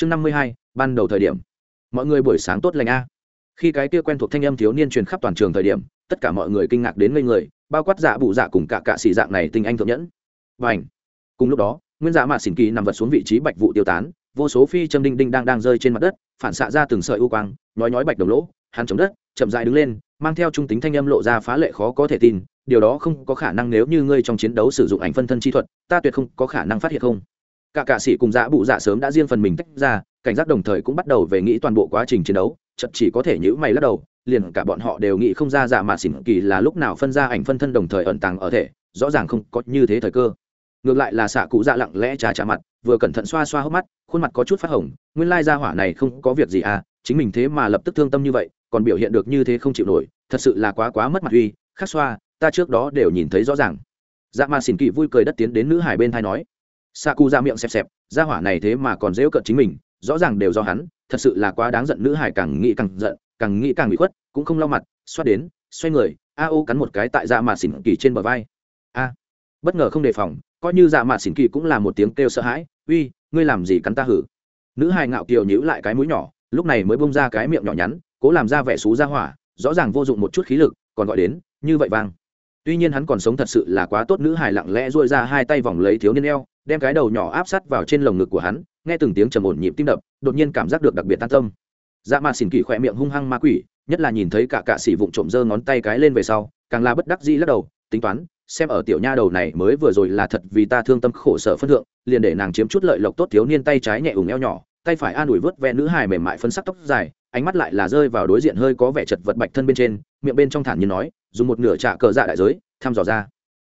chương năm mươi hai, ban đầu thời điểm. Mọi người buổi sáng tốt lành a. Khi cái kia quen thuộc thanh âm thiếu niên truyền khắp toàn trường thời điểm, tất cả mọi người kinh ngạc đến ngây người, bao quát dạ bụ dạ cùng cả cạ xì dạng này tinh anh thượng nhẫn. Và ảnh cùng lúc đó, nguyên dạ mạ xỉn kỳ nằm vật xuống vị trí bạch vụ tiêu tán, vô số phi châm đinh đinh đang đang rơi trên mặt đất, phản xạ ra từng sợi u quang, nhói nhói bạch đồng lỗ, hắn chống đất, chậm dại đứng lên, mang theo trung tính thanh âm lộ ra phá lệ khó có thể tin, điều đó không có khả năng nếu như ngươi trong chiến đấu sử dụng ảnh phân thân chi thuật, ta tuyệt không có khả năng phát hiện không cả cạ sĩ cùng dạ bụ dạ sớm đã riêng phần mình tách ra, cảnh giác đồng thời cũng bắt đầu về nghĩ toàn bộ quá trình chiến đấu chật chỉ có thể nhữ mày lắc đầu, liền cả bọn họ đều nghĩ không ra dạ mà xỉn kỳ là lúc nào phân ra ảnh phân thân đồng thời ẩn tàng ở thể, rõ ràng không có như thế thời cơ. Ngược lại là xạ cụ dạ lặng lẽ trà trà mặt, vừa cẩn thận xoa xoa hốc mắt, khuôn mặt có chút phát hồng, nguyên lai ra hỏa này không có việc gì à chính mình thế mà lập tức thương tâm như vậy, còn biểu hiện được như thế không chịu nổi, thật sự là quá quá mất mặt uy, khắc xoa, ta trước đó đều nhìn thấy rõ ràng. Dạ mà xỉn kỳ vui cười đất tiến đến nữ hải bên thai nói xạ cụ ra miệng xẹp xẹp ra hỏa này thế mà còn dễu cận chính mình, rõ ràng đều do hắn, thật sự là quá đáng giận, nữ hải càng nghĩ càng giận, càng nghĩ càng bị khuất, cũng không lau mặt, xoát đến, xoay người, a ô cắn một cái tại dạ mạt xỉn kỳ trên bờ vai. A, bất ngờ không đề phòng, coi như dạ mạt xỉn kỳ cũng là một tiếng kêu sợ hãi, uy, ngươi làm gì cắn ta hử? Nữ hài ngạo kiều nhữ lại cái mũi nhỏ, lúc này mới bông ra cái miệng nhỏ nhắn, cố làm ra vẻ xú ra hỏa, rõ ràng vô dụng một chút khí lực, còn gọi đến, như vậy vang. Tuy nhiên hắn còn sống thật sự là quá tốt, nữ hài lặng lẽ dôi ra hai tay vòng lấy thiếu niên eo đem cái đầu nhỏ áp sát vào trên lồng ngực của hắn, nghe từng tiếng trầm ổn nhịp tim đập, đột nhiên cảm giác được đặc biệt tan tâm. Dạ mà xỉn kỳ khỏe miệng hung hăng ma quỷ, nhất là nhìn thấy cả cạ xỉ vụng trộm giơ ngón tay cái lên về sau, càng là bất đắc dĩ lắc đầu, tính toán, xem ở tiểu nha đầu này mới vừa rồi là thật vì ta thương tâm khổ sở phân thượng, liền để nàng chiếm chút lợi lộc tốt thiếu niên tay trái nhẹ ủng eo nhỏ, tay phải an ủi vớt ve nữ hài mềm mại phân sắc tóc dài, ánh mắt lại là rơi vào đối diện hơi có vẻ chật vật bạch thân bên trên, miệng bên trong thản nhiên nói, dùng một nửa trạ cờ dạ đại giới, thăm dò ra.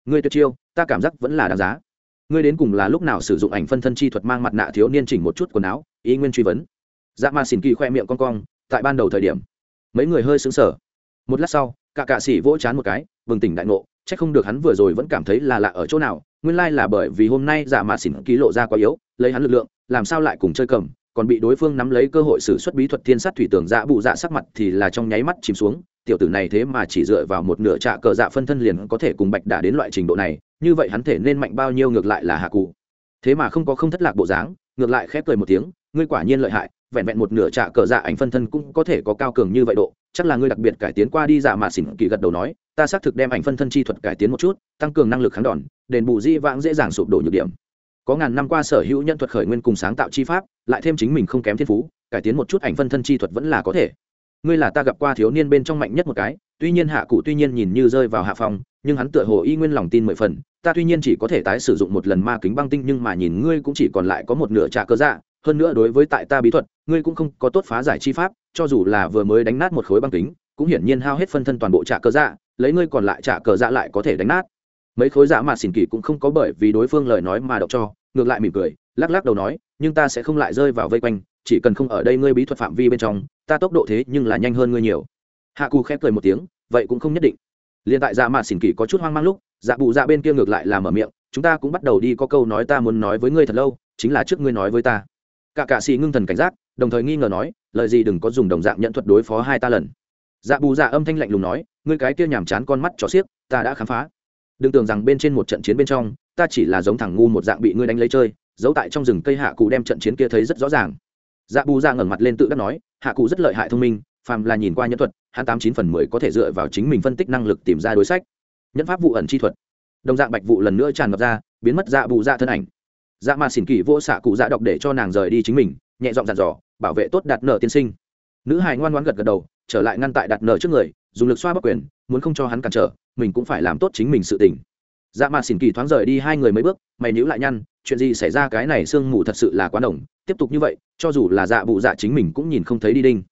Ngươi tuyệt chiêu, ta cảm giác vẫn là đáng giá ngươi đến cùng là lúc nào sử dụng ảnh phân thân chi thuật mang mặt nạ thiếu niên chỉnh một chút quần áo, ý nguyên truy vấn. Dạ ma xỉn kỳ khoe miệng con cong, tại ban đầu thời điểm, mấy người hơi xứng sở một lát sau, cả cạ xỉ vỗ chán một cái, bừng tỉnh đại ngộ c h ắ c không được hắn vừa rồi vẫn cảm thấy là lạ ở chỗ nào, nguyên lai là bởi vì hôm nay dạ ma xỉn ký lộ ra quá yếu, lấy hắn lực lượng, làm sao lại cùng chơi cầm, còn bị đối phương nắm lấy cơ hội xử suất bí thuật thiên sát thủy tưởng dạ bụ dạ sắc mặt thì là trong nháy mắt chìm xuống, tiểu tử này thế mà chỉ dựa vào một nửa trạ cờ dạ phân thân liền có thể cùng bạch đả đến loại trình độ này như vậy hắn thể nên mạnh bao nhiêu ngược lại là hạ cụ thế mà không có không thất lạc bộ dáng, ngược lại khép cười một tiếng, ngươi quả nhiên lợi hại, vẹn vẹn một nửa trạ cờ dạ ảnh phân thân cũng có thể có cao cường như vậy độ, chắc là ngươi đặc biệt cải tiến qua đi dạ mà xỉn kỳ gật đầu nói, ta xác thực đem ảnh phân thân chi thuật cải tiến một chút, tăng cường năng lực kháng đòn, đền bù di vãng dễ dàng sụp đổ nhược điểm. Có ngàn năm qua sở hữu nhân thuật khởi nguyên cùng sáng tạo chi pháp, lại thêm chính mình không kém thiên phú, cải tiến một chút ảnh phân thân chi thuật vẫn là có thể. Ngươi là ta gặp qua thiếu niên bên trong mạnh nhất một cái tuy nhiên hạ cụ tuy nhiên nhìn như rơi vào hạ phòng nhưng hắn tựa hồ y nguyên lòng tin mười phần, ta tuy nhiên chỉ có thể tái sử dụng một lần ma kính băng tinh, nhưng mà nhìn ngươi cũng chỉ còn lại có một nửa trả cơ dạ hơn nữa đối với tại ta bí thuật, ngươi cũng không có tốt phá giải chi pháp, cho dù là vừa mới đánh nát một khối băng kính, cũng hiển nhiên hao hết phân thân toàn bộ trả cơ dạ lấy ngươi còn lại trả cờ dạ lại có thể đánh nát. Mấy khối dạ mà xỉn kỳ cũng không có bởi vì đối phương lời nói mà đọc cho, ngược lại mỉm cười, lắc lắc đầu nói, nhưng ta sẽ không lại rơi vào vây quanh, chỉ cần không ở đây ngươi bí thuật phạm vi bên trong, ta tốc độ thế nhưng là nhanh hơn ngươi nhiều hạ cù khép cười một tiếng, vậy cũng không nhất định. Liền tại dạ mà xỉn kỳ có chút hoang mang lúc dạ bụ dạ bên kia ngược lại là mở miệng, chúng ta cũng bắt đầu đi có câu nói ta muốn nói với ngươi thật lâu, chính là trước ngươi nói với ta. Cả cạ xì ngưng thần cảnh giác, đồng thời nghi ngờ nói, lời gì đừng có dùng đồng dạng nhận thuật đối phó hai ta lần. Dạ bù dạ âm thanh lạnh lùng nói, ngươi cái kia nhàm chán con mắt cho xiếc, ta đã khám phá. Đừng tưởng rằng bên trên một trận chiến bên trong, ta chỉ là giống thằng ngu một dạng bị ngươi đánh lấy chơi, giấu tại trong rừng cây hạ cụ đem trận chiến kia thấy rất rõ ràng. Dạ bù dạ ngẩng mặt lên tự đắc nói, hạ cụ rất lợi hại thông minh, phàm là nhìn qua nhân thuật hắn tám chín phần mười có thể dựa vào chính mình phân tích năng lực tìm ra đối sách. Nhẫn pháp vụ ẩn chi thuật. Đồng dạng bạch vụ lần nữa tràn ngập ra, biến mất dạ bù dạ thân ảnh. Dạ mà xỉn kỳ vô xạ cụ dạ độc để cho nàng rời đi chính mình, nhẹ giọng dặn dò, bảo vệ tốt đạt nợ tiên sinh. Nữ hài ngoan ngoãn gật gật đầu, trở lại ngăn tại đạt nở trước người, dùng lực xoa bắc quyền, muốn không cho hắn cản trở, mình cũng phải làm tốt chính mình sự tình. Dạ mà xỉn kỳ thoáng rời đi hai người mấy bước, mày nhữ lại nhăn, chuyện gì xảy ra cái này sương mù thật sự là quá đồng tiếp tục như vậy, cho dù là dạ bụ dạ chính mình cũng nhìn không thấy đi đinh.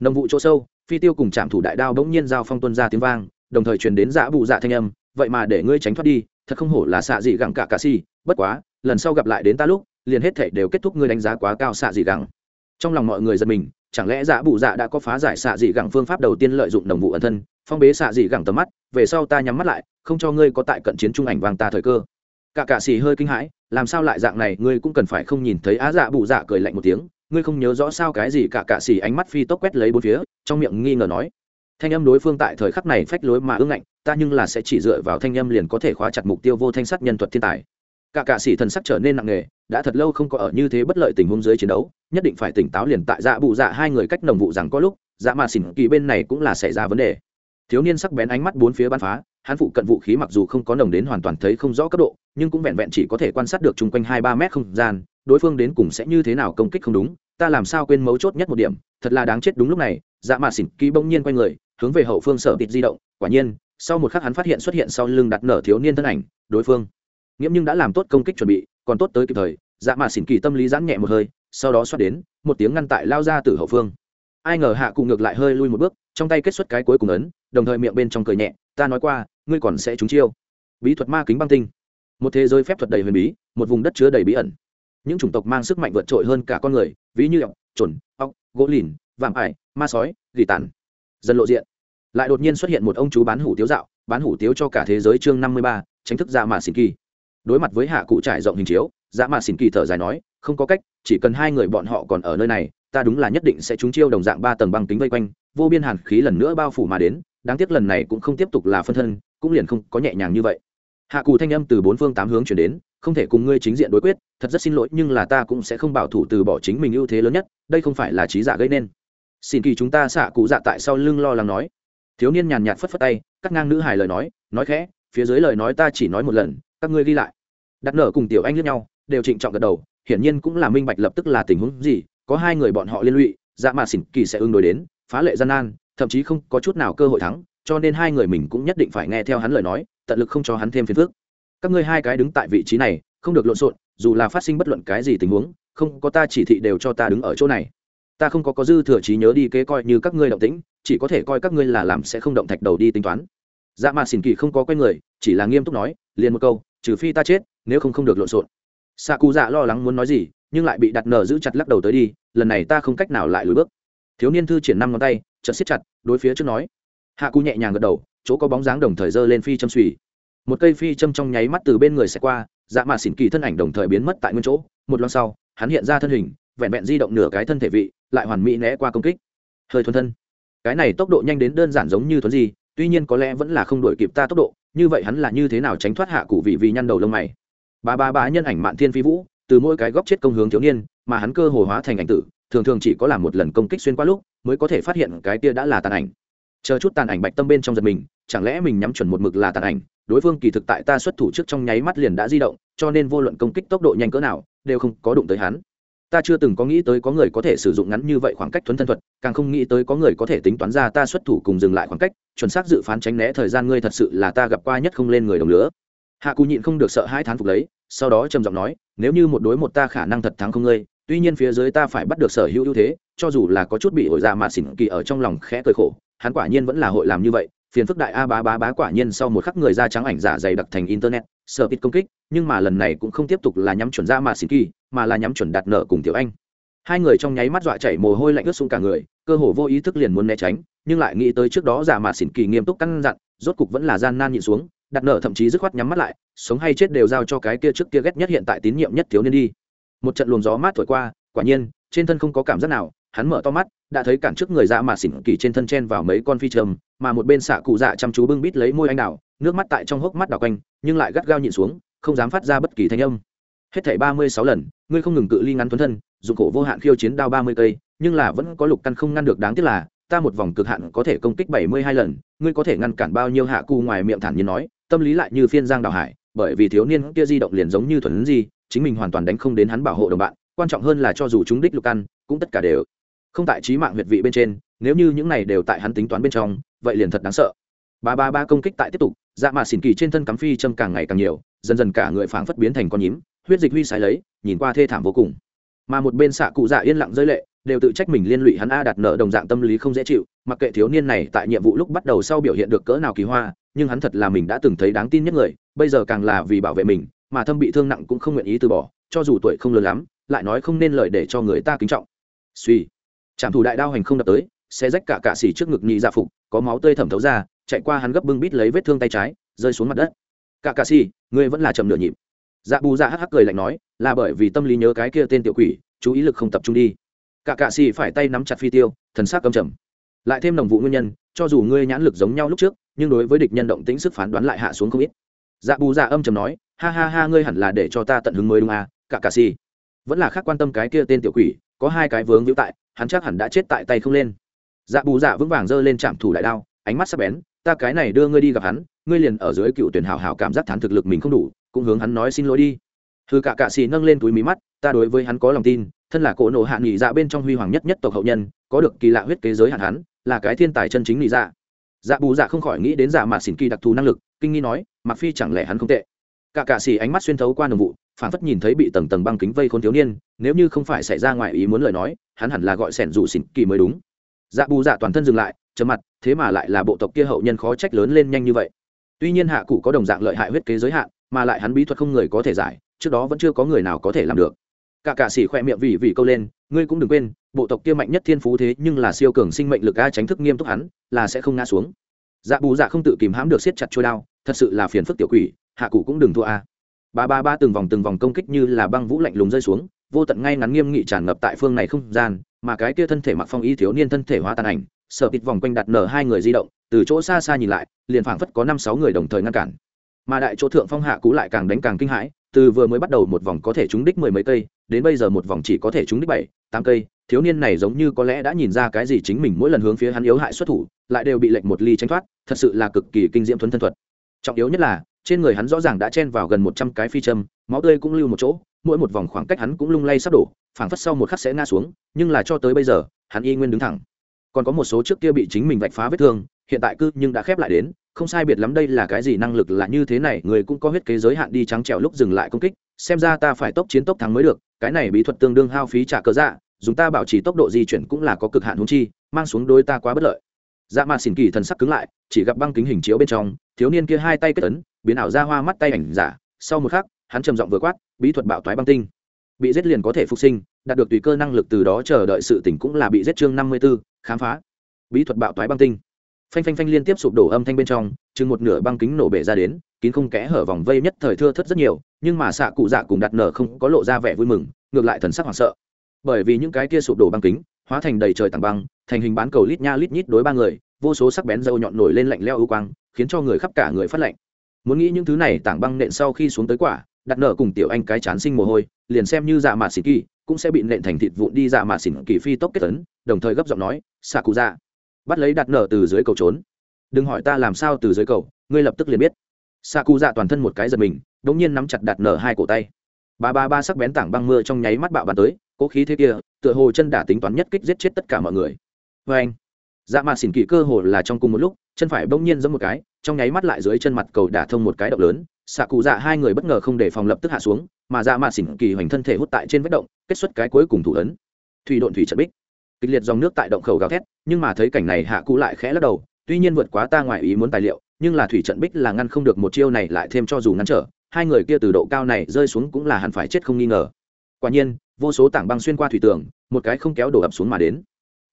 Nông vụ chỗ sâu phi tiêu cùng trạm thủ đại đao bỗng nhiên giao phong tuân ra tiếng vang, đồng thời truyền đến dạ bụ dạ thanh âm, vậy mà để ngươi tránh thoát đi, thật không hổ là xạ dị gẳng cả cà si, bất quá, lần sau gặp lại đến ta lúc, liền hết thể đều kết thúc ngươi đánh giá quá cao xạ dị gẳng. Trong lòng mọi người giật mình, chẳng lẽ dạ bụ dạ đã có phá giải xạ dị gẳng phương pháp đầu tiên lợi dụng đồng vụ ẩn thân, phong bế xạ dị gẳng tầm mắt, về sau ta nhắm mắt lại, không cho ngươi có tại cận chiến trung ảnh vàng ta thời cơ. Cả cà xì hơi kinh hãi, làm sao lại dạng này, ngươi cũng cần phải không nhìn thấy á dạ bụ dạ cười lạnh một tiếng ngươi không nhớ rõ sao cái gì cả cạ xỉ ánh mắt phi tốc quét lấy bốn phía, trong miệng nghi ngờ nói. Thanh âm đối phương tại thời khắc này phách lối mà ưng ngạnh, ta nhưng là sẽ chỉ dựa vào thanh âm liền có thể khóa chặt mục tiêu vô thanh sắt nhân thuật thiên tài. Cả cạ sĩ thần sắc trở nên nặng nề, đã thật lâu không có ở như thế bất lợi tình huống dưới chiến đấu, nhất định phải tỉnh táo liền tại dạ bụ dạ hai người cách nồng vụ rằng có lúc dạ mà xỉn kỳ bên này cũng là xảy ra vấn đề. Thiếu niên sắc bén ánh mắt bốn phía bắn phá, hắn phụ cận vũ khí mặc dù không có nồng đến hoàn toàn thấy không rõ cấp độ, nhưng cũng vẹn vẹn chỉ có thể quan sát được chung quanh hai ba mét không gian đối phương đến cùng sẽ như thế nào công kích không đúng, ta làm sao quên mấu chốt nhất một điểm, thật là đáng chết đúng lúc này dạ mà xỉn kỳ bỗng nhiên quay người, hướng về hậu phương sở tịt di động, quả nhiên, sau một khắc hắn phát hiện xuất hiện sau lưng đặt nở thiếu niên thân ảnh, đối phương. Nghiễm nhưng đã làm tốt công kích chuẩn bị, còn tốt tới kịp thời dạ mà xỉn kỳ tâm lý giãn nhẹ một hơi, sau đó xoát đến, một tiếng ngăn tại lao ra từ hậu phương. Ai ngờ hạ cụ ngược lại hơi lui một bước, trong tay kết xuất cái cuối cùng ấn, đồng thời miệng bên trong cười nhẹ, ta nói qua, ngươi còn sẽ trúng chiêu. Bí thuật ma kính băng tinh. Một thế giới phép thuật đầy huyền bí, một vùng đất chứa đầy bí ẩn những chủng tộc mang sức mạnh vượt trội hơn cả con người, ví như ọc chuẩn ọc gỗ lìn, vạm ải, ma sói, gỉ tàn. Dần lộ diện, lại đột nhiên xuất hiện một ông chú bán hủ tiếu dạo, bán hủ tiếu cho cả thế giới chương năm mươi ba tránh thức dạ mạ xỉn kỳ. Đối mặt với hạ cụ trải rộng hình chiếu dạ mạ xỉn kỳ thở dài nói, không có cách, chỉ cần hai người bọn họ còn ở nơi này, ta đúng là nhất định sẽ trúng chiêu đồng dạng ba tầng băng kính vây quanh, vô biên hàn khí lần nữa bao phủ mà đến, đáng tiếc lần này cũng không tiếp tục là phân thân, cũng liền không có nhẹ nhàng như vậy. Hạ cù thanh âm từ bốn phương tám hướng chuyển đến không thể cùng ngươi chính diện đối quyết, thật rất xin lỗi, nhưng là ta cũng sẽ không bảo thủ từ bỏ chính mình ưu thế lớn nhất, đây không phải là trí giả gây nên. Xin kỳ chúng ta xạ cụ dạ tại sau lưng lo lắng nói. Thiếu niên nhàn nhạt phất phất tay, cắt ngang nữ hài lời nói nói khẽ, phía dưới lời nói ta chỉ nói một lần, các ngươi ghi lại. Đặt nở cùng tiểu anh lướt nhau, đều trịnh trọng gật đầu, hiển nhiên cũng là minh bạch lập tức là tình huống gì, có hai người bọn họ liên lụy dạ mà xỉn kỳ sẽ ứng đối đến, phá lệ gian nan, thậm chí không có chút nào cơ hội thắng, cho nên hai người mình cũng nhất định phải nghe theo hắn lời nói, tận lực không cho hắn thêm phiền phức các ngươi hai cái đứng tại vị trí này, không được lộn xộn, dù là phát sinh bất luận cái gì tình huống, không có ta chỉ thị đều cho ta đứng ở chỗ này. Ta không có có dư thừa trí nhớ đi kế coi như các ngươi động tĩnh, chỉ có thể coi các ngươi là làm sẽ không động thạch đầu đi tính toán. Dạ mà xỉn kỳ không có quen người, chỉ là nghiêm túc nói, liền một câu, trừ phi ta chết, nếu không không được lộn xộn. Xạ cụ dạ lo lắng muốn nói gì, nhưng lại bị đặt nở giữ chặt lắc đầu tới đi, lần này ta không cách nào lại lùi bước. Thiếu niên thư triển năm ngón tay, chợt siết chặt, đối phía trước nói. Hạ cụ nhẹ nhàng gật đầu, chỗ có bóng dáng đồng thời giơ lên phi châm suy một cây phi châm trong nháy mắt từ bên người sẽ qua dạ mạ xỉn kỳ thân ảnh đồng thời biến mất tại nguyên chỗ. Một loan sau, hắn hiện ra thân hình, vẹn vẹn di động nửa cái thân thể vị, lại hoàn mỹ né qua công kích. Hơi thuần thân. Cái này tốc độ nhanh đến đơn giản giống như thuần gì, tuy nhiên có lẽ vẫn là không đổi kịp ta tốc độ, như vậy hắn là như thế nào tránh thoát hạ cụ vị vì nhăn đầu lông mày? Ba ba ba nhân ảnh mạn thiên phi vũ, từ mỗi cái góc chết công hướng thiếu niên, mà hắn cơ hồ hóa thành ảnh tử, thường thường chỉ có làm một lần công kích xuyên qua lúc, mới có thể phát hiện cái kia đã là tàn ảnh chờ chút tàn ảnh bạch tâm bên trong giật mình, chẳng lẽ mình nhắm chuẩn một mực là tàn ảnh? Đối phương kỳ thực tại ta xuất thủ trước trong nháy mắt liền đã di động, cho nên vô luận công kích tốc độ nhanh cỡ nào, đều không có đụng tới hắn. Ta chưa từng có nghĩ tới có người có thể sử dụng ngắn như vậy khoảng cách thuấn thân thuật, càng không nghĩ tới có người có thể tính toán ra ta xuất thủ cùng dừng lại khoảng cách, chuẩn xác dự phán tránh né thời gian ngươi thật sự là ta gặp qua nhất không lên người đồng lứa hạ cù nhịn không được sợ hai thán phục lấy, sau đó trầm giọng nói, nếu như một đối một ta khả năng thật thắng không ngươi, tuy nhiên phía dưới ta phải bắt được sở hữu ưu thế, cho dù là có chút bị ổi ra mà xỉn kỳ ở trong lòng khẽ cười khổ hắn quả nhiên vẫn là hội làm như vậy, phiền phức đại a bá bá bá quả nhiên sau một khắc người da trắng ảnh giả dày đặc thành internet, sợ kích công kích, nhưng mà lần này cũng không tiếp tục là nhắm chuẩn ra mà xin kỳ, mà là nhắm chuẩn đặt nợ cùng tiểu anh. Hai người trong nháy mắt dọa chảy mồ hôi lạnh ướt xuống cả người, cơ hồ vô ý thức liền muốn né tránh, nhưng lại nghĩ tới trước đó giả mà xỉn kỳ nghiêm túc căn dặn, rốt cục vẫn là gian nan nhịn xuống đặt nợ thậm chí dứt khoát nhắm mắt lại, sống hay chết đều giao cho cái kia trước kia ghét nhất hiện tại tín nhiệm nhất thiếu niên đi. Một trận luồng gió mát thổi qua, quả nhiên, trên thân không có cảm giác nào hắn mở to mắt, đã thấy cản trước người dạ mà xỉn kỳ trên thân chen vào mấy con phi trầm, mà một bên xạ cụ dạ chăm chú bưng bít lấy môi anh đào, nước mắt tại trong hốc mắt đào quanh, nhưng lại gắt gao nhịn xuống, không dám phát ra bất kỳ thanh âm. Hết thảy ba mươi sáu lần, ngươi không ngừng cự ly ngắn tuấn thân, dụng cổ vô hạn khiêu chiến đao ba mươi cây, nhưng là vẫn có lục căn không ngăn được đáng tiếc là, ta một vòng cực hạn có thể công kích bảy mươi hai lần, ngươi có thể ngăn cản bao nhiêu hạ cu ngoài miệng thản nhiên nói, tâm lý lại như phiên giang đào hải, bởi vì thiếu niên kia di động liền giống như thuần gì, chính mình hoàn toàn đánh không đến hắn bảo hộ đồng bạn, quan trọng hơn là cho dù chúng đích lục căn, cũng tất cả đều không tại trí mạng huyệt vị bên trên, nếu như những này đều tại hắn tính toán bên trong, vậy liền thật đáng sợ. Ba ba ba công kích tại tiếp tục dạ mà xỉn kỳ trên thân cắm phi châm càng ngày càng nhiều, dần dần cả người phảng phất biến thành con nhím, huyết dịch huy sái lấy, nhìn qua thê thảm vô cùng. Mà một bên xạ cụ dạ yên lặng rơi lệ, đều tự trách mình liên lụy hắn a đặt nợ đồng dạng tâm lý không dễ chịu, mặc kệ thiếu niên này tại nhiệm vụ lúc bắt đầu sau biểu hiện được cỡ nào kỳ hoa, nhưng hắn thật là mình đã từng thấy đáng tin nhất người, bây giờ càng là vì bảo vệ mình, mà thâm bị thương nặng cũng không nguyện ý từ bỏ, cho dù tuổi không lớn lắm, lại nói không nên lời để cho người ta kính trọng. Suy trạm thủ đại đao hành không đập tới xe rách cả cạ xỉ trước ngực nhị dạ phục, có máu tươi thẩm thấu ra, chạy qua hắn gấp bưng bít lấy vết thương tay trái, rơi xuống mặt đất. Cả cạ xỉ, ngươi vẫn là chầm nửa nhịp. Dạ bù dạ hắc hắc cười lạnh nói, là bởi vì tâm lý nhớ cái kia tên tiểu quỷ, chú ý lực không tập trung đi. Cả cạ xỉ phải tay nắm chặt phi tiêu, thần sắc cầm trầm. Lại thêm đồng vụ nguyên nhân, cho dù ngươi nhãn lực giống nhau lúc trước, nhưng đối với địch nhân động tĩnh sức phán đoán lại hạ xuống không ít. Dạ bù dạ âm trầm nói, ha ha ha, ngươi hẳn là để cho ta tận hứng mới đúng à cả cà si vẫn là khác quan tâm cái kia tên tiểu quỷ có hai cái vướng víu tại, hắn chắc hẳn đã chết tại tay không lên. Dạ bù dạ vững vàng giơ lên trạm thủ đại đao, ánh mắt sắc bén, ta cái này đưa ngươi đi gặp hắn, ngươi liền ở dưới cựu tuyển hào hào cảm giác thán thực lực mình không đủ, cũng hướng hắn nói xin lỗi đi. Thư cả cạ xì nâng lên túi mí mắt, ta đối với hắn có lòng tin, thân là cỗ nộ hạ nghỉ dạ bên trong huy hoàng nhất nhất tộc hậu nhân, có được kỳ lạ huyết kế giới hạn hắn, là cái thiên tài chân chính nghỉ dạ. Dạ bù dạ không khỏi nghĩ đến dạ mà xỉn kỳ đặc thù năng lực, kinh nghi nói mặc phi chẳng lẽ hắn không tệ? Cả cạ xì ánh mắt xuyên thấu qua nồng vụ phản phất nhìn thấy bị tầng tầng băng kính vây khôn thiếu niên, nếu như không phải xảy ra ngoài ý muốn lời nói, hắn hẳn là gọi sẻn rủ xỉn kỳ mới đúng. Dạ bù dạ toàn thân dừng lại chấm mặt, thế mà lại là bộ tộc kia hậu nhân khó trách lớn lên nhanh như vậy. Tuy nhiên hạ cụ có đồng dạng lợi hại huyết kế giới hạn, mà lại hắn bí thuật không người có thể giải, trước đó vẫn chưa có người nào có thể làm được. Cả cả sĩ khoe miệng vì vì câu lên, ngươi cũng đừng quên, bộ tộc kia mạnh nhất thiên phú thế nhưng là siêu cường sinh mệnh lực a tránh thức nghiêm túc hắn, là sẽ không ngã xuống. Dạ bù dạ không tự kìm hãm được siết chặt trôi đao, thật sự là phiền phức tiểu quỷ, hạ cụ cũng đừng thua a ba ba ba từng vòng từng vòng công kích như là băng vũ lạnh lùng rơi xuống, vô tận ngay ngắn nghiêm nghị tràn ngập tại phương này không gian, mà cái kia thân thể mặc phong y thiếu niên thân thể hóa tàn ảnh, sợ tịt vòng quanh đặt nở hai người di động, từ chỗ xa xa nhìn lại, liền phảng phất có năm sáu người đồng thời ngăn cản. Mà đại chỗ thượng phong hạ cú lại càng đánh càng kinh hãi, từ vừa mới bắt đầu một vòng có thể trúng đích mười mấy cây, đến bây giờ một vòng chỉ có thể trúng đích bảy, tám cây, thiếu niên này giống như có lẽ đã nhìn ra cái gì chính mình mỗi lần hướng phía hắn yếu hại xuất thủ, lại đều bị lệnh một ly tránh thoát, thật sự là cực kỳ kinh diễm thuấn thân thuật. Trọng yếu nhất là trên người hắn rõ ràng đã chen vào gần một trăm cái phi châm, máu tươi cũng lưu một chỗ, mỗi một vòng khoảng cách hắn cũng lung lay sắp đổ, phảng phất sau một khắc sẽ ngã xuống, nhưng là cho tới bây giờ, hắn y nguyên đứng thẳng. Còn có một số trước kia bị chính mình vạch phá vết thương, hiện tại cứ nhưng đã khép lại đến, không sai biệt lắm đây là cái gì năng lực là như thế này, người cũng có huyết kế giới hạn đi trắng trèo lúc dừng lại công kích, xem ra ta phải tốc chiến tốc thắng mới được, cái này bí thuật tương đương hao phí trả cớ dạ dùng ta bảo trì tốc độ di chuyển cũng là có cực hạn húng chi, mang xuống đôi ta quá bất lợi. Dạ mà xỉn kỳ thần sắc cứng lại, chỉ gặp băng kính hình chiếu bên trong, thiếu niên kia hai tay kết ấn biến ảo ra hoa mắt tay ảnh giả, sau một khắc, hắn trầm giọng vừa quát, bí thuật bạo toái băng tinh. Bị giết liền có thể phục sinh, đạt được tùy cơ năng lực từ đó chờ đợi sự tỉnh cũng là bị giết chương năm mươi b ố khám phá. Bí thuật bạo toái băng tinh. Phanh phanh phanh liên tiếp sụp đổ âm thanh bên trong, chừng một nửa băng kính nổ bể ra đến, kín không kẽ hở vòng vây nhất thời thưa thất rất nhiều, nhưng mà xạ cụ dạ cùng đặt nở không có lộ ra vẻ vui mừng, ngược lại thần sắc hoảng sợ. Bởi vì những cái kia sụp đổ băng kính, hóa thành đầy trời tảng băng, thành hình bán cầu lít nha lít nhít đối ba người, vô số sắc bén dâu nhọn nổi lên lạnh leo ưu quang, khiến cho người khắp cả người phát lạnh muốn nghĩ những thứ này tảng băng nện sau khi xuống tới quả, đặt nở cùng tiểu anh cái chán sinh mồ hôi, liền xem như dạ mạt xỉn kỳ, cũng sẽ bị nện thành thịt vụn đi dạ mạt xỉn kỳ phi tốc kết tấn, đồng thời gấp giọng nói xạ cụ dạ bắt lấy đặt nở từ dưới cầu trốn. Đừng hỏi ta làm sao từ dưới cầu, ngươi lập tức liền biết. Xạ cụ dạ toàn thân một cái giật mình đ ỗ n g nhiên nắm chặt đặt nở hai cổ tay. Ba ba ba sắc bén tảng băng mưa trong nháy mắt bạo bàn tới, cố khí thế kia, tựa hồ chân đả tính toán nhất kích giết chết tất cả mọi người. Vê anh dạ mạt xỉn kỳ cơ hồ là trong cùng một lúc, chân phải bỗng nhiên giẫm một cái trong nháy mắt lại dưới chân mặt cầu đả thông một cái động lớn, xạ cụ dạ hai người bất ngờ không để phòng lập tức hạ xuống, mà dạ mạ xỉn kỳ hoành thân thể hút tại trên vết động, kết xuất cái cuối cùng thủ ấn. Thủy độn thủy trận bích. Kịch liệt dòng nước tại động khẩu gào thét, nhưng mà thấy cảnh này hạ cụ lại khẽ lắc đầu, tuy nhiên vượt quá ta ngoài ý muốn tài liệu, nhưng là thủy trận bích là ngăn không được một chiêu này lại thêm cho dù ngăn trở, hai người kia từ độ cao này rơi xuống cũng là hẳn phải chết không nghi ngờ. Quả nhiên, vô số tảng băng xuyên qua thủy tường, một cái không kéo đổ ập xuống mà đến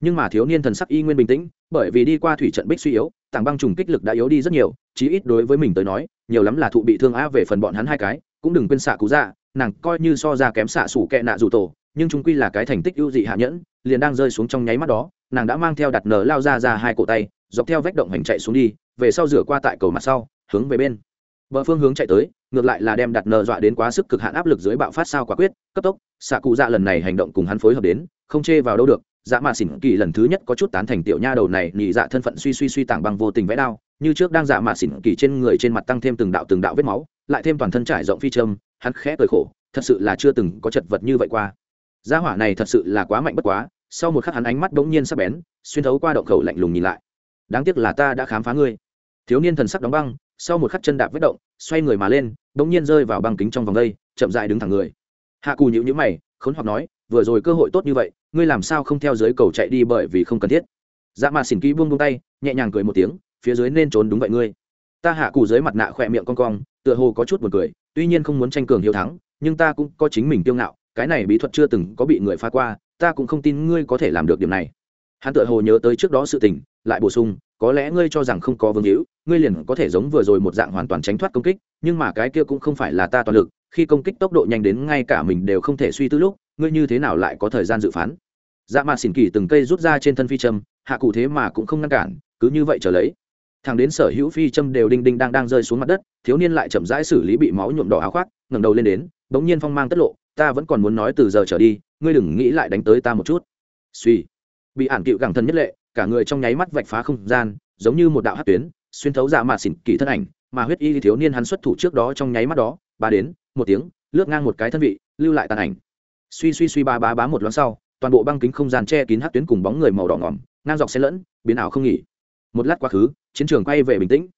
nhưng mà thiếu niên thần sắc y nguyên bình tĩnh, bởi vì đi qua thủy trận bích suy yếu, tảng băng trùng kích lực đã yếu đi rất nhiều, chí ít đối với mình tới nói, nhiều lắm là thụ bị thương á về phần bọn hắn hai cái, cũng đừng quên xạ cú dạ nàng coi như so ra kém xạ sủ kẹ nạ dù tổ, nhưng chúng quy là cái thành tích ưu dị hạ nhẫn, liền đang rơi xuống trong nháy mắt đó, nàng đã mang theo đặt nở lao ra ra hai cổ tay, dọc theo vách động hành chạy xuống đi, về sau rửa qua tại cầu mặt sau, hướng về bên. Bờ phương hướng chạy tới, ngược lại là đem đặt nở dọa đến quá sức cực hạn áp lực dưới bạo phát sao quả quyết, cấp tốc, xạ cụ dạ lần này hành động cùng hắn phối hợp đến, không chê vào đâu được dạ mà xỉn kỳ lần thứ nhất có chút tán thành tiểu nha đầu này, nhị dạ thân phận suy suy suy tảng bằng vô tình vẽ đao, như trước đang dạ mà xỉn kỳ trên người trên mặt tăng thêm từng đạo từng đạo vết máu, lại thêm toàn thân trải rộng phi châm, hắn khẽ cười khổ, thật sự là chưa từng có chật vật như vậy qua. Gia hỏa này thật sự là quá mạnh bất quá, sau một khắc hắn ánh mắt bỗng nhiên sắc bén, xuyên thấu qua động khẩu lạnh lùng nhìn lại. Đáng tiếc là ta đã khám phá ngươi. Thiếu niên thần sắc đóng băng, sau một khắc chân đạp vết động, xoay người mà lên, bỗng nhiên rơi vào băng kính trong vòng đây, chậm dại đứng thẳng người. Hạ cù nhịu nhữ mày, khốn hoặc nói vừa rồi cơ hội tốt như vậy, ngươi làm sao không theo dưới cầu chạy đi bởi vì không cần thiết? Dạ mà xỉn kỹ buông buông tay, nhẹ nhàng cười một tiếng, phía dưới nên trốn đúng vậy ngươi. Ta hạ cù dưới mặt nạ khỏe miệng con cong, tựa hồ có chút buồn cười, tuy nhiên không muốn tranh cường hiếu thắng, nhưng ta cũng có chính mình tiêu ngạo, cái này bí thuật chưa từng có bị người phá qua, ta cũng không tin ngươi có thể làm được điểm này. Hắn tựa hồ nhớ tới trước đó sự tình, lại bổ sung, có lẽ ngươi cho rằng không có vương hữu, ngươi liền có thể giống vừa rồi một dạng hoàn toàn tránh thoát công kích, nhưng mà cái kia cũng không phải là ta toàn lực, khi công kích tốc độ nhanh đến ngay cả mình đều không thể suy tư lúc ngươi như thế nào lại có thời gian dự phán? Dạ mà xỉn kỳ từng cây rút ra trên thân phi châm, hạ cụ thế mà cũng không ngăn cản, cứ như vậy trở lấy. Thằng đến sở hữu phi châm đều đinh đinh đang đang rơi xuống mặt đất, thiếu niên lại chậm rãi xử lý bị máu nhuộm đỏ áo khoác, ngẩng đầu lên đến bỗng nhiên phong mang tất lộ, ta vẫn còn muốn nói từ giờ trở đi, ngươi đừng nghĩ lại đánh tới ta một chút. Suy. Bị ản cựu gẳng thân nhất lệ, cả người trong nháy mắt vạch phá không gian, giống như một đạo hát tuyến, xuyên thấu dạ mạ xỉn kỳ thân ảnh, mà huyết y thiếu niên hắn xuất thủ trước đó trong nháy mắt đó, ba đến, một tiếng, lướt ngang một cái thân vị, lưu lại tàn ảnh suy suy suy ba ba bá một loáng sau, toàn bộ băng kính không gian che kín hát tuyến cùng bóng người màu đỏ ngỏm, ngang dọc xe lẫn, biến ảo không nghỉ. Một lát quá khứ, chiến trường quay về bình tĩnh.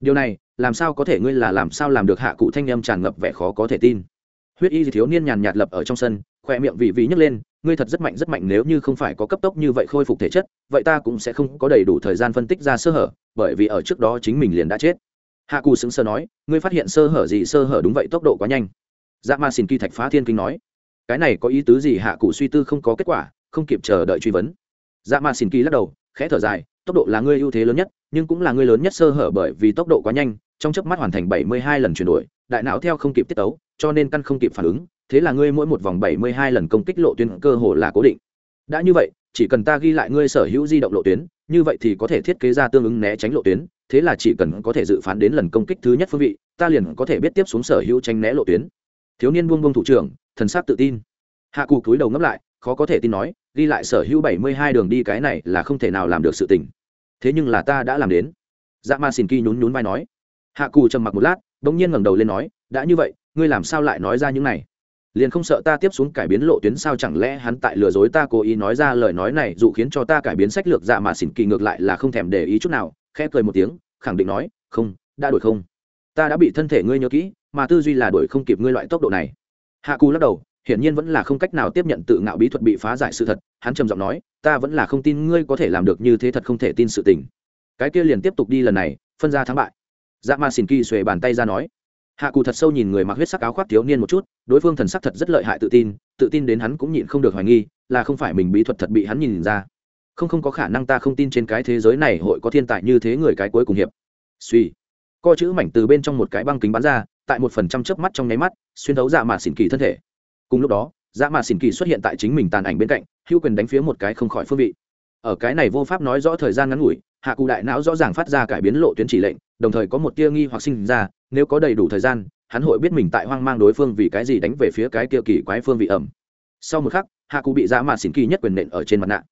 Điều này, làm sao có thể ngươi là làm sao làm được hạ cụ thanh âm tràn ngập vẻ khó có thể tin. Huyết y thiếu niên nhàn nhạt lập ở trong sân khoe miệng vị vị nhấc lên, ngươi thật rất mạnh rất mạnh, nếu như không phải có cấp tốc như vậy khôi phục thể chất, vậy ta cũng sẽ không có đầy đủ thời gian phân tích ra sơ hở, bởi vì ở trước đó chính mình liền đã chết. Hạ cù sững sờ nói, ngươi phát hiện sơ hở gì, sơ hở đúng vậy, tốc độ quá nhanh. Dạ ma xin kỳ thạch phá thiên kinh nói cái này có ý tứ gì hạ cụ suy tư không có kết quả, không kịp chờ đợi truy vấn. Dạ ma xin kỳ lắc đầu, khẽ thở dài, tốc độ là ngươi ưu thế lớn nhất, nhưng cũng là ngươi lớn nhất sơ hở bởi vì tốc độ quá nhanh, trong chớp mắt hoàn thành bảy mươi hai lần chuyển đổi, đại não theo không kịp tiết tấu, cho nên căn không kịp phản ứng, thế là ngươi mỗi một vòng bảy mươi hai lần công kích lộ tuyến cơ hồ là cố định. Đã như vậy, chỉ cần ta ghi lại ngươi sở hữu di động lộ tuyến, như vậy thì có thể thiết kế ra tương ứng né tránh lộ tuyến, thế là chỉ cần có thể dự phán đến lần công kích thứ nhất phương vị, ta liền có thể biết tiếp xuống sở hữu tranh né lộ tuyến thiếu niên buông buông thủ trưởng, thần sắc tự tin. Hạ cụ cúi đầu ngấp lại, khó có thể tin nói, ghi lại sở hữu bảy mươi hai đường đi cái này là không thể nào làm được sự tình. Thế nhưng là ta đã làm đến. Dạ ma xin kỳ nhún nhún vai nói. Hạ cù trầm mặc một lát đ ỗ n g nhiên ngẩng đầu lên nói, đã như vậy, ngươi làm sao lại nói ra những này? Liền không sợ ta tiếp xuống cải biến lộ tuyến sao chẳng lẽ hắn tại lừa dối ta cố ý nói ra lời nói này dụ khiến cho ta cải biến sách lược dạ mà xỉn kỳ ngược lại là không thèm để ý chút nào, khẽ cười một tiếng, khẳng định nói, không, đã đổi không. Ta đã bị thân thể ngươi nhớ kỹ mà tư duy là đổi không kịp ngươi loại tốc độ này. Hạ cù lắc đầu, hiển nhiên vẫn là không cách nào tiếp nhận tự ngạo bí thuật bị phá giải sự thật. Hắn trầm giọng nói, ta vẫn là không tin ngươi có thể làm được như thế thật không thể tin sự tình. Cái kia liền tiếp tục đi lần này, phân ra thắng bại. Dạ ma xin kỳ xuề bàn tay ra nói. Hạ cù thật sâu nhìn người mặc huyết sắc áo khoác thiếu niên một chút, đối phương thần sắc thật rất lợi hại tự tin tự tin đến hắn cũng nhịn không được hoài nghi, là không phải mình bí thuật thật bị hắn nhìn ra. Không không có khả năng ta không tin trên cái thế giới này hội có thiên tài như thế người cái cuối cùng hiệp. Suy co chữ mảnh từ bên trong một cái băng kính bắn ra tại một phần trăm chớp mắt trong nháy mắt, xuyên thấu dạ mà xỉn kỳ thân thể. Cùng lúc đó dạ mà xỉn kỳ xuất hiện tại chính mình tàn ảnh bên cạnh, hữu quyền đánh phía một cái không khỏi phương vị. Ở cái này vô pháp nói rõ thời gian ngắn ngủi, hạ cụ đại não rõ ràng phát ra cải biến lộ tuyến chỉ lệnh, đồng thời có một tia nghi hoặc sinh ra, nếu có đầy đủ thời gian, hắn hội biết mình tại hoang mang đối phương vì cái gì đánh về phía cái kia kỳ quái phương vị ẩm. Sau một khắc, hạ cụ bị dạ mà xỉn kỳ nhất quyền nện ở trên mặt nạ.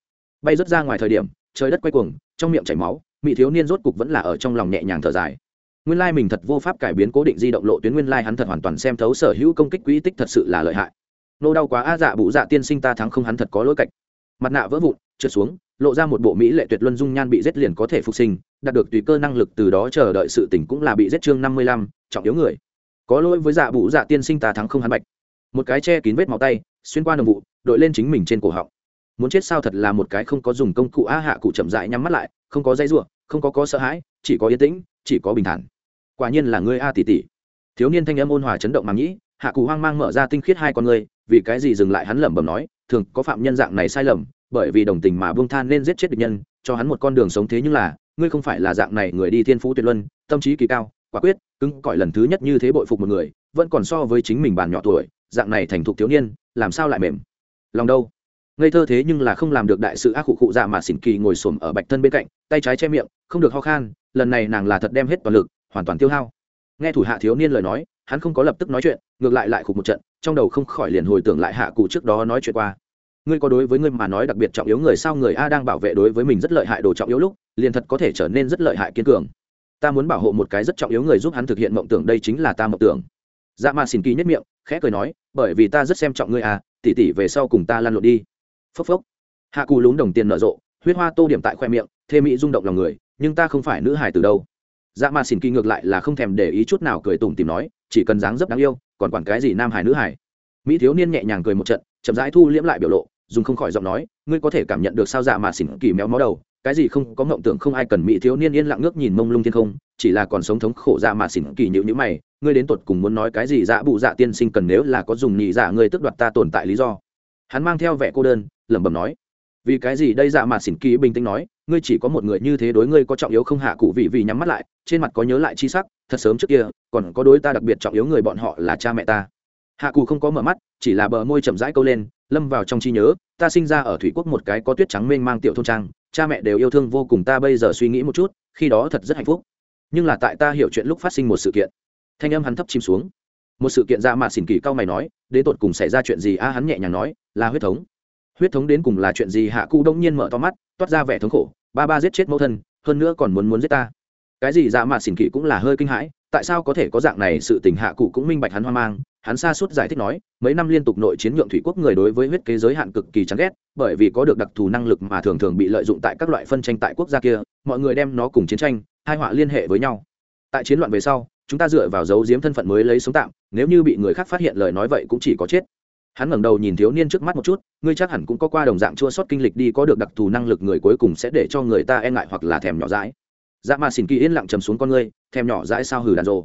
Bay rớt ra ngoài thời điểm, trời đất quay cuồng, trong miệng chảy máu, mỹ thiếu niên rốt cục vẫn là ở trong lòng nhẹ nhàng thở dài nguyên lai mình thật vô pháp cải biến cố định di động lộ tuyến nguyên lai hắn thật hoàn toàn xem thấu sở hữu công kích quỹ tích thật sự là lợi hại. Nô đau quá a dạ bụ dạ tiên sinh ta thắng không hắn thật có lỗi cạnh mặt nạ vỡ vụn, trượt xuống, lộ ra một bộ mỹ lệ tuyệt luân dung nhan bị giết liền có thể phục sinh, đạt được tùy cơ năng lực từ đó chờ đợi sự tỉnh cũng là bị giết chương năm mươi lăm, trọng yếu người. Có lỗi với dạ bụ dạ tiên sinh ta thắng không hắn bạch. Một cái che kín vết máu tay, xuyên qua đồng vụ, đội lên chính mình trên cổ họng. Muốn chết sao thật là một cái không có dùng công cụ a hạ cụ chậm rãi nhắm mắt lại, không có dây ruộng không có có sợ hãi, chỉ có yên tĩnh, chỉ có bình thản quả nhiên là ngươi a tỷ tỷ. Thiếu niên thanh âm ôn hòa chấn động màng nhĩ hạ cụ hoang mang mở ra tinh khiết hai con ngươi, vì cái gì dừng lại hắn lẩm bẩm nói, thường có phạm nhân dạng này sai lầm, bởi vì đồng tình mà buông than nên giết chết địch nhân, cho hắn một con đường sống thế nhưng là, ngươi không phải là dạng này người đi thiên phú tuyệt luân, tâm trí kỳ cao, quả quyết, cứng cỏi lần thứ nhất như thế bội phục một người, vẫn còn so với chính mình bàn nhỏ tuổi, dạng này thành thục thiếu niên, làm sao lại mềm? Lòng đâu? Ngây thơ thế nhưng là không làm được đại sự ác khụ khụ dạ mà xỉn kỳ ngồi xổm ở bạch thân bên cạnh, tay trái che miệng, không được ho khan, lần này nàng là thật đem hết toàn lực hoàn toàn tiêu hao. Nghe thủ hạ thiếu niên lời nói, hắn không có lập tức nói chuyện, ngược lại lại khục một trận, trong đầu không khỏi liền hồi tưởng lại hạ cụ trước đó nói chuyện qua. Ngươi có đối với ngươi mà nói đặc biệt trọng yếu người sao? Người a đang bảo vệ đối với mình rất lợi hại đồ trọng yếu lúc, liền thật có thể trở nên rất lợi hại kiên cường. Ta muốn bảo hộ một cái rất trọng yếu người giúp hắn thực hiện mộng tưởng, đây chính là ta mộng tưởng. Dạ mà xin kỳ nhất miệng, khẽ cười nói, bởi vì ta rất xem trọng ngươi à tỉ tỉ về sau cùng ta lăn lộn đi. Phốc phốc. Hạ cù lún đồng tiền nở rộ, huyết hoa tô điểm tại khoe miệng, thê mỹ rung động lòng người, nhưng ta không phải nữ hài từ đâu dạ mà xỉn kỳ ngược lại là không thèm để ý chút nào cười tủm tìm nói, chỉ cần dáng dấp đáng yêu, còn quản cái gì nam hải nữ hải. mỹ thiếu niên nhẹ nhàng cười một trận, chậm rãi thu liễm lại biểu lộ, dùng không khỏi giọng nói, ngươi có thể cảm nhận được sao dạ mà xỉn kỳ méo mó đầu, cái gì không, có mộng tưởng không ai cần mỹ thiếu niên yên lặng ngước nhìn mông lung thiên không, chỉ là còn sống thống khổ dạ mà xỉn kỳ nhịu nhữ mày, ngươi đến tột cùng muốn nói cái gì dạ bụ dạ tiên sinh cần nếu là có dùng nhị dạ ngươi tức đoạt ta tồn tại lý do hắn mang theo vẻ cô đơn, lẩm bẩm nói vì cái gì đây dạ mà xỉn kỳ bình tĩnh nói, ngươi chỉ có một người như thế đối ngươi có trọng yếu không hạ cụ vị vì nhắm mắt lại, trên mặt có nhớ lại chi sắc, thật sớm trước kia, còn có đối ta đặc biệt trọng yếu người bọn họ là cha mẹ ta. Hạ cụ không có mở mắt, chỉ là bờ môi chậm rãi câu lên, lâm vào trong trí nhớ, ta sinh ra ở thủy quốc một cái có tuyết trắng mênh mang tiểu thôn trang, cha mẹ đều yêu thương vô cùng ta bây giờ suy nghĩ một chút, khi đó thật rất hạnh phúc. Nhưng là tại ta hiểu chuyện lúc phát sinh một sự kiện. Thanh âm hắn thấp chìm xuống. Một sự kiện dạ ra mà xỉn kỳ cao mày nói, đến tột cùng xảy ra chuyện gì? A, hắn nhẹ nhàng nói, là huyết thống huyết thống đến cùng là chuyện gì? Hạ cụ đông nhiên mở to mắt, toát ra vẻ thống khổ. Ba ba giết chết mẫu thân, hơn nữa còn muốn muốn giết ta. Cái gì dạ mà xỉn kỵ cũng là hơi kinh hãi, tại sao có thể có dạng này sự tình? Hạ cụ cũng minh bạch hắn hoang mang. Hắn xa suốt giải thích nói, mấy năm liên tục nội chiến nhượng thủy quốc người đối với huyết kế giới hạn cực kỳ chán ghét, bởi vì có được đặc thù năng lực mà thường thường bị lợi dụng tại các loại phân tranh tại quốc gia kia, mọi người đem nó cùng chiến tranh, hai họa liên hệ với nhau. Tại chiến loạn về sau, chúng ta dựa vào dấu diếm thân phận mới lấy sống tạm, nếu như bị người khác phát hiện lời nói vậy cũng chỉ có chết hắn ngẩng đầu nhìn thiếu niên trước mắt một chút, ngươi chắc hẳn cũng có qua đồng dạng chua sót kinh lịch đi, có được đặc thù năng lực người cuối cùng sẽ để cho người ta e ngại hoặc là thèm nhỏ dãi. Dạ mà xỉn kỳ yên lặng trầm xuống con ngươi, thèm nhỏ dãi sao hử đàn rồ.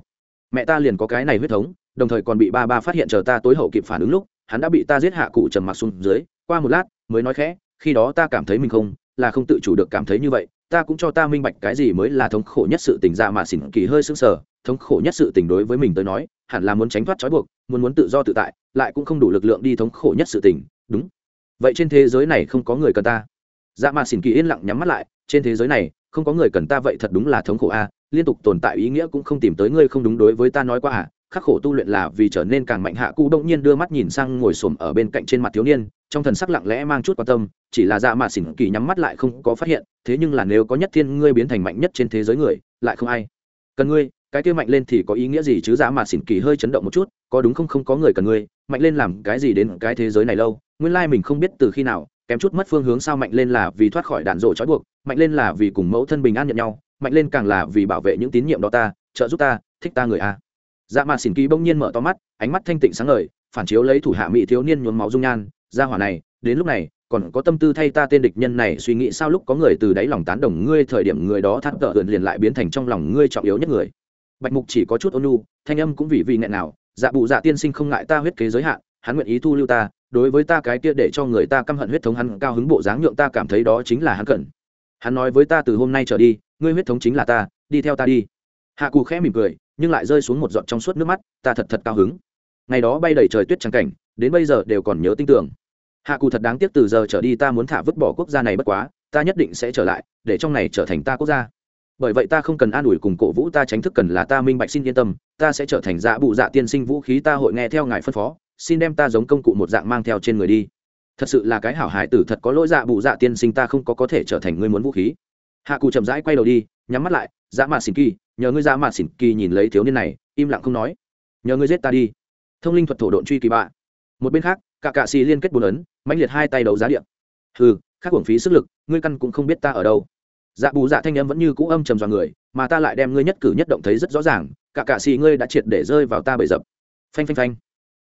Mẹ ta liền có cái này huyết thống, đồng thời còn bị ba ba phát hiện chờ ta tối hậu kịp phản ứng lúc, hắn đã bị ta giết hạ cụ trầm mặc xuống dưới, qua một lát, mới nói khẽ, khi đó ta cảm thấy mình không, là không tự chủ được cảm thấy như vậy, ta cũng cho ta minh bạch cái gì mới là thống khổ nhất sự tình dạ mà xỉn kỳ hơi sững sờ, thống khổ nhất sự tình đối với mình tới nói hẳn là muốn tránh thoát trói buộc, muốn muốn tự do tự tại, lại cũng không đủ lực lượng đi thống khổ nhất sự tình, đúng. Vậy trên thế giới này không có người cần ta. Dạ mà xỉn kỳ yên lặng nhắm mắt lại, trên thế giới này, không có người cần ta vậy thật đúng là thống khổ a, liên tục tồn tại ý nghĩa cũng không tìm tới ngươi không đúng đối với ta nói qua à khắc khổ tu luyện là vì trở nên càng mạnh hạ cụ Đông nhiên đưa mắt nhìn sang ngồi xổm ở bên cạnh trên mặt thiếu niên, trong thần sắc lặng lẽ mang chút quan tâm, chỉ là dạ mà xỉn kỳ nhắm mắt lại không có phát hiện, thế nhưng là nếu có nhất thiên ngươi biến thành mạnh nhất trên thế giới người, lại không ai. Cần ngươi cái kia mạnh lên thì có ý nghĩa gì chứ? Giá mà xỉn kỳ hơi chấn động một chút, có đúng không? Không có người cần ngươi, mạnh lên làm cái gì đến cái thế giới này lâu? Nguyên lai mình không biết từ khi nào, kém chút mất phương hướng sao mạnh lên là vì thoát khỏi đạn rộ trói buộc, mạnh lên là vì cùng mẫu thân bình an nhận nhau, mạnh lên càng là vì bảo vệ những tín nhiệm đó ta, trợ giúp ta, thích ta người a. Dạ mà xỉn kỳ bỗng nhiên mở to mắt, ánh mắt thanh tịnh sáng ngời, phản chiếu lấy thủ hạ mỹ thiếu niên nhuốm máu dung nhan. Ra hỏa này, đến lúc này, còn có tâm tư thay ta tên địch nhân này suy nghĩ sao lúc có người từ đáy lòng tán đồng ngươi, thời điểm người đó thắt tợ ượn liền lại biến thành trong lòng ngươi trọng yếu nhất người bạch mục chỉ có chút ôn nhu, thanh âm cũng vì vì nghẹn nào dạ bụ dạ tiên sinh không ngại ta huyết kế giới hạn, hắn nguyện ý thu lưu ta, đối với ta cái kia để cho người ta căm hận huyết thống hắn cao hứng bộ dáng nhượng ta cảm thấy đó chính là hắn cần. Hắn nói với ta từ hôm nay trở đi, ngươi huyết thống chính là ta, đi theo ta đi. Hạ cù khẽ mỉm cười, nhưng lại rơi xuống một giọt trong suốt nước mắt, ta thật thật cao hứng. Ngày đó bay đầy trời tuyết trắng cảnh, đến bây giờ đều còn nhớ tin tưởng. Hạ cù thật đáng tiếc từ giờ trở đi ta muốn thả vứt bỏ quốc gia này bất quá, ta nhất định sẽ trở lại, để trong này trở thành ta quốc gia bởi vậy ta không cần an ủi cùng cổ vũ ta tránh thức cần là ta minh bạch xin yên tâm, ta sẽ trở thành dạ bụ dạ tiên sinh vũ khí ta hội nghe theo ngài phân phó, xin đem ta giống công cụ một dạng mang theo trên người đi. Thật sự là cái hảo hải tử thật có lỗi dạ bụ dạ tiên sinh ta không có có thể trở thành người muốn vũ khí. Hạ cụ chậm rãi quay đầu đi, nhắm mắt lại dạ mạt xỉn kỳ, nhờ ngươi dạ mạt xỉn kỳ nhìn lấy thiếu niên này, im lặng không nói. Nhờ ngươi giết ta đi. Thông linh thuật thổ độn truy kỳ bạ. Một bên khác cả cạ xì liên kết bốn ấn, mãnh liệt hai tay đầu giá điện ừ khác hưởng phí sức lực, ngươi căn cũng không biết ta ở đâu dạ bù dạ thanh âm vẫn như cũ âm trầm dọa người, mà ta lại đem ngươi nhất cử nhất động thấy rất rõ ràng, cả cạ xì ngươi đã triệt để rơi vào ta bầy dập. Phanh phanh phanh.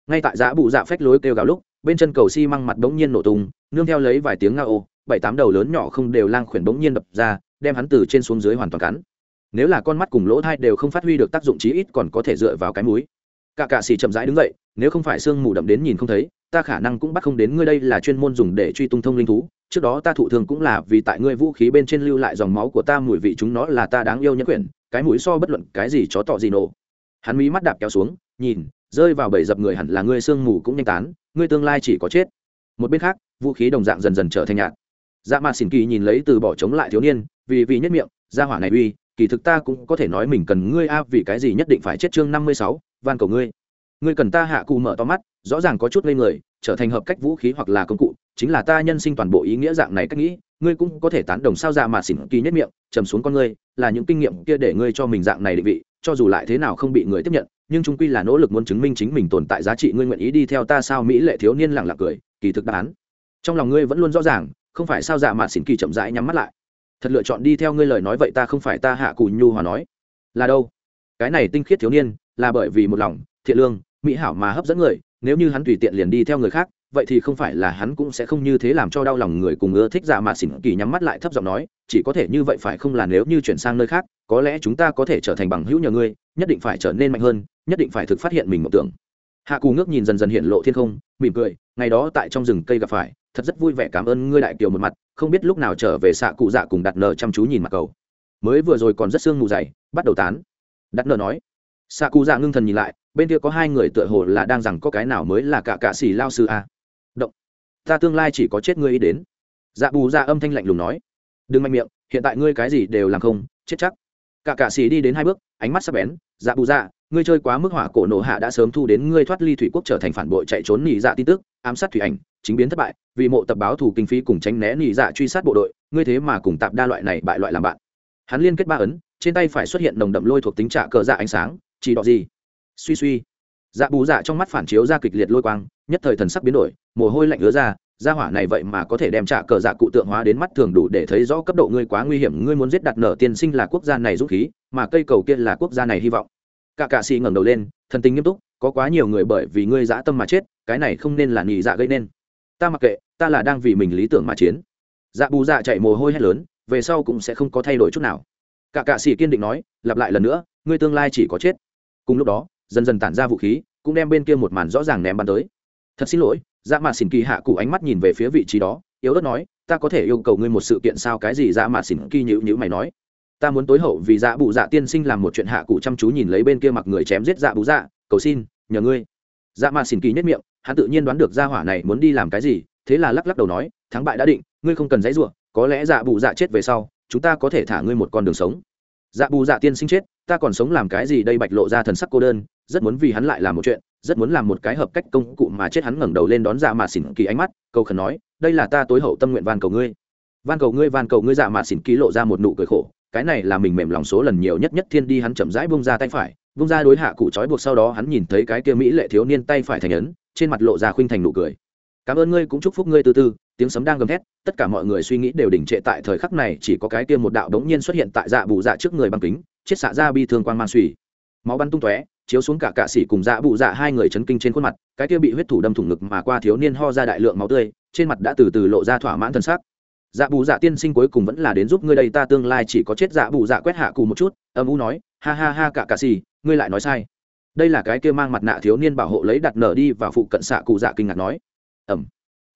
Ngay tại dạ bù dạ phách lối kêu gào lúc, bên chân cầu xi măng mặt bỗng nhiên nổ tung, nương theo lấy vài tiếng nga ô, bảy tám đầu lớn nhỏ không đều lang khuyển bỗng nhiên đập ra, đem hắn từ trên xuống dưới hoàn toàn cắn. Nếu là con mắt cùng lỗ thai đều không phát huy được tác dụng chí ít còn có thể dựa vào cái mũi cả cạ xì chậm rãi đứng dậy, nếu không phải sương mù đậm đến nhìn không thấy, ta khả năng cũng bắt không đến ngươi đây là chuyên môn dùng để truy tung thông linh thú. Trước đó ta thụ thường cũng là vì tại ngươi vũ khí bên trên lưu lại dòng máu của ta, mùi vị chúng nó là ta đáng yêu nhất quyển, cái mũi so bất luận cái gì chó tỏ gì nổ. Hắn mí mắt đạp kéo xuống, nhìn, rơi vào bầy dập người hẳn là ngươi sương mù cũng nhanh tán, ngươi tương lai chỉ có chết. Một bên khác, vũ khí đồng dạng dần dần trở thành nhạt. Dạ mạt xỉn kỳ nhìn lấy từ bỏ chống lại thiếu niên, vì vì nhất miệng ra hỏa này uy kỳ thực ta cũng có thể nói mình cần ngươi a, vì cái gì nhất định phải chết chương năm mươi sáu, van cầu ngươi. Ngươi cần ta hạ cụ mở to mắt, rõ ràng có chút ngây người, trở thành hợp cách vũ khí hoặc là công cụ, chính là ta nhân sinh toàn bộ ý nghĩa dạng này cách nghĩ, ngươi cũng có thể tán đồng sao ra mà xỉn kỳ nhất miệng, trầm xuống con ngươi, là những kinh nghiệm kia để ngươi cho mình dạng này định vị, cho dù lại thế nào không bị người tiếp nhận, nhưng chúng quy là nỗ lực muốn chứng minh chính mình tồn tại giá trị, ngươi nguyện ý đi theo ta sao mỹ lệ thiếu niên lặng lặng cười, kỳ thực đáp án. Trong lòng ngươi vẫn luôn rõ ràng, không phải sao dạ mà xỉn kỳ chậm rãi nhắm mắt lại thật lựa chọn đi theo ngươi lời nói vậy ta không phải ta hạ cù nhu hòa nói. Là đâu? Cái này tinh khiết thiếu niên, là bởi vì một lòng, thiện lương, mỹ hảo mà hấp dẫn người, nếu như hắn tùy tiện liền đi theo người khác, vậy thì không phải là hắn cũng sẽ không như thế làm cho đau lòng người cùng ưa thích giả mà xỉn kỳ nhắm mắt lại thấp giọng nói, chỉ có thể như vậy phải không là nếu như chuyển sang nơi khác, có lẽ chúng ta có thể trở thành bằng hữu nhờ ngươi, nhất định phải trở nên mạnh hơn, nhất định phải thực phát hiện mình mộng tưởng. Hạ cù ngước nhìn dần dần hiện lộ thiên không, mỉm cười, ngày đó tại trong rừng cây gặp phải thật rất vui vẻ cảm ơn ngươi đại kiều một mặt, không biết lúc nào trở về xạ cụ dạ cùng đặt nờ chăm chú nhìn mặt cầu. Mới vừa rồi còn rất sương mù dày, bắt đầu tán. Đặt nờ nói. Xạ cụ dạ ngưng thần nhìn lại, bên kia có hai người tựa hồ là đang rằng có cái nào mới là cả cạ xì lao sư a. Động. Ta tương lai chỉ có chết ngươi ý đến. Dạ bù dạ âm thanh lạnh lùng nói. Đừng mạnh miệng, hiện tại ngươi cái gì đều làm không, chết chắc. Cả cạ xì đi đến hai bước, ánh mắt sắc bén. Dạ bù dạ ngươi chơi quá mức hỏa cổ nổ hạ đã sớm thu đến ngươi thoát ly thủy quốc trở thành phản bội chạy trốn nhị dạ tin tức ám sát thủy ảnh, chính biến thất bại, vì mộ tập báo thù kinh phí cùng tránh né nhị dạ truy sát bộ đội, ngươi thế mà cùng tạp đa loại này bại loại làm bạn. Hắn liên kết ba ấn, trên tay phải xuất hiện nồng đậm lôi thuộc tính trạ cờ dạ ánh sáng, chỉ đỏ gì? Suy suy. Dạ bù dạ trong mắt phản chiếu ra kịch liệt lôi quang, nhất thời thần sắc biến đổi, mồ hôi lạnh ứa ra, gia hỏa này vậy mà có thể đem trả cờ dạ cụ tượng hóa đến mắt thường đủ để thấy rõ cấp độ ngươi quá nguy hiểm, ngươi muốn giết đặt nở tiên sinh là quốc gia này dũng khí, mà cây cầu kia là quốc gia này hy vọng. Cả cạ xì ngẩng đầu lên, thần tình nghiêm túc có quá nhiều người bởi vì ngươi dã tâm mà chết, cái này không nên là nhị dạ gây nên. Ta mặc kệ, ta là đang vì mình lý tưởng mà chiến. Dạ bù dạ chạy mồ hôi hét lớn, về sau cũng sẽ không có thay đổi chút nào. Cả cạ sĩ kiên định nói, lặp lại lần nữa, ngươi tương lai chỉ có chết. Cùng lúc đó, dần dần tản ra vũ khí, cũng đem bên kia một màn rõ ràng ném bắn tới. Thật xin lỗi dạ mà xỉn kỳ hạ cụ ánh mắt nhìn về phía vị trí đó, yếu ớt nói, ta có thể yêu cầu ngươi một sự kiện sao cái gì dạ mà xỉn kỳ nhữ nhữ mày nói. Ta muốn tối hậu vì dạ bụ dạ tiên sinh làm một chuyện hạ cụ chăm chú nhìn lấy bên kia mặc người chém giết dạ bù dạ cầu xin, nhờ ngươi. Dạ mà xỉn kỳ nhất miệng, hắn tự nhiên đoán được gia hỏa này muốn đi làm cái gì, thế là lắc lắc đầu nói, thắng bại đã định, ngươi không cần dãy ruộng có lẽ dạ bù dạ chết về sau, chúng ta có thể thả ngươi một con đường sống. Dạ bù dạ tiên sinh chết, ta còn sống làm cái gì đây bạch lộ ra thần sắc cô đơn, rất muốn vì hắn lại làm một chuyện, rất muốn làm một cái hợp cách công cụ mà chết hắn ngẩng đầu lên đón dạ mà xỉn kỳ ánh mắt, cầu khẩn nói, đây là ta tối hậu tâm nguyện van cầu ngươi. Van cầu ngươi, van cầu ngươi dạ mà xỉn kỳ lộ ra một nụ cười khổ, cái này là mình mềm lòng số lần nhiều nhất nhất thiên đi hắn chậm rãi bung ra tay phải vung ra đối hạ cụ trói buộc sau đó hắn nhìn thấy cái kia mỹ lệ thiếu niên tay phải thành ấn, trên mặt lộ ra khuynh thành nụ cười. Cảm ơn ngươi cũng chúc phúc ngươi từ từ, tiếng sấm đang gầm thét, tất cả mọi người suy nghĩ đều đỉnh trệ tại thời khắc này, chỉ có cái kia một đạo đống nhiên xuất hiện tại dạ bù dạ trước người băng kính chết xạ ra bi thương quang mang suy máu bắn tung tóe, chiếu xuống cả cạ sĩ cùng dạ bù dạ hai người chấn kinh trên khuôn mặt, cái kia bị huyết thủ đâm thủng ngực mà qua thiếu niên ho ra đại lượng máu tươi, trên mặt đã từ từ lộ ra thỏa mãn thân xác. Dạ bù dạ tiên sinh cuối cùng vẫn là đến giúp ngươi đây, ta tương lai chỉ có chết dạ bù dạ quét hạ cụ một chút, âm u nói. Ha ha ha cả cạ sĩ ngươi lại nói sai. Đây là cái kia mang mặt nạ thiếu niên bảo hộ lấy đặt nở đi và phụ cận xạ cụ dạ kinh ngạc nói. Ẩm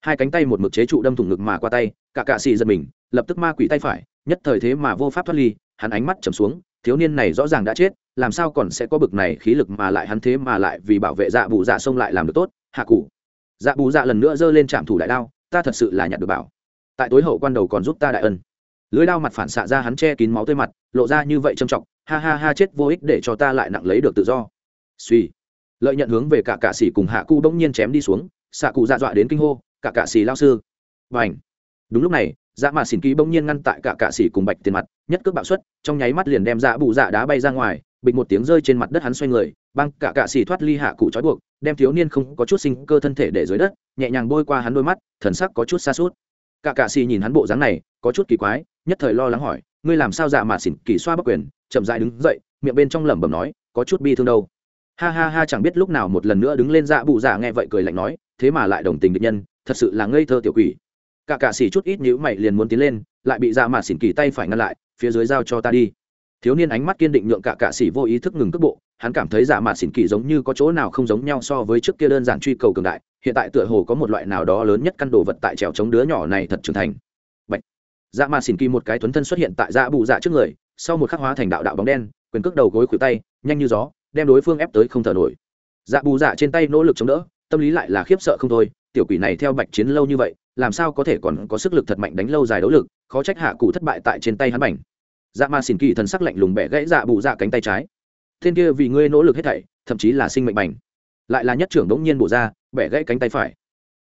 hai cánh tay một mực chế trụ đâm thủng ngực mà qua tay, cả cạ xì giật mình, lập tức ma quỷ tay phải, nhất thời thế mà vô pháp thoát ly, hắn ánh mắt trầm xuống, thiếu niên này rõ ràng đã chết, làm sao còn sẽ có bực này khí lực mà lại hắn thế mà lại vì bảo vệ dạ bù dạ xông lại làm được tốt, hạ cụ. Dạ bù dạ lần nữa giơ lên trạm thủ đại đao, ta thật sự là nhặt được bảo. Tại tối hậu quan đầu còn giúp ta đại ân. Lưới đao mặt phản xạ ra hắn che kín máu tươi mặt, lộ ra như vậy trầm trọng ha ha ha chết vô ích để cho ta lại nặng lấy được tự do. Suy. Lợi nhận hướng về cả cạ xỉ cùng hạ cụ bỗng nhiên chém đi xuống, xạ cụ dạ dọa đến kinh hô, cả cạ xỉ lao sư. Và ảnh đúng lúc này dạ mà xỉn ký bỗng nhiên ngăn tại cả cạ xỉ cùng bạch tiền mặt, nhất cước bạo xuất, trong nháy mắt liền đem dạ bụ dạ đá bay ra ngoài, bịch một tiếng rơi trên mặt đất hắn xoay người, băng cả cạ xỉ thoát ly hạ cụ trói buộc, đem thiếu niên không có chút sinh cơ thân thể để dưới đất, nhẹ nhàng bôi qua hắn đôi mắt, thần sắc có chút xa suốt cả cạ xỉ nhìn hắn bộ dáng này, có chút kỳ quái, nhất thời lo lắng hỏi, ngươi làm sao dạ mà xỉn kỳ xoa bắc quyền chậm dại đứng dậy, miệng bên trong lẩm bẩm nói, có chút bi thương đâu. Ha ha ha, chẳng biết lúc nào một lần nữa đứng lên dạ bụ dạ nghe vậy cười lạnh nói, thế mà lại đồng tình địch nhân, thật sự là ngây thơ tiểu quỷ. Cả cả xỉ chút ít nhữ mày liền muốn tiến lên, lại bị dạ mà xỉn kỳ tay phải ngăn lại, phía dưới giao cho ta đi. Thiếu niên ánh mắt kiên định nhượng cả cả xỉ vô ý thức ngừng cước bộ, hắn cảm thấy dạ mà xỉn kỳ giống như có chỗ nào không giống nhau so với trước kia đơn giản truy cầu cường đại, hiện tại tựa hồ có một loại nào đó lớn nhất căn đồ vật tại trèo chống đứa nhỏ này thật trưởng thành. Bạch. dạ mà xỉn kỳ một cái tuấn thân xuất hiện tại dạ bụ dạ trước người sau một khắc hóa thành đạo đạo bóng đen, quyền cước đầu gối khuỷu tay, nhanh như gió, đem đối phương ép tới không thở nổi. Dạ bù dạ trên tay nỗ lực chống đỡ, tâm lý lại là khiếp sợ không thôi, tiểu quỷ này theo bạch chiến lâu như vậy, làm sao có thể còn có sức lực thật mạnh đánh lâu dài đấu lực, khó trách hạ cụ thất bại tại trên tay hắn bảnh dạ ma xỉn kỳ thần sắc lạnh lùng bẻ gãy dạ bù dạ cánh tay trái. Thiên kia vì ngươi nỗ lực hết thảy, thậm chí là sinh mệnh bảnh lại là nhất trưởng đống nhiên bổ ra, bẻ gãy cánh tay phải.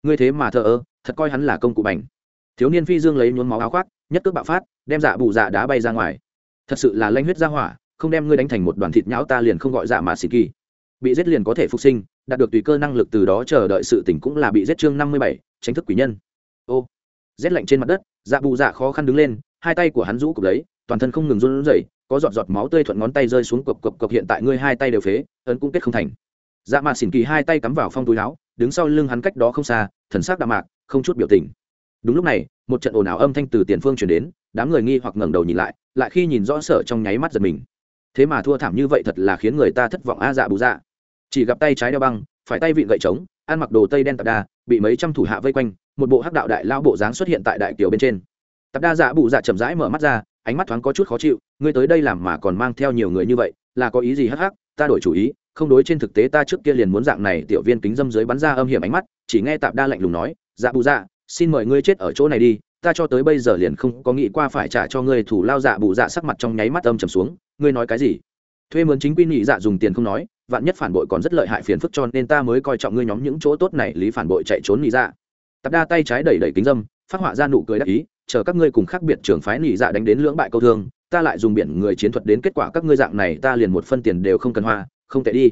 Ngươi thế mà thờ ơ, thật coi hắn là công cụ bảnh thiếu niên phi dương lấy nhuốm máu áo khoác, nhất cước bạo phát, đem dạ bù dạ đá bay ra ngoài thật sự là lanh huyết ra hỏa, không đem ngươi đánh thành một đoàn thịt nhão ta liền không gọi dạ mà xì kỳ. Bị giết liền có thể phục sinh, đạt được tùy cơ năng lực từ đó chờ đợi sự tỉnh cũng là bị giết chương năm mươi bảy, tránh thức quỷ nhân. Ô, rét lạnh trên mặt đất dạ bù dạ khó khăn đứng lên, hai tay của hắn rũ cục lấy toàn thân không ngừng run rẩy, có giọt giọt máu tươi thuận ngón tay rơi xuống cộc cộc cộc hiện tại ngươi hai tay đều phế, ấn cũng kết không thành. Dạ mà xỉn kỳ hai tay cắm vào phong túi áo, đứng sau lưng hắn cách đó không xa, thần sắc đạm mạc, không chút biểu tình đúng lúc này, một trận ồn ào âm thanh từ tiền phương chuyển đến, đám người nghi hoặc ngẩng đầu nhìn lại lại khi nhìn rõ sở trong nháy mắt giật mình. Thế mà thua thảm như vậy thật là khiến người ta thất vọng a dạ bù dạ. Chỉ gặp tay trái đeo băng, phải tay vịn gậy trống, ăn mặc đồ tây đen tạp đa, bị mấy trăm thủ hạ vây quanh, một bộ hắc đạo đại lao bộ dáng xuất hiện tại đại kiều bên trên. Tạp đa dạ bù dạ chậm rãi mở mắt ra, ánh mắt thoáng có chút khó chịu, ngươi tới đây làm mà còn mang theo nhiều người như vậy, là có ý gì hắc hắc, ta đổi chủ ý, không đối trên thực tế ta trước kia liền muốn dạng này tiểu viên kính dâm dưới bắn ra âm hiểm ánh mắt. Chỉ nghe tạp đa lạnh lùng nói dạ bù dạ xin mời ngươi chết ở chỗ này đi, ta cho tới bây giờ liền không có nghĩ qua phải trả cho ngươi thủ lao dạ bù dạ sắc mặt trong nháy mắt âm trầm xuống, ngươi nói cái gì? Thuê mướn chính quy nhị dạ dùng tiền không nói, vạn nhất phản bội còn rất lợi hại phiền phức cho nên ta mới coi trọng ngươi nhóm những chỗ tốt này, lý phản bội chạy trốn nhị dạ. Tập đa tay trái đẩy đẩy kính dâm, phát họa ra nụ cười đắc ý, chờ các ngươi cùng khác biệt trường phái nhị dạ đánh đến lưỡng bại câu thương, ta lại dùng biển người chiến thuật đến kết quả các ngươi dạng này, ta liền một phân tiền đều không cần hoa, không tệ đi.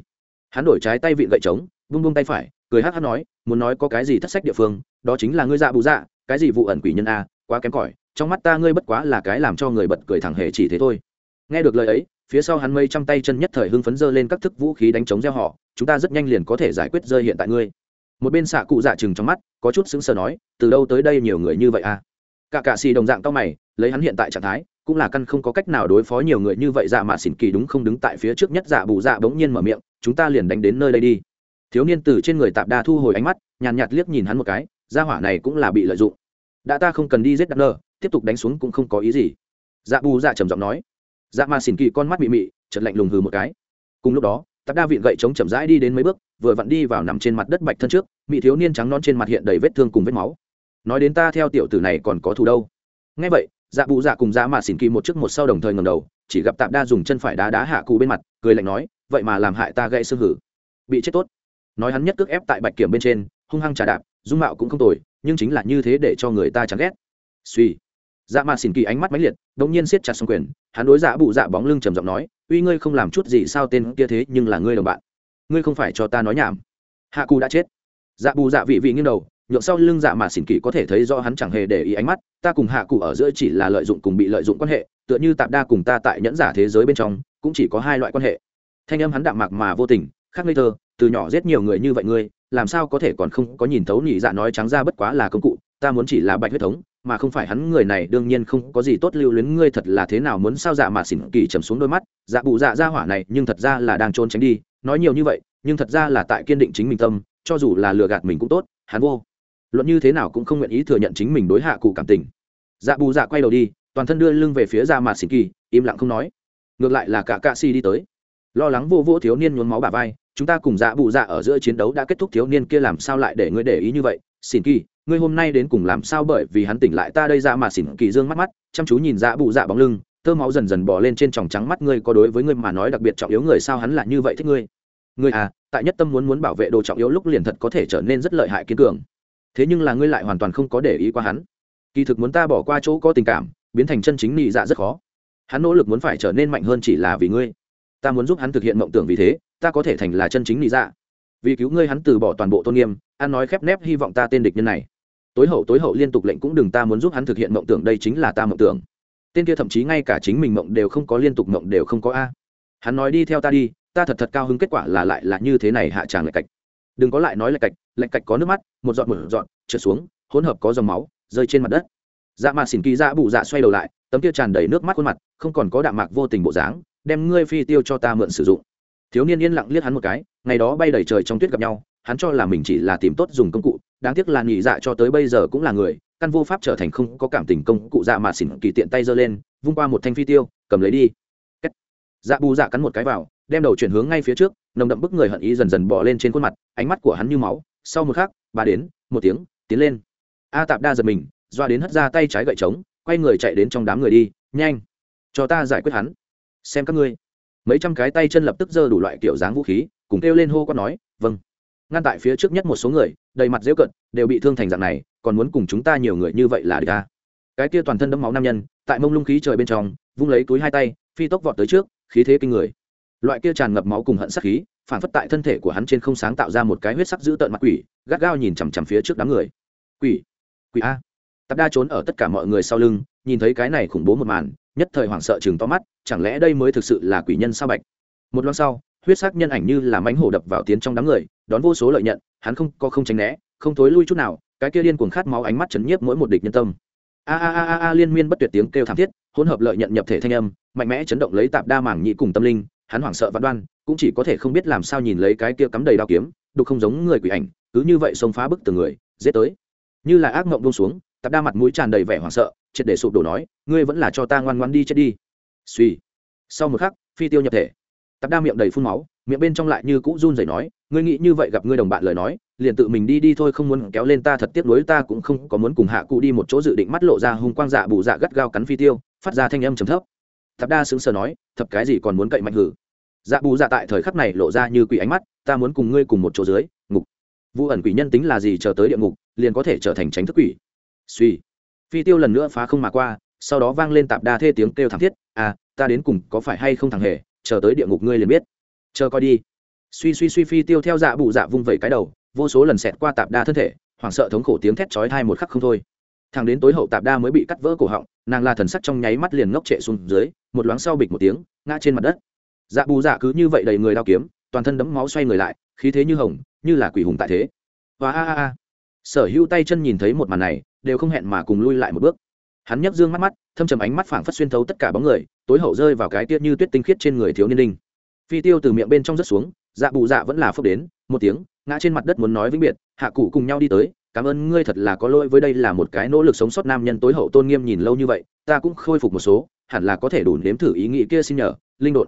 Hắn đổi trái tay vị gậy trống, vung vung tay phải, cười hắc hắc nói muốn nói có cái gì thất sách địa phương, đó chính là ngươi dạ bù dạ cái gì vụ ẩn quỷ nhân a, quá kém cỏi, trong mắt ta ngươi bất quá là cái làm cho người bật cười thẳng hề chỉ thế thôi. Nghe được lời ấy, phía sau hắn mây trong tay chân nhất thời hưng phấn dơ lên các thức vũ khí đánh chống gieo họ, chúng ta rất nhanh liền có thể giải quyết rơi hiện tại ngươi. Một bên xạ cụ dạ chừng trong mắt, có chút sững sờ nói, từ đâu tới đây nhiều người như vậy a? cả cạ xì đồng dạng cao mày, lấy hắn hiện tại trạng thái, cũng là căn không có cách nào đối phó nhiều người như vậy dạ mà xỉn kỳ đúng không đứng tại phía trước nhất dạ bù dạ bỗng nhiên mở miệng, chúng ta liền đánh đến nơi đây đi thiếu niên từ trên người tạp đa thu hồi ánh mắt, nhàn nhạt liếc nhìn hắn một cái, gia hỏa này cũng là bị lợi dụng. Đã ta không cần đi giết đắc nơ tiếp tục đánh xuống cũng không có ý gì. Dạ bù dạ trầm giọng nói. Dạ mà xỉn kỳ con mắt mị mị chật lạnh lùng hừ một cái. Cùng lúc đó, tạp đa vịn gậy chống chậm rãi đi đến mấy bước, vừa vặn đi vào nằm trên mặt đất bạch thân trước, mị thiếu niên trắng non trên mặt hiện đầy vết thương cùng vết máu. Nói đến ta theo tiểu tử này còn có thù đâu. Ngay vậy dạ bù dạ cùng dạ mà xỉn kỳ một trước một sau đồng thời ngầm đầu, chỉ gặp tạp đa dùng chân phải đá đá hạ cụ bên mặt, cười lạnh nói, vậy mà làm hại ta gãy xương hử. Bị chết tốt nói hắn nhất cước ép tại bạch kiểm bên trên, hung hăng trà đạp, dung mạo cũng không tồi, nhưng chính là như thế để cho người ta chán ghét. Suy. Dạ mà xỉn kỳ ánh mắt mãnh liệt đ ỗ n g nhiên siết chặt xong quyền, hắn đối dạ bụ dạ bóng lưng trầm giọng nói, uy, ngươi không làm chút gì sao tên kia thế, nhưng là ngươi đồng bạn. Ngươi không phải cho ta nói nhảm. Hạ cù đã chết. Dạ bù dạ vị vị nghiêng đầu, nhượng sau lưng dạ mà xỉn kỳ có thể thấy do hắn chẳng hề để ý ánh mắt, ta cùng hạ cụ ở giữa chỉ là lợi dụng cùng bị lợi dụng quan hệ, tựa như tạp đa cùng ta tại nhẫn giả thế giới bên trong, cũng chỉ có hai loại quan hệ. Thanh âm hắn đạm mạc mà vô tình, khác ngây thơ từ nhỏ giết nhiều người như vậy ngươi, làm sao có thể còn không có nhìn thấu nhị dạ nói trắng ra bất quá là công cụ, ta muốn chỉ là bạch huyết thống, mà không phải hắn người này đương nhiên không có gì tốt lưu luyến ngươi thật là thế nào muốn sao dạ mà xỉn kỳ trầm xuống đôi mắt dạ bụ dạ ra hỏa này nhưng thật ra là đang trốn tránh đi, nói nhiều như vậy, nhưng thật ra là tại kiên định chính mình tâm, cho dù là lừa gạt mình cũng tốt, hắn vô luận như thế nào cũng không nguyện ý thừa nhận chính mình đối hạ cụ cảm tình. Dạ bù dạ quay đầu đi, toàn thân đưa lưng về phía dạ mà xỉn kỳ, im lặng không nói. Ngược lại là cả cạ si đi tới. Lo lắng vô vô thiếu niên nhuốm máu bà vai chúng ta cùng dạ bụ dạ ở giữa chiến đấu đã kết thúc thiếu niên kia làm sao lại để ngươi để ý như vậy? Xỉn kỳ, ngươi hôm nay đến cùng làm sao bởi vì hắn tỉnh lại ta đây ra mà xỉn kỳ dương mắt mắt, chăm chú nhìn dạ bụ dạ bóng lưng, tơ máu dần dần bỏ lên trên tròng trắng mắt ngươi, có đối với ngươi mà nói đặc biệt trọng yếu người sao hắn là như vậy thích ngươi? Ngươi à tại nhất tâm muốn muốn bảo vệ đồ trọng yếu lúc liền thật có thể trở nên rất lợi hại kiên cường. Thế nhưng là ngươi lại hoàn toàn không có để ý qua hắn. Kỳ thực muốn ta bỏ qua chỗ có tình cảm, biến thành chân chính nị dạ rất khó. Hắn nỗ lực muốn phải trở nên mạnh hơn chỉ là vì ngươi. Ta muốn giúp hắn thực hiện mộng tưởng vì thế ta có thể thành là chân chính lý dạ. Vì cứu ngươi hắn từ bỏ toàn bộ tôn nghiêm, an nói khép nép hy vọng ta tên địch nhân này. Tối hậu tối hậu liên tục lệnh cũng đừng ta muốn giúp hắn thực hiện mộng tưởng, đây chính là ta mộng tưởng. Tên kia thậm chí ngay cả chính mình mộng đều không có, liên tục mộng đều không có a. Hắn nói đi theo ta đi, ta thật thật cao hứng kết quả là lại là như thế này hạ tràng lạch cạch. Đừng có lại nói lạch cạch lạch cạch có nước mắt, một giọt một giọt, trượt xuống, hỗn hợp có dòng máu, rơi trên mặt đất. Dạ mà xỉn kỳ dạ bụ dạ xoay đầu lại, tấm kia tràn đầy nước mắt khuôn mặt, không còn có đạm mạc vô tình bộ dáng, đem ngươi phi tiêu cho ta mượn sử dụng thiếu niên yên lặng liếc hắn một cái, ngày đó bay đầy trời trong tuyết gặp nhau, hắn cho là mình chỉ là tìm tốt dùng công cụ, đáng tiếc là nhị dạ cho tới bây giờ cũng là người, căn vô pháp trở thành không có cảm tình công cụ dạ mà xỉn kỳ tiện tay giơ lên, vung qua một thanh phi tiêu, cầm lấy đi. Dạ bù dạ cắn một cái vào, đem đầu chuyển hướng ngay phía trước, nồng đậm bức người hận ý dần dần bỏ lên trên khuôn mặt, ánh mắt của hắn như máu, sau một khắc, bà đến, một tiếng, tiến lên. A tạp đa giật mình, doa đến hất ra tay trái gậy trống, quay người chạy đến trong đám người đi, nhanh, cho ta giải quyết hắn. Xem các ngươi mấy trăm cái tay chân lập tức giơ đủ loại kiểu dáng vũ khí, cùng kêu lên hô quát nói vâng. Ngăn tại phía trước nhất một số người, đầy mặt dễu cận đều bị thương thành dạng này, còn muốn cùng chúng ta nhiều người như vậy là địch ta à? cái kia toàn thân đẫm máu nam nhân, tại mông lung khí trời bên trong, vung lấy túi hai tay, phi tốc vọt tới trước, khí thế kinh người. Loại kia tràn ngập máu cùng hận sắc khí, phản phất tại thân thể của hắn trên không sáng tạo ra một cái huyết sắc dữ tợn mặt quỷ, gắt gao nhìn chằm chằm phía trước đám người. Quỷ quỷ a. Tạp đa trốn ở tất cả mọi người sau lưng, nhìn thấy cái này khủng bố một màn nhất thời hoảng sợ chừng to mắt, chẳng lẽ đây mới thực sự là quỷ nhân sao bạch? Một loan sau, huyết sắc nhân ảnh như là mánh hổ đập vào tiến trong đám người, đón vô số lợi nhận, hắn không có không tránh né, không thối lui chút nào, cái kia điên cuồng khát máu ánh mắt chấn nhiếp mỗi một địch nhân tâm. A a a a liên miên bất tuyệt tiếng kêu thảm thiết, hỗn hợp lợi nhận nhập thể thanh âm, mạnh mẽ chấn động lấy tạp đa mảng nhị cùng tâm linh, hắn hoảng sợ vạn đoan, cũng chỉ có thể không biết làm sao nhìn lấy cái kia cắm đầy đao kiếm, đục không giống người quỷ ảnh, cứ như vậy xông phá bức từ người, giết tới. Như là ác mộng buông xuống tạp đa mặt mũi tràn đầy vẻ hoảng sợ, triệt để sụp đổ nói, ngươi vẫn là cho ta ngoan ngoan đi chết đi. Suy. Sau một khắc, phi tiêu nhập thể. Tạp đa miệng đầy phun máu, miệng bên trong lại như cũ run rẩy nói, ngươi nghĩ như vậy gặp ngươi đồng bạn lời nói, liền tự mình đi đi thôi, không muốn kéo lên ta thật tiếc nuối, ta cũng không có muốn cùng hạ cụ đi một chỗ dự định mắt lộ ra hung quang dạ bù dạ gắt gao cắn phi tiêu, phát ra thanh âm trầm thấp. Thập đa sững sờ nói, thập cái gì còn muốn cậy mạnh hử? Dạ bù dạ tại thời khắc này lộ ra như quỷ ánh mắt, ta muốn cùng ngươi cùng một chỗ dưới, ngục. Vụ ẩn quỷ nhân tính là gì chờ tới địa ngục, liền có thể trở thành tránh thức quỷ suy. Phi tiêu lần nữa phá không mà qua, sau đó vang lên tạp đa thê tiếng kêu thảm thiết à ta đến cùng có phải hay không thằng hề, chờ tới địa ngục ngươi liền biết. Chờ coi đi. Suy suy suy phi tiêu theo dạ bụ dạ vung vẩy cái đầu, vô số lần xẹt qua tạp đa thân thể, hoảng sợ thống khổ tiếng thét chói thai một khắc không thôi. Thằng đến tối hậu tạp đa mới bị cắt vỡ cổ họng, nàng là thần sắc trong nháy mắt liền ngốc trệ xuống dưới, một loáng sau bịch một tiếng, ngã trên mặt đất. Dạ bù dạ cứ như vậy đầy người đao kiếm, toàn thân đấm máu xoay người lại, khí thế như hồng, như là quỷ hùng tại thế. Và a a a. Sở hữu tay chân nhìn thấy một màn này đều không hẹn mà cùng lui lại một bước. Hắn nhấc dương mắt mắt, thâm trầm ánh mắt phảng phất xuyên thấu tất cả bóng người, tối hậu rơi vào cái tiết như tuyết tinh khiết trên người thiếu niên đinh phi tiêu từ miệng bên trong rất xuống dạ bù dạ vẫn là phốc đến, một tiếng, ngã trên mặt đất muốn nói vĩnh biệt, hạ cụ cùng nhau đi tới, cảm ơn ngươi thật là có lỗi với đây là một cái nỗ lực sống sót nam nhân tối hậu tôn nghiêm nhìn lâu như vậy, ta cũng khôi phục một số, hẳn là có thể đủ nếm thử ý nghĩ kia xin nhờ, linh đột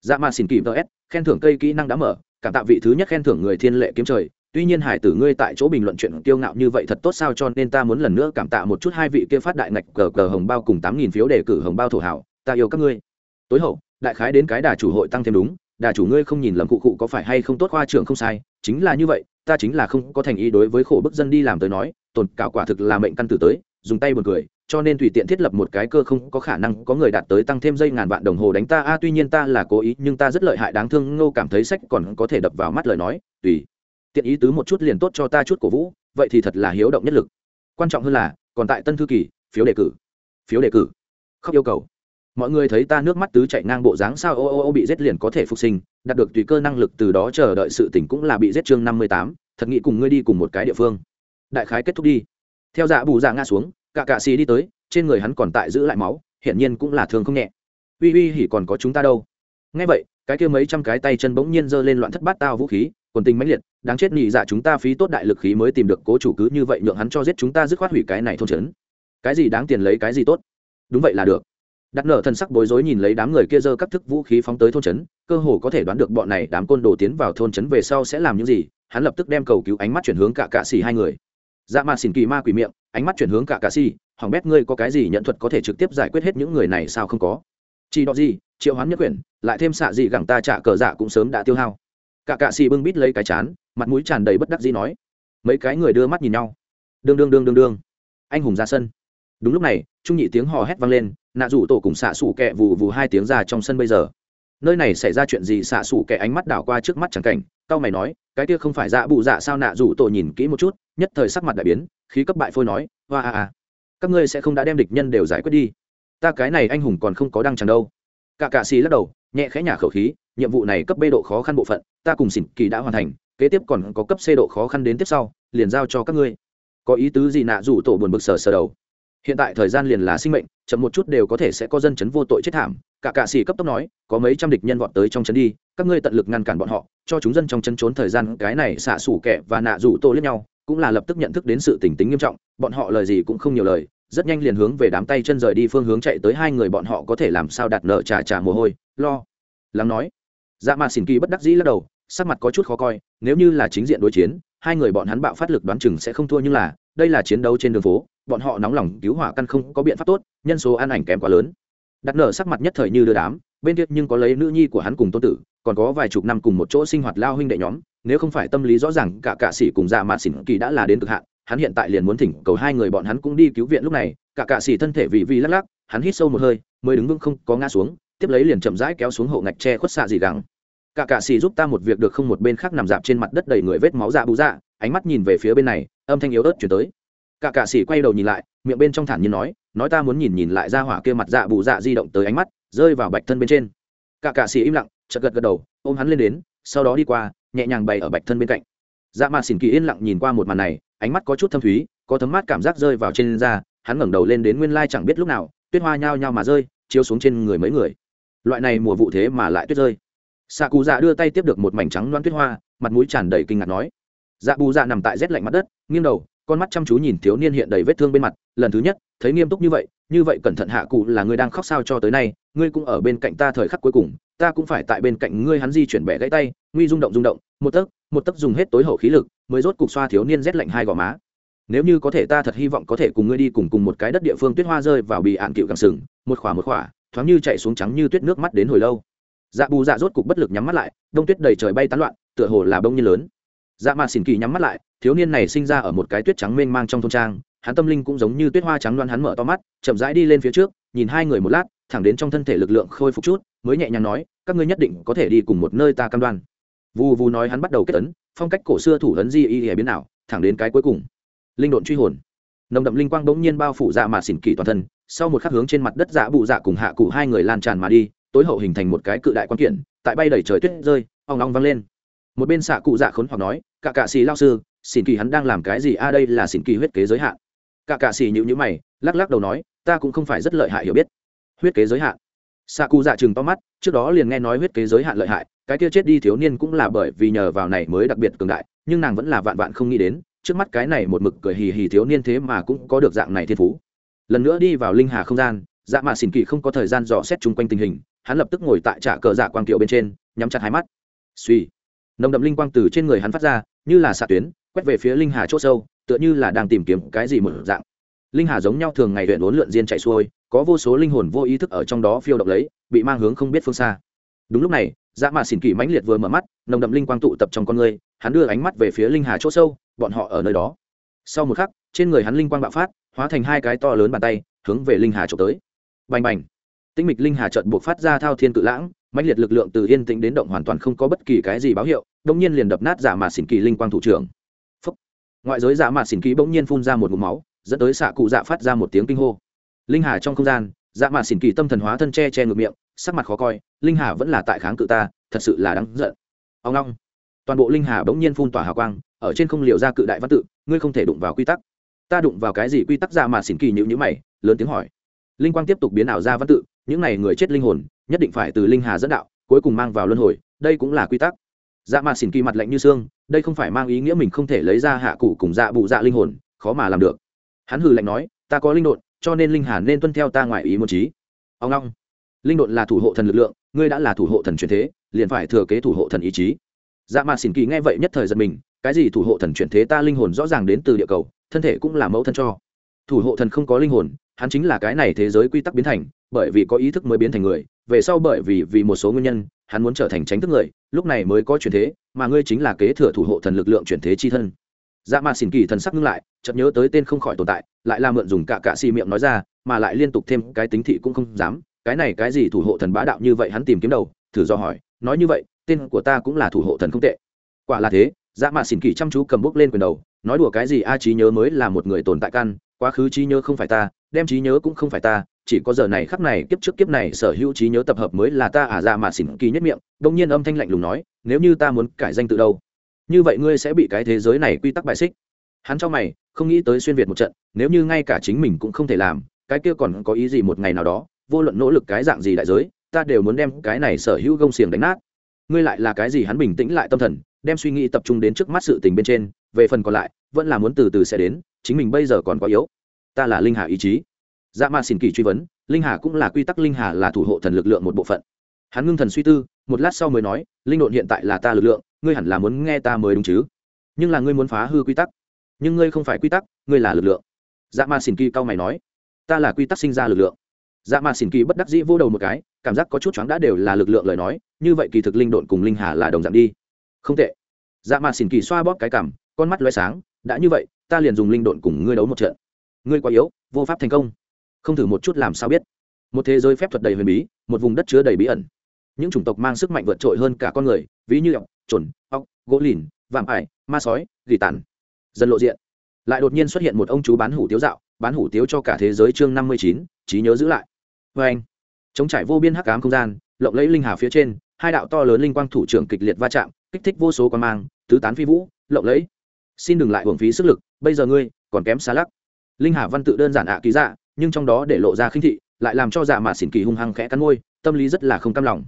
dạ mà xin kỳ vs khen thưởng cây kỹ năng đã mở, cảm tạ vị thứ nhất khen thưởng người thiên lệ kiếm trời tuy nhiên hải tử ngươi tại chỗ bình luận chuyện kiêu ngạo như vậy thật tốt sao cho nên ta muốn lần nữa cảm tạ một chút hai vị kia phát đại ngạch cờ cờ hồng bao cùng tám nghìn phiếu đề cử hồng bao thổ hảo, ta yêu các ngươi. Tối hậu, đại khái đến cái đà chủ hội tăng thêm đúng, đà chủ ngươi không nhìn lầm cụ cụ có phải hay không tốt khoa trưởng không sai, chính là như vậy, ta chính là không có thành ý đối với khổ bức dân đi làm tới nói, tồn cảo quả thực là mệnh căn tử tới, dùng tay buồn cười, cho nên tùy tiện thiết lập một cái cơ không có khả năng có người đạt tới tăng thêm dây ngàn vạn đồng hồ đánh ta, a, tuy nhiên ta là cố ý, nhưng ta rất lợi hại, đáng thương, ngô cảm thấy sách còn có thể đập vào mắt lời nói, tùy tiện ý tứ một chút liền tốt cho ta chút cổ vũ, vậy thì thật là hiếu động nhất lực. Quan trọng hơn là, còn tại tân thư kỳ, phiếu đề cử. Phiếu đề cử. Khóc yêu cầu. Mọi người thấy ta nước mắt tứ chạy ngang bộ dáng sao ô ô ô bị giết liền có thể phục sinh, đạt được tùy cơ năng lực từ đó chờ đợi sự tỉnh cũng là bị giết chương năm mươi tám, thật nghĩ cùng ngươi đi cùng một cái địa phương. Đại khái kết thúc đi. Theo dạ bù dạ ngã xuống, cả cạ xì đi tới, trên người hắn còn tại giữ lại máu, hiển nhiên cũng là thương không nhẹ. Uy uy hỉ còn có chúng ta đâu. Ngay vậy, cái kia mấy trăm cái tay chân bỗng nhiên giơ lên loạn thất bát tao vũ khí, quần tình mãnh liệt đáng chết nhị dạ chúng ta phí tốt đại lực khí mới tìm được cố chủ cứ như vậy nhượng hắn cho giết chúng ta dứt khoát hủy cái này thôn trấn. Cái gì đáng tiền lấy cái gì tốt? Đúng vậy là được. Đặt nở thần sắc bối rối nhìn lấy đám người kia giơ các thức vũ khí phóng tới thôn trấn, cơ hồ có thể đoán được bọn này đám côn đồ tiến vào thôn trấn về sau sẽ làm những gì, hắn lập tức đem cầu cứu ánh mắt chuyển hướng cả cạ xì hai người. Dạ mà xỉn kỳ ma quỷ miệng, ánh mắt chuyển hướng cả cạ xì, hỏng bét ngươi có cái gì nhận thuật có thể trực tiếp giải quyết hết những người này sao không có? Chỉ đó gì, triệu hoán nhất quyển, lại thêm xạ gì gẳng ta trả cờ dạ cũng sớm đã tiêu hao. Cả cạ xì bưng bít lấy cái chán mặt mũi tràn đầy bất đắc dĩ nói, mấy cái người đưa mắt nhìn nhau. Đương đương đương đương đương. Anh hùng ra sân. Đúng lúc này, trung nhị tiếng hò hét vang lên, nạ rủ tổ cùng xạ xủ kẹ vù vù hai tiếng ra trong sân bây giờ. Nơi này xảy ra chuyện gì? Xạ xủ kẹ ánh mắt đảo qua trước mắt chẳng cảnh cao mày nói, cái kia không phải dạ bụ dạ sao? Nạ rủ tổ nhìn kỹ một chút, nhất thời sắc mặt đại biến, khí cấp bại phôi nói hoa a a. Các ngươi sẽ không đã đem địch nhân đều giải quyết đi. Ta cái này anh hùng còn không có đăng chẳng đâu. Cả cạ xì lắc đầu, nhẹ khẽ nhả khẩu khí, nhiệm vụ này cấp bê độ khó khăn bộ phận, ta cùng xỉn kỳ đã hoàn thành kế tiếp còn có cấp c độ khó khăn đến tiếp sau, liền giao cho các ngươi. Có ý tứ gì nạ rủ tổ buồn bực sờ sờ đầu. Hiện tại thời gian liền là sinh mệnh, chậm một chút đều có thể sẽ có dân chấn vô tội chết thảm. Cả cạ sĩ cấp tốc nói, có mấy trăm địch nhân vọt tới trong chấn đi, các ngươi tận lực ngăn cản bọn họ, cho chúng dân trong chấn trốn thời gian, cái này xạ sủ kẻ và nạ rủ tổ lẫn nhau, cũng là lập tức nhận thức đến sự tình tính nghiêm trọng, bọn họ lời gì cũng không nhiều lời, rất nhanh liền hướng về đám tay chân rời đi phương hướng chạy tới hai người bọn họ có thể làm sao đạt nợ trả trả mồ hôi, lo, lắng nói. Dạ mà xỉn kỳ bất đắc dĩ lắc đầu sắc mặt có chút khó coi, nếu như là chính diện đối chiến, hai người bọn hắn bạo phát lực đoán chừng sẽ không thua nhưng là, đây là chiến đấu trên đường phố, bọn họ nóng lòng cứu hỏa căn không có biện pháp tốt, nhân số an ảnh kém quá lớn. Đặt nở sắc mặt nhất thời như đưa đám, bên kia nhưng có lấy nữ nhi của hắn cùng tôn tử, còn có vài chục năm cùng một chỗ sinh hoạt lao huynh đệ nhóm, nếu không phải tâm lý rõ ràng, cả cạ sĩ cùng dạ mạt xỉn kỳ đã là đến cực hạn, hắn hiện tại liền muốn thỉnh cầu hai người bọn hắn cũng đi cứu viện lúc này, cả cạ sĩ thân thể vì vì lắc lắc, hắn hít sâu một hơi, mới đứng vững không có ngã xuống, tiếp lấy liền chậm rãi kéo xuống hậu ngạch tre khuất xạ gì gắng cả cạ xì giúp ta một việc được không một bên khác nằm dạp trên mặt đất đầy người vết máu dạ bú dạ ánh mắt nhìn về phía bên này, âm thanh yếu ớt chuyển tới. Cả cạ xì quay đầu nhìn lại, miệng bên trong thản nhiên nói nói ta muốn nhìn nhìn lại ra hỏa kia mặt dạ bù dạ di động tới ánh mắt, rơi vào bạch thân bên trên. Cả cạ xì im lặng, chợt gật gật đầu, ôm hắn lên đến, sau đó đi qua, nhẹ nhàng bày ở bạch thân bên cạnh. Dạ mà xỉn kỳ yên lặng nhìn qua một màn này, ánh mắt có chút thâm thúy, có thấm mát cảm giác rơi vào trên da, hắn ngẩng đầu lên đến nguyên lai chẳng biết lúc nào, tuyết hoa nhao nhao mà rơi, chiếu xuống trên người mấy người. Loại này mùa vụ thế mà lại tuyết rơi xạ cù dạ đưa tay tiếp được một mảnh trắng loan tuyết hoa, mặt mũi tràn đầy kinh ngạc nói. Dạ bù dạ nằm tại rét lạnh mặt đất, nghiêng đầu, con mắt chăm chú nhìn thiếu niên hiện đầy vết thương bên mặt, lần thứ nhất, thấy nghiêm túc như vậy như vậy cẩn thận hạ cụ là người đang khóc sao cho tới nay, ngươi cũng ở bên cạnh ta thời khắc cuối cùng, ta cũng phải tại bên cạnh ngươi hắn di chuyển bẻ gãy tay, nguy rung động rung động, một tấc một tấc dùng hết tối hậu khí lực, mới rốt cục xoa thiếu niên rét lạnh hai gò má. Nếu như có thể ta thật hy vọng có thể cùng ngươi đi cùng cùng một cái đất địa phương tuyết hoa rơi vào bị ạn cựu càng sừng, một khỏa một khỏa, thoáng như chạy xuống trắng như tuyết nước mắt đến hồi lâu dạ bù dạ rốt cục bất lực nhắm mắt lại, đông tuyết đầy trời bay tán loạn, tựa hồ là bông như lớn. Dạ mà xỉn kỳ nhắm mắt lại, thiếu niên này sinh ra ở một cái tuyết trắng mênh mang trong thôn trang, hắn tâm linh cũng giống như tuyết hoa trắng loan hắn mở to mắt, chậm rãi đi lên phía trước, nhìn hai người một lát, thẳng đến trong thân thể lực lượng khôi phục chút, mới nhẹ nhàng nói, các ngươi nhất định có thể đi cùng một nơi ta cam đoan. Vù vù nói hắn bắt đầu kết ấn, phong cách cổ xưa thủ ấn di y hề biến nào thẳng đến cái cuối cùng. Linh độn truy hồn. Nồng đậm linh quang bỗng nhiên bao phủ dạ mà xỉn kỳ toàn thân, sau một khắc hướng trên mặt đất dạ bụ dạ cùng hạ cụ hai người lan tràn mà đi tối hậu hình thành một cái cự đại quan kiện, tại bay đẩy trời tuyết rơi, ong ong vang lên. Một bên xạ cụ dạ khốn hoặc nói, cả cạ xì lao sư, xỉn kỳ hắn đang làm cái gì? A, đây là xỉn kỳ huyết kế giới hạn. Cả cạ xì nhịu nhữ mày, lắc lắc đầu nói, ta cũng không phải rất lợi hại hiểu biết. Huyết kế giới hạn? Xạ cụ dạ chừng to mắt, trước đó liền nghe nói huyết kế giới hạn lợi hại, cái kia chết đi thiếu niên cũng là bởi vì nhờ vào này mới đặc biệt cường đại, nhưng nàng vẫn là vạn vạn không nghĩ đến, trước mắt cái này một mực cười hì hì thiếu niên thế mà cũng có được dạng này thiên phú. Lần nữa đi vào linh hà không gian dạ mà xỉn kỳ không có thời gian dò xét chung quanh tình hình hắn lập tức ngồi tại trạ cờ dạ quang kiệu bên trên, nhắm chặt hai mắt. Suy nồng đậm linh quang từ trên người hắn phát ra, như là xạ tuyến, quét về phía linh hà c h ỗ sâu, tựa như là đang tìm kiếm cái gì một dạng. Linh hà giống nhau thường ngày luyện uốn lượn diên chạy xuôi, có vô số linh hồn vô ý thức ở trong đó phiêu động lấy, bị mang hướng không biết phương xa. Đúng lúc này dạ mạ xỉn kỳ mãnh liệt vừa mở mắt, nồng đậm linh quang tụ tập trong con người, hắn đưa ánh mắt về phía linh hà chỗ sâu, bọn họ ở nơi đó. Sau một khắc, trên người hắn linh quang bạo phát, hóa thành hai cái to lớn bàn tay, hướng về linh hà trộm tới. Bành bành tinh mịch linh hà trận buộc phát ra thao thiên cự lãng, mãnh liệt lực lượng từ yên tĩnh đến động hoàn toàn không có bất kỳ cái gì báo hiệu đông nhiên liền đập nát giả mạt xỉn kỳ linh quang thủ trưởng. Phúc. ngoại giới giả mạt xỉn kỳ bỗng nhiên phun ra một mũ máu, dẫn tới xạ cụ dạ phát ra một tiếng kinh hô. Linh hà trong không gian dạ mạt xỉn kỳ tâm thần hóa thân che che ngược miệng, sắc mặt khó coi, linh hà vẫn là tại kháng cự ta, thật sự là đáng giận. Ông long toàn bộ linh hà bỗng nhiên phun tỏa hào quang, ở trên không liều ra cự đại văn tự, ngươi không thể đụng vào quy tắc. Ta đụng vào cái gì quy tắc dạ mà xỉn kỳ nhữ nhữ mày, lớn tiếng hỏi. Linh quang tiếp tục biến ảo ra văn tự những n à y người chết linh hồn, nhất định phải từ linh hà dẫn đạo, cuối cùng mang vào luân hồi, đây cũng là quy tắc. Dạ mà xỉn kỳ mặt lạnh như xương, đây không phải mang ý nghĩa mình không thể lấy ra hạ cụ cùng dạ bụ dạ linh hồn, khó mà làm được. Hắn hừ lạnh nói, ta có linh đột cho nên linh hà nên tuân theo ta ngoài ý một trí ông long linh đột là thủ hộ thần lực lượng, ngươi đã là thủ hộ thần truyền thế, liền phải thừa kế thủ hộ thần ý chí. Dạ mà xỉn kỳ nghe vậy nhất thời giật mình, cái gì thủ hộ thần chuyển thế ta linh hồn rõ ràng đến từ địa cầu, thân thể cũng là mẫu thân cho. Thủ hộ thần không có linh hồn, hắn chính là cái này thế giới quy tắc biến thành bởi vì có ý thức mới biến thành người, về sau bởi vì vì một số nguyên nhân, hắn muốn trở thành tránh thức người, lúc này mới có chuyển thế, mà ngươi chính là kế thừa thủ hộ thần lực lượng chuyển thế chi thân. Dạ mà xỉn kỳ thần sắc ngưng lại, chợt nhớ tới tên không khỏi tồn tại, lại là mượn dùng cả cạ xì miệng nói ra, mà lại liên tục thêm cái tính thị cũng không dám. Cái này cái gì thủ hộ thần bá đạo như vậy hắn tìm kiếm đầu, thử do hỏi, nói như vậy, tên của ta cũng là thủ hộ thần không tệ. Quả là thế dạ mà xỉn kỳ chăm chú cầm bút lên quyền đầu, nói đùa cái gì a trí nhớ mới là một người tồn tại căn, quá khứ trí nhớ không phải ta, đem trí nhớ cũng không phải ta chỉ có giờ này khắc này, kiếp trước kiếp này, sở hữu trí nhớ tập hợp mới là ta à dạ mà xỉn kỳ nhất miệng, đông nhiên âm thanh lạnh lùng nói, nếu như ta muốn cải danh tự đâu? Như vậy ngươi sẽ bị cái thế giới này quy tắc bại xích. Hắn cho mày, không nghĩ tới xuyên việt một trận, nếu như ngay cả chính mình cũng không thể làm, cái kia còn có ý gì một ngày nào đó, vô luận nỗ lực cái dạng gì đại giới, ta đều muốn đem cái này sở hữu gông xiềng đánh nát. Ngươi lại là cái gì hắn bình tĩnh lại tâm thần, đem suy nghĩ tập trung đến trước mắt sự tình bên trên, về phần còn lại, vẫn là muốn từ từ sẽ đến, chính mình bây giờ còn quá yếu. Ta là linh hà ý chí dạ ma xin kỳ truy vấn, linh hà cũng là quy tắc linh hà là thủ hộ thần lực lượng một bộ phận. Hắn ngưng thần suy tư, một lát sau mới nói, linh độn hiện tại là ta lực lượng, ngươi hẳn là muốn nghe ta mới đúng chứ? Nhưng là ngươi muốn phá hư quy tắc. Nhưng ngươi không phải quy tắc, ngươi là lực lượng. Dạ ma xin kỳ cao mày nói, ta là quy tắc sinh ra lực lượng. Dạ ma xin kỳ bất đắc dĩ vô đầu một cái, cảm giác có chút choáng đã đều là lực lượng lời nói, như vậy kỳ thực linh độn cùng linh hà là đồng dạng đi. Không tệ. Dạ ma xỉn kỳ xoa bóp cái cảm, con mắt loay sáng, đã như vậy, ta liền dùng linh độn cùng ngươi đấu một trận. Ngươi quá yếu, vô pháp thành công không thử một chút làm sao biết. Một thế giới phép thuật đầy huyền bí, một vùng đất chứa đầy bí ẩn. Những chủng tộc mang sức mạnh vượt trội hơn cả con người, ví như ọc trồn ọc gỗ lìn, vạm ải, ma sói, gỉ tàn. Dần lộ diện. Lại đột nhiên xuất hiện một ông chú bán hủ tiếu dạo, bán hủ tiếu cho cả thế giới chương năm mươi chín, trí nhớ giữ lại. Vê anh, chống trải vô biên hắc cám không gian, lộng lẫy linh hà phía trên, hai đạo to lớn linh quang thủ trưởng kịch liệt va chạm, kích thích vô số quan mang, tứ tán phi vũ, lộng lẫy. Xin đừng lại hưởng phí sức lực, bây giờ ngươi còn kém xa lắc. Linh hà văn tự đơn giản ạ ký dạ nhưng trong đó để lộ ra khinh thị, lại làm cho dạ mạ xỉn kỳ hung hăng khẽ cắn môi, tâm lý rất là không cam lòng.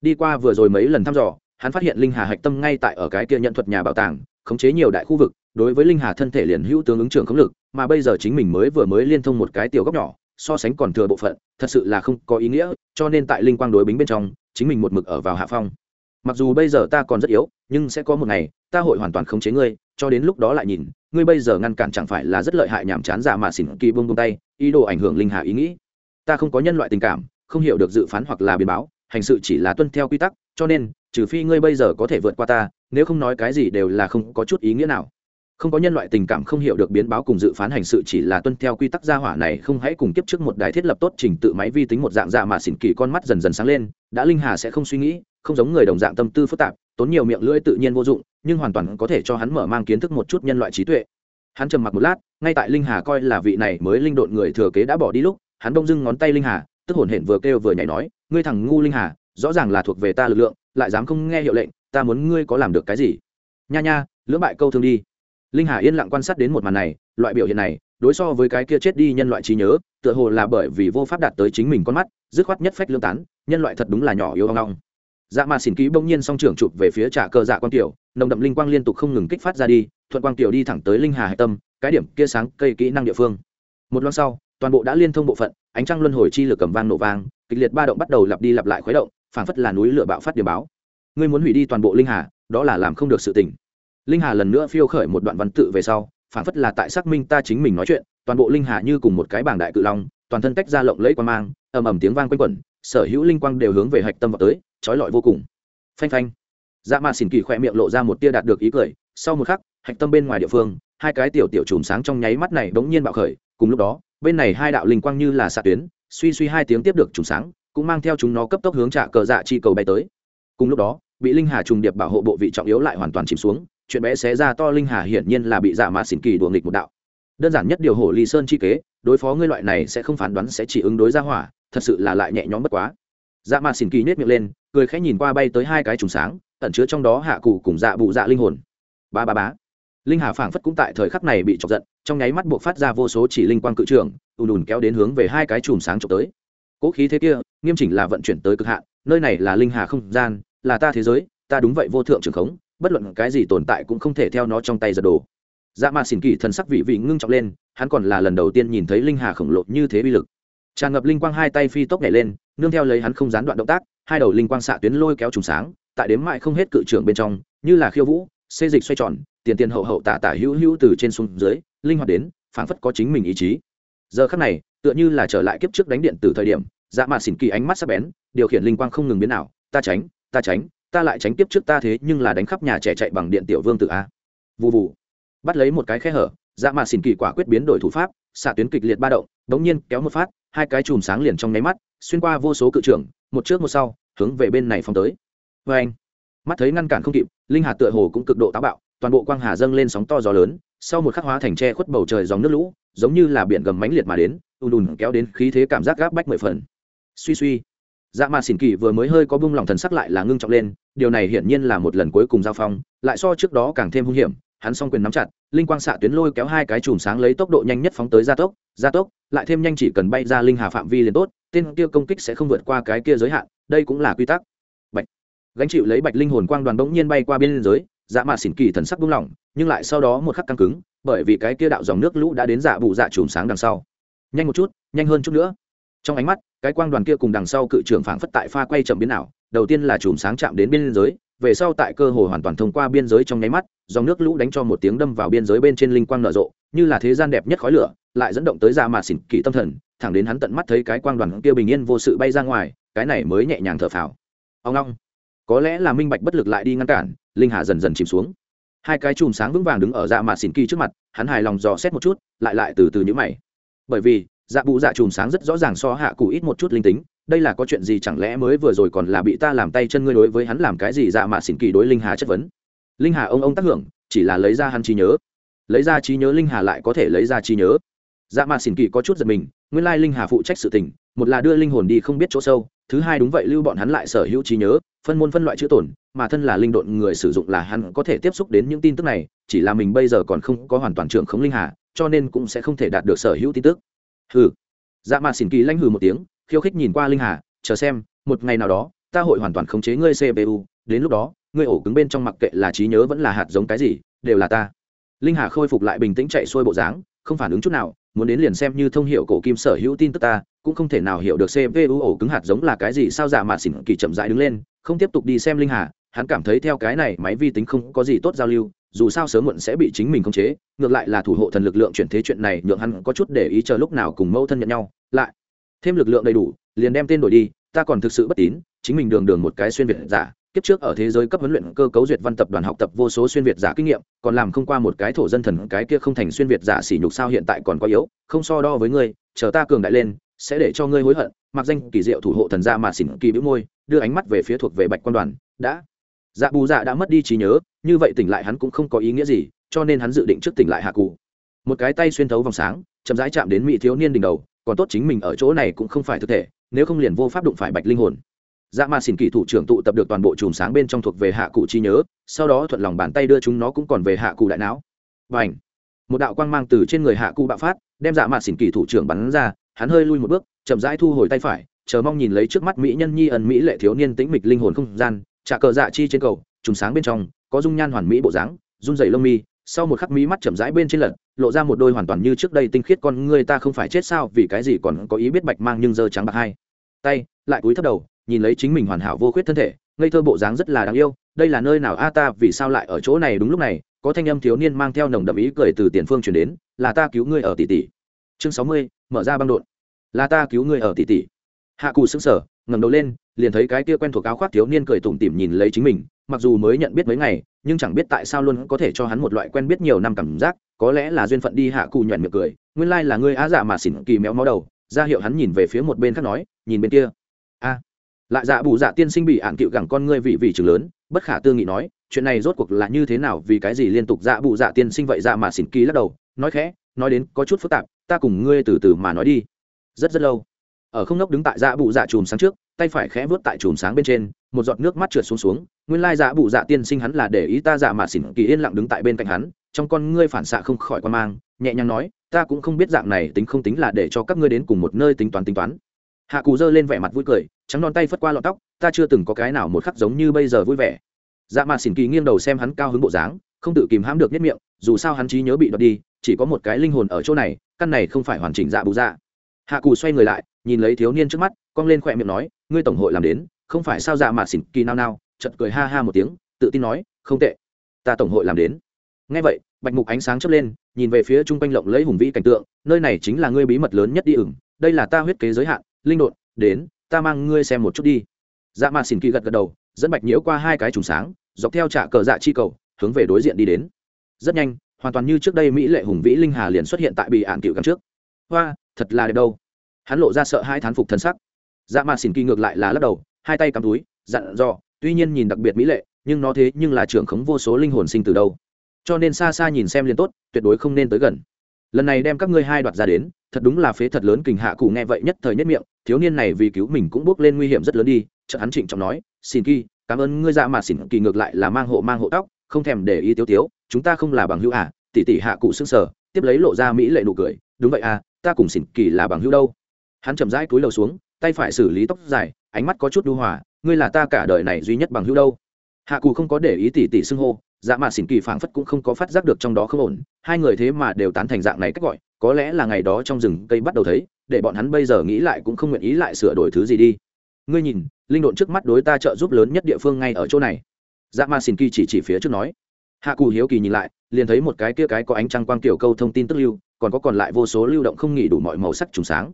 Đi qua vừa rồi mấy lần thăm dò, hắn phát hiện linh hà hạch tâm ngay tại ở cái kia nhận thuật nhà bảo tàng, khống chế nhiều đại khu vực, đối với linh hà thân thể liền hữu tướng ứng trưởng khống lực, mà bây giờ chính mình mới vừa mới liên thông một cái tiểu góc nhỏ, so sánh còn thừa bộ phận, thật sự là không có ý nghĩa, cho nên tại linh quang đối bính bên trong, chính mình một mực ở vào hạ phong. Mặc dù bây giờ ta còn rất yếu, nhưng sẽ có một ngày ta hội hoàn toàn khống chế ngươi, cho đến lúc đó lại nhìn, ngươi bây giờ ngăn cản chẳng phải là rất lợi hại nhàm chán giả mà xỉn kỳ bông bông tay, ý đồ ảnh hưởng linh hà ý nghĩ. Ta không có nhân loại tình cảm, không hiểu được dự phán hoặc là biến báo, hành sự chỉ là tuân theo quy tắc, cho nên, trừ phi ngươi bây giờ có thể vượt qua ta, nếu không nói cái gì đều là không có chút ý nghĩa nào. Không có nhân loại tình cảm không hiểu được biến báo cùng dự phán hành sự chỉ là tuân theo quy tắc gia hỏa này, không hãy cùng kiếp trước một đài thiết lập tốt trình tự máy vi tính một dạng dạ mà xỉn kỳ con mắt dần dần sáng lên, đã linh hà sẽ không suy nghĩ, không giống người đồng dạng tâm tư phức tạp, tốn nhiều miệng lưỡi tự nhiên vô dụng nhưng hoàn toàn có thể cho hắn mở mang kiến thức một chút nhân loại trí tuệ. Hắn trầm mặc một lát, ngay tại linh hà coi là vị này mới linh độn người thừa kế đã bỏ đi lúc, hắn bông dưng ngón tay linh hà, tức hổn hển vừa kêu vừa nhảy nói, ngươi thằng ngu linh hà, rõ ràng là thuộc về ta lực lượng, lại dám không nghe hiệu lệnh, ta muốn ngươi có làm được cái gì? Nha nha, lưỡng bại câu thương đi. Linh hà yên lặng quan sát đến một màn này, loại biểu hiện này, đối so với cái kia chết đi nhân loại trí nhớ, tựa hồ là bởi vì vô pháp đạt tới chính mình con mắt, dứt khoát nhất phách lương tán, nhân loại thật đúng là nhỏ yếu ong ong dạ mà xỉn ký bỗng nhiên song trưởng chụp về phía trả cờ dạ quang tiểu, nồng đậm linh quang liên tục không ngừng kích phát ra đi, thuận quang tiểu đi thẳng tới linh hà hạch tâm, cái điểm kia sáng cây kỹ năng địa phương. Một loan sau, toàn bộ đã liên thông bộ phận, ánh trăng luân hồi chi lửa cầm vang nổ vang, kịch liệt ba động bắt đầu lặp đi lặp lại khuấy động, phảng phất là núi lửa bạo phát điểm báo. Ngươi muốn hủy đi toàn bộ linh hà, đó là làm không được sự tình. Linh hà lần nữa phiêu khởi một đoạn văn tự về sau, phảng phất là tại xác minh ta chính mình nói chuyện, toàn bộ linh hà như cùng một cái bảng đại cự long, toàn thân tách ra lộng lẫy quan mang, ầm ầm tiếng vang quanh quẩn, sở hữu linh quang đều hướng về hạch tâm vào tới trói lọi vô cùng. Phanh phanh. Dạ mạ xỉn kỳ khỏe miệng lộ ra một tia đạt được ý cười, sau một khắc, hạch tâm bên ngoài địa phương, hai cái tiểu tiểu chùm sáng trong nháy mắt này bỗng nhiên bạo khởi, cùng lúc đó, bên này hai đạo linh quang như là xạ tuyến, suy suy hai tiếng tiếp được chùm sáng, cũng mang theo chúng nó cấp tốc hướng trả cờ dạ chi cầu bay tới. Cùng lúc đó, bị linh hà trùng điệp bảo hộ bộ vị trọng yếu lại hoàn toàn chìm xuống, chuyện bé xé ra to linh hà hiển nhiên là bị dạ mạ xỉn kỳ đùa nghịch một đạo. Đơn giản nhất điều hổ ly sơn chi kế, đối phó ngươi loại này sẽ không phán đoán sẽ chỉ ứng đối ra hỏa, thật sự là lại nhẹ nhõm bất quá dạ mạt xỉn kỳ nết miệng lên, cười khẽ nhìn qua bay tới hai cái trùng sáng, ẩn chứa trong đó hạ cụ cùng dạ bụ dạ linh hồn. Ba ba bá linh hà phảng phất cũng tại thời khắc này bị chọc giận, trong nháy mắt buộc phát ra vô số chỉ linh quang cự trường, ùn ùn kéo đến hướng về hai cái chùm sáng trộm tới. Cỗ khí thế kia, nghiêm chỉnh là vận chuyển tới cực hạn, nơi này là linh hà không gian, là ta thế giới, ta đúng vậy vô thượng trường khống, bất luận cái gì tồn tại cũng không thể theo nó trong tay giật đồ dạ mà xỉn kỳ thần sắc vị vị ngưng trọng lên, hắn còn là lần đầu tiên nhìn thấy linh hà khổng lồ như thế bi lực tràn ngập linh quang hai tay phi tốc nhảy lên, nương theo lấy hắn không gián đoạn động tác, hai đầu linh quang xạ tuyến lôi kéo trùng sáng, tại đếm mại không hết cự trưởng bên trong, như là khiêu vũ, xê dịch xoay tròn, tiền tiền hậu hậu tả tả hữu hữu từ trên xuống dưới, linh hoạt đến, phảng phất có chính mình ý chí. Giờ khắc này, tựa như là trở lại kiếp trước đánh điện từ thời điểm dạ mà xỉn kỳ ánh mắt sắc bén, điều khiển linh quang không ngừng biến nào ta tránh ta tránh, ta lại tránh tiếp trước ta thế, nhưng là đánh khắp nhà trẻ chạy bằng điện tiểu vương tự a. Vụ vụ bắt lấy một cái khe hở dạ mà xỉn kỳ quả quyết biến đổi thủ pháp, xạ tuyến kịch liệt ba động bỗng nhiên kéo một phát hai cái chùm sáng liền trong nháy mắt, xuyên qua vô số cự trưởng, một trước một sau, hướng về bên này phóng tới. Vê anh, mắt thấy ngăn cản không kịp, linh hà tựa hồ cũng cực độ táo bạo, toàn bộ quang hà dâng lên sóng to gió lớn, sau một khắc hóa thành tre khuất bầu trời dòng nước lũ, giống như là biển gầm mãnh liệt mà đến, ùn ùn kéo đến khí thế cảm giác gáp bách mười phần. Suy suy dạ mà xỉn kỳ vừa mới hơi có bung lòng thần sắc lại là ngưng trọng lên, điều này hiển nhiên là một lần cuối cùng giao phong, lại so trước đó càng thêm hung hiểm hắn s o n g quyền nắm chặt, linh quang xạ tuyến lôi kéo hai cái chùm sáng lấy tốc độ nhanh nhất phóng tới gia tốc gia tốc, lại thêm nhanh chỉ cần bay ra linh hà phạm vi liền tốt, tên kia công kích sẽ không vượt qua cái kia giới hạn, đây cũng là quy tắc. Bạch. Gánh chịu lấy bạch linh hồn quang đoàn bỗng nhiên bay qua biên giới dạ mạ xỉn kỳ thần sắc buông lỏng, nhưng lại sau đó một khắc căng cứng, bởi vì cái kia đạo dòng nước lũ đã đến dạ bù dạ chùm sáng đằng sau. Nhanh một chút, nhanh hơn chút nữa. Trong ánh mắt, cái quang đoàn kia cùng đằng sau cự trưởng phảng phất tại pha quay chậm biến ảo, đầu tiên là chùm sáng chạm đến biên giới về sau tại cơ hồ hoàn toàn thông qua biên giới trong nháy mắt, dòng nước lũ đánh cho một tiếng đâm vào biên giới bên trên linh quang nở rộ, như là thế gian đẹp nhất khói lửa, lại dẫn động tới dạ ra mà xỉn kỳ tâm thần, thẳng đến hắn tận mắt thấy cái quang đoàn kia bình yên vô sự bay ra ngoài, cái này mới nhẹ nhàng thở phào. Ông long, có lẽ là minh bạch bất lực lại đi ngăn cản, linh hà dần dần chìm xuống. Hai cái chùm sáng vững vàng đứng ở dạ mà xỉn kỳ trước mặt, hắn hài lòng dò xét một chút, lại lại từ từ nhữ mày. Bởi vì dạ bụ dạ chùm sáng rất rõ ràng so hạ cụ ít một chút linh tính đây là có chuyện gì chẳng lẽ mới vừa rồi còn là bị ta làm tay chân ngươi đối với hắn làm cái gì? Dạ mà xỉn kỳ đối linh hà chất vấn. Linh hà ông ông tác hưởng, chỉ là lấy ra hắn trí nhớ. Lấy ra trí nhớ linh hà lại có thể lấy ra trí nhớ. Dạ mà xỉn kỳ có chút giật mình, nguyên lai linh hà phụ trách sự tình, một là đưa linh hồn đi không biết chỗ sâu, thứ hai đúng vậy lưu bọn hắn lại sở hữu trí nhớ, phân môn phân loại chữ tổn mà thân là linh độn người sử dụng là hắn có thể tiếp xúc đến những tin tức này, chỉ là mình bây giờ còn không có hoàn toàn trưởng khống linh hà, cho nên cũng sẽ không thể đạt được sở hữu tin tức. Hừ. Dạ mà xỉn kỳ lanh hừ một tiếng khiêu khích nhìn qua linh hà, chờ xem, một ngày nào đó, ta hội hoàn toàn khống chế ngươi cpu đến lúc đó, ngươi ổ cứng bên trong mặc kệ là trí nhớ vẫn là hạt giống cái gì, đều là ta. Linh hà khôi phục lại bình tĩnh chạy xuôi bộ dáng, không phản ứng chút nào, muốn đến liền xem như thông hiệu cổ kim sở hữu tin tức ta, cũng không thể nào hiểu được cpu ổ cứng hạt giống là cái gì, sao giả mà xỉn kỳ chậm rãi đứng lên, không tiếp tục đi xem linh hà, hắn cảm thấy theo cái này máy vi tính không có gì tốt giao lưu, dù sao sớm muộn sẽ bị chính mình khống chế, ngược lại là thủ hộ thần lực lượng chuyển thế chuyện này, nhượng hắn có chút để ý chờ lúc nào cùng mẫu thân nhận nhau, lại thêm lực lượng đầy đủ, liền đem tên đổi đi, ta còn thực sự bất tín, chính mình đường đường một cái xuyên việt giả, kiếp trước ở thế giới cấp huấn luyện cơ cấu duyệt văn tập đoàn học tập vô số xuyên việt giả kinh nghiệm, còn làm không qua một cái thổ dân thần, cái kia không thành xuyên việt giả sỉ nhục sao hiện tại còn quá yếu, không so đo với ngươi, chờ ta cường đại lên, sẽ để cho ngươi hối hận, mặc danh kỳ diệu thủ hộ thần gia mà xỉn kỳ bĩu môi, đưa ánh mắt về phía thuộc về bạch quan đoàn, đã. Dạ bù dạ đã mất đi trí nhớ, như vậy tỉnh lại hắn cũng không có ý nghĩa gì, cho nên hắn dự định trước tỉnh lại hạ cụ. Một cái tay xuyên thấu vòng sáng, chậm rãi chạm đến mỹ thiếu niên đỉnh đầu còn tốt chính mình ở chỗ này cũng không phải thực thể, nếu không liền vô pháp đụng phải bạch linh hồn. Dạ mà xỉn kỳ thủ trưởng tụ tập được toàn bộ chùm sáng bên trong thuộc về hạ cụ trí nhớ, sau đó thuận lòng bàn tay đưa chúng nó cũng còn về hạ cụ đại não. Và ảnh một đạo quang mang từ trên người hạ cụ bạo phát, đem dạ mà xỉn kỳ thủ trưởng bắn ra, hắn hơi lui một bước, chậm rãi thu hồi tay phải, chờ mong nhìn lấy trước mắt mỹ nhân nhi ẩn mỹ lệ thiếu niên tĩnh mịch linh hồn không gian, trả cờ dạ chi trên cầu, chùm sáng bên trong, có dung nhan hoàn mỹ bộ dáng, run dày lông mi, sau một khắc mỹ mắt chậm rãi bên trên lật lộ ra một đôi hoàn toàn như trước đây tinh khiết con ngươi ta không phải chết sao, vì cái gì còn có ý biết bạch mang nhưng dơ trắng bạc hai. Tay, lại cúi thấp đầu, nhìn lấy chính mình hoàn hảo vô khuyết thân thể, ngây thơ bộ dáng rất là đáng yêu, đây là nơi nào a ta, vì sao lại ở chỗ này đúng lúc này, có thanh âm thiếu niên mang theo nồng đậm ý cười từ tiền phương chuyển đến, là ta cứu ngươi ở tỷ tỷ. Chương sáu mươi, mở ra băng đột là ta cứu ngươi ở tỷ tỷ. Hạ cù sững sờ, ngẩng đầu lên, liền thấy cái kia quen thuộc áo khoác thiếu niên cười tủm tỉm nhìn lấy chính mình, mặc dù mới nhận biết mấy ngày nhưng chẳng biết tại sao luôn có thể cho hắn một loại quen biết nhiều năm cảm giác, có lẽ là duyên phận đi hạ cù nhuận miệng cười, nguyên lai là ngươi á dạ mà xỉn kỳ méo mó đầu, ra hiệu hắn nhìn về phía một bên khác nói, nhìn bên kia. A. Lại dạ bù dạ tiên sinh bị ạn cựu gẳng con ngươi vị vị trường lớn, bất khả tư nghị nói, chuyện này rốt cuộc là như thế nào vì cái gì liên tục dạ bù dạ tiên sinh vậy dạ mà xỉn kỳ lắc đầu, nói khẽ, nói đến có chút phức tạp, ta cùng ngươi từ từ mà nói đi. Rất rất lâu ở không ngốc đứng tại dạ bụ dạ chùm sáng trước, tay phải khẽ vớt tại chùm sáng bên trên, một giọt nước mắt trượt xuống xuống, nguyên lai dạ bụ dạ tiên sinh hắn là để ý ta dạ mà xỉn kỳ yên lặng đứng tại bên cạnh hắn, trong con ngươi phản xạ không khỏi quan mang, nhẹ nhàng nói, ta cũng không biết dạng này tính không tính là để cho các ngươi đến cùng một nơi tính toán tính toán. Hạ cù giơ lên vẻ mặt vui cười, trắng non tay phất qua lọn tóc, ta chưa từng có cái nào một khắc giống như bây giờ vui vẻ. Dạ mà xỉn kỳ nghiêng đầu xem hắn cao hứng bộ dáng, không tự kìm hãm được nhất miệng, dù sao hắn trí nhớ bị đoạt đi, chỉ có một cái linh hồn ở chỗ này, căn này không phải hoàn chỉnh dạ bù dạ hạ cù xoay người lại, nhìn lấy thiếu niên trước mắt, cong lên khỏe miệng nói, ngươi tổng hội làm đến, không phải sao dạ mà xỉn kỳ nao nao. Chật cười ha ha một tiếng, tự tin nói, không tệ, ta tổng hội làm đến. Ngay vậy, bạch mục ánh sáng chớp lên, nhìn về phía trung quanh lộng lấy hùng vĩ cảnh tượng, nơi này chính là ngươi bí mật lớn nhất đi ửng, đây là ta huyết kế giới hạn, linh đột đến, ta mang ngươi xem một chút đi. Dạ mà xỉn kỳ gật gật đầu, dẫn bạch nhiễu qua hai cái trùng sáng, dọc theo trạ cờ dạ chi cầu, hướng về đối diện đi đến. Rất nhanh, hoàn toàn như trước đây mỹ lệ hùng vĩ linh hà liền xuất hiện tại bị ạn cựu cắm trước. Hoa thật là đẹp đâu. Hắn lộ ra sợ hai thán phục thân sắc. Dạ mà xỉn kỳ ngược lại là lắc đầu, hai tay cắm túi, dặn dò, tuy nhiên nhìn đặc biệt mỹ lệ, nhưng nó thế nhưng là trưởng khống vô số linh hồn sinh từ đâu. Cho nên xa xa nhìn xem liền tốt, tuyệt đối không nên tới gần. Lần này đem các ngươi hai đoạt ra đến, thật đúng là phế thật lớn kình hạ cụ nghe vậy nhất thời nhất miệng, thiếu niên này vì cứu mình cũng bước lên nguy hiểm rất lớn đi chợ hắn trịnh trọng nói xin kỳ, cảm ơn ngươi dạ mà xỉn kỳ ngược lại là mang hộ mang hộ tóc, không thèm để ý tiếu tiếu, chúng ta không là bằng hữu à? Tỷ tỷ hạ cụ xương sở tiếp lấy lộ ra mỹ lệ nụ cười, đúng vậy à ta cùng xỉn kỳ là bằng hữu đâu. Hắn chậm rãi cúi đầu xuống, tay phải xử lý tóc dài, ánh mắt có chút đu hòa, ngươi là ta cả đời này duy nhất bằng hữu đâu. Hạ cù không có để ý tỷ tỷ xưng hô dạ mà xỉn kỳ phảng phất cũng không có phát giác được trong đó không ổn, hai người thế mà đều tán thành dạng này cách gọi, có lẽ là ngày đó trong rừng cây bắt đầu thấy, để bọn hắn bây giờ nghĩ lại cũng không nguyện ý lại sửa đổi thứ gì đi. Ngươi nhìn, linh độn trước mắt đối ta trợ giúp lớn nhất địa phương ngay ở chỗ này. Dạ mà xỉn kỳ chỉ chỉ phía trước nói. Hạ cù hiếu kỳ nhìn lại, liền thấy một cái kia cái có ánh trăng quang kiểu câu thông tin tức lưu còn có còn lại vô số lưu động không nghỉ đủ mọi màu sắc trùng sáng.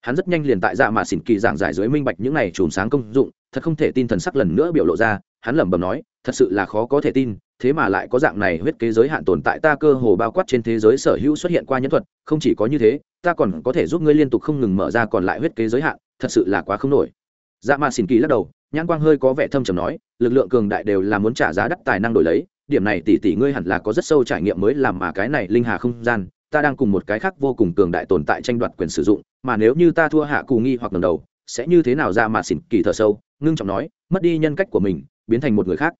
Hắn rất nhanh liền tại dạ mà xỉn kỳ giảng giải dưới minh bạch những này trùng sáng công dụng, thật không thể tin thần sắc lần nữa biểu lộ ra, hắn lẩm bẩm nói, thật sự là khó có thể tin, thế mà lại có dạng này huyết kế giới hạn tồn tại, ta cơ hồ bao quát trên thế giới sở hữu xuất hiện qua nhân thuật, không chỉ có như thế, ta còn có thể giúp ngươi liên tục không ngừng mở ra còn lại huyết kế giới hạn, thật sự là quá không nổi. Dạ mà xỉn kỳ lắc đầu, nhãn quang hơi có vẻ thâm trầm nói, lực lượng cường đại đều là muốn trả giá đắt tài năng đổi lấy, điểm này tỷ tỷ ngươi hẳn là có rất sâu trải nghiệm mới làm mà cái này linh hà không gian ta đang cùng một cái khác vô cùng cường đại tồn tại tranh đoạt quyền sử dụng, mà nếu như ta thua hạ cù nghi hoặc lần đầu, sẽ như thế nào ra mà xỉn kỳ thở sâu, ngưng trọng nói, mất đi nhân cách của mình, biến thành một người khác.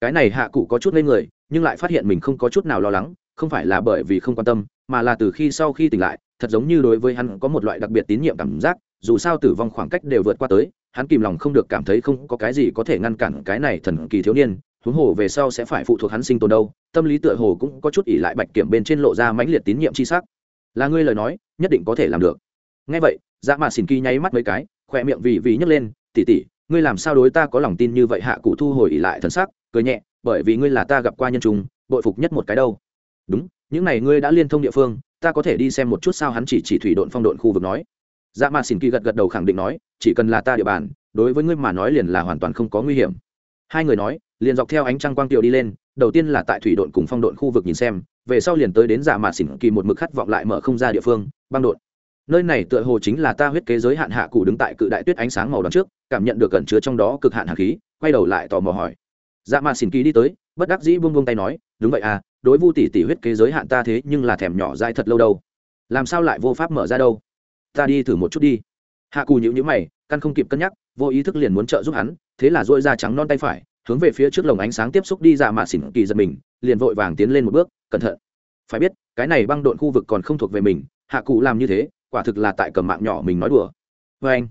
Cái này hạ cụ có chút lên người, nhưng lại phát hiện mình không có chút nào lo lắng, không phải là bởi vì không quan tâm, mà là từ khi sau khi tỉnh lại, thật giống như đối với hắn có một loại đặc biệt tín nhiệm cảm giác, dù sao tử vong khoảng cách đều vượt qua tới, hắn kìm lòng không được cảm thấy không có cái gì có thể ngăn cản cái này thần kỳ thiếu niên huống hồ về sau sẽ phải phụ thuộc hắn sinh tồn đâu, tâm lý tựa hồ cũng có chút ỉ lại bạch kiểm bên trên lộ ra mãnh liệt tín nhiệm c h i s ắ c là ngươi lời nói, nhất định có thể làm được. Ngay vậy dạ mà xỉn kỳ nháy mắt mấy cái khoe miệng vì vì nhấc lên tỉ tỉ ngươi làm sao đối ta có lòng tin như vậy hạ cụ thu hồi ỉ lại thân sắc, cười nhẹ, bởi vì ngươi là ta gặp qua nhân trùng, bội phục nhất một cái đâu. Đúng, những này ngươi đã liên thông địa phương, ta có thể đi xem một chút sao hắn chỉ chỉ thủy độn phong độn khu vực nói. Dạ mà xỉn kỳ gật gật đầu khẳng định nói, chỉ cần là ta địa bàn, đối với ngươi mà nói liền là hoàn toàn không có nguy hiểm. Hai người nói liền dọc theo ánh trăng quang tiểu đi lên, đầu tiên là tại thủy độn cùng phong độn khu vực nhìn xem, về sau liền tới đến giả mạt xỉn kỳ một mực khát vọng lại mở không ra địa phương, băng độn. Nơi này tựa hồ chính là ta huyết kế giới hạn hạ cụ đứng tại cự đại tuyết ánh sáng màu đỏ trước, cảm nhận được cẩn chứa trong đó cực hạn hạt khí, quay đầu lại tò mò hỏi. Dạ mạt xỉn kỳ đi tới, bất đắc dĩ buông buông tay nói, đúng vậy à đối vu tỷ tỷ huyết kế giới hạn ta thế nhưng là thèm nhỏ dai thật lâu đâu. Làm sao lại vô pháp mở ra đâu? Ta đi thử một chút đi. Hạ cù nhữ nhữ mày, căn không kịp cân nhắc, vô ý thức liền muốn trợ giúp hắn, thế là dội da trắng non tay phải hướng về phía trước lồng ánh sáng tiếp xúc đi ra mạ xỉn kỳ giật mình, liền vội vàng tiến lên một bước, cẩn thận. Phải biết, cái này băng độn khu vực còn không thuộc về mình, hạ cụ làm như thế, quả thực là tại cầm mạng nhỏ mình nói đùa. Vê anh.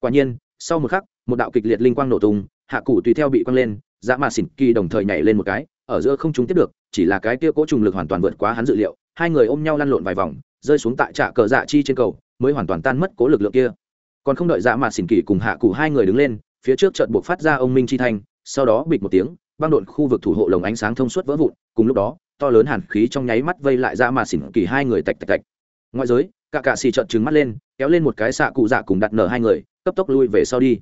Quả nhiên, sau một khắc, một đạo kịch liệt linh quang nổ tung, hạ cụ tùy theo bị quăng lên dạ mạ xỉn kỳ đồng thời nhảy lên một cái, ở giữa không chúng tiếp được, chỉ là cái kia cố trùng lực hoàn toàn vượt quá hắn dự liệu, hai người ôm nhau lăn lộn vài vòng, rơi xuống tại trạ cờ dạ chi trên cầu, mới hoàn toàn tan mất cố lực lượng kia. Còn không đợi dạ mạ xỉn kỳ cùng hạ cụ hai người đứng lên, phía trước trận buộc phát ra ông minh chi thanh sau đó bịch một tiếng, băng đột khu vực thủ hộ lồng ánh sáng thông suốt vỡ vụn, cùng lúc đó, to lớn hàn khí trong nháy mắt vây lại ra mà xỉn kỳ hai người tạch tạch tạch. Ngoại giới, cả cạ xì trợn trừng mắt lên, kéo lên một cái xạ cụ dạ cùng đặt nở hai người, cấp tốc lui về sau đi.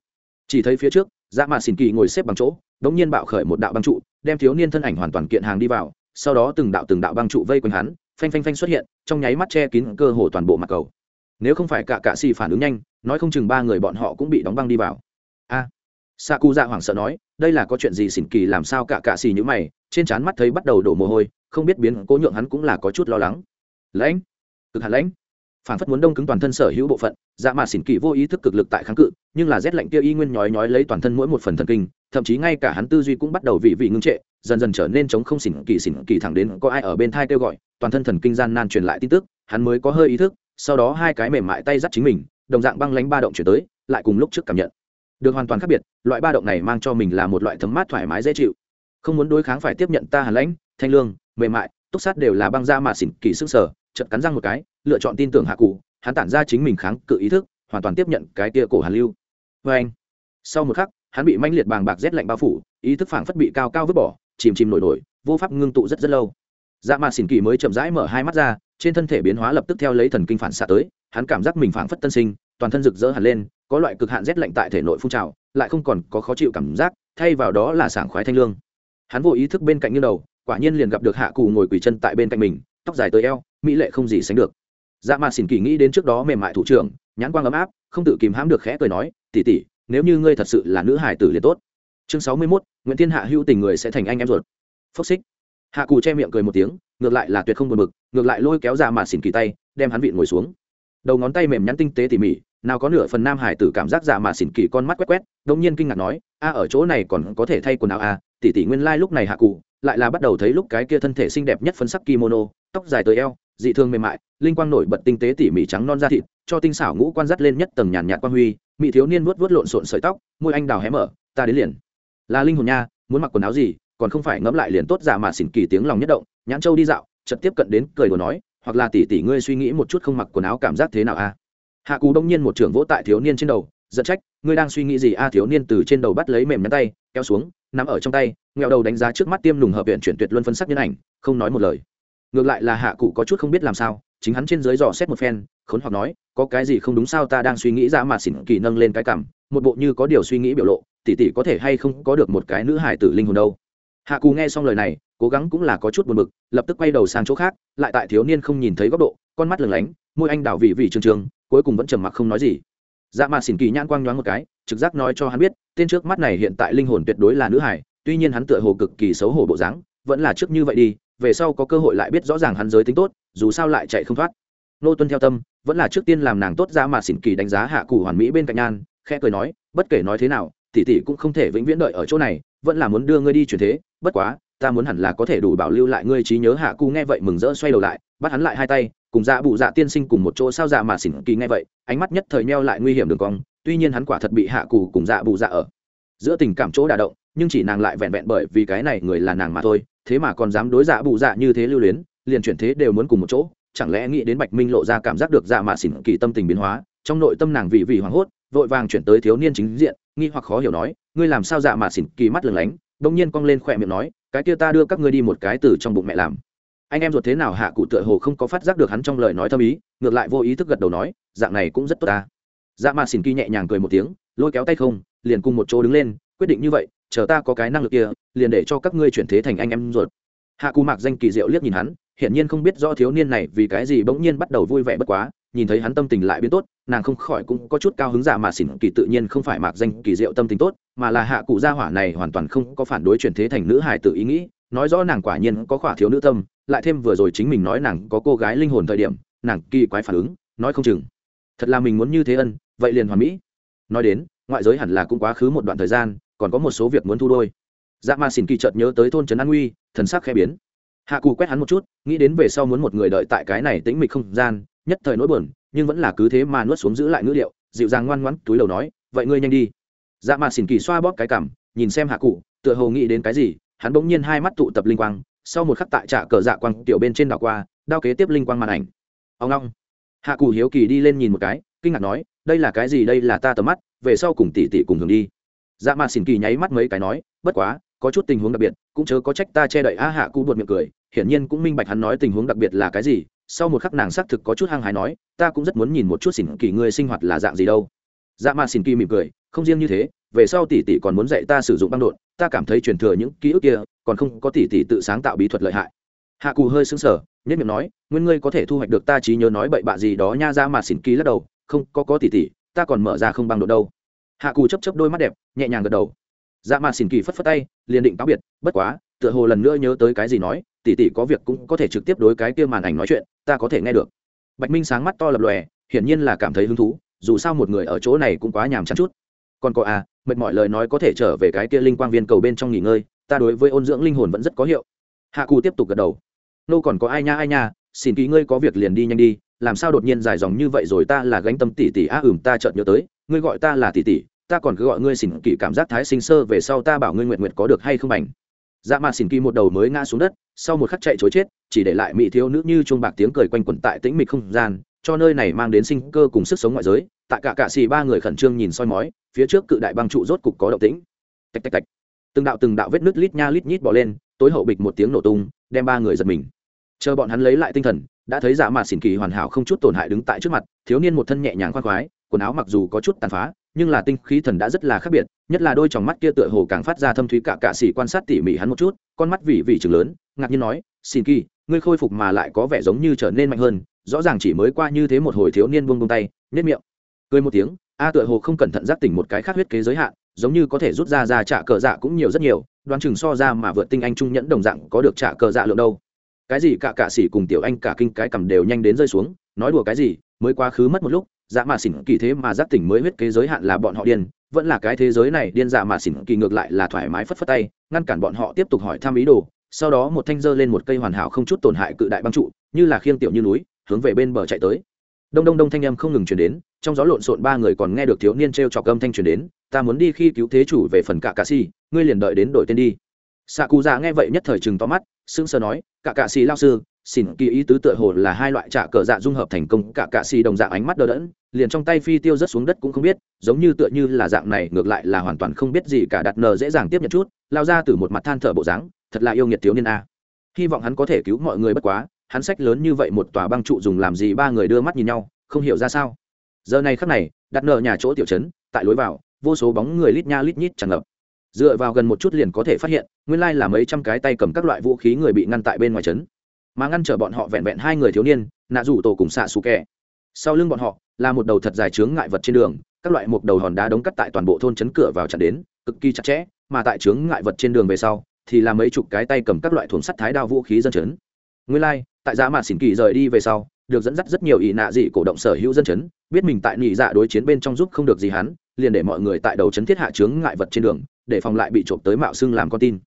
Chỉ thấy phía trước dạ mà xỉn kỳ ngồi xếp bằng chỗ, đống nhiên bạo khởi một đạo băng trụ, đem thiếu niên thân ảnh hoàn toàn kiện hàng đi vào, sau đó từng đạo từng đạo băng trụ vây quanh hắn, phanh phanh phanh xuất hiện, trong nháy mắt che kín cơ hồ toàn bộ mặt cầu. Nếu không phải cả cạ xì phản ứng nhanh, nói không chừng ba người bọn họ cũng bị đóng băng đi vào xạ cụ dạ hoảng sợ nói, đây là có chuyện gì xỉn kỳ làm sao cả cạ xì như mày, trên trán mắt thấy bắt đầu đổ mồ hôi, không biết biến cố nhượng hắn cũng là có chút lo lắng. Lãnh, cực hạt lãnh. Phản phất muốn đông cứng toàn thân sở hữu bộ phận dạ mà xỉn kỳ vô ý thức cực lực tại kháng cự, nhưng là rét lạnh kia y nguyên nhói nhói lấy toàn thân mỗi một phần thần kinh, thậm chí ngay cả hắn tư duy cũng bắt đầu vị vị ngưng trệ, dần dần trở nên chống không xỉn kỳ xỉn kỳ thẳng đến có ai ở bên thai kêu gọi, toàn thân thần kinh gian nan truyền lại tin tức, hắn mới có hơi ý thức, sau đó hai cái mềm mại tay dắt chính mình, đồng dạng băng lánh ba động chuyển tới, lại cùng lúc trước cảm nhận được hoàn toàn khác biệt, loại ba động này mang cho mình là một loại thấm mát thoải mái dễ chịu. Không muốn đối kháng phải tiếp nhận ta hàn lãnh, thanh lương, mềm mại, túc sát đều là băng da mà xỉn kỳ sức sở chật cắn răng một cái, lựa chọn tin tưởng hạ cụ, hắn tản ra chính mình kháng cự ý thức, hoàn toàn tiếp nhận cái tia cổ hàn lưu. Vê anh, sau một khắc, hắn bị manh liệt bàng bạc rét lạnh bao phủ, ý thức phảng phất bị cao cao vứt bỏ, chìm chìm nổi nổi, vô pháp ngưng tụ rất rất lâu. Dạ mà xỉn kỳ mới chậm rãi mở hai mắt ra, trên thân thể biến hóa lập tức theo lấy thần kinh phản xạ tới, hắn cảm giác mình phảng phất tân sinh toàn thân rực rỡ hẳn lên, có loại cực hạn rét lạnh tại thể nội phun trào, lại không còn có khó chịu cảm giác, thay vào đó là sảng khoái thanh lương. Hắn vô ý thức bên cạnh như đầu, quả nhiên liền gặp được hạ cù ngồi quỳ chân tại bên cạnh mình, tóc dài tới eo, mỹ lệ không gì sánh được. Dạ mà xỉn kỳ nghĩ đến trước đó mềm mại thủ trưởng, nhãn quang ấm áp, không tự kìm hãm được khẽ cười nói tỉ tỉ nếu như ngươi thật sự là nữ hải tử liền tốt. Chương sáu mươi mốt, nguyễn thiên hạ hữu tình người sẽ thành anh em ruột. Phốc xích. Hạ cù che miệng cười một tiếng, ngược lại là tuyệt không buồn bực, ngược lại lôi kéo ra mà xỉn kỳ tay, đem hắn vịn ngồi xuống. Đầu ngón tay mềm nhắn tinh tế tỉ mỉ nào có nửa phần nam hải tử cảm giác dạ mà xỉn kỳ con mắt quét quét đông nhiên kinh ngạc nói a ở chỗ này còn có thể thay quần áo a à, tỷ tỷ nguyên lai lúc này hạ cụ lại là bắt đầu thấy lúc cái kia thân thể xinh đẹp nhất phấn sắc kimono tóc dài tới eo dị thương mềm mại linh quang nổi bật tinh tế tỉ mỉ trắng non da thịt cho tinh xảo ngũ quan dắt lên nhất tầng nhàn nhạt quang huy mỹ thiếu niên vuốt vuốt lộn xộn sợi tóc môi anh đào hé mở ta đến liền. Là linh hồn nha muốn mặc quần áo gì còn không phải ngẫm lại liền tốt giả mà xỉn kỳ tiếng lòng nhất động nhãn châu đi dạo chợt tiếp cận đến cười đùa nói hoặc là tỷ tỷ ngươi suy nghĩ một chút không mặc quần áo cảm giác thế nào a hạ cú đông nhiên một trưởng vỗ tại thiếu niên trên đầu, giận trách, ngươi đang suy nghĩ gì? A, thiếu niên từ trên đầu bắt lấy mềm nhắn tay, kéo xuống, nắm ở trong tay nghèo đầu đánh giá trước mắt tiêm nùng hợp viện chuyển tuyệt luân phân sắc nhân ảnh, không nói một lời. Ngược lại là hạ cụ có chút không biết làm sao, chính hắn trên dưới dò xét một phen, khốn hoặc nói, có cái gì không đúng sao ta đang suy nghĩ ra mà xỉn kỳ nâng lên cái cảm, một bộ như có điều suy nghĩ biểu lộ, tỉ tỉ có thể hay không có được một cái nữ hải tử linh hồn đâu? Hạ cù nghe xong lời này, cố gắng cũng là có chút buồn bực, lập tức quay đầu sang chỗ khác, lại tại thiếu niên không nhìn thấy góc độ, con mắt lừng lánh, môi anh đảo vị vị trường trường cuối cùng vẫn trầm mặc không nói gì. Dạ mà xỉn kỳ nhãn quang nhoáng một cái, trực giác nói cho hắn biết, tên trước mắt này hiện tại linh hồn tuyệt đối là nữ hải, tuy nhiên hắn tựa hồ cực kỳ xấu hổ bộ dáng, vẫn là trước như vậy đi, về sau có cơ hội lại biết rõ ràng hắn giới tính tốt, dù sao lại chạy không thoát. Nô tuân theo tâm, vẫn là trước tiên làm nàng tốt ra mà xỉn kỳ đánh giá hạ cù hoàn mỹ bên cạnh nhan, khẽ cười nói, bất kể nói thế nào, tỷ tỷ cũng không thể vĩnh viễn đợi ở chỗ này, vẫn là muốn đưa ngươi đi chuyển thế, bất quá, ta muốn hẳn là có thể đủ bảo lưu lại ngươi trí nhớ hạ cù nghe vậy mừng rỡ xoay đầu lại, bắt hắn lại hai tay cùng dạ bụ dạ tiên sinh cùng một chỗ sao dạ mà xỉn kỳ nghe vậy, ánh mắt nhất thời neo lại nguy hiểm đường cong, tuy nhiên hắn quả thật bị hạ cù cùng dạ bụ dạ ở giữa tình cảm chỗ đà động, nhưng chỉ nàng lại vẹn vẹn bởi vì cái này người là nàng mà thôi, thế mà còn dám đối dạ bụ dạ như thế lưu luyến, liền chuyển thế đều muốn cùng một chỗ, chẳng lẽ nghĩ đến bạch minh lộ ra cảm giác được dạ mà xỉn kỳ tâm tình biến hóa, trong nội tâm nàng vị vị hoảng hốt, vội vàng chuyển tới thiếu niên chính diện, nghi hoặc khó hiểu nói, ngươi làm sao dạ mà xỉn kỳ mắt lừng lánh? Đông nhiên cong lên khỏe miệng nói, cái kia ta đưa các ngươi đi một cái từ trong bụng mẹ làm anh em ruột thế nào hạ cụ tựa hồ không có phát giác được hắn trong lời nói thâm ý, ngược lại vô ý thức gật đầu nói, dạng này cũng rất tốt ta. Dạ mà xỉn kỳ nhẹ nhàng cười một tiếng, lôi kéo tay không, liền cùng một chỗ đứng lên, quyết định như vậy, chờ ta có cái năng lực kia, liền để cho các ngươi chuyển thế thành anh em ruột. Hạ cù mạc danh kỳ diệu liếc nhìn hắn, hiển nhiên không biết rõ thiếu niên này vì cái gì bỗng nhiên bắt đầu vui vẻ bất quá, nhìn thấy hắn tâm tình lại biến tốt, nàng không khỏi cũng có chút cao hứng giả mà xỉn kỳ tự nhiên không phải mạc danh kỳ diệu tâm tình tốt, mà là hạ cụ gia hỏa này hoàn toàn không có phản đối chuyển thế thành nữ hài tự ý nghĩ nói rõ nàng quả nhiên có khỏa thiếu nữ tâm, lại thêm vừa rồi chính mình nói nàng có cô gái linh hồn thời điểm, nàng kỳ quái phản ứng, nói không chừng. Thật là mình muốn như thế ân, vậy liền hoàn mỹ. Nói đến, ngoại giới hẳn là cũng quá khứ một đoạn thời gian, còn có một số việc muốn thu đôi. Dạ ma xỉn kỳ chợt nhớ tới thôn trấn an nguy thần sắc khẽ biến. Hạ cù quét hắn một chút, nghĩ đến về sau muốn một người đợi tại cái này tĩnh mịch không gian, nhất thời nỗi buồn, nhưng vẫn là cứ thế mà nuốt xuống giữ lại ngữ liệu dịu dàng ngoan ngoãn túi đầu nói, vậy ngươi nhanh đi. Dạ ma xỉn kỳ xoa bóp cái cảm, nhìn xem hạ cụ tựa hồ nghĩ đến cái gì hắn bỗng nhiên hai mắt tụ tập linh quang, sau một khắc tại trạ cờ dạ quang tiểu bên trên đảo qua, đao kế tiếp linh quang màn ảnh. Ông long hạ cù hiếu kỳ đi lên nhìn một cái, kinh ngạc nói, đây là cái gì? Đây là ta tầm mắt, về sau cùng tỷ tỷ cùng hướng đi. Dạ mà xỉn kỳ nháy mắt mấy cái nói, bất quá, có chút tình huống đặc biệt, cũng chớ có trách ta che đậy. A hạ cụ buột miệng cười, hiển nhiên cũng minh bạch hắn nói tình huống đặc biệt là cái gì, sau một khắc nàng xác thực có chút hăng hái nói, ta cũng rất muốn nhìn một chút xỉn kỳ ngươi sinh hoạt là dạng gì đâu. Dạ mà xỉn kỳ mỉm cười, không riêng như thế, về sau tỷ tỷ còn muốn dạy ta sử dụng băng đột ta cảm thấy truyền thừa những ký ức kia còn không có tỷ tỷ tự sáng tạo bí thuật lợi hại. Hạ cù hơi sững sờ nhất miệng nói, nguyên ngươi có thể thu hoạch được ta trí nhớ nói bậy bạ gì đó nha ra mà xỉn kỳ lắc đầu, không, có có tỷ tỷ ta còn mở ra không bằng độ đâu. Hạ cù chấp chấp đôi mắt đẹp, nhẹ nhàng gật đầu. Dạ mà xỉn kỳ phất phất tay, liền định cáo biệt, bất quá, tựa hồ lần nữa nhớ tới cái gì nói tỷ tỷ có việc cũng có thể trực tiếp đối cái kia màn ảnh nói chuyện, ta có thể nghe được. Bạch minh sáng mắt to lập lòe, hiển nhiên là cảm thấy hứng thú, dù sao một người ở chỗ này cũng quá nhàm chán chút. Còn có à mệt mỏi lời nói có thể trở về cái kia linh quang viên cầu bên trong nghỉ ngơi, ta đối với ôn dưỡng linh hồn vẫn rất có hiệu. Hạ cù tiếp tục gật đầu. Nô còn có ai nha ai nha, xin ký ngươi có việc liền đi nhanh đi, làm sao đột nhiên dài dòng như vậy rồi ta là gánh tâm tỷ tỷ à ừm, ta chợt nhớ tới, ngươi gọi ta là tỷ tỷ ta còn cứ gọi ngươi xỉn kỳ cảm giác thái sinh sơ về sau ta bảo ngươi nguyện nguyện có được hay không ảnh dạ mà xỉn kỳ một đầu mới ngã xuống đất, sau một khắc chạy chối chết, chỉ để lại mỹ thiếu nữ như chuông bạc tiếng cười quanh quẩn tại tĩnh mịch không gian, cho nơi này mang đến sinh cơ cùng sức sống ngoại giới tại cả cạ xì ba người khẩn trương nhìn soi mói, phía trước cự đại băng trụ rốt cục có động tĩnh. Tạch tạch tạch. Từng đạo từng đạo vết nứt lít nha lít nhít bỏ lên, tối hậu bịch một tiếng nổ tung, đem ba người giật mình. Chờ bọn hắn lấy lại tinh thần, đã thấy giả mà xỉn kỳ hoàn hảo không chút tổn hại đứng tại trước mặt, thiếu niên một thân nhẹ nhàng khoan khoái, quần áo mặc dù có chút tàn phá, nhưng là tinh khí thần đã rất là khác biệt, nhất là đôi tròng mắt kia tựa hồ càng phát ra thâm thúy cả cạ xỉ quan sát tỉ mỉ hắn một chút, con mắt vì vị chừng lớn, ngạc nhiên nói xin kỳ, ngươi khôi phục mà lại có vẻ giống như trở nên mạnh hơn, rõ ràng chỉ mới qua như thế một hồi thiếu niên buông buông tay nếp miệng cười một tiếng, a tựa hồ không cẩn thận giác tỉnh một cái khác huyết kế giới hạn, giống như có thể rút ra ra trả cờ dạ cũng nhiều rất nhiều, đoán chừng so ra mà vượt tinh anh trung nhẫn đồng dạng có được trả cờ dạ lượng đâu. Cái gì cả cạ xỉ cùng tiểu anh cả kinh cái cầm đều nhanh đến rơi xuống, nói đùa cái gì, mới quá khứ mất một lúc dạ mà xỉn kỳ thế mà giác tỉnh mới huyết kế giới hạn là bọn họ điên, vẫn là cái thế giới này điên dạ mà xỉn kỳ ngược lại là thoải mái phất phất tay, ngăn cản bọn họ tiếp tục hỏi thăm ý đồ, sau đó một thanh dơ lên một cây hoàn hảo không chút tổn hại cự đại băng trụ, như là khiêng tiểu như núi, hướng về bên bờ chạy tới đông đông đông thanh âm không ngừng chuyển đến, trong gió lộn xộn ba người còn nghe được thiếu niên t r e o trọc âm thanh chuyển đến, ta muốn đi khi cứu thế chủ về phần cả cà si ngươi liền đợi đến đổi tên đi. Xạ cụ già nghe vậy nhất thời chừng to mắt, sững sờ nói cả cà si lao sư, xin kỳ ý tứ tựa hồ là hai loại trả cờ dạ dung hợp thành công cả cạ xì đồng dạng ánh mắt đờ đẫn, liền trong tay phi tiêu rất xuống đất cũng không biết, giống như tựa như là dạng này, ngược lại là hoàn toàn không biết gì cả, đặt nờ dễ dàng tiếp nhận chút, lao ra từ một mặt than thở bộ dáng, thật là yêu nghiệt thiếu niên a. Hy vọng hắn có thể cứu mọi người bất quá hắn sách lớn như vậy một tòa băng trụ dùng làm gì ba người đưa mắt nhìn nhau, không hiểu ra sao. Giờ này khắc này, đặt nợ nhà chỗ tiểu trấn, tại lối vào, vô số bóng người lít nha lít nhít tràn ngập. Dựa vào gần một chút liền có thể phát hiện, nguyên lai là mấy trăm cái tay cầm các loại vũ khí người bị ngăn tại bên ngoài trấn. Mà ngăn trở bọn họ vẹn vẹn hai người thiếu niên, nạ rủ tổ cùng xạ xù kẹ sau lưng bọn họ, là một đầu thật dài chướng ngại vật trên đường, các loại một đầu hòn đá đống cắt tại toàn bộ thôn trấn cửa vào chặn đến, cực kỳ chặt chẽ, mà tại chướng ngại vật trên đường về sau, thì là mấy chục cái tay cầm các loại thốn sắt thái đao vũ khí dân chấn. Nguyên lai tại giá mà xỉn kỳ rời đi về sau, được dẫn dắt rất nhiều ỷ nạ dị cổ động sở hữu dân chấn, biết mình tại nhị dạ đối chiến bên trong giúp không được gì hắn, liền để mọi người tại đầu chấn thiết hạ chướng ngại vật trên đường, để phòng lại bị trộm tới mạo xưng làm con tin.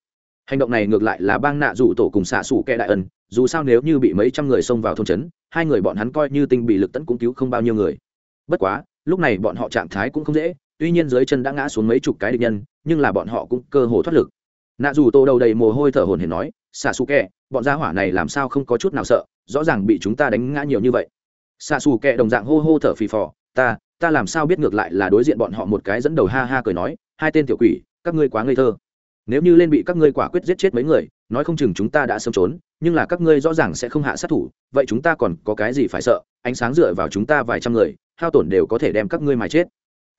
Hành động này ngược lại là bang nạ rủ tổ cùng xạ xủ kẻ đại ân, dù sao nếu như bị mấy trăm người xông vào thôn trấn hai người bọn hắn coi như tinh bị lực tấn cũng cứu không bao nhiêu người. Bất quá, lúc này bọn họ trạng thái cũng không dễ, tuy nhiên dưới chân đã ngã xuống mấy chục cái địch nhân, nhưng là bọn họ cũng cơ hồ thoát lực. Nạ dù tô đầu đầy mồ hôi thở hồn hển nói xạ xù kẹ bọn gia hỏa này làm sao không có chút nào sợ, rõ ràng bị chúng ta đánh ngã nhiều như vậy. Xạ xù kẹ đồng dạng hô hô thở phì phò, ta ta làm sao biết ngược lại là đối diện bọn họ một cái dẫn đầu ha ha cười nói, hai tên tiểu quỷ, các ngươi quá ngây thơ. Nếu như lên bị các ngươi quả quyết giết chết mấy người, nói không chừng chúng ta đã sớm trốn, nhưng là các ngươi rõ ràng sẽ không hạ sát thủ, vậy chúng ta còn có cái gì phải sợ? Ánh sáng dựa vào chúng ta vài trăm người, hao tổn đều có thể đem các ngươi mà chết.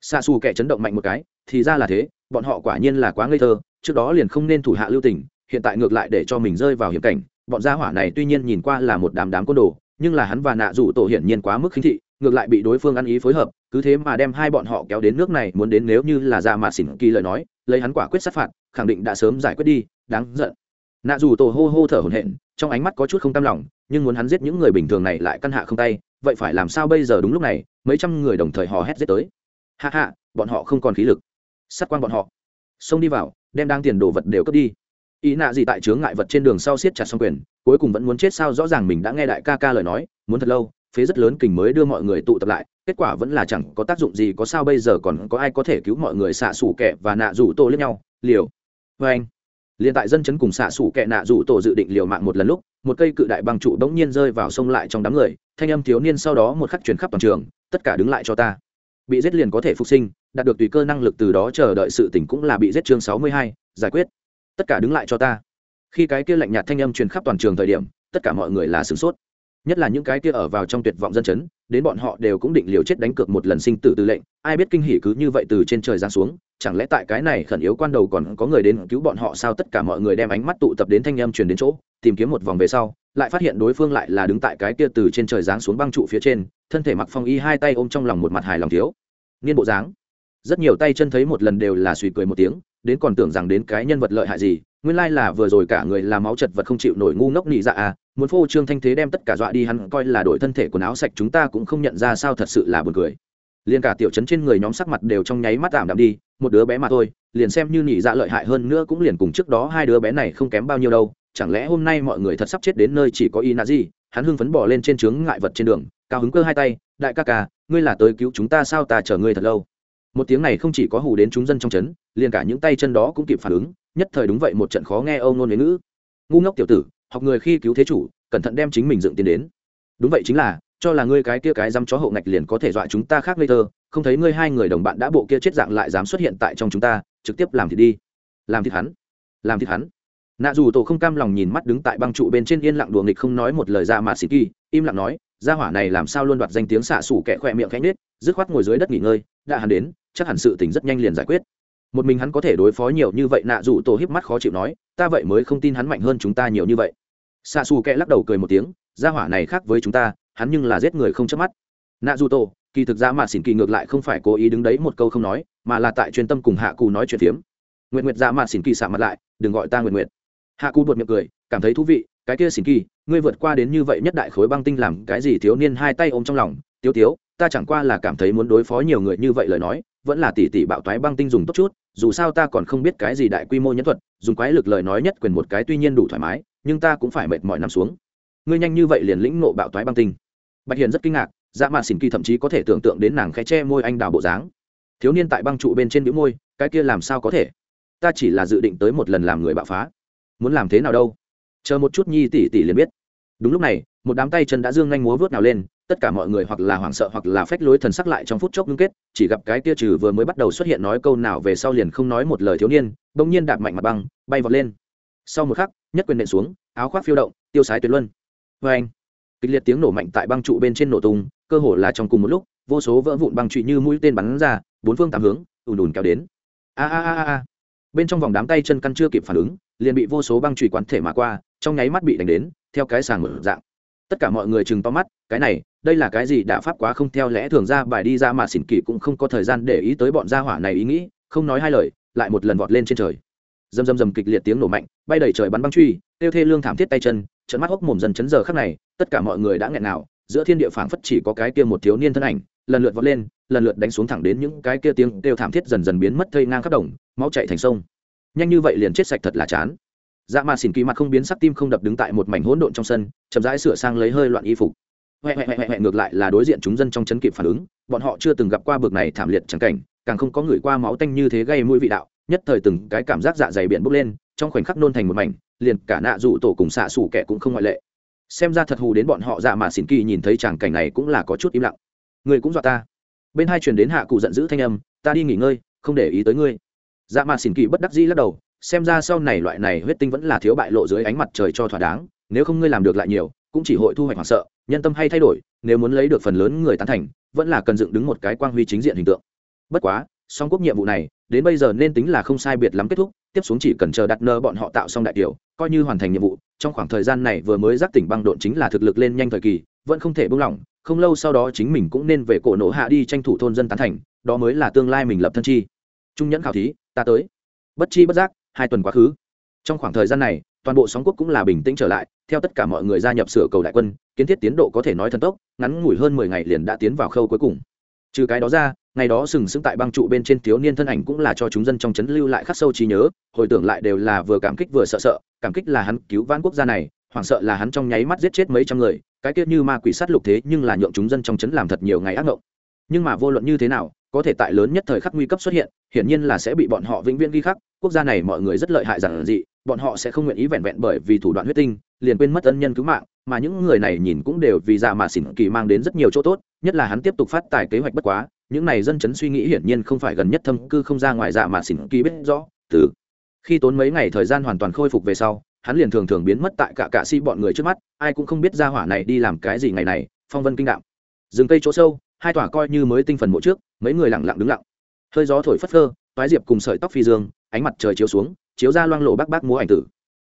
Xa xù kẻ chấn động mạnh một cái, thì ra là thế, bọn họ quả nhiên là quá ngây thơ, trước đó liền không nên thủ hạ lưu tình hiện tại ngược lại để cho mình rơi vào hiểm cảnh. Bọn gia hỏa này tuy nhiên nhìn qua là một đám đám côn đồ, nhưng là hắn và nạ rủ tổ hiển nhiên quá mức khinh thị, ngược lại bị đối phương ăn ý phối hợp, cứ thế mà đem hai bọn họ kéo đến nước này, muốn đến nếu như là ra mà xỉn kỳ lời nói, lấy hắn quả quyết sát phạt, khẳng định đã sớm giải quyết đi, đáng giận. Nạ dù tổ hô hô thở hổn hển, trong ánh mắt có chút không tam lòng, nhưng muốn hắn giết những người bình thường này lại căn hạ không tay, vậy phải làm sao bây giờ đúng lúc này, mấy trăm người đồng thời hò hét giết tới. Hạ hạ bọn họ không còn khí lực. Sát quan bọn họ. Xông đi vào, đem đang tiền đồ vật đều cướp đi ý nạ gì tại chướng ngại vật trên đường sau siết chặt xong quyền, cuối cùng vẫn muốn chết sao rõ ràng mình đã nghe đại ca ca lời nói, muốn thật lâu, phế rất lớn kình mới đưa mọi người tụ tập lại, kết quả vẫn là chẳng có tác dụng gì, có sao bây giờ còn có ai có thể cứu mọi người xạ xủ kẻ và nạ rủ tổ lẫn nhau, liều. Vê anh, liền tại dân chấn cùng xạ xủ kẻ nạ rủ tổ dự định liều mạng một lần lúc, một cây cự đại băng trụ bỗng nhiên rơi vào sông lại trong đám người, thanh âm thiếu niên sau đó một khắc chuyển khắp toàn trường, tất cả đứng lại cho ta. Bị giết liền có thể phục sinh, đạt được tùy cơ năng lực từ đó chờ đợi sự tỉnh cũng là bị giết chương sáu mươi hai, giải quyết tất cả đứng lại cho ta. Khi cái kia lạnh nhạt thanh âm truyền khắp toàn trường thời điểm, tất cả mọi người là sửng sốt. Nhất là những cái kia ở vào trong tuyệt vọng dân chấn, đến bọn họ đều cũng định liều chết đánh cược một lần sinh tử tư lệnh. Ai biết kinh hỉ cứ như vậy từ trên trời giáng xuống, chẳng lẽ tại cái này khẩn yếu quan đầu còn có người đến cứu bọn họ sao? Tất cả mọi người đem ánh mắt tụ tập đến thanh âm truyền đến chỗ, tìm kiếm một vòng về sau, lại phát hiện đối phương lại là đứng tại cái kia từ trên trời giáng xuống băng trụ phía trên, thân thể mặc phong y, hai tay ôm trong lòng một mặt hài lòng thiếu. Niên bộ dáng. Rất nhiều tay chân thấy một lần đều là suy cười một tiếng đến còn tưởng rằng đến cái nhân vật lợi hại gì, nguyên lai là vừa rồi cả người làm máu chật vật không chịu nổi ngu ngốc nị dạ à muốn phô trương thanh thế đem tất cả dọa đi hắn coi là đổi thân thể quần áo sạch chúng ta cũng không nhận ra sao thật sự là buồn cười. Liền cả tiểu chấn trên người nhóm sắc mặt đều trong nháy mắt tạm đạm đi, một đứa bé mà thôi, liền xem như nị dạ lợi hại hơn nữa cũng liền cùng trước đó hai đứa bé này không kém bao nhiêu đâu, chẳng lẽ hôm nay mọi người thật sắp chết đến nơi chỉ có y nạ gì, hắn hưng phấn bỏ lên trên trướng ngại vật trên đường, cao hứng cơ hai tay, đại ca ca, ngươi là tới cứu chúng ta sao ta chờ ngươi thật lâu một tiếng này không chỉ có hù đến chúng dân trong trấn, liền cả những tay chân đó cũng kịp phản ứng, nhất thời đúng vậy một trận khó nghe âu nôn với ngữ. Ngu ngốc tiểu tử, học người khi cứu thế chủ, cẩn thận đem chính mình dựng tiền đến. Đúng vậy chính là, cho là ngươi cái kia cái dăm chó hậu ngạch liền có thể dọa chúng ta khác ngây thơ, không thấy ngươi hai người đồng bạn đã bộ kia chết dạng lại dám xuất hiện tại trong chúng ta, trực tiếp làm thịt đi. Làm thịt hắn. Làm thịt hắn. Nạ dù tổ không cam lòng nhìn mắt đứng tại băng trụ bên trên yên lặng đùa nghịch không nói một lời ra mà xịt kỳ, im lặng nói, gia hỏa này làm sao luôn đoạt danh tiếng xạ xủ kẻ khỏe miệng khẽ nết dứt khoát ngồi dưới đất nghỉ ngơi, đã hắn đến chắc hẳn sự tình rất nhanh liền giải quyết. Một mình hắn có thể đối phó nhiều như vậy, nạ dù tổ híp mắt khó chịu nói, ta vậy mới không tin hắn mạnh hơn chúng ta nhiều như vậy. Xa xù kẹ lắc đầu cười một tiếng, gia hỏa này khác với chúng ta, hắn nhưng là giết người không chớp mắt. Nạ dù tổ, kỳ thực dạ ra mà xỉn kỳ ngược lại không phải cố ý đứng đấy một câu không nói, mà là tại chuyên tâm cùng hạ cù nói chuyện phiếm. Nguyện nguyệt ra dạ mà xỉn kỳ xả mặt lại, đừng gọi ta nguyện nguyệt. Hạ cù buột miệng cười, cảm thấy thú vị, cái kia xỉn kỳ, ngươi vượt qua đến như vậy nhất đại khối băng tinh làm cái gì thiếu niên hai tay ôm trong lòng? Tiếu tiếu, ta chẳng qua là cảm thấy muốn đối phó nhiều người như vậy lời nói vẫn là tỷ tỷ bạo toái băng tinh dùng tốt chút, dù sao ta còn không biết cái gì đại quy mô nhẫn thuật, dùng quái lực lời nói nhất quyền một cái tuy nhiên đủ thoải mái, nhưng ta cũng phải mệt mỏi nằm xuống. Ngươi nhanh như vậy liền lĩnh nộ bạo toái băng tinh. Bạch hiền rất kinh ngạc dạ mạ xỉn kỳ thậm chí có thể tưởng tượng đến nàng khẽ che môi anh đào bộ dáng. Thiếu niên tại băng trụ bên trên đĩu môi, cái kia làm sao có thể? Ta chỉ là dự định tới một lần làm người bạo phá. Muốn làm thế nào đâu? Chờ một chút nhi tỷ tỷ liền biết. Đúng lúc này một đám tay chân đã dương nhanh múa vớt nào lên, tất cả mọi người hoặc là hoảng sợ hoặc là phách lối thần sắc lại trong phút chốc ngưng kết, chỉ gặp cái tia trừ vừa mới bắt đầu xuất hiện nói câu nào về sau liền không nói một lời thiếu niên, bỗng nhiên đạp mạnh mặt băng, bay vọt lên. Sau một khắc, nhất quyền nện xuống, áo khoác phiêu động, tiêu sái tuyệt luân. Vê anh, kịch liệt tiếng nổ mạnh tại băng trụ bên trên nổ tung, cơ hồ là trong cùng một lúc, vô số vỡ vụn băng trụ như mũi tên bắn ra, bốn phương tám hướng, ùn ùn kéo đến. A a a a. Bên trong vòng đám tay chân căn chưa kịp phản ứng, liền bị vô số băng trụ quán thể mà qua, trong nháy mắt bị đánh đến, theo cái sàng mở dạng tất cả mọi người chừng to mắt, cái này, đây là cái gì đã pháp quá không theo lẽ thường ra, bài đi ra mà xỉn kỳ cũng không có thời gian để ý tới bọn gia hỏa này ý nghĩ, không nói hai lời, lại một lần vọt lên trên trời. Dầm dầm dầm kịch liệt tiếng nổ mạnh, bay đầy trời bắn băng truy, tiêu thê lương thảm thiết tay chân trận mắt hốc mồm dần chấn giờ khắc này, tất cả mọi người đã nghẹn nào, giữa thiên địa phảng phất chỉ có cái kia một thiếu niên thân ảnh, lần lượt vọt lên, lần lượt đánh xuống thẳng đến những cái kia tiếng kêu thảm thiết dần dần biến mất thây ngang khắp đồng, máu chạy thành sông. Nhanh như vậy liền chết sạch thật là chán dạ mà xỉn kỳ mặt không biến sắc tim không đập đứng tại một mảnh hỗn độn trong sân, chậm rãi sửa sang lấy hơi loạn y phục. Huệ huệ huệ huệ ngược lại là đối diện chúng dân trong chấn kịp phản ứng, bọn họ chưa từng gặp qua bực này thảm liệt chẳng cảnh, càng không có người qua máu tanh như thế gây mũi vị đạo, nhất thời từng cái cảm giác dạ dày biển bốc lên, trong khoảnh khắc nôn thành một mảnh, liền cả nạ dụ tổ cùng xạ xủ kẻ cũng không ngoại lệ. Xem ra thật hù đến bọn họ dạ mà xỉn kỳ nhìn thấy tràng cảnh này cũng là có chút im lặng. Người cũng dọa ta. Bên hai truyền đến hạ cụ giận dữ thanh âm, ta đi nghỉ ngơi, không để ý tới ngươi. Dạ mà xỉn kỳ bất đắc dĩ lắc đầu xem ra sau này loại này huyết tinh vẫn là thiếu bại lộ dưới ánh mặt trời cho thỏa đáng, nếu không ngươi làm được lại nhiều, cũng chỉ hội thu hoạch hoảng sợ, nhân tâm hay thay đổi, nếu muốn lấy được phần lớn người tán thành, vẫn là cần dựng đứng một cái quang huy chính diện hình tượng. Bất quá, song quốc nhiệm vụ này, đến bây giờ nên tính là không sai biệt lắm kết thúc, tiếp xuống chỉ cần chờ đặt nơ bọn họ tạo xong đại tiểu, coi như hoàn thành nhiệm vụ, trong khoảng thời gian này vừa mới giác tỉnh băng độn chính là thực lực lên nhanh thời kỳ, vẫn không thể buông lỏng, không lâu sau đó chính mình cũng nên về cổ nổ hạ đi tranh thủ thôn dân tán thành, đó mới là tương lai mình lập thân chi. Trung nhẫn khảo thí, ta tới. Bất chi bất giác hai tuần quá khứ. Trong khoảng thời gian này, toàn bộ sóng quốc cũng là bình tĩnh trở lại, theo tất cả mọi người gia nhập sửa cầu đại quân, kiến thiết tiến độ có thể nói thần tốc, ngắn ngủi hơn mười ngày liền đã tiến vào khâu cuối cùng. Trừ cái đó ra, ngày đó sừng sững tại băng trụ bên trên thiếu niên thân ảnh cũng là cho chúng dân trong trấn lưu lại khắc sâu trí nhớ, hồi tưởng lại đều là vừa cảm kích vừa sợ sợ, cảm kích là hắn cứu vãn quốc gia này, hoảng sợ là hắn trong nháy mắt giết chết mấy trăm người, cái tiết như ma quỷ sát lục thế nhưng là nhượng chúng dân trong trấn làm thật nhiều ngày ác ngộng. Nhưng mà vô luận như thế nào có thể tại lớn nhất thời khắc nguy cấp xuất hiện, hiển nhiên là sẽ bị bọn họ vĩnh viễn ghi khắc. Quốc gia này mọi người rất lợi hại giản dị, bọn họ sẽ không nguyện ý vẹn vẹn bởi vì thủ đoạn huyết tinh, liền quên mất ân nhân cứu mạng, mà những người này nhìn cũng đều vì dạ mà xỉn kỳ mang đến rất nhiều chỗ tốt, nhất là hắn tiếp tục phát tài kế hoạch bất quá, những này dân chấn suy nghĩ hiển nhiên không phải gần nhất thâm cư không ra ngoài dạ mà xỉn kỳ biết rõ, từ khi tốn mấy ngày thời gian hoàn toàn khôi phục về sau, hắn liền thường thường biến mất tại cả cạ si bọn người trước mắt, ai cũng không biết ra hỏa này đi làm cái gì ngày này, phong vân kinh đạo rừng cây chỗ sâu hai tòa coi như mới tinh phần mộ trước, mấy người lặng lặng đứng lặng. Hơi gió thổi phất phơ, toái diệp cùng sợi tóc phi dương, ánh mặt trời chiếu xuống, chiếu ra loang lộ bác bác múa ảnh tử.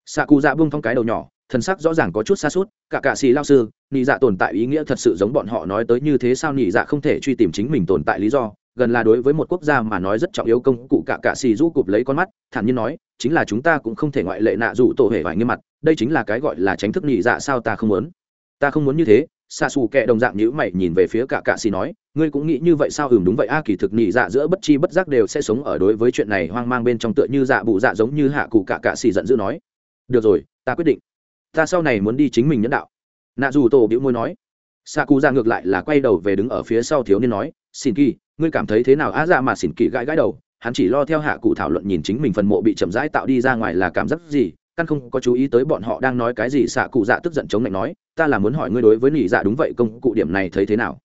Xạ cụ dạ bung thong cái đầu nhỏ thân sắc rõ ràng có chút xa suốt cả cạ xì lao sư, nị dạ tồn tại ý nghĩa thật sự giống bọn họ nói tới như thế sao nị dạ không thể truy tìm chính mình tồn tại lý do, gần là đối với một quốc gia mà nói rất trọng yếu công cụ cả cạ xì rũ cụp lấy con mắt, thản nhiên nói, chính là chúng ta cũng không thể ngoại lệ nạ dụ tổ hề vải nghiêm mặt, đây chính là cái gọi là tránh thức nị dạ sao ta không muốn. Ta không muốn như thế xa xù kẹ đồng dạng nhữ mày nhìn về phía cả cạ xì nói, ngươi cũng nghĩ như vậy sao? Ừm, đúng vậy. A, kỳ thực nhị dạ giữa bất chi bất giác đều sẽ sống ở đối với chuyện này hoang mang bên trong tựa như dạ bụ dạ giống như hạ cụ cả cạ xì giận dữ nói. Được rồi, ta quyết định. Ta sau này muốn đi chính mình nhân đạo. Nạ dù tổ bĩu môi nói. Xa cụ ra ngược lại là quay đầu về đứng ở phía sau thiếu niên nói, xin kỳ, ngươi cảm thấy thế nào? Á dạ mà xin kỳ gãi gãi đầu, hắn chỉ lo theo hạ cụ thảo luận nhìn chính mình phần mộ bị chậm rãi tạo đi ra ngoài là cảm giác gì? Căn không có chú ý tới bọn họ đang nói cái gì, xạ cụ dạ tức giận chống lạnh nói, ta là muốn hỏi ngươi đối với nhị dạ đúng vậy, công cụ điểm này thấy thế nào?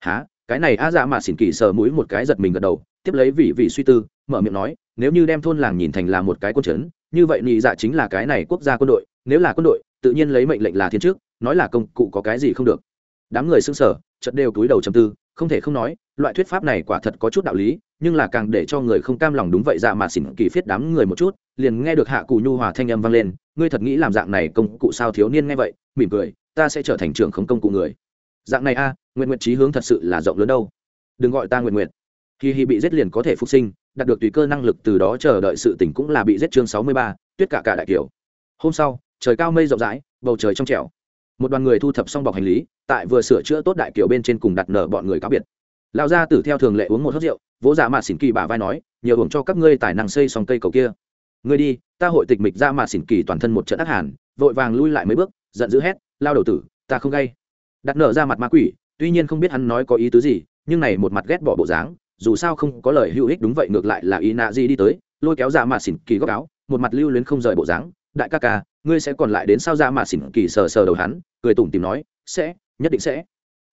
Há cái này a dạ mà xỉn kỳ sờ mũi một cái giật mình gật đầu, tiếp lấy vị vị suy tư, mở miệng nói, nếu như đem thôn làng nhìn thành là một cái quân trấn như vậy nhị dạ chính là cái này quốc gia quân đội, nếu là quân đội, tự nhiên lấy mệnh lệnh là thiên trước, nói là công cụ có cái gì không được. Đám người xưng sở chợt đều túi đầu chầm tư không thể không nói loại thuyết pháp này quả thật có chút đạo lý nhưng là càng để cho người không cam lòng đúng vậy dạ mà xỉn kỳ phiết đám người một chút liền nghe được hạ cụ nhu hòa thanh âm vang lên ngươi thật nghĩ làm dạng này công cụ sao thiếu niên nghe vậy mỉm cười ta sẽ trở thành trưởng không công cụ người. Dạng này a à, nguyện nguyện trí hướng thật sự là rộng lớn đâu. Đừng gọi ta nguyện nguyện khi hi bị giết liền có thể phục sinh đạt được tùy cơ năng lực từ đó chờ đợi sự tỉnh cũng là bị giết chương sáu mươi ba tuyết cả cả đại kiểu. Hôm sau trời cao mây rộng rãi bầu trời trong trẻo một đoàn người thu thập xong bọc hành lý, tại vừa sửa chữa tốt đại kiểu bên trên cùng đặt nở bọn người cáo biệt lão gia tử theo thường lệ uống một hớt rượu, vỗ dạ giả mạt xỉn kỳ bả vai nói, nhờ hưởng cho các ngươi tài năng xây xong cây cầu kia ngươi đi, ta hội tịch mịch dạ ra mạt xỉn kỳ toàn thân một trận ác hàn, vội vàng lui lại mấy bước, giận dữ hét, lao đầu tử, ta không gây. đặt nở ra mặt ma quỷ, tuy nhiên không biết hắn nói có ý tứ gì, nhưng này một mặt ghét bỏ bộ dáng, dù sao không có lời hữu ích đúng vậy ngược lại là ý nạ gì đi tới, lôi kéo dạ ra mạt xỉn kỳ góc áo, một mặt lưu luyến không rời bộ dáng đại ca ca, ngươi sẽ còn lại đến sao ra mà xỉn kỳ sờ sờ đầu hắn, cười tủm tìm nói, sẽ, nhất định sẽ.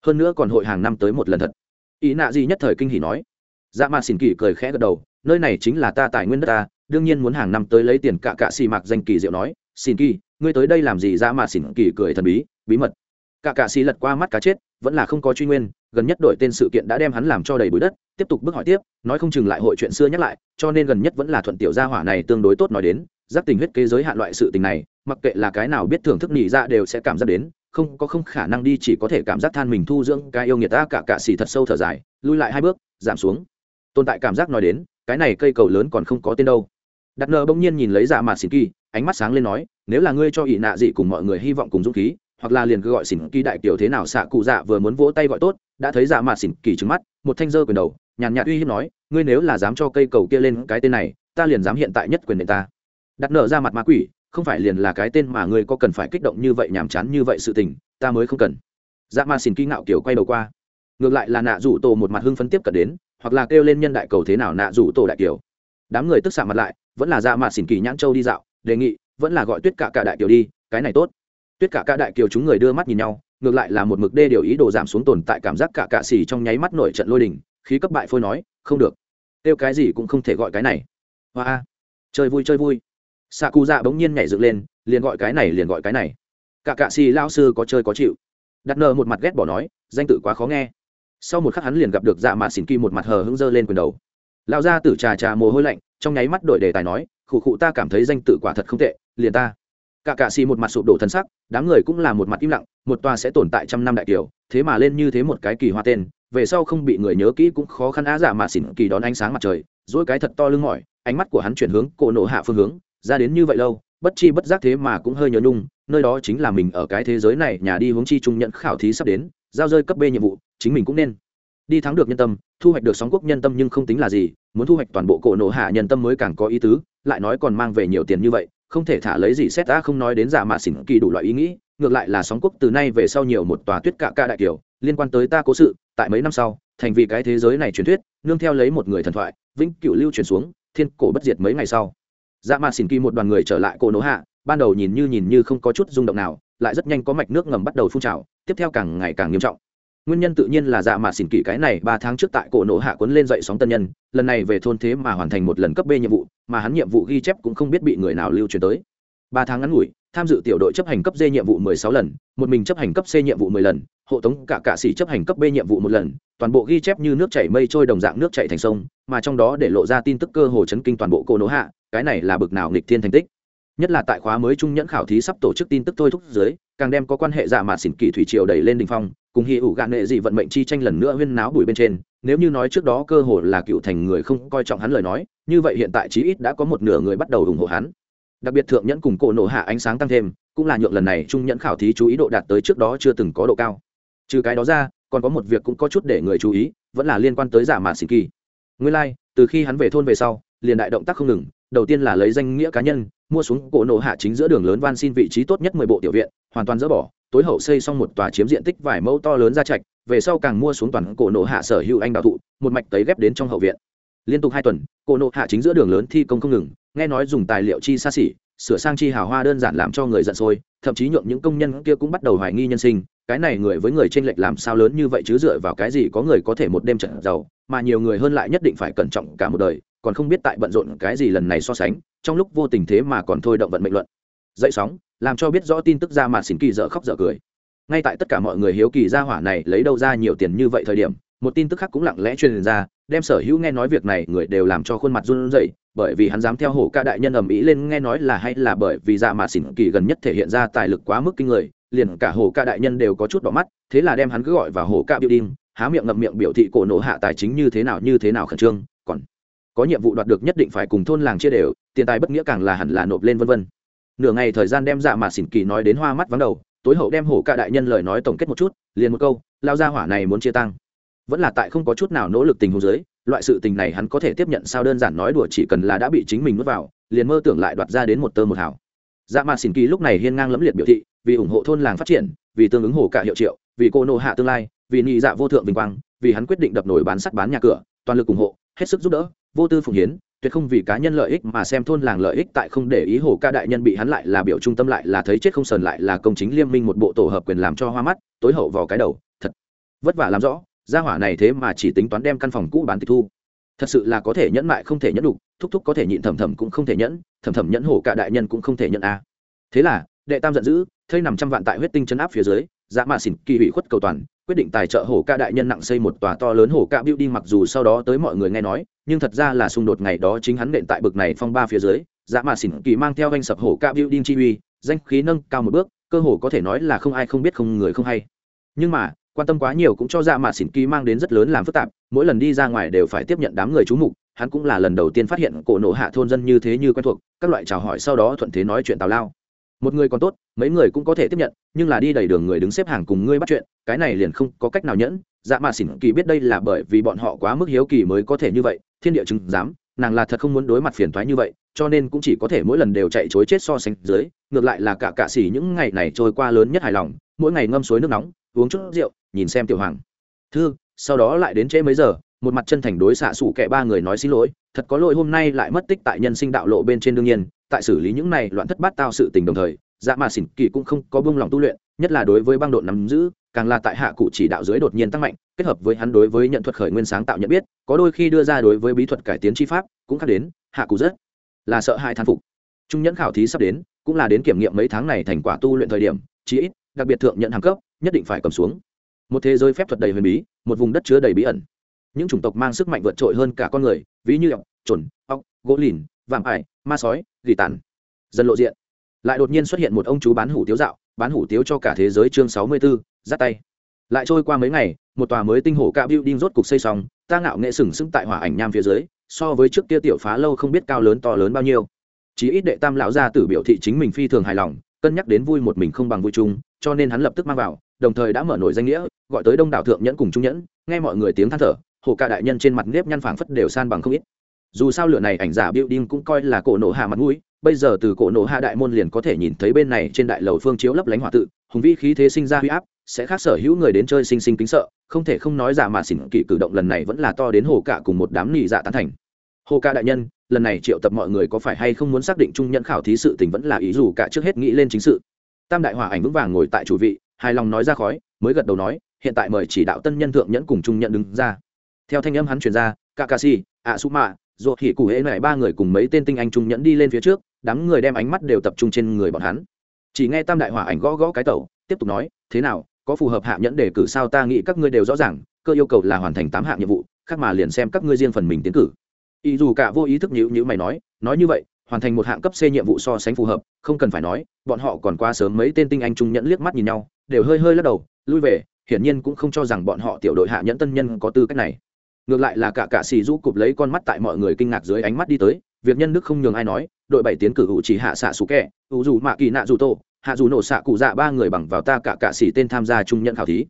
Hơn nữa còn hội hàng năm tới một lần thật. Ý nạ gì nhất thời kinh hỉ nói. Dạ mà xỉn kỳ cười khẽ gật đầu, nơi này chính là ta tài nguyên đất ta, đương nhiên muốn hàng năm tới lấy tiền cạ cạ xì mạc danh kỳ diệu nói, Xỉn kỳ, ngươi tới đây làm gì? Dạ ra mà xỉn kỳ cười thần bí bí mật. Cạ cạ xì lật qua mắt cá chết, vẫn là không có truy nguyên, gần nhất đổi tên sự kiện đã đem hắn làm cho đầy bụi đất, tiếp tục bước hỏi tiếp, nói không chừng lại hội chuyện xưa nhắc lại, cho nên gần nhất vẫn là thuận tiểu gia hỏa này tương đối tốt nói đến giác tình huyết kế giới hạn loại sự tình này, mặc kệ là cái nào biết thưởng thức nhị ra đều sẽ cảm giác đến, không, có không khả năng đi chỉ có thể cảm giác than mình thu dưỡng cái yêu nghiệt ta cả cạ xì thật sâu thở dài lui lại hai bước, giảm xuống. Tồn tại cảm giác nói đến, cái này cây cầu lớn còn không có tên đâu. Đặt nờ bỗng nhiên nhìn lấy dạ mạt xỉn kỳ ánh mắt sáng lên nói, nếu là ngươi cho ỷ nạ dị cùng mọi người hy vọng cùng dũng khí, hoặc là liền cứ gọi xỉn kỳ đại kiểu thế nào xạ cụ dạ vừa muốn vỗ tay gọi tốt, đã thấy dạ mạt xỉn kỳ trứng mắt, một thanh dơ quyền đầu, nhàn nhạt uy hiếp nói, ngươi nếu là dám cho cây cầu kia lên cái tên này, ta liền dám hiện tại nhất quyền đệ ta đặt nợ ra mặt ma quỷ, không phải liền là cái tên mà ngươi có cần phải kích động như vậy nhàm chán như vậy sự tình, ta mới không cần. Dạ ma xin kỹ ngạo kiểu quay đầu qua. Ngược lại là nạ rủ tổ một mặt hưng phấn tiếp cận đến, hoặc là kêu lên nhân đại cầu thế nào nạ rủ tổ đại kiểu đám người tức xạ mặt lại, vẫn là dạ ma xỉn kỳ nhãn châu đi dạo, đề nghị, vẫn là gọi tuyết cả cả đại kiều đi, cái này tốt. Tuyết cả cả đại kiều chúng người đưa mắt nhìn nhau, ngược lại là một mực đê điều ý đồ giảm xuống tồn tại cảm giác cả cạ xỉ trong nháy mắt nổi trận lôi đình, khí cấp bại phôi nói, không được. Kêu cái gì cũng không thể gọi cái này. Hoa. Chơi vui chơi vui xạ cụ dạ bỗng nhiên nhảy dựng lên, liền gọi cái này, liền gọi cái này. Cả cạ xì lao sư có chơi có chịu. Đặt nợ một mặt ghét bỏ nói, danh tự quá khó nghe. Sau một khắc hắn liền gặp được dạ mạ xỉn kỳ một mặt hờ hững dơ lên quyền đầu. Lao ra tử trà trà mồ hôi lạnh, trong nháy mắt đổi đề tài nói, khụ khụ ta cảm thấy danh tự quả thật không tệ, liền ta. Cả cạ xì một mặt sụp đổ thân sắc, đám người cũng là một mặt im lặng, một tòa sẽ tồn tại trăm năm đại kiều, thế mà lên như thế một cái kỳ hoa tên, về sau không bị người nhớ kỹ cũng khó khăn á giả mà xỉn kỳ đón ánh sáng mặt trời dỗi cái thật to lưng mỏi, ánh mắt của hắn chuyển hướng cổ nộ hạ phương hướng ra đến như vậy lâu, bất chi bất giác thế mà cũng hơi nhớ nhung, nơi đó chính là mình ở cái thế giới này, nhà đi hướng chi trung nhận khảo thí sắp đến, giao rơi cấp b nhiệm vụ, chính mình cũng nên đi thắng được nhân tâm, thu hoạch được sóng quốc nhân tâm nhưng không tính là gì, muốn thu hoạch toàn bộ cổ nổ hạ nhân tâm mới càng có ý tứ, lại nói còn mang về nhiều tiền như vậy, không thể thả lấy gì xét ta không nói đến giả mạ xỉn kỳ đủ loại ý nghĩ, ngược lại là sóng quốc từ nay về sau nhiều một tòa tuyết cạ ca đại kiều liên quan tới ta cố sự, tại mấy năm sau, thành vì cái thế giới này truyền thuyết, nương theo lấy một người thần thoại, vĩnh cửu lưu truyền xuống, thiên cổ bất diệt mấy ngày sau dạ mà xỉn kỳ một đoàn người trở lại cổ nổ hạ ban đầu nhìn như nhìn như không có chút rung động nào lại rất nhanh có mạch nước ngầm bắt đầu phun trào tiếp theo càng ngày càng nghiêm trọng. Nguyên nhân tự nhiên là dạ mà xỉn kỳ cái này ba tháng trước tại cổ nổ hạ cuốn lên dậy sóng tân nhân lần này về thôn thế mà hoàn thành một lần cấp b nhiệm vụ mà hắn nhiệm vụ ghi chép cũng không biết bị người nào lưu truyền tới. Ba tháng ngắn ngủi tham dự tiểu đội chấp hành cấp D nhiệm vụ 16 lần, một mình chấp hành cấp C nhiệm vụ 10 lần, hộ tống cả cả sĩ chấp hành cấp B nhiệm vụ một lần, toàn bộ ghi chép như nước chảy mây trôi đồng dạng nước chảy thành sông, mà trong đó để lộ ra tin tức cơ hồ chấn kinh toàn bộ cô nỗ hạ, cái này là bực nào nghịch thiên thành tích. Nhất là tại khóa mới trung nhẫn khảo thí sắp tổ chức tin tức thôi thúc dưới, càng đem có quan hệ dạ mạt xỉn kỳ thủy triều đẩy lên đỉnh phong, cùng hy ủ gạn nghệ dị vận mệnh chi tranh lần nữa huyên náo bùi bên trên, nếu như nói trước đó cơ hồ là cựu thành người không coi trọng hắn lời nói, như vậy hiện tại chí ít đã có một nửa người bắt đầu ủng hộ hắn. Đặc biệt thượng nhẫn cùng cổ nổ hạ ánh sáng tăng thêm cũng là nhượng lần này trung nhẫn khảo thí chú ý độ đạt tới trước đó chưa từng có độ cao. Trừ cái đó ra còn có một việc cũng có chút để người chú ý vẫn là liên quan tới giả mạo xì kỳ. Nguyên lai、like, từ khi hắn về thôn về sau liền đại động tác không ngừng đầu tiên là lấy danh nghĩa cá nhân mua xuống cổ nổ hạ chính giữa đường lớn van xin vị trí tốt nhất mười bộ tiểu viện hoàn toàn dỡ bỏ tối hậu xây xong một tòa chiếm diện tích vài mẫu to lớn ra trạch về sau càng mua xuống toàn cổ nổ hạ sở hữu anh đào thụ một mạch tấy ghép đến trong hậu viện. Liên tục hai tuần cổ nổ hạ chính giữa đường lớn thi công không ngừng nghe nói dùng tài liệu chi xa xỉ sửa sang chi hào hoa đơn giản làm cho người giận sôi thậm chí nhượng những công nhân kia cũng bắt đầu hoài nghi nhân sinh, cái này người với người trên lệch làm sao lớn như vậy chứ dựa vào cái gì có người có thể một đêm trận giàu, mà nhiều người hơn lại nhất định phải cẩn trọng cả một đời, còn không biết tại bận rộn cái gì lần này so sánh, trong lúc vô tình thế mà còn thôi động vận mệnh luận. Dậy sóng, làm cho biết rõ tin tức ra mà xỉn kỳ dở khóc dở cười. Ngay tại tất cả mọi người hiếu kỳ ra hỏa này lấy đâu ra nhiều tiền như vậy thời điểm một tin tức khác cũng lặng lẽ truyền ra, đem sở hữu nghe nói việc này người đều làm cho khuôn mặt run rẩy, bởi vì hắn dám theo hổ ca đại nhân ầm ĩ lên nghe nói là hay là bởi vì dạ mà xỉn kỳ gần nhất thể hiện ra tài lực quá mức kinh người, liền cả hổ ca đại nhân đều có chút đỏ mắt, thế là đem hắn cứ gọi vào hổ ca biểu đinh, há miệng ngậm miệng biểu thị cổ nổ hạ tài chính như thế nào như thế nào khẩn trương, còn có nhiệm vụ đoạt được nhất định phải cùng thôn làng chia đều, tiền tài bất nghĩa càng là hẳn là nộp lên vân vân. Nửa ngày thời gian đem dạ mà xỉn kỳ nói đến hoa mắt vắng đầu, tối hậu đem hổ ca đại nhân lời nói tổng kết một chút, liền một câu, lao ra hỏa này muốn chia tăng vẫn là tại không có chút nào nỗ lực tình huống dưới, loại sự tình này hắn có thể tiếp nhận sao đơn giản nói đùa chỉ cần là đã bị chính mình nuốt vào, liền mơ tưởng lại đoạt ra đến một tơ một hảo dạ mà xin kỳ lúc này hiên ngang lẫm liệt biểu thị, vì ủng hộ thôn làng phát triển, vì tương ứng hồ cả hiệu triệu, vì cô nô hạ tương lai, vì nhị dạ vô thượng vinh quang, vì hắn quyết định đập nổi bán sắt bán nhà cửa, toàn lực ủng hộ, hết sức giúp đỡ, vô tư phụng hiến, tuyệt không vì cá nhân lợi ích mà xem thôn làng lợi ích tại không để ý hồ ca đại nhân bị hắn lại là biểu trung tâm lại là thấy chết không sờn lại là công chính liên minh một bộ tổ hợp quyền làm cho hoa mắt, tối hậu vào cái đầu, thật. Vất vả làm rõ gia hỏa này thế mà chỉ tính toán đem căn phòng cũ bán tịch thu. Thật sự là có thể nhẫn mại không thể nhẫn đục thúc thúc có thể nhịn thầm thầm cũng không thể nhẫn, thầm thầm nhẫn hổ cả đại nhân cũng không thể nhẫn a. Thế là, đệ tam giận dữ, thây nằm trăm vạn tại huyết tinh chấn áp phía dưới dạ mạ xỉn kỳ hủy khuất cầu toàn, quyết định tài trợ hổ ca đại nhân nặng xây một tòa to lớn hổ ca đi mặc dù sau đó tới mọi người nghe nói, nhưng thật ra là xung đột ngày đó chính hắn nện tại bực này phong ba phía dưới dạ mạ xỉn kỳ mang theo anh sập hổ ca building chi uy, danh khí nâng cao một bước, cơ hồ có thể nói là không ai không biết không người không hay. Nhưng mà quan tâm quá nhiều cũng cho dạ mạ xỉn kỳ mang đến rất lớn làm phức tạp, mỗi lần đi ra ngoài đều phải tiếp nhận đám người chú mục, hắn cũng là lần đầu tiên phát hiện cổ nộ hạ thôn dân như thế như quen thuộc, các loại chào hỏi sau đó thuận thế nói chuyện tào lao. Một người còn tốt, mấy người cũng có thể tiếp nhận, nhưng là đi đầy đường người đứng xếp hàng cùng ngươi bắt chuyện, cái này liền không có cách nào nhẫn dạ mạ xỉn kỳ biết đây là bởi vì bọn họ quá mức hiếu kỳ mới có thể như vậy, thiên địa chứng dám nàng là thật không muốn đối mặt phiền thoái như vậy, cho nên cũng chỉ có thể mỗi lần đều chạy chối chết so sánh dưới, ngược lại là cả cạ xỉ những ngày này trôi qua lớn nhất hài lòng, mỗi ngày ngâm suối nước nóng uống chút rượu, nhìn xem tiểu hoàng. Thư, sau đó lại đến trễ mấy giờ, một mặt chân thành đối xạ xủ kẻ ba người nói xin lỗi, thật có lỗi hôm nay lại mất tích tại nhân sinh đạo lộ bên trên đương nhiên, tại xử lý những này loạn thất bát tao sự tình đồng thời dạ mà xỉn kỳ cũng không có buông lòng tu luyện, nhất là đối với băng độn nắm giữ, càng là tại hạ cụ chỉ đạo dưới đột nhiên tăng mạnh, kết hợp với hắn đối với nhận thuật khởi nguyên sáng tạo nhận biết, có đôi khi đưa ra đối với bí thuật cải tiến chi pháp, cũng khác đến, hạ cụ rất là sợ hãi thán phục. Trung nhẫn khảo thí sắp đến, cũng là đến kiểm nghiệm mấy tháng này thành quả tu luyện thời điểm, chí ít đặc biệt thượng nhận hàng cấp nhất định phải cầm xuống. Một thế giới phép thuật đầy huyền bí một vùng đất chứa đầy bí ẩn. Những chủng tộc mang sức mạnh vượt trội hơn cả con người ví như ọc trồn ọc gỗ lìn vạm ải ma sói gỉ tàn. Dần lộ diện. Lại đột nhiên xuất hiện một ông chú bán hủ tiếu dạo bán hủ tiếu cho cả thế giới chương sáu mươi 64, giắt tay. Lại trôi qua mấy ngày một tòa mới tinh hổ ca building rốt cục xây xong ta ngạo nghệ sừng sững tại hỏa ảnh nham phía dưới so với trước kia tiểu phá lâu không biết cao lớn to lớn bao nhiêu. Chỉ ít đệ tam lão gia tử biểu thị chính mình phi thường hài lòng cân nhắc đến vui một mình không bằng vui chung cho nên hắn lập tức mang vào, đồng thời đã mở nổi danh nghĩa, gọi tới đông đảo thượng nhẫn cùng trung nhẫn, nghe mọi người tiếng than thở, hồ ca đại nhân trên mặt nếp nhăn phảng phất đều san bằng không ít. Dù sao lửa này ảnh giả building cũng coi là cổ nổ hạ mặt mũi, bây giờ từ cổ nổ hạ đại môn liền có thể nhìn thấy bên này trên đại lầu phương chiếu lấp lánh hỏa tự, hùng vĩ khí thế sinh ra huy áp, sẽ khác sở hữu người đến chơi sinh sinh kính sợ, không thể không nói giả mà xỉn kỵ cử động lần này vẫn là to đến hồ cả cùng một đám nị dạ tán thành. Hồ ca đại nhân, lần này triệu tập mọi người có phải hay không muốn xác định trung nhận khảo thí sự tình vẫn là ý dù cả trước hết nghĩ lên chính sự? Tam đại hòa ảnh vững vàng ngồi tại chủ vị, hài lòng nói ra khói, mới gật đầu nói, hiện tại mời chỉ đạo tân nhân thượng nhẫn cùng trung nhận đứng ra. Theo thanh âm hắn truyền ra, kakashi ạ su mạ ruột hỉ cụ hễ này ba người cùng mấy tên tinh anh trung nhẫn đi lên phía trước, đám người đem ánh mắt đều tập trung trên người bọn hắn. Chỉ nghe tam đại hỏa ảnh gõ gõ cái tẩu, tiếp tục nói, thế nào, có phù hợp hạ nhẫn để cử sao ta nghĩ các ngươi đều rõ ràng, cơ yêu cầu là hoàn thành tám hạng nhiệm vụ, khác mà liền xem các ngươi riêng phần mình tiến cử. Ý dù cả vô ý thức nhữ nhữ mày nói nói như vậy hoàn thành một hạng cấp c nhiệm vụ so sánh phù hợp không cần phải nói bọn họ còn quá sớm mấy tên tinh anh trung nhẫn liếc mắt nhìn nhau đều hơi hơi lắc đầu lui về hiển nhiên cũng không cho rằng bọn họ tiểu đội hạ nhẫn tân nhân có tư cách này. Ngược lại là cả cả xì rũ cụp lấy con mắt tại mọi người kinh ngạc dưới ánh mắt đi tới việc nhân đức không nhường ai nói đội bảy tiến cử hữu chỉ hạ xạ sủ kẹ ủ dù mạ kỳ nạ dù tổ, hạ dù nổ xạ cụ dạ ba người bằng vào ta cả cả xì tên tham gia trung nhận khảo thí.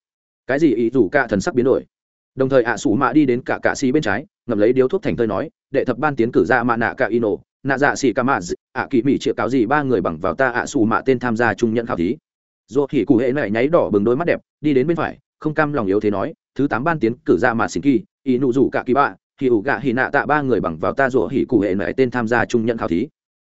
Cái gì ý dù cả thần sắc biến đổi? Đồng thời ạ sủ mạ đi đến cả cả xì bên trái ngậm lấy điếu thuốc thành tơi nói đệ thập ban tiến cử ra mạ nạ cả ino nạ dạ xì ca mạ ạ kỳ mỹ chĩa cáo gì ba người bằng vào ta ạ xù mạ tên tham gia trung nhận khảo thí. Dô thì cụ hệ này nháy đỏ bừng đôi mắt đẹp, đi đến bên phải, không cam lòng yếu thế nói, thứ tám ban tiến cử ra mạ xin kỳ, ý nụ rủ cả kỳ bạ thì ủ gạ hì nạ tạ ba người bằng vào ta rủa hỉ cụ hệ này tên tham gia trung nhận khảo thí.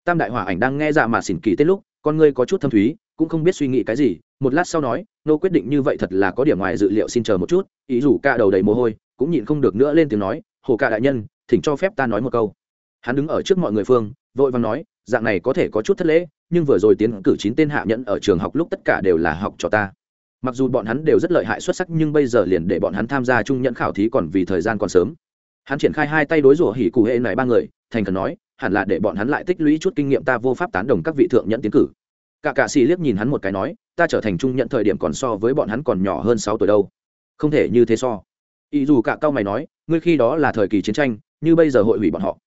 Tam đại hỏa ảnh đang nghe ra mà xỉn kỳ tên lúc, con ngươi có chút thâm thúy, cũng không biết suy nghĩ cái gì, một lát sau nói, nô quyết định như vậy thật là có điểm ngoài dự liệu, xin chờ một chút. Ý rủ ca đầu đầy mồ hôi, cũng nhịn không được nữa lên tiếng nói, hồ ca đại nhân, thỉnh cho phép ta nói một câu hắn đứng ở trước mọi người phương, vội vàng nói, dạng này có thể có chút thất lễ, nhưng vừa rồi tiến cử chín tên hạ nhẫn ở trường học lúc tất cả đều là học cho ta. Mặc dù bọn hắn đều rất lợi hại xuất sắc nhưng bây giờ liền để bọn hắn tham gia trung nhẫn khảo thí còn vì thời gian còn sớm. Hắn triển khai hai tay đối rủa hỉ cụ hệ này ba người, thành cần nói, hẳn là để bọn hắn lại tích lũy chút kinh nghiệm ta vô pháp tán đồng các vị thượng nhẫn tiến cử. Cả cạ xì liếc nhìn hắn một cái nói, ta trở thành trung nhận thời điểm còn so với bọn hắn còn nhỏ hơn sáu tuổi đâu. Không thể như thế so. Ý dù cả cao mày nói, ngươi khi đó là thời kỳ chiến tranh, như bây giờ hội hủy bọn họ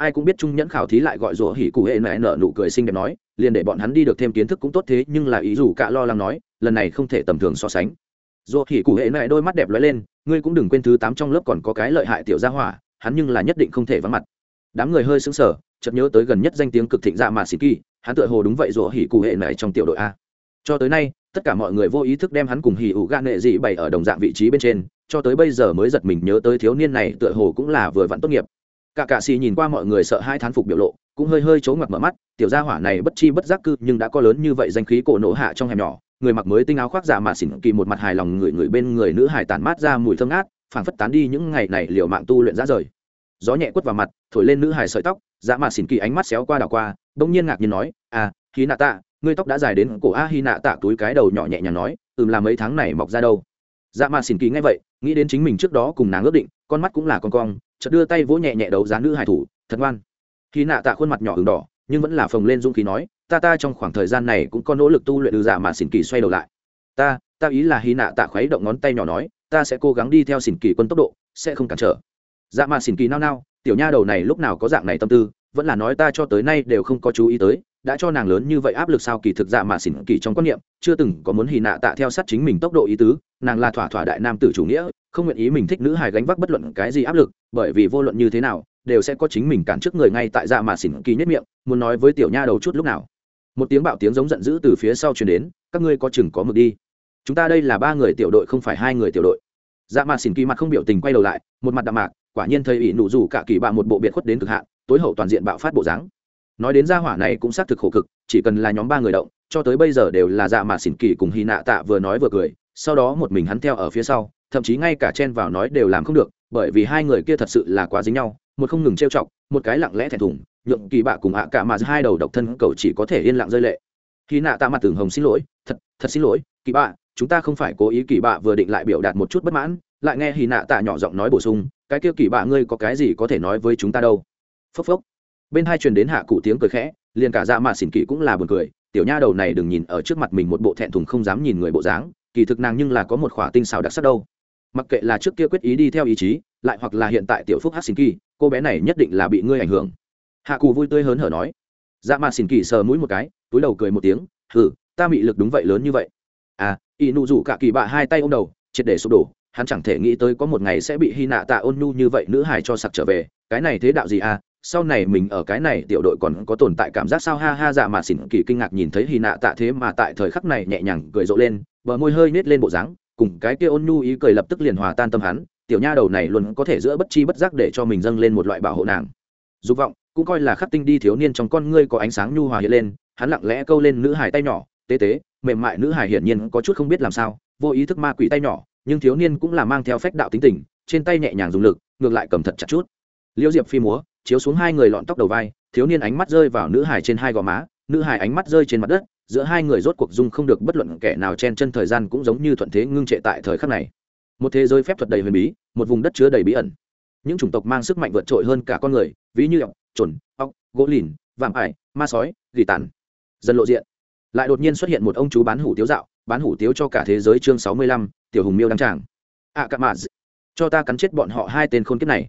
ai cũng biết trung nhẫn khảo thí lại gọi rủa hỉ cụ hệ mẹ nở nụ cười xinh đẹp nói, liền để bọn hắn đi được thêm kiến thức cũng tốt thế, nhưng là ý dù cả lo lắng nói, lần này không thể tầm thường so sánh. Rủa hỉ cụ hệ mẹ đôi mắt đẹp lóe lên, ngươi cũng đừng quên thứ tám trong lớp còn có cái lợi hại tiểu gia hỏa, hắn nhưng là nhất định không thể vắng mặt. Đám người hơi sững sờ, chợt nhớ tới gần nhất danh tiếng cực thịnh dạ mà xì kỳ hắn tựa hồ đúng vậy rủa hỉ cụ hệ Mẹ trong tiểu đội a. Cho tới nay, tất cả mọi người vô ý thức đem hắn cùng hỉ ủ gan nệ dị bày ở đồng dạng vị trí bên trên, cho tới bây giờ mới giật mình nhớ tới thiếu niên này tựa hồ cũng là vừa vặn tốt nghiệp cả cạ xì nhìn qua mọi người sợ hai thán phục biểu lộ, cũng hơi hơi trố ngoặt mở mắt, tiểu gia hỏa này bất chi bất giác cư nhưng đã có lớn như vậy danh khí cổ nổ hạ trong hẻm nhỏ, người mặc mới tinh áo khoác giả mà xỉn kỳ một mặt hài lòng người người bên người nữ hải tản mát ra mùi thơm ngát, phảng phất tán đi những ngày này liều mạng tu luyện ra rời. Gió nhẹ quất vào mặt, thổi lên nữ hải sợi tóc, giả mà xỉn kỳ ánh mắt xéo qua đảo qua bỗng nhiên ngạc nhiên nói à khí nạ tạ ngươi tóc đã dài đến cổ a hy nạ tạ túi cái đầu nhỏ nhẹ nhàng nói, ừm là mấy tháng này mọc ra đâu? Dạ mà xỉn kỳ nghe vậy, nghĩ đến chính mình trước đó cùng nàng ước định, con mắt cũng là con cong chợt đưa tay vỗ nhẹ nhẹ đầu giá nữ hải thủ, thật ngoan. Khi nạ tạ khuôn mặt nhỏ ửng đỏ, nhưng vẫn là phồng lên dung khí nói, ta ta trong khoảng thời gian này cũng có nỗ lực tu luyện từ dạ mà xỉn kỳ xoay đầu lại. Ta ta ý là hy nạ tạ khuấy động ngón tay nhỏ nói, ta sẽ cố gắng đi theo xỉn kỳ quân tốc độ, sẽ không cản trở. Dạ mà xỉn kỳ nao nao, tiểu nha đầu này lúc nào có dạng này tâm tư, vẫn là nói ta cho tới nay đều không có chú ý tới, đã cho nàng lớn như vậy áp lực sao? Kỳ thực dạ mà xỉn kỳ trong quan niệm, chưa từng có muốn hì nạ tạ theo sát chính mình tốc độ ý tứ, nàng là thỏa thỏa đại nam tử chủ nghĩa không nguyện ý mình thích nữ hài gánh vác bất luận cái gì áp lực, bởi vì vô luận như thế nào, đều sẽ có chính mình cản trước người ngay tại dạ mà xỉn kỳ nhất miệng, muốn nói với tiểu nha đầu chút lúc nào. Một tiếng bạo tiếng giống giận dữ từ phía sau truyền đến, các ngươi có chừng có mực đi. Chúng ta đây là ba người tiểu đội không phải hai người tiểu đội. Dạ mà xỉn kỳ mặt không biểu tình quay đầu lại, một mặt đạm mạc, quả nhiên thầy ỷ nụ rủ cả kỳ bạ một bộ biệt khuất đến cực hạn, tối hậu toàn diện bạo phát bộ dáng. Nói đến gia hỏa này cũng xác thực khổ cực, chỉ cần là nhóm ba người động, cho tới bây giờ đều là dạ mà xỉn kỳ cùng hy nạ tạ vừa nói vừa cười, sau đó một mình hắn theo ở phía sau thậm chí ngay cả chen vào nói đều làm không được, bởi vì hai người kia thật sự là quá dính nhau, một không ngừng trêu chọc, một cái lặng lẽ thẹn thùng, nhượng kỳ bạ cùng ạ cả mà hai đầu độc thân cậu chỉ có thể yên lặng rơi lệ. Khi nạ tạ mặt tường hồng xin lỗi, thật thật xin lỗi, kỳ bạ, chúng ta không phải cố ý kỳ bạ vừa định lại biểu đạt một chút bất mãn, lại nghe hy nạ tạ nhỏ giọng nói bổ sung, cái kia kỳ bạ ngươi có cái gì có thể nói với chúng ta đâu? Phốc phốc. Bên hai truyền đến hạ cụ tiếng cười khẽ, liền cả dạ mạ xỉn kỳ cũng là buồn cười, tiểu nha đầu này đừng nhìn ở trước mặt mình một bộ thẹn thùng không dám nhìn người bộ dáng, kỳ thực nàng nhưng là có một khỏa tinh xào đặc sắc đâu mặc kệ là trước kia quyết ý đi theo ý chí, lại hoặc là hiện tại tiểu phúc hát xin kỳ, cô bé này nhất định là bị ngươi ảnh hưởng. Hạ cù vui tươi hớn hở nói. Dạ mà xin kỳ sờ mũi một cái, túi đầu cười một tiếng hử ta bị lực đúng vậy lớn như vậy. À y nụ rủ cả kỳ bạ hai tay ô m đầu, triệt để sụp đổ, hắn chẳng thể nghĩ tới có một ngày sẽ bị hy nạ tạ ôn nhu như vậy nữ hải cho sặc trở về, cái này thế đạo gì à? Sau này mình ở cái này tiểu đội còn có tồn tại cảm giác sao? Ha ha dạ mà xỉn kỳ kinh ngạc nhìn thấy hy nạ tạ thế mà tại thời khắc này nhẹ nhàng cười rộ lên, bờ môi hơi nết lên bộ dáng cùng cái kia ôn nhu ý cười lập tức liền hòa tan tâm hắn, tiểu nha đầu này luôn có thể giữa bất chi bất giác để cho mình dâng lên một loại bảo hộ nàng. Dục vọng, cũng coi là khắc tinh đi thiếu niên trong con ngươi có ánh sáng nhu hòa hiện lên, hắn lặng lẽ câu lên nữ hài tay nhỏ, tế tế, mềm mại nữ hài hiển nhiên có chút không biết làm sao, vô ý thức ma quỷ tay nhỏ, nhưng thiếu niên cũng là mang theo phách đạo tính tình, trên tay nhẹ nhàng dùng lực, ngược lại cầm thật chặt chút. Liễu diệp phi múa, chiếu xuống hai người lọn tóc đầu vai, thiếu niên ánh mắt rơi vào nữ hài trên hai gò má, nữ hài ánh mắt rơi trên mặt đất giữa hai người rốt cuộc dung không được bất luận kẻ nào chen chân thời gian cũng giống như thuận thế ngưng trệ tại thời khắc này. Một thế giới phép thuật đầy huyền bí, một vùng đất chứa đầy bí ẩn. Những chủng tộc mang sức mạnh vượt trội hơn cả con người, ví như ọc trồn ọc gỗ lìn, vạm ải, ma sói, gỉ tàn. Dần lộ diện. Lại đột nhiên xuất hiện một ông chú bán hủ tiếu dạo, bán hủ tiếu cho cả thế giới chương sáu mươi lăm, tiểu hùng miêu đăng tràng. Ạ cạ mạ cho ta cắn chết bọn họ hai tên khôn kiếp này.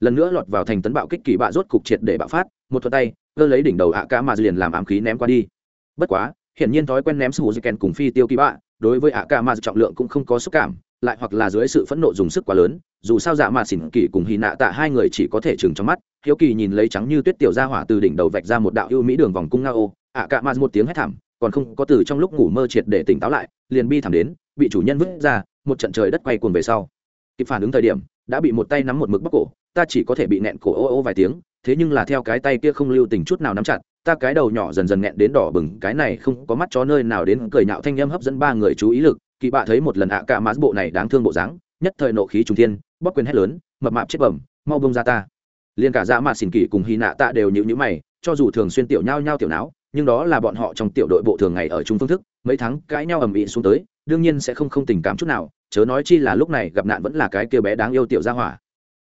Lần nữa lọt vào thành tấn bạo kích kỳ bạ rốt cục triệt để bạo phát, một thuật tay, cơ lấy đỉnh đầu ạ cạ mạ liền làm ám khí ném qua đi. Bất quá hiển nhiên thói quen ném sù kèn cùng phi tiêu kỳ bạ, đối với ạ cạ mà trọng lượng cũng không có xúc cảm, lại hoặc là dưới sự phẫn nộ dùng sức quá lớn, dù sao dạ mà xỉn kỳ cùng hí nạ tạ hai người chỉ có thể chừng trong mắt, hiếu kỳ nhìn lấy trắng như tuyết tiểu ra hỏa từ đỉnh đầu vạch ra một đạo ưu mỹ đường vòng cung nga ô, ạ cạ mà một tiếng hét thảm, còn không có từ trong lúc ngủ mơ triệt để tỉnh táo lại, liền bi thảm đến, bị chủ nhân vứt ra, một trận trời đất quay cuồng về sau. Kịp phản ứng thời điểm, đã bị một tay nắm một mực bóc cổ, ta chỉ có thể bị nẹn cổ ô ô vài tiếng, thế nhưng là theo cái tay kia không lưu tình chút nào nắm chặt ta cái đầu nhỏ dần dần nghẹn đến đỏ bừng, cái này không có mắt chó nơi nào đến cười nhạo thanh â m hấp dẫn ba người chú ý lực, kỳ bạ thấy một lần ạ cả mã bộ này đáng thương bộ dáng, nhất thời nộ khí trung thiên bóc quyền hét lớn, mập mạp chết bẩm, mau bông ra ta. Liền cả dạ mạt xỉn kỳ cùng hy nạ tạ đều nhịu nhữ mày, cho dù thường xuyên tiểu nhau nhau tiểu não, nhưng đó là bọn họ trong tiểu đội bộ thường ngày ở chung phương thức, mấy tháng cãi nhau ầm ĩ xuống tới, đương nhiên sẽ không không tình cảm chút nào, chớ nói chi là lúc này gặp nạn vẫn là cái kia bé đáng yêu tiểu gia hỏa.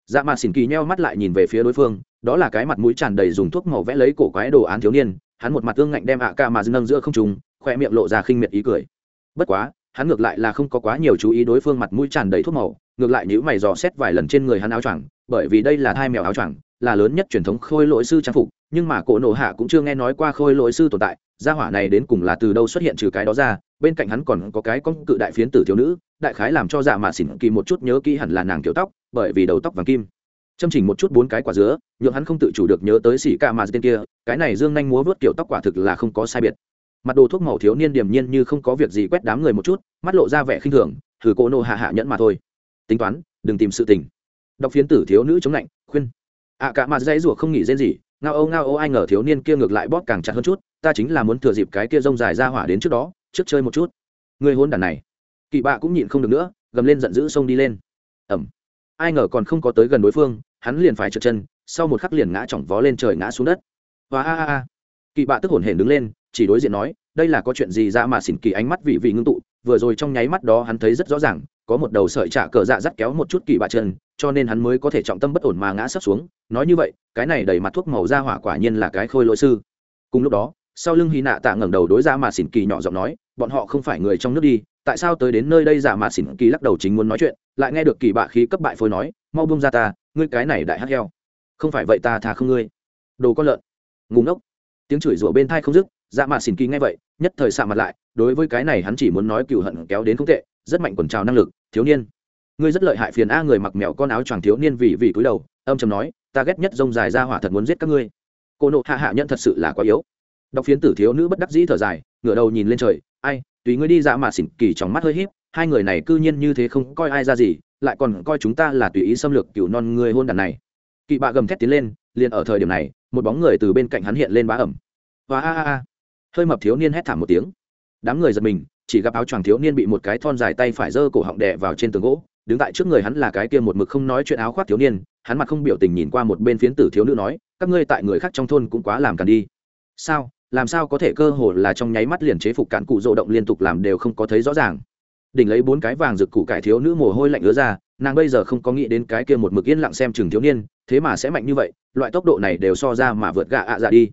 Dạ mạt xỉn kỳ nheo mắt lại nhìn về phía đối phương đó là cái mặt mũi tràn đầy dùng thuốc màu vẽ lấy cổ quái đồ án thiếu niên, hắn một mặt tương ngạnh đem ạ ca mà nâng giữa không trùng khoe miệng lộ ra khinh miệt ý cười. Bất quá, hắn ngược lại là không có quá nhiều chú ý đối phương mặt mũi tràn đầy thuốc màu, ngược lại nhữ mày dò xét vài lần trên người hắn áo choàng, bởi vì đây là hai mèo áo choàng, là lớn nhất truyền thống khôi lỗi sư trang phục, nhưng mà cổ nổ hạ cũng chưa nghe nói qua khôi lỗi sư tồn tại, gia hỏa này đến cùng là từ đâu xuất hiện trừ cái đó ra, bên cạnh hắn còn có cái con cự đại phiến tử thiếu nữ, đại khái làm cho dạ mà xỉn kỳ một chút nhớ kỹ hẳn là nàng kiểu tóc, bởi vì đầu tóc vàng kim châm chỉnh một chút bốn cái quả dứa nhượng hắn không tự chủ được nhớ tới xỉ ca mà tên kia cái này dương nhanh múa vớt kiểu tóc quả thực là không có sai biệt. Mặt đồ thuốc màu thiếu niên điềm nhiên như không có việc gì quét đám người một chút mắt lộ ra vẻ khinh thường thử cô nô hạ hạ nhẫn mà thôi. Tính toán đừng tìm sự tình. Đọc phiến tử thiếu nữ chống lạnh khuyên. Ạ à, cả mà dãy rủa không nghỉ rên gì ngao âu ngao âu ai ngờ thiếu niên kia ngược lại bóp càng chặt hơn chút ta chính là muốn thừa dịp cái kia rông dài ra hỏa đến trước đó trước chơi một chút. Người hôn đàn này. Kỵ bạ cũng nhịn không được nữa gầm lên giận dữ xông đi lên. Ẩm ai ngờ còn không có tới gần đối phương hắn liền phải trượt chân, sau một khắc liền ngã chỏng vó lên trời ngã xuống đất. Và a a a. Kỳ bạ tức hổn hển đứng lên, chỉ đối diện nói, đây là có chuyện gì ra mà xỉn kỳ ánh mắt vị vị ngưng tụ, vừa rồi trong nháy mắt đó hắn thấy rất rõ ràng, có một đầu sợi trả cờ dạ dắt kéo một chút kỳ bạ chân, cho nên hắn mới có thể trọng tâm bất ổn mà ngã sấp xuống. Nói như vậy, cái này đầy mặt thuốc màu ra hỏa quả nhiên là cái khôi lỗi sư. Cùng lúc đó, sau lưng hy nạ tạ ngẩng đầu đối ra mà xỉn kỳ nhỏ giọng nói, bọn họ không phải người trong nước đi, tại sao tới đến nơi đây giả mà xỉn kỳ lắc đầu chính muốn nói chuyện, lại nghe được kỳ bạ khí cấp bại phôi nói, mau bung ra ta ngươi cái này đại hắc heo. Không phải vậy ta thà không ngươi. Đồ con lợn. Ngủ ngốc. Tiếng chửi rủa bên thai không dứt dạ mạ xỉn kỳ ngay vậy, nhất thời xạ mặt lại, đối với cái này hắn chỉ muốn nói cựu hận kéo đến không tệ, rất mạnh quần trào năng lực, thiếu niên. Ngươi rất lợi hại phiền a người mặc mèo con áo choàng thiếu niên vì vì cúi đầu, âm chầm nói, ta ghét nhất rông dài ra hỏa thật muốn giết các ngươi. Cô nộ hạ hạ nhận thật sự là quá yếu. Đọc phiến tử thiếu nữ bất đắc dĩ thở dài, ngửa đầu nhìn lên trời, ai, tùy ngươi đi dạ mạ xỉn kỳ trong mắt hơi híp, hai người này cư nhiên như thế không coi ai ra gì lại còn coi chúng ta là tùy ý xâm lược cựu non người hôn đàn này. Kỵ bạ gầm thét tiến lên, liền ở thời điểm này, một bóng người từ bên cạnh hắn hiện lên bá ẩm. Và a a a. Hơi mập thiếu niên hét thảm một tiếng. Đám người giật mình, chỉ gặp áo choàng thiếu niên bị một cái thon dài tay phải giơ cổ họng đè vào trên tường gỗ, đứng tại trước người hắn là cái kia một mực không nói chuyện áo khoác thiếu niên, hắn mặt không biểu tình nhìn qua một bên phiến tử thiếu nữ nói, các ngươi tại người khác trong thôn cũng quá làm càn đi. Sao? Làm sao có thể cơ hồ là trong nháy mắt liền chế phục cạn cụ rộ động liên tục làm đều không có thấy rõ ràng? Đỉnh lấy bốn cái vàng rực củ cải thiếu nữ mồ hôi lạnh ứa ra, nàng bây giờ không có nghĩ đến cái kia một mực yên lặng xem chừng thiếu niên, thế mà sẽ mạnh như vậy, loại tốc độ này đều so ra mà vượt gạ ạ dạ đi.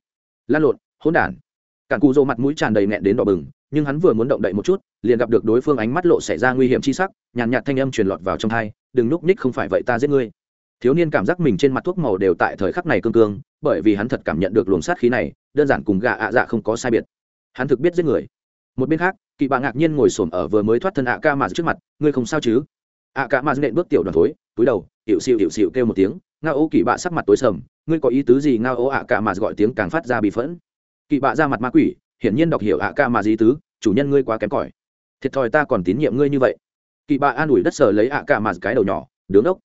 Lan lộn, hỗn đản. Cản cụ dỗ mặt mũi tràn đầy nghẹn đến đỏ bừng, nhưng hắn vừa muốn động đậy một chút, liền gặp được đối phương ánh mắt lộ xảy ra nguy hiểm chi sắc, nhàn nhạt thanh âm truyền lọt vào trong thai đừng núp ních không phải vậy ta giết ngươi. Thiếu niên cảm giác mình trên mặt thuốc màu đều tại thời khắc này cương cương, bởi vì hắn thật cảm nhận được luồng sát khí này, đơn giản cùng gạ ạ dạ không có sai biệt. Hắn thực biết giết người. Một bên khác kỳ bạ ngạc nhiên ngồi xổm ở vừa mới thoát thân ạ ca mà trước mặt, ngươi không sao chứ? Ạ ca mà nện bước tiểu đoàn thối, túi đầu hiệu xịu hiệu xịu kêu một tiếng ngao ô kỵ bạ sắc mặt tối sầm, ngươi có ý tứ gì? Ngao ô ạ ca mà gọi tiếng càng phát ra bị phẫn. Kỵ bạ ra mặt ma quỷ, hiển nhiên đọc hiểu ạ ca mà gì tứ, chủ nhân ngươi quá kém cỏi, thiệt thòi ta còn tín nhiệm ngươi như vậy. Kỵ bạ an ủi đất sờ lấy ạ ca mà cái đầu nhỏ, đứng ốc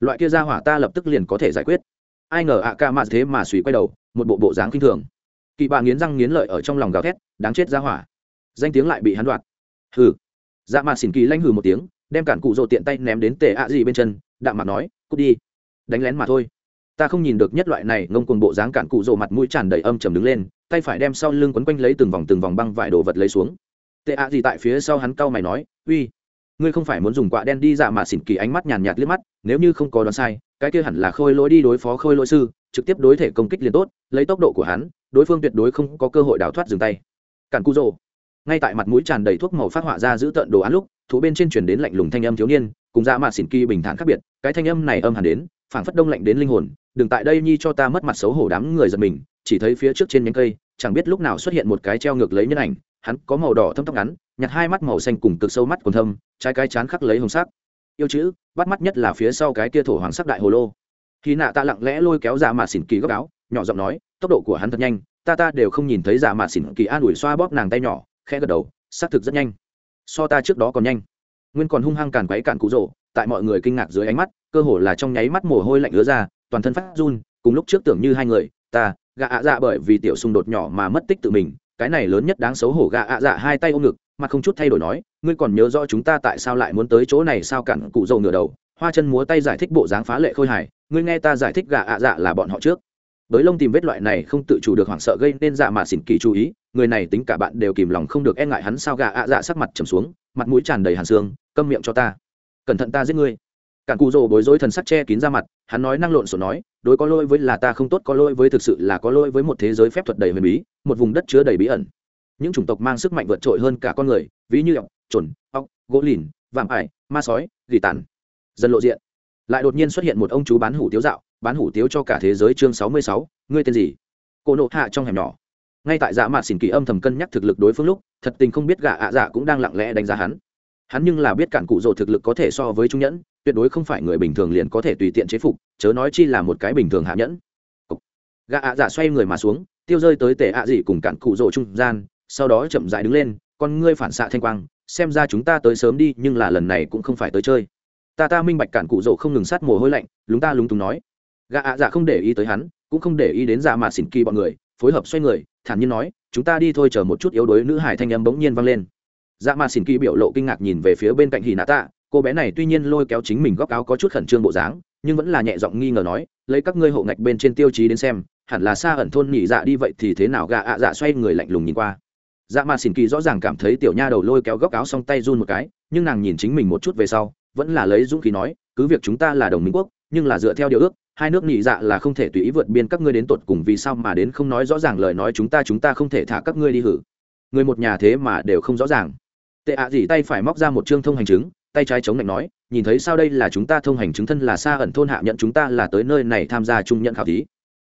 loại kia ra hỏa ta lập tức liền có thể giải quyết. Ai ngờ ạ ca mà thế mà suy quay đầu, một bộ bộ dáng kinh thường. Kỵ bạ nghiến răng nghiến lợi ở trong lòng gào thét, đáng chết ra hỏa danh tiếng lại bị hắn đoạt. Hừ. Dạ mạt xỉn kỳ lanh hừ một tiếng, đem cản cụ rồ tiện tay ném đến tề ạ gì bên chân, đạm mặt nói, cút đi. Đánh lén mà thôi. Ta không nhìn được nhất loại này ngông cuồng bộ dáng cản cụ rồ mặt mũi tràn đầy âm trầm đứng lên, tay phải đem sau lưng quấn quanh lấy từng vòng từng vòng băng vải đồ vật lấy xuống. Tệ ạ gì tại phía sau hắn cau mày nói, uy, ngươi không phải muốn dùng quạ đen đi dạ mà xỉn kỳ ánh mắt nhàn nhạt liếc mắt, nếu như không có đoán sai, cái kia hẳn là khôi lỗi đi đối phó khôi lỗi sư, trực tiếp đối thể công kích liền tốt, lấy tốc độ của hắn, đối phương tuyệt đối không có cơ hội đào thoát dừng tay. Cản cu rồ ngay tại mặt mũi tràn đầy thuốc màu phát họa ra giữ tận đồ án lúc, thú bên trên chuyển đến lạnh lùng thanh âm thiếu niên, cùng dạ ra mà xỉn kỳ bình thản khác biệt, cái thanh âm này âm hẳn đến, phảng phất đông lạnh đến linh hồn, đừng tại đây nhi cho ta mất mặt xấu hổ đám người giật mình, chỉ thấy phía trước trên nhánh cây, chẳng biết lúc nào xuất hiện một cái treo ngược lấy nhân ảnh, hắn có màu đỏ thâm tóc ngắn, nhặt hai mắt màu xanh cùng cực sâu mắt còn thâm, trái cái chán khắc lấy hồng sắc. Yêu chữ, bắt mắt nhất là phía sau cái kia thổ hoàng sắc đại hồ lô. Khi nạ ta lặng lẽ lôi kéo dạ ra mà xỉn kỳ góc áo, nhỏ giọng nói, tốc độ của hắn thật nhanh, ta ta đều không nhìn thấy dạ giả mà xỉn kỳ an ủi xoa bóp nàng tay nhỏ khẽ gật đầu, xác thực rất nhanh. So ta trước đó còn nhanh. Nguyên còn hung hăng càn quấy cạn cụ rỗ tại mọi người kinh ngạc dưới ánh mắt, cơ hồ là trong nháy mắt mồ hôi lạnh ứa ra, toàn thân phát run, cùng lúc trước tưởng như hai người, ta gạ ạ dạ bởi vì tiểu xung đột nhỏ mà mất tích tự mình, cái này lớn nhất đáng xấu hổ gạ ạ dạ hai tay ôm ngực, mà không chút thay đổi nói, ngươi còn nhớ rõ chúng ta tại sao lại muốn tới chỗ này sao? Cản cụ dầu nửa đầu, hoa chân múa tay giải thích bộ dáng phá lệ khôi hài, ngươi nghe ta giải thích gạ ạ dạ là bọn họ trước. Với lông tìm vết loại này không tự chủ được hoảng sợ gây nên dạ mà xỉn kỳ chú ý người này tính cả bạn đều kìm lòng không được e ngại hắn sao gà ạ dạ sắc mặt trầm xuống, mặt mũi tràn đầy hàn xương, câm miệng cho ta. Cẩn thận ta giết ngươi. Cản cụ rồ bối rối thần sắc che kín ra mặt, hắn nói năng lộn xộn nói, đối có lỗi với là ta không tốt, có lỗi với thực sự là có lỗi với một thế giới phép thuật đầy huyền bí, một vùng đất chứa đầy bí ẩn. Những chủng tộc mang sức mạnh vượt trội hơn cả con người, ví như ọc trồn ọc gỗ lìn, vạm ải, ma sói, gỉ tàn. Dần lộ diện. Lại đột nhiên xuất hiện một ông chú bán hủ tiếu dạo, bán hủ tiếu cho cả thế giới chương sáu mươi sáu, ngươi tên gì? Cô nộ hạ trong hẻm nhỏ ngay tại dạ mạt xỉn kỳ âm thầm cân nhắc thực lực đối phương lúc, thật tình không biết gạ ạ dạ cũng đang lặng lẽ đánh giá hắn. Hắn nhưng là biết cản cụ rồ thực lực có thể so với trung nhẫn, tuyệt đối không phải người bình thường liền có thể tùy tiện chế phục, chớ nói chi là một cái bình thường hạ nhẫn. Gạ ạ dạ xoay người mà xuống, tiêu rơi tới tể ạ dị cùng cản cụ rồ trung gian, sau đó chậm dại đứng lên, con ngươi phản xạ thanh quang, xem ra chúng ta tới sớm đi, nhưng là lần này cũng không phải tới chơi. Ta ta minh bạch cản cụ rồ không ngừng sát mồ hôi lạnh, lúng ta lúng túng nói. Gạ ạ dạ không để ý tới hắn, cũng không để ý đến dạ mà xỉn kỳ bọn người phối hợp xoay người, thản nhiên nói, chúng ta đi thôi, chờ một chút yếu đuối nữ hải thanh âm bỗng nhiên vang lên. Dạ mà xỉn kỳ biểu lộ kinh ngạc nhìn về phía bên cạnh hì nạ tạ, cô bé này tuy nhiên lôi kéo chính mình góc áo có chút khẩn trương bộ dáng, nhưng vẫn là nhẹ giọng nghi ngờ nói, lấy các ngươi hộ ngạch bên trên tiêu chí đến xem, hẳn là xa ẩn thôn nhị dạ đi vậy thì thế nào? Gạ ạ dạ xoay người lạnh lùng nhìn qua. Dạ mà xỉn kỳ rõ ràng cảm thấy tiểu nha đầu lôi kéo góc áo xong tay run một cái, nhưng nàng nhìn chính mình một chút về sau, vẫn là lấy dũng khí nói, cứ việc chúng ta là đồng minh quốc, nhưng là dựa theo điều ước hai nước nhị dạ là không thể tùy ý vượt biên các ngươi đến tột cùng vì sao mà đến không nói rõ ràng lời nói chúng ta chúng ta không thể thả các ngươi đi hử. Người một nhà thế mà đều không rõ ràng. Tệ ạ à gì tay phải móc ra một chương thông hành chứng, tay trái chống lạnh nói, nhìn thấy sao đây là chúng ta thông hành chứng thân là xa ẩn thôn hạ nhận chúng ta là tới nơi này tham gia trung nhận khảo thí.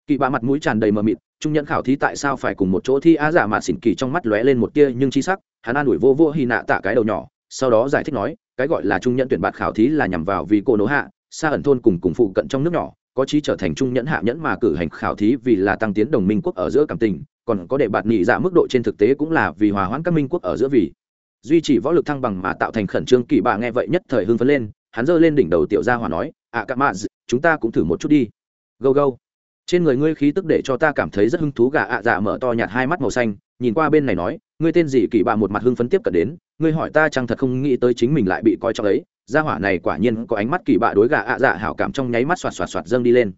Kỵ bạ mặt mũi tràn đầy mờ mịt, trung nhận khảo thí tại sao phải cùng một chỗ thi á giả mà xỉn kỳ trong mắt lóe lên một tia nhưng chi sắc, hắn an ủi vô vô hy nạ tạ cái đầu nhỏ, sau đó giải thích nói, cái gọi là trung nhận tuyển bạt khảo thí là nhằm vào vì cô nỗ hạ, xa ẩn thôn cùng cùng phụ cận trong nước nhỏ có chí trở thành trung nhẫn hạ nhẫn mà cử hành khảo thí vì là tăng tiến đồng minh quốc ở giữa cảm tình, còn có để bạt nhị dạ mức độ trên thực tế cũng là vì hòa hoãn các minh quốc ở giữa vì. Duy trì võ lực thăng bằng mà tạo thành khẩn trương kỳ bạ nghe vậy nhất thời hưng phấn lên, hắn giơ lên đỉnh đầu tiểu gia hòa nói ạ cạ mạ, chúng ta cũng thử một chút đi. Go go trên người ngươi khí tức để cho ta cảm thấy rất hứng thú, gà ạ dạ mở to nhạt hai mắt màu xanh, nhìn qua bên này nói, ngươi tên gì? Kỳ bạ một mặt hưng phấn tiếp cận đến, ngươi hỏi ta chẳng thật không nghĩ tới chính mình lại bị coi trọng ấy gia hỏa này quả nhiên có ánh mắt kỳ bạ đối gà ạ dạ hảo cảm trong nháy mắt xoạt xoạt xoạt dâng đi lên.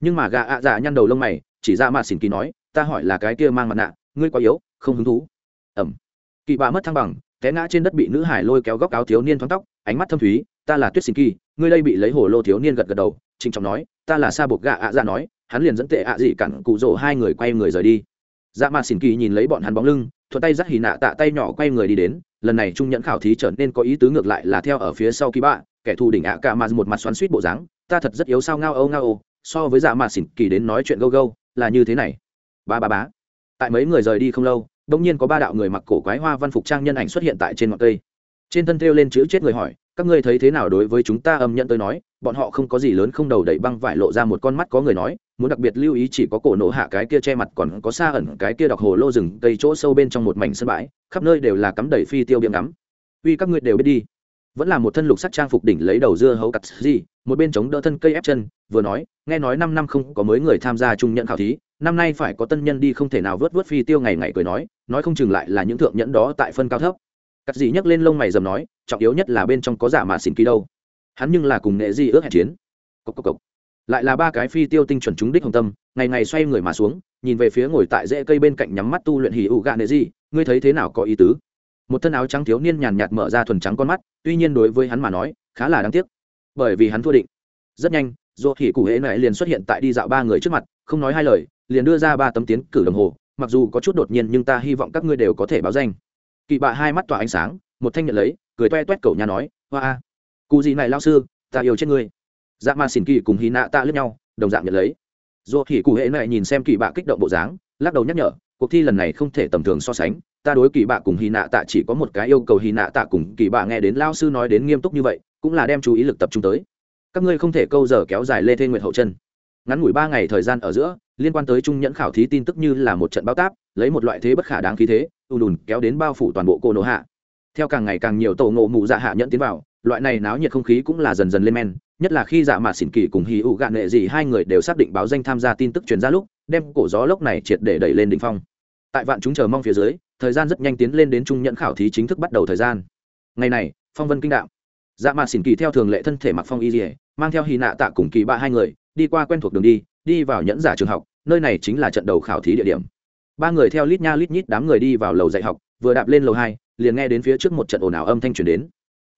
Nhưng mà gà ạ dạ nhăn đầu lông mày, chỉ ra mà xỉn kỳ nói, ta hỏi là cái kia mang mặt nạ, ngươi quá yếu, không hứng thú. Ẩm. Kỳ bạ mất thăng bằng, té ngã trên đất bị nữ hải lôi kéo góc áo thiếu niên thoáng tóc, ánh mắt thâm thúy, ta là tuyết xin kỳ, ngươi đây bị lấy hồ lô thiếu niên gật gật đầu, trịnh trọng nói, ta là sa buộc gạ ạ dạ nói, hắn liền dẫn tệ ạ dị cản cụ rỗ hai người quay người rời đi dạ mà xỉn kỳ nhìn lấy bọn hắn bóng lưng, thuận tay dắt hì nạ tạ tay nhỏ quay người đi đến, lần này trung nhẫn khảo thí trở nên có ý tứ ngược lại là theo ở phía sau kỳ bạ, kẻ thù đỉnh ạ cả mà một mặt xoắn suýt bộ dáng, ta thật rất yếu sao ngao âu ngao âu, so với dạ mà xỉn kỳ đến nói chuyện gâu gâu, là như thế này. Ba ba bá tại mấy người rời đi không lâu đông nhiên có ba đạo người mặc cổ quái hoa văn phục trang nhân ảnh xuất hiện tại trên ngọn cây. Trên thân thêu lên chữ chết người hỏi các ngươi thấy thế nào đối với chúng ta âm nhận tôi nói, bọn họ không có gì lớn không đầu đẩy băng vải lộ ra một con mắt có người nói, muốn đặc biệt lưu ý chỉ có cổ nổ hạ cái kia che mặt còn có xa ẩn cái kia đọc hồ lô rừng cây chỗ sâu bên trong một mảnh sân bãi, khắp nơi đều là cắm đầy phi tiêu biếm ngắm. Uy, các ngươi đều biết đi. Vẫn là một thân lục sắc trang phục đỉnh lấy đầu dưa hấu cặt gì, một bên chống đỡ thân cây ép chân, vừa nói, nghe nói năm năm không có mới người tham gia trung nhận khảo thí, năm nay phải có tân nhân đi không thể nào vớt vớt phi tiêu ngày ngày cười nói nói không chừng lại là những thượng nhẫn đó tại phân cao thấp cắt gì nhấc lên lông mày dầm nói, trọng yếu nhất là bên trong có giả mà xin ký đâu. Hắn nhưng là cùng nghệ di ước hẹn chiến. Cốc cốc cốc. lại là ba cái phi tiêu tinh chuẩn trúng đích hồng tâm, ngày ngày xoay người mà xuống, nhìn về phía ngồi tại rễ cây bên cạnh nhắm mắt tu luyện hì ụ gạ nghệ di, ngươi thấy thế nào có ý tứ? Một thân áo trắng thiếu niên nhàn nhạt mở ra thuần trắng con mắt, tuy nhiên đối với hắn mà nói, khá là đáng tiếc. Bởi vì hắn thua định. Rất nhanh dù hỉ cụ hễ này liền xuất hiện tại đi dạo ba người trước mặt, không nói hai lời, liền đưa ra ba tấm tiến cử đồng hồ, mặc dù có chút đột nhiên nhưng ta hy vọng các ngươi đều có thể báo danh kỳ bạ hai mắt tỏa ánh sáng, một thanh nhận lấy, cười toe toét cầu nhà nói, hoa a, cụ gì này lao sư, ta yêu chết ngươi. Dạ ma xỉn kỳ cùng hy nạ ta lướt nhau, đồng dạng nhận lấy. Dù thì cụ hệ này nhìn xem kỳ bạ kích động bộ dáng, lắc đầu nhắc nhở, cuộc thi lần này không thể tầm thường so sánh, ta đối kỳ bạ cùng hy nạ tạ chỉ có một cái yêu cầu hy nạ tạ cùng kỳ bạ nghe đến lao sư nói đến nghiêm túc như vậy, cũng là đem chú ý lực tập trung tới. Các ngươi không thể câu giờ kéo dài lê thê nguyệt hậu chân. Ngắn ngủi ba ngày thời gian ở giữa liên quan tới trung nhẫn khảo thí tin tức như là một trận bao táp, lấy một loại thế bất khả đáng khí thế, ùn ùn kéo đến bao phủ toàn bộ cô nổ hạ. Theo càng ngày càng nhiều tổ ngộ mụ dạ hạ nhẫn tiến vào, loại này náo nhiệt không khí cũng là dần dần lên men, nhất là khi dạ mà xỉn kỳ cùng hì ụ gạn nghệ gì hai người đều xác định báo danh tham gia tin tức truyền ra lúc, đem cổ gió lốc này triệt để đẩy lên đỉnh phong. Tại vạn chúng chờ mong phía dưới, thời gian rất nhanh tiến lên đến trung nhẫn khảo thí chính thức bắt đầu thời gian. Ngày này, phong vân kinh đạo. Dạ mà xỉn kỳ theo thường lệ thân thể mặc phong y dỉa mang theo hì nạ tạ cùng kỳ bạ hai người, đi qua quen thuộc đường đi đi vào nhẫn giả trường học, nơi này chính là trận đầu khảo thí địa điểm. Ba người theo lít nha lít nhít đám người đi vào lầu dạy học, vừa đạp lên lầu hai, liền nghe đến phía trước một trận ồn ào âm thanh truyền đến.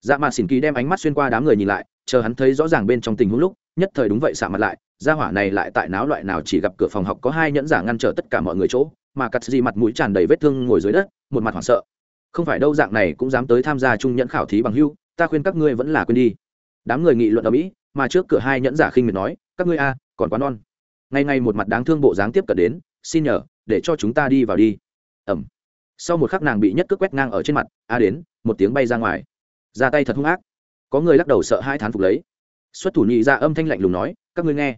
Dạ mà xỉn kỳ đem ánh mắt xuyên qua đám người nhìn lại, chờ hắn thấy rõ ràng bên trong tình huống lúc, nhất thời đúng vậy xạ mặt lại, gia hỏa này lại tại náo loại nào chỉ gặp cửa phòng học có hai nhẫn giả ngăn trở tất cả mọi người chỗ, mà cắt gì mặt mũi tràn đầy vết thương ngồi dưới đất, một mặt hoảng sợ. Không phải đâu dạng này cũng dám tới tham gia trung nhẫn khảo thí bằng hưu, ta khuyên các ngươi vẫn là quên đi. Đám người nghị luận ở mỹ, mà trước cửa hai nhẫn giả khinh miệt nói, các ngươi a, còn quá non ngày ngày một mặt đáng thương bộ dáng tiếp cận đến, xin nhờ, để cho chúng ta đi vào đi. Ẩm. Sau một khắc nàng bị nhất cước quét ngang ở trên mặt a đến, một tiếng bay ra ngoài. Ra tay thật hung ác. Có người lắc đầu sợ hai thán phục lấy. Xuất thủ nhị ra âm thanh lạnh lùng nói, các ngươi nghe.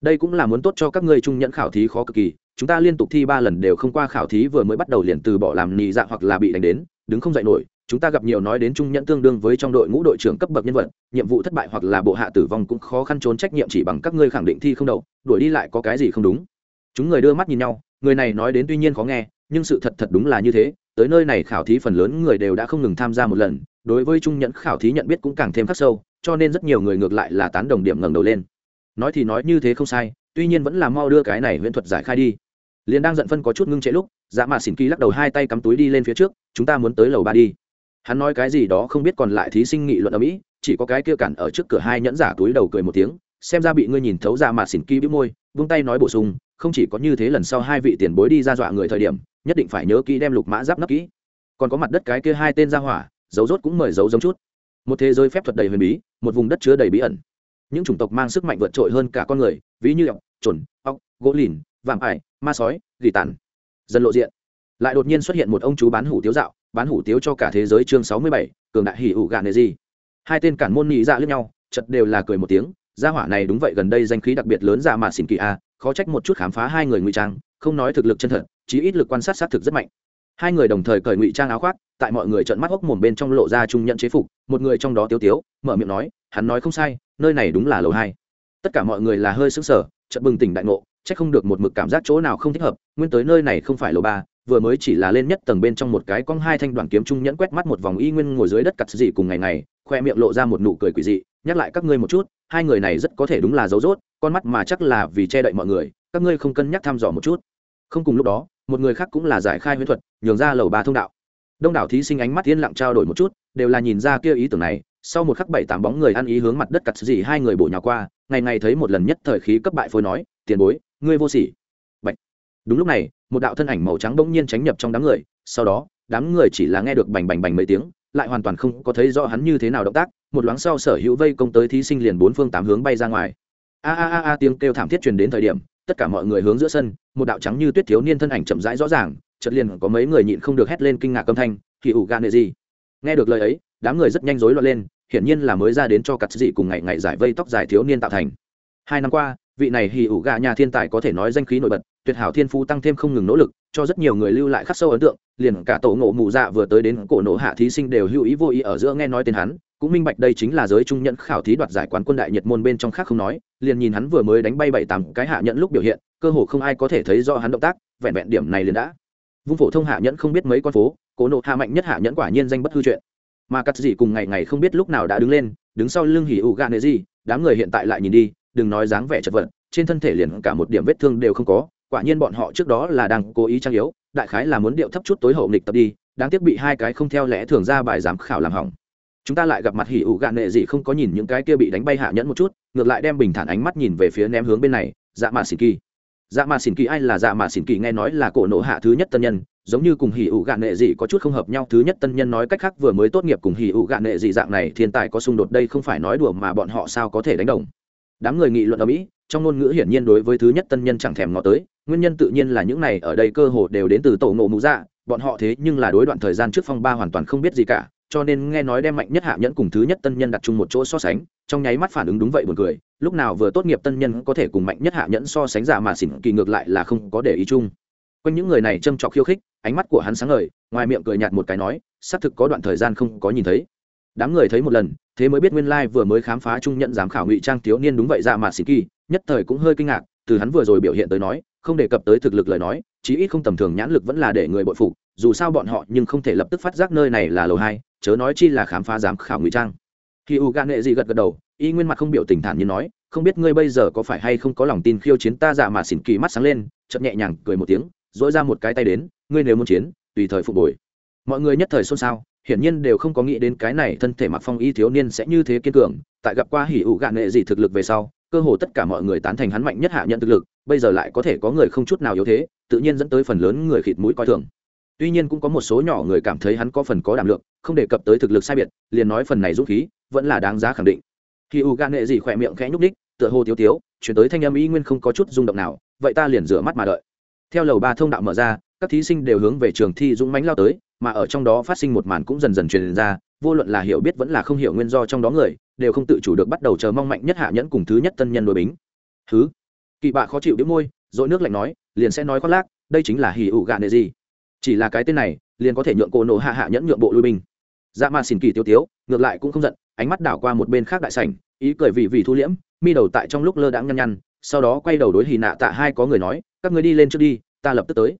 Đây cũng là muốn tốt cho các ngươi trung nhẫn khảo thí khó cực kỳ, chúng ta liên tục thi ba lần đều không qua khảo thí vừa mới bắt đầu liền từ bỏ làm nhị dạ hoặc là bị đánh đến, đứng không dậy nổi chúng ta gặp nhiều nói đến trung nhẫn tương đương với trong đội ngũ đội trưởng cấp bậc nhân vật, nhiệm vụ thất bại hoặc là bộ hạ tử vong cũng khó khăn trốn trách nhiệm chỉ bằng các ngươi khẳng định thi không đậu đuổi đi lại có cái gì không đúng. Chúng người đưa mắt nhìn nhau, người này nói đến tuy nhiên khó nghe, nhưng sự thật thật đúng là như thế, tới nơi này khảo thí phần lớn người đều đã không ngừng tham gia một lần, đối với trung nhẫn khảo thí nhận biết cũng càng thêm khắc sâu, cho nên rất nhiều người ngược lại là tán đồng điểm ngẩng đầu lên. Nói thì nói như thế không sai, tuy nhiên vẫn là mau đưa cái này huyễn thuật giải khai đi. Liền đang giận phân có chút ngưng trễ lúc dạ mạ xỉn kỳ lắc đầu hai tay cắm túi đi lên phía trước, chúng ta muốn tới lầu ba đi hắn nói cái gì đó không biết còn lại thí sinh nghị luận ở mỹ, chỉ có cái kia cản ở trước cửa hai nhẫn giả túi đầu cười một tiếng, xem ra bị ngươi nhìn thấu ra mà xỉn kỳ bĩu môi, vung tay nói bổ sung, không chỉ có như thế lần sau hai vị tiền bối đi ra dọa người thời điểm, nhất định phải nhớ kỹ đem lục mã giáp nắp kỹ. Còn có mặt đất cái kia hai tên ra hỏa dấu rốt cũng mời dấu giống chút. Một thế giới phép thuật đầy huyền bí, một vùng đất chứa đầy bí ẩn. Những chủng tộc mang sức mạnh vượt trội hơn cả con người, ví như ọc trồn ọc gỗ lìn vàm ải, ma sói, gỉ tàn. Dần lộ diện lại đột nhiên xuất hiện một ông chú bán hủ tiếu dạo, bán hủ tiếu cho cả thế giới chương sáu mươi bảy, cường đại hỉ ủ gà nề gì. Hai tên cản môn nhị dạ lẫn nhau chật đều là cười một tiếng, gia hỏa này đúng vậy gần đây danh khí đặc biệt lớn ra mà xỉn kỳ a khó trách một chút khám phá hai người ngụy trang, không nói thực lực chân thật, chí ít lực quan sát xác thực rất mạnh. Hai người đồng thời cởi ngụy trang áo khoác, tại mọi người trợn mắt hốc mồm bên trong lộ ra trung nhận chế phục, một người trong đó tiêu tiếu, mở miệng nói, hắn nói không sai, nơi này đúng là lầu hai. Tất cả mọi người là hơi sững sờ, chợt bừng tỉnh đại ngộ, chắc không được một mực cảm giác chỗ nào không thích hợp, nguyên tới nơi này không phải lầu ba vừa mới chỉ là lên nhất tầng bên trong một cái cong hai thanh đoàn kiếm trung nhẫn quét mắt một vòng y nguyên ngồi dưới đất cặt gì cùng ngày ngày, khoe miệng lộ ra một nụ cười quỷ dị, nhắc lại các ngươi một chút, hai người này rất có thể đúng là dấu dốt, con mắt mà chắc là vì che đậy mọi người, các ngươi không cân nhắc thăm dò một chút. Không cùng lúc đó, một người khác cũng là giải khai huyễn thuật, nhường ra lầu ba thông đạo. Đông đảo thí sinh ánh mắt yên lặng trao đổi một chút, đều là nhìn ra kia ý tưởng này, sau một khắc bảy tám bóng người ăn ý hướng mặt đất cặt gì hai người bổ nhào qua, ngày ngày thấy một lần nhất thời khí cấp bại phôi nói, tiền bối, ngươi vô sỉ đúng lúc này, một đạo thân ảnh màu trắng bỗng nhiên tránh nhập trong đám người, sau đó, đám người chỉ là nghe được bành bành bành mấy tiếng, lại hoàn toàn không có thấy rõ hắn như thế nào động tác, một loáng sau sở hữu vây công tới thí sinh liền bốn phương tám hướng bay ra ngoài. A a a a, tiếng kêu thảm thiết truyền đến thời điểm, tất cả mọi người hướng giữa sân, một đạo trắng như tuyết thiếu niên thân ảnh chậm rãi rõ ràng, chợt liền có mấy người nhịn không được hét lên kinh ngạc âm thanh thì ủ gan nệ gì? Nghe được lời ấy, đám người rất nhanh rối loạn lên, hiển nhiên là mới ra đến cho cặt dị cùng ngày ngày giải vây tóc dài thiếu niên tạo thành. Hai năm qua, vị này hì ủ gà nhà thiên tài có thể nói danh khí nổi bật tuyệt hảo thiên phú tăng thêm không ngừng nỗ lực, cho rất nhiều người lưu lại khắc sâu ấn tượng, liền cả tổ ngộ mụ dạ vừa tới đến cổ nộ hạ thí sinh đều hữu ý vô ý ở giữa nghe nói tên hắn, cũng minh bạch đây chính là giới trung nhận khảo thí đoạt giải quán quân đại nhật môn bên trong khác không nói, liền nhìn hắn vừa mới đánh bay bảy tám cái hạ nhận lúc biểu hiện, cơ hồ không ai có thể thấy do hắn động tác, vẹn vẹn điểm này liền đã. Vung phổ thông hạ nhẫn không biết mấy con phố, cổ nộ hạ mạnh nhất hạ nhẫn quả nhiên danh bất hư chuyện. Mà cắt gì cùng ngày ngày không biết lúc nào đã đứng lên, đứng sau lưng hỉ ủ gạ nệ gì đám người hiện tại lại nhìn đi, đừng nói dáng vẻ chật vật, trên thân thể liền cả một điểm vết thương đều không có quả nhiên bọn họ trước đó là đang cố ý trang yếu, đại khái là muốn điệu thấp chút tối hậu nghịch tập đi, đáng tiếc bị hai cái không theo lẽ thường ra bài giám khảo làm hỏng. Chúng ta lại gặp mặt hỉ ủ gạn nệ gì không có nhìn những cái kia bị đánh bay hạ nhẫn một chút, ngược lại đem bình thản ánh mắt nhìn về phía ném hướng bên này dạ mạ xỉn kỳ. Dạ mạ xỉn kỳ ai là dạ mạ xỉn kỳ nghe nói là cổ nộ hạ thứ nhất tân nhân, giống như cùng hỉ ủ gạn nệ gì có chút không hợp nhau, thứ nhất tân nhân nói cách khác vừa mới tốt nghiệp cùng hỉ ủ gạn nệ gì dạng này, thiên tài có xung đột đây không phải nói đùa mà bọn họ sao có thể đánh đồng. Đám người nghị luận ở mỹ, trong ngôn ngữ hiển nhiên đối với thứ nhất tân nhân chẳng thèm ngó tới nguyên nhân tự nhiên là những này ở đây cơ hồ đều đến từ tổ ngộ mũ dạ bọn họ thế nhưng là đối đoạn thời gian trước phong ba hoàn toàn không biết gì cả, cho nên nghe nói đem mạnh nhất hạ nhẫn cùng thứ nhất tân nhân đặt chung một chỗ so sánh, trong nháy mắt phản ứng đúng vậy buồn cười, lúc nào vừa tốt nghiệp tân nhân có thể cùng mạnh nhất hạ nhẫn so sánh giả mà xỉn kỳ ngược lại là không có để ý chung. Quanh những người này châm trọc khiêu khích, ánh mắt của hắn sáng ngời, ngoài miệng cười nhạt một cái nói, xác thực có đoạn thời gian không có nhìn thấy. Đám người thấy một lần, thế mới biết nguyên lai vừa mới khám phá trung nhận giám khảo ngụy trang thiếu niên đúng vậy ra mà xỉn kỳ, nhất thời cũng hơi kinh ngạc từ hắn vừa rồi biểu hiện tới nói, không đề cập tới thực lực lời nói, chí ít không tầm thường nhãn lực vẫn là để người bội phục, dù sao bọn họ nhưng không thể lập tức phát giác nơi này là lầu hai, chớ nói chi là khám phá giám khảo ngụy trang. Khi u gan nghệ gì gật gật đầu, y nguyên mặt không biểu tình thản như nói, không biết ngươi bây giờ có phải hay không có lòng tin khiêu chiến ta dạ mà xỉn kỳ mắt sáng lên chậm nhẹ nhàng cười một tiếng dỗi ra một cái tay đến, ngươi nếu muốn chiến, tùy thời phục bồi. Mọi người nhất thời xôn xao, hiển nhiên đều không có nghĩ đến cái này thân thể mặc phong y thiếu niên sẽ như thế kiên cường. Tại gặp qua hỉ ủ gạn nghệ gì thực lực về sau cơ hồ tất cả mọi người tán thành hắn mạnh nhất hạ nhận thực lực, bây giờ lại có thể có người không chút nào yếu thế, tự nhiên dẫn tới phần lớn người khịt mũi coi thường. Tuy nhiên cũng có một số nhỏ người cảm thấy hắn có phần có đảm lượng, không đề cập tới thực lực sai biệt, liền nói phần này dũng khí, vẫn là đáng giá khẳng định. Khi u gan nghệ gì khỏe miệng khẽ nhúc đích tựa hồ tiếu tiếu, chuyển tới thanh âm y nguyên không có chút rung động nào, vậy ta liền rửa mắt mà đợi. Theo lầu ba thông đạo mở ra, các thí sinh đều hướng về trường thi dũng mánh lao tới, mà ở trong đó phát sinh một màn cũng dần dần truyền ra vô luận là hiểu biết vẫn là không hiểu nguyên do trong đó người, đều không tự chủ được bắt đầu chờ mong mạnh nhất hạ nhẫn cùng thứ nhất tân nhân đội bính. Thứ kỵ bạ khó chịu đĩu môi, dội nước lạnh nói, liền sẽ nói khoác lác, đây chính là hì ủ gạ nệ gì. Chỉ là cái tên này, liền có thể nhượng cô nổ hạ hạ nhẫn nhượng bộ lui binh. Dạ mà xin kỳ tiêu tiếu, ngược lại cũng không giận, ánh mắt đảo qua một bên khác đại sảnh, ý cười vì vì thu liễm, mi đầu tại trong lúc lơ đãng nhăn nhăn, sau đó quay đầu đối hì nạ tạ hai có người nói, các người đi lên trước đi, ta lập tức tới.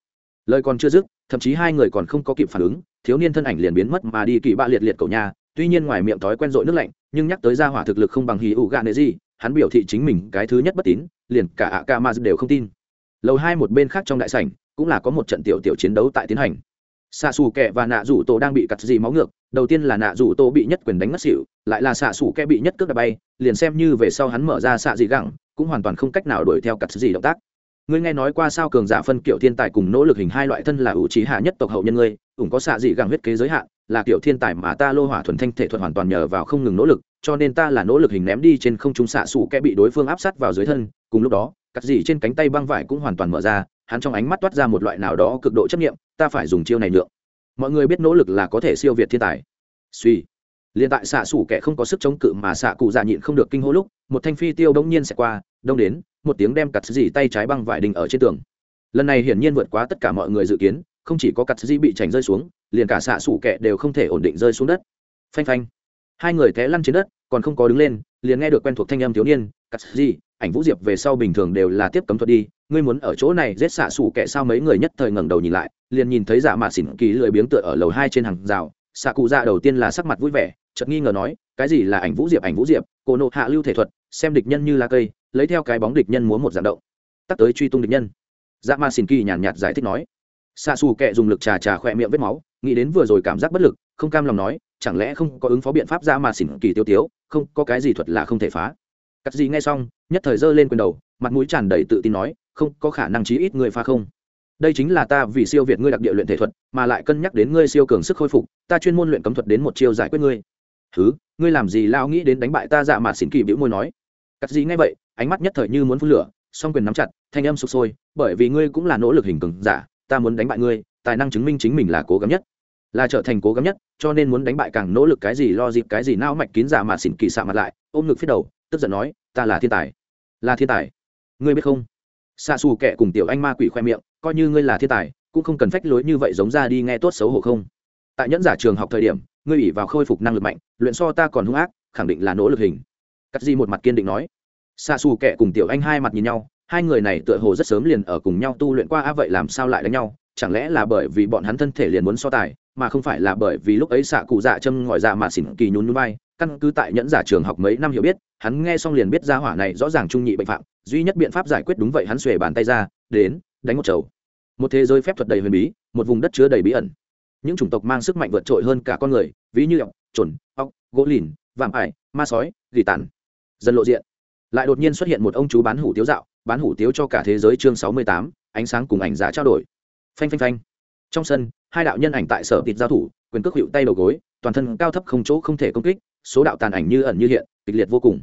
Lời còn chưa dứt, thậm chí hai người còn không có kịp phản ứng thiếu niên thân ảnh liền biến mất mà đi kỳ bạ liệt liệt cầu nhà tuy nhiên ngoài miệng thói quen rội nước lạnh, nhưng nhắc tới gia hỏa thực lực không bằng hì ủ gạ nệ gì, hắn biểu thị chính mình cái thứ nhất bất tín, liền cả ạ ca ma đều không tin. Lầu hai một bên khác trong đại sảnh, cũng là có một trận tiểu tiểu chiến đấu tại tiến hành. Xạ xù kẹ và nạ rủ tổ đang bị cặt gì máu ngược, đầu tiên là nạ rủ tổ bị nhất quyền đánh ngất xỉu, lại là xạ xù kẹ bị nhất cước đập bay, liền xem như về sau hắn mở ra xạ dị gẳng, cũng hoàn toàn không cách nào đuổi theo cặt gì động tác. Ngươi nghe nói qua sao cường giả phân kiểu thiên tài cùng nỗ lực hình hai loại thân là ủ trí hạ nhất tộc hậu nhân ngươi ủng có xạ dị gẳng huyết kế giới hạn, là kiểu thiên tài mà ta lô hỏa thuần thanh thể thuật hoàn toàn nhờ vào không ngừng nỗ lực, cho nên ta là nỗ lực hình ném đi trên không trung xạ xù kẽ bị đối phương áp sát vào dưới thân, cùng lúc đó, cắt dị trên cánh tay băng vải cũng hoàn toàn mở ra, hắn trong ánh mắt toát ra một loại nào đó cực độ chấp nghiệm ta phải dùng chiêu này lượng mọi người biết nỗ lực là có thể siêu việt thiên tài. Suy. Liền tại xạ xủ kẻ không có sức chống cự mà xạ cụ dạ nhịn không được kinh hô lúc, một thanh phi tiêu đông nhiên sẽ qua, đông đến, một tiếng đem cặt dì tay trái băng vải đình ở trên tường. Lần này hiển nhiên vượt quá tất cả mọi người dự kiến không chỉ có cặt di bị chảnh rơi xuống, liền cả xạ sủ kẹ đều không thể ổn định rơi xuống đất. Phanh phanh. Hai người té lăn trên đất, còn không có đứng lên, liền nghe được quen thuộc thanh âm thiếu niên, cắt dì ảnh vũ diệp về sau bình thường đều là tiếp cấm thuật đi, ngươi muốn ở chỗ này giết xạ xù kẻ sao? Mấy người nhất thời ngẩng đầu nhìn lại, liền nhìn thấy dạ mạ xỉn kỳ lười biếng tựa ở lầu hai trên hàng rào. Xạ cụ dạ đầu tiên là sắc mặt vui vẻ, chợt nghi ngờ nói, cái gì là ảnh vũ diệp, ảnh vũ diệp? Cô nộ hạ lưu thể thuật, xem địch nhân như lá cây, lấy theo cái bóng địch nhân muốn một dạng động. Tắt tới truy tung địch nhân. Dạ mạ xỉn kỳ nhàn nhạt giải thích nói xạ xù kệ dùng lực trà trà khỏe miệng vết máu, nghĩ đến vừa rồi cảm giác bất lực, không cam lòng nói, chẳng lẽ không có ứng phó biện pháp ra mà xỉn kỳ tiêu tiếu, không, có cái gì thuật là không thể phá. Cắt gì nghe xong, nhất thời giơ lên quyền đầu, mặt mũi tràn đầy tự tin nói, không, có khả năng chí ít người phá không. Đây chính là ta vì siêu việt ngươi đặc địa luyện thể thuật, mà lại cân nhắc đến ngươi siêu cường sức khôi phục, ta chuyên môn luyện cấm thuật đến một chiêu giải quyết ngươi. Thứ ngươi làm gì lao nghĩ đến đánh bại ta dạ mà xỉn kỳ bĩu môi nói. Cắt gì nghe vậy, ánh mắt nhất thời như muốn phun lửa, song quyền nắm chặt, thanh âm sụp sôi, bởi vì ngươi cũng là nỗ lực hình cường giả ta muốn đánh bại ngươi, tài năng chứng minh chính mình là cố gắng nhất, là trở thành cố gắng nhất, cho nên muốn đánh bại càng nỗ lực cái gì lo dịp cái gì nao mạch kín giả mà xỉn kỳ xạ mặt lại, ôm ngực phía đầu, tức giận nói, ta là thiên tài. Là thiên tài? Ngươi biết không? Xa xù kẻ cùng tiểu anh ma quỷ khoe miệng, coi như ngươi là thiên tài, cũng không cần phách lối như vậy giống ra đi nghe tốt xấu hổ không? Tại nhẫn giả trường học thời điểm, ngươi ủy vào khôi phục năng lực mạnh, luyện so ta còn hung ác, khẳng định là nỗ lực hình. Cắt di một mặt kiên định nói. Xa xù kẻ cùng tiểu anh hai mặt nhìn nhau hai người này tựa hồ rất sớm liền ở cùng nhau tu luyện qua á vậy làm sao lại đánh nhau? Chẳng lẽ là bởi vì bọn hắn thân thể liền muốn so tài, mà không phải là bởi vì lúc ấy xạ cụ dạ châm ngòi dạ mà xỉn kỳ nhún nhún vai? Căn cứ tại nhẫn giả trường học mấy năm hiểu biết, hắn nghe xong liền biết ra hỏa này rõ ràng trung nhị bệnh phạm, duy nhất biện pháp giải quyết đúng vậy hắn xuề bàn tay ra, đến, đánh một chầu. Một thế giới phép thuật đầy huyền bí, một vùng đất chứa đầy bí ẩn. Những chủng tộc mang sức mạnh vượt trội hơn cả con người, ví như ọc trồn ọc gỗ lìn, vạm ải, ma sói, gỉ tàn. Dần lộ diện. Lại đột nhiên xuất hiện một ông chú bán hủ tiếu dạo bán hủ tiếu cho cả thế giới chương sáu mươi tám, ánh sáng cùng ảnh giả trao đổi. Phanh phanh phanh. Trong sân, hai đạo nhân ảnh tại sở thịt giao thủ, quyền cước hiệu tay đầu gối, toàn thân cao thấp không chỗ không thể công kích, số đạo tàn ảnh như ẩn như hiện, kịch liệt vô cùng.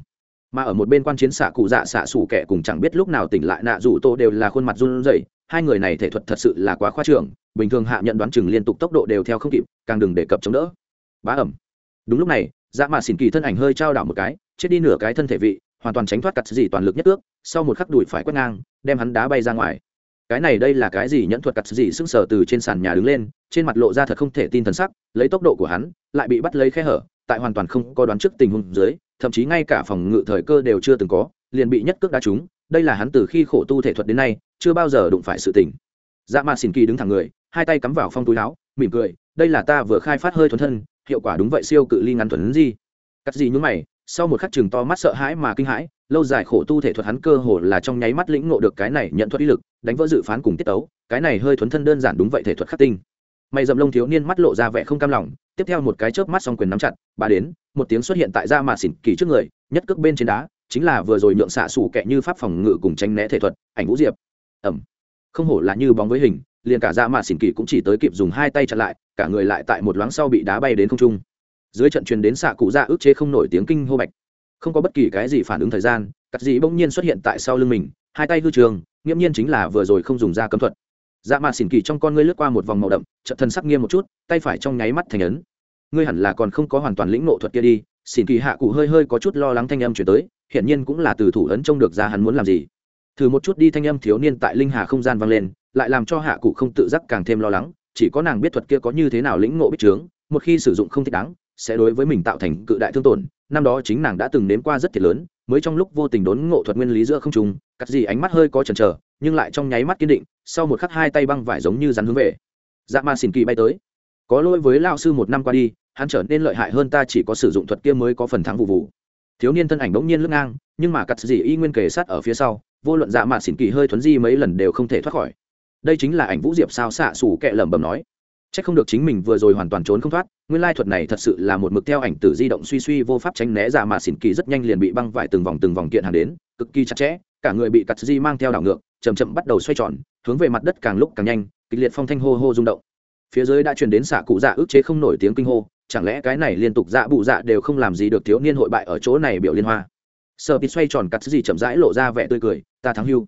Mà ở một bên quan chiến xạ cụ dạ xạ sủ kẻ cùng chẳng biết lúc nào tỉnh lại nạ rủ tô đều là khuôn mặt run rẩy, hai người này thể thuật thật sự là quá khoa trường bình thường hạ nhận đoán chừng liên tục tốc độ đều theo không kịp, càng đừng đề cập chống đỡ. Bá ẩm. Đúng lúc này dạ mạ xỉn kỳ thân ảnh hơi trao đảo một cái, chết đi nửa cái thân thể vị hoàn toàn tránh thoát cặt gì toàn lực nhất ước, sau một khắc đùi phải quét ngang, đem hắn đá bay ra ngoài. Cái này đây là cái gì nhẫn thuật cặt gì sững sờ từ trên sàn nhà đứng lên, trên mặt lộ ra thật không thể tin thần sắc, lấy tốc độ của hắn, lại bị bắt lấy khe hở, tại hoàn toàn không có đoán trước tình huống dưới, thậm chí ngay cả phòng ngự thời cơ đều chưa từng có, liền bị nhất cước đá trúng, đây là hắn từ khi khổ tu thể thuật đến nay, chưa bao giờ đụng phải sự tình. Dạ ma xin kỳ đứng thẳng người, hai tay cắm vào phong túi áo, mỉm cười, đây là ta vừa khai phát hơi thuần thân, hiệu quả đúng vậy siêu cự ly ngắn thuần gì. Cắt gì nhúng mày sau một khắc chừng to mắt sợ hãi mà kinh hãi, lâu dài khổ tu thể thuật hắn cơ hồ là trong nháy mắt lĩnh ngộ được cái này nhận thuật ý lực, đánh vỡ dự phán cùng tiết tấu, cái này hơi thuấn thân đơn giản đúng vậy thể thuật khắc tinh. Mày dầm lông thiếu niên mắt lộ ra vẻ không cam lòng, tiếp theo một cái chớp mắt xong quyền nắm chặt bà đến, một tiếng xuất hiện tại da mà xỉn kỳ trước người, nhất cước bên trên đá, chính là vừa rồi nhượng xạ xù kẹ như pháp phòng ngự cùng tranh né thể thuật, ảnh vũ diệp. Ẩm không hổ là như bóng với hình, liền cả da mà xỉn kỳ cũng chỉ tới kịp dùng hai tay chặn lại, cả người lại tại một loáng sau bị đá bay đến không trung dưới trận truyền đến xạ cụ dạ ra ức chế không nổi tiếng kinh hô bạch. Không có bất kỳ cái gì phản ứng thời gian, cắt dị bỗng nhiên xuất hiện tại sau lưng mình, hai tay hư trường, nghiễm nhiên chính là vừa rồi không dùng ra cấm thuật. Dạ mạ xỉn kỳ trong con ngươi lướt qua một vòng màu đậm trận thân sắc nghiêm một chút, tay phải trong nháy mắt thành ấn. Ngươi hẳn là còn không có hoàn toàn lĩnh nộ thuật kia đi xỉn kỳ hạ cụ hơi hơi có chút lo lắng thanh âm chuyển tới, hiển nhiên cũng là từ thủ ấn trông được ra hắn muốn làm gì. Thử một chút đi thanh âm thiếu niên tại linh hà không gian vang lên, lại làm cho hạ cụ không tự giác càng thêm lo lắng, chỉ có nàng biết thuật kia có như thế nào lĩnh ngộ bích trướng, một khi sử dụng không thích đáng sẽ đối với mình tạo thành cự đại thương tổn. Năm đó chính nàng đã từng nếm qua rất thiệt lớn, mới trong lúc vô tình đốn ngộ thuật nguyên lý giữa không trùng cắt gì ánh mắt hơi có chần chờ, nhưng lại trong nháy mắt kiên định, sau một khắc hai tay băng vải giống như rắn hướng về. Dạ ma xỉn kỳ bay tới. Có lỗi với lao sư một năm qua đi, hắn trở nên lợi hại hơn ta chỉ có sử dụng thuật kia mới có phần thắng vụ vụ. Thiếu niên thân ảnh bỗng nhiên lướt ngang, nhưng mà cắt gì y nguyên kề sát ở phía sau, vô luận dạ mạ xỉn kỳ hơi thuấn di mấy lần đều không thể thoát khỏi. Đây chính là ảnh vũ diệp sao xạ xù kệ lẩm bẩm nói. Chắc không được chính mình vừa rồi hoàn toàn trốn không thoát, nguyên lai thuật này thật sự là một mực theo ảnh tử di động suy suy vô pháp tránh né ra mà xỉn kỳ rất nhanh liền bị băng vải từng vòng từng vòng kiện hàng đến, cực kỳ chặt chẽ, cả người bị cắt di mang theo đảo ngược, chậm chậm bắt đầu xoay tròn, hướng về mặt đất càng lúc càng nhanh, kịch liệt phong thanh hô hô rung động. Phía dưới đã truyền đến xạ cụ dạ ức chế không nổi tiếng kinh hô, chẳng lẽ cái này liên tục dạ bụ dạ đều không làm gì được thiếu niên hội bại ở chỗ này biểu liên hoa. Sở Pit xoay tròn cắt gì chậm rãi lộ ra vẻ tươi cười, ta thắng hưu.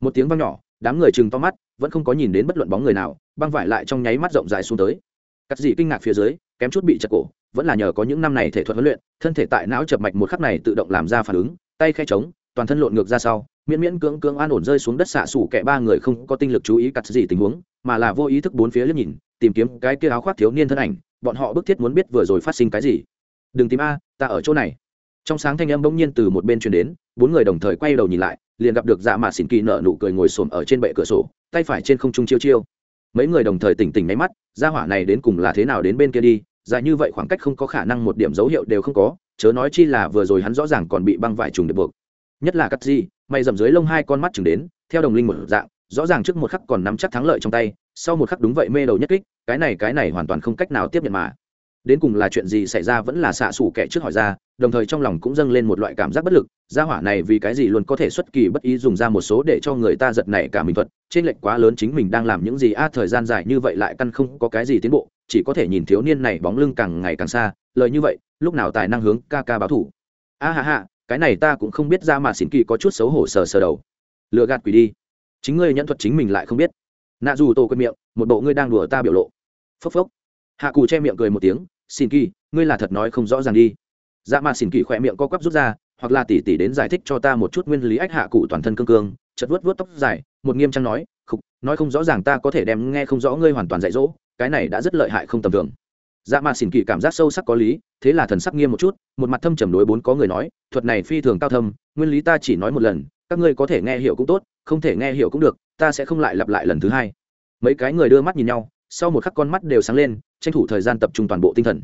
Một tiếng vang nhỏ, đám người trừng to mắt, vẫn không có nhìn đến bất luận bóng người nào, băng vải lại trong nháy mắt rộng dài xuống tới. Cắt dị kinh ngạc phía dưới kém chút bị chặt cổ vẫn là nhờ có những năm này thể thuật huấn luyện thân thể tại não chập mạch một khắc này tự động làm ra phản ứng tay khe trống toàn thân lộn ngược ra sau miễn miễn cưỡng cưỡng an ổn rơi xuống đất xạ xủ kẻ ba người không có tinh lực chú ý cắt gì tình huống mà là vô ý thức bốn phía liếc nhìn tìm kiếm cái kia áo khoác thiếu niên thân ảnh bọn họ bức thiết muốn biết vừa rồi phát sinh cái gì. Đừng tìm a ta ở chỗ này. Trong sáng thanh âm bỗng nhiên từ một bên truyền đến bốn người đồng thời quay đầu nhìn lại liền gặp được dạ mạ xỉn kỳ nợ nụ cười ngồi xổm ở trên bệ cửa sổ tay phải trên không trung chiêu chiêu. Mấy người đồng thời tỉnh tỉnh nháy mắt ra hỏa này đến cùng là thế nào đến bên kia đi, dài như vậy khoảng cách không có khả năng một điểm dấu hiệu đều không có, chớ nói chi là vừa rồi hắn rõ ràng còn bị băng vải trùng được buộc. Nhất là cắt gì mày dầm dưới lông hai con mắt chừng đến, theo đồng linh một dạng, rõ ràng trước một khắc còn nắm chắc thắng lợi trong tay, sau một khắc đúng vậy mê đầu nhất kích, cái này cái này hoàn toàn không cách nào tiếp nhận mà đến cùng là chuyện gì xảy ra vẫn là xạ xủ kẻ trước hỏi ra, đồng thời trong lòng cũng dâng lên một loại cảm giác bất lực, gia hỏa này vì cái gì luôn có thể xuất kỳ bất ý dùng ra một số để cho người ta giật nảy cả mình thuật, trên lệnh quá lớn chính mình đang làm những gì, a à, thời gian dài như vậy lại căn không có cái gì tiến bộ, chỉ có thể nhìn thiếu niên này bóng lưng càng ngày càng xa, lời như vậy, lúc nào tài năng hướng ca ca báo thủ. A ha ha, cái này ta cũng không biết ra mà xỉn kỳ có chút xấu hổ sờ sờ đầu. Lừa gạt quỷ đi. Chính ngươi nhận thuật chính mình lại không biết. Nạ dù tô quên miệng, một bộ ngươi đang đùa ta biểu lộ. Phốc phốc. Hạ cù che miệng cười một tiếng xin kỳ ngươi là thật nói không rõ ràng đi. Dạ mà xin kỳ khỏe miệng co quắp rút ra hoặc là tỉ tỉ đến giải thích cho ta một chút nguyên lý ách hạ cụ toàn thân cương cương chật vuốt vuốt tóc dài một nghiêm trang nói khục, nói không rõ ràng ta có thể đem nghe không rõ ngươi hoàn toàn dạy dỗ cái này đã rất lợi hại không tầm thường. Dạ mà xỉn kỳ cảm giác sâu sắc có lý thế là thần sắc nghiêm một chút một mặt thâm trầm đối bốn có người nói thuật này phi thường cao thâm nguyên lý ta chỉ nói một lần các ngươi có thể nghe hiểu cũng tốt không thể nghe hiểu cũng được ta sẽ không lại lặp lại lần thứ hai. Mấy cái người đưa mắt nhìn nhau sau một khắc con mắt đều sáng lên, tranh thủ thời gian tập trung toàn bộ tinh thần.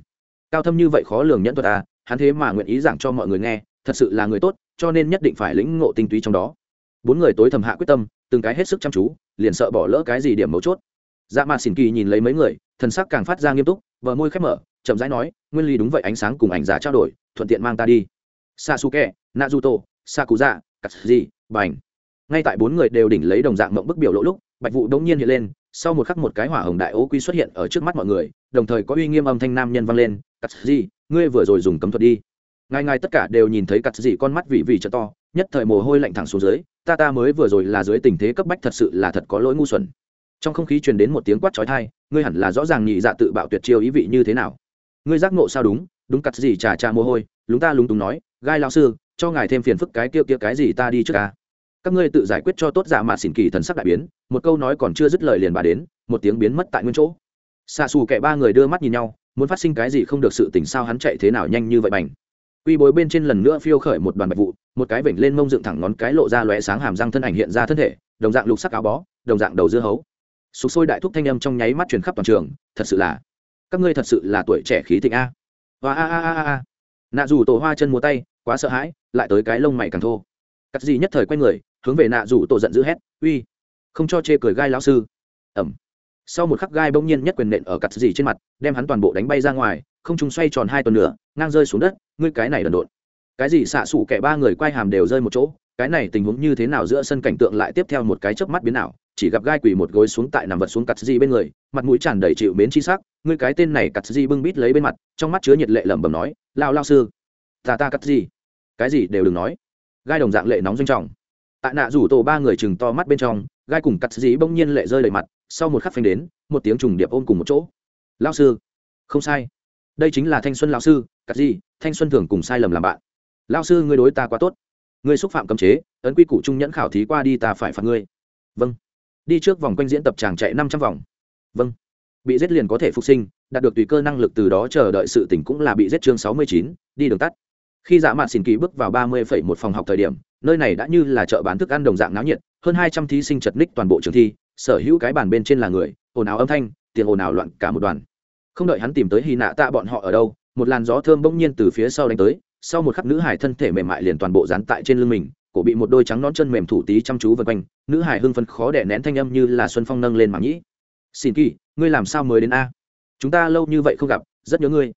Cao thâm như vậy khó lường nhẫn thuật à hắn thế mà nguyện ý giảng cho mọi người nghe, thật sự là người tốt, cho nên nhất định phải lĩnh ngộ tinh túy trong đó. Bốn người tối thầm hạ quyết tâm, từng cái hết sức chăm chú, liền sợ bỏ lỡ cái gì điểm mấu chốt. Dạ mà xỉn kỳ nhìn lấy mấy người, thần sắc càng phát ra nghiêm túc vợ môi khép mở, chậm rãi nói, nguyên lý đúng vậy, ánh sáng cùng ảnh giả trao đổi, thuận tiện mang ta đi. Sasuke, naruto, sakuza, katsuji, bành. Ngay tại bốn người đều đỉnh lấy đồng dạng mộng bức biểu lỗ lúc, bạch vụ đống nhiên hiện lên sau một khắc một cái hỏa hồng đại ô quy xuất hiện ở trước mắt mọi người, đồng thời có uy nghiêm âm thanh nam nhân vang lên, cắt gì? Ngươi vừa rồi dùng cấm thuật đi. Ngài ngài tất cả đều nhìn thấy cắt gì con mắt vị vị trợ to, nhất thời mồ hôi lạnh thẳng xuống dưới, ta ta mới vừa rồi là dưới tình thế cấp bách thật sự là thật có lỗi ngu xuẩn. Trong không khí truyền đến một tiếng quát chói tai, ngươi hẳn là rõ ràng nhị dạ tự bạo tuyệt chiêu ý vị như thế nào? Ngươi giác ngộ sao đúng? Đúng cắt gì trà trà mồ hôi, lúng ta lúng túng nói, gai lao sư, cho ngài thêm phiền phức cái kia kia cái gì ta đi trước ca các ngươi tự giải quyết cho tốt giả mà xỉn kỳ thần sắc đại biến, một câu nói còn chưa dứt lời liền bà đến, một tiếng biến mất tại nguyên chỗ. Xa xù kẻ ba người đưa mắt nhìn nhau, muốn phát sinh cái gì không được sự tỉnh sao hắn chạy thế nào nhanh như vậy bành. Quy bối bên trên lần nữa phiêu khởi một đoàn bạch vụ, một cái vểnh lên mông dựng thẳng ngón cái lộ ra lóe sáng hàm răng thân ảnh hiện ra thân thể, đồng dạng lục sắc áo bó, đồng dạng đầu dưa hấu. Sụp sôi đại thúc thanh âm trong nháy mắt truyền khắp toàn trường, thật sự là, các ngươi thật sự là tuổi trẻ khí thịnh a. Và a a a a. Nạ dù tổ hoa chân múa tay, quá sợ hãi, lại tới cái lông mày càng thô. Cắt gì nhất thời quay người hướng về nạ rủ tổ giận dữ hét, uy, không cho chê cười gai lão sư. Ẩm. Sau một khắc gai bỗng nhiên nhất quyền nện ở cặt gì trên mặt, đem hắn toàn bộ đánh bay ra ngoài, không trung xoay tròn hai tuần nữa, ngang rơi xuống đất, ngươi cái này đần độn. Cái gì xạ xủ kẻ ba người quay hàm đều rơi một chỗ, cái này tình huống như thế nào giữa sân cảnh tượng lại tiếp theo một cái chớp mắt biến nào chỉ gặp gai quỳ một gối xuống tại nằm vật xuống cặt gì bên người, mặt mũi tràn đầy chịu mến chi sắc, ngươi cái tên này cặt gì bưng bít lấy bên mặt, trong mắt chứa nhiệt lệ lẩm bẩm nói, lao lao sư, ta ta cắt gì? Cái gì đều đừng nói. Gai đồng dạng lệ nóng doanh trọng tạ nạ rủ tổ ba người chừng to mắt bên trong, gai cùng cắt dĩ bỗng nhiên lệ rơi đầy mặt, sau một khắc phanh đến, một tiếng trùng điệp ôm cùng một chỗ. Lao sư. Không sai. Đây chính là thanh xuân lao sư, cắt gì thanh xuân thường cùng sai lầm làm bạn. Lao sư, ngươi đối ta quá tốt. Ngươi xúc phạm cấm chế, ấn quy củ trung nhẫn khảo thí qua đi ta phải phạt ngươi. Vâng. Đi trước vòng quanh diễn tập tràng chạy năm trăm vòng. Vâng. Bị giết liền có thể phục sinh, đạt được tùy cơ năng lực từ đó chờ đợi sự tỉnh cũng là bị giết chương sáu mươi chín, đi đường tắt. Khi dạ mạn xin kỳ bước vào ba mươi phẩy một phòng học thời điểm nơi này đã như là chợ bán thức ăn đồng dạng náo nhiệt, hơn hai trăm thí sinh chật ních toàn bộ trường thi, sở hữu cái bàn bên trên là người, ồn ào âm thanh tiền ồn ào loạn cả một đoàn. Không đợi hắn tìm tới hy nạ tạ bọn họ ở đâu, một làn gió thơm bỗng nhiên từ phía sau đánh tới, sau một khắc nữ hải thân thể mềm mại liền toàn bộ dán tại trên lưng mình, cổ bị một đôi trắng nón chân mềm thủ tí chăm chú vân quanh, nữ hải hưng phân khó đẻ nén thanh âm như là xuân phong nâng lên mảng nhĩ. Xin kỳ, ngươi làm sao mới đến a? Chúng ta lâu như vậy không gặp, rất nhớ ngươi.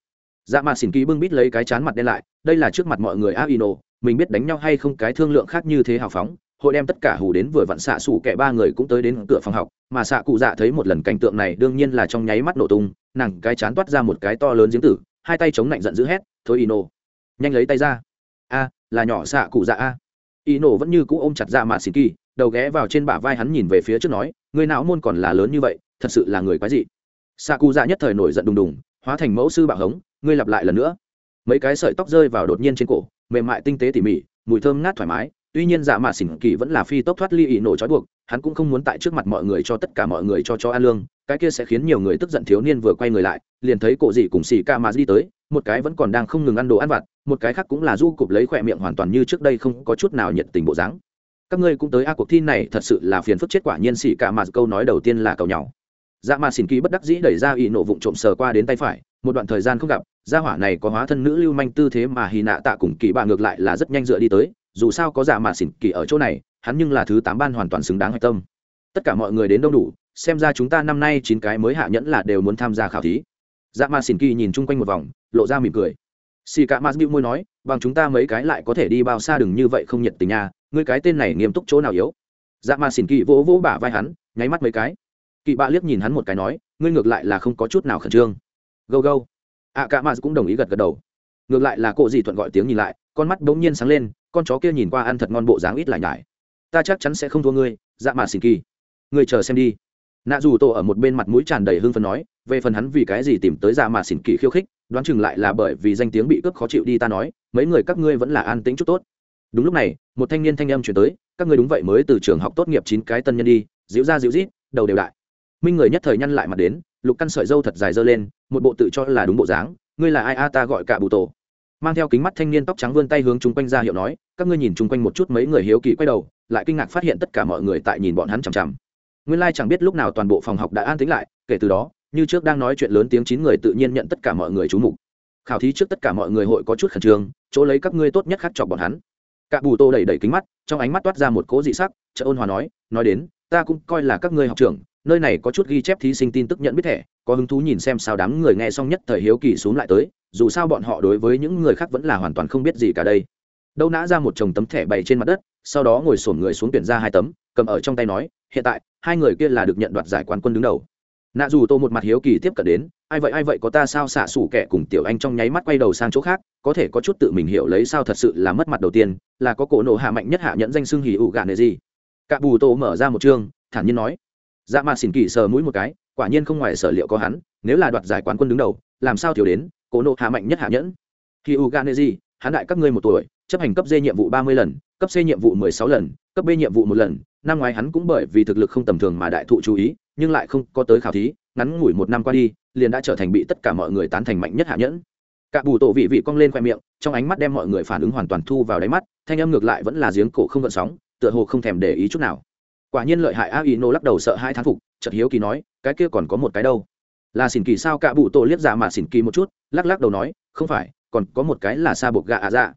Dạ mà xin kỳ bưng bít lấy cái chán mặt đen lại, đây là trước mặt mọi người a, ino mình biết đánh nhau hay không cái thương lượng khác như thế hào phóng, hội đem tất cả hù đến vừa vặn xạ xủ kẻ ba người cũng tới đến cửa phòng học, mà xạ cụ dạ thấy một lần cảnh tượng này đương nhiên là trong nháy mắt nổ tung, nàng cái chán toát ra một cái to lớn giếng tử, hai tay chống lạnh giận dữ hét, thôi ino, nhanh lấy tay ra. A, là nhỏ xạ cụ dạ a. Ino vẫn như cũ ôm chặt ra mạ xì kỳ, đầu ghé vào trên bả vai hắn nhìn về phía trước nói, người não môn còn là lớn như vậy, thật sự là người quái dị. Xạ cụ dạ nhất thời nổi giận đùng đùng, hóa thành mẫu sư bạo hống, ngươi lặp lại lần nữa. Mấy cái sợi tóc rơi vào đột nhiên trên cổ mềm mại tinh tế tỉ mỉ, mùi thơm ngát thoải mái. Tuy nhiên dạ mạ xỉn kỳ vẫn là phi tốc thoát ly ị nổ trói buộc, hắn cũng không muốn tại trước mặt mọi người cho tất cả mọi người cho cho an lương. Cái kia sẽ khiến nhiều người tức giận thiếu niên vừa quay người lại, liền thấy cổ dị cùng xì ca mà đi tới, một cái vẫn còn đang không ngừng ăn đồ ăn vặt, một cái khác cũng là du cụp lấy khỏe miệng hoàn toàn như trước đây không có chút nào nhiệt tình bộ dáng. Các ngươi cũng tới a, cuộc thi này thật sự là phiền phức chết quả nhiên xỉ cả mà câu nói đầu tiên là cầu nhau dạ mà xỉn kỳ bất đắc dĩ đẩy ra ỷ nổ vụng trộm sờ qua đến tay phải một đoạn thời gian không gặp, gia hỏa này có hóa thân nữ lưu manh tư thế mà hì nạ tạ cùng kỳ bạ ngược lại là rất nhanh dựa đi tới, dù sao có dạ mà xỉn kỳ ở chỗ này, hắn nhưng là thứ tám ban hoàn toàn xứng đáng hạch tâm. Tất cả mọi người đến đông đủ, xem ra chúng ta năm nay chín cái mới hạ nhẫn là đều muốn tham gia khảo thí. Dạ mà xỉn kỳ nhìn chung quanh một vòng, lộ ra mỉm cười. Xì cả mạt bịu môi nói, bằng chúng ta mấy cái lại có thể đi bao xa đừng như vậy không nhiệt tình nha, ngươi cái tên này nghiêm túc chỗ nào yếu? Dạ mà xỉn kỳ vỗ vỗ bả vai hắn, nháy mắt mấy cái. Kỳ bạ liếc nhìn hắn một cái nói, ngươi ngược lại là không có chút nào khẩn trương gâu gâu. Ạ cả mạt cũng đồng ý gật gật đầu. Ngược lại là cộ gì thuận gọi tiếng nhìn lại, con mắt bỗng nhiên sáng lên, con chó kia nhìn qua ăn thật ngon bộ dáng ít lại nhải. Ta chắc chắn sẽ không thua ngươi dạ mà xỉn kỳ. Ngươi chờ xem đi. Nạ dù tổ ở một bên mặt mũi tràn đầy hưng phấn nói, về phần hắn vì cái gì tìm tới dạ mà xỉn kỳ khiêu khích, đoán chừng lại là bởi vì danh tiếng bị cướp khó chịu đi ta nói, mấy người các ngươi vẫn là an tĩnh chút tốt. Đúng lúc này, một thanh niên thanh âm chuyển tới, các ngươi đúng vậy mới từ trường học tốt nghiệp chín cái tân nhân đi, dịu ra dịu rít đầu đều đại. Minh người nhất thời nhăn lại mặt đến lục căn sợi dâu thật dài dơ lên, một bộ tự cho là đúng bộ dáng, ngươi là ai a, ta gọi cả bù tổ. Mang theo kính mắt thanh niên tóc trắng vươn tay hướng chung quanh ra hiệu nói, các ngươi nhìn chung quanh một chút mấy người hiếu kỳ quay đầu, lại kinh ngạc phát hiện tất cả mọi người tại nhìn bọn hắn chằm chằm. Nguyên lai chẳng biết lúc nào toàn bộ phòng học đã an tĩnh lại, kể từ đó, như trước đang nói chuyện lớn tiếng chín người tự nhiên nhận tất cả mọi người chú mục. Khảo thí trước tất cả mọi người hội có chút khẩn trương, chỗ lấy các ngươi tốt nhất khắc chọc bọn hắn. Cả bù tô đẩy đẩy kính mắt, trong ánh mắt toát ra một cố dị sắc, chợ ôn hòa nói nói đến, ta cũng coi là các ngươi học trưởng nơi này có chút ghi chép thí sinh tin tức nhận biết thẻ, có hứng thú nhìn xem sao đám người nghe xong nhất thời hiếu kỳ xuống lại tới, dù sao bọn họ đối với những người khác vẫn là hoàn toàn không biết gì cả đây. Đâu nã ra một chồng tấm thẻ bày trên mặt đất, sau đó ngồi sổm người xuống tuyển ra hai tấm, cầm ở trong tay nói, hiện tại, hai người kia là được nhận đoạt giải quán quân đứng đầu. Nạ dù tô một mặt hiếu kỳ tiếp cận đến, ai vậy ai vậy, có ta sao xạ xủ kẻ cùng tiểu anh trong nháy mắt quay đầu sang chỗ khác, có thể có chút tự mình hiểu lấy sao thật sự là mất mặt đầu tiên, là có cổ nổ hạ mạnh nhất hạ nhẫn danh xưng hỉ ụ gạn nệ gì? Cả bù tô mở ra một chương, thản nhiên nói dạ mà xỉn kỳ sờ mũi một cái, quả nhiên không ngoài sở liệu có hắn, nếu là đoạt giải quán quân đứng đầu, làm sao thiếu đến cổ nộ hạ mạnh nhất hạ nhẫn. Khi ụ hắn đại các ngươi một tuổi, chấp hành cấp d nhiệm vụ ba mươi lần, cấp c nhiệm vụ mười sáu lần, cấp b nhiệm vụ một lần, năm ngoái hắn cũng bởi vì thực lực không tầm thường mà đại thụ chú ý, nhưng lại không có tới khảo thí, ngắn ngủi một năm qua đi, liền đã trở thành bị tất cả mọi người tán thành mạnh nhất hạ nhẫn. Cả bù tổ vị vị cong lên khoe miệng, trong ánh mắt đem mọi người phản ứng hoàn toàn thu vào đáy mắt, thanh âm ngược lại vẫn là giếng cổ không gợn sóng, tựa hồ không thèm để ý chút nào quả nhiên lợi hại a ý nô lắc đầu sợ hai thán phục, chợt hiếu kỳ nói, cái kia còn có một cái đâu? Là xỉn kỳ sao? Cả bù tổ liếc giả mà xỉn kỳ một chút, lắc lắc đầu nói, không phải, còn có một cái là sa bột gà ạ dạ.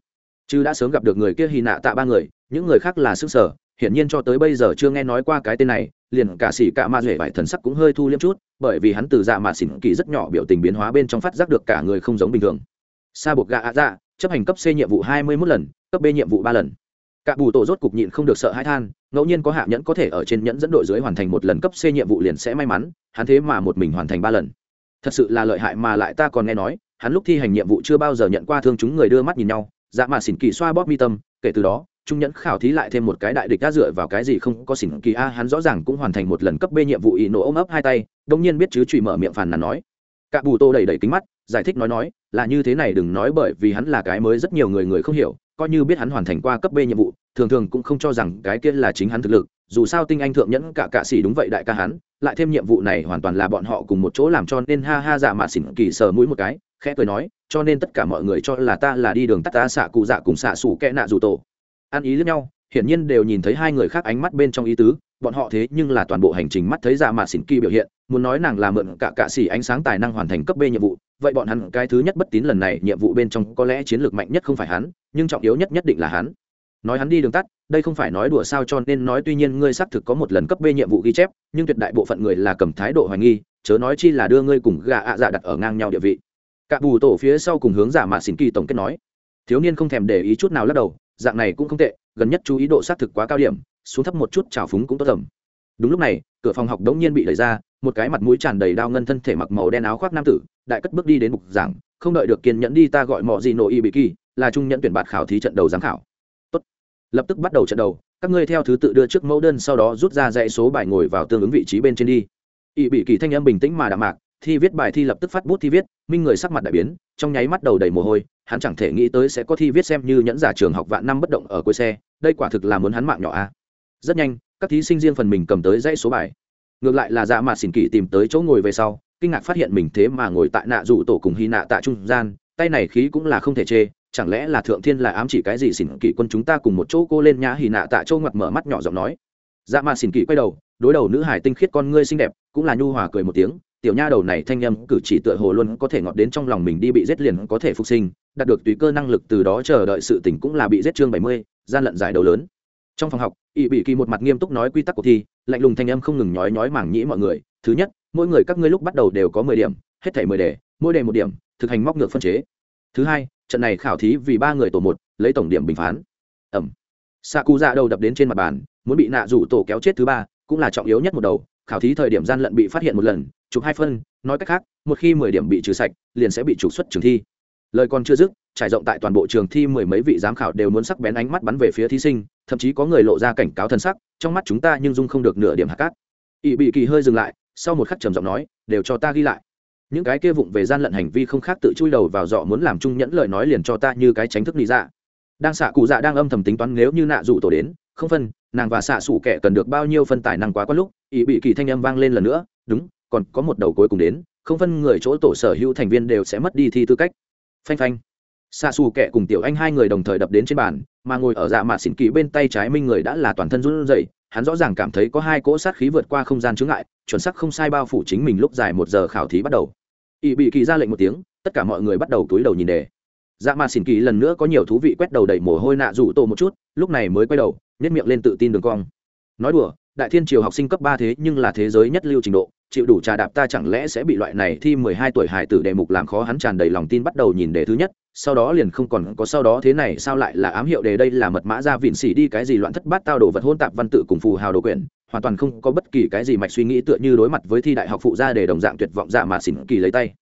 Chứ đã sớm gặp được người kia hy nạ tạ ba người, những người khác là sức sở, hiển nhiên cho tới bây giờ chưa nghe nói qua cái tên này, liền cả xỉ cả ma rể vải thần sắc cũng hơi thu liêm chút, bởi vì hắn từ dạ mà xỉn kỳ rất nhỏ biểu tình biến hóa bên trong phát giác được cả người không giống bình thường. Sa buộc gạ ạ dạ chấp hành cấp c nhiệm vụ hai mươi mốt lần, cấp b nhiệm vụ ba lần cả bù tổ rốt cục nhịn không được sợ hãi than, ngẫu nhiên có hạ nhẫn có thể ở trên nhẫn dẫn đội dưới hoàn thành một lần cấp c nhiệm vụ liền sẽ may mắn, hắn thế mà một mình hoàn thành ba lần. Thật sự là lợi hại mà lại ta còn nghe nói, hắn lúc thi hành nhiệm vụ chưa bao giờ nhận qua thương chúng người đưa mắt nhìn nhau dạ mà xỉn kỳ xoa bóp mi tâm, kể từ đó trung nhẫn khảo thí lại thêm một cái đại địch đã dựa vào cái gì không có xỉn kỳ a, hắn rõ ràng cũng hoàn thành một lần cấp b nhiệm vụ ý nổ ôm ấp hai tay đông nhiên biết chứ trụy mở miệng phàn nàn nói. Cả bù tô đầy đầy kính mắt, giải thích nói nói, là như thế này đừng nói bởi vì hắn là cái mới rất nhiều người người không hiểu coi như biết hắn hoàn thành qua cấp b nhiệm vụ, thường thường cũng không cho rằng cái kia là chính hắn thực lực, dù sao tinh anh thượng nhẫn cả cạ sĩ đúng vậy đại ca hắn, lại thêm nhiệm vụ này hoàn toàn là bọn họ cùng một chỗ làm cho nên ha ha dạ mà xỉn kỳ sờ mũi một cái, khẽ cười nói, cho nên tất cả mọi người cho là ta là đi đường tắt ta xạ cụ dạ cùng xạ xù kẽ nạ dù tổ. Ăn ý lẫn nhau, hiển nhiên đều nhìn thấy hai người khác ánh mắt bên trong ý tứ, bọn họ thế nhưng là toàn bộ hành trình mắt thấy dạ mà xỉn kỳ biểu hiện, muốn nói nàng là mượn cả cạ xỉ ánh sáng tài năng hoàn thành cấp b nhiệm vụ vậy bọn hắn cái thứ nhất bất tín lần này, nhiệm vụ bên trong có lẽ chiến lược mạnh nhất không phải hắn, nhưng trọng yếu nhất nhất định là hắn. Nói hắn đi đường tắt, đây không phải nói đùa sao cho nên nói tuy nhiên ngươi xác thực có một lần cấp b nhiệm vụ ghi chép, nhưng tuyệt đại bộ phận người là cầm thái độ hoài nghi, chớ nói chi là đưa ngươi cùng gà ạ dạ đặt ở ngang nhau địa vị. Cả bù tổ phía sau cùng hướng giả mà xỉn kỳ tổng kết nói, thiếu niên không thèm để ý chút nào lắc đầu, dạng này cũng không tệ, gần nhất chú ý độ xác thực quá cao điểm, xuống thấp một chút trào phúng cũng tốt tầm. Đúng lúc này, cửa phòng học đống nhiên bị đẩy ra, một cái mặt mũi tràn đầy đao ngân thân thể mặc màu đen áo khoác nam tử đại cất bước đi đến mục giảng, không đợi được kiên nhẫn đi ta gọi mọi gì nội y bị kỳ, là trung nhẫn tuyển bạt khảo thí trận đầu giám khảo Tốt. lập tức bắt đầu trận đầu, các ngươi theo thứ tự đưa trước mẫu đơn sau đó rút ra dãy số bài ngồi vào tương ứng vị trí bên trên đi y bị kỳ thanh âm bình tĩnh mà đạm mạc, thi viết bài thi lập tức phát bút thi viết, minh người sắc mặt đại biến, trong nháy mắt đầu đầy mồ hôi, hắn chẳng thể nghĩ tới sẽ có thi viết xem như nhẫn giả trường học vạn năm bất động ở cuối xe, đây quả thực là muốn hắn mạng nhỏ a à. rất nhanh, các thí sinh riêng phần mình cầm tới dãy số bài ngược lại là dạ mạt xỉn kỳ tìm tới chỗ ngồi về sau kinh ngạc phát hiện mình thế mà ngồi tại nạ rủ tổ cùng hy nạ tạ trung gian, tay này khí cũng là không thể chê, chẳng lẽ là thượng thiên là ám chỉ cái gì xỉn kỷ quân chúng ta cùng một chỗ cô lên nhã hy nạ tạ châu ngoặt mở mắt nhỏ giọng nói. Dạ mà xỉn kỷ quay đầu, đối đầu nữ hải tinh khiết con ngươi xinh đẹp, cũng là nhu hòa cười một tiếng, tiểu nha đầu này thanh âm cử chỉ tựa hồ luôn có thể ngọt đến trong lòng mình đi bị giết liền có thể phục sinh, đạt được tùy cơ năng lực từ đó chờ đợi sự tỉnh cũng là bị giết chương bảy mươi, gian lận giải đầu lớn. Trong phòng học, ỵ bị kỳ một mặt nghiêm túc nói quy tắc cuộc thi, lạnh lùng thanh âm không ngừng nhói nhói mảng nhĩ mọi người thứ nhất, mỗi người các ngươi lúc bắt đầu đều có mười điểm, hết thảy mười đề, mỗi đề một điểm, thực hành móc ngược phân chế. Thứ hai, trận này khảo thí vì ba người tổ một, lấy tổng điểm bình phán. Ẩm. Xạ cụ dạ đầu đập đến trên mặt bàn, muốn bị nạ rủ tổ kéo chết thứ ba, cũng là trọng yếu nhất một đầu. Khảo thí thời điểm gian lận bị phát hiện một lần, chụp hai phân, nói cách khác, một khi mười điểm bị trừ sạch, liền sẽ bị trục xuất trường thi. Lời còn chưa dứt, trải rộng tại toàn bộ trường thi mười mấy vị giám khảo đều muốn sắc bén ánh mắt bắn về phía thí sinh, thậm chí có người lộ ra cảnh cáo thân sắc, trong mắt chúng ta nhưng dung không được nửa điểm hạt cát. Ỵ bị kỳ hơi dừng lại sau một khắc trầm giọng nói, đều cho ta ghi lại. Những cái kia vụng về gian lận hành vi không khác tự chui đầu vào dọ muốn làm trung nhẫn lời nói liền cho ta như cái tránh thức lý dạ. Đang xạ cụ dạ đang âm thầm tính toán nếu như nạ dụ tổ đến, không phân, nàng và xạ sủ kẻ cần được bao nhiêu phân tài năng quá quá lúc ý bị kỳ thanh âm vang lên lần nữa, đúng, còn có một đầu cuối cùng đến, không phân người chỗ tổ sở hữu thành viên đều sẽ mất đi thi tư cách. Phanh phanh. Xạ xù kẻ cùng tiểu anh hai người đồng thời đập đến trên bàn, mà ngồi ở dạ mạ xỉn kỳ bên tay trái minh người đã là toàn thân run rẩy hắn rõ ràng cảm thấy có hai cỗ sát khí vượt qua không gian chướng ngại, chuẩn sắc không sai bao phủ chính mình lúc dài một giờ khảo thí bắt đầu. Ỵ bị kỳ ra lệnh một tiếng, tất cả mọi người bắt đầu túi đầu nhìn đề. Dạ mà xỉn kỳ lần nữa có nhiều thú vị quét đầu đầy mồ hôi nạ rủ tổ một chút, lúc này mới quay đầu nhét miệng lên tự tin đường cong. Nói đùa, đại thiên triều học sinh cấp ba thế nhưng là thế giới nhất lưu trình độ, chịu đủ trà đạp ta chẳng lẽ sẽ bị loại này thi mười hai tuổi hải tử đề mục làm khó hắn tràn đầy lòng tin bắt đầu nhìn đề thứ nhất sau đó liền không còn có sau đó thế này, sao lại là ám hiệu đề đây là mật mã ra vịn xỉ đi cái gì loạn thất bát tao đồ vật hôn tạp văn tự cùng phù hào đồ quyển, hoàn toàn không có bất kỳ cái gì mạch suy nghĩ tựa như đối mặt với thi đại học phụ gia để đồng dạng tuyệt vọng dạ mà xỉn kỳ lấy tay.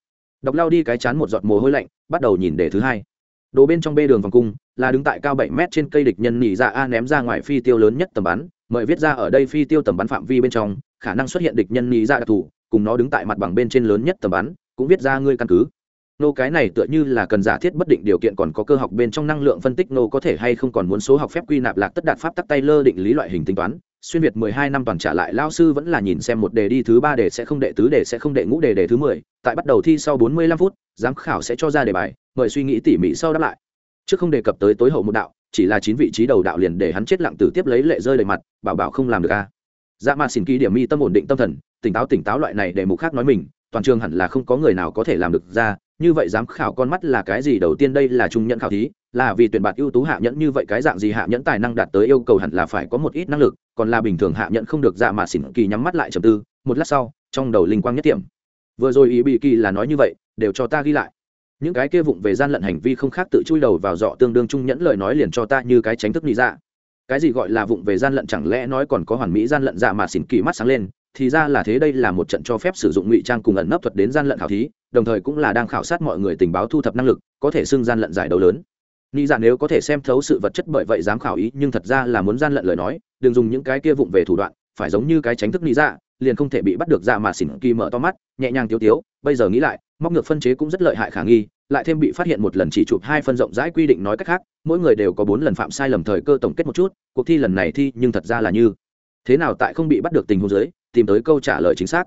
Đọc lao đi cái chán một giọt mồ hôi lạnh, bắt đầu nhìn đề thứ hai. Đồ bên trong bê đường vòng cung, là đứng tại cao bảy mét trên cây địch nhân nhị ra a ném ra ngoài phi tiêu lớn nhất tầm bắn, mời viết ra ở đây phi tiêu tầm bắn phạm vi bên trong, khả năng xuất hiện địch nhân nhị ra đặc thù, cùng nó đứng tại mặt bằng bên trên lớn nhất tầm bắn, cũng viết ra ngươi căn cứ nô cái này tựa như là cần giả thiết bất định điều kiện còn có cơ học bên trong năng lượng phân tích nô có thể hay không còn muốn số học phép quy nạp lạc tất đạt pháp tắc tay lơ định lý loại hình tính toán. Xuyên việt mười hai năm toàn trả lại lao sư vẫn là nhìn xem một đề đi thứ ba đề sẽ không đệ tứ đề sẽ không đệ ngũ đề đề thứ mười. Tại bắt đầu thi sau bốn mươi lăm phút, giám khảo sẽ cho ra đề bài, mời suy nghĩ tỉ mỉ sau đáp lại. Trước không đề cập tới tối hậu một đạo, chỉ là chín vị trí đầu đạo liền để hắn chết lặng tử tiếp lấy lệ rơi đầy mặt, bảo bảo không làm được a. Dạ mà xin ký điểm mi tâm ổn định tâm thần, tỉnh táo tỉnh táo loại này để mục khác nói mình, toàn trường hẳn là không có người nào có thể làm được ra như vậy giám khảo con mắt là cái gì? Đầu tiên đây là trung nhận khảo thí, là vì tuyển bạt ưu tú hạ nhẫn. Như vậy cái dạng gì hạ nhẫn tài năng đạt tới yêu cầu hẳn là phải có một ít năng lực, còn là bình thường hạ nhẫn không được dạ mà xỉn kỳ nhắm mắt lại trầm tư. Một lát sau, trong đầu linh quang nhất tiệm. Vừa rồi ý bị kỳ là nói như vậy, đều cho ta ghi lại. Những cái kia vụng về gian lận hành vi không khác tự chui đầu vào dọ tương đương trung nhẫn lời nói liền cho ta như cái tránh thức nghĩ ra dạ. cái gì gọi là vụng về gian lận chẳng lẽ nói còn có hoàn mỹ gian lận dạ mà xỉn kỳ mắt sáng lên thì ra là thế đây là một trận cho phép sử dụng ngụy trang cùng ẩn nấp thuật đến gian lận khảo thí, đồng thời cũng là đang khảo sát mọi người tình báo thu thập năng lực, có thể xưng gian lận giải đấu lớn. Nghĩ dạ nếu có thể xem thấu sự vật chất bởi vậy dám khảo ý, nhưng thật ra là muốn gian lận lời nói, đừng dùng những cái kia vụng về thủ đoạn, phải giống như cái tránh thức nghĩ dạ liền không thể bị bắt được ra mà xỉn kỳ mở to mắt, nhẹ nhàng tiêu tiếu, bây giờ nghĩ lại, móc ngược phân chế cũng rất lợi hại khả nghi, lại thêm bị phát hiện một lần chỉ chụp hai phân rộng rãi quy định nói cách khác, mỗi người đều có bốn lần phạm sai lầm thời cơ tổng kết một chút, cuộc thi lần này thi nhưng thật ra là như thế nào tại không bị bắt được tình huống giới tìm tới câu trả lời chính xác.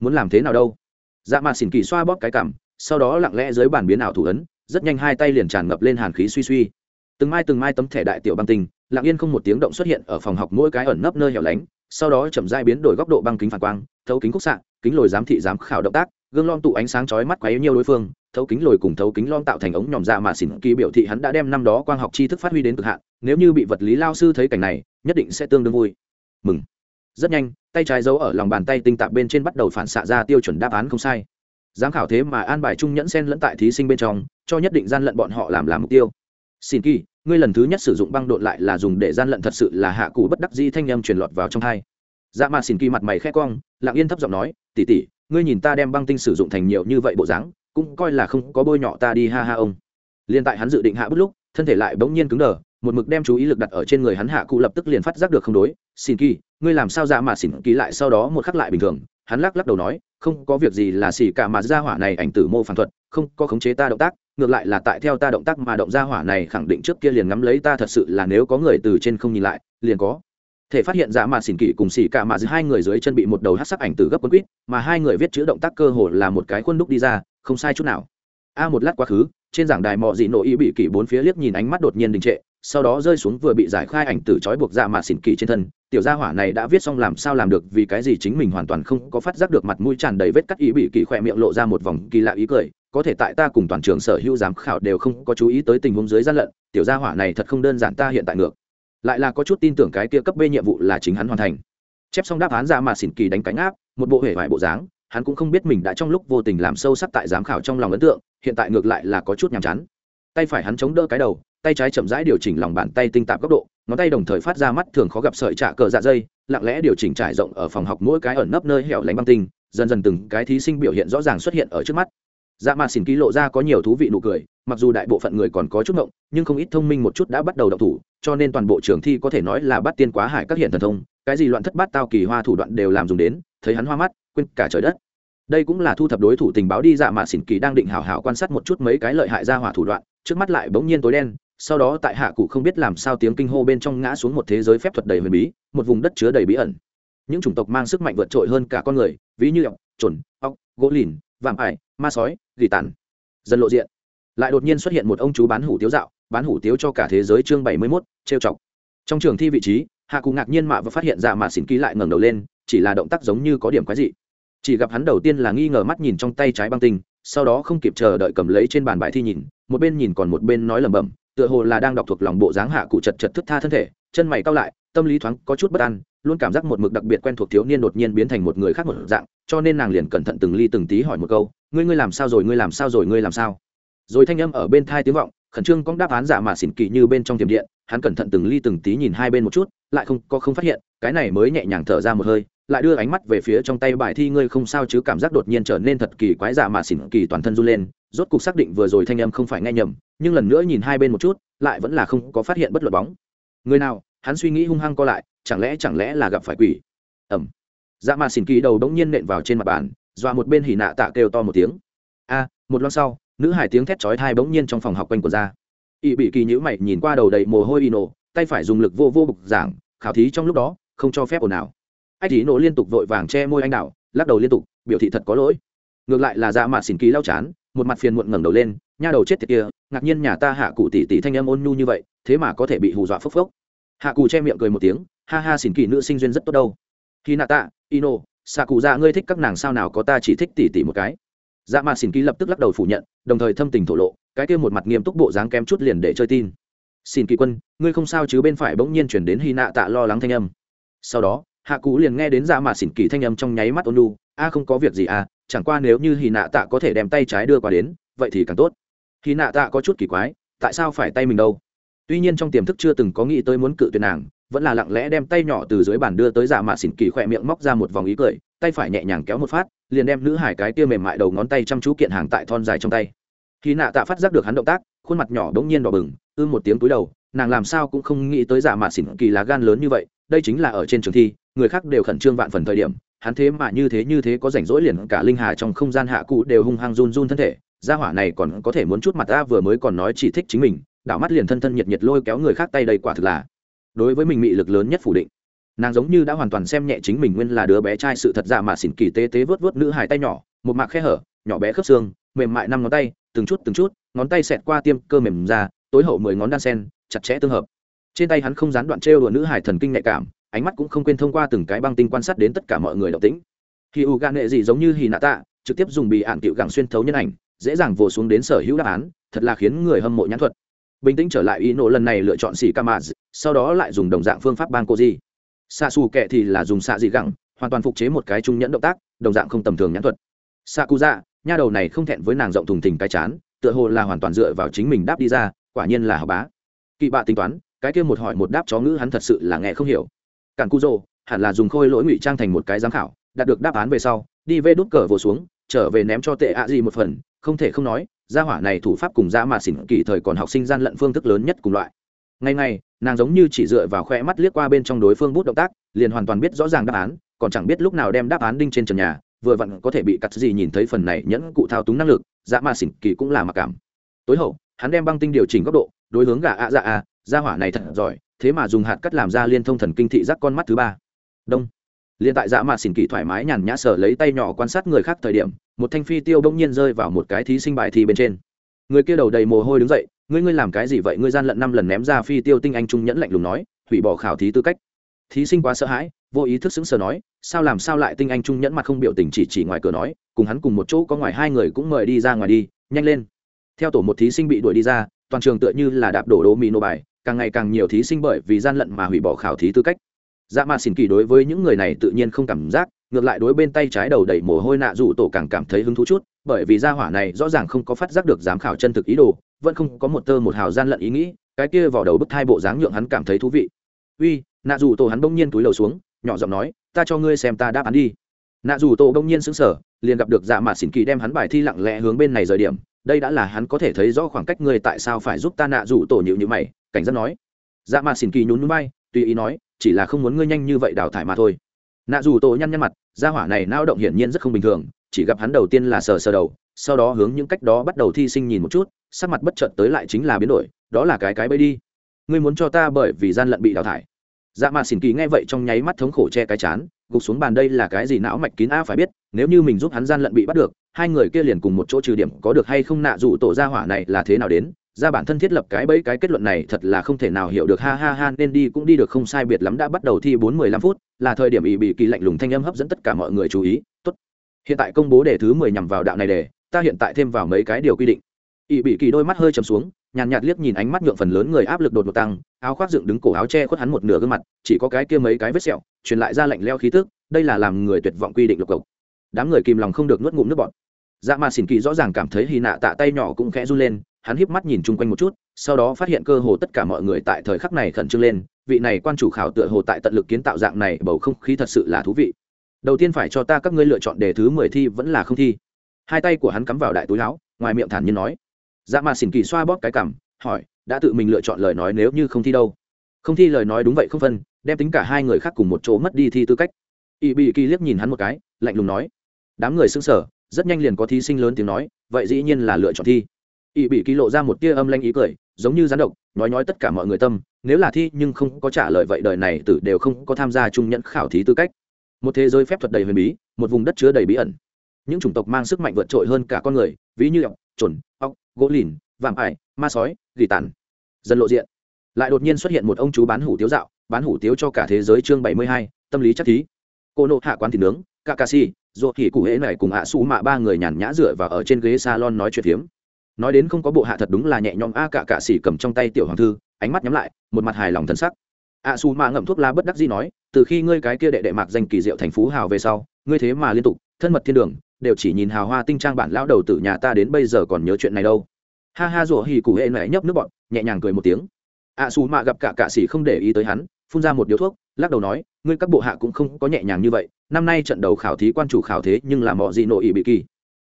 Muốn làm thế nào đâu? Dạ mạt xỉn kỳ xoa bóp cái cảm, sau đó lặng lẽ dưới bàn biến ảo thủ ấn, rất nhanh hai tay liền tràn ngập lên hàn khí suy suy. Từng mai từng mai tấm thẻ đại tiểu băng tinh, lặng yên không một tiếng động xuất hiện ở phòng học mỗi cái ẩn nấp nơi hẻo lánh, sau đó chậm dai biến đổi góc độ băng kính phản quang, thấu kính khúc xạ, kính lồi giám thị giám khảo động tác, gương lon tụ ánh sáng chói mắt quấy nhiều đối phương, thấu kính lồi cùng thấu kính lon tạo thành ống nhòm ra mà xỉn kỳ biểu thị hắn đã đem năm đó quang học tri thức phát huy đến cực hạn, nếu như bị vật lý lao sư thấy cảnh này, nhất định sẽ tương đương vui. Mừng rất nhanh, tay trái giấu ở lòng bàn tay tinh tạp bên trên bắt đầu phản xạ ra tiêu chuẩn đáp án không sai. Giám khảo thế mà an bài trung nhẫn sen lẫn tại thí sinh bên trong, cho nhất định gian lận bọn họ làm làm mục tiêu. Xin kỳ, ngươi lần thứ nhất sử dụng băng đột lại là dùng để gian lận thật sự là hạ cụ bất đắc di thanh âm truyền lọt vào trong hai. Dạ mà xin kỳ mặt mày khẽ cong, lặng yên thấp giọng nói tỉ tỉ ngươi nhìn ta đem băng tinh sử dụng thành nhiều như vậy bộ dáng, cũng coi là không có bôi nhọ ta đi ha ha ông. Liên tại hắn dự định hạ bút lúc, thân thể lại bỗng nhiên cứng đờ một mực đem chú ý lực đặt ở trên người hắn hạ cụ lập tức liền phát giác được không đối, xin kỳ, ngươi làm sao ra mà xin kỳ lại sau đó một khắc lại bình thường? Hắn lắc lắc đầu nói, không có việc gì là xỉ cả mà ra hỏa này ảnh tử mô phản thuật, không có khống chế ta động tác, ngược lại là tại theo ta động tác mà động ra hỏa này khẳng định trước kia liền ngắm lấy ta thật sự là nếu có người từ trên không nhìn lại, liền có. Thể phát hiện ra mà xỉn kỵ cùng xỉ cả mà hai người dưới chân bị một đầu hát sắc ảnh tử gấp quân quýt, mà hai người viết chữ động tác cơ hồ là một cái khuôn đúc đi ra, không sai chút nào. A, một lát quá khứ, trên giảng đài mò dị nộ ý bị kỷ bốn phía liếc nhìn ánh mắt đột nhiên đình trệ sau đó rơi xuống vừa bị giải khai ảnh tử trói buộc dạ mà xỉn kỳ trên thân, tiểu gia hỏa này đã viết xong làm sao làm được vì cái gì chính mình hoàn toàn không có phát giác được mặt mũi tràn đầy vết cắt ý bị kỳ khỏe miệng lộ ra một vòng kỳ lạ ý cười, có thể tại ta cùng toàn trường sở hữu giám khảo đều không có chú ý tới tình huống dưới gian lận, tiểu gia hỏa này thật không đơn giản ta hiện tại ngược. Lại là có chút tin tưởng cái kia cấp b nhiệm vụ là chính hắn hoàn thành. Chép xong đáp án dạ ra mà xỉn kỳ đánh cánh áp, một bộ hể vải bộ dáng, hắn cũng không biết mình đã trong lúc vô tình làm sâu sắc tại giám khảo trong lòng ấn tượng, hiện tại ngược lại là có chút nhàm chán. Tay phải hắn chống đỡ cái đầu tay trái chậm rãi điều chỉnh lòng bàn tay tinh tạp góc độ, ngón tay đồng thời phát ra mắt thường khó gặp sợi trạ cờ dạ dây, lặng lẽ điều chỉnh trải rộng ở phòng học mỗi cái ẩn nấp nơi hẻo lánh băng tinh, dần dần từng cái thí sinh biểu hiện rõ ràng xuất hiện ở trước mắt. Dạ mà xỉn ký lộ ra có nhiều thú vị nụ cười, mặc dù đại bộ phận người còn có chút ngộng, nhưng không ít thông minh một chút đã bắt đầu đọc thủ, cho nên toàn bộ trường thi có thể nói là bắt tiên quá hải các hiện thần thông, cái gì loạn thất bát tao kỳ hoa thủ đoạn đều làm dùng đến, thấy hắn hoa mắt, quên cả trời đất. Đây cũng là thu thập đối thủ tình báo đi dạ mạ xỉn kỳ đang định hào hào quan sát một chút mấy cái lợi hại ra hỏa thủ đoạn, trước mắt lại bỗng nhiên tối đen sau đó tại hạ cụ không biết làm sao tiếng kinh hô bên trong ngã xuống một thế giới phép thuật đầy huyền bí, một vùng đất chứa đầy bí ẩn. Những chủng tộc mang sức mạnh vượt trội hơn cả con người, ví như ọc trồn ọc gỗ lìn, vạm ải, ma sói, gỉ tàn. Dân lộ diện. Lại đột nhiên xuất hiện một ông chú bán hủ tiếu dạo, bán hủ tiếu cho cả thế giới chương bảy mươi mốt, trêu chọc. Trong trường thi vị trí, hạ cụ ngạc nhiên mạ và phát hiện ra mà xỉn ký lại ngẩng đầu lên, chỉ là động tác giống như có điểm quái dị. Chỉ gặp hắn đầu tiên là nghi ngờ mắt nhìn trong tay trái băng tinh, sau đó không kịp chờ đợi cầm lấy trên bàn bài thi nhìn, một bên nhìn còn một bên nói lẩm bẩm tựa hồ là đang đọc thuộc lòng bộ dáng hạ cụ chật chật thức tha thân thể, chân mày cao lại, tâm lý thoáng có chút bất an, luôn cảm giác một mực đặc biệt quen thuộc thiếu niên đột nhiên biến thành một người khác một dạng, cho nên nàng liền cẩn thận từng ly từng tí hỏi một câu, ngươi ngươi làm sao rồi, ngươi làm sao rồi, ngươi làm sao? Rồi thanh âm ở bên thai tiếng vọng, khẩn trương cóng đáp án giả mà xỉn kỳ như bên trong tiềm điện, hắn cẩn thận từng ly từng tí nhìn hai bên một chút, lại không, có không phát hiện, cái này mới nhẹ nhàng thở ra một hơi, lại đưa ánh mắt về phía trong tay bài thi ngươi không sao chứ cảm giác đột nhiên trở nên thật kỳ quái giả mà xỉn kỳ toàn thân run lên rốt cục xác định vừa rồi thanh âm không phải nghe nhầm, nhưng lần nữa nhìn hai bên một chút, lại vẫn là không có phát hiện bất luận bóng. Người nào, hắn suy nghĩ hung hăng co lại, chẳng lẽ chẳng lẽ là gặp phải quỷ? Ẩm dạ mà xỉn kỳ đầu đống nhiên nện vào trên mặt bàn, dọa một bên hỉ nạ tạ kêu to một tiếng. A, một lát sau, nữ hải tiếng thét chói thai bỗng nhiên trong phòng học quanh của ra. Ỵ bị kỳ nhữ mày nhìn qua đầu đầy mồ hôi y nổ, tay phải dùng lực vô vô bục giảng, khảo thí trong lúc đó, không cho phép ồn nào ách ý nổ liên tục vội vàng che môi anh đạo lắc đầu liên tục, biểu thị thật có lỗi. Ngược lại là dạ mà xỉn kỳ lau chán một mặt phiền muộn ngẩng đầu lên, nha đầu chết tiệt kia, ngạc nhiên nhà ta hạ cụ tỷ tỷ thanh âm ôn nhu như vậy, thế mà có thể bị hù dọa phốc phốc. Hạ cụ che miệng cười một tiếng, ha ha xỉn kỳ nữ sinh duyên rất tốt đâu. Khi nạ tạ, ino xạ cụ dạ ngươi thích các nàng sao nào có ta chỉ thích tỷ tỷ một cái. Dạ mà xỉn kỳ lập tức lắc đầu phủ nhận, đồng thời thâm tình thổ lộ, cái kia một mặt nghiêm túc bộ dáng kém chút liền để chơi tin. Xin kỳ quân, ngươi không sao chứ? Bên phải bỗng nhiên chuyển đến hy nạ tạ lo lắng thanh âm. Sau đó, hạ cụ liền nghe đến dạ mà xỉn kỳ thanh âm trong nháy mắt ôn nhu a không có việc gì à chẳng qua nếu như hì nạ tạ có thể đem tay trái đưa qua đến, vậy thì càng tốt. Hì nạ tạ có chút kỳ quái, tại sao phải tay mình đâu? Tuy nhiên trong tiềm thức chưa từng có nghĩ tới muốn cự tuyệt nàng, vẫn là lặng lẽ đem tay nhỏ từ dưới bàn đưa tới dạ mạ xỉn kỳ khỏe miệng móc ra một vòng ý cười, tay phải nhẹ nhàng kéo một phát, liền đem nữ hải cái kia mềm mại đầu ngón tay chăm chú kiện hàng tại thon dài trong tay. Khi nạ tạ phát giác được hắn động tác, khuôn mặt nhỏ bỗng nhiên đỏ bừng, ư một tiếng túi đầu, nàng làm sao cũng không nghĩ tới dạ mạ xỉn kỳ lá gan lớn như vậy, đây chính là ở trên trường thi, người khác đều khẩn trương vạn phần thời điểm hắn thế mà như thế như thế có rảnh rỗi liền cả linh hà trong không gian hạ cụ đều hung hăng run run thân thể, gia hỏa này còn có thể muốn chút mặt ta vừa mới còn nói chỉ thích chính mình, đảo mắt liền thân thân nhiệt nhiệt lôi kéo người khác tay đầy quả thực là. Đối với mình mị lực lớn nhất phủ định, nàng giống như đã hoàn toàn xem nhẹ chính mình nguyên là đứa bé trai sự thật ra mà xỉn kỳ tế tế vớt vớt nữ hài tay nhỏ, một mạc khe hở, nhỏ bé khớp xương, mềm mại năm ngón tay, từng chút từng chút, ngón tay xẹt qua tiêm cơ mềm ra, tối hậu mười ngón đan sen, chặt chẽ tương hợp. Trên tay hắn không gián đoạn trêu đùa nữ hài thần kinh nhạy cảm ánh mắt cũng không quên thông qua từng cái băng tinh quan sát đến tất cả mọi người động tĩnh. Khi u gan gì giống như hì nạ tạ, trực tiếp dùng bị ạn cựu gẳng xuyên thấu nhân ảnh, dễ dàng vồ xuống đến sở hữu đáp án, thật là khiến người hâm mộ nhãn thuật. Bình tĩnh trở lại ý nộ lần này lựa chọn xì ca maz sau đó lại dùng đồng dạng phương pháp bang cô di. Xạ xù kệ thì là dùng xạ dị gẳng, hoàn toàn phục chế một cái trung nhẫn động tác, đồng dạng không tầm thường nhãn thuật. Xạ cụ dạ nha đầu này không thẹn với nàng rộng thùng thình cái chán, tựa hồ là hoàn toàn dựa vào chính mình đáp đi ra, quả nhiên là học bá. Kỵ bạ tính toán, cái kia một hỏi một đáp chó ngữ hắn thật sự là nghe không hiểu cản cu rô hẳn là dùng khôi lỗi ngụy trang thành một cái giám khảo, đạt được đáp án về sau, đi vê đút cờ vồ xuống, trở về ném cho tệ ạ gì một phần, không thể không nói, gia hỏa này thủ pháp cùng dã mà xỉn kỳ thời còn học sinh gian lận phương thức lớn nhất cùng loại. Ngày ngày nàng giống như chỉ dựa vào khoe mắt liếc qua bên trong đối phương bút động tác, liền hoàn toàn biết rõ ràng đáp án, còn chẳng biết lúc nào đem đáp án đinh trên trần nhà, vừa vặn có thể bị cắt gì nhìn thấy phần này nhẫn cụ thao túng năng lực, dã mà xỉn kỳ cũng là mặc cảm. Tối hậu, hắn đem băng tinh điều chỉnh góc độ, đối hướng gà ạ dạ à gia hỏa này thật giỏi thế mà dùng hạt cắt làm ra liên thông thần kinh thị giác con mắt thứ ba. Đông. Liền tại dạ mạt xỉn kỳ thoải mái nhàn nhã sở lấy tay nhỏ quan sát người khác thời điểm, một thanh phi tiêu bỗng nhiên rơi vào một cái thí sinh bài thi bên trên. Người kia đầu đầy mồ hôi đứng dậy, ngươi ngươi làm cái gì vậy? Ngươi gian lận năm lần ném ra phi tiêu tinh anh trung nhẫn lạnh lùng nói, hủy bỏ khảo thí tư cách. Thí sinh quá sợ hãi, vô ý thức xứng sờ nói, sao làm sao lại tinh anh trung nhẫn mặt không biểu tình chỉ chỉ ngoài cửa nói, cùng hắn cùng một chỗ có ngoài hai người cũng mời đi ra ngoài đi, nhanh lên. Theo tổ một thí sinh bị đuổi đi ra, toàn trường tựa như là đạp đổ đố mì nô bài càng ngày càng nhiều thí sinh bởi vì gian lận mà hủy bỏ khảo thí tư cách. Dạ mà xỉn kỳ đối với những người này tự nhiên không cảm giác, ngược lại đối bên tay trái đầu đầy mồ hôi nạ rủ tổ càng cảm thấy hứng thú chút, bởi vì gia hỏa này rõ ràng không có phát giác được giám khảo chân thực ý đồ, vẫn không có một tơ một hào gian lận ý nghĩ, cái kia vào đầu bức thai bộ dáng nhượng hắn cảm thấy thú vị. Uy, nạ rủ tổ hắn bỗng nhiên túi lầu xuống, nhỏ giọng nói, ta cho ngươi xem ta đáp án đi. Nạ rủ tổ bỗng nhiên sững sờ, liền gặp được dạ mà xỉn kỳ đem hắn bài thi lặng lẽ hướng bên này rời điểm, đây đã là hắn có thể thấy rõ khoảng cách ngươi tại sao phải giúp ta nạ rủ tổ nhịu như mày cảnh giác nói. Dạ mạ xỉn kỳ nhún núi bay tùy ý nói, chỉ là không muốn ngươi nhanh như vậy đào thải mà thôi. Nạ Dù tổ nhăn nhăn mặt, gia hỏa này nao động hiển nhiên rất không bình thường, chỉ gặp hắn đầu tiên là sờ sờ đầu, sau đó hướng những cách đó bắt đầu thi sinh nhìn một chút, sắc mặt bất chợt tới lại chính là biến đổi, đó là cái cái bẫy đi. Ngươi muốn cho ta bởi vì gian lận bị đào thải. Dạ mà xỉn kỳ nghe vậy trong nháy mắt thống khổ che cái chán, gục xuống bàn đây là cái gì não mạch kín a phải biết, nếu như mình giúp hắn gian lận bị bắt được, hai người kia liền cùng một chỗ trừ điểm có được hay không nạ Dù tổ gia hỏa này là thế nào đến ra bản thân thiết lập cái bẫy cái kết luận này thật là không thể nào hiểu được. Ha ha ha, nên đi cũng đi được, không sai biệt lắm đã bắt đầu thi bốn mười lăm phút, là thời điểm ỵ bị kỳ lạnh lùng thanh âm hấp dẫn tất cả mọi người chú ý. Tốt. Hiện tại công bố đề thứ mười nhằm vào đạo này đề, ta hiện tại thêm vào mấy cái điều quy định. Ỵ bị kỳ đôi mắt hơi chầm xuống, nhàn nhạt liếc nhìn ánh mắt nhượng phần lớn người áp lực đột ngột tăng, áo khoác dựng đứng cổ áo che khuất hắn một nửa gương mặt, chỉ có cái kia mấy cái vết sẹo, truyền lại ra lạnh leo khí tức, đây là làm người tuyệt vọng quy định lục cộc. Đám người kìm lòng không được nuốt ngụm nước bọt. Dạ mà xỉn kỳ rõ ràng cảm thấy hy nạ tạ tay nhỏ cũng khẽ run lên hắn híp mắt nhìn chung quanh một chút, sau đó phát hiện cơ hồ tất cả mọi người tại thời khắc này khẩn trương lên, vị này quan chủ khảo tựa hồ tại tận lực kiến tạo dạng này bầu không khí thật sự là thú vị. Đầu tiên phải cho ta các ngươi lựa chọn đề thứ mười thi vẫn là không thi. Hai tay của hắn cắm vào đại túi áo, ngoài miệng thản nhiên nói. Dạ mà xỉn kỳ xoa bóp cái cằm, hỏi, đã tự mình lựa chọn lời nói nếu như không thi đâu? Không thi lời nói đúng vậy không phân, đem tính cả hai người khác cùng một chỗ mất đi thi tư cách. Ỵ bị kỳ liếc nhìn hắn một cái, lạnh lùng nói. Đám người xưng sở rất nhanh liền có thí sinh lớn tiếng nói, vậy dĩ nhiên là lựa chọn thi ỵ bị ký lộ ra một tia âm lanh ý cười, giống như rán độc, nói nói tất cả mọi người tâm, nếu là thi nhưng không có trả lời vậy đời này tử đều không có tham gia trung nhẫn khảo thí tư cách. Một thế giới phép thuật đầy huyền bí, một vùng đất chứa đầy bí ẩn. Những chủng tộc mang sức mạnh vượt trội hơn cả con người, ví như ọc trồn ọc gỗ lìn vàm ải, ma sói, gỉ tàn. Dần lộ diện. Lại đột nhiên xuất hiện một ông chú bán hủ tiếu dạo, bán hủ tiếu cho cả thế giới chương bảy mươi hai, tâm lý chắc thí. Cô nộ hạ quán thịt nướng, kakashi ruột thì cụ hễ này cùng ạ su mạ ba người nhàn nhã dựa và ở trên ghế salon nói chuyện phiếm nói đến không có bộ hạ thật đúng là nhẹ nhõm a cả cạ xỉ cầm trong tay tiểu hoàng thư, ánh mắt nhắm lại, một mặt hài lòng thân sắc. A su mạ ngậm thuốc lá bất đắc dĩ nói, từ khi ngươi cái kia đệ đệ mạc danh kỳ diệu thành phú hào về sau, ngươi thế mà liên tục, thân mật thiên đường, đều chỉ nhìn hào hoa tinh trang bản lão đầu từ nhà ta đến bây giờ còn nhớ chuyện này đâu. Ha ha rủa hì cụ hệ mẹ nhấp nước bọn nhẹ nhàng cười một tiếng. A su mạ gặp cả cạ xỉ không để ý tới hắn, phun ra một điếu thuốc, lắc đầu nói, ngươi các bộ hạ cũng không có nhẹ nhàng như vậy, năm nay trận đầu khảo thí quan chủ khảo thế nhưng là mọi gì nội ý bị kỳ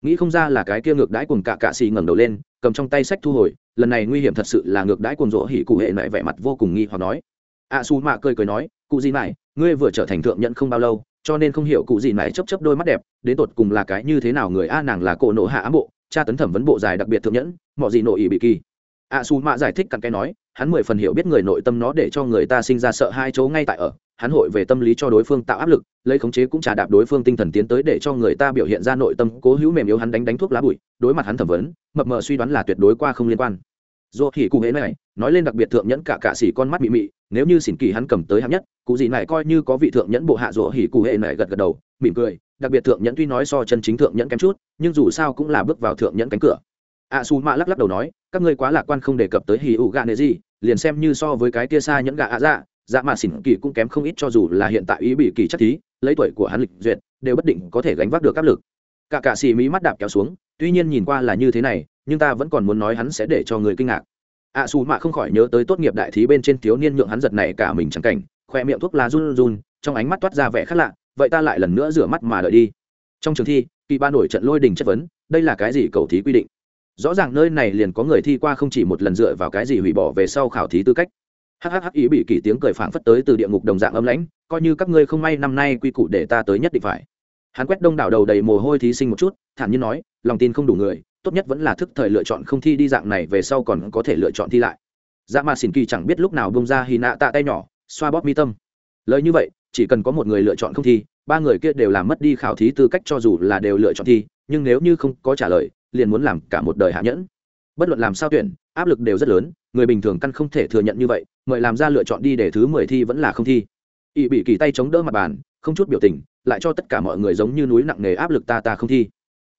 nghĩ không ra là cái kia ngược đãi cùng cả cạ xì ngẩng đầu lên, cầm trong tay sách thu hồi, lần này nguy hiểm thật sự là ngược đãi cùng rỗ hỉ cụ hệ lại vẻ mặt vô cùng nghi hoặc nói. A su mạ cười cười nói, cụ gì mãi ngươi vừa trở thành thượng nhận không bao lâu, cho nên không hiểu cụ gì mãi chấp chấp đôi mắt đẹp, đến tột cùng là cái như thế nào người a nàng là cổ nộ hạ ám bộ cha tấn thẩm vấn bộ dài đặc biệt thượng nhẫn, mọi gì nội ý bị kỳ. A su mạ giải thích cặn cái nói, hắn mười phần hiểu biết người nội tâm nó để cho người ta sinh ra sợ hai chỗ ngay tại ở hắn hội về tâm lý cho đối phương tạo áp lực, lấy khống chế cũng trả đạp đối phương tinh thần tiến tới để cho người ta biểu hiện ra nội tâm cố hữu mềm yếu hắn đánh đánh thuốc lá bụi, đối mặt hắn thẩm vấn, mập mờ suy đoán là tuyệt đối qua không liên quan. Dù thì cụ hễ này, nói lên đặc biệt thượng nhẫn cả cạ xỉ con mắt mị mị, nếu như xỉn kỳ hắn cầm tới hạng nhất, cụ gì này coi như có vị thượng nhẫn bộ hạ rủa hỉ cụ hệ này gật gật đầu, mỉm cười, đặc biệt thượng nhẫn tuy nói so chân chính thượng nhẫn kém chút, nhưng dù sao cũng là bước vào thượng nhẫn cánh cửa. A su mạ lắc lắc đầu nói, các ngươi quá lạc quan không đề cập tới hỉ ủ gạ nệ gì, liền xem như so với cái tia xa nhẫn gạ ạ dạ dạ mà xỉn kỳ cũng kém không ít cho dù là hiện tại ý bị kỳ chắc thí lấy tuổi của hắn lịch duyệt đều bất định có thể gánh vác được áp lực. Cả cạ xì mỹ mắt đạp kéo xuống tuy nhiên nhìn qua là như thế này nhưng ta vẫn còn muốn nói hắn sẽ để cho người kinh ngạc. Ạ à, xù mạ không khỏi nhớ tới tốt nghiệp đại thí bên trên thiếu niên nhượng hắn giật này cả mình chẳng cảnh khoe miệng thuốc lá run run trong ánh mắt toát ra vẻ khác lạ vậy ta lại lần nữa rửa mắt mà đợi đi. Trong trường thi kỳ ba nổi trận lôi đình chất vấn đây là cái gì cầu thí quy định? Rõ ràng nơi này liền có người thi qua không chỉ một lần dựa vào cái gì hủy bỏ về sau khảo thí tư cách hhh ý bị kỳ tiếng cười phảng phất tới từ địa ngục đồng dạng ấm lãnh, coi như các ngươi không may năm nay quy củ để ta tới nhất định phải. Hắn quét đông đảo đầu đầy mồ hôi thí sinh một chút, thản nhiên nói, lòng tin không đủ người, tốt nhất vẫn là thức thời lựa chọn không thi đi dạng này về sau còn có thể lựa chọn thi lại. Dạ mà xỉn kỳ chẳng biết lúc nào bông ra hy nạ tạ tay nhỏ, xoa bóp mi tâm. Lời như vậy, chỉ cần có một người lựa chọn không thi, ba người kia đều làm mất đi khảo thí tư cách cho dù là đều lựa chọn thi, nhưng nếu như không có trả lời, liền muốn làm cả một đời hạ nhẫn bất luận làm sao tuyển, áp lực đều rất lớn, người bình thường căn không thể thừa nhận như vậy, mời làm ra lựa chọn đi để thứ mười thi vẫn là không thi. Ỵ bị kỳ tay chống đỡ mặt bàn, không chút biểu tình, lại cho tất cả mọi người giống như núi nặng nề áp lực ta ta không thi.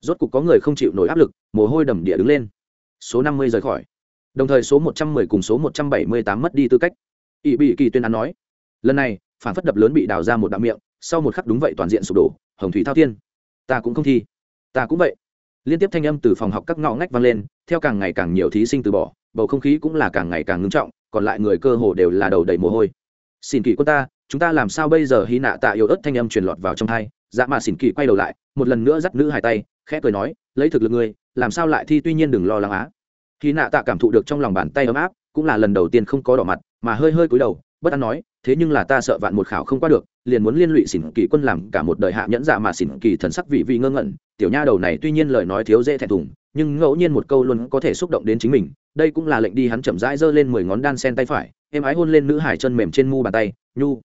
Rốt cục có người không chịu nổi áp lực, mồ hôi đầm địa đứng lên. Số năm mươi rời khỏi. Đồng thời số một trăm mười cùng số một trăm bảy mươi tám mất đi tư cách. Ỵ bị kỳ tuyên án nói, lần này, phản phất đập lớn bị đào ra một đạo miệng, sau một khắc đúng vậy toàn diện sụp đổ, hồng thủy thao thiên, ta cũng không thi. Ta cũng vậy liên tiếp thanh âm từ phòng học các ngõ ngách vang lên, theo càng ngày càng nhiều thí sinh từ bỏ, bầu không khí cũng là càng ngày càng ngưng trọng, còn lại người cơ hồ đều là đầu đầy mồ hôi. Xin kỳ quân ta, chúng ta làm sao bây giờ? Hy nạ tạ yếu ớt thanh âm truyền lọt vào trong thai dạ mà xin kỳ quay đầu lại, một lần nữa dắt nữ hai tay, khẽ cười nói, lấy thực lực ngươi, làm sao lại thi? Tuy nhiên đừng lo lắng á. Hy nạ tạ cảm thụ được trong lòng bàn tay ấm áp, cũng là lần đầu tiên không có đỏ mặt, mà hơi hơi cúi đầu, bất an nói thế nhưng là ta sợ vạn một khảo không qua được, liền muốn liên lụy xỉn kỳ quân làm cả một đời hạ nhẫn dạ mà xỉn kỳ thần sắc vị vị ngơ ngẩn. Tiểu nha đầu này tuy nhiên lời nói thiếu dễ thẹn thùng, nhưng ngẫu nhiên một câu luôn có thể xúc động đến chính mình. Đây cũng là lệnh đi hắn chậm rãi giơ lên mười ngón đan sen tay phải em ái hôn lên nữ hải chân mềm trên mu bàn tay, nhu.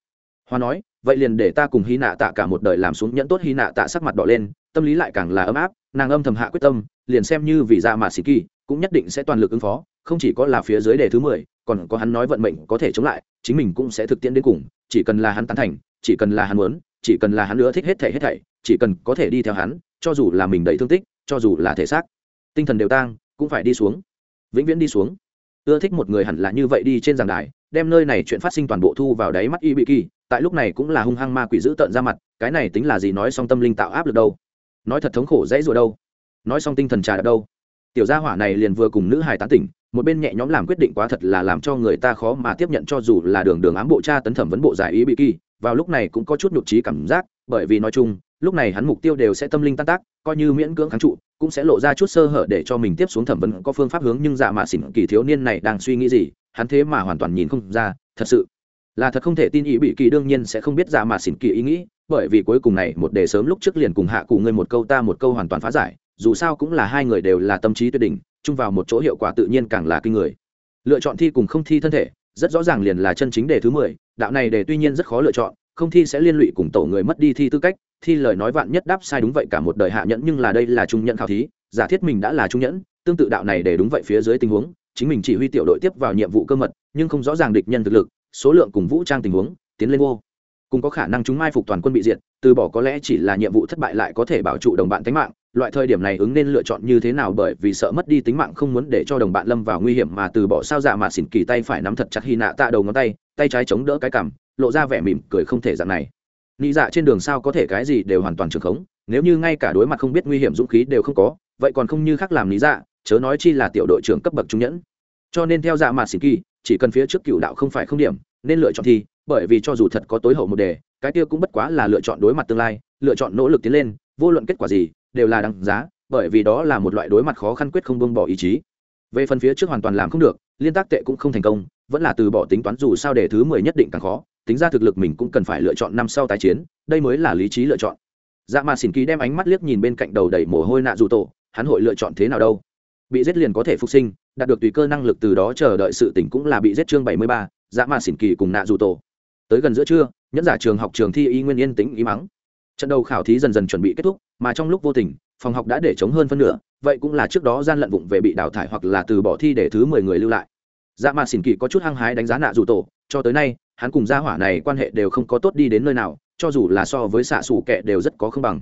Hoa nói, vậy liền để ta cùng hy nạ tạ cả một đời làm xuống nhẫn tốt. Hy nạ tạ sắc mặt đỏ lên, tâm lý lại càng là ấm áp, nàng âm thầm hạ quyết tâm, liền xem như vì dạ mà xỉn kỳ, cũng nhất định sẽ toàn lực ứng phó, không chỉ có là phía dưới đề thứ mười, còn có hắn nói vận mệnh có thể chống lại chính mình cũng sẽ thực tiễn đến cùng, chỉ cần là hắn tán thành, chỉ cần là hắn muốn, chỉ cần là hắn nữa thích hết thảy hết thảy, chỉ cần có thể đi theo hắn, cho dù là mình đầy thương tích, cho dù là thể xác, tinh thần đều tang, cũng phải đi xuống, vĩnh viễn đi xuống. Ưa thích một người hẳn là như vậy đi trên giảng đài, đem nơi này chuyện phát sinh toàn bộ thu vào đáy mắt y bị kỳ, tại lúc này cũng là hung hăng ma quỷ dữ tợn ra mặt, cái này tính là gì nói xong tâm linh tạo áp lực đâu? Nói thật thống khổ dễ rồi đâu? Nói xong tinh thần trà đâu? Tiểu gia hỏa này liền vừa cùng nữ hài tán tỉnh một bên nhẹ nhõm làm quyết định quá thật là làm cho người ta khó mà tiếp nhận cho dù là đường đường ám bộ cha tấn thẩm vấn bộ giải ý bị kỳ vào lúc này cũng có chút nhục trí cảm giác, bởi vì nói chung, lúc này hắn mục tiêu đều sẽ tâm linh tan tác, coi như miễn cưỡng kháng trụ, cũng sẽ lộ ra chút sơ hở để cho mình tiếp xuống thẩm vấn có phương pháp hướng nhưng dạ mạ xỉn kỳ thiếu niên này đang suy nghĩ gì, hắn thế mà hoàn toàn nhìn không ra, thật sự là thật không thể tin ý bị kỳ đương nhiên sẽ không biết dạ mạ xỉn kỳ ý nghĩ, bởi vì cuối cùng này một đề sớm lúc trước liền cùng hạ cụ ngươi một câu ta một câu hoàn toàn phá giải, dù sao cũng là hai người đều là tâm trí tuyệt đỉnh chung vào một chỗ hiệu quả tự nhiên càng là kinh người. Lựa chọn thi cùng không thi thân thể, rất rõ ràng liền là chân chính đề thứ mười, đạo này đề tuy nhiên rất khó lựa chọn, không thi sẽ liên lụy cùng tổ người mất đi thi tư cách, thi lời nói vạn nhất đáp sai đúng vậy cả một đời hạ nhẫn nhưng là đây là trung nhẫn khảo thí, giả thiết mình đã là trung nhẫn, tương tự đạo này để đúng vậy phía dưới tình huống, chính mình chỉ huy tiểu đội tiếp vào nhiệm vụ cơ mật, nhưng không rõ ràng địch nhân thực lực, số lượng cùng vũ trang tình huống, tiến lên vô. Cùng có khả năng chúng mai phục toàn quân bị diệt, từ bỏ có lẽ chỉ là nhiệm vụ thất bại lại có thể bảo trụ đồng bạn tính mạng loại thời điểm này ứng nên lựa chọn như thế nào bởi vì sợ mất đi tính mạng không muốn để cho đồng bạn lâm vào nguy hiểm mà từ bỏ sao dạ mà xỉn kỳ tay phải nắm thật chặt hy nạ tạ đầu ngón tay tay trái chống đỡ cái cằm, lộ ra vẻ mỉm cười không thể dạng này. Nghĩ dạ trên đường sao có thể cái gì đều hoàn toàn trường khống, nếu như ngay cả đối mặt không biết nguy hiểm dũng khí đều không có, vậy còn không như khác làm lý dạ chớ nói chi là tiểu đội trưởng cấp bậc trung nhẫn. Cho nên theo dạ mà xỉn kỳ, chỉ cần phía trước cựu đạo không phải không điểm, nên lựa chọn thi, bởi vì cho dù thật có tối hậu một đề, cái kia cũng bất quá là lựa chọn đối mặt tương lai, lựa chọn nỗ lực tiến lên, vô luận kết quả gì đều là đáng giá, bởi vì đó là một loại đối mặt khó khăn quyết không buông bỏ ý chí. Về phần phía trước hoàn toàn làm không được, liên tác tệ cũng không thành công, vẫn là từ bỏ tính toán dù sao để thứ mười nhất định càng khó, tính ra thực lực mình cũng cần phải lựa chọn năm sau tái chiến, đây mới là lý trí lựa chọn. Dạ mà xỉn ký đem ánh mắt liếc nhìn bên cạnh đầu đầy mồ hôi nạ dù tổ, hắn hội lựa chọn thế nào đâu? Bị giết liền có thể phục sinh, đạt được tùy cơ năng lực từ đó chờ đợi sự tỉnh cũng là bị giết chương bảy mươi ba dạ mà xỉn kỳ cùng nạ dù tổ. Tới gần giữa trưa, nhẫn giả trường học trường thi y nguyên yên tĩnh ý mắng trận đầu khảo thí dần dần chuẩn bị kết thúc mà trong lúc vô tình, phòng học đã để chống hơn phân nửa, vậy cũng là trước đó gian lận vụng về bị đào thải hoặc là từ bỏ thi để thứ mười người lưu lại dạ mà xỉn kỳ có chút hăng hái đánh giá nạ dù tổ, cho tới nay, hắn cùng gia hỏa này quan hệ đều không có tốt đi đến nơi nào, cho dù là so với xạ xù kệ đều rất có không bằng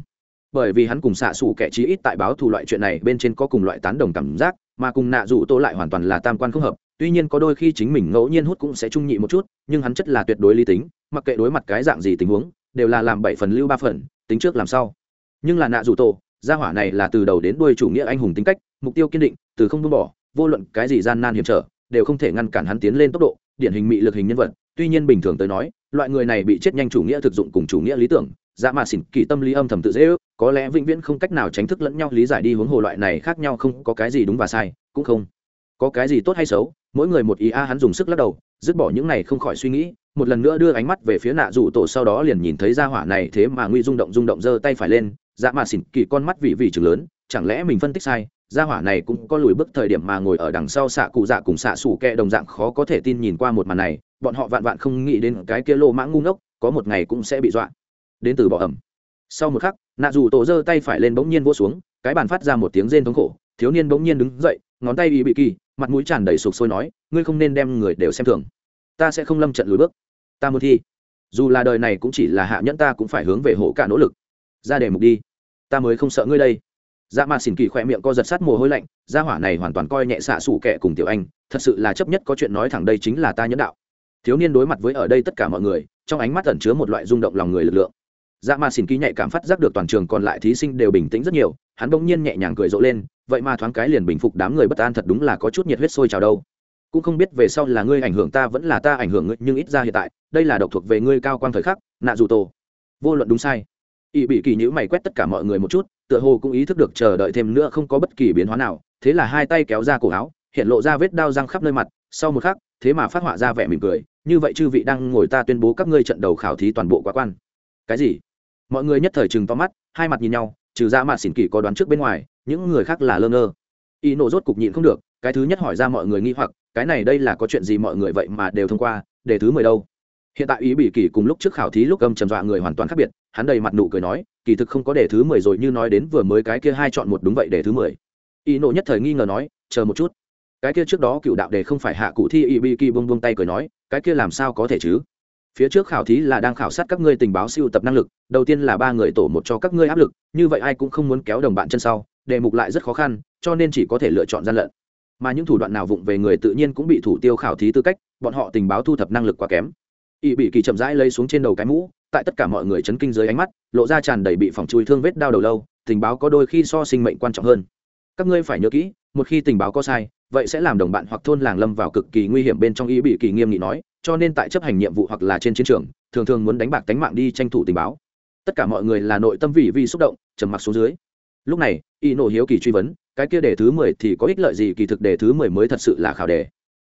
bởi vì hắn cùng xạ xù kệ chí ít tại báo thù loại chuyện này bên trên có cùng loại tán đồng cảm giác, mà cùng nạ dù tô lại hoàn toàn là tam quan không hợp, tuy nhiên có đôi khi chính mình ngẫu nhiên hút cũng sẽ trung nhị một chút, nhưng hắn chất là tuyệt đối lý tính, mặc kệ đối mặt cái dạng gì tình huống, đều là làm bảy phần lưu ba phần, tính trước làm sau nhưng là nạ dù tô gia hỏa này là từ đầu đến đuôi chủ nghĩa anh hùng tính cách, mục tiêu kiên định, từ không buông bỏ, vô luận cái gì gian nan hiểm trở, đều không thể ngăn cản hắn tiến lên tốc độ, điển hình mị lực hình nhân vật. Tuy nhiên bình thường tới nói, loại người này bị chết nhanh chủ nghĩa thực dụng cùng chủ nghĩa lý tưởng dạ mà xỉn kỳ tâm lý âm thầm tự dễ ước, có lẽ vĩnh viễn không cách nào tránh thức lẫn nhau lý giải đi hướng hồ loại này khác nhau không có cái gì đúng và sai, cũng không có cái gì tốt hay xấu. Mỗi người một ý a, hắn dùng sức lắc đầu, dứt bỏ những này không khỏi suy nghĩ, một lần nữa đưa ánh mắt về phía nạ rủ tổ sau đó liền nhìn thấy ra hỏa này thế mà nguy rung động rung động giơ tay phải lên dạ mà xỉn kỳ con mắt vị vị chừng lớn, chẳng lẽ mình phân tích sai, gia hỏa này cũng có lùi bước thời điểm mà ngồi ở đằng sau xạ cụ dạ cùng xạ sủ kẹ đồng dạng khó có thể tin nhìn qua một màn này, bọn họ vạn vạn không nghĩ đến cái kia lô mã ngu ngốc, có một ngày cũng sẽ bị dọa. Đến từ bỏ ẩm. Sau một khắc, nạ dù tổ giơ tay phải lên bỗng nhiên vỗ xuống, cái bàn phát ra một tiếng rên thống khổ, thiếu niên bỗng nhiên đứng dậy, ngón tay bị bị kỳ, mặt mũi tràn đầy sụp sôi nói, ngươi không nên đem người đều xem thường. Ta sẽ không lâm trận lùi bước. Ta muốn thi. Dù là đời này cũng chỉ là hạ nhẫn ta cũng phải hướng về hộ cả nỗ lực ra đề mục đi. Ta mới không sợ ngươi đây. Dạ mà xỉn kỳ khỏe miệng co giật sát mồ hôi lạnh, gia hỏa này hoàn toàn coi nhẹ xạ xủ kệ cùng tiểu anh, thật sự là chấp nhất có chuyện nói thẳng đây chính là ta nhẫn đạo. Thiếu niên đối mặt với ở đây tất cả mọi người, trong ánh mắt ẩn chứa một loại rung động lòng người lực lượng. Dạ mà xỉn kỳ nhạy cảm phát giác được toàn trường còn lại thí sinh đều bình tĩnh rất nhiều, hắn bỗng nhiên nhẹ nhàng cười rộ lên, vậy mà thoáng cái liền bình phục đám người bất an thật đúng là có chút nhiệt huyết sôi trào đâu. Cũng không biết về sau là ngươi ảnh hưởng ta vẫn là ta ảnh hưởng ngươi, nhưng ít ra hiện tại, đây là độc thuộc về ngươi cao quang thời khắc, nạ dù tổ. Vô luận đúng sai ỵ bị kỳ nhữ mày quét tất cả mọi người một chút, tựa hồ cũng ý thức được chờ đợi thêm nữa không có bất kỳ biến hóa nào, thế là hai tay kéo ra cổ áo, hiện lộ ra vết đao răng khắp nơi mặt, sau một khắc, thế mà phát họa ra vẻ mỉm cười, như vậy chư vị đang ngồi ta tuyên bố các ngươi trận đầu khảo thí toàn bộ quá quan. Cái gì? Mọi người nhất thời chừng to mắt, hai mặt nhìn nhau, trừ ra mặt xỉn kỳ có đoán trước bên ngoài, những người khác là lơ ngơ. Y nổ rốt cục nhịn không được, cái thứ nhất hỏi ra mọi người nghi hoặc, cái này đây là có chuyện gì mọi người vậy mà đều thông qua đề thứ mười đâu? Hiện tại ý bị kỳ cùng lúc trước khảo thí lúc âm trầm dọa người hoàn toàn khác biệt, hắn đầy mặt nụ cười nói, kỳ thực không có đề thứ mười rồi như nói đến vừa mới cái kia hai chọn một đúng vậy đề thứ mười. Y nộ nhất thời nghi ngờ nói, chờ một chút. Cái kia trước đó cựu đạo đề không phải hạ cụ thi y bị kỳ bông bông tay cười nói, cái kia làm sao có thể chứ? Phía trước khảo thí là đang khảo sát các ngươi tình báo siêu tập năng lực, đầu tiên là ba người tổ một cho các ngươi áp lực, như vậy ai cũng không muốn kéo đồng bạn chân sau, đề mục lại rất khó khăn, cho nên chỉ có thể lựa chọn gian lận. Mà những thủ đoạn nào vụng về người tự nhiên cũng bị thủ tiêu khảo thí tư cách, bọn họ tình báo thu thập năng lực quá kém ỵ bị kỳ chậm rãi lấy xuống trên đầu cái mũ, tại tất cả mọi người chấn kinh dưới ánh mắt, lộ ra tràn đầy bị phòng chui thương vết đau đầu lâu, tình báo có đôi khi so sinh mệnh quan trọng hơn. Các ngươi phải nhớ kỹ, một khi tình báo có sai, vậy sẽ làm đồng bạn hoặc thôn làng lâm vào cực kỳ nguy hiểm bên trong ý bị kỳ nghiêm nghị nói, cho nên tại chấp hành nhiệm vụ hoặc là trên chiến trường, thường thường muốn đánh bạc tánh mạng đi tranh thủ tình báo. Tất cả mọi người là nội tâm vị vì xúc động, trầm mặc xuống dưới. Lúc này y nổ hiếu kỳ truy vấn, cái kia đề thứ mười thì có ích lợi gì, kỳ thực đề thứ mười mới thật sự là khảo đề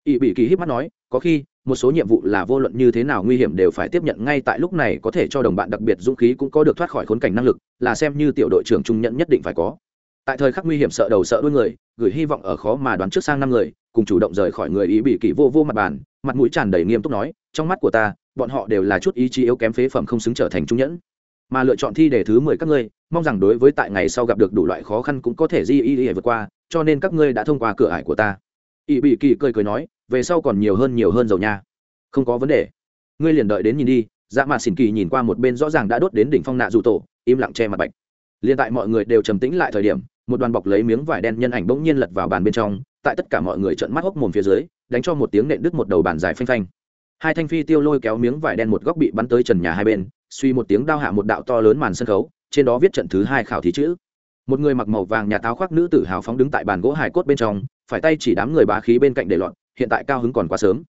ỵ bị kỳ hít mắt nói, có khi, một số nhiệm vụ là vô luận như thế nào nguy hiểm đều phải tiếp nhận ngay tại lúc này có thể cho đồng bạn đặc biệt dũng khí cũng có được thoát khỏi khốn cảnh năng lực, là xem như tiểu đội trưởng trung nhận nhất định phải có. Tại thời khắc nguy hiểm sợ đầu sợ đuôi người, gửi hy vọng ở khó mà đoán trước sang năm người, cùng chủ động rời khỏi người ý bị kỳ vô vô mặt bàn, mặt mũi tràn đầy nghiêm túc nói, trong mắt của ta, bọn họ đều là chút ý chí yếu kém phế phẩm không xứng trở thành trung nhẫn. Mà lựa chọn thi đề thứ mười các ngươi, mong rằng đối với tại ngày sau gặp được đủ loại khó khăn cũng có thể di ý ý vượt qua, cho nên các ngươi đã thông qua cửa ải của ta ỵ bị kỳ cười cười nói, về sau còn nhiều hơn nhiều hơn dầu nha. Không có vấn đề. Ngươi liền đợi đến nhìn đi dạ mà xỉn kỳ nhìn qua một bên rõ ràng đã đốt đến đỉnh phong nạ dù tổ, im lặng che mặt bạch. Liền tại mọi người đều trầm tĩnh lại thời điểm, một đoàn bọc lấy miếng vải đen nhân ảnh bỗng nhiên lật vào bàn bên trong, tại tất cả mọi người trợn mắt hốc mồm phía dưới, đánh cho một tiếng nện đứt một đầu bàn dài phanh phanh. Hai thanh phi tiêu lôi kéo miếng vải đen một góc bị bắn tới trần nhà hai bên, suy một tiếng đao hạ một đạo to lớn màn sân khấu, trên đó viết trận thứ hai khảo thí chữ một người mặc màu vàng nhà táo khoác nữ tử hào phóng đứng tại bàn gỗ hải cốt bên trong, phải tay chỉ đám người bá khí bên cạnh để loạn hiện tại cao hứng còn quá sớm.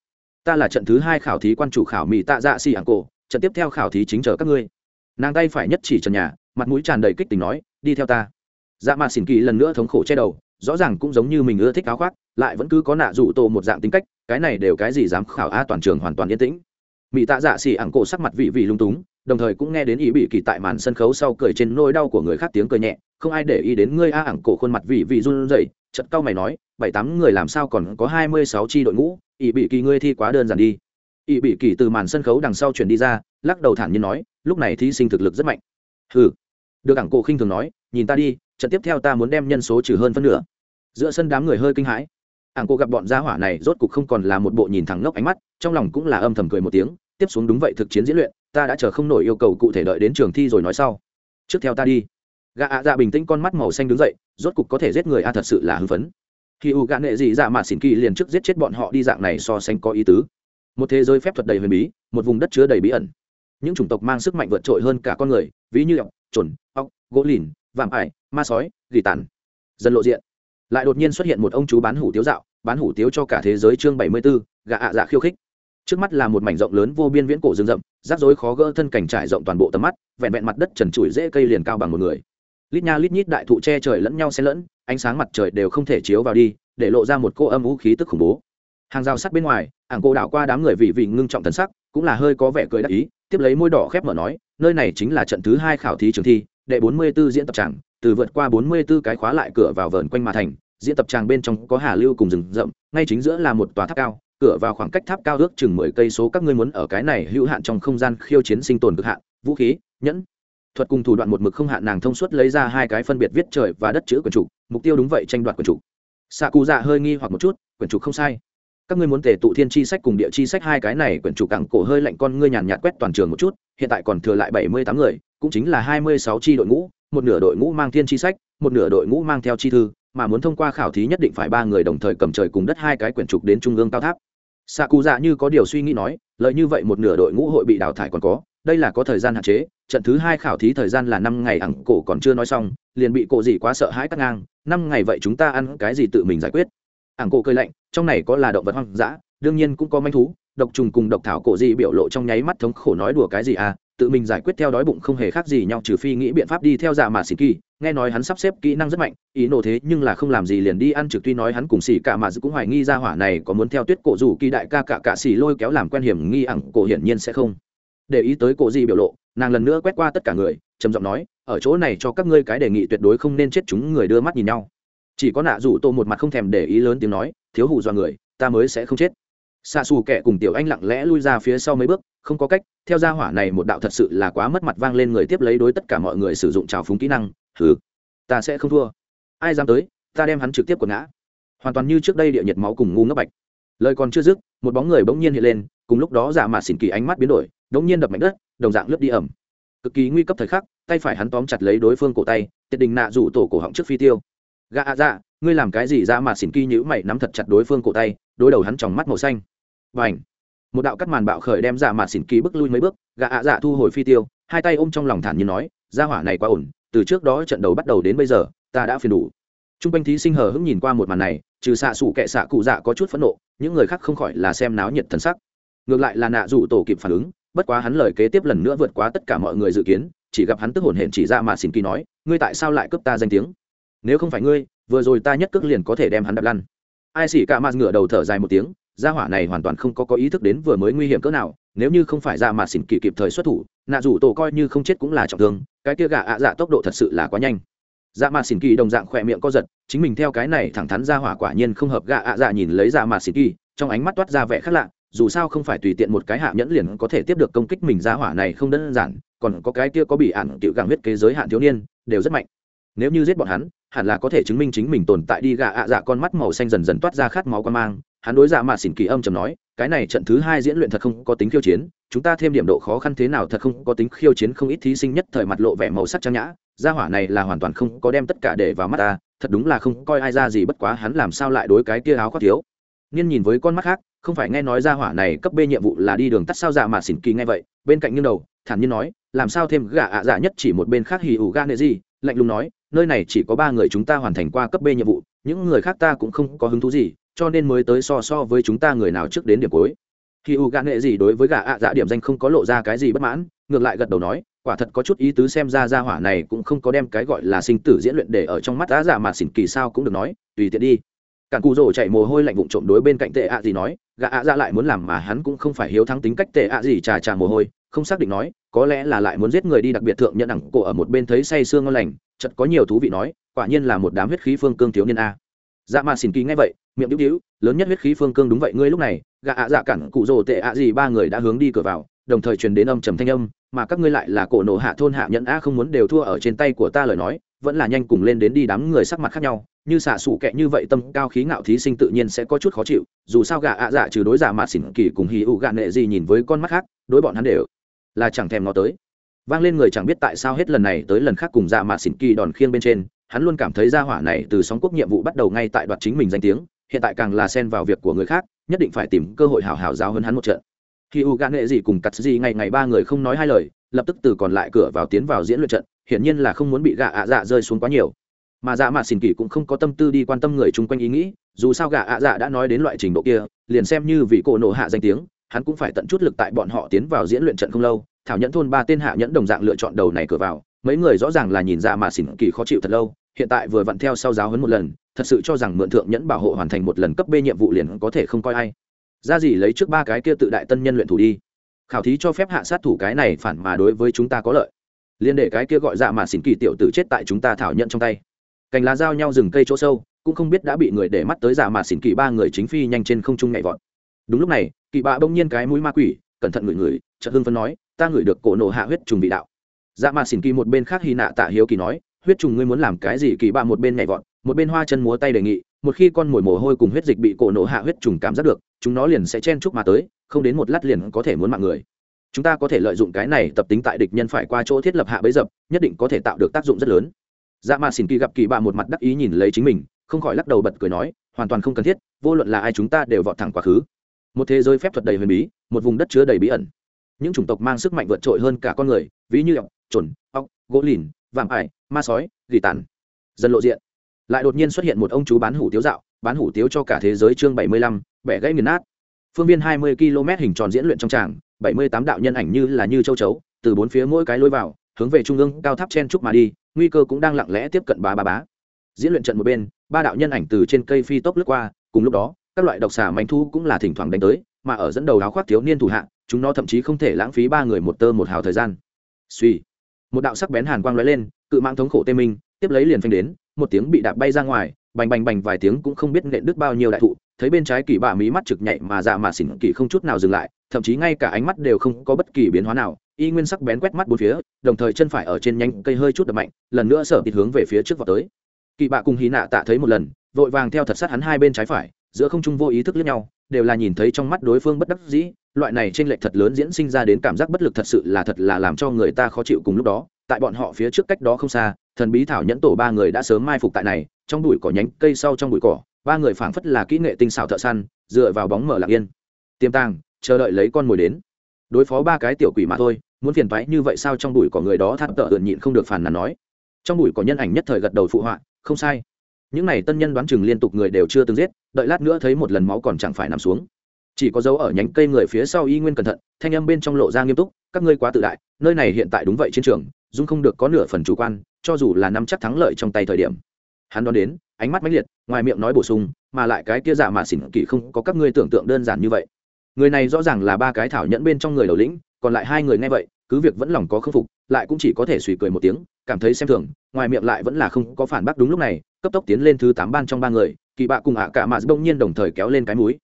Ta là trận thứ hai khảo thí quan chủ khảo mỹ tạ dạ xì ảng cổ, trận tiếp theo khảo thí chính chờ các ngươi. Nàng tay phải nhất chỉ trần nhà, mặt mũi tràn đầy kích tình nói, đi theo ta. Dạ mà xỉn kỳ lần nữa thống khổ che đầu, rõ ràng cũng giống như mình ưa thích áo khoác, lại vẫn cứ có nạ dụ tô một dạng tính cách, cái này đều cái gì dám khảo a toàn trường hoàn toàn yên tĩnh. Mỹ tạ dạ xỉ ảng cổ sắc mặt vị vị lung túng đồng thời cũng nghe đến ý bị kỳ tại màn sân khấu sau cười trên nỗi đau của người khác tiếng cười nhẹ, không ai để ý đến ngươi a ảng cổ khuôn mặt vị vị run rẩy chật cau mày nói, bảy tám người làm sao còn có hai mươi sáu tri đội ngũ, ý bị kỳ ngươi thi quá đơn giản đi. Ý bị kỳ từ màn sân khấu đằng sau chuyển đi ra, lắc đầu thản nhiên nói, lúc này thí sinh thực lực rất mạnh. Hừ. Được ảng cổ khinh thường nói, nhìn ta đi, trận tiếp theo ta muốn đem nhân số trừ hơn phân nửa. Giữa sân đám người hơi kinh hãi. Ảng cô gặp bọn gia hỏa này rốt cục không còn là một bộ nhìn thẳng ngốc ánh mắt, trong lòng cũng là âm thầm cười một tiếng, tiếp xuống đúng vậy thực chiến diễn luyện ta đã chờ không nổi yêu cầu cụ thể đợi đến trường thi rồi nói sau. Trước theo ta đi. Gã ạ dạ bình tĩnh con mắt màu xanh đứng dậy rốt cục có thể giết người a thật sự là hưng phấn. Khi u gã nệ dị dạ mà xỉn kỳ liền trước giết chết bọn họ đi dạng này so sánh có ý tứ. Một thế giới phép thuật đầy huyền bí một vùng đất chứa đầy bí ẩn. Những chủng tộc mang sức mạnh vượt trội hơn cả con người ví như ọc trồn ọc gỗ lìn vạm ải ma sói gỉ tàn. Dần lộ diện. Lại đột nhiên xuất hiện một ông chú bán hủ tiếu dạo bán hủ tiếu cho cả thế giới chương bảy mươi 74, Gã ạ dạ khiêu khích. Trước mắt là một mảnh rộng lớn vô biên viễn cổ rừng rậm rắc rối khó gỡ thân cảnh trải rộng toàn bộ tầm mắt, vẹn vẹn mặt đất trần trụi dễ cây liền cao bằng một người. Lít nha lít nhít đại thụ che trời lẫn nhau xen lẫn, ánh sáng mặt trời đều không thể chiếu vào đi, để lộ ra một cô âm vũ khí tức khủng bố. Hàng rào sắt bên ngoài ảng cô đảo qua đám người vị vị ngưng trọng thần sắc, cũng là hơi có vẻ cười đắc ý, tiếp lấy môi đỏ khép mở nói, nơi này chính là trận thứ hai khảo thí trường thi, đệ bốn mươi 44 diễn tập tràng, từ vượt qua bốn mươi 44 cái khóa lại cửa vào vờn quanh mà thành, diễn tập tràng bên trong có hà lưu cùng rừng rậm, ngay chính giữa là một tòa tháp cao cửa vào khoảng cách tháp cao ước chừng mười cây số các ngươi muốn ở cái này hữu hạn trong không gian khiêu chiến sinh tồn cực hạn, vũ khí, nhẫn. Thuật cùng thủ đoạn một mực không hạn nàng thông suốt lấy ra hai cái phân biệt viết trời và đất chữ quyển chủ mục tiêu đúng vậy tranh đoạt quyển chủ sạ cụ dạ hơi nghi hoặc một chút, quyển trục không sai. Các ngươi muốn tề tụ thiên chi sách cùng địa chi sách hai cái này, quyển trục cẳng cổ hơi lạnh con ngươi nhàn nhạt quét toàn trường một chút, hiện tại còn thừa lại bảy mươi tám người, cũng chính là hai mươi sáu chi đội ngũ, một nửa đội ngũ mang thiên chi sách, một nửa đội ngũ mang theo chi thư, mà muốn thông qua khảo thí nhất định phải ba người đồng thời cầm trời cùng đất hai cái quyển trục đến trung ương cao tháp xạ cụ dạ như có điều suy nghĩ nói, lợi như vậy một nửa đội ngũ hội bị đào thải còn có, đây là có thời gian hạn chế, trận thứ hai khảo thí thời gian là năm ngày ẳng cổ còn chưa nói xong, liền bị cổ gì quá sợ hãi cắt ngang, năm ngày vậy chúng ta ăn cái gì tự mình giải quyết? Ẳng cổ cơi lạnh, trong này có là động vật hoang dã, đương nhiên cũng có manh thú, độc trùng cùng độc thảo cổ gì biểu lộ trong nháy mắt thống khổ nói đùa cái gì à tự mình giải quyết theo đói bụng không hề khác gì nhau, trừ phi nghĩ biện pháp đi theo dạ mà xịt kỳ nghe nói hắn sắp xếp kỹ năng rất mạnh, ý nổ thế nhưng là không làm gì liền đi ăn trực tuy nói hắn cùng xì cả mà cũng hoài nghi ra hỏa này có muốn theo tuyết cổ rủ kỳ đại ca cả cả xì lôi kéo làm quen hiểm nghi ẳng, cổ hiển nhiên sẽ không. Để ý tới cổ gì biểu lộ, nàng lần nữa quét qua tất cả người, trầm giọng nói, ở chỗ này cho các ngươi cái đề nghị tuyệt đối không nên chết chúng người đưa mắt nhìn nhau. Chỉ có nạ rủ tô một mặt không thèm để ý lớn tiếng nói, thiếu hủ do người, ta mới sẽ không chết. Xa xù kẻ cùng tiểu anh lặng lẽ lui ra phía sau mấy bước, không có cách, theo gia hỏa này một đạo thật sự là quá mất mặt vang lên người tiếp lấy đối tất cả mọi người sử dụng trào phúng kỹ năng hừ, ta sẽ không thua. Ai dám tới, ta đem hắn trực tiếp quật ngã. Hoàn toàn như trước đây địa nhiệt máu cùng ngu ngấp bạch. Lời còn chưa dứt, một bóng người bỗng nhiên hiện lên, cùng lúc đó giả mạt xỉn kỳ ánh mắt biến đổi bỗng nhiên đập mạnh đất, đồng dạng lướt đi ẩm. Cực kỳ nguy cấp thời khắc, tay phải hắn tóm chặt lấy đối phương cổ tay, tiệt đình nạ rủ tổ cổ họng trước phi tiêu. Gà ạ dạ ngươi làm cái gì? Ra mà xỉn kỳ nhữ mày nắm thật chặt đối phương cổ tay, đối đầu hắn tròng mắt màu xanh. Và ảnh một đạo cắt màn bạo khởi đem ra mà xỉn kỳ bước lui mấy bước gà ạ dạ thu hồi phi tiêu, hai tay ôm trong lòng thản như nói ra hỏa này quá ổn từ trước đó trận đầu bắt đầu đến bây giờ, ta đã phiền đủ. T r u n g quanh thí sinh hờ hững nhìn qua một màn này, trừ xạ xủ kệ xạ cụ dạ có chút phẫn nộ, những người khác không khỏi là xem náo nhiệt thần sắc. Ngược lại là nạ rủ tổ kịp phản ứng, bất quá hắn lời kế tiếp lần nữa vượt quá tất cả mọi người dự kiến, chỉ gặp hắn tức hồn hển chỉ ra mà xin kỳ nói, ngươi tại sao lại cướp ta danh tiếng? Nếu không phải ngươi, vừa rồi ta nhất cước liền có thể đem hắn đập lăn. Ai xỉ cả mặt ngửa đầu thở dài một tiếng gia hỏa này hoàn toàn không có có ý thức đến vừa mới nguy hiểm cỡ nào, nếu như không phải ra mà xỉn kỳ kịp thời xuất thủ, nạ rủ tổ coi như không chết cũng là trọng thương, cái kia gà ạ dạ tốc độ thật sự là quá nhanh. Dạ mà xỉn kỳ đồng dạng khỏe miệng co giật, chính mình theo cái này thẳng thắn ra hỏa quả nhiên không hợp gà ạ dạ nhìn lấy dạ mà xỉn kỳ trong ánh mắt toát ra vẻ khác lạ, dù sao không phải tùy tiện một cái hạ nhẫn liền có thể tiếp được công kích mình ra hỏa này không đơn giản, còn có cái kia có bị ản tiểu gàng huyết kế giới hạn thiếu niên, đều rất mạnh. Nếu như giết bọn hắn, hẳn là có thể chứng minh chính mình tồn tại đi gà ạ dạ con mắt màu xanh dần dần toát ra khát máu quan mang hắn đối dạ mà xỉn kỳ âm chầm nói, cái này trận thứ hai diễn luyện thật không có tính khiêu chiến, chúng ta thêm điểm độ khó khăn thế nào thật không có tính khiêu chiến không ít thí sinh nhất thời mặt lộ vẻ màu sắc trang nhã, gia hỏa này là hoàn toàn không có đem tất cả để vào mắt ta, thật đúng là không coi ai ra gì bất quá hắn làm sao lại đối cái kia áo khoác thiếu. Niên nhìn với con mắt khác, không phải nghe nói gia hỏa này cấp b nhiệm vụ là đi đường tắt sao dạ mà xỉn kỳ ngay vậy, bên cạnh nghiêng đầu, thản nhiên nói, làm sao thêm gà ạ dạ nhất chỉ một bên khác hì ủ ga nệ gì, lạnh lùng nói, nơi này chỉ có ba người chúng ta hoàn thành qua cấp b nhiệm vụ, những người khác ta cũng không có hứng thú gì cho nên mới tới so so với chúng ta người nào trước đến điểm cuối. Khi u gạ nghệ gì đối với gạ ạ dạ điểm danh không có lộ ra cái gì bất mãn, ngược lại gật đầu nói, quả thật có chút ý tứ xem ra ra hỏa này cũng không có đem cái gọi là sinh tử diễn luyện để ở trong mắt á dạ mà xỉn kỳ sao cũng được nói, tùy tiện đi. Cản cù rổ chạy mồ hôi lạnh vụng trộm đối bên cạnh tệ ạ gì nói gạ ạ dạ lại muốn làm mà hắn cũng không phải hiếu thắng tính cách tệ ạ gì trà trà mồ hôi, không xác định nói, có lẽ là lại muốn giết người đi đặc biệt thượng nhận đẳng cổ ở một bên thấy say sương ngon lành chật có nhiều thú vị nói, quả nhiên là một đám huyết khí phương cương thiếu niên a. Dạ mà xỉn kỳ ngay vậy miệng đĩu đĩu, lớn nhất huyết khí phương cương đúng vậy, ngươi lúc này gạ ạ dạ cản cụ rồ tệ ạ gì, ba người đã hướng đi cửa vào, đồng thời truyền đến âm trầm thanh âm, mà các ngươi lại là cổ nổ hạ thôn hạ nhận a không muốn đều thua ở trên tay của ta lời nói, vẫn là nhanh cùng lên đến đi đám người sắc mặt khác nhau. Như xả sủ kệ như vậy tâm cao khí ngạo thí sinh tự nhiên sẽ có chút khó chịu, dù sao gạ ạ dạ trừ đối giả mà xỉn kỳ cùng hì ụ gạ nệ gì nhìn với con mắt khác, đối bọn hắn đều là chẳng thèm nó tới. Vang lên người chẳng biết tại sao hết lần này tới lần khác cùng dạ mà xỉn kỳ đòn khiêng bên trên, hắn luôn cảm thấy gia hỏa này từ sóng quốc nhiệm vụ bắt đầu ngay tại đoạt chính mình danh tiếng hiện tại càng là xen vào việc của người khác, nhất định phải tìm cơ hội hào hào giáo hơn hắn một trận. Khi u gã nghệ gì cùng cắt gì ngày ngày ba người không nói hai lời, lập tức từ còn lại cửa vào tiến vào diễn luyện trận, hiển nhiên là không muốn bị gạ ạ dạ rơi xuống quá nhiều. Mà dạ mạt xỉn kỳ cũng không có tâm tư đi quan tâm người chung quanh ý nghĩ, dù sao gạ ạ dạ đã nói đến loại trình độ kia, liền xem như vị cổ nổ hạ danh tiếng, hắn cũng phải tận chút lực tại bọn họ tiến vào diễn luyện trận không lâu, thảo nhẫn thôn ba tên hạ nhẫn đồng dạng lựa chọn đầu này cửa vào. Mấy người rõ ràng là nhìn dạ mạt xỉn kỳ khó chịu thật lâu, hiện tại vừa vặn theo sau giáo hấn một lần thật sự cho rằng mượn thượng nhẫn bảo hộ hoàn thành một lần cấp b nhiệm vụ liền có thể không coi ai. Ra gì lấy trước ba cái kia tự đại tân nhân luyện thủ đi. Khảo thí cho phép hạ sát thủ cái này phản mà đối với chúng ta có lợi. Liên để cái kia gọi dạ mà xỉn kỳ tiểu tử chết tại chúng ta thảo nhận trong tay. Cành lá dao nhau rừng cây chỗ sâu, cũng không biết đã bị người để mắt tới dạ mà xỉn kỳ ba người chính phi nhanh trên không trung nhảy vọt. Đúng lúc này, kỳ bạ bỗng nhiên cái mũi ma quỷ, cẩn thận ngửi ngửi, chợt hưng phân nói, ta ngửi được cổ nổ hạ huyết trùng vị đạo. Dạ mà xỉn kỳ một bên khác hy nạ tạ hiếu kỳ nói, huyết trùng ngươi muốn làm cái gì? Kỳ bạ một bên nhảy vọt một bên hoa chân múa tay đề nghị, một khi con mồi mồ hôi cùng huyết dịch bị cổ nổ hạ huyết trùng cảm giác được, chúng nó liền sẽ chen chúc mà tới, không đến một lát liền có thể muốn mạng người. Chúng ta có thể lợi dụng cái này tập tính tại địch nhân phải qua chỗ thiết lập hạ bấy dập, nhất định có thể tạo được tác dụng rất lớn. Dạ mà xin kỳ gặp kỳ bạ một mặt đắc ý nhìn lấy chính mình, không khỏi lắc đầu bật cười nói, hoàn toàn không cần thiết, vô luận là ai chúng ta đều vọt thẳng quá khứ. Một thế giới phép thuật đầy huyền bí, một vùng đất chứa đầy bí ẩn. Những chủng tộc mang sức mạnh vượt trội hơn cả con người, ví như ọc trồn ọc gỗ lìn vàm ải, ma sói, gỉ tàn. Dần lộ diện lại đột nhiên xuất hiện một ông chú bán hủ tiếu dạo, bán hủ tiếu cho cả thế giới chương bảy mươi lăm, bẻ gãy nghiền nát. Phương viên hai mươi km hình tròn diễn luyện trong tràng, bảy mươi tám đạo nhân ảnh như là như châu chấu, từ bốn phía mỗi cái lối vào, hướng về trung ương cao tháp chen trúc mà đi, nguy cơ cũng đang lặng lẽ tiếp cận bá bá bá. Diễn luyện trận một bên, ba đạo nhân ảnh từ trên cây phi tốc lướt qua, cùng lúc đó, các loại độc xà manh thu cũng là thỉnh thoảng đánh tới, mà ở dẫn đầu áo khoác thiếu niên thủ hạ, chúng nó thậm chí không thể lãng phí ba người một tơ một hào thời gian. Suy một đạo sắc bén hàn quang lóe lên, cự mạng thống khổ tê minh tiếp lấy liền phanh đến, một tiếng bị đạp bay ra ngoài, bành bành bành vài tiếng cũng không biết nện đứt bao nhiêu đại thụ, thấy bên trái kỳ bạ mí mắt trực nhảy mà dạ mà xỉn kỳ không chút nào dừng lại, thậm chí ngay cả ánh mắt đều không có bất kỳ biến hóa nào, y nguyên sắc bén quét mắt bốn phía, đồng thời chân phải ở trên nhanh cây hơi chút đập mạnh, lần nữa sở thịt hướng về phía trước vào tới. Kỳ bạ cùng hí nạ tạ thấy một lần, vội vàng theo thật sát hắn hai bên trái phải, giữa không trung vô ý thức lẫn nhau, đều là nhìn thấy trong mắt đối phương bất đắc dĩ, loại này trên lệch thật lớn diễn sinh ra đến cảm giác bất lực thật sự là thật là làm cho người ta khó chịu cùng lúc đó, tại bọn họ phía trước cách đó không xa thần bí thảo nhẫn tổ ba người đã sớm mai phục tại này, trong bụi cỏ nhánh cây sau trong bụi cỏ, ba người phảng phất là kỹ nghệ tinh xảo thợ săn, dựa vào bóng mở lạc yên. Tiềm tàng, chờ đợi lấy con mồi đến. Đối phó ba cái tiểu quỷ mà thôi, muốn phiền thoái như vậy sao trong bụi cỏ người đó thắt tợ ượn nhịn không được phản nản nói. Trong bụi cỏ nhân ảnh nhất thời gật đầu phụ họa, không sai. Những này tân nhân đoán chừng liên tục người đều chưa từng giết, đợi lát nữa thấy một lần máu còn chẳng phải nằm xuống. Chỉ có dấu ở nhánh cây người phía sau y nguyên cẩn thận, thanh âm bên trong lộ ra nghiêm túc, các ngươi quá tự đại, nơi này hiện tại đúng vậy chiến trường dung không được có nửa phần chủ quan, cho dù là nắm chắc thắng lợi trong tay thời điểm. Hắn đón đến, ánh mắt mãnh liệt, ngoài miệng nói bổ sung, mà lại cái kia giả mà xỉn kỳ không có các ngươi tưởng tượng đơn giản như vậy. Người này rõ ràng là ba cái thảo nhẫn bên trong người đầu lĩnh, còn lại hai người nghe vậy, cứ việc vẫn lòng có khâm phục, lại cũng chỉ có thể suy cười một tiếng, cảm thấy xem thường, ngoài miệng lại vẫn là không có phản bác đúng lúc này, cấp tốc tiến lên thứ tám ban trong ba người, kỳ bạ cùng ạ cả mà đông nhiên đồng thời kéo lên cái mũi.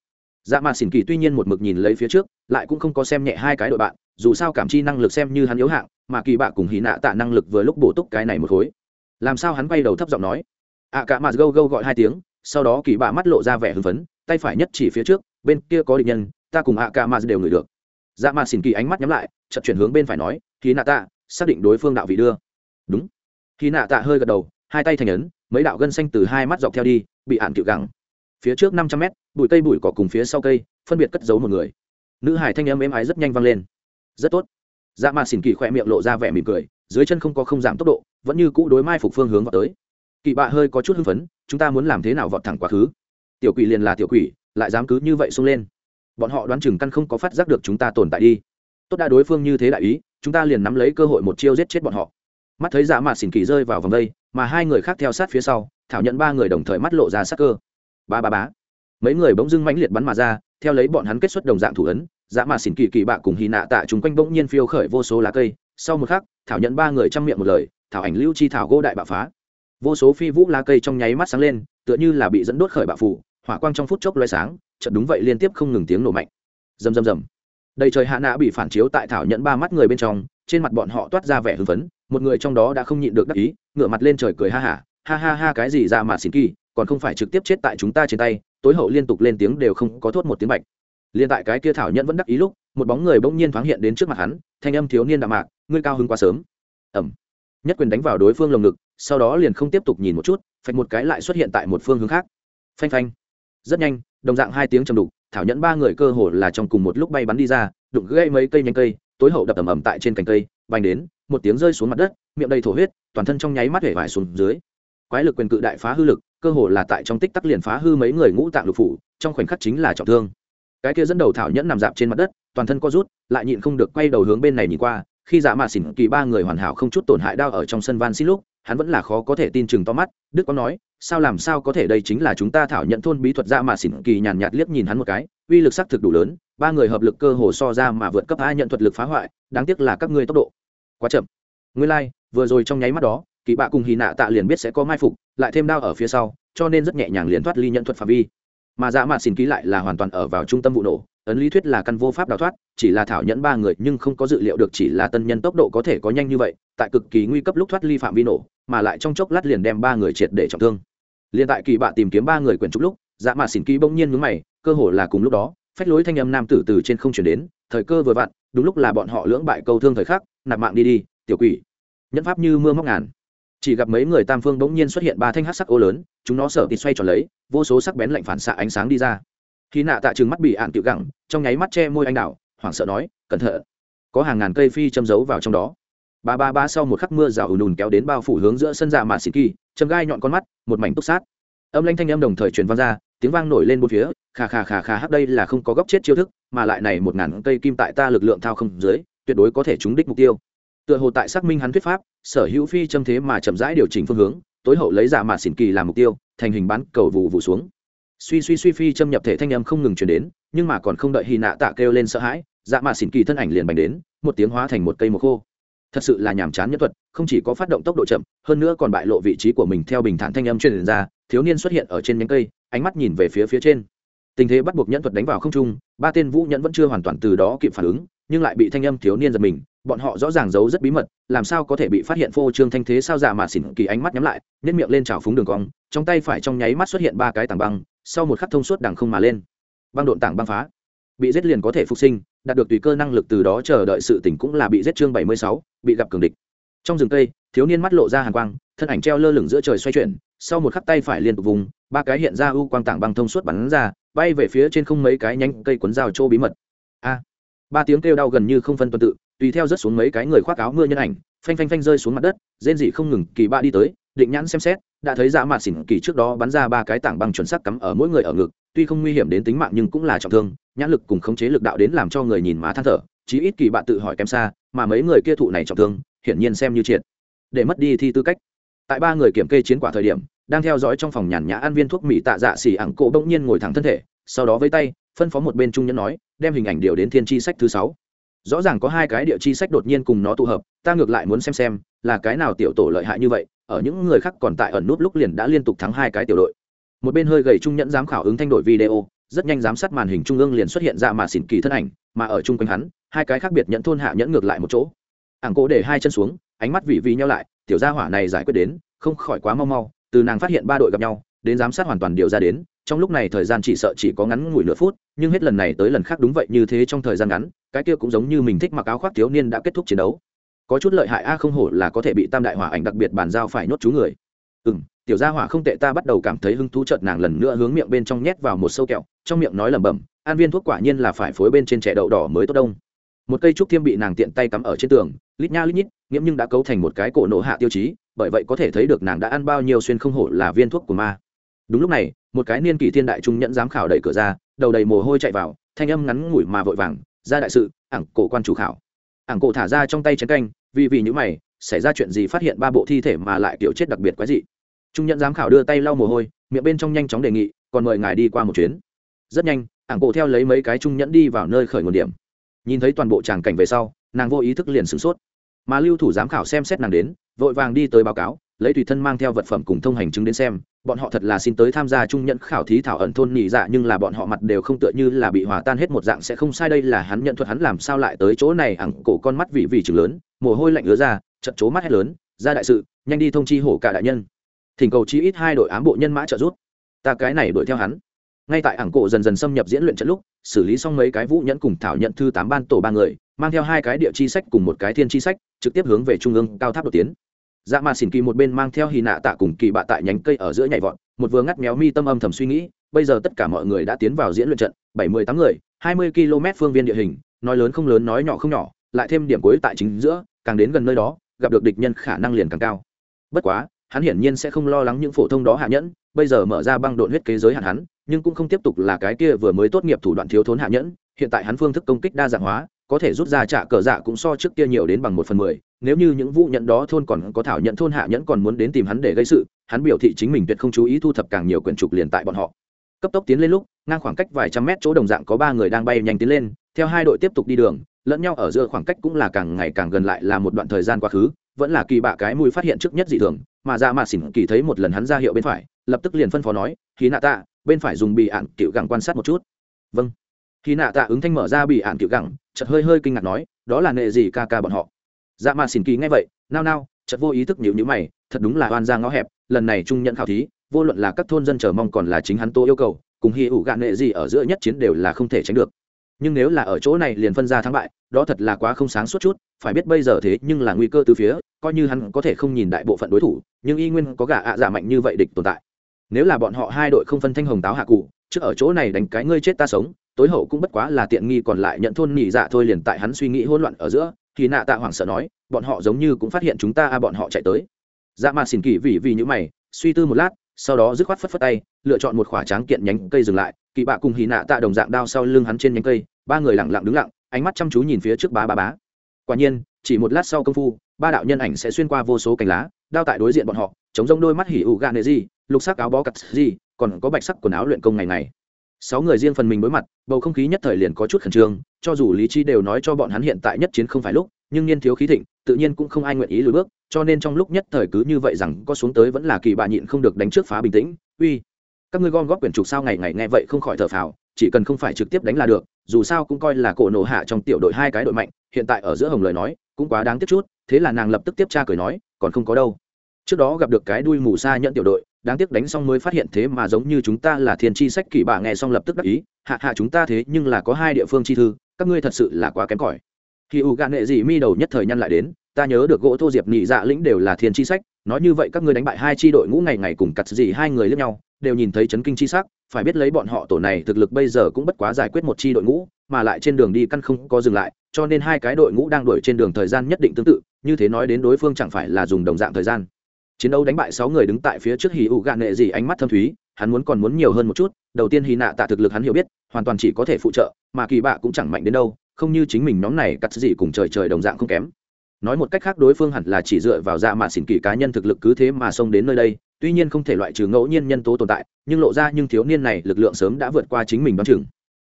Dạ mà xỉn kỳ tuy nhiên một mực nhìn lấy phía trước, lại cũng không có xem nhẹ hai cái đội bạn, dù sao cảm chi năng lực xem như hắn yếu hạng mà kỳ bạ cùng hì nạ tạ năng lực vừa lúc bổ túc cái này một khối. Làm sao hắn quay đầu thấp giọng nói? Ạ cả mà gâu gâu gọi hai tiếng, sau đó kỳ bạ mắt lộ ra vẻ hưng phấn, tay phải nhất chỉ phía trước, bên kia có địch nhân, ta cùng ạ, cả mà đều ngửi được. Dạ mà xin kỳ ánh mắt nhắm lại, chợt chuyển hướng bên phải nói hì nạ tạ, xác định đối phương đạo vị đưa. Đúng. Hì nạ tạ hơi gật đầu, hai tay thành ấn, mấy đạo gân xanh từ hai mắt dọc theo đi, bị ạn cựu gẳng. Phía trước năm trăm mét, bụi cây bụi cỏ cùng phía sau cây, phân biệt cất giấu một người. Nữ hải thanh âm êm ái rất nhanh vang lên. Rất tốt dạ mà xỉn kỳ khỏe miệng lộ ra vẻ mỉm cười, dưới chân không có không giảm tốc độ, vẫn như cũ đối mai phục phương hướng vào tới. Kỳ bạ hơi có chút hưng phấn, chúng ta muốn làm thế nào vọt thẳng quá khứ? Tiểu quỷ liền là tiểu quỷ, lại dám cứ như vậy xông lên. Bọn họ đoán chừng căn không có phát giác được chúng ta tồn tại đi. Tốt đã đối phương như thế đại ý, chúng ta liền nắm lấy cơ hội một chiêu giết chết bọn họ. Mắt thấy dạ mạt xỉn kỳ rơi vào vòng đây, mà hai người khác theo sát phía sau, thảo nhận ba người đồng thời mắt lộ ra sắc cơ. Ba ba bá mấy người bỗng dưng mãnh liệt bắn mà ra, theo lấy bọn hắn kết xuất đồng dạng thủ ấn dạ mà xỉn kỳ kỳ bạ cùng hy nạ tạ chúng quanh bỗng nhiên phiêu khởi vô số lá cây. Sau một khắc thảo nhận ba người chăm miệng một lời thảo ảnh lưu chi thảo gỗ đại bạo phá. Vô số phi vũ lá cây trong nháy mắt sáng lên tựa như là bị dẫn đốt khởi bạo phủ hỏa quang trong phút chốc loay sáng chợt đúng vậy liên tiếp không ngừng tiếng nổ mạnh. Rầm rầm rầm. Đầy trời hạ nã bị phản chiếu tại thảo nhận ba mắt người bên trong trên mặt bọn họ toát ra vẻ hưng phấn một người trong đó đã không nhịn được đắc ý ngửa mặt lên trời cười ha hả ha, ha ha ha cái gì ra mà xỉn kỳ còn không phải trực tiếp chết tại chúng ta trên tay tối hậu liên tục lên tiếng đều không có thốt một tiếng bạch liên tại cái kia thảo nhẫn vẫn đắc ý lúc, một bóng người bỗng nhiên thoáng hiện đến trước mặt hắn, thanh âm thiếu niên đạm mạc, ngươi cao hứng quá sớm. Ẩm nhất quyền đánh vào đối phương lồng ngực, sau đó liền không tiếp tục nhìn một chút, phạch một cái lại xuất hiện tại một phương hướng khác. Phanh phanh. Rất nhanh, đồng dạng hai tiếng chầm đục, thảo nhẫn ba người cơ hồ là trong cùng một lúc bay bắn đi ra, đụng gãy mấy cây nhánh cây, tối hậu đập ầm ầm tại trên cành cây, bành đến, một tiếng rơi xuống mặt đất, miệng đầy thổ huyết, toàn thân trong nháy mắt hể vải xuống dưới. Quái lực quyền cự đại phá hư lực, cơ hồ là tại trong tích tắc liền phá hư mấy người ngũ tạng lục phủ, trong khoảnh khắc chính là trọng thương cái kia dẫn đầu thảo nhẫn nằm dạp trên mặt đất toàn thân co rút lại nhịn không được quay đầu hướng bên này nhìn qua khi dạ mạ xỉn kỳ ba người hoàn hảo không chút tổn hại đau ở trong sân van xin lúc hắn vẫn là khó có thể tin chừng to mắt đức có nói sao làm sao có thể đây chính là chúng ta thảo nhận thôn bí thuật dạ mạ xỉn kỳ nhàn nhạt liếc nhìn hắn một cái uy lực xác thực đủ lớn ba người hợp lực cơ hồ so ra mà vượt cấp hai nhận thuật lực phá hoại đáng tiếc là các ngươi tốc độ quá chậm. Nguyên lai、like, vừa rồi trong nháy mắt đó kỳ bạ cùng hì nạ tạ liền biết sẽ có mai phục lại thêm đau ở phía sau cho nên rất nhẹ nhàng liền thoát ly nhận thuật phạm vi mà dạ Mạn xin ký lại là hoàn toàn ở vào trung tâm vụ nổ. Ấn lý thuyết là căn vô pháp đào thoát, chỉ là thảo nhẫn ba người nhưng không có dự liệu được chỉ là tân nhân tốc độ có thể có nhanh như vậy, tại cực kỳ nguy cấp lúc thoát ly phạm vi nổ, mà lại trong chốc lát liền đem ba người triệt để trọng thương. Liền tại kỳ bạ tìm kiếm ba người quyển trúc lúc dạ Mạn xỉn ký bỗng nhiên mướn mày, cơ hồ là cùng lúc đó, phách lối thanh âm nam tử từ trên không chuyển đến, thời cơ vừa vặn, đúng lúc là bọn họ lưỡng bại câu thương thời khắc, nạp mạng đi đi, tiểu quỷ. Nhẫn pháp như mưa móc ngàn chỉ gặp mấy người tam phương bỗng nhiên xuất hiện ba thanh hát sắc ô lớn, chúng nó sợ thì xoay tròn lấy, vô số sắc bén lạnh phản xạ ánh sáng đi ra. Khi nạ tạ trừng mắt bị ạn tiểu gẳng, trong nháy mắt che môi anh đảo, hoảng sợ nói, cẩn thận, có hàng ngàn cây phi châm giấu vào trong đó. Ba ba ba sau một khắc mưa rào ùn ùn kéo đến bao phủ hướng giữa sân dạ mà xịt kỳ, châm gai nhọn con mắt, một mảnh túc sát. Âm lanh thanh âm đồng thời truyền vang ra, tiếng vang nổi lên bốn phía khà khà khà khà hắc đây là không có góc chết chiêu thức, mà lại này một ngàn cây kim tại ta lực lượng thao không dưới, tuyệt đối có thể trúng đích mục tiêu tựa hồ tại xác minh hắn thuyết pháp, sở hữu phi châm thế mà chậm rãi điều chỉnh phương hướng, tối hậu lấy giả mạt xỉn kỳ làm mục tiêu, thành hình bán cầu vụ vụ xuống. Suy suy suy phi châm nhập thể thanh âm không ngừng chuyển đến, nhưng mà còn không đợi hy nạ tạ kêu lên sợ hãi dạ mạt xỉn kỳ thân ảnh liền bành đến, một tiếng hóa thành một cây mộc khô. Thật sự là nhàm chán nhất thuật, không chỉ có phát động tốc độ chậm, hơn nữa còn bại lộ vị trí của mình theo bình thản thanh âm truyền ra, thiếu niên xuất hiện ở trên nhánh cây, ánh mắt nhìn về phía phía trên. Tình thế bắt buộc nhẫn thuật đánh vào không trung, ba tên vũ nhẫn vẫn chưa hoàn toàn từ đó kịp phản ứng, nhưng lại bị thanh âm thiếu niên giật mình bọn họ rõ ràng giấu rất bí mật, làm sao có thể bị phát hiện phô trương thanh thế sao giả mà xỉn kỳ ánh mắt nhắm lại nhét miệng lên trào phúng đường cong, trong tay phải trong nháy mắt xuất hiện ba cái tảng băng, sau một khắc thông suốt đằng không mà lên. Băng độn tảng băng phá. Bị giết liền có thể phục sinh, đạt được tùy cơ năng lực từ đó chờ đợi sự tỉnh cũng là bị giết chương bảy mươi sáu, bị gặp cường địch. Trong rừng cây, thiếu niên mắt lộ ra hàn quang, thân ảnh treo lơ lửng giữa trời xoay chuyển, sau một khắc tay phải liên tục vùng, ba cái hiện ra u quang tảng băng thông suốt bắn ra, bay về phía trên không mấy cái nhánh cây cuốn rào chỗ bí mật. A! Ba tiếng kêu đau gần như không phân tuần tự tùy theo rớt xuống mấy cái người khoác áo mưa nhân ảnh, phanh phanh phanh rơi xuống mặt đất, rên dị không ngừng, kỳ ba đi tới, định nhãn xem xét, đã thấy dạ mạt xỉn kỳ trước đó bắn ra ba cái tảng băng chuẩn sắc cắm ở mỗi người ở ngực, tuy không nguy hiểm đến tính mạng nhưng cũng là trọng thương, nhãn lực cùng khống chế lực đạo đến làm cho người nhìn má than thở, chí ít kỳ bạn tự hỏi kém xa, mà mấy người kia thụ này trọng thương, hiển nhiên xem như triệt. Để mất đi thi tư cách. Tại ba người kiểm kê chiến quả thời điểm, đang theo dõi trong phòng nhàn nhã ăn viên thuốc mỹ tạ dạ xỉ ẳng cổ bỗng nhiên ngồi thẳng thân thể, sau đó với tay, phân phó một bên trung nhân nói, đem hình ảnh điều đến thiên tri sách thứ sáu rõ ràng có hai cái địa chi sách đột nhiên cùng nó tụ hợp, ta ngược lại muốn xem xem là cái nào tiểu tổ lợi hại như vậy, ở những người khác còn tại ẩn nút lúc liền đã liên tục thắng hai cái tiểu đội. Một bên hơi gầy trung nhẫn giám khảo ứng thanh đội video, rất nhanh giám sát màn hình trung ương liền xuất hiện ra mà xỉn kỳ thân ảnh, mà ở chung quanh hắn, hai cái khác biệt nhận thôn hạ nhẫn ngược lại một chỗ. Ảng cố để hai chân xuống, ánh mắt vị vị nhau lại, tiểu gia hỏa này giải quyết đến, không khỏi quá mau mau, từ nàng phát hiện ba đội gặp nhau, đến giám sát hoàn toàn điều ra đến, trong lúc này thời gian chỉ sợ chỉ có ngắn ngủi nửa phút, nhưng hết lần này tới lần khác đúng vậy như thế trong thời gian ngắn cái kia cũng giống như mình thích mặc áo khoác thiếu niên đã kết thúc chiến đấu. Có chút lợi hại a, không hổ là có thể bị tam đại hỏa ảnh đặc biệt bàn giao phải nhốt chú người. Ừ m tiểu gia hỏa không tệ, ta bắt đầu cảm thấy hứng thú chợt nàng lần nữa hướng miệng bên trong nhét vào một sâu kẹo, trong miệng nói lẩm bẩm, an viên thuốc quả nhiên là phải phối bên trên trẻ đậu đỏ mới tốt đông. Một cây trúc thiêm bị nàng tiện tay cắm ở trên tường, lít nha lít nhít, nghiễm nhưng đã cấu thành một cái cổ nổ hạ tiêu chí, bởi vậy có thể thấy được nàng đã ăn bao nhiêu xuyên không hổ là viên thuốc của ma. Đúng lúc này, một cái niên kỷ thiên đại trung nhẫn giám khảo đẩy cửa ra, đầu đầy mồ hôi chạy vào, thanh âm ngắn ngủi mà vội vàng ra đại sự, ảng cổ quan chủ khảo. Ảng cổ thả ra trong tay chén canh, vì vì những mày, xảy ra chuyện gì phát hiện ba bộ thi thể mà lại kiểu chết đặc biệt quái dị. Trung nhẫn giám khảo đưa tay lau mồ hôi, miệng bên trong nhanh chóng đề nghị, còn mời ngài đi qua một chuyến. Rất nhanh, ảng cổ theo lấy mấy cái trung nhẫn đi vào nơi khởi nguồn điểm. Nhìn thấy toàn bộ tràng cảnh về sau, nàng vô ý thức liền sửng sốt. Mà lưu thủ giám khảo xem xét nàng đến, vội vàng đi tới báo cáo, lấy tùy thân mang theo vật phẩm cùng thông hành chứng đến xem bọn họ thật là xin tới tham gia trung nhận khảo thí thảo ẩn thôn nhị dạ nhưng là bọn họ mặt đều không tựa như là bị hòa tan hết một dạng, sẽ không sai đây là hắn nhận thuật, hắn làm sao lại tới chỗ này ẳng cổ con mắt vì vì chừng lớn, mồ hôi lạnh ứa ra trận chố mắt hết lớn, ra đại sự, nhanh đi thông chi hổ cả đại nhân. Thỉnh cầu chi ít hai đội ám bộ nhân mã trợ rút ta cái này đuổi theo hắn. Ngay tại ảng cổ dần dần xâm nhập diễn luyện trận lúc, xử lý xong mấy cái vũ nhẫn cùng thảo nhận thư tám ban tổ ba người, mang theo hai cái địa chi sách cùng một cái thiên chi sách, trực tiếp hướng về trung ương cao tháp đột tiến dạ mà xỉn kỳ một bên mang theo hy nạ tạ cùng kỳ bạ tại nhánh cây ở giữa nhảy vọt, một vừa ngắt méo mi tâm âm thầm suy nghĩ, bây giờ tất cả mọi người đã tiến vào diễn luyện trận, bảy mươi tám người, hai mươi km phương viên địa hình, nói lớn không lớn nói nhỏ không nhỏ, lại thêm điểm cuối tại chính giữa, càng đến gần nơi đó, gặp được địch nhân khả năng liền càng cao. Bất quá, hắn hiển nhiên sẽ không lo lắng những phổ thông đó hạ nhẫn, bây giờ mở ra băng độn huyết kế giới hạn hắn, nhưng cũng không tiếp tục là cái kia vừa mới tốt nghiệp thủ đoạn thiếu thốn hạ nhẫn, hiện tại hắn phương thức công kích đa dạng hóa, có thể rút ra trả cờ dạ cũng so trước kia nhiều đến bằng một phần mười nếu như những vũ nhận đó thôn còn có thảo nhận thôn hạ nhẫn còn muốn đến tìm hắn để gây sự, hắn biểu thị chính mình tuyệt không chú ý thu thập càng nhiều quyển trục liền tại bọn họ. Cấp tốc tiến lên lúc, ngang khoảng cách vài trăm mét chỗ đồng dạng có ba người đang bay nhanh tiến lên, theo hai đội tiếp tục đi đường, lẫn nhau ở giữa khoảng cách cũng là càng ngày càng gần lại là một đoạn thời gian quá khứ, vẫn là kỳ bạ cái mùi phát hiện trước nhất dị thường, mà ra mà xỉn kỳ thấy một lần hắn ra hiệu bên phải, lập tức liền phân phó nói khí nạ tạ, bên phải dùng bị ạn cựu gẳng quan sát một chút. Vâng. Khi nạ tạ ứng thanh mở ra bị ạn cựu gẳng, chợt hơi hơi kinh ngạc nói, đó là nệ gì ca ca bọn họ? Dạ mà xin kỳ nghe vậy, nao nao chật vô ý thức nhịu nhữ mày, thật đúng là oan ra ngõ hẹp, lần này trung nhận khảo thí, vô luận là các thôn dân chờ mong còn là chính hắn tô yêu cầu, cùng hy ủ gạn nghệ gì ở giữa nhất chiến đều là không thể tránh được. Nhưng nếu là ở chỗ này liền phân ra thắng bại, đó thật là quá không sáng suốt chút, phải biết bây giờ thế nhưng là nguy cơ từ phía, coi như hắn có thể không nhìn đại bộ phận đối thủ, nhưng y nguyên có gà ạ giả mạnh như vậy địch tồn tại. Nếu là bọn họ hai đội không phân thanh hồng táo hạ cụ, trước ở chỗ này đánh cái ngươi chết ta sống, tối hậu cũng bất quá là tiện nghi còn lại nhận thôn nhị dạ thôi liền tại hắn suy nghĩ hỗn loạn ở giữa thì nạ tạ hoảng sợ nói, bọn họ giống như cũng phát hiện chúng ta a bọn họ chạy tới. Dạ mà xỉn kỳ vì vì những mày, suy tư một lát, sau đó dứt khoát phất phất tay, lựa chọn một khỏa tráng kiện nhánh cây dừng lại. Kỳ bạ cùng hì nạ tạ đồng dạng đao sau lưng hắn trên nhánh cây, ba người lẳng lặng đứng lặng, ánh mắt chăm chú nhìn phía trước bá bá bá. Quả nhiên, chỉ một lát sau công phu, ba đạo nhân ảnh sẽ xuyên qua vô số cành lá, đao tại đối diện bọn họ, chống rông đôi mắt hỉ ủ gà nệ gì lục sắc áo bó cặt gì còn có bạch sắc quần áo luyện công ngày ngày sáu người riêng phần mình đối mặt, bầu không khí nhất thời liền có chút khẩn trương, cho dù lý trí đều nói cho bọn hắn hiện tại nhất chiến không phải lúc, nhưng niên thiếu khí thịnh, tự nhiên cũng không ai nguyện ý lùi bước, cho nên trong lúc nhất thời cứ như vậy rằng có xuống tới vẫn là kỳ bạ nhịn không được đánh trước phá bình tĩnh, uy, các ngươi gom góp quyển trục sao ngày ngày nghe vậy không khỏi thở phào, chỉ cần không phải trực tiếp đánh là được, dù sao cũng coi là cổ nổ hạ trong tiểu đội hai cái đội mạnh, hiện tại ở giữa hồng lời nói, cũng quá đáng tiếc chút, thế là nàng lập tức tiếp tra cười nói, còn không có đâu. Trước đó gặp được cái đuôi mù xa nhận tiểu đội đáng tiếc đánh xong mới phát hiện thế mà giống như chúng ta là thiên tri sách kỳ bà nghe xong lập tức đắc ý, hạ hạ chúng ta thế nhưng là có hai địa phương chi thư, các ngươi thật sự là quá kém cỏi. Khi u gạn nghệ dị mi đầu nhất thời nhăn lại đến, ta nhớ được gỗ thô diệp nhị dạ lĩnh đều là thiên tri sách, nói như vậy các ngươi đánh bại hai tri đội ngũ ngày ngày cùng cặt dị hai người lẫn nhau, đều nhìn thấy chấn kinh chi sắc, phải biết lấy bọn họ tổ này thực lực bây giờ cũng bất quá giải quyết một chi đội ngũ, mà lại trên đường đi căn không có dừng lại, cho nên hai cái đội ngũ đang đuổi trên đường thời gian nhất định tương tự, như thế nói đến đối phương chẳng phải là dùng đồng dạng thời gian chiến đấu đánh bại sáu người đứng tại phía trước hì ụ gạn nệ gì ánh mắt thâm thúy, hắn muốn còn muốn nhiều hơn một chút, đầu tiên hì nạ tạ thực lực hắn hiểu biết, hoàn toàn chỉ có thể phụ trợ, mà kỳ bạ cũng chẳng mạnh đến đâu, không như chính mình nhóm này, cắt gì cùng trời trời đồng dạng không kém. Nói một cách khác đối phương hẳn là chỉ dựa vào dạ mạ xỉn kỳ cá nhân thực lực cứ thế mà xông đến nơi đây, tuy nhiên không thể loại trừ ngẫu nhiên nhân tố tồn tại, nhưng lộ ra nhưng thiếu niên này lực lượng sớm đã vượt qua chính mình đoán chừng.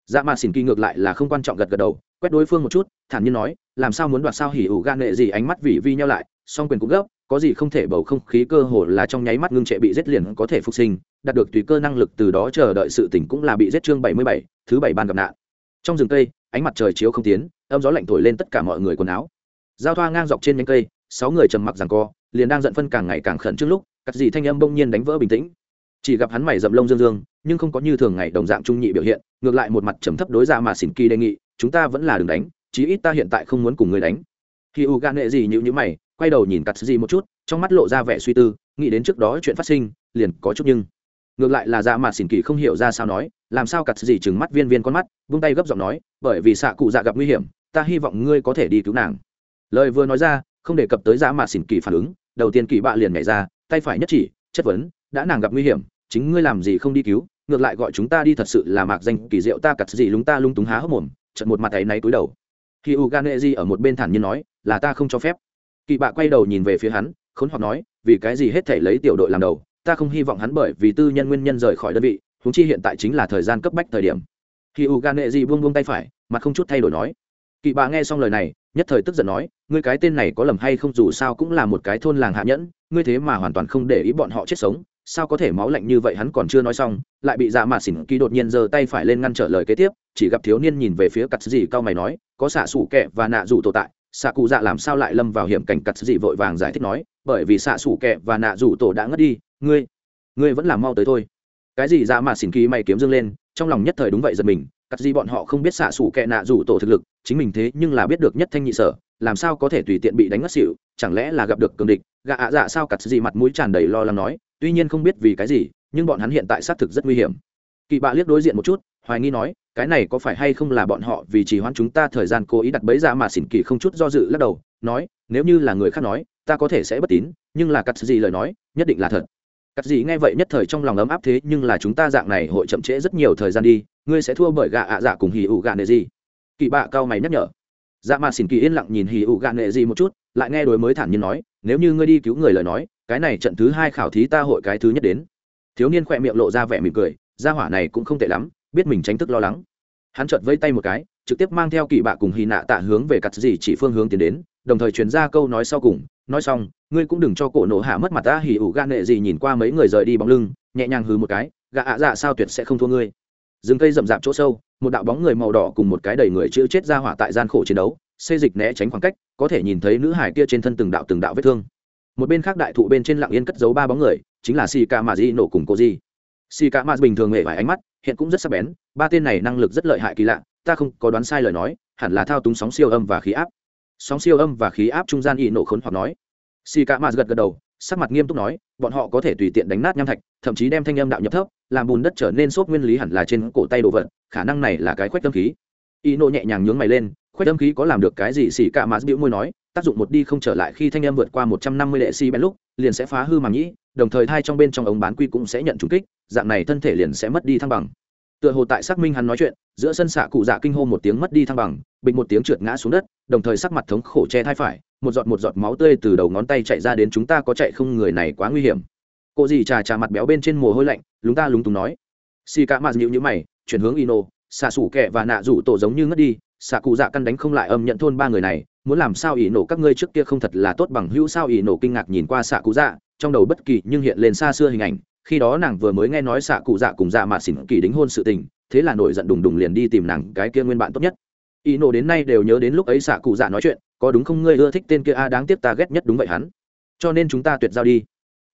Dạ mạ xỉn kỳ ngược lại là không quan trọng gật gật đầu, quét đối phương một chút, thản nhiên nói, làm sao muốn đoạt sao? Hỉ ủ gan nghệ gì ánh mắt vì vi nhau lại, song quyền cũng gấp có gì không thể bầu không khí cơ hồ là trong nháy mắt ngưng trệ bị giết liền có thể phục sinh, đạt được tùy cơ năng lực từ đó chờ đợi sự tỉnh cũng là bị giết chương bảy mươi bảy, thứ bảy ban gặp nạn. Trong rừng cây, ánh mặt trời chiếu không tiến, âm gió lạnh thổi lên tất cả mọi người quần áo. Giao thoa ngang dọc trên nhánh cây, sáu người trầm mặc rằng co, liền đang giận phân càng ngày càng khẩn trước lúc cắt gì thanh âm bỗng nhiên đánh vỡ bình tĩnh. Chỉ gặp hắn mày dậm lông dương dương, nhưng không có như thường ngày đồng dạng trung nhị biểu hiện, ngược lại một mặt trầm thấp đối ra mà xỉn kỳ đề nghị, chúng ta vẫn là đừng đánh, chí ít ta hiện tại không muốn cùng người đánh. Khi u gan gì nhữ nhữ mày quay đầu nhìn cắt gì một chút, trong mắt lộ ra vẻ suy tư, nghĩ đến trước đó chuyện phát sinh, liền có chút nhưng. Ngược lại là dạ mà xỉn kỳ không hiểu ra sao nói, làm sao cắt gì chừng mắt viên viên con mắt, vung tay gấp giọng nói, bởi vì xạ cụ dạ gặp nguy hiểm, ta hy vọng ngươi có thể đi cứu nàng. Lời vừa nói ra, không đề cập tới dạ mà xỉn kỳ phản ứng, đầu tiên kỳ bạ liền nhảy ra, tay phải nhất chỉ, chất vấn, đã nàng gặp nguy hiểm, chính ngươi làm gì không đi cứu, ngược lại gọi chúng ta đi thật sự là mạc danh kỳ diệu, ta cặt gì lúng ta lung túng há hốc mồm trận một mặt ấy náy túi đầu. Khi u gan ở một bên thản nhiên nói, là ta không cho phép kỳ bạ quay đầu nhìn về phía hắn, khốn hoặc nói, vì cái gì hết thể lấy tiểu đội làm đầu, ta không hy vọng hắn bởi vì tư nhân nguyên nhân rời khỏi đơn vị húng chi hiện tại chính là thời gian cấp bách thời điểm. Khi u gan di buông buông tay phải mà không chút thay đổi nói. Kỳ bạ nghe xong lời này, nhất thời tức giận nói, ngươi cái tên này có lầm hay không dù sao cũng là một cái thôn làng hạ nhẫn, ngươi thế mà hoàn toàn không để ý bọn họ chết sống, sao có thể máu lạnh như vậy hắn còn chưa nói xong, lại bị dạ mà xỉn kỳ đột nhiên giơ tay phải lên ngăn trở lời kế tiếp, chỉ gặp thiếu niên nhìn về phía cắt gì cao mày nói, có xạ sủ kẹ và nạ rủ tổ tại xạ cụ dạ làm sao lại lâm vào hiểm cảnh cắt dị vội vàng giải thích nói, bởi vì xạ xủ kẹ và nạ rủ tổ đã ngất đi, ngươi ngươi vẫn làm mau tới thôi. Cái gì dạ mà xỉn kỳ mày kiếm dương lên, trong lòng nhất thời đúng vậy giật mình, cắt dị bọn họ không biết xạ xủ kẹ nạ rủ tổ thực lực, chính mình thế nhưng là biết được nhất thanh nhị sở, làm sao có thể tùy tiện bị đánh ngất xỉu, chẳng lẽ là gặp được cường địch? Gạ ạ dạ sao cắt dị mặt mũi tràn đầy lo lắng nói, tuy nhiên không biết vì cái gì, nhưng bọn hắn hiện tại xác thực rất nguy hiểm. Kỳ bạ liếc đối diện một chút hoài nghi nói, cái này có phải hay không là bọn họ vì chỉ hoãn chúng ta thời gian cố ý đặt bẫy ra mà xỉn kỳ không chút do dự lắc đầu, nói, nếu như là người khác nói, ta có thể sẽ bất tín, nhưng là cắt gì lời nói, nhất định là thật. Cắt gì nghe vậy nhất thời trong lòng ấm áp thế, nhưng là chúng ta dạng này hội chậm trễ rất nhiều thời gian đi, ngươi sẽ thua bởi gạ ạ dạ cùng hì ủ gạ nệ gì kỳ bạ cao mày nhắc nhở. Dạ mà xỉn kỳ yên lặng nhìn hì ủ gạ nệ gì một chút, lại nghe đối mới thản nhiên nói, nếu như ngươi đi cứu người lời nói, cái này trận thứ hai khảo thí ta hội cái thứ nhất đến. Thiếu niên khỏe miệng lộ ra vẻ mỉm cười, gia hỏa này cũng không tệ lắm biết mình tránh thức lo lắng. Hắn chợt vây tay một cái, trực tiếp mang theo kỳ bạ cùng hy nạ tạ hướng về cặt gì chỉ phương hướng tiến đến, đồng thời truyền ra câu nói sau cùng, nói xong, ngươi cũng đừng cho cổ nổ hạ mất mặt ta, hỉ ủ gan nệ gì nhìn qua mấy người rời đi bóng lưng, nhẹ nhàng hứ một cái, gạ ạ dạ sao tuyệt sẽ không thua ngươi? Rừng cây rậm rạp chỗ sâu, một đạo bóng người màu đỏ cùng một cái đầy người chữ chết ra hỏa tại gian khổ chiến đấu, xê dịch né tránh khoảng cách, có thể nhìn thấy nữ hải kia trên thân từng đạo từng đạo vết thương. Một bên khác đại thụ bên trên lặng yên cất giấu ba bóng người, chính là si ca mà di nổ cùng cô di si ca mà bình thường hệ vài ánh mắt hiện cũng rất sắc bén, ba tên này năng lực rất lợi hại kỳ lạ, ta không có đoán sai lời nói, hẳn là thao túng sóng siêu âm và khí áp. Sóng siêu âm và khí áp trung gian y nổ khốn hoặc nói. Xì ca mạt gật gật đầu, sắc mặt nghiêm túc nói, bọn họ có thể tùy tiện đánh nát nham thạch, thậm chí đem thanh âm đạo nhập thấp, làm bùn đất trở nên xốp nguyên lý hẳn là trên cổ tay đồ vật, khả năng này là cái khoách tâm khí. Y nộ nhẹ nhàng nhướng mày lên khoách tâm khí có làm được cái gì? Xỉ cả mà bĩu môi nói, tác dụng một đi không trở lại khi thanh âm vượt qua một trăm năm mươi lệ si bén lúc liền sẽ phá hư màng nhĩ, đồng thời thai trong bên trong ống bán quy cũng sẽ nhận trúng kích, dạng này thân thể liền sẽ mất đi thăng bằng. Tựa hồ tại xác minh hắn nói chuyện, giữa sân xạ cụ dạ kinh hô một tiếng mất đi thăng bằng, bình một tiếng trượt ngã xuống đất, đồng thời sắc mặt thống khổ che thai phải, một giọt một giọt máu tươi từ đầu ngón tay chạy ra đến chúng ta có chạy không người này quá nguy hiểm. Cô dì trà trà mặt béo bên trên mồ hôi lạnh, lúng ta lúng túng nói. Xì cả mặt nhịu nhữ mày, chuyển hướng ino, xạ sủ kẹ và nạ rủ tổ giống như ngất đi, xạ cụ dạ căn đánh không lại âm nhận thôn ba người này muốn làm sao ỷ nổ các ngươi trước kia không thật là tốt bằng hữu sao ỷ nổ kinh ngạc nhìn qua xạ cụ dạ trong đầu bất kỳ nhưng hiện lên xa xưa hình ảnh, khi đó nàng vừa mới nghe nói xạ cụ dạ cùng dạ mà xỉn kỳ đính hôn sự tình, thế là nổi giận đùng đùng liền đi tìm nàng cái kia nguyên bạn tốt nhất. Ỷ nổ đến nay đều nhớ đến lúc ấy xạ cụ dạ nói chuyện, có đúng không ngươi ưa thích tên kia a, đáng tiếc ta ghét nhất đúng vậy hắn. Cho nên chúng ta tuyệt giao đi.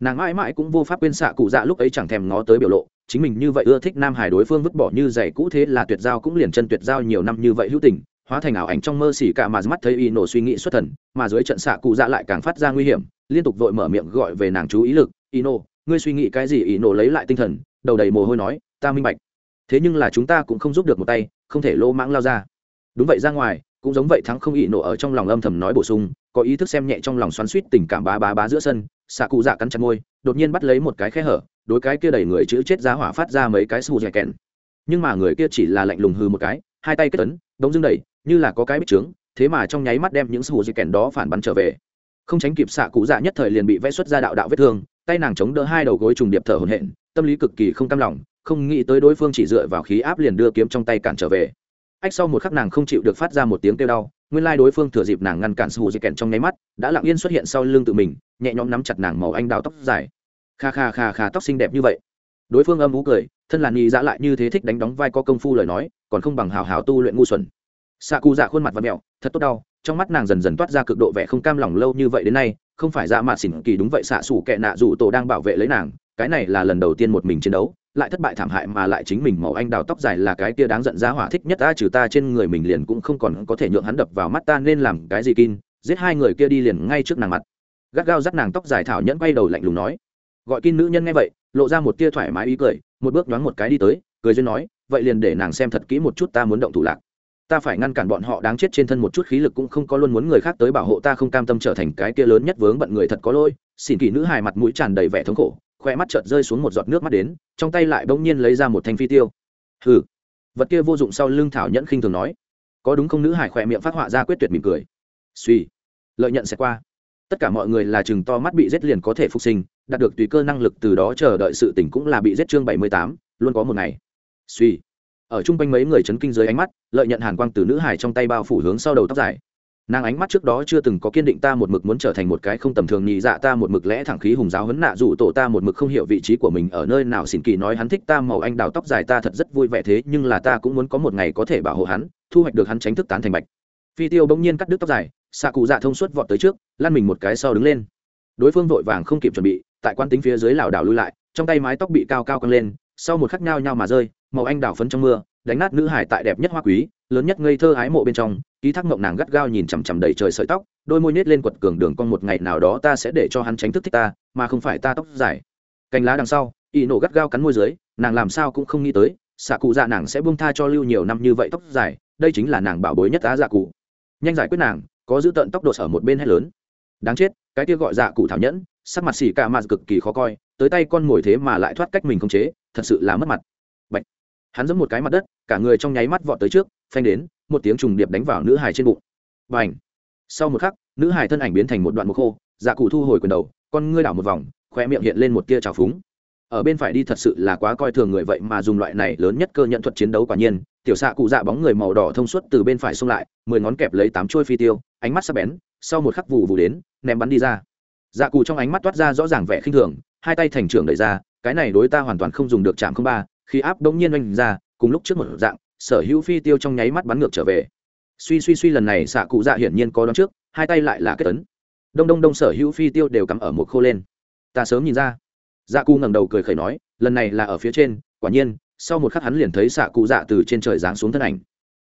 Nàng mãi mãi cũng vô pháp quên xạ cụ dạ lúc ấy chẳng thèm ngó tới biểu lộ, chính mình như vậy ưa thích nam hải đối phương vứt bỏ như giày cũ thế là tuyệt giao cũng liền chân tuyệt giao nhiều năm như vậy hữu tình hóa thành ảo ảnh trong mơ xỉ cả mà mắt thấy y nổ suy nghĩ xuất thần, mà dưới trận xạ cụ dạ lại càng phát ra nguy hiểm, liên tục vội mở miệng gọi về nàng chú ý lực, y nổ, ngươi suy nghĩ cái gì? Y nổ lấy lại tinh thần, đầu đầy mồ hôi nói, ta minh bạch. Thế nhưng là chúng ta cũng không giúp được một tay, không thể lô mãng lao ra. Đúng vậy ra ngoài, cũng giống vậy thắng không y nổ ở trong lòng âm thầm nói bổ sung, có ý thức xem nhẹ trong lòng xoắn suýt tình cảm bá bá bá giữa sân, xạ cụ dạ cắn chặt môi, đột nhiên bắt lấy một cái khe hở, đối cái kia đẩy người chữ chết ra hỏa phát ra mấy cái sù dẻ kèn nhưng mà người kia chỉ là lạnh lùng hư một cái, hai tay kết tấn đống dưng đẩy như là có cái bích trướng, thế mà trong nháy mắt đem những sù di kèn đó phản bắn trở về. Không tránh kịp xạ cụ dạ nhất thời liền bị vẽ xuất ra đạo đạo vết thương, tay nàng chống đỡ hai đầu gối trùng điệp thở hổn hển, tâm lý cực kỳ không cam lòng, không nghĩ tới đối phương chỉ dựa vào khí áp liền đưa kiếm trong tay cản trở về. Ách sau một khắc nàng không chịu được phát ra một tiếng kêu đau, nguyên lai đối phương thừa dịp nàng ngăn cản sù di kèn trong nháy mắt, đã lặng yên xuất hiện sau lưng tự mình, nhẹ nhõm nắm chặt nàng màu anh đào tóc dài. Kha kha kha kha, tóc xinh đẹp như vậy. Đối phương âm ú cười, thân là nghi dã dạ lại như thế thích đánh đóng vai có công phu lời nói, còn không bằng hào hào tu luyện ngu xuẩn xạ cụ dạ khuôn mặt và mẹo, thật tốt đau, trong mắt nàng dần dần toát ra cực độ vẻ không cam lòng lâu như vậy đến nay, không phải dạ mạ xỉn kỳ đúng vậy, xạ xủ kệ nạ dù tổ đang bảo vệ lấy nàng, cái này là lần đầu tiên một mình chiến đấu, lại thất bại thảm hại mà lại chính mình màu anh đào tóc dài là cái kia đáng giận giá hỏa thích nhất ta trừ ta trên người mình liền cũng không còn có thể nhượng hắn đập vào mắt ta nên làm cái gì kin, giết hai người kia đi liền ngay trước nàng mặt. Gắt gao dắt nàng tóc dài thảo nhẫn quay đầu lạnh lùng nói. Gọi kin nữ nhân nghe vậy, lộ ra một tia thoải mái ý cười, một bước đoán một cái đi tới, cười duyên nói, vậy liền để nàng xem thật kỹ một chút, ta muốn động thủ lạc ta phải ngăn cản bọn họ đáng chết trên thân một chút khí lực cũng không có luôn muốn người khác tới bảo hộ ta không cam tâm trở thành cái kia lớn nhất vướng bận người thật có lỗi. Xin kỳ nữ hài mặt mũi tràn đầy vẻ thống khổ, khoe mắt chợt rơi xuống một giọt nước mắt đến, trong tay lại bỗng nhiên lấy ra một thanh phi tiêu. Hừ. Vật kia vô dụng sau lưng thảo nhẫn khinh thường nói. Có đúng không nữ hải khoe miệng phát họa ra quyết tuyệt mỉm cười. Suy. Lợi nhận sẽ qua. Tất cả mọi người là chừng to mắt bị giết liền có thể phục sinh, đạt được tùy cơ năng lực từ đó chờ đợi sự tỉnh cũng là bị giết chương bảy mươi tám, luôn có một ngày. Suy ở chung quanh mấy người chấn kinh dưới ánh mắt, lợi nhận hàn quang từ nữ hải trong tay bao phủ hướng sau đầu tóc dài. Nàng ánh mắt trước đó chưa từng có kiên định ta một mực muốn trở thành một cái không tầm thường nhị dạ ta một mực lẽ thẳng khí hùng giáo hấn nạ dù tổ ta một mực không hiểu vị trí của mình ở nơi nào. Xỉn kỳ nói hắn thích ta màu anh đào tóc dài ta thật rất vui vẻ thế, nhưng là ta cũng muốn có một ngày có thể bảo hộ hắn, thu hoạch được hắn tránh thức tán thành bạch. Phi tiêu bỗng nhiên cắt đứt tóc dài xạ cụ dạ thông suốt vọt tới trước, lăn mình một cái sau đứng lên. Đối phương vội vàng không kịp chuẩn bị, tại quan tính phía dưới lảo đảo lui lại, trong tay mái tóc bị cao cao căng lên, sau một khắc nhao nhao mà rơi màu anh đào phấn trong mưa, đánh nát nữ hải tại đẹp nhất hoa quý, lớn nhất ngây thơ ái mộ bên trong, ký thác mộng nàng gắt gao nhìn chằm chằm đầy trời sợi tóc, đôi môi nết lên quật cường đường con một ngày nào đó ta sẽ để cho hắn tránh thức thích ta, mà không phải ta tóc dài. Cành lá đằng sau, y nổ gắt gao cắn môi dưới, nàng làm sao cũng không nghĩ tới, xạ cụ dạ nàng sẽ buông tha cho lưu nhiều năm như vậy tóc dài, đây chính là nàng bảo bối nhất á dạ cụ. Nhanh giải quyết nàng, có giữ tận tóc đột ở một bên hay lớn. Đáng chết, cái kia gọi dạ cụ thảo nhẫn, sắc mặt xì cả mạt cực kỳ khó coi, tới tay con ngồi thế mà lại thoát cách mình không chế, thật sự là mất mặt hắn giẫm một cái mặt đất, cả người trong nháy mắt vọt tới trước, phanh đến, một tiếng trùng điệp đánh vào nữ hài trên bụng. Và sau một khắc, nữ hài thân ảnh biến thành một đoạn mục khô dạ cụ thu hồi quyền đầu, con ngươi đảo một vòng khoe miệng hiện lên một tia trào phúng. Ở bên phải đi thật sự là quá coi thường người vậy mà dùng loại này lớn nhất cơ nhận thuật chiến đấu quả nhiên, tiểu xạ cụ dạ bóng người màu đỏ thông suốt từ bên phải xông lại, mười ngón kẹp lấy tám trôi phi tiêu, ánh mắt sắc bén, sau một khắc vụ vụ đến, ném bắn đi ra. Dạ cụ trong ánh mắt toát ra rõ ràng vẻ khinh thường, hai tay thành trưởng đẩy ra, cái này đối ta hoàn toàn không dùng được chạm không ba khi áp đống nhiên oanh ra, cùng lúc trước một dạng, sở hữu phi tiêu trong nháy mắt bắn ngược trở về. Suy suy suy lần này xạ cụ dạ hiển nhiên có đón trước, hai tay lại là kết tấn đông đông đông sở hữu phi tiêu đều cắm ở một khô lên. Ta sớm nhìn ra. Dạ cụ ngẩng đầu cười khẩy nói, lần này là ở phía trên, quả nhiên, sau một khắc hắn liền thấy xạ cụ dạ từ trên trời giáng xuống thân ảnh.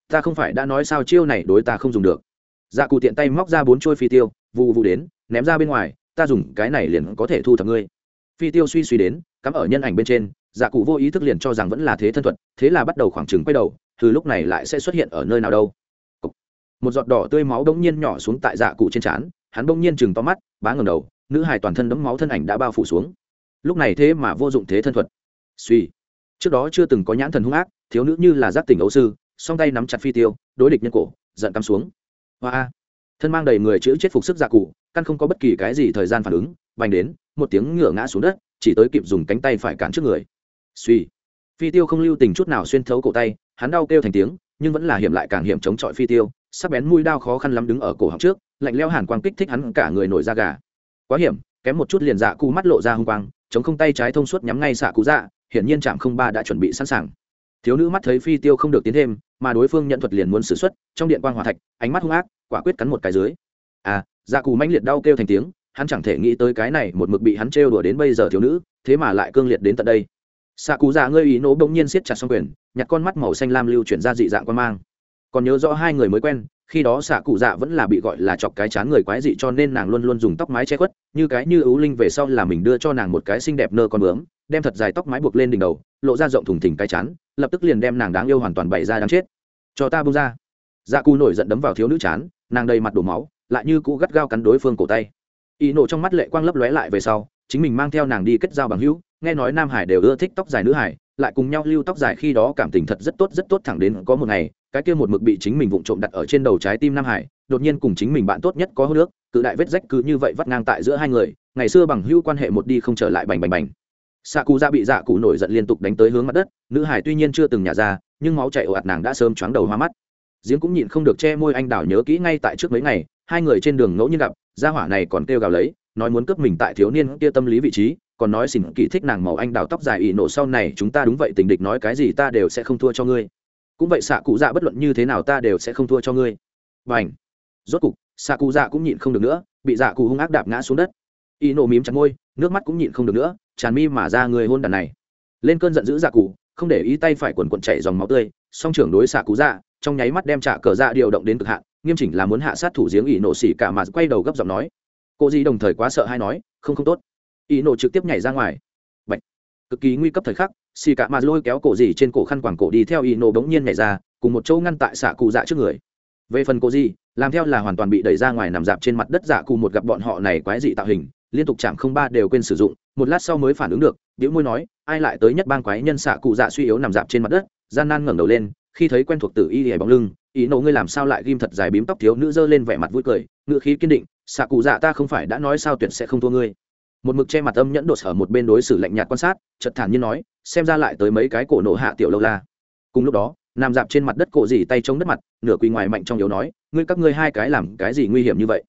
Ta không phải đã nói sao chiêu này đối ta không dùng được. Dạ cụ tiện tay móc ra bốn trôi phi tiêu vụ vụ đến, ném ra bên ngoài, ta dùng cái này liền có thể thu thập ngươi. Phi tiêu suy suy đến, cắm ở nhân ảnh bên trên dạ cụ vô ý thức liền cho rằng vẫn là thế thân thuật, thế là bắt đầu khoảng trừng quay đầu, từ lúc này lại sẽ xuất hiện ở nơi nào đâu. Một giọt đỏ tươi máu bỗng nhiên nhỏ xuống tại dạ cụ trên trán, hắn bỗng nhiên chừng to mắt, bá ngầm đầu, nữ hài toàn thân đấm máu thân ảnh đã bao phủ xuống. Lúc này thế mà vô dụng thế thân thuật. Suy. Trước đó chưa từng có nhãn thần hung ác, thiếu nữ như là giác tỉnh ấu sư, song tay nắm chặt phi tiêu, đối địch nhân cổ, giận cắm xuống. Hoa thân mang đầy người chữ chết phục sức dạ cụ, căn không có bất kỳ cái gì thời gian phản ứng vành đến, một tiếng ngửa ngã xuống đất, chỉ tới kịp dùng cánh tay phải cản trước người suy. Phi tiêu không lưu tình chút nào xuyên thấu cổ tay, hắn đau kêu thành tiếng, nhưng vẫn là hiểm lại càng hiểm chống chọi phi tiêu, sắc bén mũi đao khó khăn lắm đứng ở cổ họng trước, lạnh leo hàn quang kích thích hắn cả người nổi da gà. Quá hiểm, kém một chút liền dạ cụ mắt lộ ra hung quang, chống không tay trái thông suốt nhắm ngay xạ cụ dạ hiển nhiên trạm không ba đã chuẩn bị sẵn sàng. Thiếu nữ mắt thấy phi tiêu không được tiến thêm, mà đối phương nhận thuật liền muốn xử x u ấ t trong điện quan g hòa thạch, ánh mắt hung ác, quả quyết cắn một cái dưới. À dạ cù manh liệt đau kêu thành tiếng, hắn chẳng thể nghĩ tới cái này một mực bị hắn trêu đùa đến bây giờ thiếu nữ, thế mà lại cương liệt đến tận đây xạ cụ dạ ngơi ý nỗ bỗng nhiên siết chặt xong quyền, nhặt con mắt màu xanh lam lưu chuyển ra dị dạng quan mang. Còn nhớ rõ hai người mới quen, khi đó xạ cụ dạ vẫn là bị gọi là chọc cái chán người quái dị cho nên nàng luôn luôn dùng tóc mái che khuất, như cái như ấu linh về sau là mình đưa cho nàng một cái xinh đẹp nơ con bướm, đem thật dài tóc mái buộc lên đỉnh đầu, lộ ra rộng thùng thình cái chán, lập tức liền đem nàng đáng yêu hoàn toàn bày ra đáng chết. Cho ta bung ra. Dạ cụ nổi giận đấm vào thiếu nữ chán, nàng đầy mặt đổ máu, lại như cũ gắt gao cắn đối phương cổ tay. Ý nổ trong mắt lệ quang lấp lóe lại về sau, chính mình mang theo nàng đi kết giao bằng hữu nghe nói nam hải đều ưa thích tóc dài nữ hải, lại cùng nhau lưu tóc dài khi đó cảm tình thật rất tốt rất tốt thẳng đến có một ngày, cái kia một mực bị chính mình vụng trộm đặt ở trên đầu trái tim nam hải, đột nhiên cùng chính mình bạn tốt nhất có hô nước cự đại vết rách cứ như vậy vắt ngang tại giữa hai người, ngày xưa bằng hữu quan hệ một đi không trở lại bành bành bành. Xạ cụ ra bị dạ cụ nổi giận liên tục đánh tới hướng mặt đất, nữ hải tuy nhiên chưa từng nhả ra, nhưng máu chạy ồ ạt nàng đã sớm choáng đầu hoa mắt. Giếng cũng nhịn không được che môi anh đào nhớ kỹ ngay tại trước mấy ngày, hai người trên đường ngẫu nhiên gặp, gia hỏa này còn kêu gào lấy nói muốn cướp mình tại thiếu niên kia tâm lý vị trí, còn nói xỉn kỳ thích nàng màu anh đào tóc dài ỷ nổ sau này chúng ta đúng vậy, tình địch nói cái gì ta đều sẽ không thua cho ngươi. Cũng vậy xạ cụ dạ bất luận như thế nào ta đều sẽ không thua cho ngươi. Và ảnh rốt cục, xạ cụ dạ cũng nhịn không được nữa, bị dạ cụ hung ác đạp ngã xuống đất. Ỷ nổ mím chặt môi, nước mắt cũng nhịn không được nữa, tràn mi mà ra người hôn đàn này. Lên cơn giận dữ dạ cụ, không để ý tay phải quần quần chạy dòng máu tươi, song trưởng đối xạ cụ dạ trong nháy mắt đem trả cờ dạ điều động đến cực hạn, nghiêm chỉnh là muốn hạ sát thủ giếng ỷ nổ xỉ cả mà quay đầu gấp giọng nói cô di đồng thời quá sợ hay nói, không không tốt. Ý nổ trực tiếp nhảy ra ngoài. Bạch. cực kỳ nguy cấp thời khắc, xì cả mà lôi kéo cổ gì trên cổ khăn quàng cổ đi theo ý nổ bỗng nhiên nhảy ra, cùng một chỗ ngăn tại xạ cụ dạ trước người. Về phần cô di, làm theo là hoàn toàn bị đẩy ra ngoài nằm dạp trên mặt đất dạ cụ một gặp bọn họ này quái dị tạo hình, liên tục chạm không ba đều quên sử dụng, một lát sau mới phản ứng được biểu môi nói, ai lại tới nhất bang quái nhân xạ cụ dạ suy yếu nằm dạp trên mặt đất? Gian nan ngẩng đầu lên khi thấy quen thuộc tử y hề bóng lưng, ý nổ ngươi làm sao lại ghim thật dài bím tóc thiếu nữ giơ lên vẻ mặt vui cười ngự khí kiên định, xạ cụ dạ ta không phải đã nói sao tuyệt sẽ không thua ngươi. Một mực che mặt âm nhẫn đột sở một bên đối xử lạnh nhạt quan sát chật thản nhiên nói, xem ra lại tới mấy cái cổ nổ hạ tiểu lâu la. Cùng lúc đó nằm dạp trên mặt đất cổ dì tay chống đất mặt, nửa quỳ ngoài mạnh trong yếu nói, ngươi các ngươi hai cái làm cái gì nguy hiểm như vậy?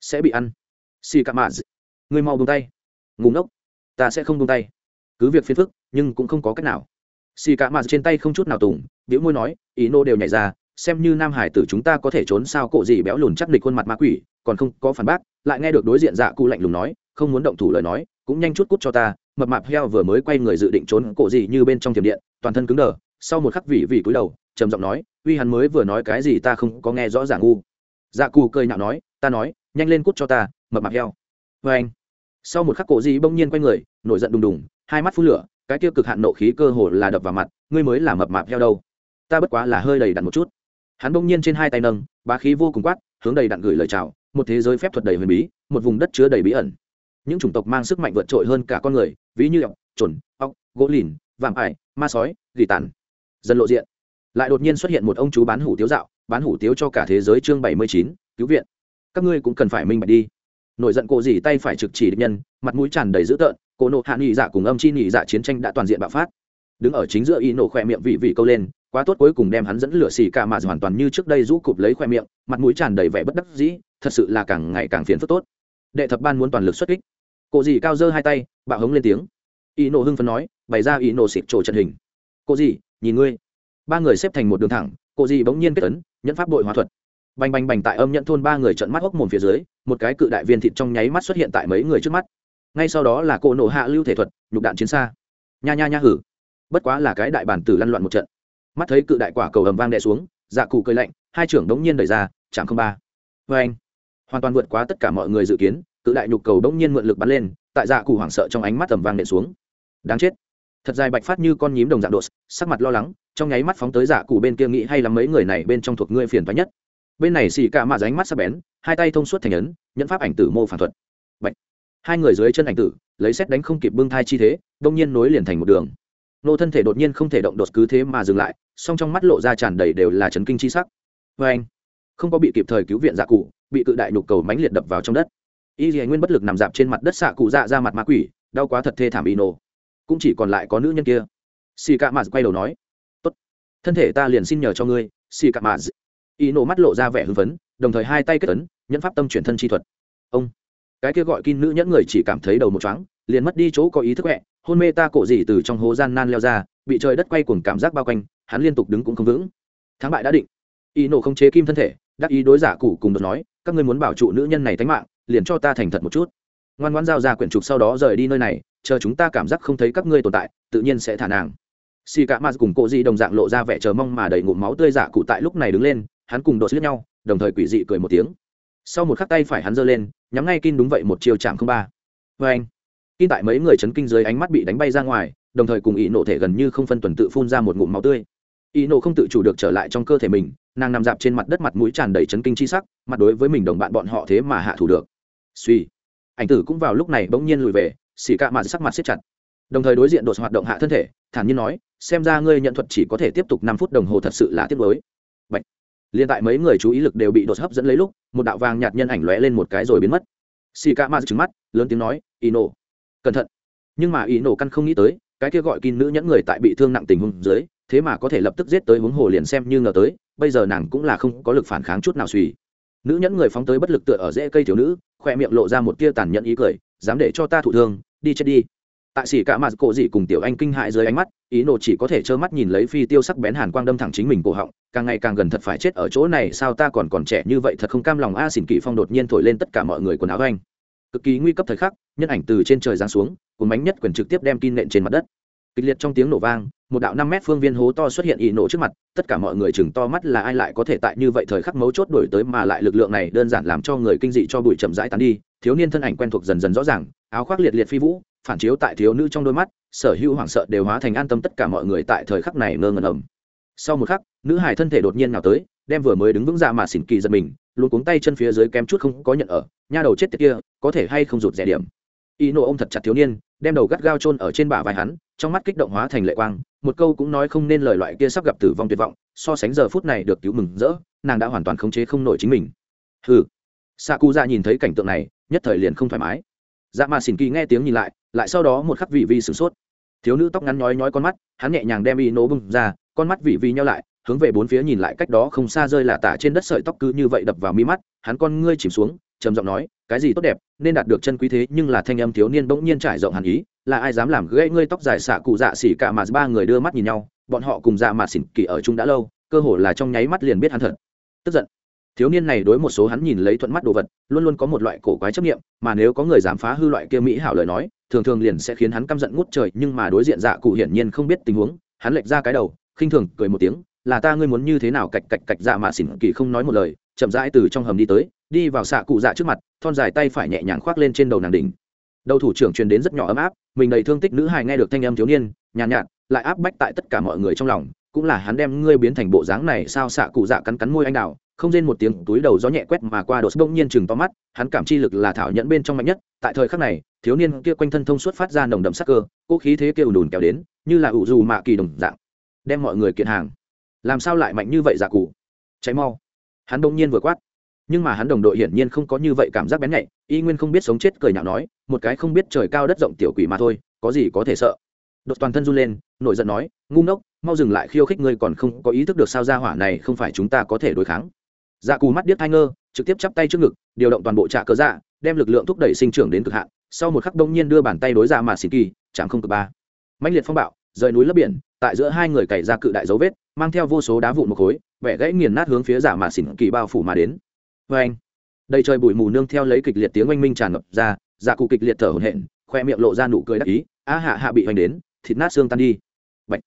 Sẽ bị ăn. Xì cạ mạ ngươi mau buông tay. Ngủ ngốc, ta sẽ không buông tay. Cứ việc phiền phức, nhưng cũng không có cách nào xì cả mạ trên tay không chút nào tùng biểu môi nói, ý nô đều nhảy ra, xem như nam hải tử chúng ta có thể trốn sao cổ gì béo lùn chắc địch khuôn mặt ma quỷ, còn không, có phản bác, lại nghe được đối diện dạ cụ lạnh lùng nói, không muốn động thủ lời nói, cũng nhanh chút cút cho ta. Mập mạp heo vừa mới quay người dự định trốn cổ gì như bên trong tiềm điện, toàn thân cứng đờ, sau một khắc vỉ vỉ cúi đầu, trầm giọng nói, uy hắn mới vừa nói cái gì ta không có nghe rõ ràng ngu dạ cụ cười nhạo nói, ta nói, nhanh lên cút cho ta, mập mạp heo. Vê anh sau một khắc cổ gì bỗng nhiên quay người, nổi giận đùng đùng, hai mắt phun lửa cái tiêu cực hạn nộ khí cơ hồ là đập vào mặt, ngươi mới là mập mạp theo đâu. Ta bất quá là hơi đầy đặn một chút. Hắn bỗng nhiên trên hai tay nâng, bá khí vô cùng quát, hướng đầy đặn gửi lời chào, một thế giới phép thuật đầy huyền bí, một vùng đất chứa đầy bí ẩn. Những chủng tộc mang sức mạnh vượt trội hơn cả con người, ví như ọc trồn ọc gỗ lìn, vạm ải, ma sói, gỉ tàn. Dân lộ diện. Lại đột nhiên xuất hiện một ông chú bán hủ tiếu dạo, bán hủ tiếu cho cả thế giới chương bảy mươi chín, cứu viện. Các ngươi cũng cần phải minh bạch đi. Nổi giận cô gì tay phải trực chỉ địch nhân, mặt mũi tràn đầy dữ tợn cổ nộ hạ nghỉ dạ cùng âm chi nghỉ dạ chiến tranh đã toàn diện bạo phát. Đứng ở chính giữa y nổ khỏe miệng vị vị câu lên, quá tốt cuối cùng đem hắn dẫn lửa xì cả mà hoàn toàn như trước đây rũ cụp lấy khoe miệng, mặt mũi tràn đầy vẻ bất đắc dĩ, thật sự là càng ngày càng phiền phức tốt. Đệ thập ban muốn toàn lực xuất kích. Cổ gì cao dơ hai tay, bạo hống lên tiếng. Y nổ hưng phấn nói, bày ra y nổ xịt trổ trận hình. Cô gì nhìn ngươi. Ba người xếp thành một đường thẳng, cô gì bỗng nhiên kết ấn, nhẫn pháp đội hóa thuật. Bành bành bành tại âm nhận thôn ba người trận mắt hốc mồm phía dưới, một cái cự đại viên thịt trong nháy mắt xuất hiện tại mấy người trước mắt ngay sau đó là cỗ nổ hạ lưu thể thuật, nhục đạn chiến xa. Nha nha nha hử. Bất quá là cái đại bản tử lăn loạn một trận. Mắt thấy cự đại quả cầu ầm vang đè xuống dạ cụ cười lạnh, hai trưởng đống nhiên đẩy ra chẳng không ba. Vê anh. Hoàn toàn vượt quá tất cả mọi người dự kiến, cự đại nhục cầu đống nhiên mượn lực bắn lên, tại dạ cụ hoảng sợ trong ánh mắt tầm vang đè xuống. Đáng chết. Thật dài bạch phát như con nhím đồng dạng đột, sắc mặt lo lắng, trong nháy mắt phóng tới dạ cụ bên kia nghĩ hay là mấy người này bên trong thuộc ngươi phiền toái nhất. Bên này xì cả mạ ránh mắt sắc bén, hai tay thông suốt thành ấn, nhẫn pháp ảnh tử mô phản thuật. Bạch hai người dưới chân ảnh tử, lấy xét đánh không kịp bưng thai chi thế, đông nhiên nối liền thành một đường. Nô thân thể đột nhiên không thể động đột cứ thế mà dừng lại, song trong mắt lộ ra tràn đầy đều là chấn kinh chi sắc. Vê anh, không có bị kịp thời cứu viện dạ cụ, bị cự đại nhục cầu mánh liệt đập vào trong đất. Y dì nguyên bất lực nằm dạp trên mặt đất xạ cụ dạ ra mặt ma quỷ, đau quá thật thê thảm y nổ. Cũng chỉ còn lại có nữ nhân kia. Xì cạ mạt quay đầu nói, tốt, thân thể ta liền xin nhờ cho ngươi, xì cạ mạt. Y nổ mắt lộ ra vẻ hưng phấn, đồng thời hai tay kết ấn, nhẫn pháp tâm chuyển thân chi thuật. Ông cái kia gọi kin nữ nhẫn người chỉ cảm thấy đầu một chóng liền mất đi chỗ có ý thức hẹ, hôn mê ta cổ gì từ trong hố gian nan leo ra, bị trời đất quay cuồng cảm giác bao quanh, hắn liên tục đứng cũng không vững. Thắng bại đã định. Y nổ không chế kim thân thể, đắc ý đối giả cụ cùng đột nói, các ngươi muốn bảo trụ nữ nhân này tánh mạng, liền cho ta thành thật một chút. Ngoan ngoãn giao ra quyển trục sau đó rời đi nơi này, chờ chúng ta cảm giác không thấy các ngươi tồn tại, tự nhiên sẽ thả nàng. Xì cả ma cùng cộ di đồng dạng lộ ra vẻ chờ mong mà đầy ngụm máu tươi giả cụ tại lúc này đứng lên, hắn cùng đột liếc nhau, đồng thời quỷ dị cười một tiếng sau một khắc tay phải hắn giơ lên, nhắm ngay kin đúng vậy một chiều chạm không ba. Vê anh kin tại mấy người chấn kinh dưới ánh mắt bị đánh bay ra ngoài, đồng thời cùng ý nộ thể gần như không phân tuần tự phun ra một ngụm máu tươi. Ý nộ không tự chủ được trở lại trong cơ thể mình, nàng nằm dạp trên mặt đất mặt mũi tràn đầy chấn kinh chi sắc, mặt đối với mình đồng bạn bọn họ thế mà hạ thủ được. Suy, ảnh tử cũng vào lúc này bỗng nhiên lùi về, xì cạ mặt sắc mặt siết chặt. Đồng thời đối diện đột hoạt động hạ thân thể, thản nhiên nói, xem ra ngươi nhận thuật chỉ có thể tiếp tục năm phút đồng hồ thật sự là tiếp với liền liên tại mấy người chú ý lực đều bị đột hấp dẫn lấy lúc, một đạo vàng nhạt nhân ảnh lóe lên một cái rồi biến mất. Xì ca mặt trứng mắt, lớn tiếng nói y nổ cẩn thận. Nhưng mà y nổ căn không nghĩ tới, cái kia gọi kín nữ nhẫn người tại bị thương nặng tình huống dưới, thế mà có thể lập tức giết tới huống hồ liền xem như ngờ tới, bây giờ nàng cũng là không có lực phản kháng chút nào suy. Nữ nhẫn người phóng tới bất lực tựa ở rễ cây thiếu nữ, khoe miệng lộ ra một tia tàn nhẫn ý cười, dám để cho ta thụ thương, đi chết đi. Tại xỉ cả mặt cổ dị cùng tiểu anh kinh hại dưới ánh mắt ý nộ chỉ có thể trơ mắt nhìn lấy phi tiêu sắc bén hàn quang đâm thẳng chính mình cổ họng, càng ngày càng gần thật phải chết ở chỗ này, sao ta còn còn trẻ như vậy thật không cam lòng a xỉn kỵ phong đột nhiên thổi lên tất cả mọi người quần áo anh. Cực kỳ nguy cấp thời khắc, nhân ảnh từ trên trời giáng xuống cùng bánh nhất quyền trực tiếp đem kinh nện trên mặt đất. Kịch liệt trong tiếng nổ vang một đạo năm mét phương viên hố to xuất hiện ị nổ trước mặt, tất cả mọi người chừng to mắt là ai lại có thể tại như vậy thời khắc mấu chốt đổi tới mà lại lực lượng này đơn giản làm cho người kinh dị cho bụi chậm rãi tán đi, thiếu niên thân ảnh quen thuộc dần dần rõ ràng, áo khoác liệt liệt phi vũ, phản chiếu tại thiếu nữ trong đôi mắt, sở hữu hoảng sợ đều hóa thành an tâm tất cả mọi người tại thời khắc này ngơ ngẩn ầm. Sau một khắc, nữ hải thân thể đột nhiên nào tới, đem vừa mới đứng vững ra mà xỉn kỳ giật mình luôn cuống tay chân phía dưới kém chút không có nhận ở, nha đầu chết tiệt kia, có thể hay không rụt rẻ điểm y nộ ông thật chặt thiếu niên, đem đầu gắt gao chôn ở trên bả vai hắn, trong mắt kích động hóa thành lệ quang, một câu cũng nói không nên lời loại kia sắp gặp tử vong tuyệt vọng, so sánh giờ phút này được cứu mừng rỡ, nàng đã hoàn toàn khống chế không nổi chính mình. Hừ. Xạ cụ dạ nhìn thấy cảnh tượng này, nhất thời liền không thoải mái. Dạ mà xỉn kỳ nghe tiếng nhìn lại lại sau đó một khắc vị vi sửng sốt. Thiếu nữ tóc ngắn nhói nhói con mắt, hắn nhẹ nhàng đem y nổ bưng ra, con mắt vị vi nhau lại, hướng về bốn phía nhìn lại cách đó không xa rơi là tả trên đất sợi tóc cứ như vậy đập vào mi mắt, hắn con ngươi chìm xuống trầm giọng nói, cái gì tốt đẹp, nên đạt được chân quý thế nhưng là thanh âm thiếu niên bỗng nhiên trải rộng hàn ý, là ai dám làm gãy ngươi tóc dài xạ cụ dạ xỉ cả mà ba người đưa mắt nhìn nhau, bọn họ cùng dạ mà xỉn kỳ ở chung đã lâu, cơ hồ là trong nháy mắt liền biết hắn thật. Tức giận. Thiếu niên này đối một số hắn nhìn lấy thuận mắt đồ vật, luôn luôn có một loại cổ quái chấp nghiệm mà nếu có người dám phá hư loại kia mỹ hảo lời nói, thường thường liền sẽ khiến hắn căm giận ngút trời, nhưng mà đối diện dạ cụ hiển nhiên không biết tình huống, hắn lệch ra cái đầu, khinh thường cười một tiếng, là ta, ngươi muốn như thế nào? Cạch cạch cạch dạ mà xỉn kỳ không nói một lời, chậm rãi từ trong hầm đi tới đi vào xạ cụ dạ trước mặt thon dài tay phải nhẹ nhàng khoác lên trên đầu nàng đỉnh. Đầu thủ trưởng truyền đến rất nhỏ ấm áp mình đầy thương tích nữ hài nghe được thanh âm thiếu niên nhàn nhạt, nhạt lại áp bách tại tất cả mọi người trong lòng cũng là hắn đem ngươi biến thành bộ dáng này sao xạ cụ dạ cắn cắn môi anh đào không rên một tiếng túi đầu gió nhẹ quét mà qua đột bỗng nhiên chừng to mắt hắn cảm chi lực là thảo nhẫn bên trong mạnh nhất tại thời khắc này thiếu niên kia quanh thân thông suốt phát ra nồng đậm sắc cơ cỗ khí thế kia đùn kéo đến như là ủ dù mạ kỳ đồng dạng đem mọi người kiện hàng. Làm sao lại mạnh như vậy giả cụ? Cháy mau. Hắn bỗng nhiên vừa quát nhưng mà hắn đồng đội hiển nhiên không có như vậy cảm giác bén nhạy, y nguyên không biết sống chết cười nhạo nói, một cái không biết trời cao đất rộng tiểu quỷ mà thôi, có gì có thể sợ? Đột toàn thân run lên, nổi giận nói, ngu ngốc, mau dừng lại khiêu khích ngươi còn không có ý thức được sao ra hỏa này không phải chúng ta có thể đối kháng. Dạ cù mắt điếc thai ngơ, trực tiếp chắp tay trước ngực, điều động toàn bộ trạ cớ dạ đem lực lượng thúc đẩy sinh trưởng đến cực hạn, sau một khắc đông nhiên đưa bàn tay đối ra mà xịt kỳ chẳng không cực ba. Mạnh liệt phong bạo, rời núi lấp biển, tại giữa hai người cày ra cự đại dấu vết, mang theo vô số đá vụn một khối, vẻ gãy nghiền nát hướng phía giả mà xỉn kỳ bao phủ mà đến vê anh. Đầy trời bụi mù nương theo lấy kịch liệt tiếng oanh minh tràn ngập ra dạ cụ kịch liệt thở hổn hển, khoe miệng lộ ra nụ cười đắc ý, a hạ hạ bị hoành đến, thịt nát xương tan đi. Bạch.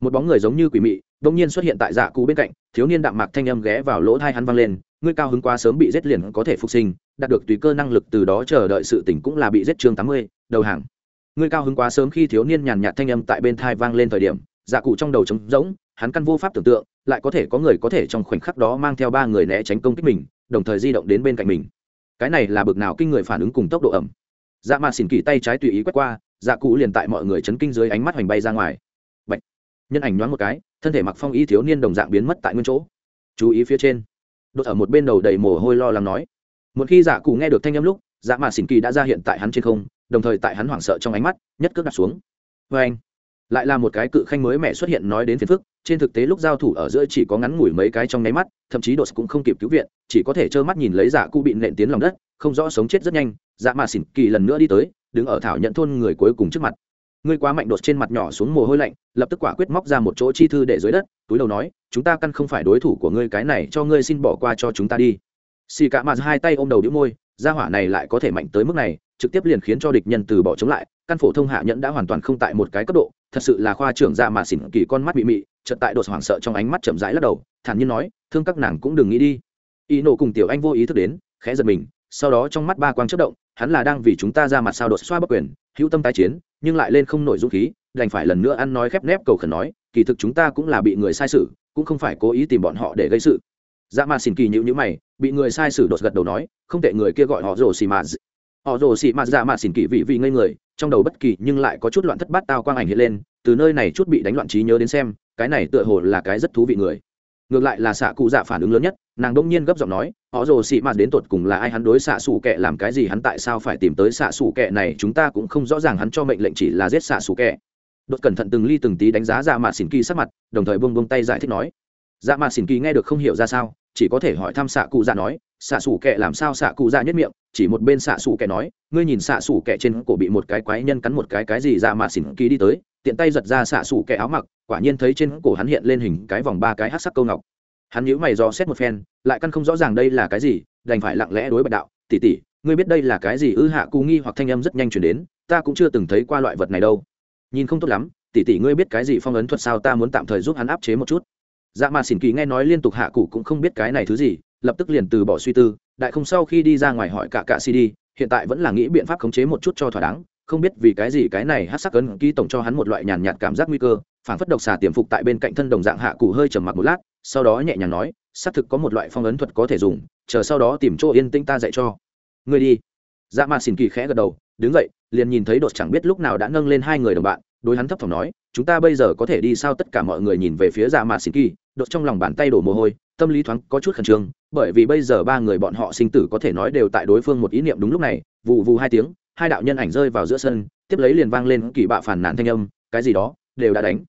một bóng người giống như quỷ mị đông nhiên xuất hiện tại dạ cụ bên cạnh, thiếu niên đạm mạc thanh âm ghé vào lỗ thai hắn vang lên, ngươi cao hứng quá sớm bị giết liền có thể phục sinh, đạt được tùy cơ năng lực từ đó chờ đợi sự tỉnh cũng là bị giết chương tám mươi, đầu hàng. Ngươi cao hứng quá sớm khi thiếu niên nhàn nhạt thanh âm tại bên thai vang lên thời điểm dạ cụ trong đầu trống rỗng, hắn căn vô pháp tưởng tượng, lại có thể có người có thể trong khoảnh khắc đó mang theo ba người né tránh công kích mình đồng thời di động đến bên cạnh mình. Cái này là bực nào kinh người phản ứng cùng tốc độ ẩm. Dạ mà xỉn kỳ tay trái tùy ý quét qua dạ cụ liền tại mọi người chấn kinh dưới ánh mắt hoành bay ra ngoài. Bạch. nhân ảnh nhoáng một cái, thân thể mặc phong y thiếu niên đồng dạng biến mất tại nguyên chỗ. Chú ý phía trên. Đột ở một bên đầu đầy mồ hôi lo lắng nói. Một khi dạ cụ nghe được thanh âm lúc dạ mà xỉn kỳ đã ra hiện tại hắn trên không, đồng thời tại hắn hoảng sợ trong ánh mắt, nhất cước đặt xuống. Vê anh lại là một cái cự khanh mới mẹ xuất hiện nói đến phiền phức, trên thực tế lúc giao thủ ở giữa chỉ có ngắn ngủi mấy cái trong nháy mắt, thậm chí đột cũng không kịp cứu viện, chỉ có thể trơ mắt nhìn lấy giả cụ bị nện tiến lòng đất, không rõ sống chết rất nhanh dạ mà xỉn kỳ lần nữa đi tới, đứng ở thảo nhận thôn người cuối cùng trước mặt. Ngươi quá mạnh đột trên mặt nhỏ xuống mồ hôi lạnh, lập tức quả quyết móc ra một chỗ chi thư để dưới đất, túi đầu nói, chúng ta căn không phải đối thủ của ngươi, cái này cho ngươi xin bỏ qua cho chúng ta đi. Xì cả mặt hai tay ôm đầu đĩu môi, gia hỏa này lại có thể mạnh tới mức này, trực tiếp liền khiến cho địch nhân từ bỏ chống lại, căn phổ thông hạ nhẫn đã hoàn toàn không tại một cái cấp độ thật sự là khoa trưởng dạ mà xỉn kỳ con mắt bị mị, chợt tại đột hoảng sợ trong ánh mắt chậm rãi lắc đầu, thản nhiên nói, thương các nàng cũng đừng nghĩ đi. Y nổ cùng tiểu anh vô ý thức đến, khẽ giật mình, sau đó trong mắt ba quang chất động, hắn là đang vì chúng ta ra mặt sao đột xoa bất quyền, hữu tâm tái chiến, nhưng lại lên không nổi dũng khí, đành phải lần nữa ăn nói khép nép cầu khẩn nói, kỳ thực chúng ta cũng là bị người sai sự, cũng không phải cố ý tìm bọn họ để gây sự. Dạ mà xỉn kỳ nhữ nhữ mày, bị người sai sử đột gật đầu nói, không tệ người kia gọi họ rồ xì mà họ rồ xì mà dạ mà xỉn kỳ vị vị ngây người trong đầu bất kỳ nhưng lại có chút loạn thất bát tao quang ảnh hiện lên, từ nơi này chút bị đánh loạn trí nhớ đến xem, cái này tựa hồ là cái rất thú vị người. Ngược lại là xạ cụ dạ phản ứng lớn nhất, nàng đông nhiên gấp giọng nói, họ rồ xị mạt đến tột cùng là ai hắn đối xạ xù kệ làm cái gì, hắn tại sao phải tìm tới xạ xù kệ này, chúng ta cũng không rõ ràng, hắn cho mệnh lệnh chỉ là giết xạ xù kệ đột cẩn thận từng ly từng tí đánh giá dạ mạt xỉn kỳ sắc mặt, đồng thời buông buông tay giải thích nói dạ mạt xỉn kỳ nghe được không hiểu ra sao, chỉ có thể hỏi thăm xạ cụ dạ nói xạ xủ kệ làm sao xạ cụ dạ nhất miệng, chỉ một bên xạ xủ kệ nói, ngươi nhìn xạ xủ kệ trên cổ bị một cái quái nhân cắn một cái cái gì dạ mà xỉn kỳ đi tới, tiện tay giật ra xạ xủ kệ áo mặc, quả nhiên thấy trên cổ hắn hiện lên hình cái vòng ba cái hát sắc câu ngọc. Hắn nhíu mày dò xét một phen, lại căn không rõ ràng đây là cái gì, đành phải lặng lẽ đối bạch đạo tỉ tỉ ngươi biết đây là cái gì ư? Hạ cù nghi hoặc thanh âm rất nhanh chuyển đến, ta cũng chưa từng thấy qua loại vật này đâu. Nhìn không tốt lắm tỉ tỉ ngươi biết cái gì phong ấn thuật sao? Ta muốn tạm thời giúp hắn áp chế một chút. Dạ mà xỉn kỳ nghe nói liên tục hạ cụ cũng không biết cái này thứ gì lập tức liền từ bỏ suy tư, đại không sau khi đi ra ngoài hỏi cả cạ cd hiện tại vẫn là nghĩ biện pháp khống chế một chút cho thỏa đáng, không biết vì cái gì cái này hát sắc ấn ký tổng cho hắn một loại nhàn nhạt cảm giác nguy cơ phản phất độc xà tiềm phục tại bên cạnh thân đồng dạng hạ cụ hơi trầm mặc một lát, sau đó nhẹ nhàng nói, xác thực có một loại phong ấn thuật có thể dùng, chờ sau đó tìm chỗ yên tĩnh ta dạy cho. Người đi. Dạ mà xin kỳ khẽ gật đầu, đứng dậy, liền nhìn thấy đột chẳng biết lúc nào đã nâng lên hai người đồng bạn, đối hắn thấp thỏm nói, chúng ta bây giờ có thể đi sao? Tất cả mọi người nhìn về phía dạ mà xin kỳ, đột trong lòng bàn tay đổ mồ hôi tâm lý thoáng có chút khẩn trương, bởi vì bây giờ ba người bọn họ sinh tử có thể nói đều tại đối phương một ý niệm đúng lúc này vụ vù hai tiếng, hai đạo nhân ảnh rơi vào giữa sân, tiếp lấy liền vang lên kỳ bạ phản nản thanh âm, cái gì đó, đều đã đánh.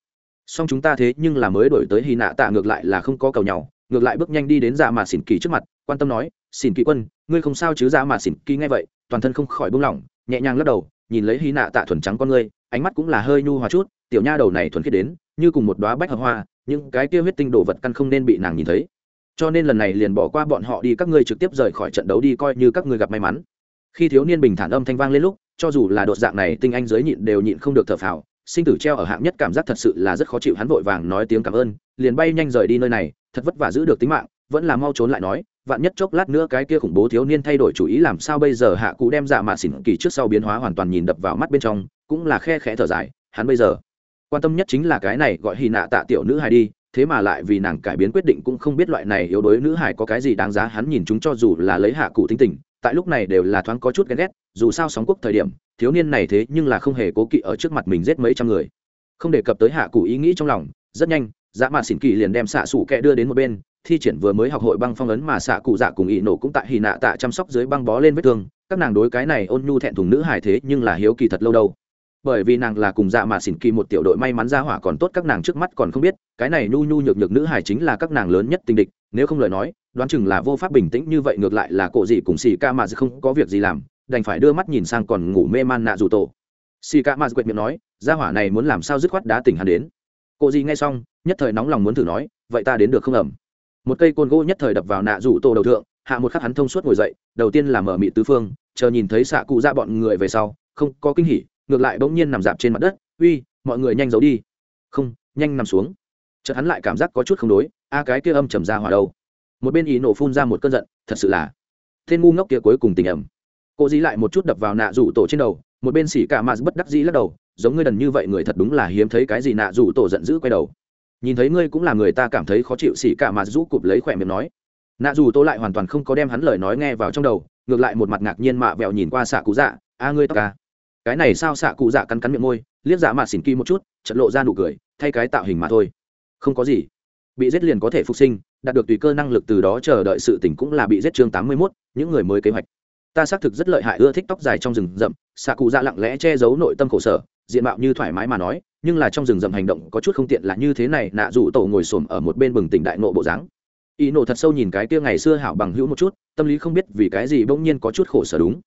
Song chúng ta thế nhưng là mới đổi tới hy nạ tạ, ngược lại là không có cầu nhau, ngược lại bước nhanh đi đến dạ mà xỉn kỳ trước mặt, quan tâm nói xỉn kỳ quân, ngươi không sao chứ dạ mà xỉn kỳ nghe vậy, toàn thân không khỏi buông lỏng nhẹ nhàng lắc đầu, nhìn lấy hy nạ tạ thuần trắng con ngươi, ánh mắt cũng là hơi nhu hòa chút, tiểu nha đầu này thuần khiết đến, như cùng một đoá bách hợp hoa, những cái kia huyết tinh đồ vật căn không nên bị nàng nhìn thấy cho nên lần này liền bỏ qua bọn họ đi, các ngươi trực tiếp rời khỏi trận đấu đi, coi như các ngươi gặp may mắn. Khi thiếu niên bình thản âm thanh vang lên lúc, cho dù là đột dạng này, tinh anh giới nhịn đều nhịn không được thở phào. Sinh tử treo ở hạng nhất cảm giác thật sự là rất khó chịu, hắn vội vàng nói tiếng cảm ơn, liền bay nhanh rời đi nơi này, thật vất vả giữ được tính mạng, vẫn là mau trốn lại nói, vạn nhất chốc lát nữa cái kia khủng bố thiếu niên thay đổi chủ ý, làm sao bây giờ hạ cụ đem dạ mạ xỉn kỳ trước sau biến hóa hoàn toàn nhìn đập vào mắt bên trong, cũng là khe khẽ thở dài, hắn bây giờ quan tâm nhất chính là cái này gọi hy nạ tạ tiểu nữ hài đi thế mà lại vì nàng cải biến quyết định cũng không biết loại này yếu đuối nữ hải có cái gì đáng giá hắn nhìn chúng cho dù là lấy hạ cụ tính tình, tại lúc này đều là thoáng có chút ghen ghét, dù sao sóng quốc thời điểm, thiếu niên này thế nhưng là không hề cố kỵ ở trước mặt mình giết mấy trăm người. Không đề cập tới hạ cụ ý nghĩ trong lòng, rất nhanh dạ dã mạ xỉn kỳ liền đem xạ xủ kẹ đưa đến một bên, thi triển vừa mới học hội băng phong ấn mà xạ cụ dạ cùng ỵ nổ cũng tại hì nạ tạ chăm sóc dưới băng bó lên vết thương, các nàng đối cái này ôn nhu thẹn thùng nữ hài thế nhưng là hiếu kỳ thật lâu đâu bởi vì nàng là cùng dạ mà xỉn kỳ một tiểu đội may mắn ra hỏa còn tốt các nàng trước mắt còn không biết, cái này nhu nhu nhược nhược nữ hải chính là các nàng lớn nhất tình địch, nếu không lời nói, đoán chừng là vô pháp bình tĩnh như vậy ngược lại là cổ gì cùng xì ca mà không có việc gì làm, đành phải đưa mắt nhìn sang còn ngủ mê man nạ dù tổ. Xì ca mà quệt miệng nói, gia hỏa này muốn làm sao dứt khoát đá tỉnh hắn đến? Cổ gì nghe xong, nhất thời nóng lòng muốn thử nói, vậy ta đến được không ẩm? Một cây côn gỗ nhất thời đập vào nạ dù tổ đầu thượng, hạ một khắc hắn thông suốt ngồi dậy, đầu tiên là mở mị tứ phương, chờ nhìn thấy xạ cụ ra bọn người về sau, không có kinh hỉ ngược lại bỗng nhiên nằm dạp trên mặt đất, uy, mọi người nhanh giấu đi. Không, nhanh nằm xuống. Chợt hắn lại cảm giác có chút không đối, a, cái kia âm trầm ra hỏa đâu. Một bên ý nổ phun ra một cơn giận, thật sự là tên ngu ngốc kia cuối cùng tình ẩm. Cô dí lại một chút đập vào nạ rủ tổ trên đầu, một bên xỉ cả mà bất đắc dĩ lắc đầu, giống ngươi đần như vậy người thật đúng là hiếm thấy cái gì nạ rủ tổ giận dữ quay đầu. Nhìn thấy ngươi cũng là người ta cảm thấy khó chịu, xỉ cả mà rũ cụp lấy khỏe miệng nói. Nạ dù tô lại hoàn toàn không có đem hắn lời nói nghe vào trong đầu, ngược lại một mặt ngạc nhiên mạ vẹo nhìn qua xạ cú dạ a, ngươi tóc ca cái này sao xạ cụ dạ cắn cắn miệng môi, liếc dạ mạt xỉn kỳ một chút trận lộ ra nụ cười, thay cái tạo hình mà thôi. Không có gì. Bị giết liền có thể phục sinh, đạt được tùy cơ năng lực từ đó chờ đợi sự tỉnh cũng là bị giết chương tám mươi mốt, những người mới kế hoạch. Ta xác thực rất lợi hại, ưa thích tóc dài trong rừng rậm, xạ cụ dạ lặng lẽ che giấu nội tâm khổ sở, diện mạo như thoải mái mà nói, nhưng là trong rừng rậm hành động có chút không tiện là như thế này, nạ dù tổ ngồi xổm ở một bên bừng tỉnh đại nộ bộ dáng. Y nộ thật sâu nhìn cái kia ngày xưa hảo bằng hữu một chút, tâm lý không biết vì cái gì bỗng nhiên có chút khổ sở đúng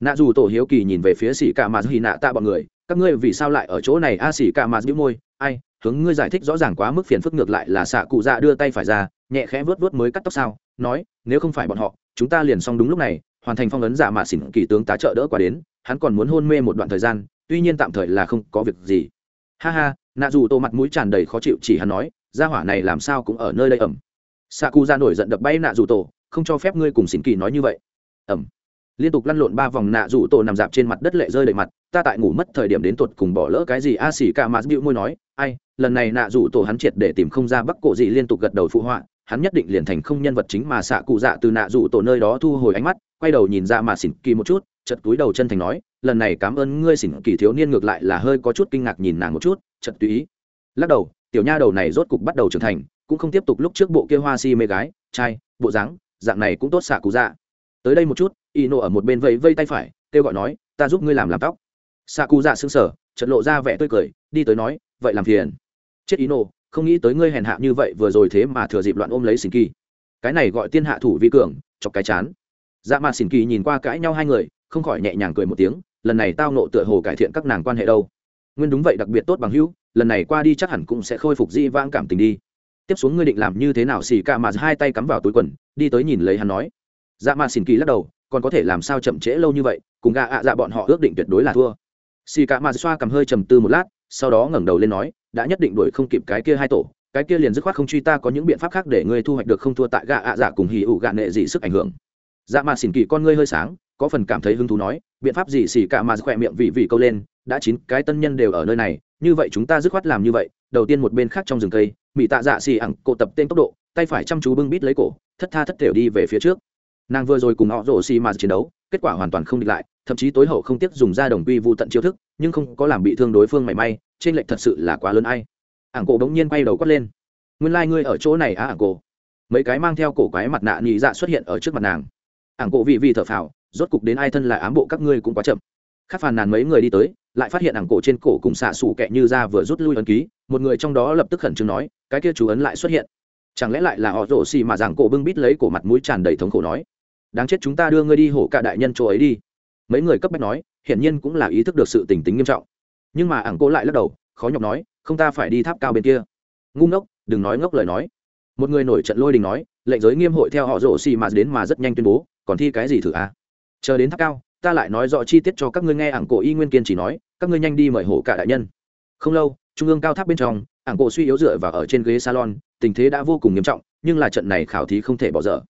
nạ dù tổ hiếu kỳ nhìn về phía xỉ cả mà hì nạ tạ bọn người, các ngươi vì sao lại ở chỗ này? A xỉ cả mà giữ môi, ai, hướng ngươi giải thích rõ ràng quá mức phiền phức ngược lại là xạ cụ dạ đưa tay phải ra, nhẹ khẽ vớt vớt mới cắt tóc sao, nói, nếu không phải bọn họ, chúng ta liền xong đúng lúc này, hoàn thành phong ấn giả mà xỉn kỳ tướng tá trợ đỡ qua đến, hắn còn muốn hôn mê một đoạn thời gian, tuy nhiên tạm thời là không có việc gì. Ha ha, nạ dù tô mặt mũi tràn đầy khó chịu chỉ hắn nói, gia hỏa này làm sao cũng ở nơi đây ẩm. Xạ cụ ra nổi giận đập bay nạ dù tổ, không cho phép ngươi cùng xỉn kỳ nói như vậy. Ẩm liên tục lăn lộn ba vòng nạ rủ tổ nằm dạp trên mặt đất lệ rơi đầy mặt, ta tại ngủ mất thời điểm đến tuột cùng bỏ lỡ cái gì? A xỉ cả mà bịu môi nói, ai, lần này nạ rủ tổ hắn triệt để tìm không ra bắc cổ gì liên tục gật đầu phụ họa, hắn nhất định liền thành không nhân vật chính mà xạ cụ dạ từ nạ rủ tổ nơi đó thu hồi ánh mắt, quay đầu nhìn ra mà xỉn kỳ một chút chật túi đầu chân thành nói, lần này cảm ơn ngươi xỉn kỳ thiếu niên ngược lại là hơi có chút kinh ngạc nhìn nàng một chút chật tùy ý. Lắc đầu, tiểu nha đầu này rốt cục bắt đầu trưởng thành, cũng không tiếp tục lúc trước bộ kia hoa si mê gái, trai, bộ dáng, dạng này cũng tốt xạ cụ dạ tới đây một chút y nộ ở một bên vẫy vây tay phải, kêu gọi nói, ta giúp ngươi làm làm tóc. Xạ cụ dạ xương sở chật lộ ra vẻ tươi cười, đi tới nói, vậy làm phiền. Chết y nộ không nghĩ tới ngươi hèn hạ như vậy vừa rồi thế mà thừa dịp loạn ôm lấy xin kỳ cái này gọi tiên hạ thủ vi cường, chọc cái chán. Dạ mà xin kỳ nhìn qua cãi nhau hai người, không khỏi nhẹ nhàng cười một tiếng, lần này tao nộ tựa hồ cải thiện các nàng quan hệ đâu. Nguyên đúng vậy, đặc biệt tốt bằng hữu, lần này qua đi chắc hẳn cũng sẽ khôi phục di vãng cảm tình đi. Tiếp xuống ngươi định làm như thế nào xì ca mà hai tay cắm vào túi quần, đi tới nhìn lấy hắn nói dạ mà xin kỳ lắc đầu, còn có thể làm sao chậm trễ lâu như vậy, cùng gà ạ dạ bọn họ ước định tuyệt đối là thua. Xì cả mà xoa cầm hơi trầm tư một lát, sau đó ngẩng đầu lên nói, đã nhất định đuổi không kịp cái kia hai tổ, cái kia liền dứt khoát không truy ta có những biện pháp khác để ngươi thu hoạch được không thua tại gà ạ dạ cùng hì ủ gạn nệ gì sức ảnh hưởng. Dạ mà xỉn kỳ con ngươi hơi sáng, có phần cảm thấy hứng thú nói, biện pháp gì xỉ cả mà khỏe miệng vị vị câu lên, đã chín, cái tân nhân đều ở nơi này, như vậy chúng ta dứt khoát làm như vậy, đầu tiên một bên khác trong rừng cây mỹ tạ dạ xì ẳng cổ tập tên tốc độ, tay phải chăm chú bưng bít lấy cổ, thất tha thất thểu đi về phía trước nàng vừa rồi cùng họ rổ xì mà chiến đấu, kết quả hoàn toàn không địch lại, thậm chí tối hậu không tiếc dùng ra đồng quy vụ tận chiêu thức, nhưng không có làm bị thương đối phương mảy may, trên lệch thật sự là quá lớn ai. Ảng cổ bỗng nhiên quay đầu quát lên. Nguyên lai、like、ngươi ở chỗ này á, ảng cổ. Mấy cái mang theo cổ quái mặt nạ nhị dạ xuất hiện ở trước mặt nàng. Ảng cổ vị vị thở phào, rốt cục đến ai thân là ám bộ các ngươi cũng quá chậm. Khắc phàn nàn mấy người đi tới, lại phát hiện ảng cổ trên cổ cùng xạ xù kẹ như ra vừa rút lui ấn ký, một người trong đó lập tức khẩn trương nói, cái kia chú ấn lại xuất hiện. Chẳng lẽ lại là họ rổ xì mà rằng cổ bưng bít lấy cổ mặt mũi tràn đầy thống khổ nói? Đáng chết chúng ta đưa ngươi đi hổ cả đại nhân chỗ ấy đi. Mấy người cấp bách nói, hiển nhiên cũng là ý thức được sự tình tính nghiêm trọng. Nhưng mà ảng cô lại lắc đầu, khó nhọc nói, không ta phải đi tháp cao bên kia. Ngu ngốc, đừng nói ngốc lời nói. Một người nổi trận lôi đình nói, lệnh giới nghiêm hội theo họ rổ xì mà đến mà rất nhanh tuyên bố, còn thi cái gì thử à chờ đến tháp cao, ta lại nói rõ chi tiết cho các ngươi nghe ảng cổ y nguyên kiên chỉ nói, các ngươi nhanh đi mời hổ cả đại nhân. Không lâu, trung ương cao tháp bên trong, ảng cổ suy yếu dựa vào ở trên ghế salon, tình thế đã vô cùng nghiêm trọng, nhưng là trận này khảo thí không thể bỏ dở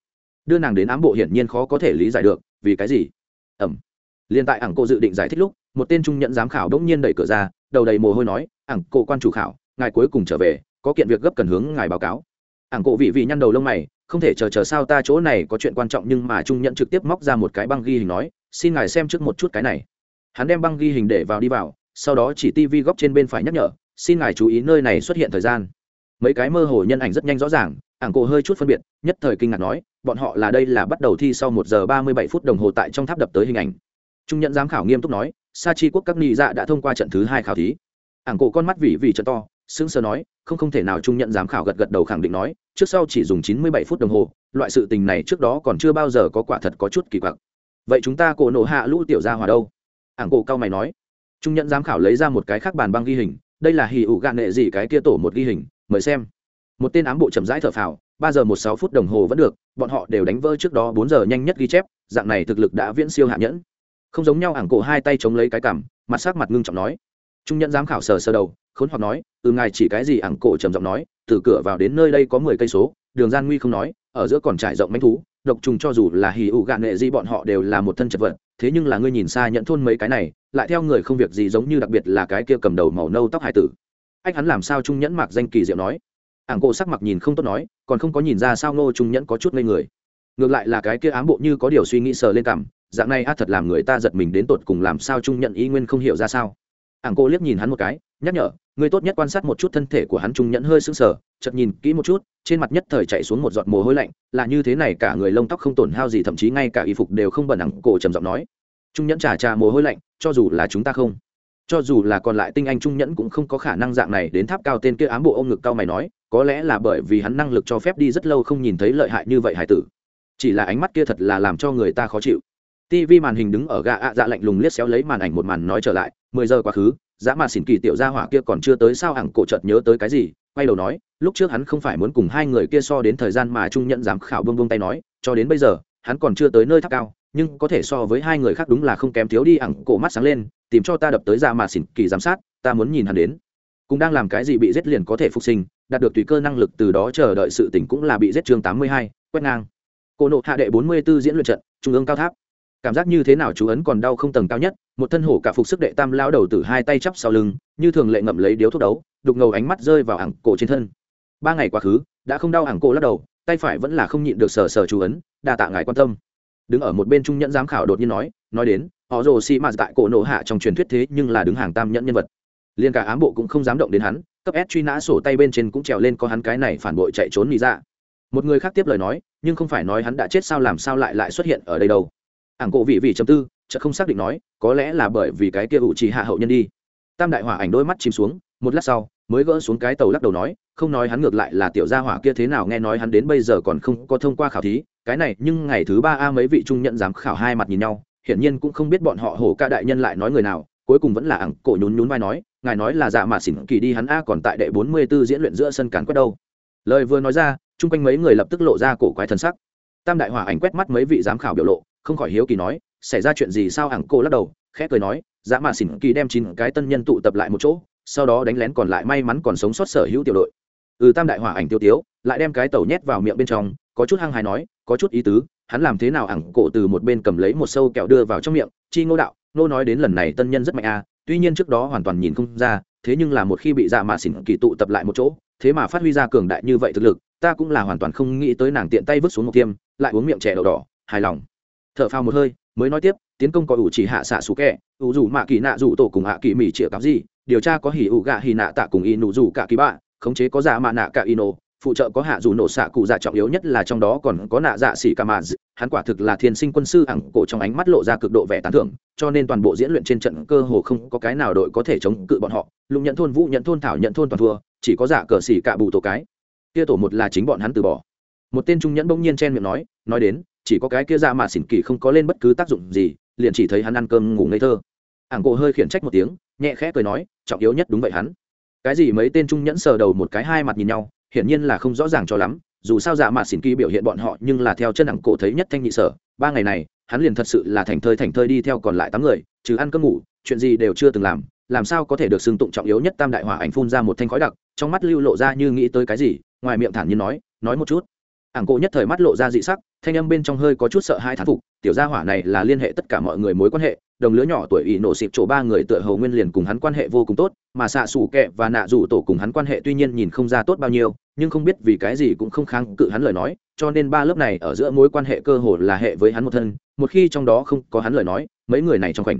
đưa nàng đến ám bộ hiển nhiên khó có thể lý giải được, vì cái gì? Ẩm. Liên tại ảng cô dự định giải thích lúc, một tên trung nhận giám khảo đỗng nhiên đẩy cửa ra, đầu đầy mồ hôi nói, ảng cô quan chủ khảo, ngài cuối cùng trở về, có kiện việc gấp cần hướng ngài báo cáo. Ảng cô vị vị nhăn đầu lông mày, không thể chờ chờ sao ta chỗ này có chuyện quan trọng nhưng mà trung nhận trực tiếp móc ra một cái băng ghi hình nói, xin ngài xem trước một chút cái này. Hắn đem băng ghi hình để vào đi vào, sau đó chỉ tivi góc trên bên phải nhắc nhở, xin ngài chú ý nơi này xuất hiện thời gian. Mấy cái mơ hồ nhân ảnh rất nhanh rõ ràng ảng cổ hơi chút phân biệt, nhất thời kinh ngạc nói, bọn họ là đây là bắt đầu thi sau một giờ ba mươi bảy phút đồng hồ tại trong tháp đập tới hình ảnh. Trung nhận giám khảo nghiêm túc nói, sa chi quốc các nghị dạ đã thông qua trận thứ hai khảo thí. Ảng cổ con mắt vì vì trận to, sững sờ nói, không không thể nào trung nhận giám khảo gật gật đầu khẳng định nói, trước sau chỉ dùng chín mươi bảy phút đồng hồ, loại sự tình này trước đó còn chưa bao giờ có quả thật có chút kỳ quặc. Vậy chúng ta cổ nổ hạ lũ tiểu ra hòa đâu? Ảng cổ cao mày nói. Trung nhận giám khảo lấy ra một cái khác bàn băng ghi hình, đây là hì ủ gạn nệ gì cái kia tổ một ghi hình, mời xem một tên ám bộ chậm rãi thở phào, ba giờ một sáu phút đồng hồ vẫn được, bọn họ đều đánh vỡ trước đó bốn giờ nhanh nhất ghi chép, dạng này thực lực đã viễn siêu hạ nhẫn. Không giống nhau ảng cổ hai tay chống lấy cái cằm, mặt sắc mặt ngưng trọng nói. Trung nhẫn giám khảo sờ sờ đầu, khốn hoặc nói từ ngài chỉ cái gì? ảng cổ trầm giọng nói, từ cửa vào đến nơi đây có mười cây số, đường gian nguy không nói, ở giữa còn trải rộng manh thú, độc trùng cho dù là hì ụ gạn nghệ di bọn họ đều là một thân chật vật, thế nhưng là ngươi nhìn xa nhận thôn mấy cái này, lại theo người không việc gì giống như đặc biệt là cái kia cầm đầu màu nâu tóc hải tử. Anh hắn làm sao trung nhẫn mặc danh kỳ diệu nói? Ảng cổ sắc mặt nhìn không tốt nói, còn không có nhìn ra sao ngô trung nhẫn có chút ngây người. Ngược lại là cái kia ám bộ như có điều suy nghĩ sờ lên cảm dạng này a thật làm người ta giật mình đến tột cùng làm sao trung nhận ý nguyên không hiểu ra sao. Ảng cô liếc nhìn hắn một cái, nhắc nhở, người tốt nhất quan sát một chút thân thể của hắn trung nhẫn hơi sững sờ chật nhìn kỹ một chút, trên mặt nhất thời chạy xuống một giọt mồ hôi lạnh, là như thế này cả người lông tóc không tổn hao gì, thậm chí ngay cả y phục đều không bẩn, ảng cổ trầm giọng nói. Trung nhẫn trà trà mồ hôi lạnh, cho dù là chúng ta không cho dù là còn lại tinh anh trung nhẫn cũng không có khả năng dạng này đến tháp cao tên kia ám bộ ôm ngực cao mày nói, có lẽ là bởi vì hắn năng lực cho phép đi rất lâu không nhìn thấy lợi hại như vậy hải tử. Chỉ là ánh mắt kia thật là làm cho người ta khó chịu. Tv màn hình đứng ở gà ạ dạ lạnh lùng liếc xéo lấy màn ảnh một màn nói trở lại, mười giờ quá khứ, dã mà xỉn kỳ tiểu gia hỏa kia còn chưa tới sao hẳn cổ chợt nhớ tới cái gì, quay đầu nói, lúc trước hắn không phải muốn cùng hai người kia so đến thời gian mà trung nhận giám khảo bông bông tay nói, cho đến bây giờ, hắn còn chưa tới nơi tháp cao nhưng có thể so với hai người khác đúng là không kém thiếu đi ẳng cổ mắt sáng lên, tìm cho ta đập tới ra mà xỉn kỳ giám sát, ta muốn nhìn hắn đến. Cũng đang làm cái gì bị giết liền có thể phục sinh, đạt được tùy cơ năng lực từ đó chờ đợi sự tỉnh cũng là bị giết chương tám mươi hai, quét ngang. Cô nộ hạ đệ bốn mươi 44 diễn luyện trận, trung ương cao tháp. Cảm giác như thế nào chú ấn còn đau không tầng cao nhất, một thân hổ cả phục sức đệ tam lao đầu từ hai tay chắp sau lưng, như thường lệ ngậm lấy điếu thuốc đấu, đục ngầu ánh mắt rơi vào ảng cổ trên thân. Ba ngày quá khứ, đã không đau ảng cổ lắc đầu, tay phải vẫn là không nhịn được sờ sờ chú ấn, đa tạ ngài quan tâm đứng ở một bên trung nhẫn giám khảo đột nhiên nói nói đến, họ rồ si mạt tại cổ nổ hạ trong truyền thuyết thế nhưng là đứng hàng tam nhẫn nhân vật. Liên cả ám bộ cũng không dám động đến hắn, cấp s truy nã sổ tay bên trên cũng trèo lên có hắn cái này phản bội chạy trốn nghĩ ra dạ. một người khác tiếp lời nói, nhưng không phải nói hắn đã chết sao làm sao lại lại xuất hiện ở đây đâu. Ảng cổ vị vị chấm tư chợ không xác định nói, có lẽ là bởi vì cái kia ủ trì hạ hậu nhân đi. Tam đại hỏa ảnh đôi mắt chìm xuống, một lát sau, mới gỡ xuống cái tàu lắc đầu nói, không nói hắn ngược lại là tiểu gia hỏa kia thế nào, nghe nói hắn đến bây giờ còn không có thông qua khảo thí cái này, nhưng ngày thứ ba a mấy vị trung nhận giám khảo hai mặt nhìn nhau, hiển nhiên cũng không biết bọn họ hổ ca đại nhân lại nói người nào, cuối cùng vẫn là ảng cổ nhún nhún vai nói, ngài nói là dạ mà xỉn kỳ đi hắn a còn tại đệ bốn mươi 44 diễn luyện giữa sân cán quét đâu. Lời vừa nói ra, chung quanh mấy người lập tức lộ ra cổ quái thần sắc. Tam đại hỏa ảnh quét mắt mấy vị giám khảo biểu lộ, không khỏi hiếu kỳ nói, xảy ra chuyện gì sao? Ảng cô lắc đầu, khẽ cười nói dạ dã mà xỉn kỳ đem chín cái tân nhân tụ tập lại một chỗ, sau đó đánh lén còn lại may mắn còn sống sót sở hữu tiểu đội. Ừ tam đại hỏa ảnh tiêu tiếu, lại đem cái tàu nhét vào miệng bên trong, có chút hăng hài nói có chút ý tứ, hắn làm thế nào ảng cổ từ một bên cầm lấy một sâu kẹo đưa vào trong miệng, chi ngô đạo nô nói đến lần này tân nhân rất mạnh a tuy nhiên trước đó hoàn toàn nhìn không ra, thế nhưng là một khi bị dạ mạ xỉn kỳ tụ tập lại một chỗ, thế mà phát huy ra cường đại như vậy thực lực, ta cũng là hoàn toàn không nghĩ tới nàng tiện tay vứt xuống một tiêm lại uống miệng trẻ đậu đỏ, hài lòng. T h ở phao một hơi, mới nói tiếp, tiến công có ủ chỉ hạ xạ xú kẹ, ủ rủ mạ kỳ nạ rủ tổ cùng hạ kỳ mỹ chĩa cắm gì, điều tra có hỉ ủ gạ hỉ nạ tạ cùng y nụ rủ cả kỳ bạ, khống chế có giả mạ nạ cả y nổ phụ trợ có hạ dù nổ xạ cụ dạ trọng yếu nhất là trong đó còn có nạ dạ xỉ ca mà hắn quả thực là thiên sinh quân sư ẳng cổ trong ánh mắt lộ ra cực độ vẻ tán thưởng, cho nên toàn bộ diễn luyện trên trận cơ hồ không có cái nào đội có thể chống cự bọn họ. Lùng nhận thôn, vũ nhận thôn, thảo nhận thôn toàn thua, chỉ có giả cờ xỉ cả bù tổ cái. Kia tổ một là chính bọn hắn từ bỏ. Một tên trung nhẫn bỗng nhiên chen miệng nói nói đến, chỉ có cái kia ra mà xỉn kỳ không có lên bất cứ tác dụng gì, liền chỉ thấy hắn ăn cơm ngủ ngây thơ. Ảng cổ hơi khiển trách một tiếng, nhẹ khẽ cười nói, trọng yếu nhất đúng vậy hắn. Cái gì mấy tên trung nhẫn sờ đầu một cái hai mặt nhìn nhau hiển nhiên là không rõ ràng cho lắm, dù sao dạ mạt xỉn kỳ biểu hiện bọn họ nhưng là theo chân ẳng cổ thấy nhất thanh nhị sở, ba ngày này, hắn liền thật sự là thành thơi thành thơi đi theo còn lại tám người, trừ ăn cơm ngủ, chuyện gì đều chưa từng làm làm sao có thể được xưng tụng trọng yếu nhất tam đại hỏa ảnh phun ra một thanh khói đặc, trong mắt lưu lộ ra như nghĩ tới cái gì, ngoài miệng thản nhiên nói nói một chút. Ảng cổ nhất thời mắt lộ ra dị sắc, thanh âm bên trong hơi có chút sợ hai thán phục, tiểu gia hỏa này là liên hệ tất cả mọi người mối quan hệ đồng lứa nhỏ tuổi ỷ nổ xịp chỗ ba người tựa hầu nguyên liền cùng hắn quan hệ vô cùng tốt, mà xạ xù kẹ và nạ rủ tổ cùng hắn quan hệ tuy nhiên nhìn không ra tốt bao nhiêu, nhưng không biết vì cái gì cũng không kháng cự hắn lời nói, cho nên ba lớp này ở giữa mối quan hệ cơ hồ là hệ với hắn một thân, một khi trong đó không có hắn lời nói, mấy người này trong khoảnh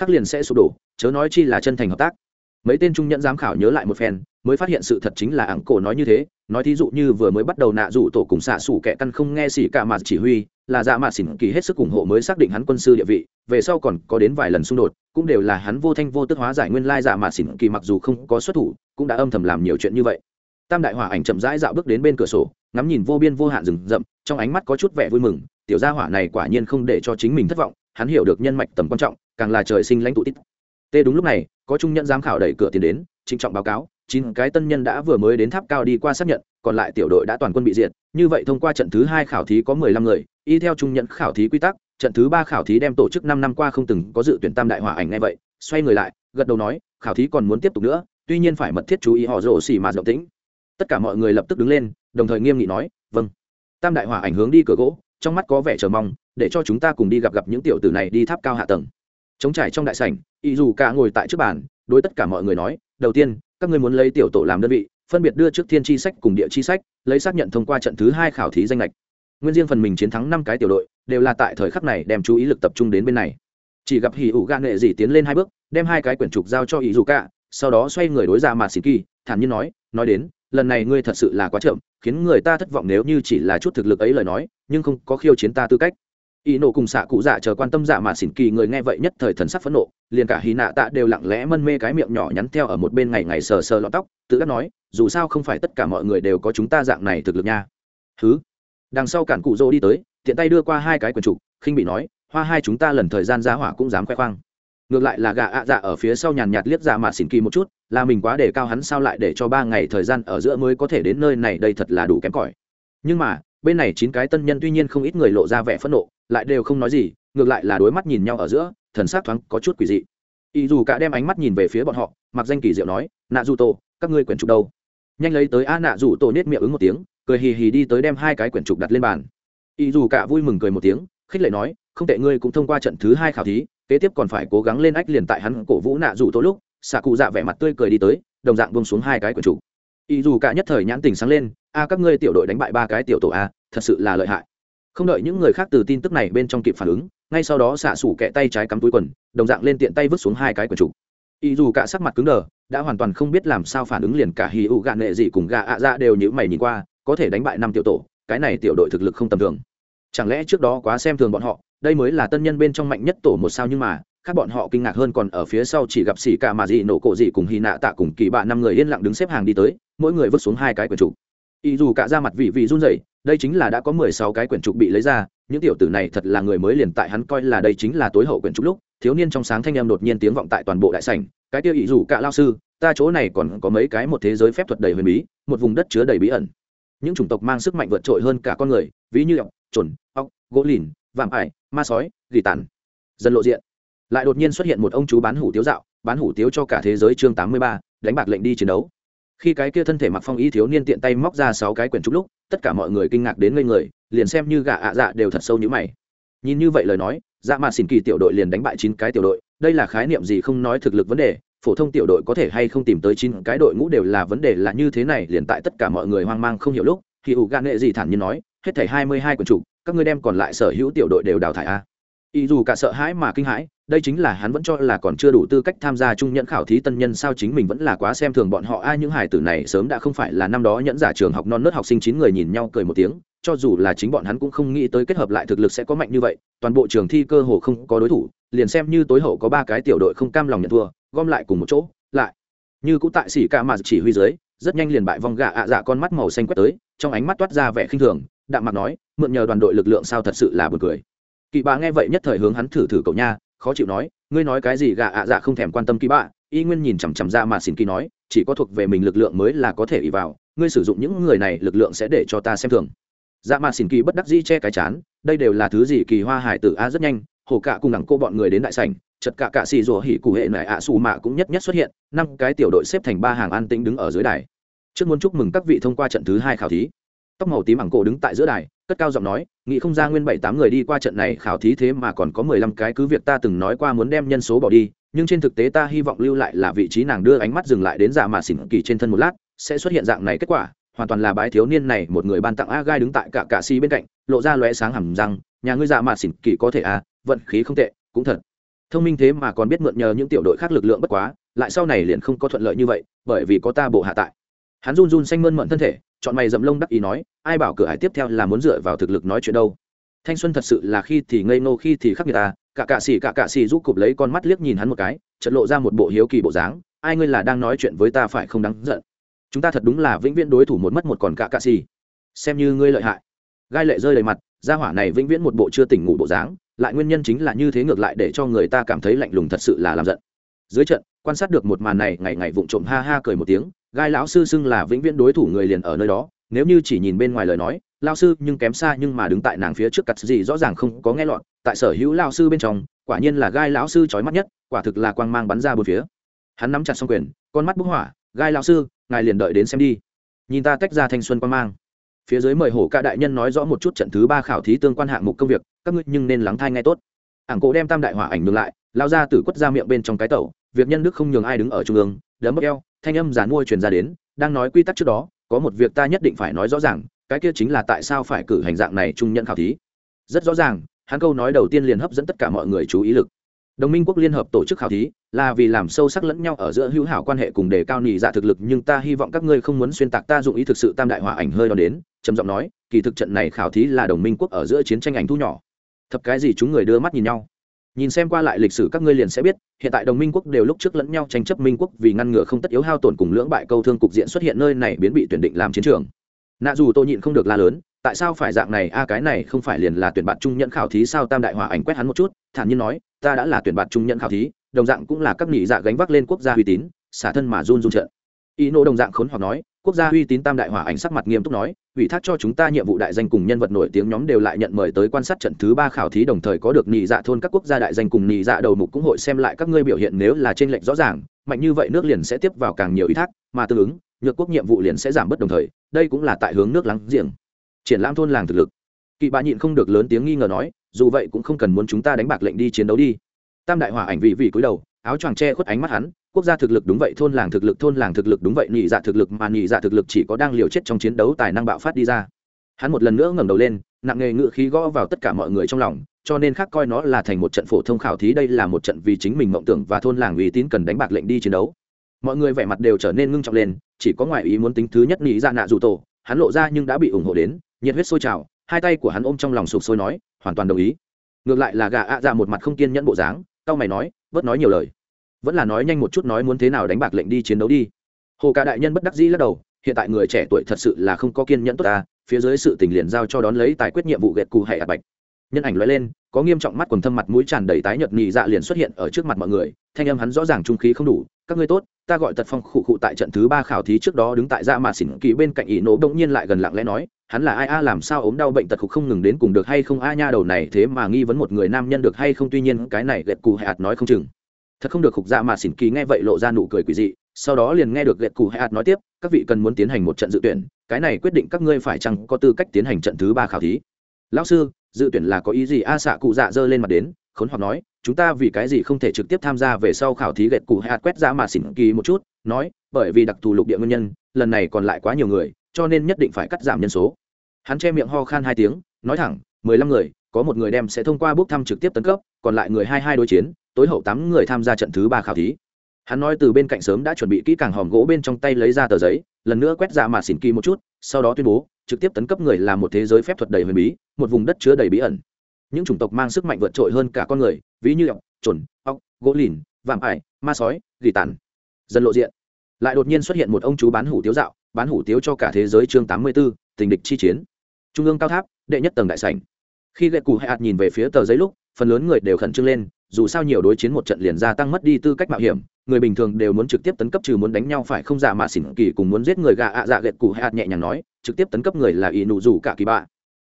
khắc liền sẽ sụp đổ, chớ nói chi là chân thành hợp tác. Mấy tên trung nhẫn giám khảo nhớ lại một phen, mới phát hiện sự thật chính là ảng cổ nói như thế, nói thí dụ như vừa mới bắt đầu nạ dụ tổ cùng xạ xủ kẻ căn không nghe xỉ cả mà chỉ huy là dạ mạ xỉn kỳ hết sức ủng hộ mới xác định hắn quân sư địa vị, về sau còn có đến vài lần xung đột, cũng đều là hắn vô thanh vô tức hóa giải nguyên lai dạ mạ xỉn kỳ mặc dù không có xuất thủ, cũng đã âm thầm làm nhiều chuyện như vậy. Tam đại hỏa ảnh chậm rãi dạo bước đến bên cửa sổ, ngắm nhìn vô biên vô hạn rừng rậm, trong ánh mắt có chút vẻ vui mừng, tiểu gia hỏa này quả nhiên không để cho chính mình thất vọng, hắn hiểu được nhân mạch tầm quan trọng, càng là trời sinh lãnh tụ tít. Tê đúng lúc này, có trung nhận giám khảo đẩy cửa tiến đến, trịnh trọng báo cáo chín cái tân nhân đã vừa mới đến tháp cao đi qua xác nhận, còn lại tiểu đội đã toàn quân bị diệt. Như vậy thông qua trận thứ hai khảo thí có mười lăm người, y theo trung nhận khảo thí quy tắc, trận thứ ba khảo thí đem tổ chức năm năm qua không từng có dự tuyển tam đại hỏa ảnh ngay vậy. Xoay người lại, gật đầu nói, khảo thí còn muốn tiếp tục nữa, tuy nhiên phải mật thiết chú ý họ rổ xì mà rộng tĩnh. Tất cả mọi người lập tức đứng lên, đồng thời nghiêm nghị nói vâng. Tam đại hỏa ảnh hướng đi cửa gỗ, trong mắt có vẻ chờ mong, để cho chúng ta cùng đi gặp gặp những tiểu tử này đi tháp cao hạ tầng. Chống trải trong đại sảnh, y dù cả ngồi tại trước bàn, đối tất cả mọi người nói, đầu tiên các ngươi muốn lấy tiểu tổ làm đơn vị, phân biệt đưa trước thiên tri sách cùng địa chi sách, lấy xác nhận thông qua trận thứ hai khảo thí danh lệch. Nguyên riêng phần mình chiến thắng năm cái tiểu đội, đều là tại thời khắc này đem chú ý lực tập trung đến bên này. Chỉ gặp hỉ ủ gạ nghệ gì tiến lên hai bước, đem hai cái quyển trục giao cho ý dù cả sau đó xoay người đối ra mà xịt kỳ, thản nhiên nói nói đến, lần này ngươi thật sự là quá chậm, khiến người ta thất vọng nếu như chỉ là chút thực lực ấy lời nói, nhưng không có khiêu chiến ta tư cách ý nổ cùng xạ cụ dạ chờ quan tâm dạ mà xỉn kỳ người nghe vậy nhất thời thần sắc phẫn nộ, liền cả hy nạ tạ đều lặng lẽ mân mê cái miệng nhỏ nhắn theo ở một bên ngày ngày sờ sờ lọt tóc, tự đắc nói, dù sao không phải tất cả mọi người đều có chúng ta dạng này thực lực nha. Thứ đằng sau cản cụ dô đi tới, tiện tay đưa qua hai cái quần trục, khinh bị nói, hoa hai chúng ta lần thời gian giá hỏa cũng dám khoe khoang. Ngược lại là gà ạ dạ ở phía sau nhàn nhạt liếc dạ mà xỉn kỳ một chút, là mình quá để cao hắn sao lại để cho ba ngày thời gian ở giữa mới có thể đến nơi này, đây thật là đủ kém cỏi. Nhưng mà, bên này chín cái tân nhân tuy nhiên không ít người lộ ra vẻ phẫn nộ lại đều không nói gì, ngược lại là đối mắt nhìn nhau ở giữa, thần s á c thoáng có chút quỷ dị. Ý dù cả đem ánh mắt nhìn về phía bọn họ, mặc danh kỳ diệu nói, nạ dù tổ, các ngươi quyển trục đâu? Nhanh lấy tới a nạ dù tổ nết miệng ứng một tiếng, cười hì hì đi tới đem hai cái quyển trục đặt lên bàn. Ý dù cả vui mừng cười một tiếng, khích lệ nói, không tệ, ngươi cũng thông qua trận thứ hai khảo thí, kế tiếp còn phải cố gắng lên ách liền tại hắn cổ vũ nạ dù tổ lúc. Xạ cụ dạ vẻ mặt tươi cười đi tới, đồng dạng bông xuống hai cái quyển trục. Ý dù cả nhất thời nhãn tình sáng lên, a, các ngươi tiểu đội đánh bại ba cái tiểu tổ a, thật sự là lợi hại không đợi những người khác từ tin tức này bên trong kịp phản ứng, ngay sau đó xạ xủ kẹ tay trái cắm túi quần, đồng dạng lên tiện tay vứt xuống hai cái quần trục. Ý dù cả sắc mặt cứng đờ, đã hoàn toàn không biết làm sao phản ứng liền cả hì ụ gạ nệ gì cùng gạ ạ ra đều như mày nhìn qua, có thể đánh bại năm tiểu tổ, cái này tiểu đội thực lực không tầm thường. Chẳng lẽ trước đó quá xem thường bọn họ, đây mới là tân nhân bên trong mạnh nhất tổ một sao nhưng mà các bọn họ kinh ngạc hơn còn ở phía sau chỉ gặp xỉ cả mà gì nổ cổ gì cùng hy nạ tạ cùng kỳ bạ năm người yên lặng đứng xếp hàng đi tới, mỗi người vứt xuống hai cái quần trục. Ý dù cả ra mặt vị vị run rẩy đây chính là đã có mười sáu cái quyển trục bị lấy ra, những tiểu tử này thật là người mới liền tại hắn coi là đây chính là tối hậu quyển trục lúc, thiếu niên trong sáng thanh em đột nhiên tiếng vọng tại toàn bộ đại sảnh, cái tiêu ý rủ cả lao sư, ta chỗ này còn có mấy cái một thế giới phép thuật đầy huyền bí, một vùng đất chứa đầy bí ẩn. Những chủng tộc mang sức mạnh vượt trội hơn cả con người, ví như ọc trồn ọc gỗ lìn, vạm ải, ma sói, gỉ tàn. Dần lộ diện, lại đột nhiên xuất hiện một ông chú bán hủ tiếu dạo, bán hủ tiếu cho cả thế giới chương tám mươi ba, đánh bạc lệnh đi chiến đấu khi cái kia thân thể mặc phong y thiếu niên tiện tay móc ra sáu cái quyển trúc lúc, tất cả mọi người kinh ngạc đến ngây người, liền xem như gà ạ dạ đều thật sâu như mày. Nhìn như vậy lời nói dạ mà xỉn kỳ tiểu đội liền đánh bại chín cái tiểu đội, đây là khái niệm gì không nói thực lực vấn đề, phổ thông tiểu đội có thể hay không tìm tới chín cái đội ngũ đều là vấn đề là như thế này, liền tại tất cả mọi người hoang mang không hiểu lúc thì ủ gạn nghệ gì thản nhiên nói, hết thảy hai mươi hai quyển trục, các ngươi đem còn lại sở hữu tiểu đội đều đào thải a ý dù cả sợ hãi mà kinh hãi, đây chính là hắn vẫn cho là còn chưa đủ tư cách tham gia trung nhẫn khảo thí tân nhân sao chính mình vẫn là quá xem thường bọn họ. Ai những hải tử này sớm đã không phải là năm đó nhẫn giả trường học non nớt học sinh chín người nhìn nhau cười một tiếng, cho dù là chính bọn hắn cũng không nghĩ tới kết hợp lại thực lực sẽ có mạnh như vậy. Toàn bộ trường thi cơ hồ không có đối thủ, liền xem như tối hậu có ba cái tiểu đội không cam lòng nhận thua, gom lại cùng một chỗ, lại. Như cũng tại xỉ ca mà chỉ huy dưới, rất nhanh liền bại vong gạ ạ dạ con mắt màu xanh quét tới, trong ánh mắt toát ra vẻ khinh thường, đạm mặt nói, mượn nhờ đoàn đội lực lượng sao thật sự là buồn cười kỳ bạ nghe vậy nhất thời hướng hắn thử thử cậu nha, khó chịu nói, ngươi nói cái gì gạ ạ dạ không thèm quan tâm kỳ bạ y nguyên nhìn chằm chằm ra mà xin kỳ nói, chỉ có thuộc về mình lực lượng mới là có thể ỉ vào, ngươi sử dụng những người này lực lượng sẽ để cho ta xem thường. Dạ mà xin kỳ bất đắc dĩ che cái chán, đây đều là thứ gì kỳ hoa hải tử a, rất nhanh, hồ cạ cùng đẳng cô bọn người đến đại sảnh, chật cả cạ xì rùa hỉ cụ hệ nại ạ xù mạ cũng nhất nhất xuất hiện, năm cái tiểu đội xếp thành ba hàng an tĩnh đứng ở dưới đài. Trước muốn chúc mừng các vị thông qua trận thứ hai khảo thí. Tóc màu tím ẳng cổ đứng tại giữa đài, cất cao giọng nói nghĩ không ra nguyên bảy tám người đi qua trận này khảo thí thế mà còn có mười lăm cái cứ việc ta từng nói qua muốn đem nhân số bỏ đi, nhưng trên thực tế ta hy vọng lưu lại là vị trí nàng đưa ánh mắt dừng lại đến giả mà xỉn kỳ trên thân một lát, sẽ xuất hiện dạng này kết quả, hoàn toàn là bái thiếu niên này một người ban tặng a gai đứng tại cả cạ si bên cạnh, lộ ra lóe sáng hầm răng, nhà ngươi giả mà xỉn kỳ có thể a vận khí không tệ, cũng thật. Thông minh thế mà còn biết mượn nhờ những tiểu đội khác lực lượng bất quá, lại sau này liền không có thuận lợi như vậy, bởi vì có ta bộ hạ tại hắn run run xanh mơn mận thân thể, chọn mày dậm lông đắc ý nói, ai bảo cửa hải tiếp theo là muốn dựa vào thực lực nói chuyện đâu? Thanh xuân thật sự là khi thì ngây ngô, khi thì khắc người ta. Cả cạ xỉ cả cạ xỉ giúp cụp lấy con mắt liếc nhìn hắn một cái, chợt lộ ra một bộ hiếu kỳ bộ dáng, ai ngươi là đang nói chuyện với ta phải không đáng giận? Chúng ta thật đúng là vĩnh viễn đối thủ một mất một còn cả cạ xỉ xem như ngươi lợi hại. Gai lệ rơi đầy mặt, gia hỏa này vĩnh viễn một bộ chưa tỉnh ngủ bộ dáng, lại nguyên nhân chính là như thế ngược lại để cho người ta cảm thấy lạnh lùng thật sự là làm giận. Dưới trận quan sát được một màn này, ngày ngày vụng trộm ha ha cười một tiếng, gai lão sư xưng là vĩnh viễn đối thủ người liền ở nơi đó, nếu như chỉ nhìn bên ngoài lời nói lao sư nhưng kém xa nhưng mà đứng tại nàng phía trước cặt gì rõ ràng không có nghe lọt, tại sở hữu lao sư bên trong, quả nhiên là gai lão sư trói mắt nhất, quả thực là quang mang bắn ra bốn phía. Hắn nắm chặt xong quyền, con mắt bức hỏa, gai lão sư, ngài liền đợi đến xem đi. Nhìn ta tách ra thanh xuân quang mang. Phía dưới mời hổ ca đại nhân nói rõ một chút trận thứ ba khảo thí tương quan hạng mục công việc, các ngươi nhưng nên lắng thai ngay tốt. Ảng cổ đem tam đại hỏa ảnh ngược lại lao ra từ quất ra miệng bên trong cái tẩu việc nhân đức không nhường ai đứng ở trung ương, đấm bốc eo, thanh âm giàn mua truyền ra đến, đang nói quy tắc trước đó, có một việc ta nhất định phải nói rõ ràng, cái kia chính là tại sao phải cử hành dạng này trung nhận khảo thí. Rất rõ ràng, hắn câu nói đầu tiên liền hấp dẫn tất cả mọi người chú ý lực. Đồng minh quốc liên hợp tổ chức khảo thí, là vì làm sâu sắc lẫn nhau ở giữa hữu hảo quan hệ cùng đề cao nỉ dạ thực lực, nhưng ta hy vọng các ngươi không muốn xuyên tạc ta dụng ý thực sự tam đại hòa ảnh hơi đo đến, trầm giọng nói, kỳ thực trận này khảo thí là đồng minh quốc ở giữa chiến tranh ảnh thu nhỏ. Thập cái gì chúng người đưa mắt nhìn nhau? Nhìn xem qua lại lịch sử các ngươi liền sẽ biết, hiện tại đồng minh quốc đều lúc trước lẫn nhau tranh chấp minh quốc vì ngăn ngừa không tất yếu hao tổn cùng lưỡng bại câu thương cục diện xuất hiện nơi này biến bị tuyển định làm chiến trường. Nạ dù tôi nhịn không được la lớn, tại sao phải dạng này? A, cái này không phải liền là tuyển bạn trung nhận khảo thí sao? Tam đại hòa ảnh quét hắn một chút, thản nhiên nói, ta đã là tuyển bạn trung nhận khảo thí, đồng dạng cũng là các nghỉ dạ gánh vác lên quốc gia uy tín, xả thân mà run run trận. Ý nộ đồng dạng khốn hoặc nói quốc gia uy tín tam đại hỏa ảnh sắc mặt nghiêm túc nói, ủy thác cho chúng ta nhiệm vụ đại danh cùng nhân vật nổi tiếng nhóm đều lại nhận mời tới quan sát trận thứ ba khảo thí đồng thời có được nhị dạ thôn các quốc gia đại danh cùng nhị dạ đầu mục cũng hội xem lại các ngươi biểu hiện nếu là trên lệnh rõ ràng, mạnh như vậy nước liền sẽ tiếp vào càng nhiều ủy thác, mà tương ứng, nhược quốc nhiệm vụ liền sẽ giảm bớt đồng thời, đây cũng là tại hướng nước láng giềng. Triển lãm thôn làng thực lực. Kỵ bạ nhịn không được lớn tiếng nghi ngờ nói, dù vậy cũng không cần muốn chúng ta đánh bạc lệnh đi chiến đấu đi. Tam đại hỏa ảnh vị vị cúi đầu, áo choàng che khuất ánh mắt hắn quốc gia thực lực đúng vậy, thôn làng thực lực, thôn làng thực lực đúng vậy, nhị dạ thực lực mà nhị dạ thực lực chỉ có đang liều chết trong chiến đấu tài năng bạo phát đi ra. Hắn một lần nữa ngẩng đầu lên, nặng nghề ngự khí gõ vào tất cả mọi người trong lòng, cho nên khác coi nó là thành một trận phổ thông khảo thí, đây là một trận vì chính mình mộng tưởng và thôn làng uy tín cần đánh bạc lệnh đi chiến đấu. Mọi người vẻ mặt đều trở nên ngưng trọng lên, chỉ có ngoại ý muốn tính thứ nhất nhị dạ nạ dù tổ, hắn lộ ra nhưng đã bị ủng hộ đến, nhiệt huyết sôi trào, hai tay của hắn ôm trong lòng sụp sôi nói, hoàn toàn đồng ý. Ngược lại là gà ạ ra một mặt không kiên nhẫn bộ dáng tao mày nói vớt nói nhiều lời vẫn là nói nhanh một chút nói muốn thế nào đánh bạc lệnh đi chiến đấu đi. Hồ ca đại nhân bất đắc dĩ lắc đầu, hiện tại người trẻ tuổi thật sự là không có kiên nhẫn tốt ta, phía dưới sự tình liền giao cho đón lấy tài quyết nhiệm vụ gẹt cụ hệ ạt bạch. Nhân ảnh lóe lên, có nghiêm trọng mắt quần thâm mặt mũi tràn đầy tái nhợt nhị dạ liền xuất hiện ở trước mặt mọi người, thanh âm hắn rõ ràng trung khí không đủ, các ngươi tốt, ta gọi tật phong khụ khụ tại trận thứ ba khảo thí trước đó đứng tại dạ ra mà xỉn kỳ bên cạnh ỷ nổ đông nhiên lại gần lặng lẽ nói, hắn là ai, a, làm sao ốm đau bệnh tật khục không ngừng đến cùng được hay không, a, nha, đầu này thế mà nghi vấn một người nam nhân được hay không, tuy nhiên cái này gẹt cụ hạt nói không chừng thật không được khục dạ mà xỉn kỳ nghe vậy lộ ra nụ cười quỷ dị, sau đó liền nghe được gẹt cụ hạt nói tiếp, các vị cần muốn tiến hành một trận dự tuyển, cái này quyết định các ngươi phải chăng có tư cách tiến hành trận thứ ba khảo thí? Lão sư, dự tuyển là có ý gì? A xạ cụ dạ dơ lên mặt đến, khốn hoặc nói, chúng ta vì cái gì không thể trực tiếp tham gia về sau khảo thí gẹt cụ hạt quét ra mà xỉn kỳ một chút, nói, bởi vì đặc thù lục địa nguyên nhân, lần này còn lại quá nhiều người, cho nên nhất định phải cắt giảm nhân số. Hắn che miệng ho khan hai tiếng, nói thẳng, mười lăm người có một người đem sẽ thông qua bước thăm trực tiếp tấn cấp còn lại người hai hai đối chiến tối hậu tám người tham gia trận thứ ba khảo thí. Hắn nói từ bên cạnh sớm đã chuẩn bị kỹ càng hòm gỗ bên trong tay lấy ra tờ giấy lần nữa quét ra mà xỉn kỳ một chút sau đó tuyên bố trực tiếp tấn cấp người là một thế giới phép thuật đầy huyền bí một vùng đất chứa đầy bí ẩn. Những chủng tộc mang sức mạnh vượt trội hơn cả con người ví như ọc trồn ọc gỗ lìn vạm ải ma sói gỉ tàn. Dần lộ diện. Lại đột nhiên xuất hiện một ông chú bán hủ tiếu dạo bán hủ tiếu cho cả thế giới chương tám mươi 84, tình địch chi chiến. Trung ương cao tháp đệ nhất tầng đại sảnh khi gậy cụ hay hạt nhìn về phía tờ giấy lúc, phần lớn người đều khẩn trương lên, dù sao nhiều đối chiến một trận liền gia tăng mất đi tư cách mạo hiểm, người bình thường đều muốn trực tiếp tấn cấp trừ muốn đánh nhau phải không giả mà xỉn kỳ cùng muốn giết người gà ạ dạ gậy cụ hay hạt nhẹ nhàng nói, trực tiếp tấn cấp người là ỷ nụ rủ cả kỳ bạ.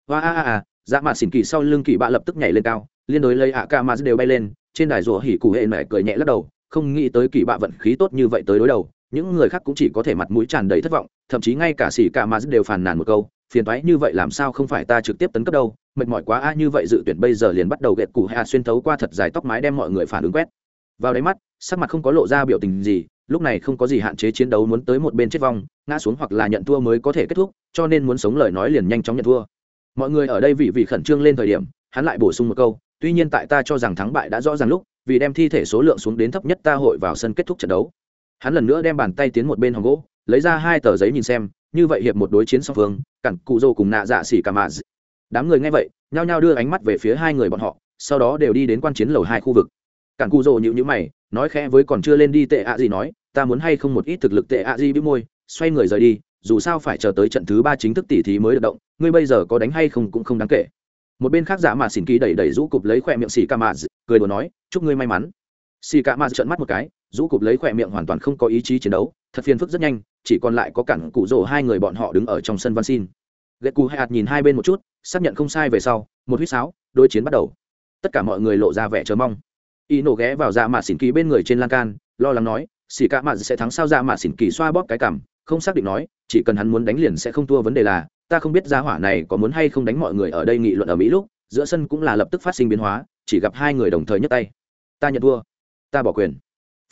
Hoa a a a dạ mà xỉn kỳ sau lưng kỳ bạ lập tức nhảy lên cao, liên đối lấy ạ ca mà đều bay lên, trên đài rùa hỉ cụ hệ mẹ cười nhẹ lắc đầu, không nghĩ tới kỳ bạ vận khí tốt như vậy tới đối đầu, những người khác cũng chỉ có thể mặt mũi tràn đầy thất vọng, thậm chí ngay cả xỉ ca mà đều phàn nàn một câu, phiền toái như vậy làm sao không phải ta trực tiếp tấn cấp đâu mệt mỏi quá, a, như vậy dự tuyển bây giờ liền bắt đầu gẹt củ hạ à, xuyên thấu qua thật dài tóc mái đem mọi người phản ứng quét. Vào đáy mắt, sắc mặt không có lộ ra biểu tình gì, lúc này không có gì hạn chế chiến đấu muốn tới một bên chết vong, ngã xuống hoặc là nhận thua mới có thể kết thúc, cho nên muốn sống lời nói liền nhanh chóng nhận thua. Mọi người ở đây vì vì khẩn trương lên thời điểm, hắn lại bổ sung một câu, tuy nhiên tại ta cho rằng thắng bại đã rõ ràng lúc, vì đem thi thể số lượng xuống đến thấp nhất ta hội vào sân kết thúc trận đấu. Hắn lần nữa đem bàn tay tiến một bên hòm gỗ, lấy ra hai tờ giấy nhìn xem, như vậy hiệp một đối chiến song phương cặn cụ dô cùng nạ dạ xỉ cả mà đám người nghe vậy, nhao nhao đưa ánh mắt về phía hai người bọn họ, sau đó đều đi đến quan chiến lầu hai khu vực. Cản cụ rồ nhịu nhữ mày, nói khẽ với còn chưa lên đi tệ ạ gì nói, ta muốn hay không một ít thực lực tệ ạ gì bĩu môi, xoay người rời đi, dù sao phải chờ tới trận thứ ba chính thức tỉ thí mới được động, ngươi bây giờ có đánh hay không cũng không đáng kể. Một bên khác giả mà xỉn kỳ đẩy đẩy rũ cụp lấy khỏe miệng xì ca mà cười đùa nói, chúc ngươi may mắn. Xì ca mà trợn mắt một cái, rũ cụp lấy khỏe miệng hoàn toàn không có ý chí chiến đấu, thật phiền phức rất nhanh, chỉ còn lại có cản cụ rồ hai người bọn họ đứng ở trong sân văn xin ghét cù hạt nhìn hai bên một chút, xác nhận không sai về sau, một huýt sáo đôi chiến bắt đầu. Tất cả mọi người lộ ra vẻ chờ mong. Y nổ ghé vào dạ mạ xỉn kỳ bên người trên lan can, lo lắng nói, xỉ cả mạ sẽ thắng sao? Dạ mạ xỉn kỳ xoa bóp cái cảm không xác định nói, chỉ cần hắn muốn đánh liền sẽ không thua vấn đề là, ta không biết gia hỏa này có muốn hay không đánh mọi người ở đây nghị luận ở mỹ lúc, giữa sân cũng là lập tức phát sinh biến hóa, chỉ gặp hai người đồng thời nhấc tay. Ta nhận thua, ta bỏ quyền.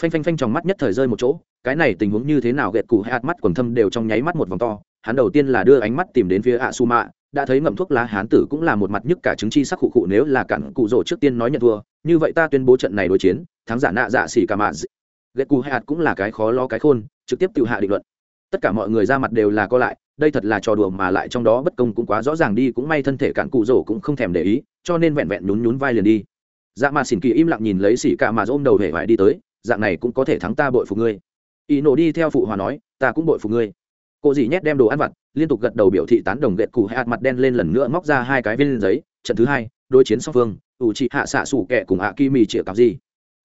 Phanh phanh phanh trong mắt nhất thời rơi một chỗ, cái này tình huống như thế nào ghẹt cụ hạt mắt quần thâm đều trong nháy mắt một vòng to hắn đầu tiên là đưa ánh mắt tìm đến phía ạ su mạ đã thấy ngậm thuốc lá hán tử cũng là một mặt nhức cả chứng chi sắc khụ khụ nếu là cản cụ rỗ trước tiên nói nhận thua. Như vậy ta tuyên bố trận này đối chiến, thắng giả nạ giả xỉ cả mạ ghét cu hạt cũng là cái khó lo cái khôn, trực tiếp tự hạ định luận. Tất cả mọi người ra mặt đều là co lại, đây thật là trò đùa mà lại trong đó bất công cũng quá rõ ràng đi, cũng may thân thể cản cụ rỗ cũng không thèm để ý, cho nên vẹn vẹn nhún nhún vai liền đi. Dạ mà xỉn kỳ im lặng nhìn lấy xỉ cả mà ôm đầu hề vải đi tới, dạng này cũng có thể thắng ta bội phục ngươi. Ý nổ đi theo phụ hòa nói, ta cũng bội phục ngươi cô dì nhét đem đồ ăn vặt, liên tục gật đầu biểu thị tán đồng ghẹt cụ hạt mặt đen lên lần nữa móc ra hai cái viên giấy, trận thứ hai, đối chiến song phương, ủ trị hạ xạ sủ kẹ cùng hạ kim mì chĩa cặp gì.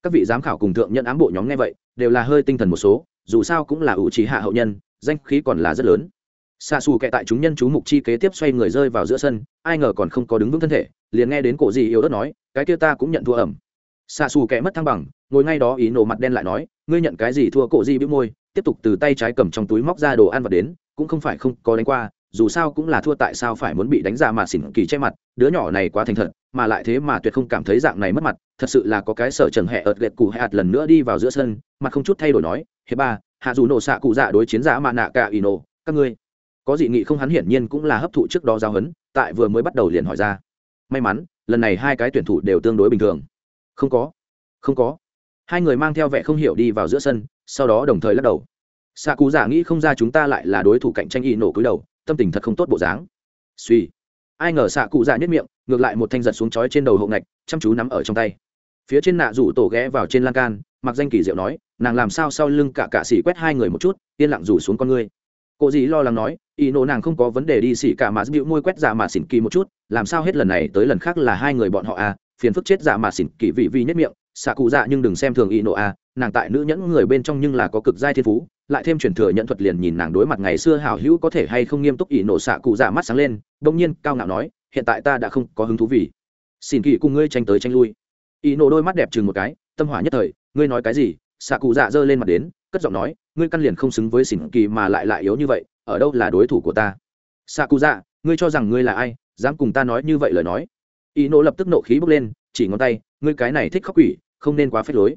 Các vị giám khảo cùng thượng nhận ám bộ nhóm nghe vậy, đều là hơi tinh thần một số, dù sao cũng là ủ trí hạ hậu nhân, danh khí còn là rất lớn. Xa xù kệ tại chúng nhân chú mục chi kế tiếp xoay người rơi vào giữa sân, ai ngờ còn không có đứng vững thân thể, liền nghe đến cổ gì yếu ớt nói, cái kia ta cũng nhận thua ẩm. Xa xù kệ mất thăng bằng, ngồi ngay đó ý nổ mặt đen lại nói, ngươi nhận cái gì thua cổ gì bĩu môi tiếp tục từ tay trái cầm trong túi móc ra đồ ăn và đến, cũng không phải không có đánh qua, dù sao cũng là thua tại sao phải muốn bị đánh ra mà xỉn kỳ che mặt, đứa nhỏ này quá thành thật, mà lại thế mà tuyệt không cảm thấy dạng này mất mặt, thật sự là có cái sở trần hẹ ợt gẹt cụ ạt lần nữa đi vào giữa sân mặt không chút thay đổi nói hiệp ba, hạ dù nổ xạ cụ dạ đối chiến giả mà nạ cả ino, các ngươi. Có dị nghị không hắn hiển nhiên cũng là hấp thụ trước đó giao hấn tại vừa mới bắt đầu liền hỏi ra. May mắn, lần này hai cái tuyển thủ đều tương đối bình thường. Không có không có hai người mang theo vẻ không hiểu đi vào giữa sân, sau đó đồng thời lắc đầu. Xạ cụ giả nghĩ không ra chúng ta lại là đối thủ cạnh tranh y nổ cúi đầu, tâm tình thật không tốt bộ dáng. Suy. Ai ngờ xạ cụ giả nhất miệng, ngược lại một thanh giật xuống chói trên đầu hậu ngạch, chăm chú nắm ở trong tay. Phía trên nạ rủ tổ ghé vào trên lan can, mặc danh kỳ diệu nói, nàng làm sao sau lưng cả cạ xỉ quét hai người một chút, yên lặng rủ xuống con ngươi. Cô dì lo lắng nói, y nổ nàng không có vấn đề đi xỉ cả mà dịu môi quét giả mà xỉn kỳ một chút, làm sao hết lần này tới lần khác là hai người bọn họ à phiền phức chết giả mà xỉn kỳ vị vi nhất miệng xạ cụ dạ nhưng đừng xem thường y nộ a nàng tại nữ nhẫn người bên trong nhưng là có cực giai thiên phú, lại thêm truyền thừa nhận thuật liền nhìn nàng đối mặt ngày xưa hảo hữu có thể hay không nghiêm túc y nộ xạ cụ dạ mắt sáng lên, bỗng nhiên cao ngạo nói, hiện tại ta đã không có hứng thú vì. Xin kỳ cùng ngươi tranh tới tranh lui. Y nộ đôi mắt đẹp chừng một cái, tâm hỏa nhất thời, ngươi nói cái gì? Xạ cụ dạ giơ lên mặt đến, cất giọng nói, ngươi căn liền không xứng với xỉn kỳ mà lại lại yếu như vậy, ở đâu là đối thủ của ta? Xạ cụ dạ ngươi cho rằng ngươi là ai, dám cùng ta nói như vậy lời nói. Y nộ lập tức nộ khí bốc lên chỉ ngón tay, ngươi cái này thích khóc quỷ, không nên quá phép lối.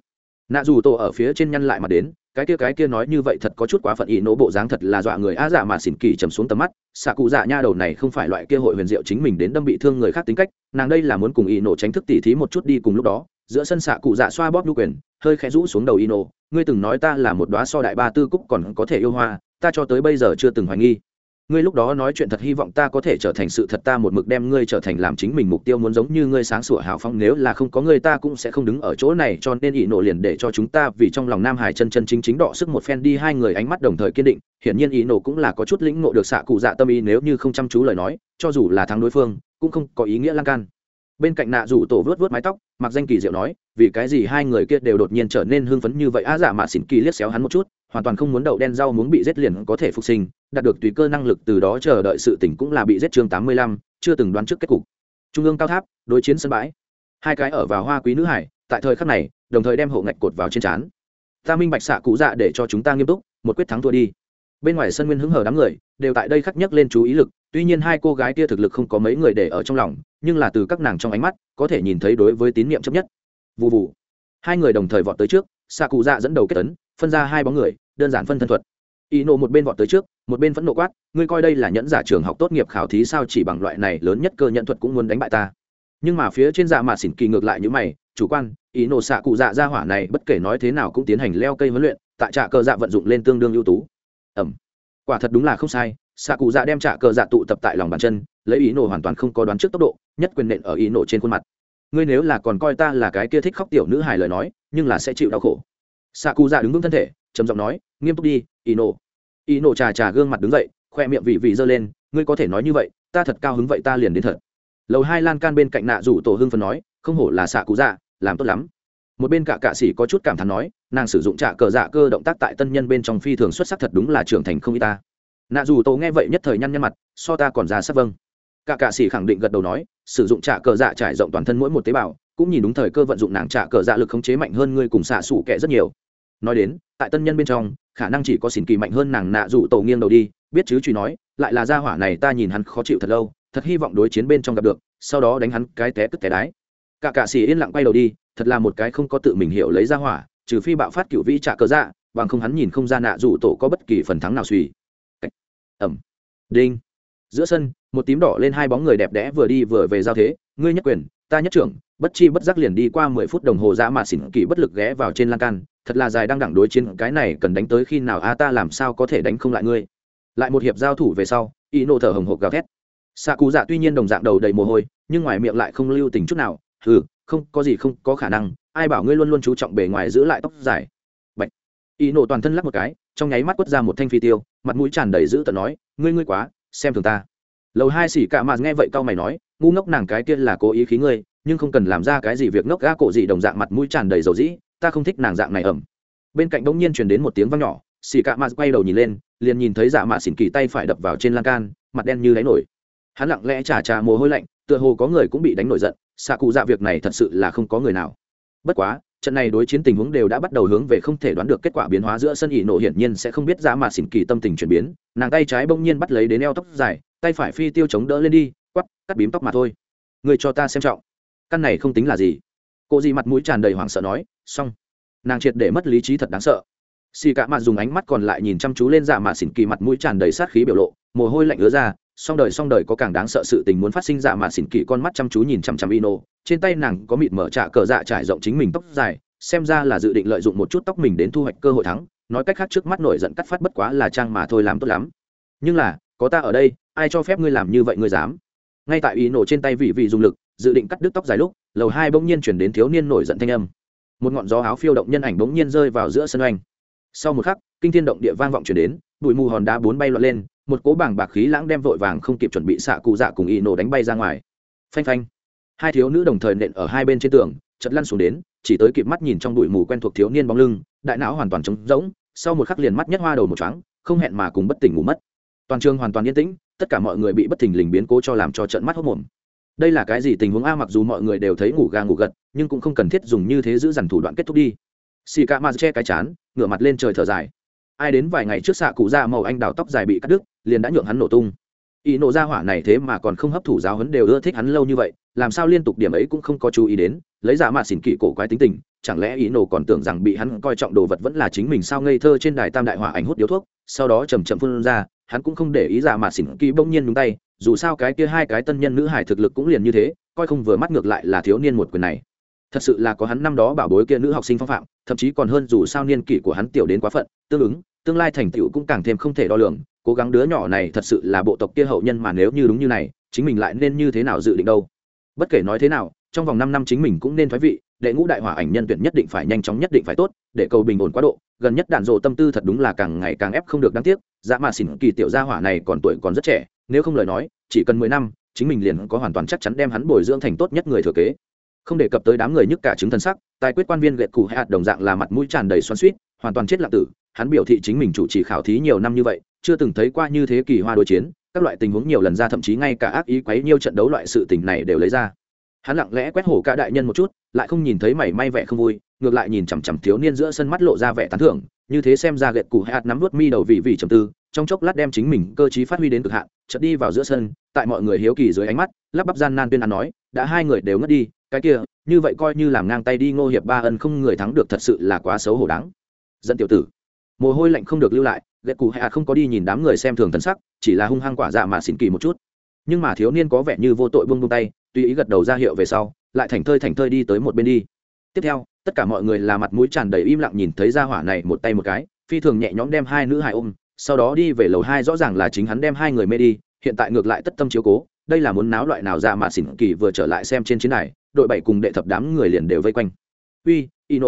Nạ dù tổ ở phía trên nhăn lại mặt đến, cái kia cái kia nói như vậy thật có chút quá phận ý nỗ bộ dáng thật là dọa người á dạ mà xỉn kỳ trầm xuống tầm mắt. Xạ cụ dạ nha đầu này không phải loại kia hội huyền diệu chính mình đến đâm bị thương người khác tính cách, nàng đây là muốn cùng ý nổ tránh thức tỉ thí một chút đi cùng lúc đó, giữa sân xạ cụ dạ xoa bóp nhu quyền, hơi khẽ rũ xuống đầu ý nổ. Ngươi từng nói ta là một đoá so đại ba tư cúc còn có thể yêu hoa, ta cho tới bây giờ chưa từng hoài nghi ngươi lúc đó nói chuyện thật hy vọng ta có thể trở thành sự thật, ta một mực đem ngươi trở thành làm chính mình mục tiêu, muốn giống như ngươi sáng sủa hào phong nếu là không có ngươi ta cũng sẽ không đứng ở chỗ này, cho nên ỷ nộ liền để cho chúng ta, vì trong lòng nam hải chân chân chính chính đọ sức một phen đi, hai người ánh mắt đồng thời kiên định, hiển nhiên ỷ nộ cũng là có chút lĩnh ngộ được xạ cụ dạ tâm ý, nếu như không chăm chú lời nói, cho dù là thắng đối phương, cũng không có ý nghĩa lan can bên cạnh nạ rủ tổ vớt vớt mái tóc, mặc danh kỳ diệu nói, vì cái gì hai người kia đều đột nhiên trở nên hưng phấn như vậy? Á giả mà xỉn kỳ liếc xéo hắn một chút, hoàn toàn không muốn đậu đen rau muốn bị giết liền có thể phục sinh, đạt được tùy cơ năng lực từ đó chờ đợi sự tỉnh cũng là bị giết chương tám mươi lăm, chưa từng đoán trước kết cục. Trung ương cao tháp, đối chiến sân bãi. Hai cái ở vào hoa quý nữ hải, tại thời khắc này, đồng thời đem hộ ngạch cột vào trên trán. Ta minh bạch xạ cụ dạ để cho chúng ta nghiêm túc, một quyết thắng thua đi. Bên ngoài sân nguyên hứng hờ đám người, đều tại đây khắc nhắc lên chú ý lực, tuy nhiên hai cô gái kia thực lực không có mấy người để ở trong lòng nhưng là từ các nàng trong ánh mắt, có thể nhìn thấy đối với tín nhiệm chấp nhất. Vụ vụ hai người đồng thời vọt tới trước xạ cụ dạ dẫn đầu kết tấn phân ra hai bóng người, đơn giản phân thân thuật. Y nộ một bên vọt tới trước, một bên phẫn nộ quát, ngươi coi đây là nhẫn giả trường học tốt nghiệp khảo thí sao chỉ bằng loại này lớn nhất cơ nhận thuật cũng muốn đánh bại ta? Nhưng mà phía trên dạ mà xỉn kỳ ngược lại như mày, chủ quan ý nổ xạ cụ dạ ra hỏa này bất kể nói thế nào cũng tiến hành leo cây huấn luyện, tại trạ cờ dạ vận dụng lên tương đương ưu tú. Ẩm. Quả thật đúng là không sai xạ cụ dạ đem trạ cờ dạ tụ tập tại lòng bàn chân, lấy ý nổ hoàn toàn không có đoán trước tốc độ nhất quyền nện ở ý nộ trên khuôn mặt. Ngươi nếu là còn coi ta là cái kia thích khóc tiểu nữ hài lời nói, nhưng là sẽ chịu đau khổ. Xạ cụ dạ đứng vững thân thể, trầm giọng nói, nghiêm túc đi ý nộ ý nộ trà trà gương mặt đứng dậy, khoe miệng vị vị giơ lên, ngươi có thể nói như vậy, ta thật cao hứng vậy ta liền đến thật. Lầu hai lan can bên cạnh nạ rủ tổ hưng phần nói, không hổ là xạ cụ dạ làm tốt lắm. Một bên cả cạ sĩ có chút cảm thán nói, nàng sử dụng trả cờ dạ cơ động tác tại tân nhân bên trong phi thường xuất sắc thật đúng là trưởng thành không y ta. Nạ dù tổ nghe vậy nhất thời nhăn nhăn mặt, so ta còn ra sắc vâng cả cạ sĩ khẳng định gật đầu nói, sử dụng trả cờ dạ trải rộng toàn thân mỗi một tế bào, cũng nhìn đúng thời cơ vận dụng nàng trả cờ dạ lực khống chế mạnh hơn ngươi cùng xạ xủ kẻ rất nhiều. Nói đến, tại tân nhân bên trong, khả năng chỉ có xỉn kỳ mạnh hơn nàng nạ dụ tổ nghiêng đầu đi, biết chứ truy nói, lại là gia hỏa này ta nhìn hắn khó chịu thật lâu, thật hy vọng đối chiến bên trong gặp được, sau đó đánh hắn cái té cất té đái. Cả cạ xỉ yên lặng quay đầu đi, thật là một cái không có tự mình hiểu lấy gia hỏa, trừ phi bạo phát cựu vĩ trả cờ dạ bằng không hắn nhìn không ra nạ dụ tổ có bất kỳ phần thắng nào suy. Ẩm. Đinh. Giữa sân một tím đỏ lên hai bóng người đẹp đẽ vừa đi vừa về giao thế. Ngươi nhất quyền, ta nhất trưởng. Bất chi bất giác liền đi qua mười phút đồng hồ dã mà xỉn kỳ bất lực ghé vào trên lan can. Thật là dài đang đẳng đối chiến, cái này cần đánh tới khi nào a, ta làm sao có thể đánh không lại ngươi? Lại một hiệp giao thủ về sau y nộ thở hồng hộc gào thét. Xạ cụ dạ tuy nhiên đồng dạng đầu đầy mồ hôi, nhưng ngoài miệng lại không lưu tình chút nào. Ừ không, có gì không, có khả năng. Ai bảo ngươi luôn luôn chú trọng bề ngoài giữ lại tóc dài? Bạch. y nộ toàn thân lắc một cái, trong nháy mắt quất ra một thanh phi tiêu, mặt mũi tràn đầy dữ tợn nói, ngươi ngươi quá, xem thường ta lầu hai xỉ cạ mạt nghe vậy cau mày nói, ngu ngốc nàng cái kia là cố ý khí ngươi, nhưng không cần làm ra cái gì việc ngốc ga cổ gì đồng dạng mặt mũi tràn đầy dầu dĩ, ta không thích nàng dạng này ẩm. Bên cạnh bỗng nhiên truyền đến một tiếng vang nhỏ, xỉ cạ mạt quay đầu nhìn lên, liền nhìn thấy dạ mạ xỉn kỳ tay phải đập vào trên lan can, mặt đen như đáy nổi. Hắn lặng lẽ chà chà mồ hôi lạnh, tựa hồ có người cũng bị đánh nổi giận, xạ cụ dạ việc này thật sự là không có người nào. Bất quá trận này đối chiến tình huống đều đã bắt đầu hướng về không thể đoán được kết quả biến hóa giữa sân ỷ nổ hiển nhiên sẽ không biết giá mà xỉn kỳ tâm tình chuyển biến. Nàng tay trái bỗng nhiên bắt lấy đến eo tóc dài, tay phải phi tiêu chống đỡ lên đi quắp cắt bím tóc mà thôi. Người cho ta xem trọng. Căn này không tính là gì. Cô dì mặt mũi tràn đầy hoảng sợ nói, xong. Nàng triệt để mất lý trí thật đáng sợ. Xì cả mặt dùng ánh mắt còn lại nhìn chăm chú lên dạ mà xỉn kỳ mặt mũi tràn đầy sát khí biểu lộ, mồ hôi lạnh ứa ra song đời song đời có càng đáng sợ sự tình muốn phát sinh dạ mà xỉn kỳ con mắt chăm chú nhìn chằm chằm ino, trên tay nàng có mịt mở trả cờ dạ trải rộng chính mình tóc dài, xem ra là dự định lợi dụng một chút tóc mình đến thu hoạch cơ hội thắng, nói cách khác trước mắt nổi giận cắt phát bất quá là trang mà thôi làm tốt lắm. Nhưng là, có ta ở đây, ai cho phép ngươi làm như vậy ngươi dám? Ngay tại ý nổ trên tay vị vị dùng lực, dự định cắt đứt tóc dài lúc, lầu hai bỗng nhiên chuyển đến thiếu niên nổi giận thanh âm. Một ngọn gió áo phiêu động nhân ảnh bỗng nhiên rơi vào giữa sân oanh. Sau một khắc, kinh thiên động địa vang vọng chuyển đến, bụi mù hòn đá bốn bay loạn lên một cố bảng bạc khí lãng đem vội vàng không kịp chuẩn bị xạ cụ dạ cùng y nổ đánh bay ra ngoài. Phanh phanh. Hai thiếu nữ đồng thời nện ở hai bên trên tường chật lăn xuống đến, chỉ tới kịp mắt nhìn trong bụi mù quen thuộc thiếu niên bóng lưng, đại não hoàn toàn trống rỗng, sau một khắc liền mắt nhất hoa đầu một chóng không hẹn mà cùng bất tỉnh ngủ mất. Toàn trường hoàn toàn yên tĩnh, tất cả mọi người bị bất thình lình biến cố cho làm cho trận mắt hốc mồm. Đây là cái gì tình huống a? Mặc dù mọi người đều thấy ngủ ga ngủ gật, nhưng cũng không cần thiết dùng như thế giữ dằn thủ đoạn kết thúc đi. Xì ca ma che cái chán, ngửa mặt lên trời thở dài. Ai đến vài ngày trước xạ cụ da màu anh đào tóc dài bị cắt đứt liền đã nhượng hắn nổ tung. Ý nộ ra hỏa này thế mà còn không hấp thụ giáo hấn đều ưa thích hắn lâu như vậy, làm sao liên tục điểm ấy cũng không có chú ý đến, lấy giả mạt xỉn kỵ cổ quái tính tình, chẳng lẽ ý nộ còn tưởng rằng bị hắn coi trọng đồ vật vẫn là chính mình sao ngây thơ trên đài tam đại hỏa ảnh hút điếu thuốc, sau đó chầm chậm phun ra, hắn cũng không để ý giả mạt xỉn kỵ bỗng nhiên nhúng tay, dù sao cái kia hai cái tân nhân nữ hải thực lực cũng liền như thế, coi không vừa mắt ngược lại là thiếu niên một quyền này. Thật sự là có hắn năm đó bảo bối kia nữ học sinh phong phạm, thậm chí còn hơn dù sao niên kỷ của hắn tiểu đến quá phận, tương ứng, tương lai thành tựu cũng càng thêm không thể đo lường cố gắng đứa nhỏ này thật sự là bộ tộc kia hậu nhân mà nếu như đúng như này, chính mình lại nên như thế nào dự định đâu? Bất kể nói thế nào, trong vòng năm năm chính mình cũng nên thoái vị, đệ ngũ đại hỏa ảnh nhân tuyển nhất định phải nhanh chóng nhất định phải tốt, để cầu bình ổn quá độ, gần nhất đạn dộ tâm tư thật đúng là càng ngày càng ép không được đáng tiếc dạ mà xỉn kỳ tiểu gia hỏa này còn tuổi còn rất trẻ, nếu không lời nói, chỉ cần mười năm, chính mình liền có hoàn toàn chắc chắn đem hắn bồi dưỡng thành tốt nhất người thừa kế. Không đề cập tới đám người nhức cả chứng thân sắc tài quyết quan viên lệ cụ hạt đồng dạng là mặt mũi tràn đầy xoắn suýt hoàn toàn chết lạc tử hắn biểu thị chính mình chủ trì khảo thí nhiều năm như vậy, chưa từng thấy qua như thế kỳ hoa đối chiến, các loại tình huống nhiều lần ra thậm chí ngay cả ác ý quấy nhiêu trận đấu loại sự tình này đều lấy ra. Hắn lặng lẽ quét hổ cả đại nhân một chút, lại không nhìn thấy mảy may vẻ không vui, ngược lại nhìn chằm chằm thiếu niên giữa sân mắt lộ ra vẻ tán thưởng, như thế xem ra gậy cụ hạt nắm nuốt mi đầu vị vị trầm tư, trong chốc lát đem chính mình cơ chí phát huy đến cực hạn, chợt đi vào giữa sân, tại mọi người hiếu kỳ dưới ánh mắt, lắp bắp gian nan tuyên án nói, đã hai người đều ngất đi, cái kia, như vậy coi như làm ngang tay đi, ngô hiệp ba ân không người thắng được thật sự là quá xấu hổ đáng. Dẫn tiểu tử mồ hôi lạnh không được lưu lại ghét cụ hạ không có đi nhìn đám người xem thường thân sắc, chỉ là hung hăng quả dạ mà xỉn kỳ một chút. Nhưng mà thiếu niên có vẻ như vô tội bông bông tay, tùy ý gật đầu ra hiệu về sau, lại thành thơi thành thơi đi tới một bên đi. Tiếp theo, tất cả mọi người là mặt mũi tràn đầy im lặng nhìn thấy ra hỏa này một tay một cái, phi thường nhẹ nhõm đem hai nữ hài ôm, sau đó đi về lầu hai rõ ràng là chính hắn đem hai người mê đi, hiện tại ngược lại tất tâm chiếu cố, đây là muốn náo loại nào ra mà xỉn kỳ vừa trở lại xem trên chiến đài, đội bảy cùng đệ thập đám người liền đều vây quanh. Uy, ino.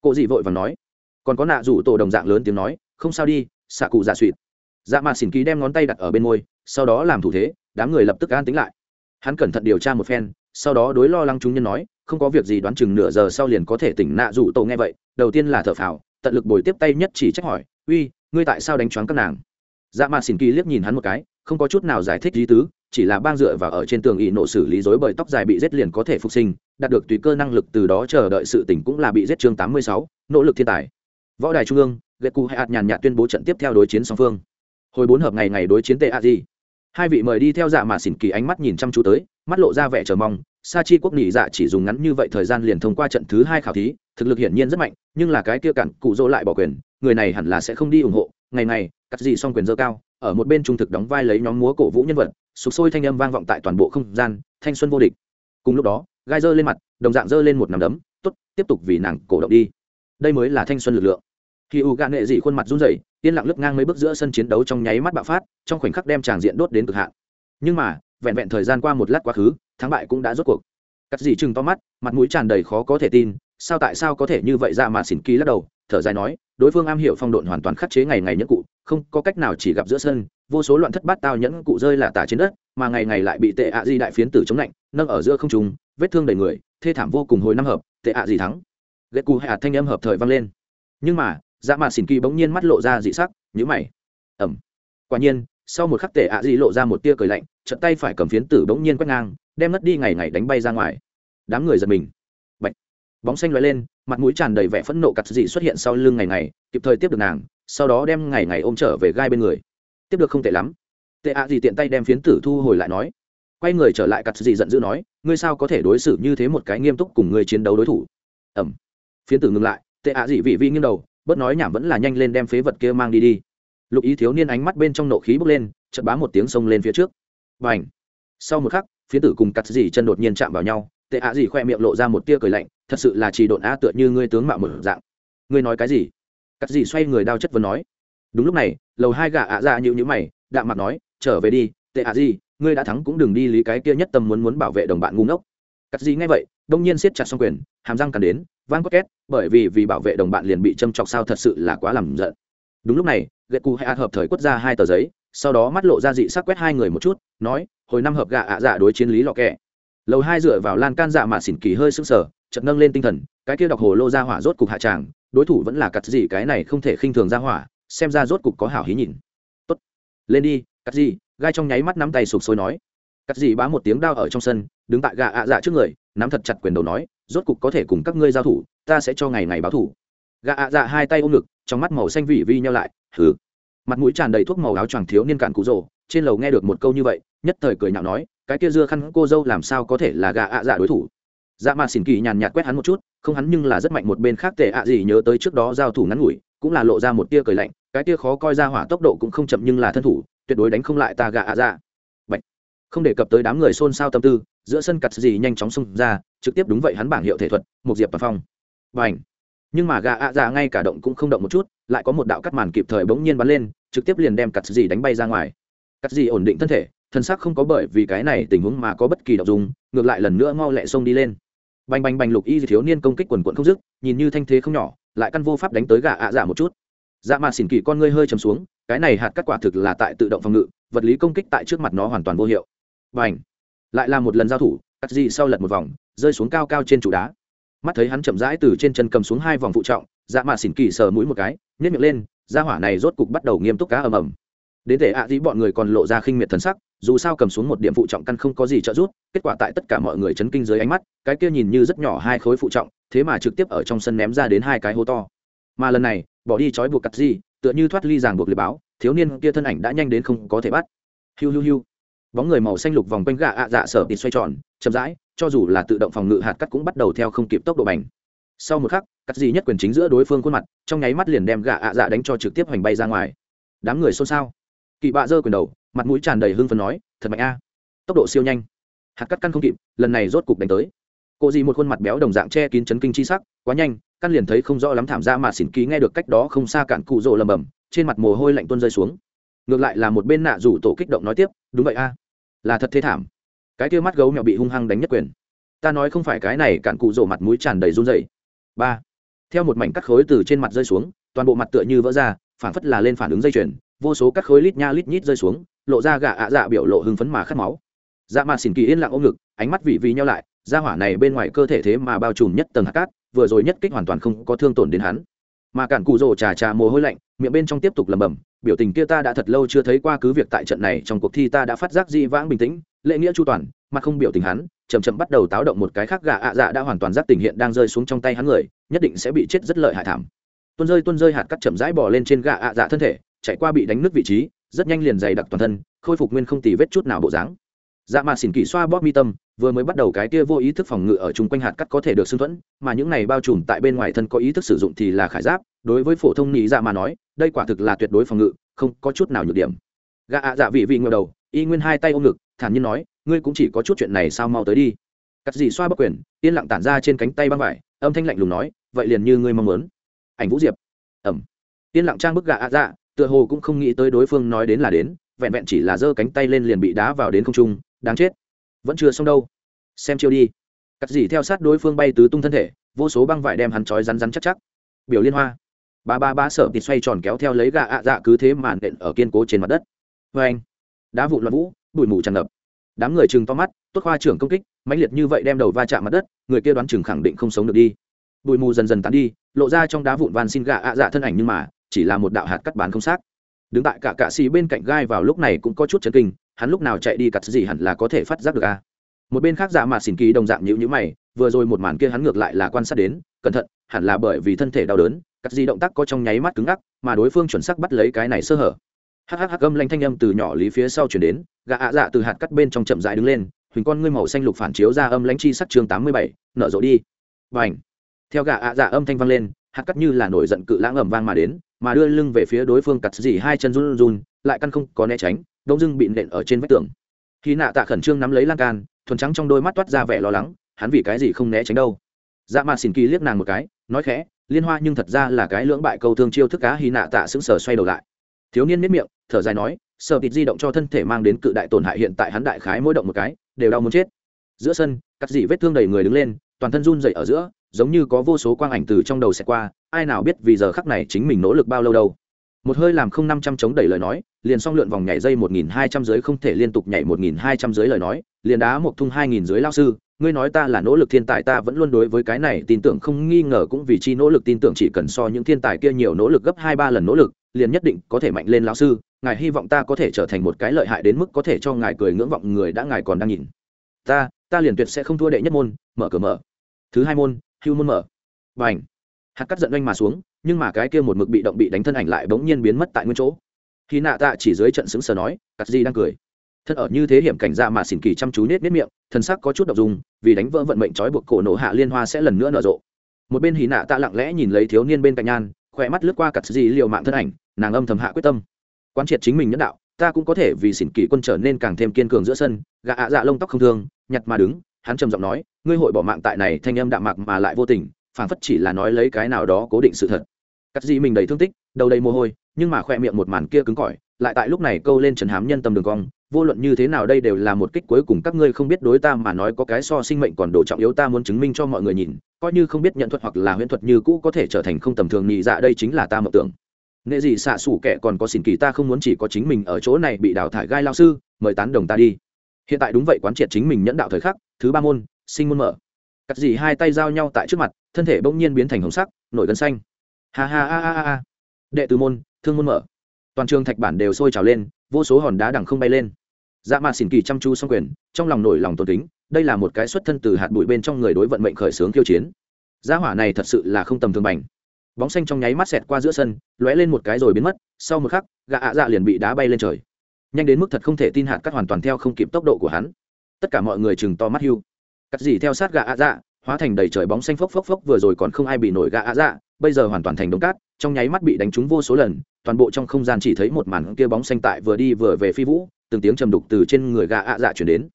Cô dị vội và nói còn có nạ rủ tổ đồng dạng lớn tiếng nói, không sao đi, xạ cụ dạ suỵt dạ mạt xỉn ký đem ngón tay đặt ở bên môi, sau đó làm thủ thế, đám người lập tức an tính lại. Hắn cẩn thận điều tra một phen, sau đó đối lo lắng chúng nhân nói, không có việc gì đoán chừng nửa giờ sau liền có thể tỉnh nạ rủ tổ nghe vậy, đầu tiên là thở phào, tận lực bồi tiếp tay nhất chỉ trách hỏi, uy, ngươi tại sao đánh choáng các nàng? Dạ mạt xỉn kỳ liếc nhìn hắn một cái, không có chút nào giải thích lý tứ, chỉ là bang dựa và ở trên tường ỵ nổ xử lý dối bởi tóc dài bị giết liền có thể phục sinh, đạt được tùy cơ năng lực từ đó chờ đợi sự tỉnh cũng là bị giết chương tám mươi sáu, nỗ lực thiên tài võ đài trung ương ghét cụ hay hạt nhàn nhạt tuyên bố trận tiếp theo đối chiến song phương. Hồi bốn hợp ngày ngày đối chiến tệ a di. Hai vị mời đi theo dạ mà xỉn kỳ ánh mắt nhìn chăm chú tới, mắt lộ ra vẻ chờ mong. Sa chi quốc nghỉ dạ chỉ dùng ngắn như vậy thời gian liền thông qua trận thứ hai khảo thí, thực lực hiển nhiên rất mạnh, nhưng là cái kia cặn cụ dỗ lại bỏ quyền, người này hẳn là sẽ không đi ủng hộ. Ngày ngày, cắt gì xong quyền dơ cao, ở một bên trung thực đóng vai lấy nhóm múa cổ vũ nhân vật, sục sôi thanh âm vang vọng tại toàn bộ không gian, thanh xuân vô địch. Cùng lúc đó, gai dơ lên mặt, đồng dạng dơ lên một nắm đấm t ố t tiếp tục vì nàng cổ động đi đây mới là thanh xuân lực lượng. Khi u gạ nghệ dị khuôn mặt run rẩy, yên lặng lướt ngang mấy bước giữa sân chiến đấu trong nháy mắt bạo phát, trong khoảnh khắc đem tràng diện đốt đến cực hạn. Nhưng mà, vẹn vẹn thời gian qua một lát quá khứ, thắng bại cũng đã rốt cuộc. Cắt dị chừng to mắt, mặt mũi tràn đầy khó có thể tin, sao tại sao có thể như vậy ra mà xỉn kỳ lắc đầu, thở dài nói, đối phương am hiểu phong độn hoàn toàn khắc chế ngày ngày nhẫn cụ, không có cách nào chỉ gặp giữa sân, vô số loạn thất bát tao nhẫn cụ rơi là tả trên đất, mà ngày ngày lại bị tệ ạ di đại phiến tử chống lạnh, nâng ở giữa không trùng vết thương đầy người, thê thảm vô cùng hồi năm hợp, tệ ạ di thắng ghét cù hạ thanh âm hợp thời vang lên. Nhưng mà dạ mạ xỉn kỳ bỗng nhiên mắt lộ ra dị sắc nhữ mày. Ẩm. Quả nhiên, sau một khắc tệ ạ dị lộ ra một tia cười lạnh trận tay phải cầm phiến tử bỗng nhiên quét ngang, đem mất đi ngày ngày đánh bay ra ngoài. Đám người giật mình. Bạch. bóng xanh loại lên, mặt mũi tràn đầy vẻ phẫn nộ cặt dị xuất hiện sau lưng ngày ngày, kịp thời tiếp được nàng, sau đó đem ngày ngày ôm trở về gai bên người. Tiếp được không tệ lắm. Tệ ạ dị tiện tay đem phiến tử thu hồi lại nói. Quay người trở lại cặt dị giận dữ nói, ngươi sao có thể đối xử như thế một cái nghiêm túc cùng người chiến đấu đối thủ? Ẩm phiến tử ngừng lại, tệ ạ dị vị vi nghiêng đầu, bớt nói nhảm vẫn là nhanh lên đem phế vật kia mang đi đi. Lục ý thiếu niên ánh mắt bên trong nộ khí bốc lên chật bá một tiếng xông lên phía trước. Và ảnh sau một khắc, phiến tử cùng cắt dị chân đột nhiên chạm vào nhau, tệ ạ dị khoe miệng lộ ra một tia cười lạnh, thật sự là chỉ độn á tựa như ngươi tướng mạo mở dạng. Ngươi nói cái gì? Cắt dị xoay người đao chất vấn nói. Đúng lúc này, lầu hai gà ạ dạ ra nhịu nhữ mày, đạm mặt nói, trở về đi, tệ ạ dị, ngươi đã thắng cũng đừng đi lý cái kia nhất tâm muốn muốn bảo vệ đồng bạn ngu ngốc. Cắt dị nghe vậy, đông nhiên siết chặt xong quyền, hàm răng cắn đến vang có két, bởi vì vì bảo vệ đồng bạn liền bị châm chọc sao thật sự là quá làm giận. Đúng lúc này gậy cụ hay hợp thời quất ra hai tờ giấy, sau đó mắt lộ ra dị sắc quét hai người một chút, nói, hồi năm hợp gạ ạ dạ đối chiến lý lọ kẹ. Lầu hai dựa vào lan can dạ mà xỉn kỳ hơi sưng sờ chật nâng lên tinh thần, cái kia đọc hồ lô ra hỏa rốt cục hạ tràng, đối thủ vẫn là cắt gì cái này không thể khinh thường ra hỏa, xem ra rốt cục có hảo hí nhìn. Tốt, lên đi, cắt gì, gai trong nháy mắt nắm tay sụp sôi nói. Cắt gì bá một tiếng đao ở trong sân, đứng tại gà ạ dạ trước người, nắm thật chặt quyền đầu nói rốt cục có thể cùng các ngươi giao thủ, ta sẽ cho ngày ngày báo thủ. Gà ạ dạ hai tay ôm ngực, trong mắt màu xanh vị vi nhau lại, hừ. Mặt mũi tràn đầy thuốc màu áo choàng thiếu niên cạn cụ rồ, trên lầu nghe được một câu như vậy, nhất thời cười nhạo nói, cái kia dưa khăn cô dâu làm sao có thể là gà ạ dạ đối thủ? Dạ mà xỉn kỳ nhàn nhạt quét hắn một chút, không hắn nhưng là rất mạnh một bên khác tệ ạ gì nhớ tới trước đó giao thủ ngắn ngủi, cũng là lộ ra một tia cười lạnh, cái tia khó coi ra hỏa tốc độ cũng không chậm nhưng là thân thủ, tuyệt đối đánh không lại ta gà ạ dạ. Bạch. không đề cập tới đám người xôn xao tâm tư giữa sân cắt gì nhanh chóng xung ra, trực tiếp đúng vậy hắn bảng hiệu thể thuật, một diệp và phong. Và ảnh nhưng mà gà ạ dạ ngay cả động cũng không động một chút, lại có một đạo cắt màn kịp thời bỗng nhiên bắn lên, trực tiếp liền đem cắt gì đánh bay ra ngoài. Cắt gì ổn định thân thể, thân xác không có bởi vì cái này tình huống mà có bất kỳ động dùng ngược lại lần nữa mau lẹ xông đi lên. Bành bành bành lục y thiếu niên công kích quần quận không dứt, nhìn như thanh thế không nhỏ, lại căn vô pháp đánh tới gà ạ dạ một chút. Dạ mà xỉn kỳ con ngươi hơi chầm xuống, cái này hạt cắt quả thực là tại tự động phòng ngự, vật lý công kích tại trước mặt nó hoàn toàn vô hiệu. Bành! Lại là một lần giao thủ, cắt gì sau lật một vòng, rơi xuống cao cao trên trụ đá. Mắt thấy hắn chậm rãi từ trên chân cầm xuống hai vòng phụ trọng dạ mà xỉn kỳ sờ mũi một cái nhét miệng lên ra hỏa này rốt cục bắt đầu nghiêm túc cá ầm ầm. Đến thể ạ à dĩ bọn người còn lộ ra khinh miệt thần sắc, dù sao cầm xuống một điểm phụ trọng căn không có gì trợ giúp, kết quả tại tất cả mọi người chấn kinh dưới ánh mắt, cái kia nhìn như rất nhỏ hai khối phụ trọng, thế mà trực tiếp ở trong sân ném ra đến hai cái hố to. Mà lần này, bỏ đi trói buộc cắt gì tựa như thoát ly ràng buộc liệt báo, thiếu niên kia thân ảnh đã nhanh đến không có thể bắt. Hiu hiu hiu bóng người màu xanh lục vòng quanh gạ ạ dạ sở tịt xoay tròn, chậm rãi, cho dù là tự động phòng ngự hạt cắt cũng bắt đầu theo không kịp tốc độ bành. Sau một khắc, cắt gì nhất quyền chính giữa đối phương khuôn mặt, trong nháy mắt liền đem gạ ạ dạ đánh cho trực tiếp hoành bay ra ngoài. Đám người xôn xao. Kỵ bạ giơ quyền đầu, mặt mũi tràn đầy hưng phấn nói, thật mạnh a. Tốc độ siêu nhanh. Hạt cắt căn không kịp, lần này rốt cục đánh tới. Cô gì một khuôn mặt béo đồng dạng che kín chấn kinh chi sắc, quá nhanh, căn liền thấy không rõ lắm thảm ra mà xỉn ký nghe được cách đó không xa cạn cụ rộ lầm bầm, trên mặt mồ hôi lạnh tuôn rơi xuống. Ngược lại là một bên nạ rủ tổ kích động nói tiếp, đúng vậy a là thật thế thảm. Cái kia mắt gấu mèo bị hung hăng đánh nhất quyền. Ta nói không phải cái này cạn cụ rổ mặt mũi tràn đầy run rẩy. Ba. Theo một mảnh cắt khối từ trên mặt rơi xuống, toàn bộ mặt tựa như vỡ ra phản phất là lên phản ứng dây chuyền, vô số các khối lít nha lít nhít rơi xuống, lộ ra gà ạ dạ biểu lộ hưng phấn mà khát máu. Dạ mà xỉn kỳ yên lặng ôm ngực, ánh mắt vị vì nhau lại ra hỏa này bên ngoài cơ thể thế mà bao trùm nhất tầng hạt cát, vừa rồi nhất kích hoàn toàn không có thương tổn đến hắn. Mà cản cụ rồ trà trà mồ hôi lạnh, miệng bên trong tiếp tục lầm bầm biểu tình kia ta đã thật lâu chưa thấy qua, cứ việc tại trận này trong cuộc thi ta đã phát giác di vãng bình tĩnh, lễ nghĩa chu toàn, mà không biểu tình hắn chầm chậm bắt đầu táo động một cái khác gà ạ dạ đã hoàn toàn giác tình hiện đang rơi xuống trong tay hắn người, nhất định sẽ bị chết rất lợi hại thảm. Tuôn rơi tuôn rơi hạt cắt chậm rãi bỏ lên trên gà ạ dạ thân thể, chạy qua bị đánh nứt vị trí, rất nhanh liền dày đặc toàn thân, khôi phục nguyên không tì vết chút nào bộ dáng. Dạ mà xỉn kỳ xoa bóp mi tâm, vừa mới bắt đầu cái kia vô ý thức phòng ngự ở chung quanh hạt cắt có thể được xưng thuẫn, mà những này bao trùm tại bên ngoài thân có ý thức sử dụng thì là khải giáp đối với phổ thông nhị dạ mà nói, đây quả thực là tuyệt đối phòng ngự, không có chút nào nhược điểm. Gạ ạ dạ vị vị ngờ đầu, y nguyên hai tay ôm ngực, thản nhiên nói, ngươi cũng chỉ có chút chuyện này sao mau tới đi. Cắt gì xoa bắc quyền, yên lặng tản ra trên cánh tay băng vải, âm thanh lạnh lùng nói, vậy liền như ngươi mong muốn. Ảnh vũ diệp. Ẩm. Yên lặng trang bức gạ ạ dạ tựa hồ cũng không nghĩ tới đối phương nói đến là đến, vẹn vẹn chỉ là giơ cánh tay lên liền bị đá vào đến không trung, đáng chết. Vẫn chưa xong đâu. Xem chiêu đi. Cắt gì theo sát đối phương bay tứ tung thân thể, vô số băng vải đem hắn trói rắn rắn chắc chắc. Biểu liên hoa ba ba ba sợ thịt xoay tròn kéo theo lấy gà ạ dạ cứ thế màn đện ở kiên cố trên mặt đất. Vê anh, đá vụ loạn vũ, bụi mù tràn ngập. Đám người chừng to mắt, tốt khoa trưởng công kích, mãnh liệt như vậy đem đầu va chạm mặt đất, người kia đoán chừng khẳng định không sống được đi. Bụi mù dần dần tán đi, lộ ra trong đá vụn van xin gà ạ dạ thân ảnh nhưng mà, chỉ là một đạo hạt cắt bán không xác. Đứng tại cả cạ xì bên cạnh gai vào lúc này cũng có chút chấn kinh, hắn lúc nào chạy đi cặt gì hẳn là có thể phát giác được a một bên khác dạ mà xỉn kỳ đồng dạng nhữ nhữ mày, vừa rồi một màn kia hắn ngược lại là quan sát đến, cẩn thận, hẳn là bởi vì thân thể đau đớn cắt gì động tác có trong nháy mắt cứng ngắc, mà đối phương chuẩn xác bắt lấy cái này sơ hở. Hắc âm lanh thanh âm từ nhỏ lý phía sau chuyển đến gạ ạ dạ từ hạt cắt bên trong chậm dại đứng lên, huỳnh con ngươi màu xanh lục phản chiếu ra âm lãnh chi sắc chương tám mươi bảy, nở rộ đi. Và ảnh theo gạ ạ dạ âm thanh vang lên, hạt cắt như là nổi giận cự lãng ẩm vang mà đến, mà đưa lưng về phía đối phương cắt gì hai chân run run, lại căn không có né tránh, đông dưng bị nện ở trên vách tường. Khi nạ tạ khẩn trương nắm lấy lan can, thuần trắng trong đôi mắt toát ra vẻ lo lắng, hắn vì cái gì không né tránh đâu? Dạ mà xin kỳ liếc nàng một cái, nói khẽ liên hoa nhưng thật ra là cái lưỡng bại câu thương chiêu thức cá hy nạ tạ sững sờ xoay đầu lại. Thiếu niên miết miệng, thở dài nói sợ thịt di động cho thân thể mang đến cự đại tổn hại hiện tại hắn đại khái mỗi động một cái, đều đau muốn chết. Giữa sân, cắt dị vết thương đầy người đứng lên, toàn thân run dậy ở giữa, giống như có vô số quang ảnh từ trong đầu xẹt qua, ai nào biết vì giờ khắc này chính mình nỗ lực bao lâu đâu. Một hơi làm không năm trăm chống đẩy lời nói, liền xong lượn vòng nhảy dây một nghìn hai trăm dưới không thể liên tục nhảy một nghìn hai trăm dưới lời nói, liền đá một thung hai nghìn dưới lao sư ngươi nói ta là nỗ lực thiên tài, ta vẫn luôn đối với cái này tin tưởng, không nghi ngờ cũng vì chi nỗ lực tin tưởng chỉ cần so những thiên tài kia nhiều nỗ lực gấp hai ba lần nỗ lực, liền nhất định có thể mạnh lên lão sư. Ngài hy vọng ta có thể trở thành một cái lợi hại đến mức có thể cho ngài cười ngưỡng vọng người đã ngài còn đang nhìn. Ta ta liền tuyệt sẽ không thua đệ nhất môn, mở cửa mở. Thứ hai môn, hưu môn mở. B à n h hạt cắt giận oanh mà xuống, nhưng mà cái kia một mực bị động bị đánh thân ảnh lại bỗng nhiên biến mất tại nguyên chỗ. Khi nạ tạ chỉ dưới trận xứng sờ nói, cắt di đang cười thân ở như thế hiểm cảnh ra mà xỉn kỳ chăm chú nết nết miệng thân sắc có chút đ ộ n g dùng vì đánh vỡ vận mệnh trói buộc cổ nổ hạ liên hoa sẽ lần nữa nở rộ. Một bên hì nạ tạ lặng lẽ nhìn lấy thiếu niên bên cạnh nhan, khỏe mắt lướt qua cặt gì liều mạng thân ảnh, nàng âm thầm hạ quyết tâm. Quán triệt chính mình nhân đạo, ta cũng có thể vì xỉn kỳ quân trở nên càng thêm kiên cường giữa sân gạ ạ dạ lông tóc không thương, nhặt mà đứng, hắn trầm giọng nói, ngươi hội bỏ mạng tại này thanh âm đạm mạc mà lại vô tình, phảng phất chỉ là nói lấy cái nào đó cố định sự thật. Cắt gì mình đầy thương tích, đầu đầy mồ hôi, nhưng mà khoe miệng một màn kia cứng cỏi, lại tại lúc này câu lên trần hám nhân tâm đường cong vô luận như thế nào đây đều là một kích cuối cùng các ngươi không biết đối ta mà nói có cái so sinh mệnh còn đồ trọng yếu ta muốn chứng minh cho mọi người nhìn, coi như không biết nhận thuật hoặc là huyễn thuật như cũ có thể trở thành không tầm thường nhị dạ đây chính là ta mộng tưởng. Nghệ gì xạ xủ kẻ còn có xỉn kỳ ta không muốn chỉ có chính mình ở chỗ này bị đào thải gai lao sư, mời tán đồng ta đi. Hiện tại đúng vậy quán triệt chính mình nhẫn đạo thời khắc, thứ ba môn, sinh môn mở. Cắt gì hai tay giao nhau tại trước mặt, thân thể bỗng nhiên biến thành hồng sắc, nổi gân xanh. Ha ha ha ha ha. Đệ tử môn, thương môn mở toàn trường thạch bản đều sôi trào lên, vô số hòn đá đằng không bay lên. Dạ mà xỉn kỳ chăm chú xong quyền, trong lòng nổi lòng tôn kính, đây là một cái xuất thân từ hạt bụi bên trong người đối vận mệnh khởi xướng kiêu chiến. Gia hỏa này thật sự là không tầm thường bành. Bóng xanh trong nháy mắt xẹt qua giữa sân, lóe lên một cái rồi biến mất, sau một khắc gạ ạ dạ liền bị đá bay lên trời. Nhanh đến mức thật không thể tin hạt cắt hoàn toàn theo không kịp tốc độ của hắn. Tất cả mọi người chừng to mắt hưu. Cắt gì theo sát gạ ạ dạ hóa thành đầy trời bóng xanh phốc phốc phốc, vừa rồi còn không ai bị nổi gạ ạ dạ bây giờ hoàn toàn thành đống cát, trong nháy mắt bị đánh trúng vô số lần toàn bộ trong không gian chỉ thấy một màn kia bóng xanh tại vừa đi vừa về phi vũ, từng tiếng trầm đục từ trên người gà ạ dạ chuyển đến.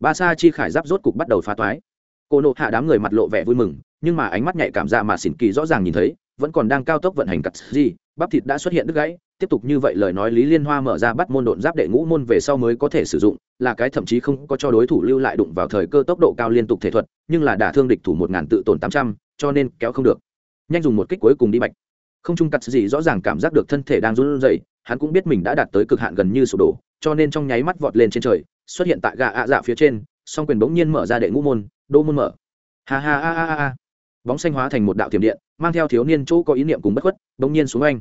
Ba sa chi khải giáp rốt cục bắt đầu phá toái. Cô nộ hạ đám người mặt lộ vẻ vui mừng, nhưng mà ánh mắt nhạy cảm dạ mà xỉn kỳ rõ ràng nhìn thấy, vẫn còn đang cao tốc vận hành cắt gì, bắp thịt đã xuất hiện đứt gãy, tiếp tục như vậy lời nói lý liên hoa mở ra bắt môn độn giáp đệ ngũ môn về sau mới có thể sử dụng, là cái thậm chí không có cho đối thủ lưu lại đụng vào thời cơ tốc độ cao liên tục thể thuật, nhưng là đả thương địch thủ một ngàn tự tổn tám trăm, cho nên kéo không được. Nhanh dùng một kích cuối cùng đi bạch không trung cắt gì rõ ràng cảm giác được thân thể đang run rẩy, hắn cũng biết mình đã đạt tới cực hạn gần như sụp đổ, cho nên trong nháy mắt vọt lên trên trời, xuất hiện tại gà ạ dạ phía trên, song quyền bỗng nhiên mở ra đệ ngũ môn, đô môn mở. Ha ha ha ha ha. Bóng xanh hóa thành một đạo tiềm điện, mang theo thiếu niên chỗ có ý niệm cùng bất khuất, bỗng nhiên xuống anh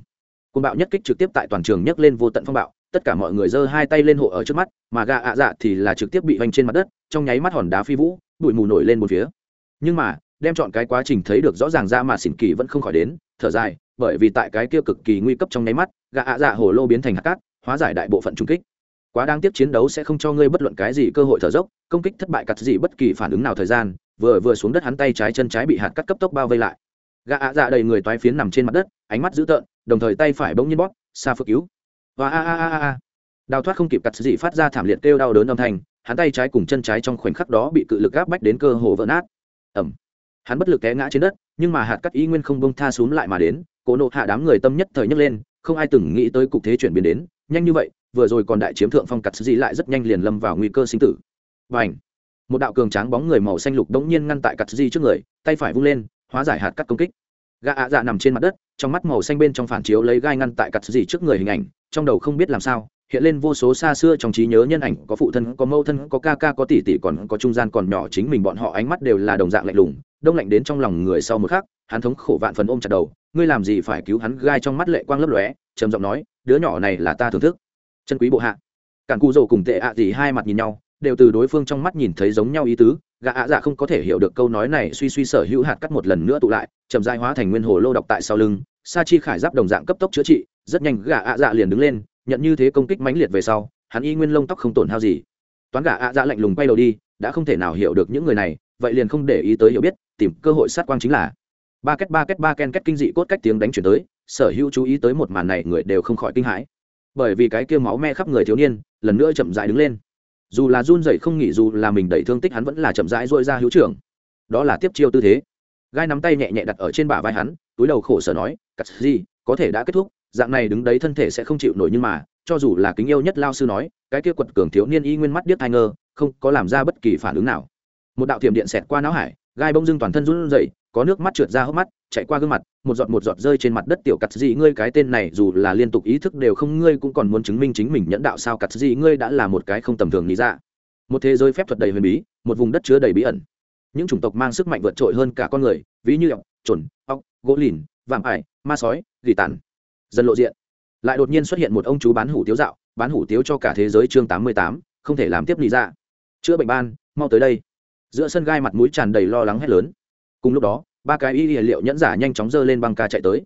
côn bạo nhất kích trực tiếp tại toàn trường nhấc lên vô tận phong bạo, tất cả mọi người giơ hai tay lên hộ ở trước mắt, mà gà ạ dạ thì là trực tiếp bị vanh trên mặt đất, trong nháy mắt hòn đá phi vũ, bụi mù nổi lên một phía. Nhưng mà, đem chọn cái quá trình thấy được rõ ràng ra mà xỉn kỳ vẫn không khỏi đến, thở dài bởi vì tại cái kia cực kỳ nguy cấp trong nháy mắt gà ạ dạ hồ lô biến thành hạt cát, hóa giải đại bộ phận trung kích. Quá đáng tiếc chiến đấu sẽ không cho ngươi bất luận cái gì cơ hội thở dốc, công kích thất bại cặt gì bất kỳ phản ứng nào thời gian, vừa vừa xuống đất hắn tay trái chân trái bị hạt cắt cấp tốc bao vây lại. Gã ạ dạ đầy người toái phiến nằm trên mặt đất, ánh mắt dữ tợn, đồng thời tay phải bỗng nhiên bóp, xa phước cứu. Và a a a a đào thoát không kịp cặt gì phát ra thảm liệt kêu đau đớn âm thanh, hắn tay trái cùng chân trái trong khoảnh khắc đó bị cự lực gáp bách đến cơ hồ vỡ nát. Ẩm hắn bất lực té ngã trên đất, nhưng mà hạt cắt ý nguyên không bông tha xuống lại mà đến cố nộ hạ đám người tâm nhất thời nhấc lên, không ai từng nghĩ tới cục thế chuyển biến đến, nhanh như vậy, vừa rồi còn đại chiếm thượng phong cặt gì lại rất nhanh liền lâm vào nguy cơ sinh tử. Và ảnh một đạo cường tráng bóng người màu xanh lục đống nhiên ngăn tại cặt di trước người, tay phải vung lên, hóa giải hạt cắt công kích. Gã ạ dạ nằm trên mặt đất, trong mắt màu xanh bên trong phản chiếu lấy gai ngăn tại cặt gì trước người hình ảnh, trong đầu không biết làm sao, hiện lên vô số xa xưa trong trí nhớ nhân ảnh, có phụ thân, có mâu thân, có ca ca, có tỷ tỷ, còn có trung gian còn nhỏ chính mình, bọn họ ánh mắt đều là đồng dạng lạnh lùng đông lạnh đến trong lòng người sau một khắc, hắn thống khổ vạn phần ôm chặt đầu, ngươi làm gì phải cứu hắn gai trong mắt lệ quang lấp lóe? Trầm giọng nói, đứa nhỏ này là ta thưởng thức. Chân quý bộ hạ. Cản cụ rồ cùng tệ ạ gì hai mặt nhìn nhau, đều từ đối phương trong mắt nhìn thấy giống nhau ý tứ, gã ạ dạ không có thể hiểu được câu nói này, suy suy sở hữu hạt cắt một lần nữa tụ lại, chậm dai hóa thành nguyên hồ lô độc tại sau lưng, sa chi khải giáp đồng dạng cấp tốc chữa trị, rất nhanh gã ạ dạ liền đứng lên, nhận như thế công kích mãnh liệt về sau, hắn y nguyên lông tóc không tổn hao gì. Toán gã ạ dạ lạnh lùng quay đầu đi, đã không thể nào hiểu được những người này vậy liền không để ý tới hiểu biết, tìm cơ hội sát quang chính là. Ba két ba két, ba ken, két kinh dị cốt cách tiếng đánh chuyển tới, sở hữu chú ý tới một màn này người đều không khỏi kinh hãi. Bởi vì cái kia máu me khắp người thiếu niên, lần nữa chậm rãi đứng lên. Dù là run dậy không nghỉ, dù là mình đẩy thương tích hắn vẫn là chậm rãi dội ra hữu trưởng. Đó là tiếp chiêu tư thế. Gai nắm tay nhẹ nhẹ đặt ở trên bả vai hắn, túi đầu khổ sở nói, cắt gì, có thể đã kết thúc, dạng này đứng đấy thân thể sẽ không chịu nổi nhưng mà, cho dù là kính yêu nhất lao sư nói, cái kia quật cường thiếu niên y nguyên mắt điếc thai ngơ không có làm ra bất kỳ phản ứng nào một đạo thiểm điện xẹt qua não hải, gai bông dưng toàn thân run rẩy, có nước mắt trượt ra hốc mắt, chạy qua gương mặt, một giọt một giọt rơi trên mặt đất tiểu cắt gì ngươi cái tên này dù là liên tục ý thức đều không, ngươi cũng còn muốn chứng minh chính mình nhẫn đạo sao cắt gì ngươi đã là một cái không tầm thường lý ra một thế giới phép thuật đầy huyền bí, một vùng đất chứa đầy bí ẩn. Những chủng tộc mang sức mạnh vượt trội hơn cả con người, ví như ọc chuẩn ọc gỗ lìn, vạm ải, ma sói, gỉ tàn. Dần lộ diện. Lại đột nhiên xuất hiện một ông chú bán hủ tiếu dạo, bán hủ tiếu cho cả thế giới chương tám mươi tám, không thể làm tiếp lý ra chữa bệnh ban, mau tới đây giữa sân gai mặt mũi tràn đầy lo lắng hét lớn. Cùng lúc đó, ba cái y liệu nhẫn giả nhanh chóng dơ lên băng ca chạy tới.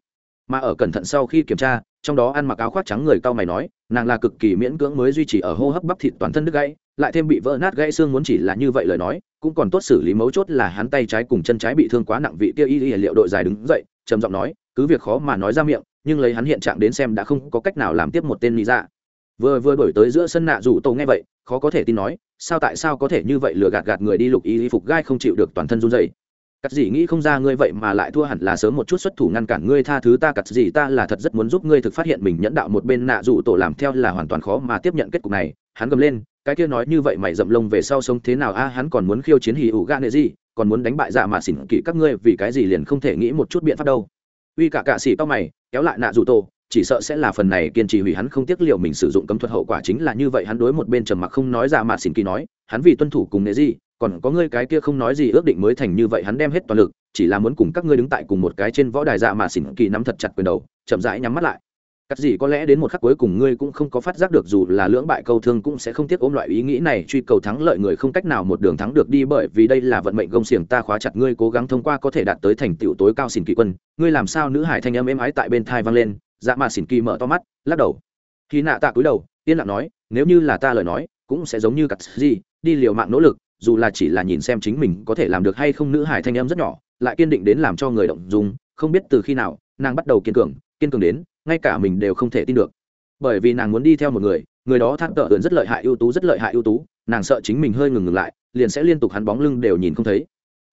Mà ở cẩn thận sau khi kiểm tra, trong đó ăn mặc áo khoác trắng người cao mày nói, nàng là cực kỳ miễn cưỡng mới duy trì ở hô hấp bắp thịt toàn thân đứt gãy, lại thêm bị vỡ nát gãy xương muốn chỉ là như vậy lời nói, cũng còn tốt xử lý mấu chốt là hắn tay trái cùng chân trái bị thương quá nặng vị kia y liệu đội dài đứng dậy, trầm giọng nói, cứ việc khó mà nói ra miệng, nhưng lấy hắn hiện trạng đến xem đã không có cách nào làm tiếp một tên lý ra dạ vừa vừa đổi tới giữa sân nạ rủ tổ nghe vậy, khó có thể tin nói, sao tại sao có thể như vậy lừa gạt gạt người đi lục y phục gai không chịu được toàn thân run dày cắt gì nghĩ không ra ngươi vậy mà lại thua hẳn là sớm một chút xuất thủ ngăn cản ngươi tha thứ ta, cắt gì ta là thật rất muốn giúp ngươi thực phát hiện mình nhẫn đạo một bên nạ rủ tổ làm theo là hoàn toàn khó mà tiếp nhận kết cục này. Hắn gầm lên, cái kia nói như vậy mày dậm lông về sau sống thế nào? A, hắn còn muốn khiêu chiến hì ủ ga nệ gì, còn muốn đánh bại dạ mà xỉn kỹ các ngươi, vì cái gì liền không thể nghĩ một chút biện pháp đâu? Uy cả cạ xỉ tao mày, kéo lại nạ rủ tổ chỉ sợ sẽ là phần này kiên trì hủy hắn không tiếc liệu mình sử dụng cấm thuật hậu quả chính là như vậy, hắn đối một bên trầm mặc không nói ra mà xỉn kỳ nói, hắn vì tuân thủ cùng nệ gì còn có ngươi cái kia không nói gì ước định mới thành như vậy, hắn đem hết toàn lực, chỉ là muốn cùng các ngươi đứng tại cùng một cái trên võ đài dạ mà xỉn kỳ nắm thật chặt quyền đầu, chậm rãi nhắm mắt lại. Cắt gì có lẽ đến một khắc cuối cùng ngươi cũng không có phát giác được dù là lưỡng bại câu thương cũng sẽ không tiếc ôm loại ý nghĩ này, truy cầu thắng lợi người không cách nào một đường thắng được đi bởi vì đây là vận mệnh gông xiềng ta khóa chặt ngươi, cố gắng thông qua có thể đạt tới thành tựu tối cao xỉn kỳ quân. Ngươi làm sao nữ hải thanh âm êm ái tại bên thai vang lên dạ mà xỉn kỳ mở to mắt, lắc đầu. Khi nạ tạ cúi đầu, yên lặng nói, nếu như là ta lời nói, cũng sẽ giống như cắt gì, đi liều mạng nỗ lực, dù là chỉ là nhìn xem chính mình có thể làm được hay không nữ hải thanh âm rất nhỏ, lại kiên định đến làm cho người động dùng không biết từ khi nào, nàng bắt đầu kiên cường kiên cường đến, ngay cả mình đều không thể tin được. Bởi vì nàng muốn đi theo một người người đó thắt tợ ơn rất lợi hại ưu tú, rất lợi hại ưu tú, nàng sợ chính mình hơi ngừng ngừng lại, liền sẽ liên tục hắn bóng lưng đều nhìn không thấy.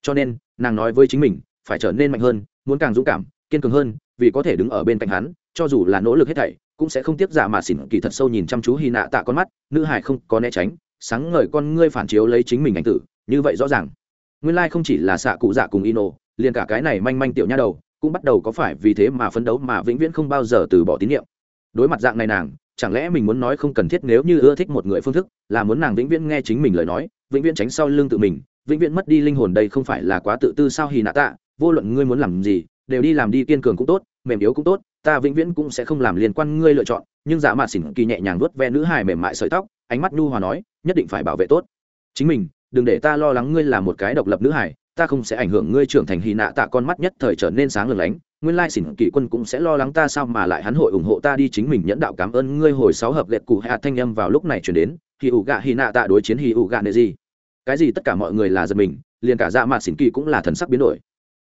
Cho nên, nàng nói với chính mình, phải trở nên mạnh hơn, muốn càng dũng cảm, kiên cường hơn, vì có thể đứng ở bên cạnh hắn cho dù là nỗ lực hết thảy, cũng sẽ không tiếc giả mà xỉn kỳ thật sâu nhìn chăm chú hy nạ tạ con mắt, nữ hải không có né tránh, sáng ngời con ngươi phản chiếu lấy chính mình ảnh tử, như vậy rõ ràng. Nguyên lai không chỉ là xạ cụ dạ cùng ino, liền cả cái này manh manh tiểu nha đầu, cũng bắt đầu có phải vì thế mà phấn đấu mà vĩnh viễn không bao giờ từ bỏ tín nhiệm. Đối mặt dạng này nàng, chẳng lẽ mình muốn nói không cần thiết nếu như ưa thích một người phương thức, là muốn nàng vĩnh viễn nghe chính mình lời nói, vĩnh viễn tránh sau lưng tự mình, vĩnh viễn mất đi linh hồn đây không phải là quá tự tư sao hì nạ tạ, vô luận ngươi muốn làm gì, đều đi làm đi kiên cường cũng tốt mềm yếu cũng tốt, ta vĩnh viễn cũng sẽ không làm liên quan ngươi lựa chọn. Nhưng dạ mạt xỉn kỳ nhẹ nhàng vuốt ve nữ hài mềm mại sợi tóc, ánh mắt nhu hòa nói, nhất định phải bảo vệ tốt. Chính mình, đừng để ta lo lắng ngươi là một cái độc lập nữ hài, ta không sẽ ảnh hưởng ngươi trưởng thành hy nạ tạ con mắt nhất thời trở nên sáng lừng lánh. Nguyên lai xỉn kỳ quân cũng sẽ lo lắng ta sao mà lại hắn hội ủng hộ ta đi chính mình nhẫn đạo cảm ơn ngươi hồi sáu hợp lệ cụ hạ thanh âm vào lúc này chuyển đến. Hì ủ gạ hy nạ tạ đối chiến hì ủ gạ nệ gì? Cái gì tất cả mọi người là giật mình, liền cả dạ mạt xỉn kỳ cũng là thần sắc biến đổi.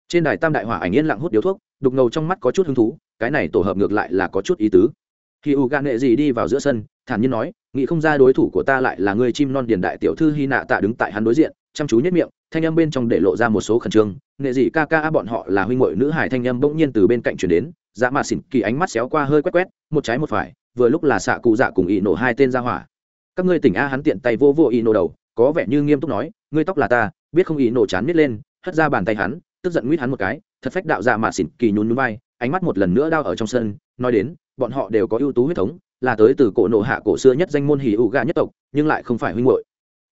Trên đài tam đại hỏa ảnh yên lặng hút điếu thuốc đục ngầu trong mắt có chút hứng thú, cái này tổ hợp ngược lại là có chút ý tứ. Khi u gan nệ gì đi vào giữa sân, thản nhiên nói, nghĩ không ra đối thủ của ta lại là người chim non điền đại tiểu thư hy nạ tạ đứng tại hắn đối diện. Chăm chú nhất miệng, thanh âm bên trong để lộ ra một số khẩn trương. Nghệ dị ca ca bọn họ là huynh ngội nữ hải thanh âm bỗng nhiên từ bên cạnh chuyển đến. Dạ mà xỉn kỳ ánh mắt xéo qua hơi quét quét, một trái một phải, vừa lúc là xạ cụ dạ cùng ỵ nổ hai tên ra hỏa. Các ngươi tỉnh a hắn tiện tay vô vô ỵ nổ đầu, có vẻ như nghiêm túc nói, ngươi tóc là ta. Biết không ỵ nổ chán miết lên, hất ra bàn tay hắn, tức giận nguyết hắn một cái thật phách đạo dạ mạ xỉn kỳ nhún nhún vai, ánh mắt một lần nữa đau ở trong sân, nói đến, bọn họ đều có ưu tú huyết thống, là tới từ cổ nộ hạ cổ xưa nhất danh môn hỉ ụ gà nhất tộc, nhưng lại không phải huynh hội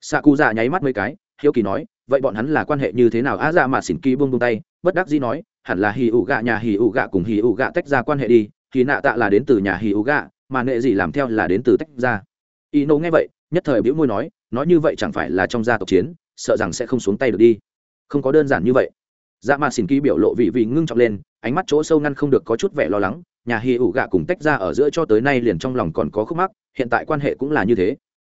xạ cụ dạ nháy mắt mấy cái, hiếu kỳ nói, vậy bọn hắn là quan hệ như thế nào? Á dạ mà xỉn kỳ buông buông tay, bất đắc dĩ nói, hẳn là hì ụ gạ nhà hì ụ gạ cùng hì ụ gạ tách ra quan hệ đi thì nạ tạ là đến từ nhà hì ụ gạ mà nệ gì làm theo là đến từ tách ra. Y nô nghe vậy, nhất thời bĩu môi nói nói như vậy chẳng phải là trong gia tộc chiến, sợ rằng sẽ không xuống tay được đi. Không có đơn giản như vậy dạ mà xỉn kỳ biểu lộ vị vị ngưng trọng lên, ánh mắt chỗ sâu ngăn không được có chút vẻ lo lắng, nhà hì ủ gạ cùng tách ra ở giữa cho tới nay liền trong lòng còn có khúc mắc, hiện tại quan hệ cũng là như thế.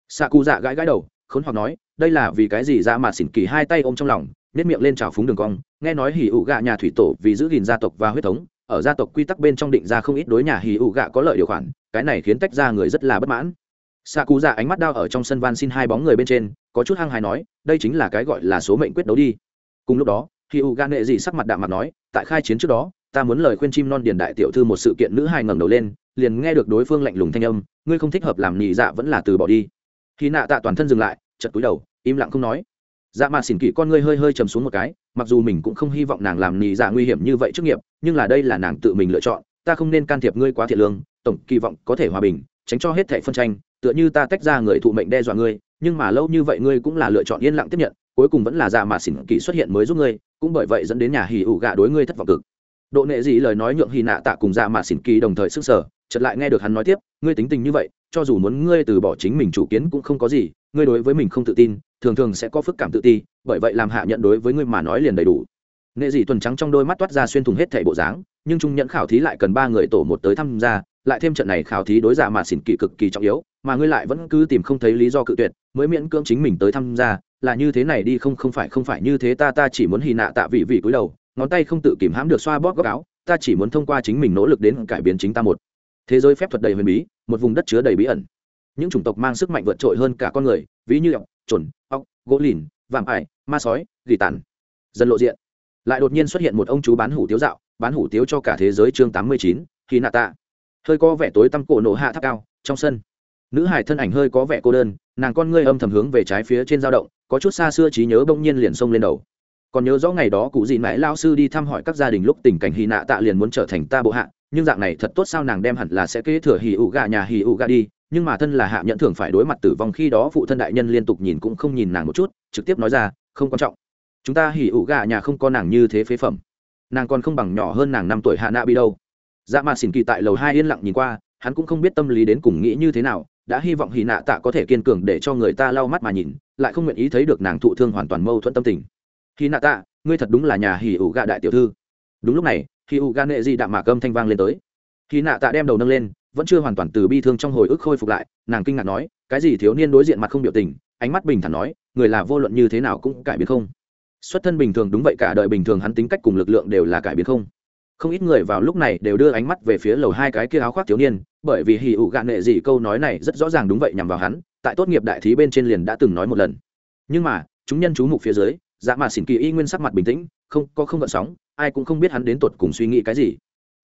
Xạ cụ dạ gãi gãi đầu, khốn hoặc nói, đây là vì cái gì dạ mà xỉn kỳ hai tay ôm trong lòng nếp miệng lên trào phúng đường cong, nghe nói hỉ ủ gạ nhà thủy tổ vì giữ gìn gia tộc và huyết thống, ở gia tộc quy tắc bên trong định ra không ít đối nhà hỉ ủ gạ có lợi điều khoản, cái này khiến tách ra người rất là bất mãn. Xạ cụ dạ ánh mắt đao ở trong sân van xin hai bóng người bên trên, có chút hăng hài nói, đây chính là cái gọi là số mệnh quyết đấu đi. Cùng lúc đó hỉ u gan nệ dị sắc mặt đạm mặt nói, tại khai chiến trước đó, ta muốn lời khuyên chim non điền đại tiểu thư một sự kiện nữ hai ngẩng đầu lên, liền nghe được đối phương lạnh lùng thanh âm, ngươi không thích hợp làm nhị dạ vẫn là từ bỏ đi. Khi nạ tạ toàn thân dừng lại chật túi đầu, im lặng không nói. Dạ mà xỉn kỹ con ngươi hơi hơi chầm xuống một cái, mặc dù mình cũng không hy vọng nàng làm nhị dạ nguy hiểm như vậy trước nghiệp, nhưng là đây là nàng tự mình lựa chọn, ta không nên can thiệp ngươi quá thiệt lương, tổng kỳ vọng có thể hòa bình, tránh cho hết thẻ phân tranh, tựa như ta tách ra người thụ mệnh đe dọa ngươi, nhưng mà lâu như vậy ngươi cũng là lựa chọn yên lặng tiếp nhận cuối cùng vẫn là dạ mà xỉn Kỳ xuất hiện mới giúp ngươi, cũng bởi vậy dẫn đến nhà hì ủ gạ đối ngươi thất vọng cực. Độ nệ gì lời nói nhượng hì nạ tạ cùng dạ mà xỉn kỳ đồng thời sức sở chợt lại nghe được hắn nói tiếp, ngươi tính tình như vậy, cho dù muốn ngươi từ bỏ chính mình chủ kiến cũng không có gì, ngươi đối với mình không tự tin, thường thường sẽ có phức cảm tự ti, bởi vậy làm hạ nhận đối với ngươi mà nói liền đầy đủ. Nệ dị tuần trắng trong đôi mắt toát ra xuyên thùng hết thảy bộ dáng, nhưng trung nhận khảo thí lại cần ba người tổ một tới tham gia lại thêm trận này khảo thí đối giả mà xỉn kỳ cực kỳ trọng yếu, mà ngươi lại vẫn cứ tìm không thấy lý do cự tuyệt, mới miễn cưỡng chính mình tới tham gia, là như thế này đi không không phải không phải như thế, ta ta chỉ muốn hì nạ tạ vị vị cúi đầu, ngón tay không tự kìm hãm được xoa bóp góc áo, ta chỉ muốn thông qua chính mình nỗ lực đến cải biến chính ta một. Thế giới phép thuật đầy huyền bí, một vùng đất chứa đầy bí ẩn. Những chủng tộc mang sức mạnh vượt trội hơn cả con người, ví như ọc trồn ọc gỗ lìn, vạm ải, ma sói, gỉ tàn. Dần lộ diện. Lại đột nhiên xuất hiện một ông chú bán hủ tiếu dạo, bán hủ tiếu cho cả thế giới chương tám mươi chín khi nạ tạ hơi có vẻ tối tăm cổ nổ hạ tháp cao, trong sân. Nữ hải thân ảnh hơi có vẻ cô đơn, nàng con ngươi âm thầm hướng về trái phía trên dao động, có chút xa xưa trí nhớ bỗng nhiên liền xông lên đầu. Còn nhớ rõ ngày đó cụ dị mãi lao sư đi thăm hỏi các gia đình lúc tình cảnh hy nạ tạ liền muốn trở thành ta bộ hạ, nhưng dạng này thật tốt sao nàng đem hẳn là sẽ kế thừa hì ụ gà nhà hì ụ gà đi, nhưng mà thân là hạ nhận thường phải đối mặt tử vong khi đó phụ thân đại nhân liên tục nhìn cũng không nhìn nàng một chút, trực tiếp nói ra, không quan trọng. Chúng ta hì ụ gà nhà không có nàng như thế phế phẩm. Nàng còn không bằng nhỏ hơn nàng năm tuổi hạ nạ bi đâu dạ mà xỉn kỳ tại lầu hai yên lặng nhìn qua, hắn cũng không biết tâm lý đến cùng nghĩ như thế nào, đã hy vọng hì nạ tạ có thể kiên cường để cho người ta lau mắt mà nhìn, lại không nguyện ý thấy được nàng thụ thương hoàn toàn mâu thuẫn tâm tình. Hì nạ tạ, ngươi thật đúng là nhà hì ủ gạ đại tiểu thư. Đúng lúc này hì ủ gạ nệ di đạm mạc âm thanh vang lên tới. Hì nạ tạ đem đầu nâng lên, vẫn chưa hoàn toàn từ bi thương trong hồi ức khôi phục lại, nàng kinh ngạc nói, cái gì thiếu niên đối diện mặt không biểu tình, ánh mắt bình thản nói, người là vô luận như thế nào cũng cải biến không? Xuất thân bình thường đúng vậy, cả đời bình thường hắn tính cách cùng lực lượng đều là cải biến không? Không ít người vào lúc này đều đưa ánh mắt về phía lầu hai cái kia áo khoác thiếu niên, bởi vì hì ụ gạn nệ gì câu nói này rất rõ ràng đúng vậy nhằm vào hắn, tại tốt nghiệp đại thí bên trên liền đã từng nói một lần. Nhưng mà, chúng nhân chú mục phía dưới dạ mà xỉn kỳ y nguyên sắc mặt bình tĩnh, không, có không gợn sóng, ai cũng không biết hắn đến tột cùng suy nghĩ cái gì.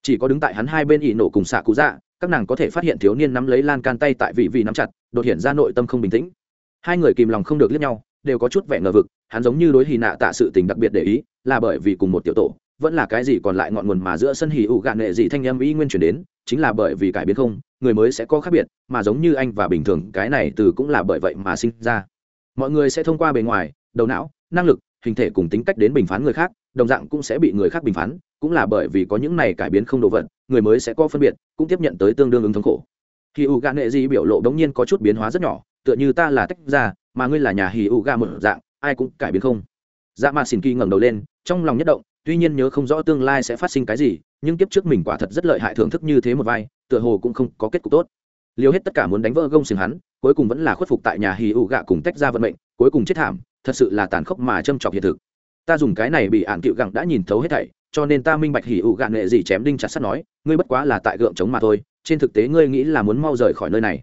Chỉ có đứng tại hắn hai bên ỷ nổ cùng xạ cụ dạ các nàng có thể phát hiện thiếu niên nắm lấy lan can tay tại vị vị nắm chặt, đột hiện ra nội tâm không bình tĩnh. Hai người kìm lòng không được liếc nhau, đều có chút vẻ ngờ vực, hắn giống như đối hì nạ tạ sự tình đặc biệt để ý, là bởi vì cùng một tiểu tổ vẫn là cái gì còn lại ngọn nguồn mà giữa sân hì ủ gạn nghệ gì thanh âm ý nguyên chuyển đến, chính là bởi vì cải biến không, người mới sẽ có khác biệt, mà giống như anh và bình thường, cái này từ cũng là bởi vậy mà sinh ra. Mọi người sẽ thông qua bề ngoài, đầu não, năng lực, hình thể cùng tính cách đến bình phán người khác, đồng dạng cũng sẽ bị người khác bình phán, cũng là bởi vì có những này cải biến không đồ vật, người mới sẽ có phân biệt, cũng tiếp nhận tới tương đương ứng thống khổ. Hì ụ gạ nệ gì biểu lộ đống nhiên có chút biến hóa rất nhỏ, tựa như ta là tách ra, mà ngươi là nhà hì ụ gạ một dạng, ai cũng cải biến không. Dạ mà xin kỳ ngẩng đầu lên, trong lòng nhất động tuy nhiên nhớ không rõ tương lai sẽ phát sinh cái gì, nhưng kiếp trước mình quả thật rất lợi hại thưởng thức như thế một vai, tựa hồ cũng không có kết cục tốt. Liều hết tất cả muốn đánh vỡ gông xiềng hắn, cuối cùng vẫn là khuất phục tại nhà hì ụ gạ cùng tách ra vận mệnh, cuối cùng chết thảm, thật sự là tàn khốc mà châm trọc hiện thực. Ta dùng cái này bị ạn cựu gặng đã nhìn thấu hết thảy, cho nên ta minh bạch hỉ ụ gạn nghệ gì chém đinh chặt sắt nói, ngươi bất quá là tại gượng chống mà thôi, trên thực tế ngươi nghĩ là muốn mau rời khỏi nơi này.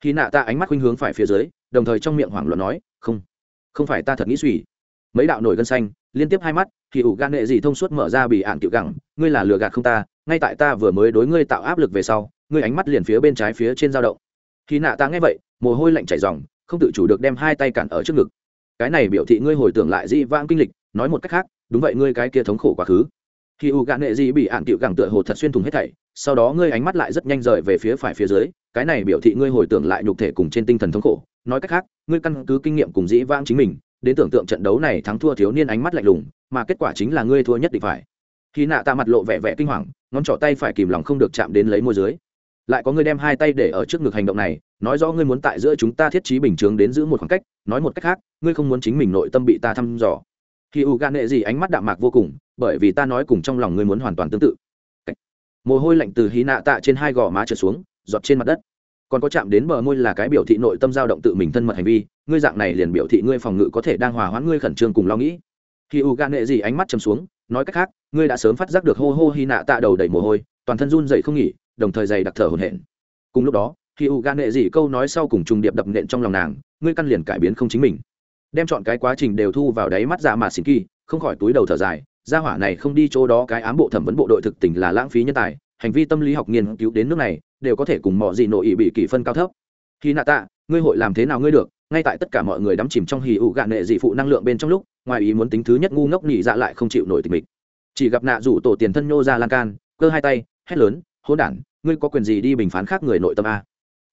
Khi nạ ta ánh mắt khuynh hướng phải phía dưới, đồng thời trong miệng hoảng loạn nói, không không phải ta thật nghĩ suy. Mấy đạo nổi gân xanh liên tiếp hai mắt, thì ủ gan nghệ gì thông suốt mở ra bị ạn cựu gẳng, ngươi là lừa gạt không ta, ngay tại ta vừa mới đối ngươi tạo áp lực về sau, ngươi ánh mắt liền phía bên trái phía trên dao động. Khi nạ ta nghe vậy, mồ hôi lạnh chảy dòng không tự chủ được đem hai tay cản ở trước ngực. Cái này biểu thị ngươi hồi tưởng lại dị vãng kinh lịch, nói một cách khác, đúng vậy ngươi cái kia thống khổ quá khứ. Khi u gạn nghệ gì bị ạn cựu gẳng tựa hồ thật xuyên thủng hết thảy, sau đó ngươi ánh mắt lại rất nhanh rời về phía phải phía dưới, cái này biểu thị ngươi hồi tưởng lại nhục thể cùng trên tinh thần thống khổ, nói cách khác, ngươi căn cứ kinh nghiệm cùng dĩ vãng chính mình đến tưởng tượng trận đấu này thắng thua thiếu niên ánh mắt lạnh lùng, mà kết quả chính là ngươi thua nhất định phải. Khi nạ tạ mặt lộ vẻ vẻ kinh hoàng, ngón trỏ tay phải kìm lòng không được chạm đến lấy môi dưới. Lại có ngươi đem hai tay để ở trước ngực hành động này, nói rõ ngươi muốn tại giữa chúng ta thiết trí bình chướng đến giữ một khoảng cách, nói một cách khác, ngươi không muốn chính mình nội tâm bị ta thăm dò. Khi u gan nệ gì ánh mắt đạm mạc vô cùng, bởi vì ta nói cùng trong lòng ngươi muốn hoàn toàn tương tự. Mồ hôi lạnh từ hí nạ tạ trên hai gò má trượt xuống, giọt trên mặt đất còn có chạm đến bờ môi là cái biểu thị nội tâm dao động tự mình thân mật hành vi, ngươi dạng này liền biểu thị ngươi phòng ngự có thể đang hòa hoãn ngươi khẩn trương cùng lo nghĩ. Khi u gan nệ gì ánh mắt chầm xuống, nói cách khác, ngươi đã sớm phát giác được hô hô hy nạ tạ đầu đầy mồ hôi, toàn thân run dậy không nghỉ, đồng thời dày đặc thở hồn hển. Cùng lúc đó, khi u gan nệ gì câu nói sau cùng trùng điệp đập nện trong lòng nàng, ngươi căn liền cải biến không chính mình. Đem chọn cái quá trình đều thu vào đáy mắt dạ mà xin kỳ, không khỏi túi đầu thở dài, gia hỏa này không đi chỗ đó cái ám bộ thẩm vấn bộ đội thực tình là lãng phí nhân tài, hành vi tâm lý học nghiên cứu đến nước này đều có thể cùng mọi gì nội ý bị kỷ phân cao thấp. Khi nạ tạ, ngươi hội làm thế nào ngươi được? Ngay tại tất cả mọi người đắm chìm trong hì ụ gạn nệ dị phụ năng lượng bên trong lúc, ngoài ý muốn tính thứ nhất ngu ngốc nhị dạ lại không chịu nổi tình mình chỉ gặp nạ rủ tổ tiền thân nhô ra lan can, cơ hai tay, hét lớn, hỗn đản, ngươi có quyền gì đi bình phán khác người nội tâm a?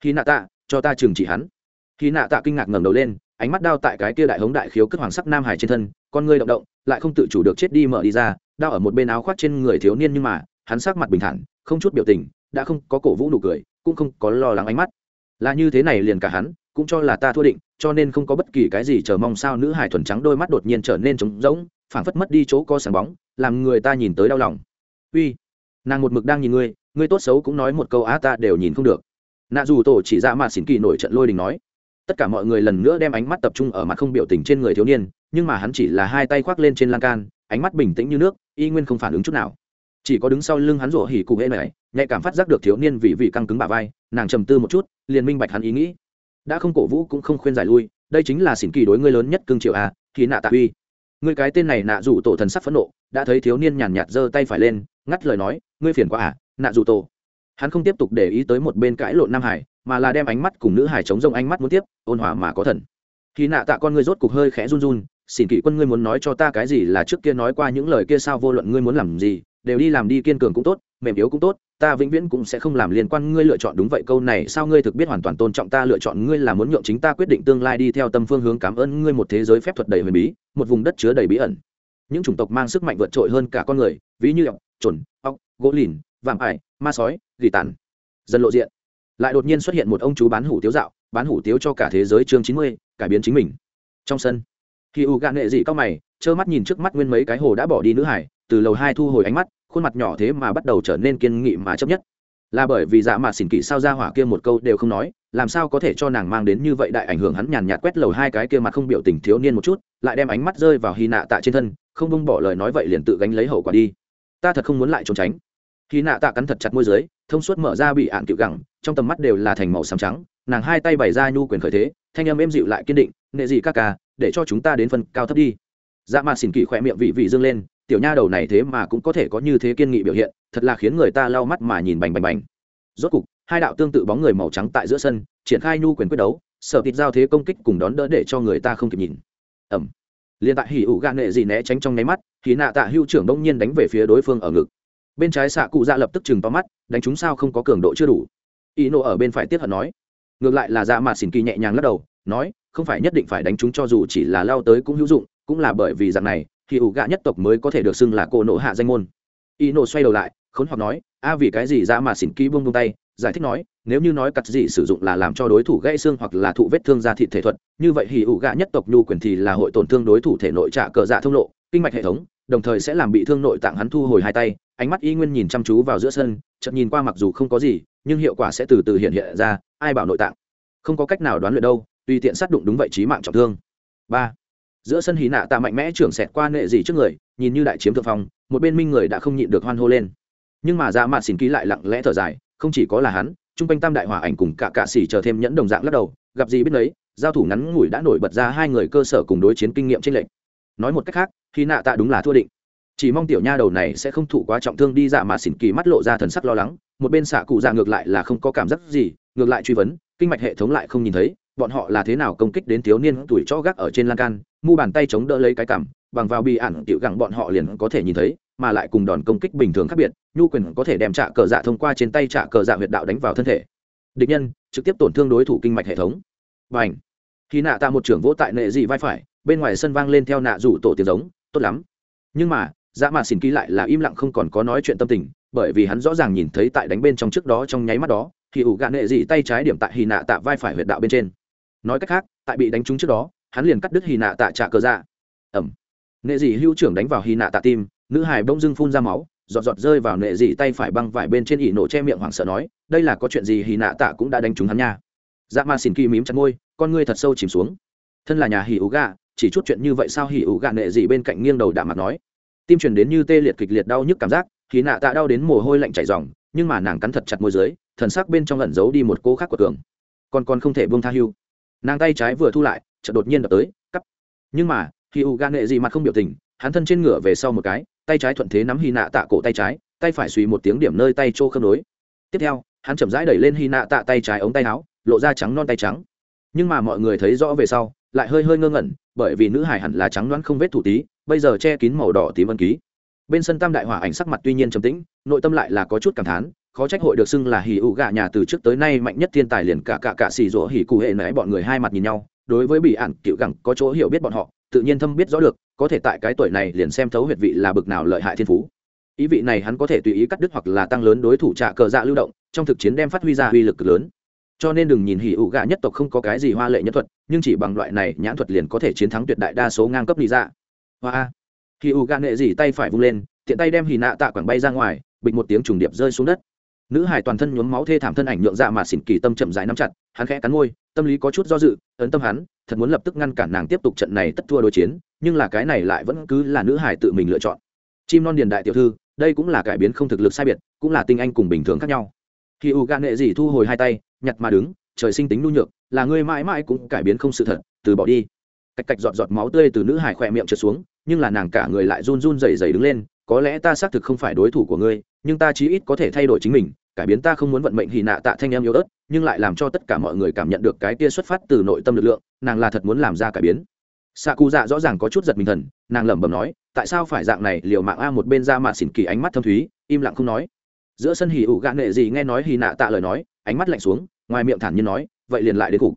Khi nạ tạ, cho ta trừng chỉ hắn. Khi nạ tạ kinh ngạc ngẩng đầu lên, ánh mắt đao tại cái kia đại hống đại khiếu cất hoàng sắc nam hải trên thân, con ngươi động động, lại không tự chủ được chết đi mở đi ra, đao ở một bên áo khoác trên người thiếu niên nhưng mà, hắn sắc mặt bình thản, không chút biểu tình đã không có cổ vũ nụ cười, cũng không có lo lắng ánh mắt. Là như thế này liền cả hắn, cũng cho là ta thua định, cho nên không có bất kỳ cái gì chờ mong sao nữ hải thuần trắng đôi mắt đột nhiên trở nên trống rỗng, phảng phất mất đi chỗ co sáng bóng, làm người ta nhìn tới đau lòng. Uy, nàng một mực đang nhìn ngươi ngươi tốt xấu cũng nói một câu á ta đều nhìn không được. Nạ dù tổ chỉ ra mà xỉn kỳ nổi trận lôi đình nói. Tất cả mọi người lần nữa đem ánh mắt tập trung ở mặt không biểu tình trên người thiếu niên, nhưng mà hắn chỉ là hai tay khoác lên trên lan can, ánh mắt bình tĩnh như nước, y nguyên không phản ứng chút nào chỉ có đứng sau lưng hắn rủa hỉ cụ hễ này, nhạy cảm phát giác được thiếu niên vì vị căng cứng bả vai, nàng trầm tư một chút, liền minh bạch hắn ý nghĩ. Đã không cổ vũ cũng không khuyên giải lui, đây chính là xỉn kỳ đối ngươi lớn nhất cương triệu a thì nạ tạ uy. Ngươi cái tên này nạ rủ tổ thần sắc phẫn nộ, đã thấy thiếu niên nhàn nhạt giơ tay phải lên, ngắt lời nói, ngươi phiền quá à nạ rủ tổ. Hắn không tiếp tục để ý tới một bên cãi lộn nam hải, mà là đem ánh mắt cùng nữ hải chống rông ánh mắt muốn tiếp, ôn hòa mà có thần. Khi nạ tạ con ngươi rốt cục hơi khẽ run run, xỉn kỵ quân ngươi muốn nói cho ta cái gì là trước kia nói qua những lời kia sao vô luận ngươi muốn làm gì đều đi làm đi kiên cường cũng tốt, mềm yếu cũng tốt, ta vĩnh viễn cũng sẽ không làm liên quan ngươi lựa chọn đúng vậy, câu này sao ngươi thực biết hoàn toàn tôn trọng ta, lựa chọn ngươi là muốn nhượng chính ta quyết định tương lai đi theo tâm phương hướng cảm ơn ngươi một thế giới phép thuật đầy huyền bí, một vùng đất chứa đầy bí ẩn. Những chủng tộc mang sức mạnh vượt trội hơn cả con người, ví như ọc trồn ọc gỗ lìn, vạm ải, ma sói, gỉ tàn. Dần lộ diện. Lại đột nhiên xuất hiện một ông chú bán hủ tiếu dạo, bán hủ tiếu cho cả thế giới chương chín mươi, cải biến chính mình. Trong sân khi u gạn nghệ dị cao mày, trơ mắt nhìn trước mắt nguyên mấy cái hồ đã bỏ đi nữ hải, từ lầu hai thu hồi ánh mắt khuôn mặt nhỏ thế mà bắt đầu trở nên kiên nghị mà chấp nhất. Là bởi vì dạ mà xỉn kỵ sao ra hỏa kia một câu đều không nói, làm sao có thể cho nàng mang đến như vậy đại ảnh hưởng hắn nhàn nhạt quét lầu hai cái kia mặt không biểu tình thiếu niên một chút, lại đem ánh mắt rơi vào hy nạ tạ trên thân, không bông bỏ lời nói vậy liền tự gánh lấy hậu quả đi. Ta thật không muốn lại trốn tránh. Hy nạ tạ cắn thật chặt môi dưới, thông suốt mở ra bị ạn cựu gẳng, trong tầm mắt đều là thành màu xám trắng, nàng hai tay bày ra nhu quyền khởi thế, thanh âm êm dịu lại kiên định, nệ gì ca ca, để cho chúng ta đến phần cao thấp đi. Dạ mà xỉn kỳ khỏe miệng vị vị dương lên tiểu nha đầu này thế mà cũng có thể có như thế kiên nghị biểu hiện, thật là khiến người ta lau mắt mà nhìn bành bành bành. Rốt cục, hai đạo tương tự bóng người màu trắng tại giữa sân, triển khai nhu quyền quyết đấu, sở thịt giao thế công kích cùng đón đỡ để cho người ta không kịp nhìn. Ẩm liền tại hỉ ủ gạ nệ gì né tránh trong nháy mắt thì nạ tạ hưu trưởng đông nhiên đánh về phía đối phương ở ngực. Bên trái xạ cụ dạ lập tức chừng to mắt, đánh chúng sao không có cường độ chưa đủ. Ý nộ ở bên phải tiết hận nói. Ngược lại là dạ mà xỉn kỳ nhẹ nhàng lắc đầu, nói, không phải nhất định phải đánh chúng cho dù chỉ là lao tới cũng hữu dụng, cũng là bởi vì dạng này thì ủ gạ nhất tộc mới có thể được xưng là cô nộ hạ danh môn. Y nộ xoay đầu lại, khốn hoặc nói, a, vì cái gì ra mà xỉn ký buông buông tay? Giải thích nói, nếu như nói cặt gì sử dụng là làm cho đối thủ gãy xương hoặc là thụ vết thương ra thịt thể thuật, như vậy thì ủ gạ nhất tộc nhu quyền thì là hội tổn thương đối thủ thể nội trả cờ dạ thông lộ, kinh mạch hệ thống, đồng thời sẽ làm bị thương nội tạng hắn thu hồi hai tay. Ánh mắt y nguyên nhìn chăm chú vào giữa sân, chợt nhìn qua mặc dù không có gì, nhưng hiệu quả sẽ từ từ hiện hiện ra, ai bảo nội tạng? Không có cách nào đoán luyện đâu, tùy tiện sát đụng đúng vậy trí mạng trọng thương. Ba giữa sân hí nạ tạ mạnh mẽ trưởng xẹt qua nệ gì trước người, nhìn như đại chiếm thượng phong, một bên minh người đã không nhịn được hoan hô lên. Nhưng mà ra mạn xỉn ký lại lặng lẽ thở dài, không chỉ có là hắn, chung quanh tam đại hòa ảnh cùng cả cạ xỉ chờ thêm nhẫn đồng dạng lắc đầu, gặp gì biết lấy giao thủ ngắn ngủi đã nổi bật ra hai người cơ sở cùng đối chiến kinh nghiệm trên lệnh nói một cách khác khi nạ tạ đúng là thua định. Chỉ mong tiểu nha đầu này sẽ không thụ quá trọng thương đi dạ mà xỉn kỳ mắt lộ ra thần sắc lo lắng, một bên xạ cụ dạ ngược lại là không có cảm giác gì, ngược lại truy vấn, kinh mạch hệ thống lại không nhìn thấy bọn họ là thế nào công kích đến thiếu niên tuổi cho gác ở trên lan can, mu bàn tay chống đỡ lấy cái cảm bằng vào bị ản, tiểu gẳng bọn họ liền có thể nhìn thấy, mà lại cùng đòn công kích bình thường khác biệt, nhu quyền có thể đem trả cờ dạ thông qua trên tay trả cờ dạ huyệt đạo đánh vào thân thể. Địch nhân, trực tiếp tổn thương đối thủ kinh mạch hệ thống. Và ảnh khi nạ tạ một trưởng vỗ tại nệ dị vai phải, bên ngoài sân vang lên theo nạ rủ tổ tiếng giống, tốt lắm. Nhưng mà dạ dã mà xỉn ký lại là im lặng không còn có nói chuyện tâm tình, bởi vì hắn rõ ràng nhìn thấy tại đánh bên trong trước đó trong nháy mắt đó thì ủ gạn nệ dị tay trái điểm tại hì nạ tạ vai phải huyệt đạo bên trên nói cách khác, tại bị đánh trúng trước đó, hắn liền cắt đứt hy nạ tạ trả cờ dạ. Ẩm. Nệ dị hữu trưởng đánh vào hy nạ tạ tim, nữ hài bỗng dưng phun ra máu, giọt giọt rơi vào nệ dị tay phải băng vải bên trên ỉ nổ che miệng hoảng sợ nói, đây là có chuyện gì hy nạ tạ cũng đã đánh trúng hắn nha. Dạ Ma xỉn kỳ mím chặt môi, con ngươi thật sâu chìm xuống. Thân là nhà hì ú gà, chỉ chút chuyện như vậy sao hì ú gà nệ dị bên cạnh nghiêng đầu đạm mặt nói. Tim chuyển đến như tê liệt kịch liệt đau nhức cảm giác, hì nạ tạ đau đến mồ hôi lạnh chảy ròng, nhưng mà nàng cắn thật chặt môi dưới, thần sắc bên trong lẩn giấu đi một cô khác của tường còn còn không thể buông tha hưu nàng tay trái vừa thu lại, chợt đột nhiên đập tới, cắp. Nhưng mà khi u gan nghệ dị mặt không biểu tình, hắn thân trên ngựa về sau một cái, tay trái thuận thế nắm hy nạ tạ cổ tay trái, tay phải suy một tiếng điểm nơi tay trô khớp nối. Tiếp theo, hắn chậm rãi đẩy lên hy nạ tạ tay trái ống tay áo, lộ ra trắng non tay trắng. Nhưng mà mọi người thấy rõ về sau, lại hơi hơi ngơ ngẩn, bởi vì nữ hải hẳn là trắng đoán không vết thủ tí, bây giờ che kín màu đỏ tím ân ký. Bên sân tam đại hỏa ảnh sắc mặt tuy nhiên trầm tĩnh, nội tâm lại là có chút cảm thán khó trách hội được xưng là hỉ ụ gạ nhà từ trước tới nay mạnh nhất thiên tài liền cả cả cả xì rỗ hỉ cụ hệ nãy bọn người hai mặt nhìn nhau. Đối với bị ạn cựu gẳng, có chỗ hiểu biết bọn họ, tự nhiên thâm biết rõ được, có thể tại cái tuổi này liền xem thấu huyệt vị là bực nào lợi hại thiên phú. Ý vị này hắn có thể tùy ý cắt đứt hoặc là tăng lớn đối thủ trạ cờ dạ lưu động, trong thực chiến đem phát huy ra uy lực lớn. Cho nên đừng nhìn hỉ ủ gạ nhất tộc không có cái gì hoa lệ nhất thuật, nhưng chỉ bằng loại này nhãn thuật liền có thể chiến thắng tuyệt đại đa số ngang cấp lý dạ hoa hỉ ủ gạ nghệ gì tay phải vung lên, tiện tay đem hỉ nạ tạ quảng bay ra ngoài, bịch một tiếng trùng điệp rơi xuống đất nữ hải toàn thân nhuốm máu thê thảm thân ảnh nhượng dạ mà xỉn kỳ tâm chậm rãi nắm chặt, hắn khẽ cắn môi, tâm lý có chút do dự, ấn tâm hắn, thật muốn lập tức ngăn cản nàng tiếp tục trận này tất thua đối chiến, nhưng là cái này lại vẫn cứ là nữ hải tự mình lựa chọn. Chim non điền đại tiểu thư, đây cũng là cải biến không thực lực sai biệt, cũng là tinh anh cùng bình thường khác nhau. Khi u gan nghệ gì thu hồi hai tay, nhặt mà đứng, trời sinh tính nhu nhược, là ngươi mãi mãi cũng cải biến không sự thật, từ bỏ đi. Cạch cạch giọt giọt máu tươi từ nữ hải khỏe miệng trượt xuống, nhưng là nàng cả người lại run run rẩy rẩy đứng lên có lẽ ta xác thực không phải đối thủ của ngươi, nhưng ta chí ít có thể thay đổi chính mình, cải biến ta không muốn vận mệnh hì nạ tạ thanh em yếu ớt, nhưng lại làm cho tất cả mọi người cảm nhận được cái kia xuất phát từ nội tâm lực lượng, nàng là thật muốn làm ra cải biến. Xạ cụ dạ rõ ràng có chút giật mình thần, nàng lẩm bẩm nói, tại sao phải dạng này, liều mạng a một bên ra mà xỉn kỳ ánh mắt thâm thúy, im lặng không nói. Giữa sân hỉ ủ gạ nghệ gì nghe nói hì nạ tạ lời nói, ánh mắt lạnh xuống, ngoài miệng thản nhiên nói, vậy liền lại đến cục.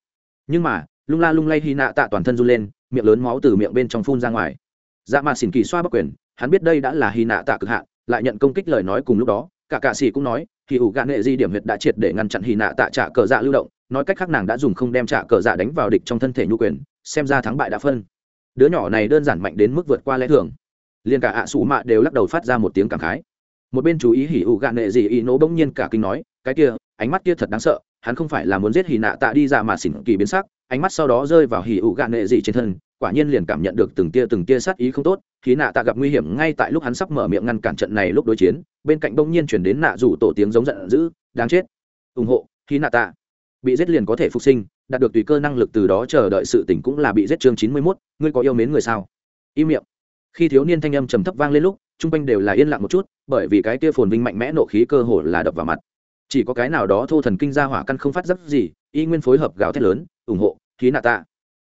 Nhưng mà, lung la lung lay hì nạ tạ toàn thân run lên, miệng lớn máu từ miệng bên trong phun ra ngoài. Dạ mà xỉn kỳ xoa bắc quyền hắn biết đây đã là hy nạ tạ cực hạn, lại nhận công kích lời nói cùng lúc đó, cả cạ xì cũng nói thì ủ gạn nệ di điểm huyệt đã triệt để ngăn chặn hy nạ tạ trả cờ dạ lưu động. Nói cách khác nàng đã dùng không đem trả cờ dạ đánh vào địch trong thân thể nhu quyền, xem ra thắng bại đã phân. Đứa nhỏ này đơn giản mạnh đến mức vượt qua lẽ thường. Liền cả ạ à sủ mạ đều lắc đầu phát ra một tiếng cảm khái. Một bên chú ý hỉ ủ gạn nệ gì ý nỗ bỗng nhiên cả kinh nói, cái kia, ánh mắt kia thật đáng sợ, hắn không phải là muốn giết hỉ nạ tạ đi ra mà xỉn kỳ biến sắc. Ánh mắt sau đó rơi vào hỉ ủ gạn nệ gì trên thân quả nhiên liền cảm nhận được từng tia từng tia sát ý không tốt, khi nạ tạ gặp nguy hiểm ngay tại lúc hắn sắp mở miệng ngăn cản trận này lúc đối chiến, bên cạnh bỗng nhiên chuyển đến nạ rủ tổ tiếng giống giận dữ, đáng chết! Ủng hộ, khi nạ tạ! Bị giết liền có thể phục sinh, đạt được tùy cơ năng lực từ đó chờ đợi sự tỉnh cũng là bị giết chương chín mươi mốt, ngươi có yêu mến người sao? Im miệng. Khi thiếu niên thanh âm trầm thấp vang lên lúc chung quanh đều là yên lặng một chút, bởi vì cái kia phồn vinh mạnh mẽ nộ khí cơ hồ là đập vào mặt. Chỉ có cái nào đó thô thần kinh ra hỏa căn không phát giác gì, y nguyên phối hợp gào thét lớn, ủng hộ khí nạ tạ!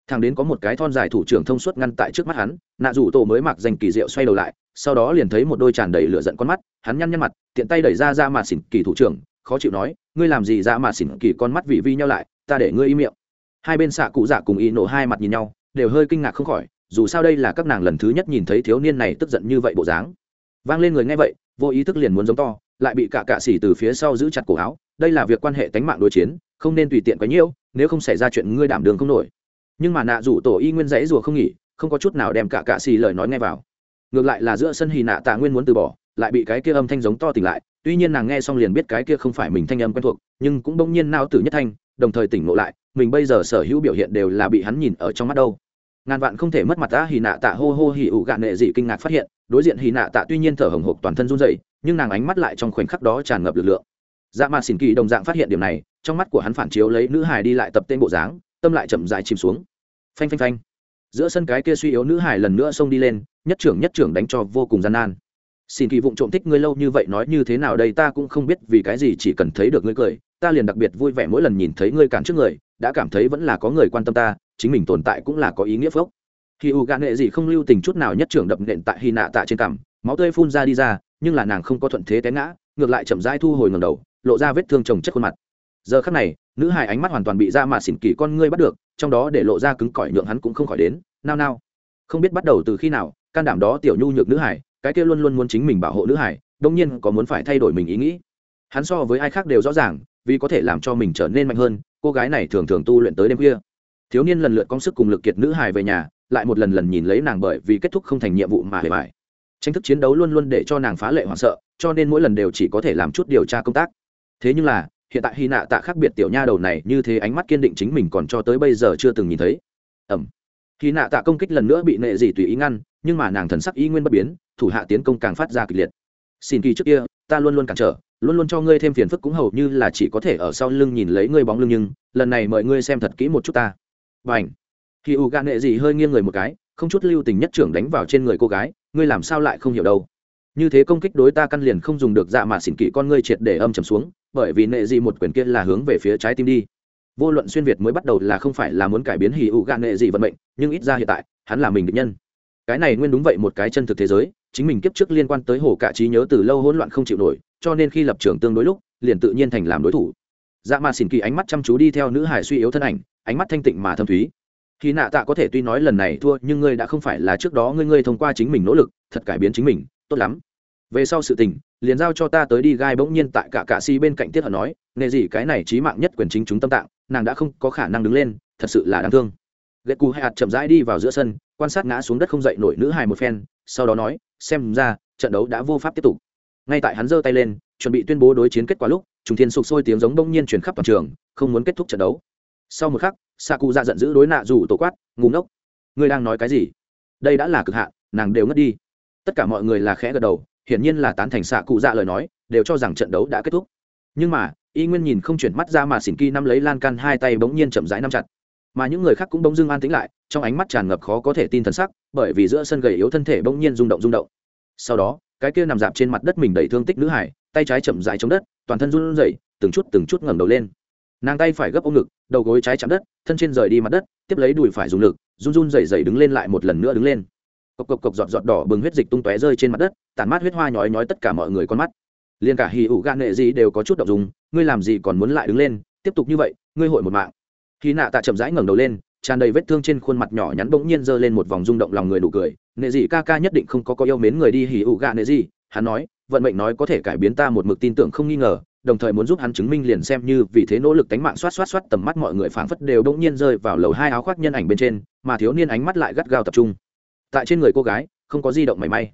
Thằng đến có một cái thon dài thủ trưởng thông suốt ngăn tại trước mắt hắn, nạ rủ tổ mới mặc danh kỳ diệu xoay đầu lại, sau đó liền thấy một đôi tràn đầy lửa giận con mắt, hắn nhăn nhăn mặt, tiện tay đẩy ra ra mà xỉn kỳ thủ trưởng, khó chịu nói, ngươi làm gì ra mà xỉn kỳ con mắt vị vi nhau lại, ta để ngươi im miệng. Hai bên xạ cụ dạ cùng y nổ hai mặt nhìn nhau, đều hơi kinh ngạc không khỏi, dù sao đây là các nàng lần thứ nhất nhìn thấy thiếu niên này tức giận như vậy bộ dáng. Vang lên người nghe vậy, vô ý thức liền muốn giống to, lại bị cả cạ xỉ từ phía sau giữ chặt cổ áo, đây là việc quan hệ tánh mạng đối chiến, không nên tùy tiện quá nhiễu nếu không xảy ra chuyện ngươi đảm đường không nổi nhưng mà nạ rủ tổ y nguyên dãy rùa không nghỉ, không có chút nào đem cả cạ xì lời nói nghe vào. Ngược lại là giữa sân hì nạ tạ nguyên muốn từ bỏ, lại bị cái kia âm thanh giống to tỉnh lại, tuy nhiên nàng nghe xong liền biết cái kia không phải mình thanh âm quen thuộc, nhưng cũng bỗng nhiên nao tử nhất thanh, đồng thời tỉnh ngộ lại, mình bây giờ sở hữu biểu hiện đều là bị hắn nhìn ở trong mắt đâu. Ngàn vạn không thể mất mặt ta hì nạ tạ hô hô hì ụ gạn nệ dị kinh ngạc phát hiện, đối diện hì nạ tạ tuy nhiên thở hồng hộc toàn thân run dậy nhưng nàng ánh mắt lại trong khoảnh khắc đó tràn ngập lực lượng. Dạ mà xỉn kỳ đồng dạng phát hiện điểm này, trong mắt của hắn phản chiếu lấy nữ hài đi lại tập tên bộ dáng tâm lại chậm dài chìm xuống. Phanh phanh phanh. Giữa sân cái kia suy yếu nữ hải lần nữa xông đi lên, nhất trưởng nhất trưởng đánh cho vô cùng gian nan. Xin kỳ vụng trộm thích ngươi lâu như vậy nói như thế nào đây ta cũng không biết vì cái gì chỉ cần thấy được ngươi cười, ta liền đặc biệt vui vẻ mỗi lần nhìn thấy ngươi cản trước người, đã cảm thấy vẫn là có người quan tâm ta, chính mình tồn tại cũng là có ý nghĩa phốc khi u gạn nghệ gì không lưu tình chút nào nhất trưởng đập nện tại hy nạ tạ trên cằm, máu tươi phun ra đi ra, nhưng là nàng không có thuận thế té ngã, ngược lại chậm rãi thu hồi ngầm đầu, lộ ra vết thương trồng chất khuôn mặt giờ khắc này, nữ hài ánh mắt hoàn toàn bị ra mà xỉn kỳ con ngươi bắt được, trong đó để lộ ra cứng cỏi nhượng hắn cũng không khỏi đến, nao nao. Không biết bắt đầu từ khi nào, can đảm đó tiểu nhu nhược nữ hải cái kia luôn luôn muốn chính mình bảo hộ nữ hải đông nhiên có muốn phải thay đổi mình ý nghĩ. Hắn so với ai khác đều rõ ràng, vì có thể làm cho mình trở nên mạnh hơn, cô gái này thường thường tu luyện tới đêm khuya. Thiếu niên lần lượt công sức cùng lực kiệt nữ hải về nhà, lại một lần lần nhìn lấy nàng bởi vì kết thúc không thành nhiệm vụ mà hề bài tranh thức chiến đấu luôn luôn để cho nàng phá lệ hoảng sợ, cho nên mỗi lần đều chỉ có thể làm chút điều tra công tác. Thế nhưng là hiện tại hy nạ tạ khác biệt tiểu nha đầu này như thế ánh mắt kiên định chính mình còn cho tới bây giờ chưa từng nhìn thấy. Ẩm. Hy nạ tạ công kích lần nữa bị nệ dị tùy ý ngăn, nhưng mà nàng thần sắc y nguyên bất biến, thủ hạ tiến công càng phát ra kịch liệt. Xin kỳ trước kia, ta luôn luôn cản trở, luôn luôn cho ngươi thêm phiền phức cũng hầu như là chỉ có thể ở sau lưng nhìn lấy ngươi bóng lưng nhưng, lần này mời ngươi xem thật kỹ một chút ta. Và ảnh khi u gan nệ dị hơi nghiêng người một cái, không chút lưu tình nhất trưởng đánh vào trên người cô gái, ngươi làm sao lại không hiểu đâu. Như thế công kích đối ta căn liền không dùng được dạ mà xỉn kỵ con ngươi triệt để âm trầm xuống bởi vì nệ dị một quyền kia là hướng về phía trái tim đi. Vô luận xuyên việt mới bắt đầu là không phải là muốn cải biến hì ụ gạn nệ dị vận mệnh, nhưng ít ra hiện tại, hắn là mình định nhân. Cái này nguyên đúng vậy một cái chân thực thế giới, chính mình kiếp trước liên quan tới hồ cả trí nhớ từ lâu hỗn loạn không chịu nổi, cho nên khi lập trường tương đối lúc, liền tự nhiên thành làm đối thủ. Dạ mà xỉn kỳ ánh mắt chăm chú đi theo nữ hải suy yếu thân ảnh, ánh mắt thanh tịnh mà thâm thúy. Khi nạ tạ có thể tuy nói lần này thua, nhưng ngươi đã không phải là trước đó ngươi ngươi thông qua chính mình nỗ lực, thật cải biến chính mình, tốt lắm về sau sự tình, liền giao cho ta tới đi gai bỗng nhiên tại cả cạ si bên cạnh tiết hận nói nghề gì, cái này trí mạng nhất quyền chính chúng tâm tạng, nàng đã không có khả năng đứng lên, thật sự là đáng thương. Ghét cù hạt chậm rãi đi vào giữa sân, quan sát ngã xuống đất không dậy nổi nữ hài một phen, sau đó nói, xem ra, trận đấu đã vô pháp tiếp tục. Ngay tại hắn giơ tay lên, chuẩn bị tuyên bố đối chiến kết quả lúc, trùng thiên sụp sôi tiếng giống bỗng nhiên truyền khắp toàn trường, không muốn kết thúc trận đấu. Sau một khắc sa cụ ra giận dữ đối nạ rủ tổ quát ngủ ngốc, ngươi đang nói cái gì? Đây đã là cực hạn, nàng đều ngất đi. Tất cả mọi người là khẽ gật đầu hiển nhiên là tán thành xạ cụ dạ lời nói, đều cho rằng trận đấu đã kết thúc. Nhưng mà, y nguyên nhìn không chuyển mắt ra mà xỉn kỳ năm lấy lan can hai tay bỗng nhiên chậm rãi nắm chặt. Mà những người khác cũng bỗng dưng an tĩnh lại, trong ánh mắt tràn ngập khó có thể tin thần sắc, bởi vì giữa sân gầy yếu thân thể bỗng nhiên rung động rung động. Sau đó, cái kia nằm dạp trên mặt đất mình đầy thương tích nữ hải, tay trái chậm rãi chống đất, toàn thân run rẩy, từng chút từng chút ngẩng đầu lên. Nàng tay phải gấp ôm ngực, đầu gối trái chạm đất, thân trên rời đi mặt đất, tiếp lấy đùi phải dùng lực, run run rẩy rẩy đứng lên lại một lần nữa đứng lên cộc cộc cộc giọt giọt đỏ bừng huyết dịch tung tóe rơi trên mặt đất tàn mát huyết hoa nhói nhói tất cả mọi người con mắt. Liền cả hì ủ gan nghệ gì đều có chút động dùng ngươi làm gì còn muốn lại đứng lên, tiếp tục như vậy, ngươi hội một mạng. Khi nạ tạ chậm rãi ngẩng đầu lên, tràn đầy vết thương trên khuôn mặt nhỏ nhắn bỗng nhiên giơ lên một vòng rung động lòng người nụ cười. Nệ dị ca ca nhất định không có có yêu mến người đi, hì ủ gạ nệ dị hắn nói, vận mệnh nói có thể cải biến ta một mực tin tưởng không nghi ngờ, đồng thời muốn giúp hắn chứng minh liền xem như vì thế nỗ lực tánh mạng xoát xoát xoát, tầm mắt mọi người phảng phất đều bỗng nhiên rơi vào lầu hai áo khoác nhân ảnh bên trên, mà thiếu niên ánh mắt lại gắt gao tập trung tại trên người cô gái, không có di động mảy may.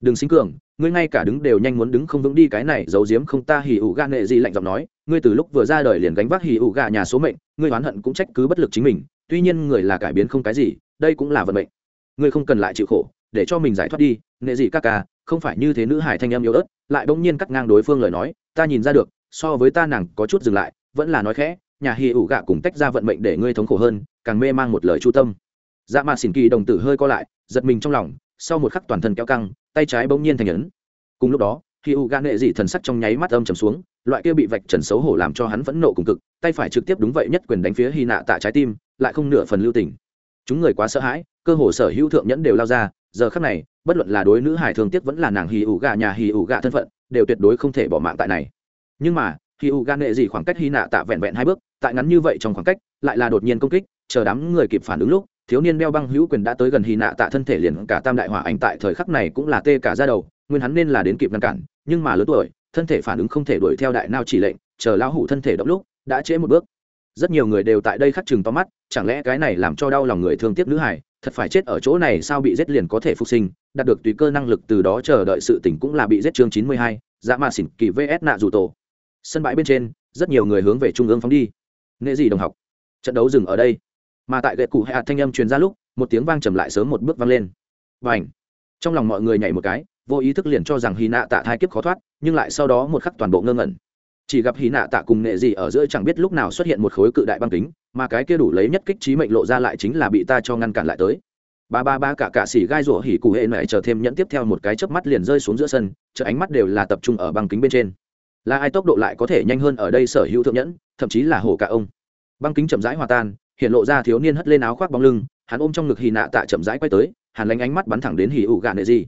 Đừng xính cường, ngươi ngay cả đứng đều nhanh muốn đứng không vững đi, cái này giấu giếm không ta hỉ ủ gà nệ gì, lạnh giọng nói. Ngươi từ lúc vừa ra đời liền gánh vác hỉ ủ gà nhà số mệnh, ngươi oán hận cũng trách cứ bất lực chính mình, tuy nhiên người là cải biến không cái gì, đây cũng là vận mệnh. Ngươi không cần lại chịu khổ, để cho mình giải thoát đi nệ gì ca ca, không phải như thế nữ hải thanh em yếu ớt, lại bỗng nhiên cắt ngang đối phương lời nói. Ta nhìn ra được, so với ta nàng có chút dừng lại, vẫn là nói khẽ, nhà hỉ ủ gạ cùng tách ra vận mệnh để ngươi thống khổ hơn, càng mê mang một lời chu tâm dạ mà xỉn kỳ đồng tử hơi co lại, giật mình trong lòng, sau một khắc toàn thân kéo căng, tay trái bỗng nhiên thành nhấn cùng lúc đó, khi u gan nệ dị thần sắc trong nháy mắt âm trầm xuống, loại kia bị vạch trần xấu hổ làm cho hắn vẫn nộ cùng cực, tay phải trực tiếp đúng vậy nhất quyền đánh phía hy nạ tạ trái tim, lại không nửa phần lưu tình. Chúng người quá sợ hãi, cơ hồ sở hữu thượng nhẫn đều lao ra, giờ khắc này, bất luận là đối nữ hải thường tiếc vẫn là nàng hì ủ gà nhà hì ủ gà thân phận, đều tuyệt đối không thể bỏ mạng tại này. Nhưng mà hì ủ gà nệ dị khoảng cách hy nạ tạ vẹn vẹn hai bước, tại ngắn như vậy trong khoảng cách, lại là đột nhiên công kích, chờ đám người kịp phản ứng lúc thiếu niên đeo băng hữu quyền đã tới gần hy nạ tạ thân thể liền cả tam đại hỏa ảnh tại thời khắc này cũng là tê cả ra đầu, nguyên hắn nên là đến kịp ngăn cản, nhưng mà lớn tuổi, thân thể phản ứng không thể đuổi theo đại nao chỉ lệnh, chờ lão hủ thân thể động lúc, đã trễ một bước. Rất nhiều người đều tại đây khắc chừng to mắt, chẳng lẽ cái này làm cho đau lòng người thương tiếc nữ hải thật phải chết ở chỗ này sao bị giết liền có thể phục sinh, đạt được tùy cơ năng lực từ đó chờ đợi sự tỉnh cũng là bị giết chương chín mươi hai dạ mà xỉn kỳ vs nạ dù tổ. Sân bãi bên trên, rất nhiều người hướng về trung ương phóng đi. Nghệ gì đồng học, trận đấu dừng ở đây mà tại gậy cụ hạ thanh âm truyền ra lúc, một tiếng vang trầm lại sớm một bước vang lên. Và ảnh trong lòng mọi người nhảy một cái, vô ý thức liền cho rằng hy nạ tạ thai kiếp khó thoát, nhưng lại sau đó một khắc toàn bộ ngơ ngẩn. Chỉ gặp hy nạ tạ cùng nghệ gì ở giữa chẳng biết lúc nào xuất hiện một khối cự đại băng kính, mà cái kia đủ lấy nhất kích trí mệnh lộ ra lại chính là bị ta cho ngăn cản lại tới. Ba ba ba cả cả xỉ gai rủa hỉ cụ hệ này chờ thêm nhẫn tiếp theo một cái chớp mắt liền rơi xuống giữa sân chợ ánh mắt đều là tập trung ở băng kính bên trên. Là ai tốc độ lại có thể nhanh hơn ở đây sở hữu thượng nhẫn, thậm chí là hổ cả ông. Băng kính chậm rãi hòa tan hiện lộ ra thiếu niên hất lên áo khoác bóng lưng, hắn ôm trong ngực hì nạ tạ chậm rãi quay tới, hàn lánh ánh mắt bắn thẳng đến hì ủ gạn nệ gì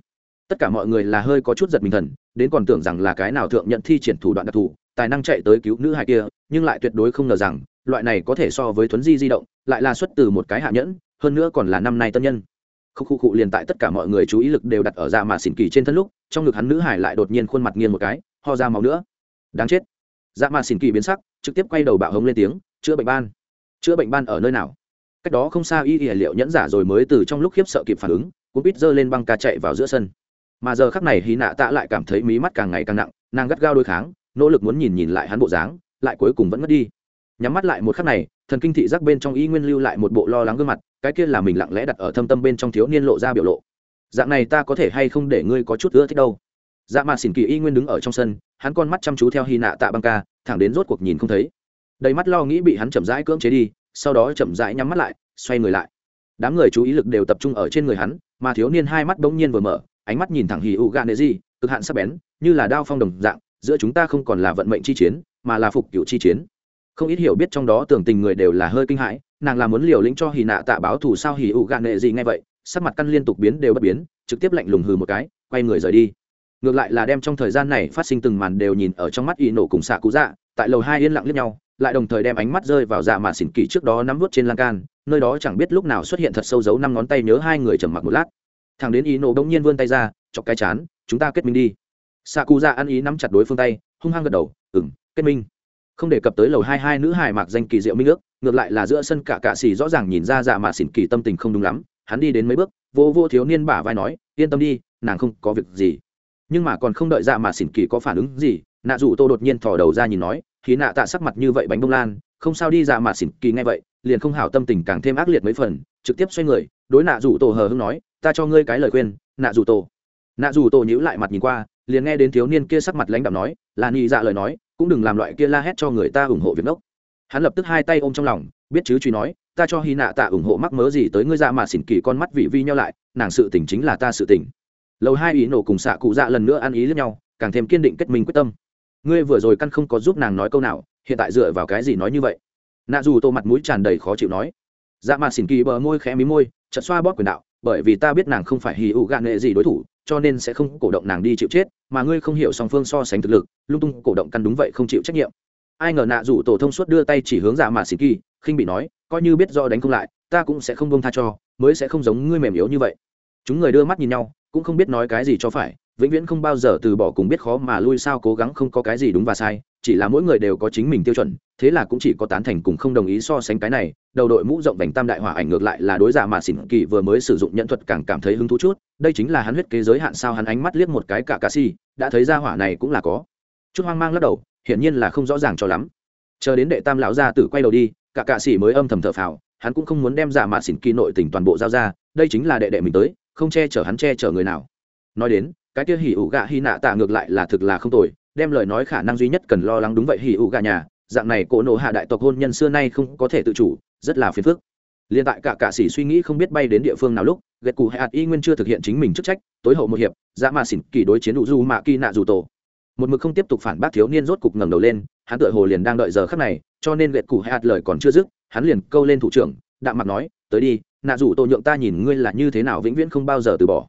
tất cả mọi người là hơi có chút giật mình thần, đến còn tưởng rằng là cái nào thượng nhận thi triển thủ đoạn đặc thù, tài năng chạy tới cứu nữ hai kia, nhưng lại tuyệt đối không ngờ rằng, loại này có thể so với thuấn di di động, lại là xuất từ một cái hạ nhẫn, hơn nữa còn là năm nay tân nhân. Khúc khu cụ liền tại tất cả mọi người chú ý lực đều đặt ở dạ ra mà xỉn kỳ trên thân lúc, trong ngực hắn nữ hải lại đột nhiên khuôn mặt nghiêng một cái, ho ra máu nữa. Đáng chết. Dạ mà xỉn kỳ biến sắc, trực tiếp quay đầu bạo hống lên tiếng, chữa bệnh ban chữa bệnh ban ở nơi nào? Cách đó không xa y y liệu nhẫn giả rồi mới từ trong lúc khiếp sợ kịp phản ứng cũng biết giơ lên băng ca chạy vào giữa sân. Mà giờ khắc này hy nạ tạ lại cảm thấy mí mắt càng ngày càng nặng, nàng gắt gao đôi kháng, nỗ lực muốn nhìn nhìn lại hắn bộ dáng, lại cuối cùng vẫn mất đi. Nhắm mắt lại một khắc này, thần kinh thị giác bên trong y nguyên lưu lại một bộ lo lắng gương mặt, cái kia là mình lặng lẽ đặt ở thâm tâm bên trong thiếu niên lộ ra biểu lộ. Dạng này ta có thể hay không để ngươi có chút ưa thích đâu? Dạ mà xỉn kỳ y nguyên đứng ở trong sân, hắn con mắt chăm chú theo hy nạ tạ băng ca, thẳng đến rốt cuộc nhìn không thấy đầy mắt lo nghĩ bị hắn chậm rãi cưỡng chế đi, sau đó chậm rãi nhắm mắt lại, xoay người lại. Đám người chú ý lực đều tập trung ở trên người hắn, mà thiếu niên hai mắt bỗng nhiên vừa mở, ánh mắt nhìn thẳng hì ụ gà nệ gì cực hạn sắc bén, như là đao phong đồng dạng, giữa chúng ta không còn là vận mệnh chi chiến, mà là phục cựu chi chiến. Không ít hiểu biết trong đó tưởng tình người đều là hơi kinh hãi, nàng là muốn liều lĩnh cho hì nạ tạ báo thù sao hì ụ gà nệ gì ngay vậy, sắc mặt căn liên tục biến đều bất biến, trực tiếp lạnh lùng hừ một cái, quay người rời đi. Ngược lại là đem trong thời gian này phát sinh từng màn đều nhìn ở trong mắt y nổ cùng xạ cú dạ tại lầu hai yên lặng liếc nhau lại đồng thời đem ánh mắt rơi vào dạ mạ xỉn kỳ trước đó nắm vút trên lan can, nơi đó chẳng biết lúc nào xuất hiện thật sâu dấu năm ngón tay nhớ hai người trầm mặc một lát. Thằng đến ý nổ đông nhiên vươn tay ra, chọc cái chán, chúng ta kết minh đi. Xạ cụ ra ăn ý nắm chặt đối phương tay, hung hăng gật đầu ừng kết minh. Không đề cập tới lầu hai hai nữ hài mạc danh kỳ diệu minh ước, ngược lại là giữa sân cả cạ xì rõ ràng nhìn ra dạ mạ xỉn kỳ tâm tình không đúng lắm, hắn đi đến mấy bước, vô vô thiếu niên bả vai nói, yên tâm đi, nàng không có việc gì. Nhưng mà còn không đợi dạ mạ xỉn kỳ có phản ứng gì, nạ dù tô đột nhiên thò đầu ra nhìn nói khí nạ tạ sắc mặt như vậy bánh bông lan, không sao đi ra mà xỉn kỳ ngay vậy, liền không hảo tâm tình càng thêm ác liệt mấy phần, trực tiếp xoay người, đối nạ rủ tổ hờ hưng nói, ta cho ngươi cái lời khuyên, nạ rủ tổ. Nạ rủ tổ nhíu lại mặt nhìn qua, liền nghe đến thiếu niên kia sắc mặt lãnh đạm nói, là nhị dạ lời nói, cũng đừng làm loại kia la hét cho người ta ủng hộ việc ngốc. Hắn lập tức hai tay ôm trong lòng, biết chứ truy nói, ta cho hy nạ tạ ủng hộ mắc mớ gì tới ngươi dạ mà xỉn kỳ con mắt vị vi nhau lại, nàng sự tình chính là ta sự tình. Lâu hai ý nổ cùng xạ cụ dạ lần nữa ăn ý lẫn nhau, càng thêm kiên định kết minh quyết tâm ngươi vừa rồi căn không có giúp nàng nói câu nào, hiện tại dựa vào cái gì nói như vậy? Nạ dù tô mặt mũi tràn đầy khó chịu nói. Dạ mà xỉn kỳ bờ môi khẽ mí môi chật xoa bóp quyền đạo, bởi vì ta biết nàng không phải hì ụ gạn nghệ gì đối thủ, cho nên sẽ không cổ động nàng đi chịu chết, mà ngươi không hiểu song phương so sánh thực lực, lung tung cổ động căn đúng vậy không chịu trách nhiệm. Ai ngờ nạ dù tổ thông suốt đưa tay chỉ hướng dạ mà xỉn kỳ, khinh bị nói, coi như biết do đánh không lại, ta cũng sẽ không bông tha cho, mới sẽ không giống ngươi mềm yếu như vậy. Chúng người đưa mắt nhìn nhau, cũng không biết nói cái gì cho phải vĩnh viễn không bao giờ từ bỏ cùng biết khó mà lui sao cố gắng không có cái gì đúng và sai, chỉ là mỗi người đều có chính mình tiêu chuẩn, thế là cũng chỉ có tán thành cùng không đồng ý so sánh cái này, đầu đội mũ rộng vành tam đại hỏa ảnh ngược lại là đối giả mà xỉn kỳ vừa mới sử dụng nhận thuật càng cảm thấy hứng thú chút, đây chính là hắn huyết kế giới hạn sao hắn ánh mắt liếc một cái cả cà si, đã thấy ra hỏa này cũng là có. Chút hoang mang lắc đầu, hiển nhiên là không rõ ràng cho lắm. Chờ đến đệ tam lão gia tử quay đầu đi, cả cà si mới âm thầm thở phào, hắn cũng không muốn đem giả mà xỉn kỳ nội tình toàn bộ giao ra, đây chính là đệ đệ mình tới, không che chở hắn che chở người nào. Nói đến cái kia hỉ ủ gạ hy nạ tạ ngược lại là thực là không tồi, đem lời nói khả năng duy nhất cần lo lắng đúng vậy hỉ ủ gạ nhà, dạng này cổ nổ hạ đại tộc hôn nhân xưa nay không có thể tự chủ, rất là phiền phức. Liên tại cả cạ sĩ suy nghĩ không biết bay đến địa phương nào lúc ghét cụ hạt y nguyên chưa thực hiện chính mình chức trách, tối hậu một hiệp dạ dã mà xỉn kỳ đối chiến đủ du mạ kỳ nạ dù tổ. Một mực không tiếp tục phản bác thiếu niên rốt cục ngẩng đầu lên, hắn tựa hồ liền đang đợi giờ khắc này, cho nên ghét cụ hạt lời còn chưa dứt, hắn liền câu lên thủ trưởng, đạm mặt nói, tới đi, nạ dù tổ nhượng ta nhìn ngươi là như thế nào vĩnh viễn không bao giờ từ bỏ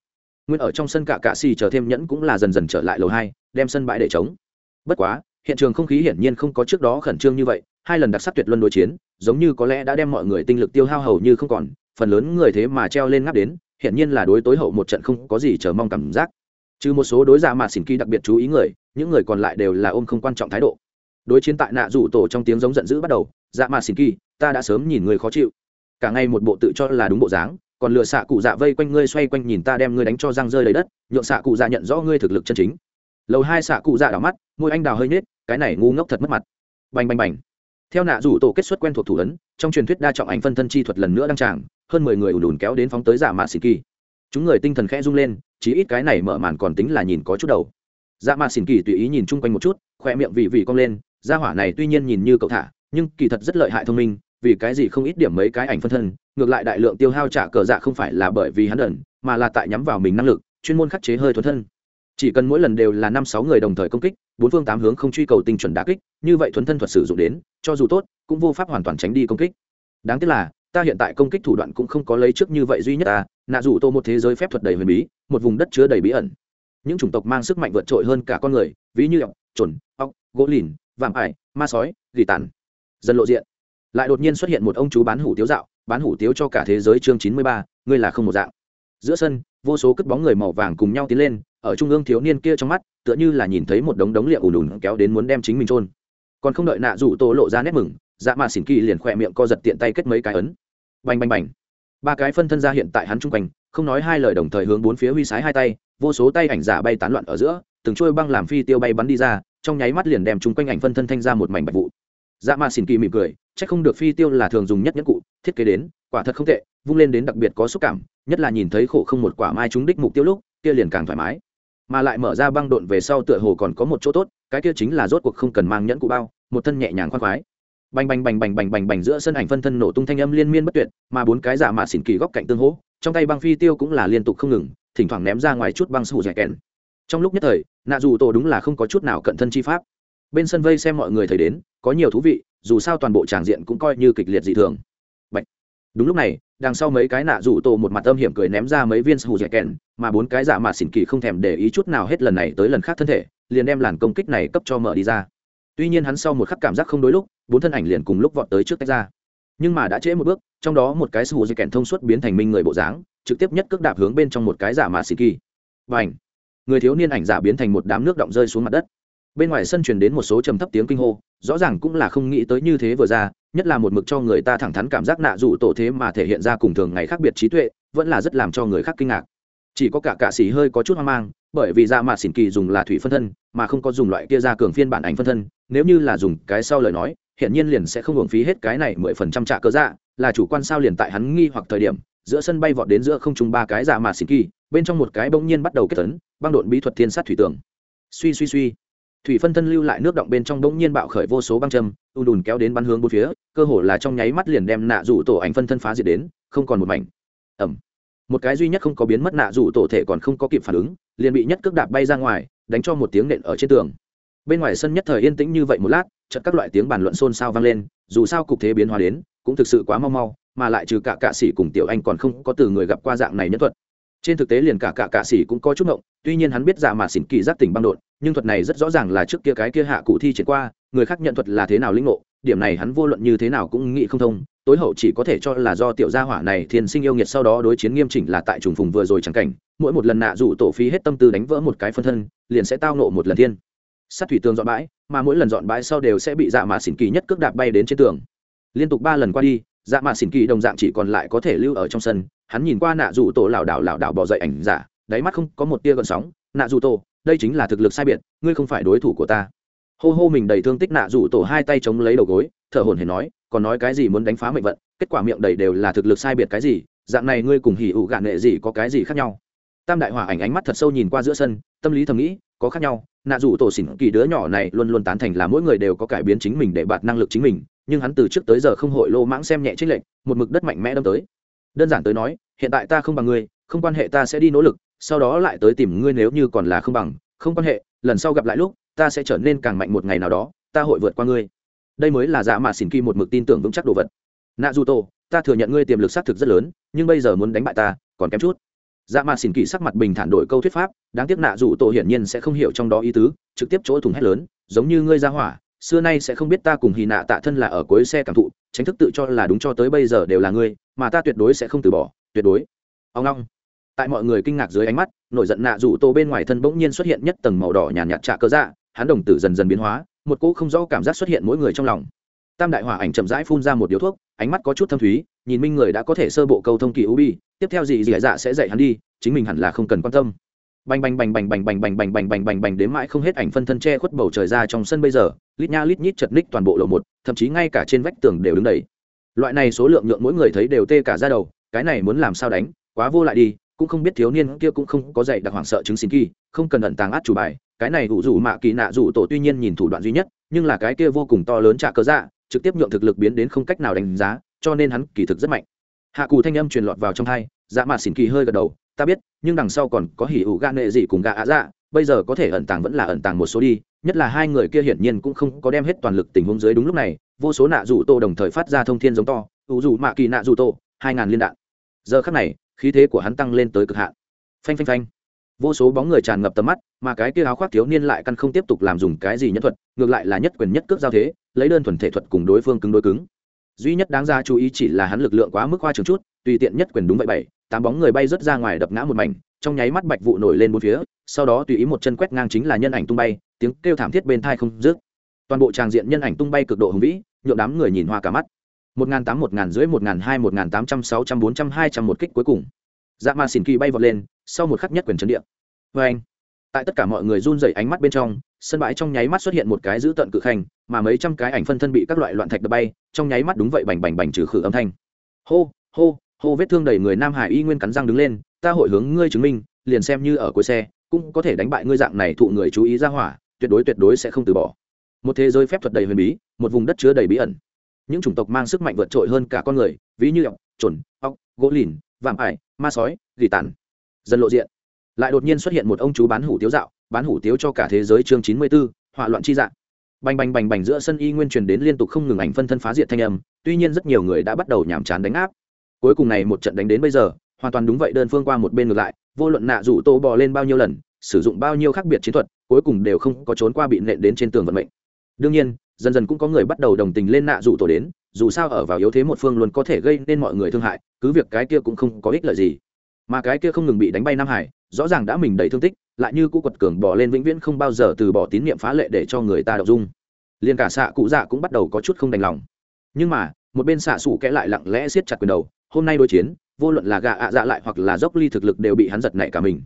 nguyên ở trong sân cả cạ xì chờ thêm nhẫn cũng là dần dần trở lại lầu hai, đem sân bãi để trống. bất quá, hiện trường không khí hiển nhiên không có trước đó khẩn trương như vậy, hai lần đặc sắc tuyệt luân đối chiến, giống như có lẽ đã đem mọi người tinh lực tiêu hao hầu như không còn, phần lớn người thế mà treo lên ngáp đến, hiển nhiên là đối tối hậu một trận không có gì chờ mong cảm giác. Trừ một số đối giả mà xỉn kỳ đặc biệt chú ý người, những người còn lại đều là ôm không quan trọng thái độ. Đối chiến tại nạ rủ tổ trong tiếng giống giận dữ bắt đầu dạ mà xỉn kỳ, ta đã sớm nhìn người khó chịu. Cả ngày một bộ tự cho là đúng bộ dáng còn lựa xạ cụ dạ vây quanh ngươi xoay quanh nhìn ta đem ngươi đánh cho răng rơi lấy đất, nhượng xạ cụ dạ nhận rõ ngươi thực lực chân chính. Lầu hai xạ cụ dạ đảo mắt, môi anh đào hơi nết cái này ngu ngốc thật mất mặt. Bành bành bành. Theo nạ rủ tổ kết xuất quen thuộc thủ ấn, trong truyền thuyết đa trọng ảnh phân thân chi thuật lần nữa đăng tràng, hơn mười người ùn ùn kéo đến phóng tới giả mạ xỉn kỳ. Chúng người tinh thần khẽ rung lên, chí ít cái này mở màn còn tính là nhìn có chút đầu. Dạ mạ xỉn kỳ tùy ý nhìn chung quanh một chút, khoe miệng vị vị cong lên ra hỏa này tuy nhiên nhìn như cậu thả, nhưng kỳ thật rất lợi hại thông minh vì cái gì không ít điểm mấy cái ảnh phân thân, ngược lại đại lượng tiêu hao trả cờ dạ không phải là bởi vì hắn ẩn, mà là tại nhắm vào mình năng lực, chuyên môn khắc chế hơi thuần thân. Chỉ cần mỗi lần đều là năm sáu người đồng thời công kích, bốn phương tám hướng không truy cầu tinh chuẩn đá kích, như vậy thuần thân thuật sử dụng đến, cho dù tốt, cũng vô pháp hoàn toàn tránh đi công kích. Đáng tiếc là, ta hiện tại công kích thủ đoạn cũng không có lấy trước như vậy duy nhất ta, nạ dù tô một thế giới phép thuật đầy huyền bí, một vùng đất chứa đầy bí ẩn. Những chủng tộc mang sức mạnh vượt trội hơn cả con người, ví như ọc trồn ọc gỗ lìn, vạm ải, ma sói, gỉ tàn. Dần lộ diện lại đột nhiên xuất hiện một ông chú bán hủ tiếu dạo, bán hủ tiếu cho cả thế giới chương chín mươi ba, ngươi là không một dạng. Giữa sân, vô số cất bóng người màu vàng cùng nhau tiến lên, ở trung ương thiếu niên kia trong mắt, tựa như là nhìn thấy một đống đống liệu ùn ùn kéo đến muốn đem chính mình trôn còn không đợi nạ rủ tô lộ ra nét mừng dạ mà xỉn kỳ liền khỏe miệng co giật tiện tay kết mấy cái ấn. Bành bành bành. Ba cái phân thân ra hiện tại hắn chung quanh, không nói hai lời đồng thời hướng bốn phía huy sái hai tay, vô số tay ảnh giả bay tán loạn ở giữa, từng trôi băng làm phi tiêu bay bắn đi ra, trong nháy mắt liền đem chung quanh ảnh phân thân thanh ra một mảnh bạch vụ. Dạ mà xỉn kỳ mỉm cười Chắc không được phi tiêu là thường dùng nhất nhất cụ, thiết kế đến, quả thật không tệ, vung lên đến đặc biệt có xúc cảm, nhất là nhìn thấy khổ không một quả mai trúng đích mục tiêu lúc, kia liền càng thoải mái. Mà lại mở ra băng độn về sau tựa hồ còn có một chỗ tốt, cái kia chính là rốt cuộc không cần mang nhẫn cụ bao, một thân nhẹ nhàng khoan khoái. Bành bành bành bành bành bành bành giữa sân ảnh phân thân nổ tung thanh âm liên miên bất tuyệt, mà bốn cái giả mạ xỉn kỳ góc cạnh tương hỗ, trong tay băng phi tiêu cũng là liên tục không ngừng, thỉnh thoảng ném ra ngoài chút băng sụ dẻ kèn. Trong lúc nhất thời, nạ dù tổ đúng là không có chút nào cận thân chi pháp. Bên sân vây xem mọi người thấy đến, có nhiều thú vị dù sao toàn bộ tràng diện cũng coi như kịch liệt dị thường. Bạch. đúng lúc này, đằng sau mấy cái nạ rủ tổ một mặt âm hiểm cười ném ra mấy viên hù dẻ kèn, mà bốn cái giả mạ xỉn kỳ không thèm để ý chút nào hết lần này tới lần khác thân thể, liền đem làn công kích này cấp cho mở đi ra. Tuy nhiên hắn sau một khắc cảm giác không đối lúc, bốn thân ảnh liền cùng lúc vọt tới trước tách ra. Nhưng mà đã trễ một bước, trong đó một cái hù dẻ kèn thông suốt biến thành minh người bộ dáng, trực tiếp nhất cước đạp hướng bên trong một cái giả mạ xỉn kỳ. Và ảnh người thiếu niên ảnh giả biến thành một đám nước động rơi xuống mặt đất bên ngoài sân truyền đến một số trầm thấp tiếng kinh hô, rõ ràng cũng là không nghĩ tới như thế vừa ra, nhất là một mực cho người ta thẳng thắn cảm giác nạ dù tổ thế mà thể hiện ra cùng thường ngày khác biệt trí tuệ, vẫn là rất làm cho người khác kinh ngạc. Chỉ có cả cạ xỉ hơi có chút hoang mang, bởi vì da mạ xỉn kỳ dùng là thủy phân thân, mà không có dùng loại kia ra cường phiên bản ảnh phân thân, nếu như là dùng cái sau lời nói hiện nhiên liền sẽ không hưởng phí hết cái này mười phần trăm trả cơ dạ là chủ quan sao liền tại hắn nghi hoặc thời điểm, giữa sân bay vọt đến giữa không trung ba cái dạ mạ xỉn kỳ, bên trong một cái bỗng nhiên bắt đầu kết tấn, băng đột bí thuật thiên sát thủy tưởng suy suy suy thủy phân thân lưu lại nước động bên trong bỗng nhiên bạo khởi vô số băng châm, u đùn kéo đến bắn hướng bốn phía, cơ hồ là trong nháy mắt liền đem nạ rủ tổ ảnh phân thân phá diệt đến, không còn một mảnh. Ẩm một cái duy nhất không có biến mất nạ rủ tổ thể còn không có kịp phản ứng, liền bị nhất cước đạp bay ra ngoài, đánh cho một tiếng nện ở trên tường. Bên ngoài sân nhất thời yên tĩnh như vậy một lát, chợt các loại tiếng bàn luận xôn xao vang lên, dù sao cục thế biến hóa đến, cũng thực sự quá mau mau, mà lại trừ cả cạ sĩ cùng tiểu anh còn không có từ người gặp qua dạng này nhất thuật trên thực tế liền cả cả cạ sĩ cũng có chút ngộng, tuy nhiên hắn biết dạ mà xỉn kỳ giác tỉnh băng đột nhưng thuật này rất rõ ràng là trước kia cái kia hạ cụ thi triển qua, người khác nhận thuật là thế nào linh ngộ, điểm này hắn vô luận như thế nào cũng nghĩ không thông, tối hậu chỉ có thể cho là do tiểu gia hỏa này thiên sinh yêu nghiệt sau đó đối chiến nghiêm chỉnh là tại trùng phùng vừa rồi chẳng cảnh, mỗi một lần nạ dụ tổ phí hết tâm tư đánh vỡ một cái phân thân, liền sẽ tao nộ một lần thiên. Sát thủy tường dọn bãi, mà mỗi lần dọn bãi sau đều sẽ bị dạ mà xỉn kỳ nhất cước đạp bay đến trên tường. Liên tục ba lần qua đi dạ mạ xỉn kỳ đồng dạng chỉ còn lại có thể lưu ở trong sân, hắn nhìn qua nạ dù tổ lảo đảo lảo đảo bỏ dậy ảnh giả, đáy mắt không có một tia gợn sóng. Nạ dù tổ, đây chính là thực lực sai biệt, ngươi không phải đối thủ của ta. Hô hô mình đầy thương tích nạ dù tổ hai tay chống lấy đầu gối, thở hồn hển nói, còn nói cái gì muốn đánh phá mệnh vận, kết quả miệng đầy đều là thực lực sai biệt cái gì, dạng này ngươi cùng hỉ ủ gạn nghệ gì có cái gì khác nhau? Tam đại hỏa ảnh ánh mắt thật sâu nhìn qua giữa sân, tâm lý thầm nghĩ, có khác nhau nạ dù tổ xỉn kỳ đứa nhỏ này luôn luôn tán thành là mỗi người đều có cải biến chính mình để bạt năng lực chính mình, nhưng hắn từ trước tới giờ không hội lô mãng xem nhẹ trích lệnh một mực đất mạnh mẽ đâm tới. Đơn giản tới nói, hiện tại ta không bằng ngươi, không quan hệ ta sẽ đi nỗ lực, sau đó lại tới tìm ngươi nếu như còn là không bằng, không quan hệ, lần sau gặp lại lúc, ta sẽ trở nên càng mạnh một ngày nào đó, ta hội vượt qua ngươi. Đây mới là dạ mà xỉn kỳ một mực tin tưởng vững chắc đồ vật. Nạ dù tổ, ta thừa nhận ngươi tiềm lực xác thực rất lớn, nhưng bây giờ muốn đánh bại ta, còn kém chút dạ mà xỉn kỳ sắc mặt bình thản đổi câu thuyết pháp, đáng tiếc nạ dù tổ hiển nhiên sẽ không hiểu trong đó ý tứ, trực tiếp chỗ thùng hét lớn, giống như ngươi ra hỏa, xưa nay sẽ không biết ta cùng hì nạ tạ thân là ở cuối xe cảm thụ, tránh thức tự cho là đúng cho tới bây giờ đều là ngươi, mà ta tuyệt đối sẽ không từ bỏ, tuyệt đối. Ông long. Tại mọi người kinh ngạc dưới ánh mắt, nổi giận nạ rủ tô bên ngoài thân bỗng nhiên xuất hiện nhất tầng màu đỏ nhàn nhạt trạ cơ dạ hắn đồng tử dần dần biến hóa, một cỗ không rõ cảm giác xuất hiện mỗi người trong lòng tam đại hỏa ảnh chậm rãi phun ra một điếu thuốc ánh mắt có chút thâm thúy nhìn minh người đã có thể sơ bộ câu thông kỳ ubi tiếp theo gì gì dạ sẽ dạy hắn đi chính mình hẳn là không cần quan tâm bành bành bành bành bành bành bành bành bành bành bành bành đến mãi không hết ảnh phân thân che khuất bầu trời ra trong sân bây giờ lít nha lít nhít chật ních toàn bộ lộ một thậm chí ngay cả trên vách tường đều đứng đầy loại này số lượng nhượng mỗi người thấy đều tê cả ra đầu cái này muốn làm sao đánh quá vô lại đi cũng không biết thiếu niên kia cũng không có dạy đặc hoảng sợ chứng xin kỳ không cần ẩn tàng át chủ bài cái này đủ rủ mạ kỳ nạ rủ tổ tuy nhiên nhìn thủ đoạn duy nhất nhưng là cái kia vô cùng to lớn trả cớ dạ trực tiếp nhượng thực lực biến đến không cách nào đánh giá, cho nên hắn kỳ thực rất mạnh. Hạ cù thanh âm truyền lọt vào trong hai dạ mà xỉn kỳ hơi gật đầu, ta biết, nhưng đằng sau còn có hỉ ủ gan nệ gì cùng gạ ạ dạ bây giờ có thể ẩn tàng vẫn là ẩn tàng một số đi, nhất là hai người kia hiển nhiên cũng không có đem hết toàn lực tình huống dưới đúng lúc này, vô số nạ rủ tô đồng thời phát ra thông thiên giống to, ủ rủ mạ kỳ nạ rủ tô, hai ngàn liên đạn. Giờ khắc này, khí thế của hắn tăng lên tới cực hạn. Phanh phanh phanh vô số bóng người tràn ngập tầm mắt, mà cái kia áo khoác thiếu niên lại căn không tiếp tục làm dùng cái gì nhất thuật, ngược lại là nhất quyền nhất cước giao thế, lấy đơn thuần thể thuật cùng đối phương cứng đối cứng. Duy nhất đáng ra chú ý chỉ là hắn lực lượng quá mức hoa trường chút, tùy tiện nhất quyền đúng vậy bảy, tám bóng người bay rớt ra ngoài đập ngã một mảnh, trong nháy mắt bạch vụ nổi lên bốn phía, sau đó tùy ý một chân quét ngang chính là nhân ảnh tung bay, tiếng kêu thảm thiết bên thai không dứt. Toàn bộ tràng diện nhân ảnh tung bay cực độ hùng vĩ, nhượng đám người nhìn hoa cả mắt. Một ngàn tám, một ngàn rưỡi, một ngàn hai, một ngàn tám trăm sáu trăm, bốn trăm hai trăm một kích cuối cùng. Dạ ma xỉn kỳ bay vọt lên sau một khắc nhất quyền chấn địa. Vê anh, tại tất cả mọi người run rẩy ánh mắt bên trong, sân bãi trong nháy mắt xuất hiện một cái dữ tận cự khanh, mà mấy trăm cái ảnh phân thân bị các loại loạn thạch đập bay, trong nháy mắt đúng vậy bành bành bành trừ khử âm thanh. Hô hô hô, vết thương đầy người nam hải y nguyên cắn răng đứng lên, ta hội hướng ngươi chứng minh, liền xem như ở cuối xe, cũng có thể đánh bại ngươi dạng này thụ người chú ý ra hỏa, tuyệt đối tuyệt đối sẽ không từ bỏ. Một thế giới phép thuật đầy huyền bí, một vùng đất chứa đầy bí ẩn. Những chủng tộc mang sức mạnh vượt trội hơn cả con người, ví như ọc trồn ọc gỗ lìn, vạm ải, ma sói, gỉ tàn dần lộ diện. Lại đột nhiên xuất hiện một ông chú bán hủ tiếu dạo, bán hủ tiếu cho cả thế giới chương chín mươi b ố hỏa loạn chi dạng bành bành bành bành giữa sân y nguyên truyền đến liên tục không ngừng ảnh phân thân phá diệt thanh âm, tuy nhiên rất nhiều người đã bắt đầu nhàm chán đánh áp. Cuối cùng này một trận đánh đến bây giờ, hoàn toàn đúng vậy đơn phương qua một bên ngược lại, vô luận nạ rủ tô bò lên bao nhiêu lần, sử dụng bao nhiêu khác biệt chiến thuật, cuối cùng đều không có trốn qua bị nện đến trên tường vận mệnh. Đương nhiên, dần dần cũng có người bắt đầu đồng tình lên nạ rủ tổ đến, dù sao ở vào yếu thế một phương luôn có thể gây nên mọi người thương hại, cứ việc cái kia cũng không có ích lợi gì mà cái kia không ngừng bị đánh bay nam hải, rõ ràng đã mình đầy thương tích, lại như cũ quật cường bỏ lên vĩnh viễn không bao giờ từ bỏ tín nhiệm phá lệ để cho người ta đọc dung. Liền cả xạ cụ dạ cũng bắt đầu có chút không đành lòng. Nhưng mà, một bên xạ xủ kẽ lại lặng lẽ siết chặt quyền đầu, hôm nay đối chiến, vô luận là gạ ạ dạ lại hoặc là dốc ly thực lực đều bị hắn giật nảy cả mình.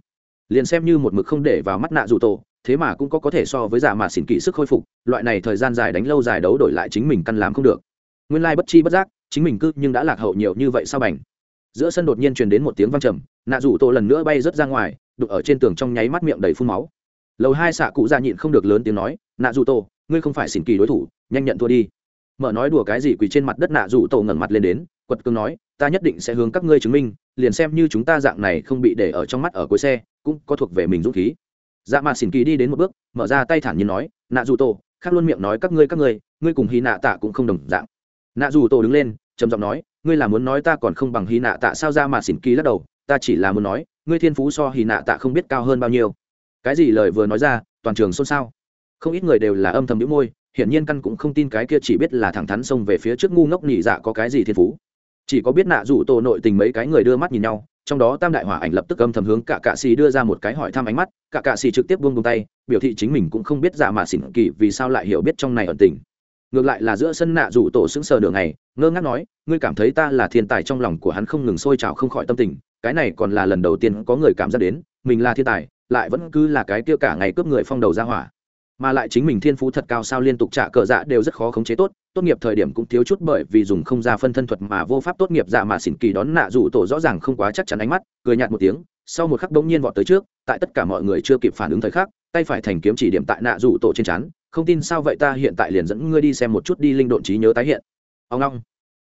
Liền xem như một mực không để vào mắt nạ dù tổ, thế mà cũng có có thể so với giả mà xỉn kỹ sức khôi phục, loại này thời gian dài đánh lâu dài đấu đổi lại chính mình căn làm không được. Nguyên lai bất chi bất giác, chính mình cứ nhưng đã lạc hậu nhiều như vậy sao bành? Giữa sân đột nhiên truyền đến một tiếng vang trầm, nạ rủ tổ lần nữa bay rớt ra ngoài, đục ở trên tường trong nháy mắt miệng đầy phun máu. Lầu hai xạ cụ ra nhịn không được lớn tiếng nói, nạ rủ tổ, ngươi không phải xỉn kỳ đối thủ, nhanh nhận thua đi. Mở nói đùa cái gì quỳ trên mặt đất nạ rủ tổ ngẩng mặt lên đến, quật cường nói, ta nhất định sẽ hướng các ngươi chứng minh, liền xem như chúng ta dạng này không bị để ở trong mắt ở cuối xe, cũng có thuộc về mình dũng khí. Dạ mà xỉn kỳ đi đến một bước, mở ra tay thản nhiên nói, nạ dù tổ, khác luôn miệng nói các ngươi các ngươi ngươi cùng hy nạ tạ cũng không đồng dạng. Nạ dù tổ đứng lên, trầm giọng nói ngươi là muốn nói ta còn không bằng hy nạ tạ sao? Ra mà xỉn kỳ lắc đầu, ta chỉ là muốn nói, ngươi thiên phú so hy nạ tạ không biết cao hơn bao nhiêu. Cái gì lời vừa nói ra, toàn trường xôn xao. Không ít người đều là âm thầm nhũ môi, hiển nhiên căn cũng không tin cái kia chỉ biết là thẳng thắn xông về phía trước ngu ngốc nhị dạ có cái gì thiên phú. Chỉ có biết nạ rủ tổ nội tình mấy cái người đưa mắt nhìn nhau, trong đó tam đại hỏa ảnh lập tức âm thầm hướng cả cạ xì đưa ra một cái hỏi thăm ánh mắt, cả cạ xì trực tiếp buông buông tay, biểu thị chính mình cũng không biết giả mà xỉn kỳ vì sao lại hiểu biết trong này ẩn tình ngược lại là giữa sân nạ rủ tổ sững sờ đường này ngơ ngác nói, ngươi cảm thấy ta là thiên tài trong lòng của hắn không ngừng sôi trào không khỏi tâm tình, cái này còn là lần đầu tiên có người cảm giác đến, mình là thiên tài, lại vẫn cứ là cái kia cả ngày cướp người phong đầu ra hỏa. Mà lại chính mình thiên phú thật cao sao liên tục trả cờ dạ đều rất khó khống chế tốt tốt nghiệp thời điểm cũng thiếu chút bởi vì dùng không ra phân thân thuật mà vô pháp tốt nghiệp dạ mà xỉn kỳ đón nạ rủ tổ rõ ràng không quá chắc chắn ánh mắt, cười nhạt một tiếng, sau một khắc bỗng nhiên vọt tới trước, tại tất cả mọi người chưa kịp phản ứng thời khắc, tay phải thành kiếm chỉ điểm tại nạ rủ tổ trên chắn không tin sao vậy ta hiện tại liền dẫn ngươi đi xem một chút đi linh độn trí nhớ tái hiện. Ông long,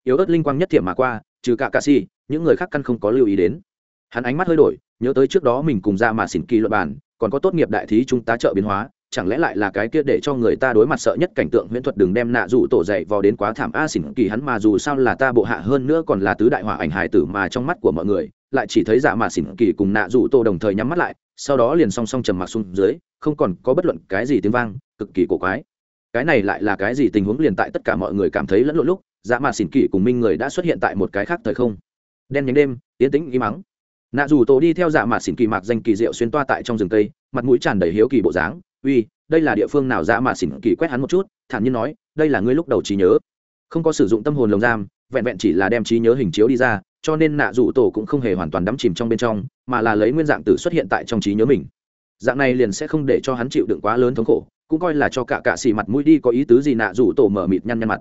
yếu ớt linh quang nhất thiểm mà qua, trừ cả ca si những người khác căn không có lưu ý đến. Hắn ánh mắt hơi đổi, nhớ tới trước đó mình cùng ra mà xỉn kỳ luật bản còn có tốt nghiệp đại thí chúng ta trợ biến hóa, chẳng lẽ lại là cái kia để cho người ta đối mặt sợ nhất cảnh tượng huyễn thuật đừng đem nạ dụ tổ dậy vào đến quá thảm a xỉn kỳ hắn mà dù sao là ta bộ hạ hơn nữa còn là tứ đại hỏa ảnh hài tử mà trong mắt của mọi người, lại chỉ thấy giả mà xỉn kỳ cùng nạ dụ tổ đồng thời nhắm mắt lại, sau đó liền song song trầm mặc xuống dưới, không còn có bất luận cái gì tiếng vang cực kỳ cổ quái. Cái này lại là cái gì tình huống liền tại tất cả mọi người cảm thấy lẫn lộn lúc dạ mà xỉn kỳ cùng minh người đã xuất hiện tại một cái khác thời không. Đen nhánh đêm yến tĩnh y mắng nạ dù tổ đi theo dạ mà xỉn kỳ mạc danh kỳ diệu xuyên toa tại trong rừng tây mặt mũi tràn đầy hiếu kỳ bộ dáng. Uy, đây là địa phương nào? Dạ mà xỉn kỳ quét hắn một chút, thản nhiên nói, đây là ngươi lúc đầu trí nhớ. Không có sử dụng tâm hồn lồng giam, vẹn vẹn chỉ là đem trí nhớ hình chiếu đi ra, cho nên nạ dù tổ cũng không hề hoàn toàn đắm chìm trong bên trong, mà là lấy nguyên dạng tử xuất hiện tại trong trí nhớ mình. Dạng này liền sẽ không để cho hắn chịu đựng quá lớn thống khổ cũng coi là cho cả cạ xì mặt mũi đi có ý tứ gì nạ rủ tổ mở mịt nhăn nhăn mặt.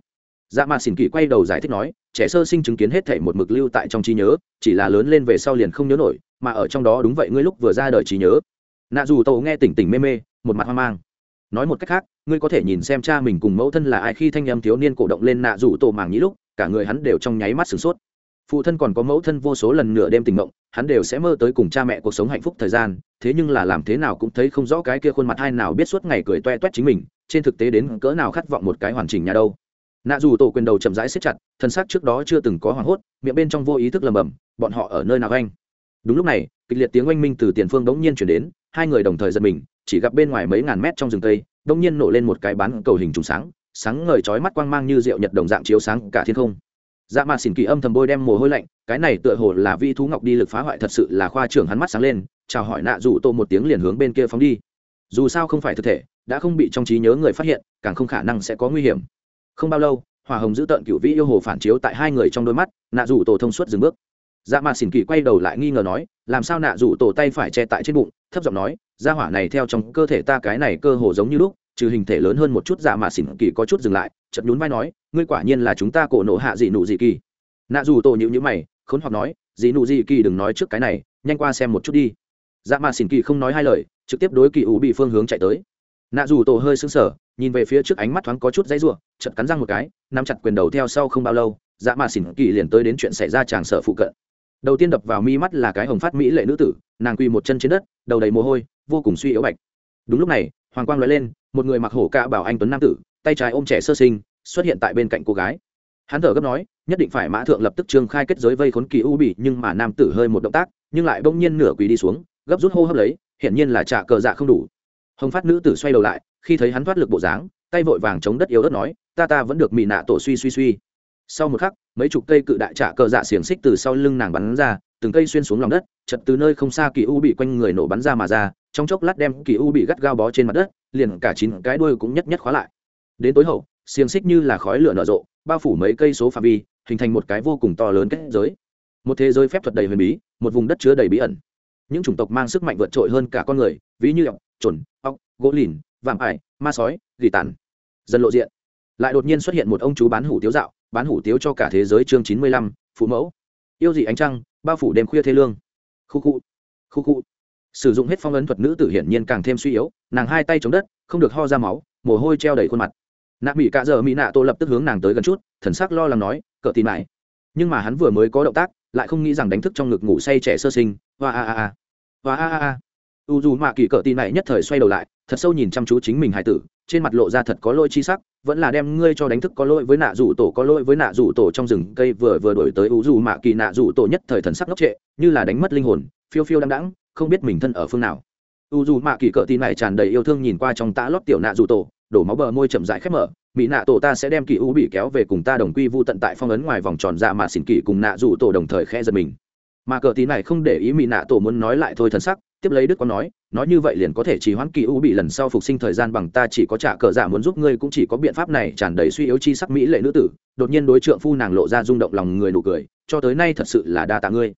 Dạ mà xỉn kỳ quay đầu giải thích nói, trẻ sơ sinh chứng kiến hết thể một mực lưu tại trong trí nhớ, chỉ là lớn lên về sau liền không nhớ nổi, mà ở trong đó đúng vậy ngươi lúc vừa ra đời trí nhớ. Nạ dù tổ nghe tỉnh tỉnh mê mê, một mặt hoang mang. Nói một cách khác, ngươi có thể nhìn xem cha mình cùng mẫu thân là ai khi thanh em thiếu niên cổ động lên nạ dù tổ màng nhĩ lúc, cả người hắn đều trong nháy mắt sửng sốt phụ thân còn có mẫu thân vô số lần nửa đêm tình mộng hắn đều sẽ mơ tới cùng cha mẹ cuộc sống hạnh phúc thời gian, thế nhưng là làm thế nào cũng thấy không rõ cái kia khuôn mặt hai nào biết suốt ngày cười toe toét chính mình, trên thực tế đến cỡ nào khát vọng một cái hoàn chỉnh nhà đâu. Nạ dù tổ quyền đầu chậm rãi xếp chặt, thân xác trước đó chưa từng có hoảng hốt, miệng bên trong vô ý thức lầm bầm bọn họ ở nơi nào anh? Đúng lúc này, kịch liệt tiếng oanh minh từ tiền phương đống nhiên chuyển đến, hai người đồng thời giật mình, chỉ gặp bên ngoài mấy ngàn mét trong rừng tây đống nhiên nổ lên một cái bán cầu hình trùng sáng sáng ngời chói mắt quang mang như rượu nhật đồng dạng chiếu sáng cả thiên không dạ mà xỉn kỳ âm thầm bôi đem mồ hôi lạnh, cái này tựa hồ là vi thú ngọc đi lực phá hoại thật sự là khoa trưởng hắn mắt sáng lên, chào hỏi nạ dù tô một tiếng liền hướng bên kia phóng đi. Dù sao không phải thực thể, đã không bị trong trí nhớ người phát hiện, càng không khả năng sẽ có nguy hiểm. Không bao lâu, hòa hồng giữ tợn cựu vĩ yêu hồ phản chiếu tại hai người trong đôi mắt, nạ dù tổ thông suốt dừng bước. Dạ mà xỉn kỳ quay đầu lại nghi ngờ nói, làm sao nạ dù tổ tay phải che tại trên bụng? Thấp giọng nói ra hỏa này theo trong cơ thể ta cái này cơ hồ giống như lúc trừ hình thể lớn hơn một chút dạ mà xỉn kỳ có chút dừng lại chật nhún vai nói, ngươi quả nhiên là chúng ta cổ nộ hạ dị nụ dị kỳ. Nạ dù tổ nhịu nhữ mày, khốn hoặc nói, dị nụ dị kỳ đừng nói trước cái này, nhanh qua xem một chút đi. Dạ mà xỉn kỳ không nói hai lời, trực tiếp đối kỳ ủ bị phương hướng chạy tới. Nạ dù tổ hơi xứng sờ, nhìn về phía trước ánh mắt thoáng có chút dãy rủa chật cắn răng một cái, nắm chặt quyền đầu theo sau không bao lâu dạ mà xỉn kỳ liền tới đến chuyện xảy ra tràng sở phụ cận. Đầu tiên đập vào mi mắt là cái hồng phát mỹ lệ nữ tử, nàng quỳ một chân trên đất, đầu đầy mồ hôi, vô cùng suy yếu bạch đúng lúc này, hoàng quang nói lên, một người mặc hổ cạ bảo anh tuấn nam tử, tay trái ôm trẻ sơ sinh, xuất hiện tại bên cạnh cô gái. Hắn thở gấp nói, nhất định phải mã thượng lập tức trương khai kết giới vây khốn kỳ u bị nhưng mà nam tử hơi một động tác, nhưng lại bỗng nhiên nửa quỳ đi xuống, gấp rút hô hấp lấy, hiển nhiên là trả cờ dạ không đủ. Hồng phát nữ tử xoay đầu lại, khi thấy hắn thoát lực bộ dáng, tay vội vàng chống đất yếu đất nói, ta ta vẫn được mị nạ tổ suy suy suy. Sau một khắc, mấy chục cây cự đại trả cờ dạ xiềng xích từ sau lưng nàng bắn ra, từng cây xuyên xuống lòng đất, chật từ nơi không xa kỳ u bị quanh người nổ bắn ra mà ra trong chốc lát đem kỳ u bị gắt gao bó trên mặt đất, liền cả chín cái đuôi cũng nhất nhất khóa lại. Đến tối hậu, xiềng xích như là khói lửa nở rộ, bao phủ mấy cây số phạm vi, hình thành một cái vô cùng to lớn kết giới. Một thế giới phép thuật đầy huyền bí, một vùng đất chứa đầy bí ẩn. Những chủng tộc mang sức mạnh vượt trội hơn cả con người, ví như ọc trồn ọc gỗ lìn, vạm ải, ma sói, gỉ tàn. Dần lộ diện. Lại đột nhiên xuất hiện một ông chú bán hủ tiếu dạo, bán hủ tiếu cho cả thế giới chương chín mươi lăm, phụ mẫu. Yêu dị ánh trăng, bao phủ đêm khuya thế lương. Khu khu. Khu khu sử dụng hết phong ấn thuật nữ tử hiển nhiên càng thêm suy yếu, nàng hai tay chống đất, không được ho ra máu, mồ hôi treo đầy khuôn mặt. Nạ mỹ cạ giờ mỹ nạ tô lập tức hướng nàng tới gần chút, thần sắc lo lắng nói cỡ tin lại nhưng mà hắn vừa mới có động tác, lại không nghĩ rằng đánh thức trong ngực ngủ say trẻ sơ sinh và a a a và a a a. U dù mạ kỳ cỡ tin này nhất thời xoay đầu lại, thật sâu nhìn chăm chú chính mình hải tử, trên mặt lộ ra thật có lỗi chi sắc, vẫn là đem ngươi cho đánh thức có lỗi với nạ rủ tổ, có lỗi với nạ rủ tổ trong rừng. Cây vừa vừa đổi tới u dù mạ kỳ, nạ rủ tổ nhất thời thần sắc ngốc trệ, như là đánh mất linh hồn, phiêu phiêu đăng đắng không biết mình thân ở phương nào. U dù mạ kỳ cỡ tin này tràn đầy yêu thương nhìn qua trong tã lót tiểu nạ dù tổ, đổ máu bờ môi chậm rãi khép mở. Mỹ nạ tổ ta sẽ đem kỳ u bị kéo về cùng ta đồng quy vu tận tại phong ấn ngoài vòng tròn ra mà xỉn kỳ cùng nạ dù tổ đồng thời khe giật mình. Mà cờ tí này không để ý mỹ nạ tổ muốn nói lại thôi thân sắc, tiếp lấy đức có nói nói như vậy liền có thể chỉ hoãn kỳ u bị lần sau phục sinh thời gian bằng ta chỉ có trả cờ giả muốn giúp ngươi cũng chỉ có biện pháp này tràn đầy suy yếu chi sắc mỹ lệ nữ tử. Đột nhiên đối trượng phu nàng lộ ra rung động lòng người nụ cười, cho tới nay thật sự là đa tạ ngươi.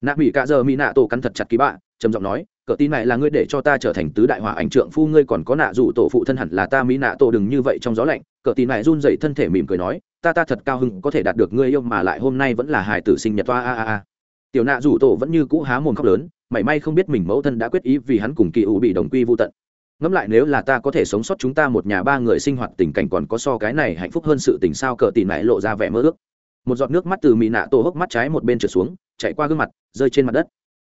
Nạ mỹ cả giờ mỹ nạ tổ cắn thật chặt ký bạ trầm giọng nói, cờ tin này là ngươi để cho ta trở thành tứ đại hỏa ảnh trượng phu, ngươi còn có nạ rủ tổ phụ thân hẳn là ta mỹ nạ tổ đừng như vậy trong gió lạnh. Cờ tin này run dậy thân thể mỉm cười nói, ta ta thật cao hưng có thể đạt được ngươi yêu mà lại hôm nay vẫn là hài tử sinh nhật. Toa a a a. Tiểu nạ rủ tổ vẫn như cũ há mồm khóc lớn, mảy may không biết mình mẫu thân đã quyết ý vì hắn cùng kỳ ủ bị đồng quy vô tận. Ngẫm lại nếu là ta có thể sống sót chúng ta một nhà ba người sinh hoạt tình cảnh còn có so cái này hạnh phúc hơn sự tình sao, cờ tin này lộ ra vẻ mơ ước. Một giọt nước mắt từ mỹ nạ tổ hốc mắt trái một bên trượt xuống, chạy qua gương mặt, rơi trên mặt đất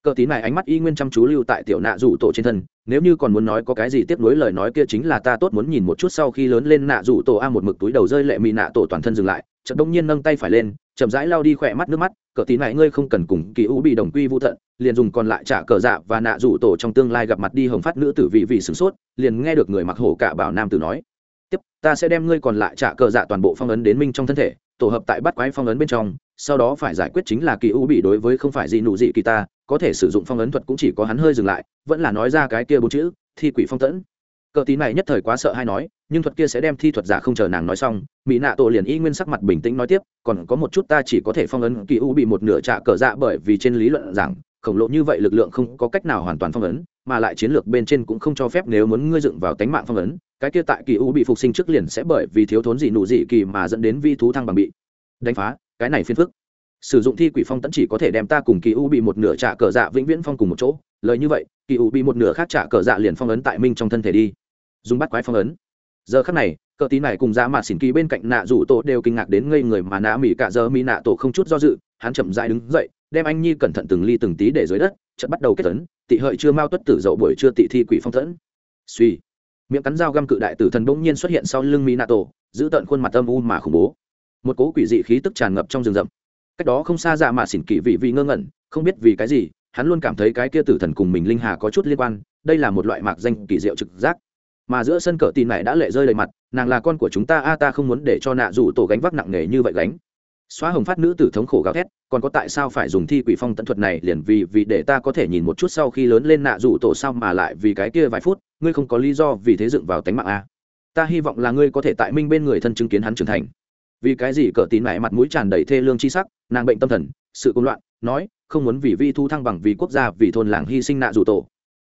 cờ tí này ánh mắt y nguyên chăm chú lưu tại tiểu nạ rủ tổ trên thân nếu như còn muốn nói có cái gì tiếp nối lời nói kia chính là ta tốt muốn nhìn một chút sau khi lớn lên nạ rủ tổ a một mực túi đầu rơi lệ mị nạ tổ toàn thân dừng lại chợt đông nhiên nâng tay phải lên chậm rãi lao đi khỏe mắt nước mắt cờ tí này ngươi không cần cùng kỳ u bị đồng quy vũ thận, liền dùng còn lại trả cờ dạ và nạ rủ tổ trong tương lai gặp mặt đi hồng phát nữ tử vị vị sửng sốt liền nghe được người mặc hổ cả bảo nam tử nói ta sẽ đem ngươi còn lại trả cờ dạ toàn bộ phong ấn đến minh trong thân thể, tổ hợp tại bắt quái phong ấn bên trong, sau đó phải giải quyết chính là kỳ u bị đối với không phải gì nụ dị kỳ ta, có thể sử dụng phong ấn thuật cũng chỉ có hắn hơi dừng lại, vẫn là nói ra cái kia bốn chữ, thi quỷ phong tẫn. Cờ tí này nhất thời quá sợ hay nói, nhưng thuật kia sẽ đem thi thuật giả không chờ nàng nói xong, mỹ nạ tổ liền y nguyên sắc mặt bình tĩnh nói tiếp, còn có một chút ta chỉ có thể phong ấn kỳ u bị một nửa trả cờ dạ bởi vì trên lý luận rằng khổng lồ như vậy lực lượng không có cách nào hoàn toàn phong ấn, mà lại chiến lược bên trên cũng không cho phép nếu muốn ngươi dựng vào tánh mạng phong ấn, cái kia tại kỳ u bị phục sinh trước liền sẽ bởi vì thiếu thốn gì nụ gì kỳ mà dẫn đến vi thú thăng bằng bị. Đánh phá, cái này phiền phức. Sử dụng thi quỷ phong tẫn chỉ có thể đem ta cùng kỳ u bị một nửa trả cờ dạ vĩnh viễn phong cùng một chỗ, lời như vậy, kỳ u bị một nửa khác trả cờ dạ liền phong ấn tại minh trong thân thể đi. Dùng bắt quái phong ấn. Giờ khắc này, cờ tí này cùng dạ giá mà xỉn kỳ bên cạnh nạ rủ tổ đều kinh ngạc đến ngây người mà nạ mỹ cả giờ mỹ nạ tổ không chút do dự, hắn chậm dại đứng dậy đem anh nhi cẩn thận từng ly từng tí để dưới đất trận bắt đầu kết tấn tị hợi chưa mau tuất tử dậu buổi chưa tị thi quỷ phong tẫn suy miệng cắn dao găm cự đại tử thần bỗng nhiên xuất hiện sau lưng mỹ nạ tổ giữ tận khuôn mặt âm u mà khủng bố. Một cố quỷ dị khí tức tràn ngập trong rừng rậm. Cách đó không xa dạ mà xỉn kỵ vị vị ngơ ngẩn, không biết vì cái gì, hắn luôn cảm thấy cái kia tử thần cùng mình linh hà có chút liên quan, đây là một loại mạc danh kỳ diệu trực giác. Mà giữa sân cờ tin này đã lệ rơi đầy mặt, nàng là con của chúng ta, a, ta không muốn để cho nạ rủ tổ gánh vác nặng nề như vậy gánh. Xóa hồng phát nữ tử thống khổ gào thét còn có tại sao phải dùng thi quỷ phong tận thuật này liền vì vì để ta có thể nhìn một chút sau khi lớn lên nạ rủ tổ sao mà lại vì cái kia vài phút, ngươi không có lý do vì thế dựng vào tánh mạng a ta hy vọng là ngươi có thể tại minh bên người thân chứng kiến hắn trưởng thành. Vì cái gì cờ tín này mặt mũi tràn đầy thê lương chi sắc, nàng bệnh tâm thần, sự công loạn, nói, không muốn vì vi thu thăng bằng vì quốc gia, vì thôn làng hy sinh nạ rủ tổ.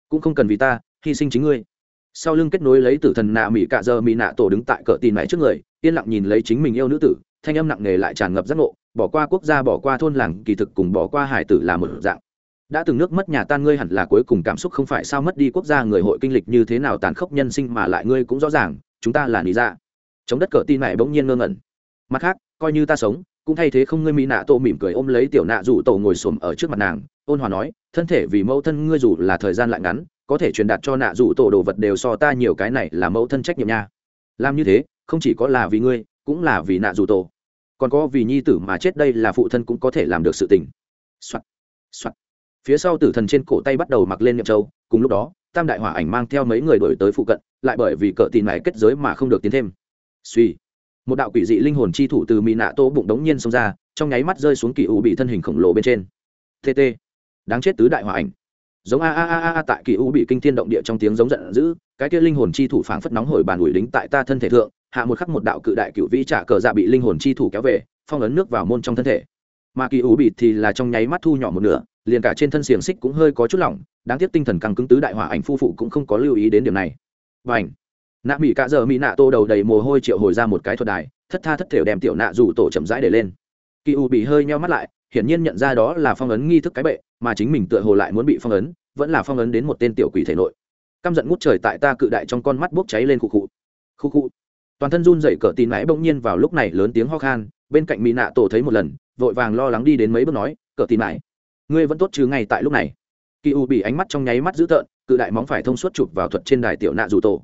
Cũng không cần vì ta, hy sinh chính ngươi. Sau lưng kết nối lấy tử thần nạ mỹ cạ giờ mỹ nạ tổ đứng tại cờ tin mẹ trước người, yên lặng nhìn lấy chính mình yêu nữ tử, thanh âm nặng nề lại tràn ngập giác ngộ bỏ qua quốc gia, bỏ qua thôn làng, kỳ thực cùng bỏ qua hải tử là một dạng. Đã từng nước mất nhà tan ngươi hẳn là cuối cùng cảm xúc không phải sao mất đi quốc gia người hội kinh lịch như thế nào tàn khốc nhân sinh mà lại ngươi cũng rõ ràng, chúng ta là lý dạ. Chống đất cờ tin mẹ bỗng nhiên ngơ ngẩn. Mặt khác, coi như ta sống, cũng thay thế không ngươi mỹ nạ tô mỉm cười ôm lấy tiểu nạ rủ tổ ngồi xổm ở trước mặt nàng, ôn hòa nói, thân thể vì mẫu thân ngươi dù là thời gian lại ngắn, có thể truyền đạt cho nạ rủ tổ đồ vật đều so ta nhiều cái này là mẫu thân trách nhiệm nha. Làm như thế, không chỉ có là vì ngươi, cũng là vì nạ rủ tổ còn có vì nhi tử mà chết đây là phụ thân cũng có thể làm được sự tình Soạn. Soạn. phía sau tử thần trên cổ tay bắt đầu mặc lên nhậm châu, cùng lúc đó, tam đại hỏa ảnh mang theo mấy người đổi tới phụ cận, lại bởi vì cỡ tin này kết giới mà không được tiến thêm suy, một đạo quỷ dị linh hồn chi thủ từ mỹ nạ tô bụng đống nhiên xông ra, trong nháy mắt rơi xuống kỳ u bị thân hình khổng lồ bên trên tt đáng chết tứ đại hỏa ảnh giống a a a a tại kỳ u bị kinh thiên động địa trong tiếng giống giận dữ, cái kia linh hồn chi thủ phảng phất nóng hổi bàn ủi đính tại ta thân thể thượng hạ một khắc một đạo cự đại cựu vĩ trả cờ dạ bị linh hồn chi thủ kéo về, phong ấn nước vào môn trong thân thể. Mà kỳ ủ bị thì là trong nháy mắt thu nhỏ một nửa, liền cả trên thân xiềng xích cũng hơi có chút lỏng, đáng tiếc tinh thần căng cứng tứ đại hỏa ảnh phu phụ cũng không có lưu ý đến điểm này. Và ảnh nạ mỹ cạ giờ mỹ nạ tô đầu đầy mồ hôi triệu hồi ra một cái thuật đài, thất tha thất thểu đem tiểu nạ rủ tổ chậm rãi để lên. Kỳ ủ bị hơi nheo mắt lại, hiển nhiên nhận ra đó là phong ấn nghi thức cái bệ, mà chính mình tựa hồ lại muốn bị phong ấn, vẫn là phong ấn đến một tên tiểu quỷ thể nội. Căm giận ngút trời tại ta cự đại trong con mắt bốc cháy lên khu khu khu khu toàn thân run dậy cỡ tin mãi bỗng nhiên vào lúc này lớn tiếng ho khan, bên cạnh mỹ nạ tổ thấy một lần, vội vàng lo lắng đi đến mấy bước nói cỡ tin mãi, ngươi vẫn tốt chứ ngay tại lúc này. Kỳ u bị ánh mắt trong nháy mắt dữ tợn, cự đại móng phải thông suốt chụp vào thuật trên đài tiểu nạ dù tổ.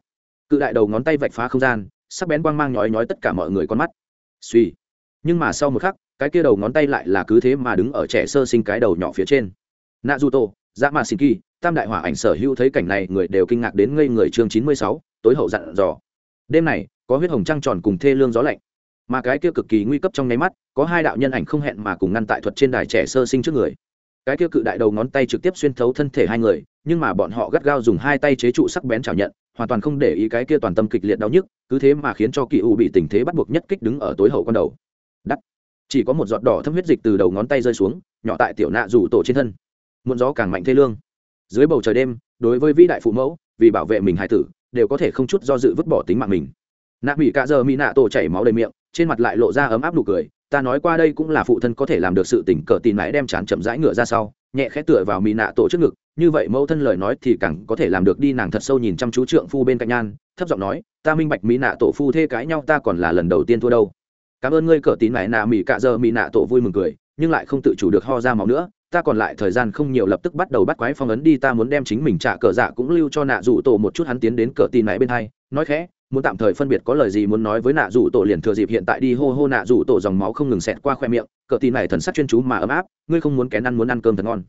Cự đại đầu ngón tay vạch phá không gian, sắc bén quang mang nhói nhói tất cả mọi người con mắt. Suy. Nhưng mà sau một khắc, cái kia đầu ngón tay lại là cứ thế mà đứng ở trẻ sơ sinh cái đầu nhỏ phía trên. Nạ dù tổ dạ mà xin kỳ, tam đại hỏa ảnh sở hữu thấy cảnh này, người đều kinh ngạc đến ngây người chương chín mươi sáu, tối hậu dặn dò. Đêm này có huyết hồng trăng tròn cùng thê lương gió lạnh. Mà cái kia cực kỳ nguy cấp trong nháy mắt, có hai đạo nhân ảnh không hẹn mà cùng ngăn tại thuật trên đài trẻ sơ sinh trước người. Cái kia cự đại đầu ngón tay trực tiếp xuyên thấu thân thể hai người, nhưng mà bọn họ gắt gao dùng hai tay chế trụ sắc bén chảo nhận, hoàn toàn không để ý cái kia toàn tâm kịch liệt đau nhức, cứ thế mà khiến cho kỳ u bị tình thế bắt buộc nhất kích đứng ở tối hậu con đầu. Đắt. Chỉ có một giọt đỏ thâm huyết dịch từ đầu ngón tay rơi xuống, nhỏ tại tiểu nạ rủ tổ trên thân. Muộn gió càng mạnh thê lương. Dưới bầu trời đêm, đối với vĩ đại phụ mẫu, vì bảo vệ mình hài tử, đều có thể không chút do dự vứt bỏ tính mạng mình nạ bị cạ giờ mỹ nạ tổ chảy máu đầy miệng, trên mặt lại lộ ra ấm áp nụ cười. Ta nói qua đây cũng là phụ thân có thể làm được sự tỉnh cờ tin mãi đem chán chậm rãi ngựa ra sau, nhẹ khẽ tựa vào mỹ nạ tổ trước ngực. Như vậy mẫu thân lời nói thì càng có thể làm được đi nàng thật sâu nhìn chăm chú trượng phu bên cạnh nhan, thấp giọng nói, ta minh bạch mỹ nạ tổ phu thê cãi nhau, ta còn là lần đầu tiên thua đâu. Cảm ơn ngươi, cờ tín mãi. Nạ mỹ cạ giờ mỹ nạ tổ vui mừng cười, nhưng lại không tự chủ được ho ra máu nữa. Ta còn lại thời gian không nhiều, lập tức bắt đầu bắt quái phong ấn đi, ta muốn đem chính mình trả cờ dạ cũng lưu cho nạ rủ tổ một chút, hắn tiến đến cờ tin mãi bên hai, nói khẽ muốn tạm thời phân biệt có lời gì muốn nói với nạ rủ tổ liền thừa dịp hiện tại đi hô hô nạ rủ tổ dòng máu không ngừng xẹt qua khoe miệng, cờ tin này thần sắc chuyên chú mà ấm áp, ngươi không muốn kén ăn muốn ăn cơm thật ngon.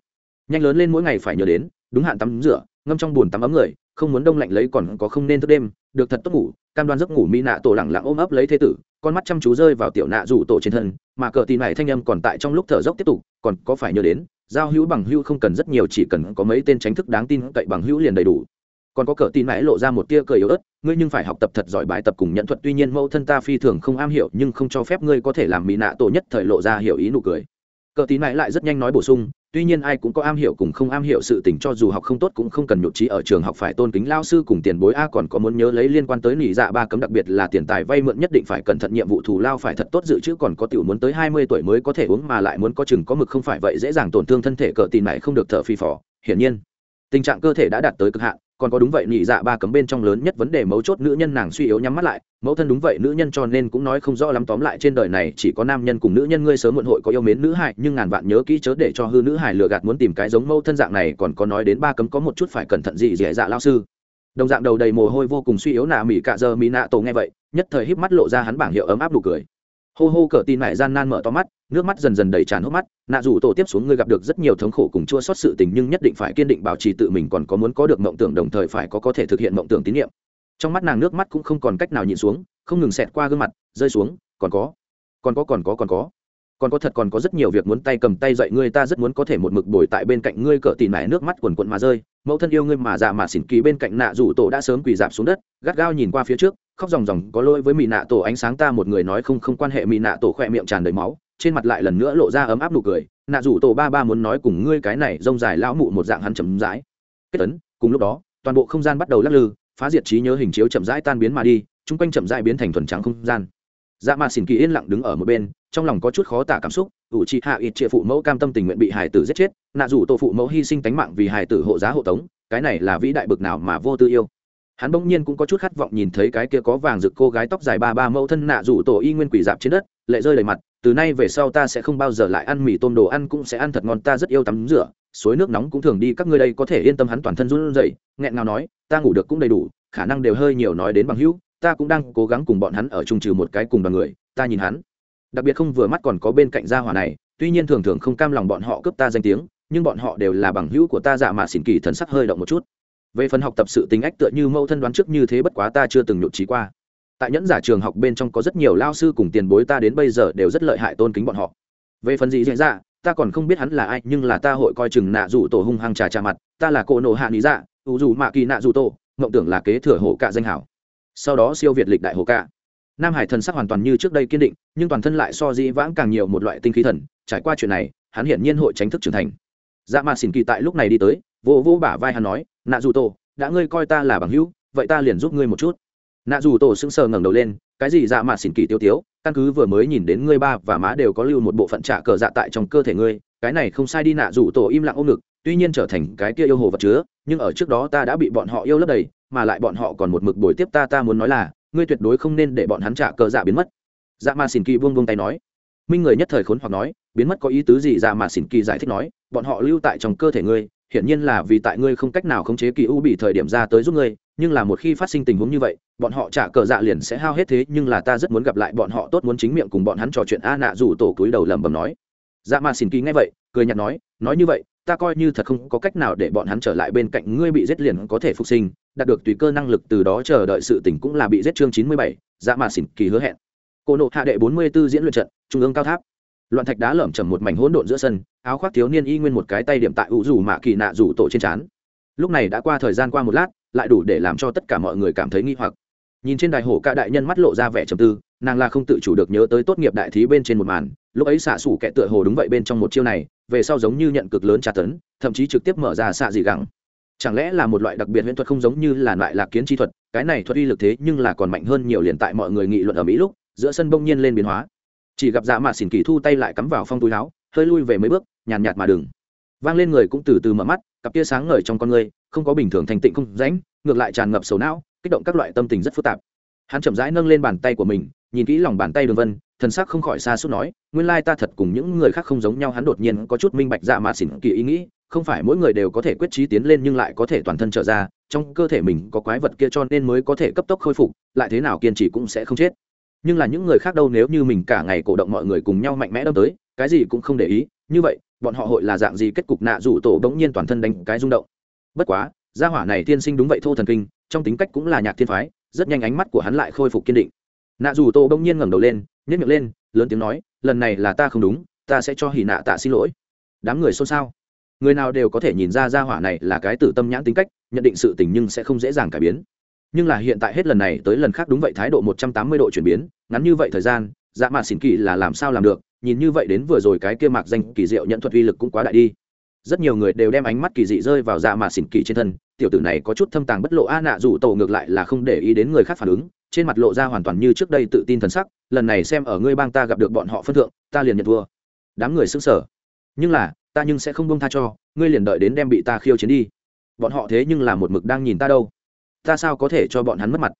Nhanh lớn lên mỗi ngày phải nhớ đến, đúng hạn tắm rửa, ngâm trong bùn tắm ấm người, không muốn đông lạnh lấy còn có không nên thức đêm, được thật tốt ngủ, cam đoan giấc ngủ mỹ nạ tổ lẳng lặng ôm ấp lấy thế tử, con mắt chăm chú rơi vào tiểu nạ rủ tổ trên thân, mà cờ tin này thanh âm còn tại trong lúc thở dốc tiếp tục, còn có phải nhớ đến, giao hữu bằng hữu không cần rất nhiều chỉ cần có mấy tên tránh thức đáng tin cậy bằng hữu liền đầy đủ còn có cờ tin mãi lộ ra một tia cười yếu ớt, ngươi nhưng phải học tập thật giỏi bài tập cùng nhận thuật, tuy nhiên mẫu thân ta phi thường không am hiểu, nhưng không cho phép ngươi có thể làm mỹ nạ tổ nhất thời lộ ra hiểu ý nụ cười. Cờ tín mãi lại rất nhanh nói bổ sung, tuy nhiên ai cũng có am hiểu cùng không am hiểu sự tình cho dù học không tốt cũng không cần nhụt trí ở trường học phải tôn kính lao sư cùng tiền bối a còn có muốn nhớ lấy liên quan tới nỉ dạ ba cấm đặc biệt là tiền tài vay mượn nhất định phải cẩn thận nhiệm vụ thù lao phải thật tốt dự trữ, còn có tiểu muốn tới hai mươi tuổi mới có thể uống mà lại muốn có chừng có mực không phải vậy dễ dàng tổn thương thân thể cờ tin mãi không được thở phi phò. Hiển nhiên, tình trạng cơ thể đã đạt tới cực hạn còn có đúng vậy nhị dạ ba cấm bên trong lớn nhất vấn đề mấu chốt nữ nhân nàng suy yếu nhắm mắt lại, mẫu thân đúng vậy nữ nhân cho nên cũng nói không rõ lắm, tóm lại trên đời này chỉ có nam nhân cùng nữ nhân ngươi sớm muộn hội có yêu mến nữ hải nhưng ngàn vạn nhớ kỹ chớ để cho hư nữ hải lừa gạt muốn tìm cái giống mẫu thân dạng này, còn có nói đến ba cấm có một chút phải cẩn thận gì dễ dạ lao sư. Đồng dạng đầu đầy mồ hôi vô cùng suy yếu nạ mỹ cạ giờ mỹ nạ tổ nghe vậy, nhất thời híp mắt lộ ra hắn bảng hiệu ấm áp đủ cười hô hô cờ tin mẹ gian nan mở to mắt, nước mắt dần dần đầy tràn hốc mắt, nạ dù tổ tiếp xuống ngươi gặp được rất nhiều thống khổ cùng chua sót sự tình nhưng nhất định phải kiên định bảo trì tự mình còn có muốn có được mộng tưởng đồng thời phải có có thể thực hiện mộng tưởng tín nhiệm. Trong mắt nàng nước mắt cũng không còn cách nào nhìn xuống, không ngừng xẹt qua gương mặt, rơi xuống, còn có còn có còn có còn có. Còn có thật còn có rất nhiều việc muốn tay cầm tay dậy ngươi ta rất muốn có thể một mực bồi tại bên cạnh ngươi cỡ tỉ mẹ nước mắt quần quận mà rơi, mẫu thân yêu ngươi mà dạ mà xỉn kỳ bên cạnh nạ rủ tổ đã sớm quỳ dạp xuống đất, gắt gao nhìn qua phía trước khóc ròng ròng, có lỗi với mỹ nạ tổ ánh sáng ta một người nói không không quan hệ mỹ nạ tổ khỏe miệng tràn đầy máu, trên mặt lại lần nữa lộ ra ấm áp nụ cười. Nạ rủ tổ ba ba muốn nói cùng ngươi cái này rông dài lão mụ một dạng hắn chậm rãi. Kết tấn cùng lúc đó, toàn bộ không gian bắt đầu lắc lư, phá diệt trí nhớ hình chiếu chậm rãi tan biến mà đi, chung quanh chậm rãi biến thành thuần trắng không gian. Dạ mà xỉn kỳ yên lặng đứng ở một bên, trong lòng có chút khó tả cảm xúc, ủ trị hạ ít trịa phụ mẫu cam tâm tình nguyện bị hải tử giết chết, nạ rủ tổ phụ mẫu hy sinh tánh mạng vì hải tử hộ giá hộ tống, cái này là vĩ đại bực nào mà vô tư yêu hắn bỗng nhiên cũng có chút khát vọng nhìn thấy cái kia có vàng rực cô gái tóc dài ba ba mẫu thân nạ rủ tổ y nguyên quỷ dạp trên đất, lệ rơi đầy mặt, từ nay về sau ta sẽ không bao giờ lại ăn mì tôm đồ ăn cũng sẽ ăn thật ngon, ta rất yêu tắm rửa, suối nước nóng cũng thường đi, các ngươi đây có thể yên tâm hắn toàn thân run rẩy, nghẹn ngào nói, ta ngủ được cũng đầy đủ, khả năng đều hơi nhiều nói đến bằng hữu, ta cũng đang cố gắng cùng bọn hắn ở chung trừ một cái cùng đoàn người, ta nhìn hắn. Đặc biệt không vừa mắt còn có bên cạnh gia hỏa này, tuy nhiên thường thường không cam lòng bọn họ cướp ta danh tiếng, nhưng bọn họ đều là bằng hữu của ta dạ mà xỉn kỳ thần sắc hơi động một chút về phần học tập sự tính ách tựa như mẫu thân đoán trước như thế bất quá ta chưa từng nhộn trí qua. Tại nhẫn giả trường học bên trong có rất nhiều lao sư cùng tiền bối ta đến bây giờ đều rất lợi hại tôn kính bọn họ. Về phần gì diễn ra ta còn không biết hắn là ai, nhưng là ta hội coi chừng nạ rủ tổ hung hăng trà trà mặt, ta là cỗ nộ hạ lý dạ ủ dù mạ kỳ nạ rủ tổ, mộng tưởng là kế thừa hổ cạ danh hảo. Sau đó siêu việt lịch đại hổ cạ. Nam hải thần sắc hoàn toàn như trước đây kiên định, nhưng toàn thân lại so dĩ vãng càng nhiều một loại tinh khí thần, trải qua chuyện này, hắn hiển nhiên hội tránh thức trưởng thành. Dạ mà xỉn kỳ tại lúc này đi tới vô vô bả vai hắn nói, nạ dù tổ, đã ngươi coi ta là bằng hữu, vậy ta liền giúp ngươi một chút. Nạ dù tổ sững sờ ngẩng đầu lên, cái gì dạ mà xỉn kỳ tiêu tiếu, căn cứ vừa mới nhìn đến ngươi ba và má đều có lưu một bộ phận trả cờ dạ tại trong cơ thể ngươi, cái này không sai đi. Nạ dù tổ im lặng ôm ngực, tuy nhiên trở thành cái kia yêu hồ vật chứa, nhưng ở trước đó ta đã bị bọn họ yêu lấp đầy, mà lại bọn họ còn một mực bồi tiếp ta ta muốn nói là, ngươi tuyệt đối không nên để bọn hắn trả cờ dạ biến mất. Dạ mà xỉn kỳ buông buông tay nói. Minh người nhất thời khốn hoặc nói, biến mất có ý tứ gì? Dạ mà xỉn kỳ giải thích nói, bọn họ lưu tại trong cơ thể ngươi hiển nhiên là vì tại ngươi không cách nào khống chế kỳ u bị thời điểm ra tới giúp ngươi, nhưng là một khi phát sinh tình huống như vậy, bọn họ trả cờ dạ liền sẽ hao hết thế, nhưng là ta rất muốn gặp lại bọn họ tốt muốn chính miệng cùng bọn hắn trò chuyện. A nạ dù tổ cúi đầu lẩm bẩm nói. Dạ mà xin kỳ nghe vậy, cười nhạt nói nói như vậy, ta coi như thật không có cách nào để bọn hắn trở lại bên cạnh ngươi bị giết liền có thể phục sinh, đạt được tùy cơ năng lực từ đó chờ đợi sự tỉnh cũng là bị giết chương chín mươi bảy dạ mà xỉn kỳ hứa hẹn. Cô nộ hạ đệ bốn mươi b ố diễn luyện trận, trung ương cao tháp loạn thạch đá lởm chầm một mảnh hỗn độn giữa sân, áo khoác thiếu niên y nguyên một cái tay điểm tại ủ rủ mạ kỳ nạ rủ tổ trên trán. Lúc này đã qua thời gian qua một lát, lại đủ để làm cho tất cả mọi người cảm thấy nghi hoặc. Nhìn trên đài hổ ca đại nhân mắt lộ ra vẻ trầm tư, nàng là không tự chủ được nhớ tới tốt nghiệp đại thí bên trên một màn, lúc ấy xạ xủ kẻ tựa hồ đúng vậy bên trong một chiêu này, về sau giống như nhận cực lớn tra tấn, thậm chí trực tiếp mở ra xạ dị gẳng. Chẳng lẽ là một loại đặc biệt huyễn thuật không giống như là loại lạc kiến chi thuật, cái này thuật uy lực thế nhưng là còn mạnh hơn nhiều liền tại mọi người nghị luận ở mỹ lúc, giữa sân bông nhiên lên biến hóa chỉ gặp dạ mạ xỉn kỳ thu tay lại cắm vào phong túi áo, hơi lui về mấy bước, nhàn nhạt mà đừng. Vang lên người cũng từ từ mở mắt, cặp tia sáng ngời trong con người không có bình thường thành tịnh không rãnh, ngược lại tràn ngập sầu não, kích động các loại tâm tình rất phức tạp. Hắn chậm rãi nâng lên bàn tay của mình, nhìn kỹ lòng bàn tay đường vân, thần sắc không khỏi xa suốt nói, nguyên lai ta thật cùng những người khác không giống nhau. Hắn đột nhiên có chút minh bạch dạ mạ xỉn kỳ ý nghĩ, không phải mỗi người đều có thể quyết trí tiến lên nhưng lại có thể toàn thân trở ra, trong cơ thể mình có quái vật kia cho nên mới có thể cấp tốc khôi phục, lại thế nào kiên trì cũng sẽ không chết nhưng là những người khác đâu, nếu như mình cả ngày cổ động mọi người cùng nhau mạnh mẽ đâm tới, cái gì cũng không để ý. Như vậy, bọn họ hội là dạng gì? Kết cục nạ rủ tổ đống nhiên toàn thân đánh cái rung động. Bất quá, gia hỏa này tiên sinh đúng vậy, thô thần kinh, trong tính cách cũng là nhạc thiên phái, rất nhanh ánh mắt của hắn lại khôi phục kiên định. Nạ dù tô bỗng nhiên ngẩng đầu lên nhét miệng lên, lớn tiếng nói, lần này là ta không đúng, ta sẽ cho hỉ nạ tạ xin lỗi. Đám người xôn xao. Người nào đều có thể nhìn ra gia hỏa này là cái tử tâm nhãn tính cách, nhận định sự tình nhưng sẽ không dễ dàng cải biến nhưng là hiện tại hết lần này tới lần khác đúng vậy thái độ một trăm tám mươi độ chuyển biến, ngắn như vậy thời gian dạ mạt xỉn kỳ là làm sao làm được, nhìn như vậy đến vừa rồi cái kia mạc danh kỳ diệu nhận thuật uy lực cũng quá đại đi. Rất nhiều người đều đem ánh mắt kỳ dị rơi vào dạ mạt xỉn kỳ trên thân, tiểu tử này có chút thâm tàng bất lộ, a nạ dù tổ ngược lại là không để ý đến người khác phản ứng, trên mặt lộ ra hoàn toàn như trước đây tự tin thần sắc, lần này xem ở ngươi bang ta gặp được bọn họ phân thượng, ta liền nhận thua. Đám người xứng sở nhưng là, ta nhưng sẽ không bông tha cho, ngươi liền đợi đến đem bị ta khiêu chiến đi. Bọn họ thế nhưng là một mực đang nhìn ta đâu ta sao có thể cho bọn hắn mất mặt?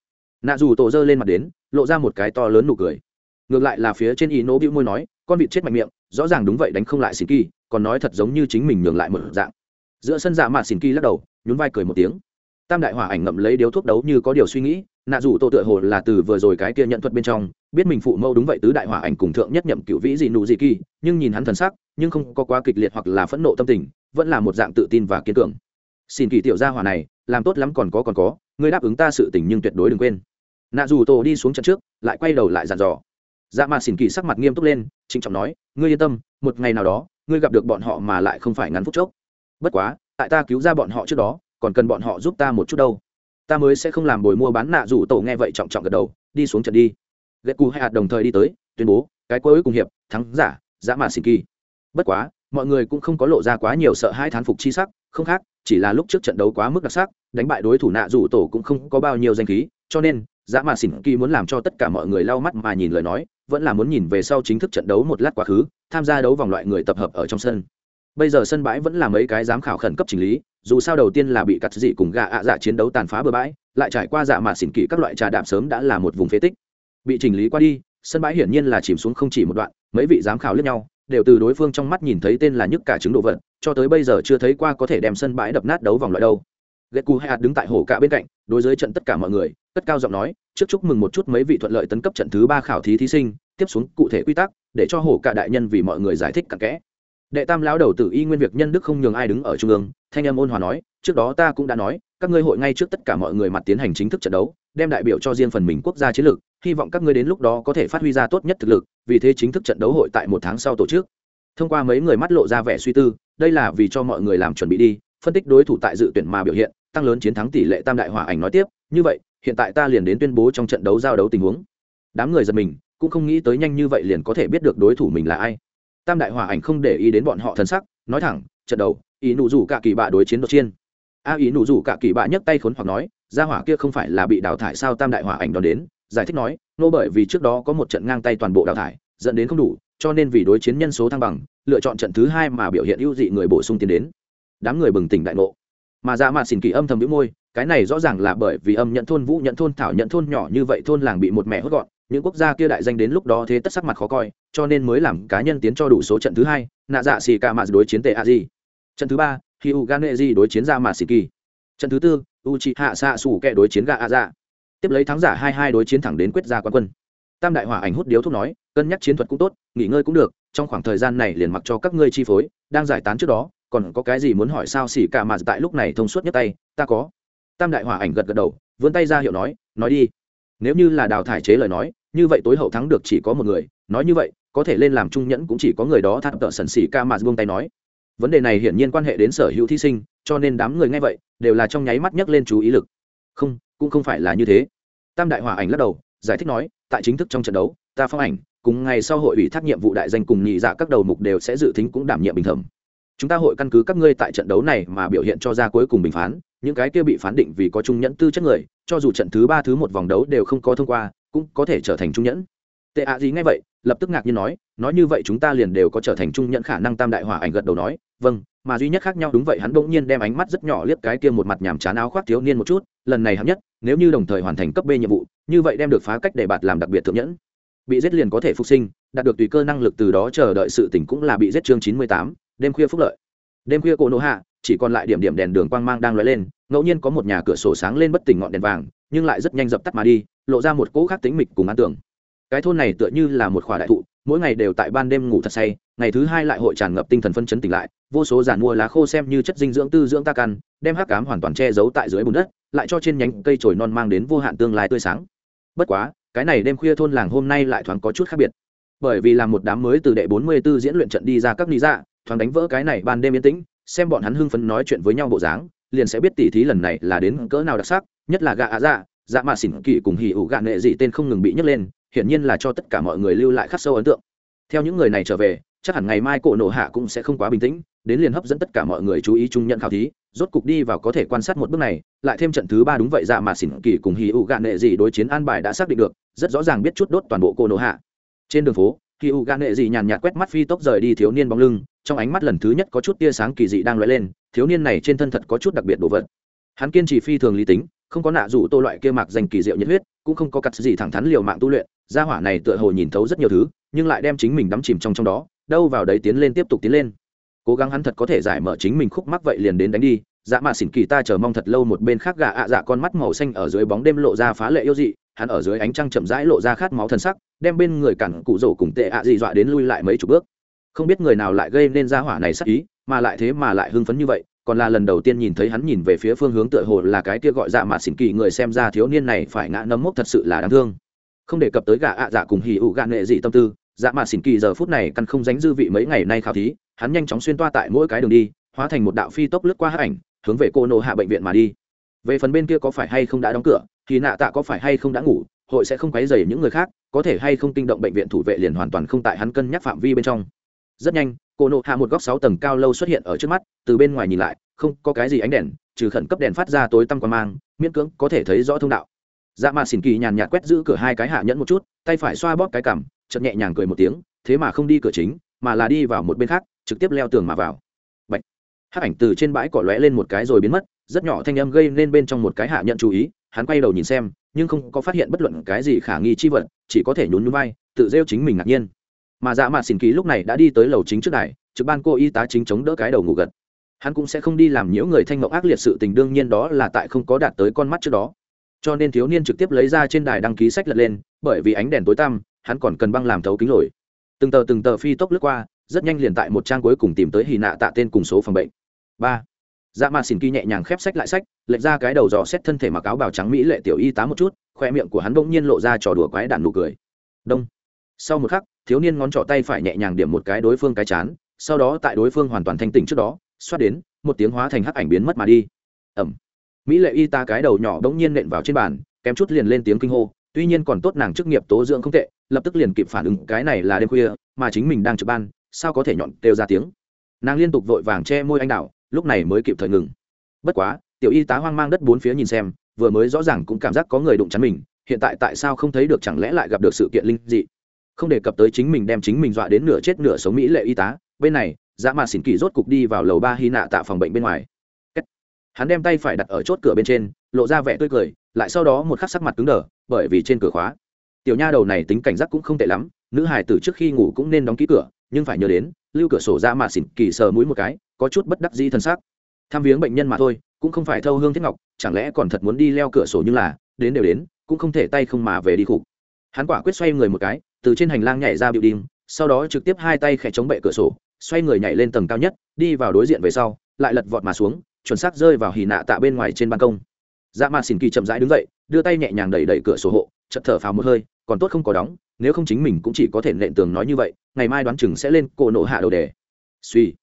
Nạ dù tổ dơ lên mặt đến, lộ ra một cái to lớn nụ cười. Ngược lại là phía trên ý nỗ bĩu môi nói, con vịt chết mạnh miệng, rõ ràng đúng vậy đánh không lại xin kỳ, còn nói thật giống như chính mình nhường lại một dạng. Giữa sân dạ mà xin kỳ lắc đầu, nhún vai cười một tiếng. Tam đại hỏa ảnh ngậm lấy điếu thuốc đấu như có điều suy nghĩ, nạ dù tổ tựa hồ là từ vừa rồi cái kia nhận thuật bên trong, biết mình phụ mâu đúng vậy tứ đại hỏa ảnh cùng thượng nhất nhậm cựu vĩ dị nụ dị kỳ, nhưng nhìn hắn thần sắc, nhưng không có quá kịch liệt hoặc là phẫn nộ tâm tình, vẫn là một dạng tự tin và kiên cường. Xin kỳ tiểu gia hỏa này làm tốt lắm còn có còn có, ngươi đáp ứng ta sự tình nhưng tuyệt đối đừng quên. Nạ dù tổ đi xuống trận trước, lại quay đầu lại dàn dò. Dạ mà xỉn kỳ sắc mặt nghiêm túc lên, trịnh trọng nói, ngươi yên tâm, một ngày nào đó, ngươi gặp được bọn họ mà lại không phải ngắn phút chốc. Bất quá, tại ta cứu ra bọn họ trước đó, còn cần bọn họ giúp ta một chút đâu. Ta mới sẽ không làm bồi mua bán nạ dù tổ nghe vậy trọng trọng gật đầu, đi xuống trận đi. Ghét cù hai hạt đồng thời đi tới, tuyên bố, cái cuối cùng hiệp, thắng giả dạ dã mà xỉn kỳ. Bất quá, mọi người cũng không có lộ ra quá nhiều sợ hai thán phục chi sắc, không khác chỉ là lúc trước trận đấu quá mức đặc sắc, đánh bại đối thủ nạ dù tổ cũng không có bao nhiêu danh khí, cho nên dạ dã mà xỉn kỳ muốn làm cho tất cả mọi người lau mắt mà nhìn lời nói, vẫn là muốn nhìn về sau chính thức trận đấu một lát quá khứ, tham gia đấu vòng loại người tập hợp ở trong sân. Bây giờ sân bãi vẫn là mấy cái giám khảo khẩn cấp chỉnh lý, dù sao đầu tiên là bị cắt dị cùng gà ạ dạ chiến đấu tàn phá bừa bãi, lại trải qua dạ mà xỉn kỳ các loại trà đạp sớm đã là một vùng phế tích. Bị chỉnh lý qua đi, sân bãi hiển nhiên là chìm xuống không chỉ một đoạn, mấy vị giám khảo lẫn nhau đều từ đối phương trong mắt nhìn thấy tên là nhức cả chứng độ vật, cho tới bây giờ chưa thấy qua có thể đem sân bãi đập nát đấu vòng loại đâu. Ghét cù hay hạt đứng tại hồ cả bên cạnh, đối dưới trận tất cả mọi người, cất cao giọng nói, trước chúc mừng một chút mấy vị thuận lợi tấn cấp trận thứ ba khảo thí thí sinh, tiếp xuống cụ thể quy tắc, để cho hồ cả đại nhân vì mọi người giải thích cặn kẽ. Đệ tam lão đầu tử y nguyên việc nhân đức không nhường ai đứng ở trung ương, thanh em ôn hòa nói, trước đó ta cũng đã nói, các ngươi hội ngay trước tất cả mọi người mặt tiến hành chính thức trận đấu đem đại biểu cho riêng phần mình quốc gia chiến lược, hy vọng các ngươi đến lúc đó có thể phát huy ra tốt nhất thực lực, vì thế chính thức trận đấu hội tại một tháng sau tổ chức. Thông qua mấy người mắt lộ ra vẻ suy tư, đây là vì cho mọi người làm chuẩn bị đi, phân tích đối thủ tại dự tuyển mà biểu hiện, tăng lớn chiến thắng tỷ lệ tam đại hỏa ảnh nói tiếp, như vậy, hiện tại ta liền đến tuyên bố trong trận đấu giao đấu tình huống. Đám người giật mình, cũng không nghĩ tới nhanh như vậy liền có thể biết được đối thủ mình là ai. Tam đại hỏa ảnh không để ý đến bọn họ thân sắc, nói thẳng, trận đầu, ý nụ rủ cả kỳ bạ đối chiến đột chiên. A ý nụ rủ cả kỳ bạ nhấc tay khốn hoặc nói gia hỏa kia không phải là bị đào thải sao tam đại hỏa ảnh đón đến, giải thích nói, nô bởi vì trước đó có một trận ngang tay toàn bộ đào thải, dẫn đến không đủ, cho nên vì đối chiến nhân số thăng bằng, lựa chọn trận thứ hai mà biểu hiện ưu dị người bổ sung tiến đến. Đám người bừng tỉnh đại ngộ. Mà dạ ra mà xỉn kỳ âm thầm đĩu môi, cái này rõ ràng là bởi vì âm nhận thôn vũ, nhận thôn thảo, nhận thôn nhỏ như vậy thôn làng bị một mẹ hốt gọn, những quốc gia kia đại danh đến lúc đó thế tất sắc mặt khó coi, cho nên mới làm cá nhân tiến cho đủ số trận thứ hai, nạ dạ xì ca mạt đối chiến tệ a di. Trận thứ ba khi u gan di đối chiến ra mà xì kỳ. Trận thứ tư u chị hạ xạ xù kẹ đối chiến gà a dạ tiếp lấy thắng giả hai hai đối chiến thẳng đến quyết ra quan quân. Tam đại hỏa ảnh hút điếu thuốc nói, cân nhắc chiến thuật cũng tốt, nghỉ ngơi cũng được, trong khoảng thời gian này liền mặc cho các ngươi chi phối, đang giải tán trước đó, còn có cái gì muốn hỏi sao xỉ cả mà tại lúc này thông suốt nhất tay, ta có. Tam đại hỏa ảnh gật gật đầu, vươn tay ra hiệu nói nói đi. Nếu như là đào thải chế lời nói, như vậy tối hậu thắng được chỉ có một người, nói như vậy, có thể lên làm trung nhẫn cũng chỉ có người đó thắt tợ sần xỉ ca mà buông tay nói. Vấn đề này hiển nhiên quan hệ đến sở hữu thí sinh cho nên đám người nghe vậy đều là trong nháy mắt nhấc lên chú ý lực. Không, cũng không phải là như thế. Tam đại hòa ảnh lắc đầu, giải thích nói, tại chính thức trong trận đấu, ta phong ảnh, cùng ngày sau hội ủy thác nhiệm vụ đại danh cùng nhị dạ các đầu mục đều sẽ dự tính cũng đảm nhiệm bình thẩm. Chúng ta hội căn cứ các ngươi tại trận đấu này mà biểu hiện cho ra cuối cùng bình phán, những cái kia bị phán định vì có trung nhẫn tư chất người, cho dù trận thứ ba, thứ một vòng đấu đều không có thông qua, cũng có thể trở thành trung nhẫn. Tệ ạ gì ngay vậy, lập tức ngạc nhiên nói nói như vậy chúng ta liền đều có trở thành trung nhẫn khả năng tam đại hỏa ảnh gật đầu nói vâng mà duy nhất khác nhau đúng vậy hắn bỗng nhiên đem ánh mắt rất nhỏ liếc cái kia một mặt nhàm chán áo khoác thiếu niên một chút, lần này hạng nhất, nếu như đồng thời hoàn thành cấp b nhiệm vụ, như vậy đem được phá cách để bạt làm đặc biệt thượng nhẫn. Bị giết liền có thể phục sinh, đạt được tùy cơ năng lực từ đó chờ đợi sự tỉnh cũng là bị giết chương chín mươi tám, đêm khuya phúc lợi. Đêm khuya cổ nỗ hạ, chỉ còn lại điểm điểm đèn đường quang mang đang lóe lên, ngẫu nhiên có một nhà cửa sổ sáng lên bất tỉnh ngọn đèn vàng, nhưng lại rất nhanh dập tắt mà đi, lộ ra một cỗ khác tính mịch cùng an tưởng cái thôn này tựa như là một khoả đại thụ mỗi ngày đều tại ban đêm ngủ thật say, ngày thứ hai lại hội tràn ngập tinh thần phân chấn tỉnh lại, vô số giàn mua lá khô xem như chất dinh dưỡng tư dưỡng ta căn, đem hắc cám hoàn toàn che giấu tại dưới bùn đất, lại cho trên nhánh cây trồi non mang đến vô hạn tương lai tươi sáng. Bất quá, cái này đêm khuya thôn làng hôm nay lại thoáng có chút khác biệt. Bởi vì là một đám mới từ đệ bốn mươi 44 diễn luyện trận đi ra các lý dạ thoáng đánh vỡ cái này ban đêm yên tĩnh, xem bọn hắn hưng phấn nói chuyện với nhau bộ dáng, liền sẽ biết tỉ thí lần này là đến cỡ nào đặc sắc, nhất là gạ ạ dạ dạ mà xỉn kỳ cùng hỉ ủ gạ nghệ dị tên không ngừng bị nhấc lên hiển nhiên là cho tất cả mọi người lưu lại khắc sâu ấn tượng. Theo những người này trở về, chắc hẳn ngày mai cổ nộ hạ cũng sẽ không quá bình tĩnh, đến liền hấp dẫn tất cả mọi người chú ý chung nhận khảo thí, rốt cục đi vào có thể quan sát một bước này, lại thêm trận thứ ba đúng vậy dạ mà xỉn kỳ cùng hì ụ gạn nệ gì đối chiến an bài đã xác định được, rất rõ ràng biết chút đốt toàn bộ cổ nộ hạ. Trên đường phố hì ụ gạn nệ gì nhàn nhạt quét mắt phi tốc rời đi thiếu niên bóng lưng, trong ánh mắt lần thứ nhất có chút tia sáng kỳ dị đang lóe lên, thiếu niên này trên thân thật có chút đặc biệt đồ vật. Hắn kiên trì phi thường lý tính không có nạ rủ tô loại kia mạc dành kỳ diệu nhiệt huyết, cũng không có cắt gì thẳng thắn liều mạng tu luyện, gia hỏa này tựa hồ nhìn thấu rất nhiều thứ, nhưng lại đem chính mình đắm chìm trong trong đó, đâu vào đấy tiến lên tiếp tục tiến lên. Cố gắng hắn thật có thể giải mở chính mình khúc mắc vậy liền đến đánh đi dạ mạ xỉn kỳ ta chờ mong thật lâu một bên khác gà ạ dạ con mắt màu xanh ở dưới bóng đêm lộ ra phá lệ yêu dị, hắn ở dưới ánh trăng chậm rãi lộ ra khát máu thần sắc, đem bên người cản cụ rổ cùng tệ ạ dị dọa đến lui lại mấy chục bước. Không biết người nào lại gây nên ra hỏa này sắc ý, mà lại thế mà lại hưng phấn như vậy còn là lần đầu tiên nhìn thấy hắn nhìn về phía phương hướng tựa hồ là cái kia gọi dạ mạ xỉn kỳ người xem ra thiếu niên này phải ngã nấm mốc thật sự là đáng thương. Không đề cập tới gà ạ dạ cùng hì ụ gạ nghệ dị tâm tư dạ mạ xỉn kỳ giờ phút này căn không dánh dư vị mấy ngày nay khảo thí, hắn nhanh chóng xuyên toa tại mỗi cái đường đi, hóa thành một đạo phi tốc lướt qua hát ảnh, hướng về cô nộ hạ bệnh viện mà đi. Về phần bên kia có phải hay không đã đóng cửa, thì nạ tạ có phải hay không đã ngủ, hội sẽ không quấy dày những người khác, có thể hay không kinh động bệnh viện thủ vệ liền hoàn toàn không tại hắn cân nhắc phạm vi bên trong rất nhanh, cô nộ hạ một góc sáu tầng cao lâu xuất hiện ở trước mắt, từ bên ngoài nhìn lại, không có cái gì ánh đèn, trừ khẩn cấp đèn phát ra tối tăm quan mang, miễn cưỡng có thể thấy rõ thông đạo. Dạ mà xỉn kỳ nhàn nhạt quét giữ cửa hai cái hạ nhẫn một chút, tay phải xoa bóp cái cằm chậm nhẹ nhàng cười một tiếng, thế mà không đi cửa chính, mà là đi vào một bên khác, trực tiếp leo tường mà vào. Bạch. hát ảnh từ trên bãi cỏ lóe lên một cái rồi biến mất, rất nhỏ thanh âm gây nên bên trong một cái hạ nhận chú ý, hắn quay đầu nhìn xem, nhưng không có phát hiện bất luận cái gì khả nghi chi vật, chỉ có thể nhún nhún vai, tự rêu chính mình ngạc nhiên mà dạ mạt xin ký lúc này đã đi tới lầu chính trước đài, trực ban cô y tá chính chống đỡ cái đầu ngủ gật. Hắn cũng sẽ không đi làm nhiễu người thanh mộng ác liệt sự tình, đương nhiên đó là tại không có đạt tới con mắt trước đó. Cho nên thiếu niên trực tiếp lấy ra trên đài đăng ký sách lật lên, bởi vì ánh đèn tối tăm, hắn còn cần băng làm thấu kính lồi. Từng tờ từng tờ phi tốc lướt qua, rất nhanh liền tại một trang cuối cùng tìm tới hì nạ tạ tên cùng số phòng bệnh. Ba. Dạ mà xin kỳ nhẹ nhàng khép sách lại sách lệch ra cái đầu dò xét thân thể mặc áo bào trắng mỹ lệ tiểu y tá một chút, khoe miệng của hắn bỗng nhiên lộ ra trò đùa quái đạn nụ cười. Đông. Sau một khắc thiếu niên ngón trỏ tay phải nhẹ nhàng điểm một cái đối phương cái chán, sau đó tại đối phương hoàn toàn thanh tỉnh trước đó, xoát đến, một tiếng hóa thành hắc ảnh biến mất mà đi. Ẩm. Mỹ lệ y tá cái đầu nhỏ đ ố n g nhiên nện vào trên bàn, kém chút liền lên tiếng kinh hô, tuy nhiên còn tốt nàng chức nghiệp tố dưỡng không tệ, lập tức liền kịp phản ứng, cái này là đêm khuya, mà chính mình đang trực ban, sao có thể nhọn kêu ra tiếng. Nàng liên tục vội vàng che môi anh đạo lúc này mới kịp thời ngừng. Bất quá, tiểu y tá hoang mang đất bốn phía nhìn xem, vừa mới rõ ràng cũng cảm giác có người đụng chắn mình, hiện tại tại sao không thấy được chẳng lẽ lại gặp được sự kiện linh dị không đề cập tới chính mình đem chính mình dọa đến nửa chết nửa sống mỹ lệ y tá, bên này dạ mà xỉn kỳ rốt cục đi vào lầu ba hy nạ tạ phòng bệnh bên ngoài. Hắn đem tay phải đặt ở chốt cửa bên trên, lộ ra vẻ tươi cười, lại sau đó một khắc sắc mặt cứng đờ, bởi vì trên cửa khóa. Tiểu nha đầu này tính cảnh giác cũng không tệ lắm, nữ hải tử trước khi ngủ cũng nên đóng ký cửa, nhưng phải nhớ đến, lưu cửa sổ ra mà xỉn kỳ sờ mũi một cái, có chút bất đắc dĩ thân xác. Tham viếng bệnh nhân mà thôi, cũng không phải thâu hương thiết ngọc, chẳng lẽ còn thật muốn đi leo cửa sổ như là, đến đều đến, cũng không thể tay không mà về đi khục. Hắn quả quyết xoay người một cái từ trên hành lang nhảy ra biểu đinh sau đó trực tiếp hai tay khẽ chống bệ cửa sổ, xoay người nhảy lên tầng cao nhất, đi vào đối diện về sau, lại lật vọt mà xuống, chuẩn xác rơi vào hì nạ tạ bên ngoài trên ban công. Dạ mạt xỉn kỳ chậm rãi đứng dậy, đưa tay nhẹ nhàng đẩy đẩy cửa sổ hộ chật thở phào một hơi, còn tốt không có đóng, nếu không chính mình cũng chỉ có thể nện tường nói như vậy, ngày mai đoán chừng sẽ lên cổ nổ hạ đầu đề. Suy.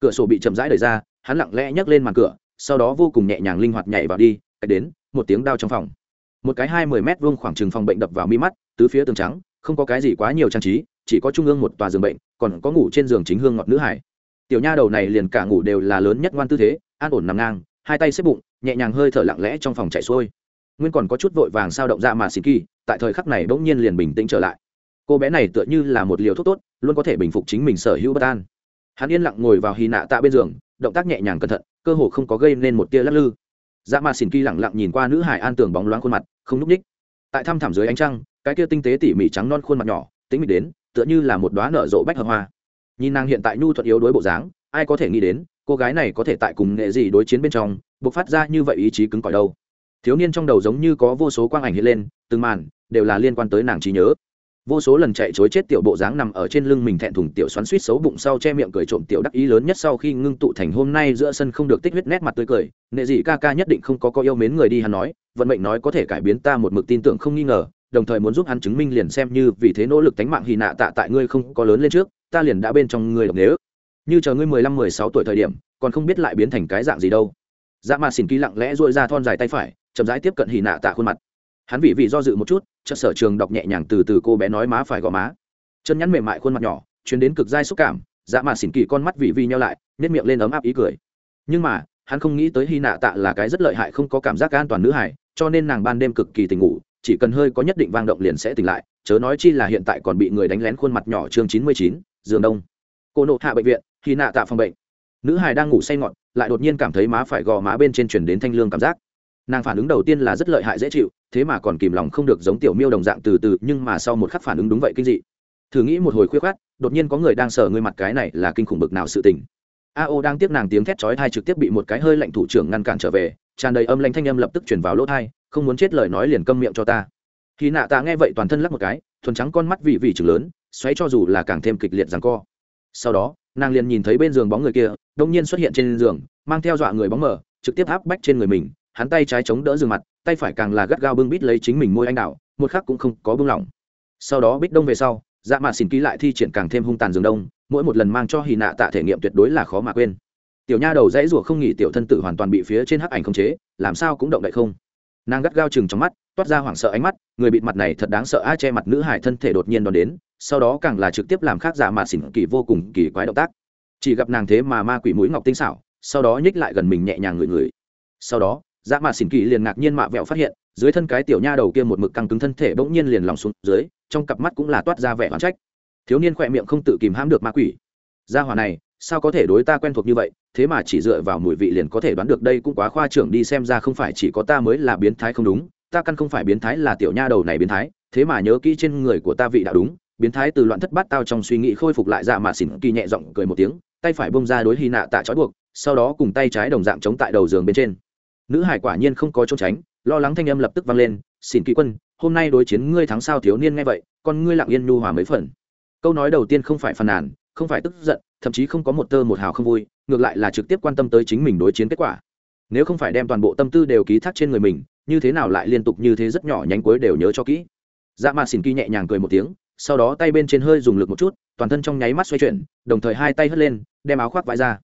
Cửa sổ bị chậm rãi đẩy ra, hắn lặng lẽ nhấc lên màn cửa, sau đó vô cùng nhẹ nhàng linh hoạt nhảy vào đi, cách đến, một tiếng đao trong phòng. Một cái hai mươi mét vuông khoảng trừng phòng bệnh đập vào mi mắt, tứ phía tường trắng không có cái gì quá nhiều trang trí, chỉ có trung ương một tòa giường bệnh, còn có ngủ trên giường chính hương ngọt nữ hải. Tiểu nha đầu này liền cả ngủ đều là lớn nhất ngoan tư thế, an ổn nằm ngang, hai tay xếp bụng, nhẹ nhàng hơi thở lặng lẽ trong phòng chạy xuôi. Nguyên còn có chút vội vàng sao động ra mà xin kỳ, tại thời khắc này bỗng nhiên liền bình tĩnh trở lại. Cô bé này tựa như là một liều thuốc tốt, luôn có thể bình phục chính mình sở hữu bất an. Hắn yên lặng ngồi vào hy nạ tạ bên giường, động tác nhẹ nhàng cẩn thận, cơ hồ không có gây nên một tia lắc lư. Dạ mà xin kỳ lặng lặng nhìn qua nữ hải an tường bóng loáng khuôn mặt, không n ú c ních tại thăm thẳm dưới ánh trăng cái kia tinh tế tỉ mỉ trắng non khuôn mặt nhỏ tính mịch đến, tựa như là một đoá nở rộ bách hợp hoa. Nhìn nàng hiện tại nhu thuận yếu đối bộ dáng, ai có thể nghĩ đến, cô gái này có thể tại cùng nghệ gì đối chiến bên trong buộc phát ra như vậy ý chí cứng cỏi đâu. Thiếu niên trong đầu giống như có vô số quang ảnh hiện lên, từng màn đều là liên quan tới nàng trí nhớ. Vô số lần chạy chối chết tiểu bộ dáng nằm ở trên lưng mình thẹn thùng tiểu xoắn suýt xấu bụng sau che miệng cười trộm tiểu đắc ý lớn nhất sau khi ngưng tụ thành hôm nay giữa sân không được tích huyết nét mặt tươi cười nệ dị ca ca nhất định không có có yêu mến người đi hắn nói, vận mệnh nói có thể cải biến ta một mực tin tưởng không nghi ngờ đồng thời muốn giúp hắn chứng minh liền xem như vì thế nỗ lực tánh mạng hy nạ tạ tại ngươi không có lớn lên trước, ta liền đã bên trong ngươi độc nếu. Như chờ ngươi mười lăm, mười sáu tuổi thời điểm, còn không biết lại biến thành cái dạng gì đâu. Dạ mà xỉn ký lặng lẽ dội ra thon dài tay phải, chậm rãi tiếp cận hy nạ tạ khuôn mặt. Hắn vì vì do dự một chút, chợt sở trường đọc nhẹ nhàng từ từ cô bé nói má phải gò má. Chân nhắn mềm mại khuôn mặt nhỏ chuyến đến cực dai xúc cảm dạ mà xỉn kỳ con mắt vị vi nhau lại nếp miệng lên ấm áp ý cười. Nhưng mà, hắn không nghĩ tới hy nạ tạ là cái rất lợi hại không có cảm giác an toàn nữ hải cho nên nàng ban đêm cực kỳ tỉnh ngủ chỉ cần hơi có nhất định vang động liền sẽ tỉnh lại, chớ nói chi là hiện tại còn bị người đánh lén khuôn mặt nhỏ chương chín mươi chín, giường đông. Cô nộ hạ bệnh viện, khi nạ tạ phòng bệnh. Nữ hải đang ngủ say ngọn lại đột nhiên cảm thấy má phải gò má bên trên chuyển đến thanh lương cảm giác. Nàng phản ứng đầu tiên là rất lợi hại dễ chịu, thế mà còn kìm lòng không được giống tiểu miêu đồng dạng từ từ, nhưng mà sau một khắc phản ứng đúng vậy kinh dị. Thử nghĩ một hồi khuya khoát, đột nhiên có người đang sờ ngươi mặt cái này là kinh khủng bực nào sự tình. A o đang tiếp nàng tiếng thét chói thai trực tiếp bị một cái hơi lạnh thủ trưởng ngăn cản trở về, tràn đầy âm lanh thanh âm lập tức chuyển vào lỗ thai không muốn chết lời nói liền câm miệng cho ta. Khi nạ ta nghe vậy toàn thân lắc một cái, thuần trắng con mắt vị vị chừng lớn, xoáy cho dù là càng thêm kịch liệt rằng co. Sau đó, nàng liền nhìn thấy bên giường bóng người kia, đông nhiên xuất hiện trên giường, mang theo dọa người bóng mờ, trực tiếp áp bách trên người mình, hắn tay trái chống đỡ giường mặt, tay phải càng là gắt gao bưng bít lấy chính mình môi anh đạo một khắc cũng không có bưng lỏng. Sau đó bích đông về sau dạ mạ xin ký lại thi triển càng thêm hung tàn giường đông, mỗi một lần mang cho hì nạ tạ thể nghiệm tuyệt đối là khó mà quên. Tiểu nha đầu dãy rủa không nghỉ tiểu thân tử hoàn toàn bị phía trên hắc ảnh không chế, làm sao cũng động đậy không nàng gắt gao chừng trong mắt, toát ra hoảng sợ ánh mắt, người bịt mặt này thật đáng sợ a che mặt nữ hải thân thể đột nhiên đón đến, sau đó càng là trực tiếp làm khác giả mà xỉn kỳ vô cùng kỳ quái động tác. Chỉ gặp nàng thế mà ma quỷ mũi ngọc tinh xảo, sau đó nhích lại gần mình nhẹ nhàng ngửi ngửi. Sau đó dạ mà xỉn kỳ liền ngạc nhiên mạ vẹo phát hiện, dưới thân cái tiểu nha đầu kia một mực căng cứng thân thể bỗng nhiên liền lòng xuống dưới, trong cặp mắt cũng là toát ra vẻ oán trách. Thiếu niên khỏe miệng không tự kìm hãm được ma quỷ. Gia hỏa này, sao có thể đối ta quen thuộc như vậy? Thế mà chỉ dựa vào mùi vị liền có thể đoán được đây cũng quá khoa trưởng đi xem ra không phải chỉ có ta mới là biến thái không đúng, ta căn không phải biến thái là tiểu nha đầu này biến thái, thế mà nhớ kỹ trên người của ta vị đạo đúng, biến thái từ loạn thất bát tao trong suy nghĩ khôi phục lại dạ mà xỉn kỳ nhẹ giọng cười một tiếng, tay phải bông ra đối hy nạ tạ trói buộc, sau đó cùng tay trái đồng dạng chống tại đầu giường bên trên. Nữ hải quả nhiên không có trốn tránh, lo lắng thanh âm lập tức vang lên, xỉn kỳ quân, hôm nay đối chiến ngươi thắng sao thiếu niên nghe vậy, con ngươi lặng yên nhu hòa mấy phần. Câu nói đầu tiên không phải phàn nàn, không phải tức giận, thậm chí không có một tơ một hào không vui ngược lại là trực tiếp quan tâm tới chính mình đối chiến kết quả. Nếu không phải đem toàn bộ tâm tư đều ký thác trên người mình, như thế nào lại liên tục như thế rất nhỏ nhánh cuối đều nhớ cho kỹ. Dạ mà xin kỳ nhẹ nhàng cười một tiếng, sau đó tay bên trên hơi dùng lực một chút, toàn thân trong nháy mắt xoay chuyển, đồng thời hai tay hất lên, đem áo khoác vãi ra.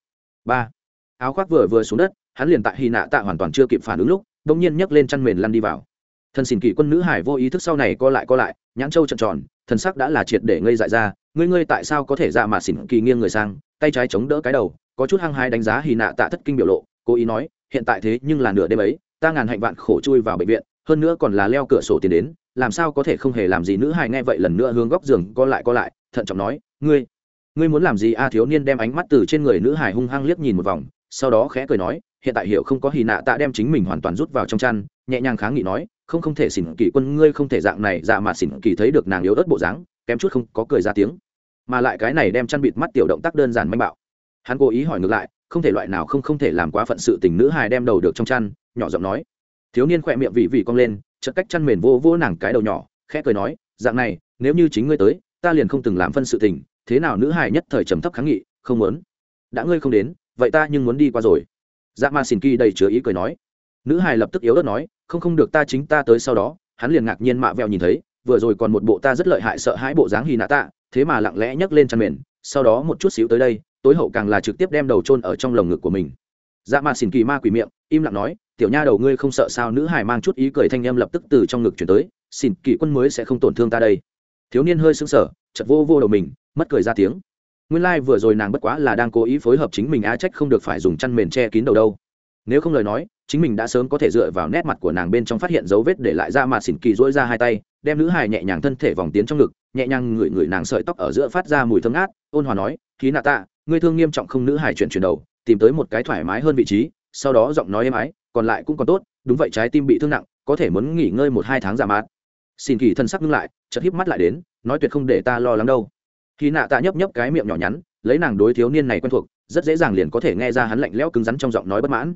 Ba. Áo khoác vừa vừa xuống đất, hắn liền tại hy nạ tạ hoàn toàn chưa kịp phản ứng lúc đ ỗ n g nhiên nhấc lên chăn mền lăn đi vào. Thần xỉn kỳ quân nữ hải vô ý thức sau này co lại co lại, nhãn trâu trợn tròn, thần sắc đã là triệt để ngây dại ra, ngươi ngươi tại sao có thể dạ mà xỉn kỳ nghiêng người sang, tay trái chống đỡ cái đầu có chút hăng hai đánh giá hì nạ tạ thất kinh biểu lộ, cố ý nói, hiện tại thế nhưng là nửa đêm ấy, ta ngàn hạnh vạn khổ chui vào bệnh viện, hơn nữa còn là leo cửa sổ tiến đến, làm sao có thể không hề làm gì nữ hài nghe vậy lần nữa hướng góc giường co lại co lại, thận trọng nói, ngươi ngươi muốn làm gì? A thiếu niên đem ánh mắt từ trên người nữ hài hung hăng liếc nhìn một vòng, sau đó khẽ cười nói, hiện tại hiểu không có hì nạ tạ đem chính mình hoàn toàn rút vào trong chăn, nhẹ nhàng kháng nghị nói, không không thể xỉn kỳ quân, ngươi không thể dạng này dạ mà xỉn kỳ thấy được nàng yếu ớt bộ dáng, kém chút không có cười ra tiếng. Mà lại cái này đem chăn bịt mắt tiểu động tác đơn giản manh bạo hắn cố ý hỏi ngược lại, không thể loại nào không không thể làm quá phận sự tình nữ hài đem đầu được trong chăn, nhỏ giọng nói. Thiếu niên khỏe miệng vị vị cong lên, chợt cách chăn mền vô vô nàng cái đầu nhỏ, khẽ cười nói, dạng này, nếu như chính ngươi tới, ta liền không từng làm phân sự tình, thế nào nữ hài nhất thời trầm thấp kháng nghị, không muốn. Đã ngươi không đến, vậy ta nhưng muốn đi qua rồi. Dạ ma xin kỳ đầy chứa ý cười nói. Nữ hài lập tức yếu ớt nói, không không được, ta chính ta tới sau đó. Hắn liền ngạc nhiên mạ vẹo nhìn thấy, vừa rồi còn một bộ ta rất lợi hại sợ hãi bộ dáng hì nạ tạ, thế mà lặng lẽ nhấc lên chăn mền, sau đó một chút xíu tới đây tối hậu càng là trực tiếp đem đầu chôn ở trong lồng ngực của mình. Dạ ma xỉn kỳ ma quỷ miệng, im lặng nói, tiểu nha đầu ngươi không sợ sao nữ hài mang chút ý cười thanh em lập tức từ trong ngực chuyển tới xỉn kỳ quân mới sẽ không tổn thương ta đây. Thiếu niên hơi sững sờ chật vô vô đầu mình, mất cười ra tiếng. Nguyên lai、like、vừa rồi nàng bất quá là đang cố ý phối hợp chính mình á trách không được phải dùng chăn mền che kín đầu đâu. Nếu không lời nói, chính mình đã sớm có thể dựa vào nét mặt của nàng bên trong phát hiện dấu vết để lại ra mà xỉn kỳ dỗi ra hai tay, đem nữ hài nhẹ nhàng thân thể vòng tiến trong ngực, nhẹ nhàng ngửi ngửi nàng sợi tóc ở giữa phát ra mùi thơm ngát, ôn hòa nói, khí nạ tạ ngươi thương nghiêm trọng không nữ hài chuyển chuyển đầu, tìm tới một cái thoải mái hơn vị trí, sau đó giọng nói êm ái, còn lại cũng còn tốt, đúng vậy trái tim bị thương nặng, có thể muốn nghỉ ngơi một hai tháng giảm mát. Xin kỳ thân sắc ngưng lại, chợt híp mắt lại đến, nói tuyệt không để ta lo lắng đâu. Khi nạ tạ nhấp nhấp cái miệng nhỏ nhắn, lấy nàng đối thiếu niên này quen thuộc, rất dễ dàng liền có thể nghe ra hắn lạnh lẽo cứng rắn trong giọng nói bất mãn.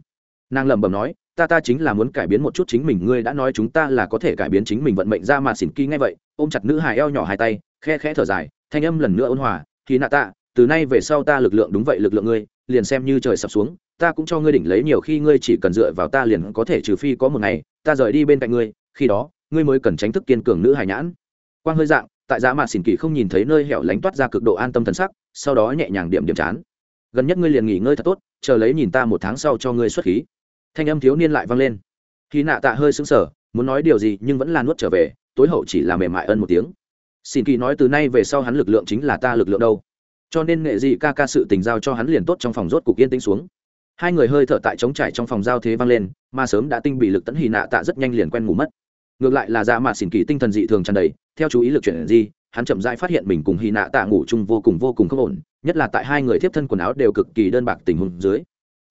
Nàng lẩm bẩm nói, ta ta chính là muốn cải biến một chút chính mình, ngươi đã nói chúng ta là có thể cải biến chính mình vận mệnh ra mà xỉn kỳ ngay vậy, ôm chặt nữ hài eo nhỏ hai tay, khe khẽ thở dài, thanh âm lần nữa ôn hòa khi nạ tạ từ nay về sau ta lực lượng đúng vậy lực lượng ngươi, liền xem như trời sập xuống, ta cũng cho ngươi đỉnh lấy nhiều khi ngươi chỉ cần dựa vào ta liền có thể trừ phi có một ngày, ta rời đi bên cạnh ngươi, khi đó, ngươi mới cần tránh thức kiên cường nữ hải nhãn. Quang hơi dạng, tại giá mà xỉn kỳ không nhìn thấy nơi hẻo lánh toát ra cực độ an tâm thần sắc, sau đó nhẹ nhàng điểm điểm chán. Gần nhất ngươi liền nghỉ ngơi thật tốt, chờ lấy nhìn ta một tháng sau cho ngươi xuất khí. Thanh âm thiếu niên lại vang lên. Khi nạ tạ hơi sững sờ, muốn nói điều gì nhưng vẫn là nuốt trở về, tối hậu chỉ là mềm mại ân một tiếng. Xin kỳ nói từ nay về sau hắn lực lượng chính là ta lực lượng đâu? Cho nên nghệ dị ca ca sự tình giao cho hắn liền tốt trong phòng rốt cục yên tĩnh xuống. Hai người hơi thở tại trống trải trong phòng giao thế vang lên, mà sớm đã tinh bị lực tấn hì nạ tạ rất nhanh liền quen ngủ mất. Ngược lại là dạ mạt xỉn kỳ tinh thần dị thường tràn đầy, theo chú ý lực chuyển gì hắn chậm rãi phát hiện mình cùng hì nạ tạ ngủ chung vô cùng vô cùng không ổn, nhất là tại hai người tiếp thân quần áo đều cực kỳ đơn bạc tình huống dưới.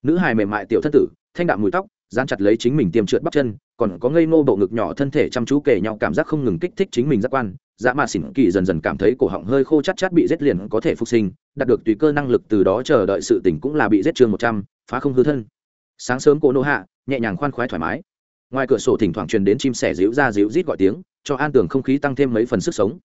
Nữ hài mềm mại tiểu thân tử, thanh đạm mùi tóc dán chặt lấy chính mình tiêm trượt bắp chân, còn có ngây ngô bộ ngực nhỏ thân thể chăm chú kể nhau cảm giác không ngừng kích thích chính mình giác quan. Dạ mà xỉn kỳ dần dần cảm thấy cổ họng hơi khô chát chát bị giết liền có thể phục sinh, đạt được tùy cơ năng lực từ đó chờ đợi sự tỉnh cũng là bị giết chương một trăm, phá không hư thân. Sáng sớm cô nô hạ, nhẹ nhàng khoan khoái thoải mái. Ngoài cửa sổ thỉnh thoảng truyền đến chim sẻ ríu ra ríu rít gọi tiếng, cho an tường không khí tăng thêm mấy phần sức sống.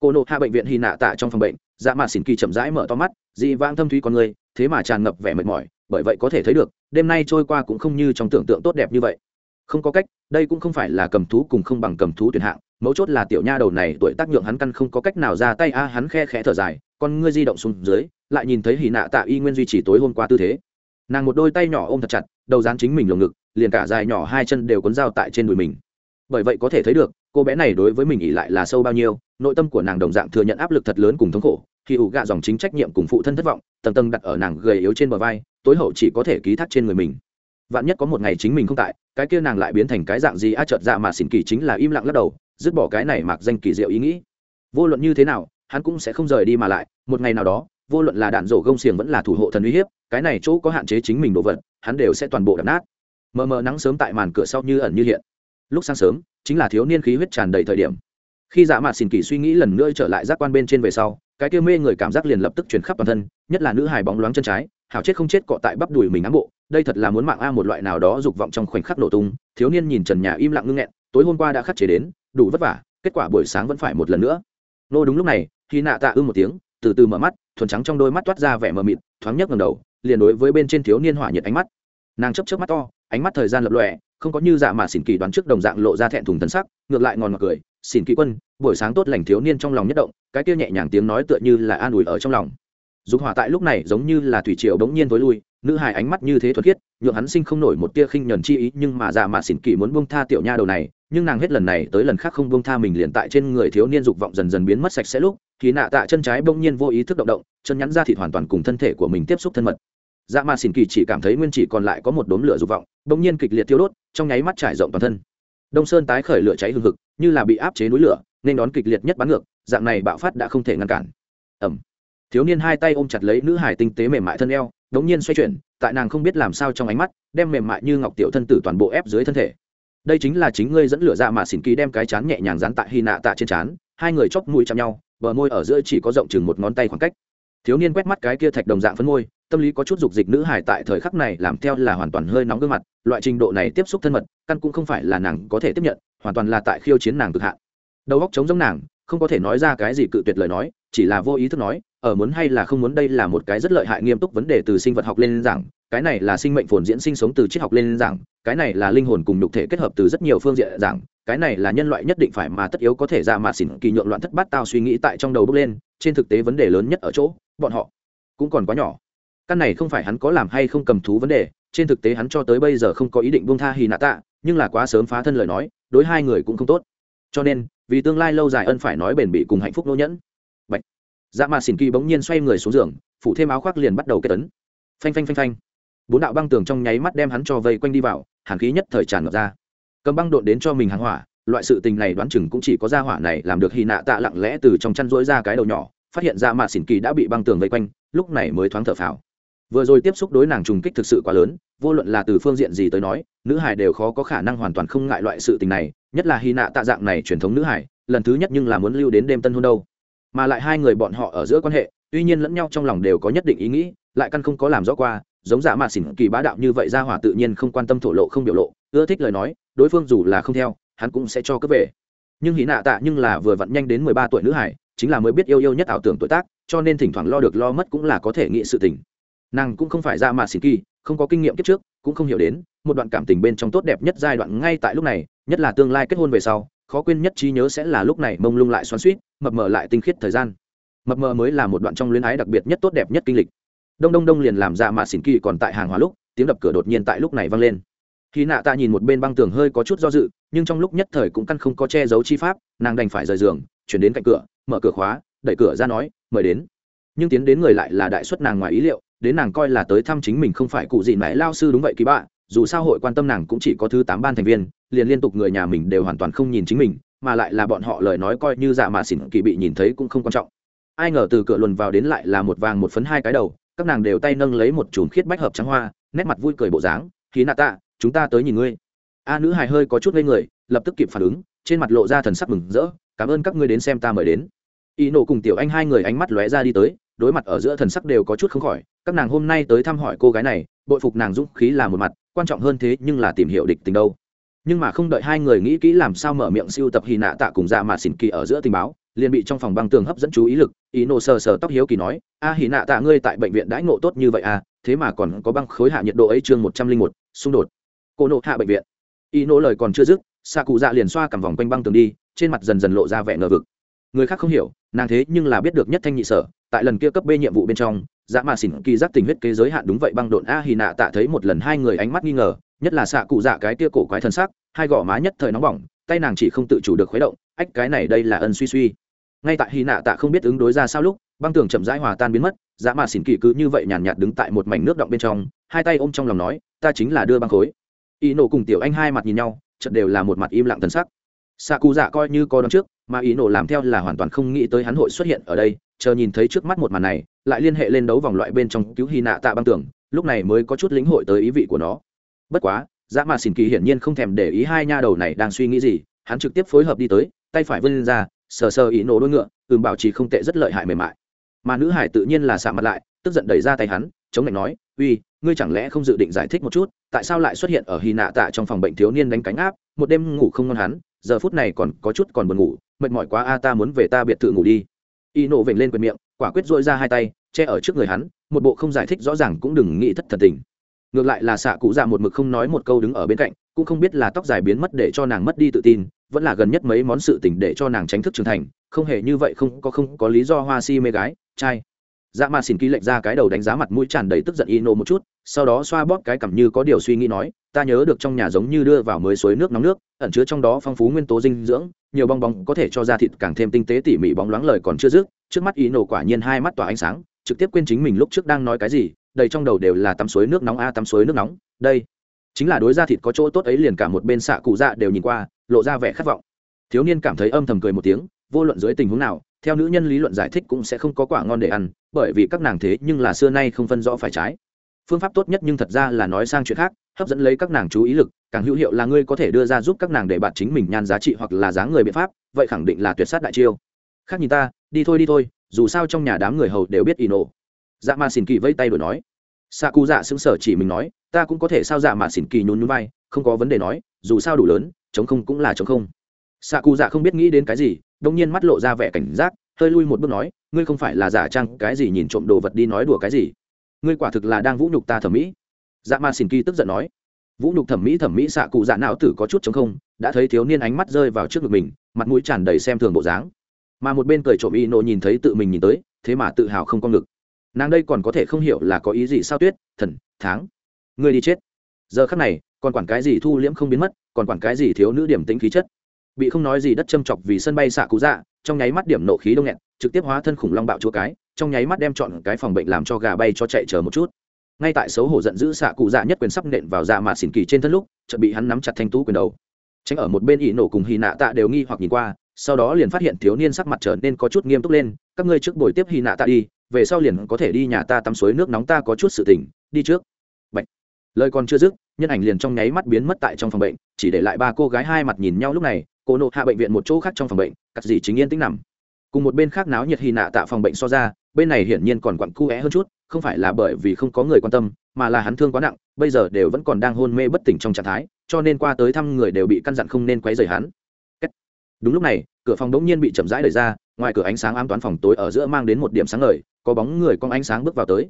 Cô nộ hạ bệnh viện hy nạ tạ trong phòng bệnh dạ mà xỉn kỳ chậm rãi mở to mắt, dị vang thâm thúy con người, thế mà tràn ngập vẻ mệt mỏi bởi vậy có thể thấy được, đêm nay trôi qua cũng không như trong tưởng tượng tốt đẹp như vậy. Không có cách, đây cũng không phải là cầm thú cùng không bằng cầm thú tuyển hạng, mấu chốt là tiểu nha đầu này tuổi tác nhượng hắn căn không có cách nào ra tay, a, hắn khe khẽ thở dài, con ngươi di động xuống dưới, lại nhìn thấy hì nạ tạ y nguyên duy trì tối hôm qua tư thế. Nàng một đôi tay nhỏ ôm thật chặt, đầu dán chính mình lồng ngực, liền cả dài nhỏ hai chân đều cuốn dao tại trên đùi mình. Bởi vậy có thể thấy được, cô bé này đối với mình ỉ lại là sâu bao nhiêu, nội tâm của nàng đồng dạng thừa nhận áp lực thật lớn cùng thống khổ, khi ủ gạ dòng chính trách nhiệm cùng phụ thân thất vọng, tầng tầng đặt ở nàng gầy yếu trên bờ vai tối hậu chỉ có thể ký thác trên người mình. Vạn nhất có một ngày chính mình không tại, cái kia nàng lại biến thành cái dạng gì a chợt dạ mà xỉn kỳ chính là im lặng lắc đầu, dứt bỏ cái này mặc danh kỳ diệu ý nghĩ. Vô luận như thế nào, hắn cũng sẽ không rời đi mà lại, một ngày nào đó, vô luận là đạn rổ gông xiềng vẫn là thủ hộ thần uy hiếp, cái này chỗ có hạn chế chính mình đồ vật, hắn đều sẽ toàn bộ đập nát. Mờ mờ nắng sớm tại màn cửa sau như ẩn như hiện. Lúc sáng sớm, chính là thiếu niên khí huyết tràn đầy thời điểm. Khi dạ mạt xỉn kỳ suy nghĩ lần nữa trở lại giác quan bên trên về sau, cái kia mê người cảm giác liền lập tức chuyển khắp toàn thân, nhất là nữ hài bóng loáng chân trái hảo chết không chết cọ tại bắp đùi mình ám bộ, đây thật là muốn mạng a một loại nào đó dục vọng trong khoảnh khắc nổ tung, thiếu niên nhìn trần nhà im lặng ngưng nghẹn, tối hôm qua đã khắc chế đến, đủ vất vả, kết quả buổi sáng vẫn phải một lần nữa. Nô đúng lúc này khi nạ tạ ư một tiếng, từ từ mở mắt, thuần trắng trong đôi mắt toát ra vẻ mờ mịt, thoáng nhấc ngầm đầu, liền đối với bên trên thiếu niên hỏa nhiệt ánh mắt. Nàng chấp chấp mắt to, ánh mắt thời gian lập lòe, không có như dạ mà xỉn kỳ đoán trước đồng dạng lộ ra thẹn thùng thân sắc, ngược lại ngòn ngọt cười, xỉn kỳ quân, buổi sáng tốt lành thiếu niên trong lòng nhất động, cái kia nhẹ nhàng tiếng nói tựa như là an ủi ở trong lòng dục hỏa tại lúc này giống như là thủy triều bỗng nhiên tối lui, nữ hài ánh mắt như thế thuật khiết, nhượng hắn sinh không nổi một tia khinh nhẫn chi ý, nhưng mà dạ mà xỉn kỳ muốn buông tha tiểu nha đầu này, nhưng nàng hết lần này tới lần khác không buông tha mình liền tại trên người thiếu niên dục vọng dần dần biến mất sạch sẽ lúc thì nạ tạ chân trái bỗng nhiên vô ý thức động động, chân nhắn ra thịt hoàn toàn cùng thân thể của mình tiếp xúc thân mật. Dạ mà xỉn kỳ chỉ cảm thấy nguyên chỉ còn lại có một đốm lửa dục vọng, bỗng nhiên kịch liệt tiêu đốt, trong nháy mắt trải rộng toàn thân. Đông sơn tái khởi lửa cháy hừng hực, như là bị áp chế núi lửa, nên đón kịch liệt nhất bắn ngược, dạng này bạo phát đã không thể ngăn cản. Ẩm thiếu niên hai tay ôm chặt lấy nữ hải tinh tế mềm mại thân eo, đống nhiên xoay chuyển, tại nàng không biết làm sao trong ánh mắt, đem mềm mại như ngọc tiểu thân tử toàn bộ ép dưới thân thể. Đây chính là chính ngươi dẫn lửa ra mà xỉn ký đem cái chán nhẹ nhàng dán tại hy nạ tạ trên chán, hai người chóc mũi chạm nhau, bờ môi ở giữa chỉ có rộng chừng một ngón tay khoảng cách. Thiếu niên quét mắt cái kia thạch đồng dạng phấn môi, tâm lý có chút dục dịch nữ hải tại thời khắc này làm theo là hoàn toàn hơi nóng gương mặt, loại trình độ này tiếp xúc thân mật, căn cũng không phải là nàng có thể tiếp nhận, hoàn toàn là tại khiêu chiến nàng cực hạn. Đầu góc chống giống nàng, không có thể nói ra cái gì cự tuyệt lời nói, chỉ là vô ý thức nói ở muốn hay là không muốn đây là một cái rất lợi hại nghiêm túc vấn đề từ sinh vật học lên giảng, cái này là sinh mệnh phồn diễn sinh sống từ triết học lên giảng, cái này là linh hồn cùng nhục thể kết hợp từ rất nhiều phương diện giảng, cái này là nhân loại nhất định phải mà tất yếu có thể ra mà xỉn kỳ nhượng loạn thất bát tao suy nghĩ tại trong đầu bước lên, trên thực tế vấn đề lớn nhất ở chỗ, bọn họ cũng còn quá nhỏ. Căn này không phải hắn có làm hay không cầm thú vấn đề, trên thực tế hắn cho tới bây giờ không có ý định buông tha hì nạ tạ, nhưng là quá sớm phá thân lời nói, đối hai người cũng không tốt. Cho nên, vì tương lai lâu dài ân phải nói bền bỉ cùng hạnh phúc nô nhẫn dạ mà xỉn kỳ bỗng nhiên xoay người xuống giường, phủ thêm áo khoác liền bắt đầu kết tấn phanh phanh phanh phanh. Bốn đạo băng tường trong nháy mắt đem hắn cho vây quanh đi vào, hàn khí nhất thời tràn ngập ra. Cầm băng đột đến cho mình hàng hỏa, loại sự tình này đoán chừng cũng chỉ có gia hỏa này làm được hy nạ tạ lặng lẽ từ trong chăn rỗi ra cái đầu nhỏ, phát hiện dạ ra mạ xỉn kỳ đã bị băng tường vây quanh, lúc này mới thoáng thở phào. Vừa rồi tiếp xúc đối nàng trùng kích thực sự quá lớn, vô luận là từ phương diện gì tới nói, nữ hải đều khó có khả năng hoàn toàn không ngại loại sự tình này, nhất là hy nạ tạ dạng này truyền thống nữ hải, lần thứ nhất nhưng là muốn lưu đến đêm tân hôn đâu mà lại hai người bọn họ ở giữa quan hệ, tuy nhiên lẫn nhau trong lòng đều có nhất định ý nghĩ, lại căn không có làm rõ qua, giống giả mà xỉn kỳ bá đạo như vậy ra hỏa tự nhiên không quan tâm thổ lộ, không biểu lộ, ưa thích lời nói, đối phương dù là không theo, hắn cũng sẽ cho cướp về. Nhưng hí nạ tạ nhưng là vừa vặn nhanh đến mười ba tuổi nữ hải, chính là mới biết yêu yêu nhất ảo tưởng tuổi tác, cho nên thỉnh thoảng lo được lo mất cũng là có thể nghĩ sự tình. Nàng cũng không phải ra mà xỉn kỳ, không có kinh nghiệm kiếp trước, cũng không hiểu đến, một đoạn cảm tình bên trong tốt đẹp nhất giai đoạn ngay tại lúc này, nhất là tương lai kết hôn về sau khó quên nhất trí nhớ sẽ là lúc này mông lung lại xoắn suýt, mập mờ lại tinh khiết thời gian. Mập mờ mới là một đoạn trong luyến ái đặc biệt nhất tốt đẹp nhất kinh lịch. Đông đông đông liền làm ra mà xỉn kỳ còn tại hàng hóa lúc, tiếng đập cửa đột nhiên tại lúc này vang lên. Khi nạ ta nhìn một bên băng tường hơi có chút do dự, nhưng trong lúc nhất thời cũng căn không có che giấu chi pháp, nàng đành phải rời giường, chuyển đến cạnh cửa, mở cửa khóa, đẩy cửa ra nói, mời đến. Nhưng tiến đến người lại là đại xuất nàng ngoài ý liệu, đến nàng coi là tới thăm chính mình không phải cụ gì mãi lao sư đúng vậy kỳ bạ dù sao hội quan tâm nàng cũng chỉ có thứ tám ban thành viên, liền liên tục người nhà mình đều hoàn toàn không nhìn chính mình, mà lại là bọn họ lời nói coi như dạ mà xỉn kỳ bị nhìn thấy cũng không quan trọng. Ai ngờ từ cửa luồn vào đến lại là một vàng một phấn hai cái đầu, các nàng đều tay nâng lấy một chùm khiết bách hợp trắng hoa, nét mặt vui cười bộ dáng khí nạ tạ, chúng ta tới nhìn ngươi. A nữ hài hơi có chút ngây người, lập tức kịp phản ứng, trên mặt lộ ra thần sắc mừng rỡ, cảm ơn các ngươi đến xem ta mời đến. Y nổ cùng tiểu anh hai người ánh mắt lóe ra đi tới, đối mặt ở giữa thần sắc đều có chút không khỏi, các nàng hôm nay tới thăm hỏi cô gái này, bội phục nàng dũng khí là một mặt quan trọng hơn thế nhưng là tìm hiểu địch tình đâu. Nhưng mà không đợi hai người nghĩ kỹ làm sao mở miệng siêu tập hy nạ tạ cùng dạ mà xỉn kỳ ở giữa tình báo, liền bị trong phòng băng tường hấp dẫn chú ý lực ý nổ sờ sờ tóc hiếu kỳ nói, a hy nạ tạ ngươi tại bệnh viện đãi ngộ tốt như vậy à? Thế mà còn có băng khối hạ nhiệt độ ấy chương một trăm linh một, xung đột. Cô nộ hạ bệnh viện. Ý nổ lời còn chưa dứt xạ cụ dạ liền xoa cầm vòng quanh băng tường đi, trên mặt dần dần lộ ra vẻ ngờ vực. Người khác không hiểu, nàng thế nhưng là biết được nhất thanh nhị sở, tại lần kia cấp b nhiệm vụ bên trong dạ mà xỉn kỳ giác tình huyết kế giới hạn đúng vậy băng độn a hì nạ tạ thấy một lần hai người ánh mắt nghi ngờ nhất là xạ cụ dạ cái tia cổ quái thân xác hai gò má nhất thời nóng bỏng tay nàng chỉ không tự chủ được khuấy động ách cái này đây là ân suy suy. Ngay tại hì nạ tạ không biết ứng đối ra sao lúc băng tường chậm rãi hòa tan biến mất dạ mà xỉn kỳ cứ như vậy nhàn nhạt, nhạt đứng tại một mảnh nước động bên trong hai tay ôm trong lòng nói ta chính là đưa băng khối. Y nổ cùng tiểu anh hai mặt nhìn nhau chợt đều là một mặt im lặng thân sắc. Xạ cụ dạ coi như có đón trước mà ý nổ làm theo là hoàn toàn không nghĩ tới hắn hội xuất hiện ở đây chờ nhìn thấy trước mắt một màn này lại liên hệ lên đấu vòng loại bên trong cứu hy nạ tạ băng tưởng lúc này mới có chút lĩnh hội tới ý vị của nó. Bất quá dạ dã mà xỉn kỳ hiển nhiên không thèm để ý hai nha đầu này đang suy nghĩ gì, hắn trực tiếp phối hợp đi tới, tay phải vươn ra, sờ sờ ý nổ đôi ngựa, ừm bảo trì không tệ rất lợi hại mềm mại. Mà nữ hải tự nhiên là xả mặt lại, tức giận đẩy ra tay hắn, chống lạnh nói, uy, ngươi chẳng lẽ không dự định giải thích một chút, tại sao lại xuất hiện ở hy nạ tạ trong phòng bệnh thiếu niên đánh cánh áp, một đêm ngủ không ngon hắn, giờ phút này còn có chút còn buồn ngủ, mệt mỏi quá a, ta muốn về ta biệt thự ngủ đi. Y nổ vểnh lên quyền miệng quả quyết dội ra hai tay, che ở trước người hắn, một bộ không giải thích rõ ràng cũng đừng nghĩ thất thần tình. Ngược lại là xạ cụ dạ một mực không nói một câu đứng ở bên cạnh, cũng không biết là tóc dài biến mất để cho nàng mất đi tự tin, vẫn là gần nhất mấy món sự tình để cho nàng tránh thức trưởng thành, không hề như vậy không có không có lý do hoa si mê gái, trai dạ mà xin ký lệnh ra cái đầu đánh giá mặt mũi tràn đầy tức giận y nổ một chút, sau đó xoa bóp cái cảm như có điều suy nghĩ nói, ta nhớ được trong nhà giống như đưa vào mới suối nước nóng nước, ẩn chứa trong đó phong phú nguyên tố dinh dưỡng, nhiều bong bóng có thể cho da thịt càng thêm tinh tế tỉ mỉ bóng loáng lời còn chưa dứt, trước mắt y nổ quả nhiên hai mắt tỏa ánh sáng, trực tiếp quên chính mình lúc trước đang nói cái gì, đầy trong đầu đều là tắm suối nước nóng a, tắm suối nước nóng, đây chính là đối da thịt có chỗ tốt ấy liền cả một bên xạ cụ dạ đều nhìn qua, lộ ra vẻ khát vọng. Thiếu niên cảm thấy âm thầm cười một tiếng, vô luận dưới tình huống nào theo nữ nhân lý luận giải thích cũng sẽ không có quả ngon để ăn, bởi vì các nàng thế nhưng là xưa nay không phân rõ phải trái. Phương pháp tốt nhất nhưng thật ra là nói sang chuyện khác, hấp dẫn lấy các nàng chú ý lực, càng hữu hiệu là ngươi có thể đưa ra giúp các nàng để bạt chính mình nhan giá trị hoặc là giá người biện pháp, vậy khẳng định là tuyệt sát đại chiêu. Khác nhìn ta, đi thôi đi thôi, dù sao trong nhà đám người hầu đều biết y nổ dạ mà xỉn kỳ vây tay đổi nói. Xạ cụ dạ xứng sở chỉ mình nói, ta cũng có thể sao dạ mà xỉn kỳ nhún nhún vai, không có vấn đề nói, dù sao đủ lớn, chống không cũng là chống không xạ cụ dạ không biết nghĩ đến cái gì đông nhiên mắt lộ ra vẻ cảnh giác, hơi lui một bước nói, ngươi không phải là giả trang, cái gì nhìn trộm đồ vật đi nói đùa cái gì? Ngươi quả thực là đang vũ nhục ta thẩm mỹ. Dạ ma xin kỳ tức giận nói, vũ nhục thẩm mỹ thẩm mỹ xạ cụ dạ não tử có chút chống không, đã thấy thiếu niên ánh mắt rơi vào trước ngực mình, mặt mũi tràn đầy xem thường bộ dáng. Mà một bên cười trộm y nộ nhìn thấy tự mình nhìn tới, thế mà tự hào không con ngực. Nàng đây còn có thể không hiểu là có ý gì sao tuyết, thần, tháng, ngươi đi chết. Giờ khắc này, còn quản cái gì thu liễm không biến mất, còn quản cái gì thiếu nữ điểm tính khí chất bị không nói gì đất châm chọc vì sân bay xạ cụ dạ trong nháy mắt điểm nộ khí đông nghẹt, trực tiếp hóa thân khủng long bạo chúa cái, trong nháy mắt đem chọn cái phòng bệnh làm cho gà bay cho chạy chờ một chút. Ngay tại xấu hổ giận dữ xạ cụ dạ nhất quyền sắp nện vào dạ mà xỉn kỳ trên thân lúc, chợt bị hắn nắm chặt thanh tú quyền đầu. Tránh ở một bên ỷ nổ cùng hy nạ tạ đều nghi hoặc nhìn qua, sau đó liền phát hiện thiếu niên sắc mặt trở nên có chút nghiêm túc lên, các ngươi trước buổi tiếp hy nạ tạ đi, về sau liền có thể đi nhà ta tắm suối nước nóng ta có chút sự tỉnh đi trước. Bạch. lời còn chưa dứt, nhân ảnh liền trong nháy mắt biến mất tại trong phòng bệnh, chỉ để lại ba cô gái hai mặt nhìn nhau lúc này cô nộ hạ bệnh viện một chỗ khác trong phòng bệnh, cắt gì chính yên tĩnh nằm. Cùng một bên khác náo nhiệt hy nạ tạ phòng bệnh so ra, bên này hiển nhiên còn quặn cu é hơn chút, không phải là bởi vì không có người quan tâm, mà là hắn thương quá nặng, bây giờ đều vẫn còn đang hôn mê bất tỉnh trong trạng thái, cho nên qua tới thăm người đều bị căn dặn không nên quấy rầy hắn. Đúng lúc này, cửa phòng đống nhiên bị chậm rãi đẩy ra, ngoài cửa ánh sáng ám toán phòng tối ở giữa mang đến một điểm sáng ngời, có bóng người con ánh sáng bước vào tới.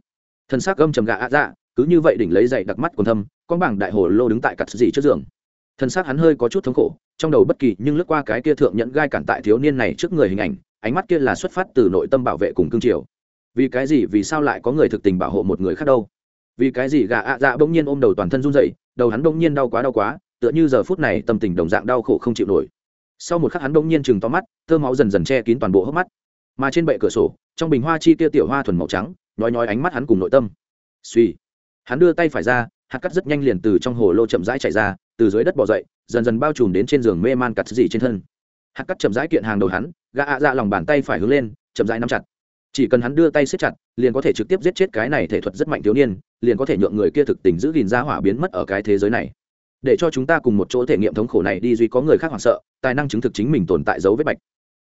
Thân xác gâm trầm gạ ạ dạ cứ như vậy đỉnh lấy dậy đặc mắt còn thâm, con bảng đại hồ lô đứng tại cặt gì trước giường. Thân xác hắn hơi có chút thống khổ trong đầu bất kỳ, nhưng lướt qua cái kia thượng nhẫn gai cản tại thiếu niên này trước người hình ảnh, ánh mắt kia là xuất phát từ nội tâm bảo vệ cùng cương triều. Vì cái gì, vì sao lại có người thực tình bảo hộ một người khác đâu? Vì cái gì gà ạ dạ bỗng nhiên ôm đầu toàn thân run dậy đầu hắn bỗng nhiên đau quá đau quá, tựa như giờ phút này tâm tình đồng dạng đau khổ không chịu nổi. Sau một khắc hắn bỗng nhiên chừng to mắt, thơ máu dần dần che kín toàn bộ hốc mắt. Mà trên bệ cửa sổ, trong bình hoa chi tiêu tiểu hoa thuần màu trắng, nhói nhói ánh mắt hắn cùng nội tâm. Suy hắn đưa tay phải ra, hạt cắt rất nhanh liền từ trong hồ lô chậm rãi chạy ra, từ dưới đất bỏ dậy dần dần bao trùm đến trên giường mê man cặt gì trên thân. Hạt cắt chậm rãi kiện hàng đầu hắn, gã ạ dạ lòng bàn tay phải hướng lên, chậm rãi nắm chặt. Chỉ cần hắn đưa tay siết chặt, liền có thể trực tiếp giết chết cái này thể thuật rất mạnh thiếu niên, liền có thể nhượng người kia thực tình giữ gìn ra hỏa biến mất ở cái thế giới này. Để cho chúng ta cùng một chỗ thể nghiệm thống khổ này đi duy có người khác hoảng sợ, tài năng chứng thực chính mình tồn tại dấu vết bạch.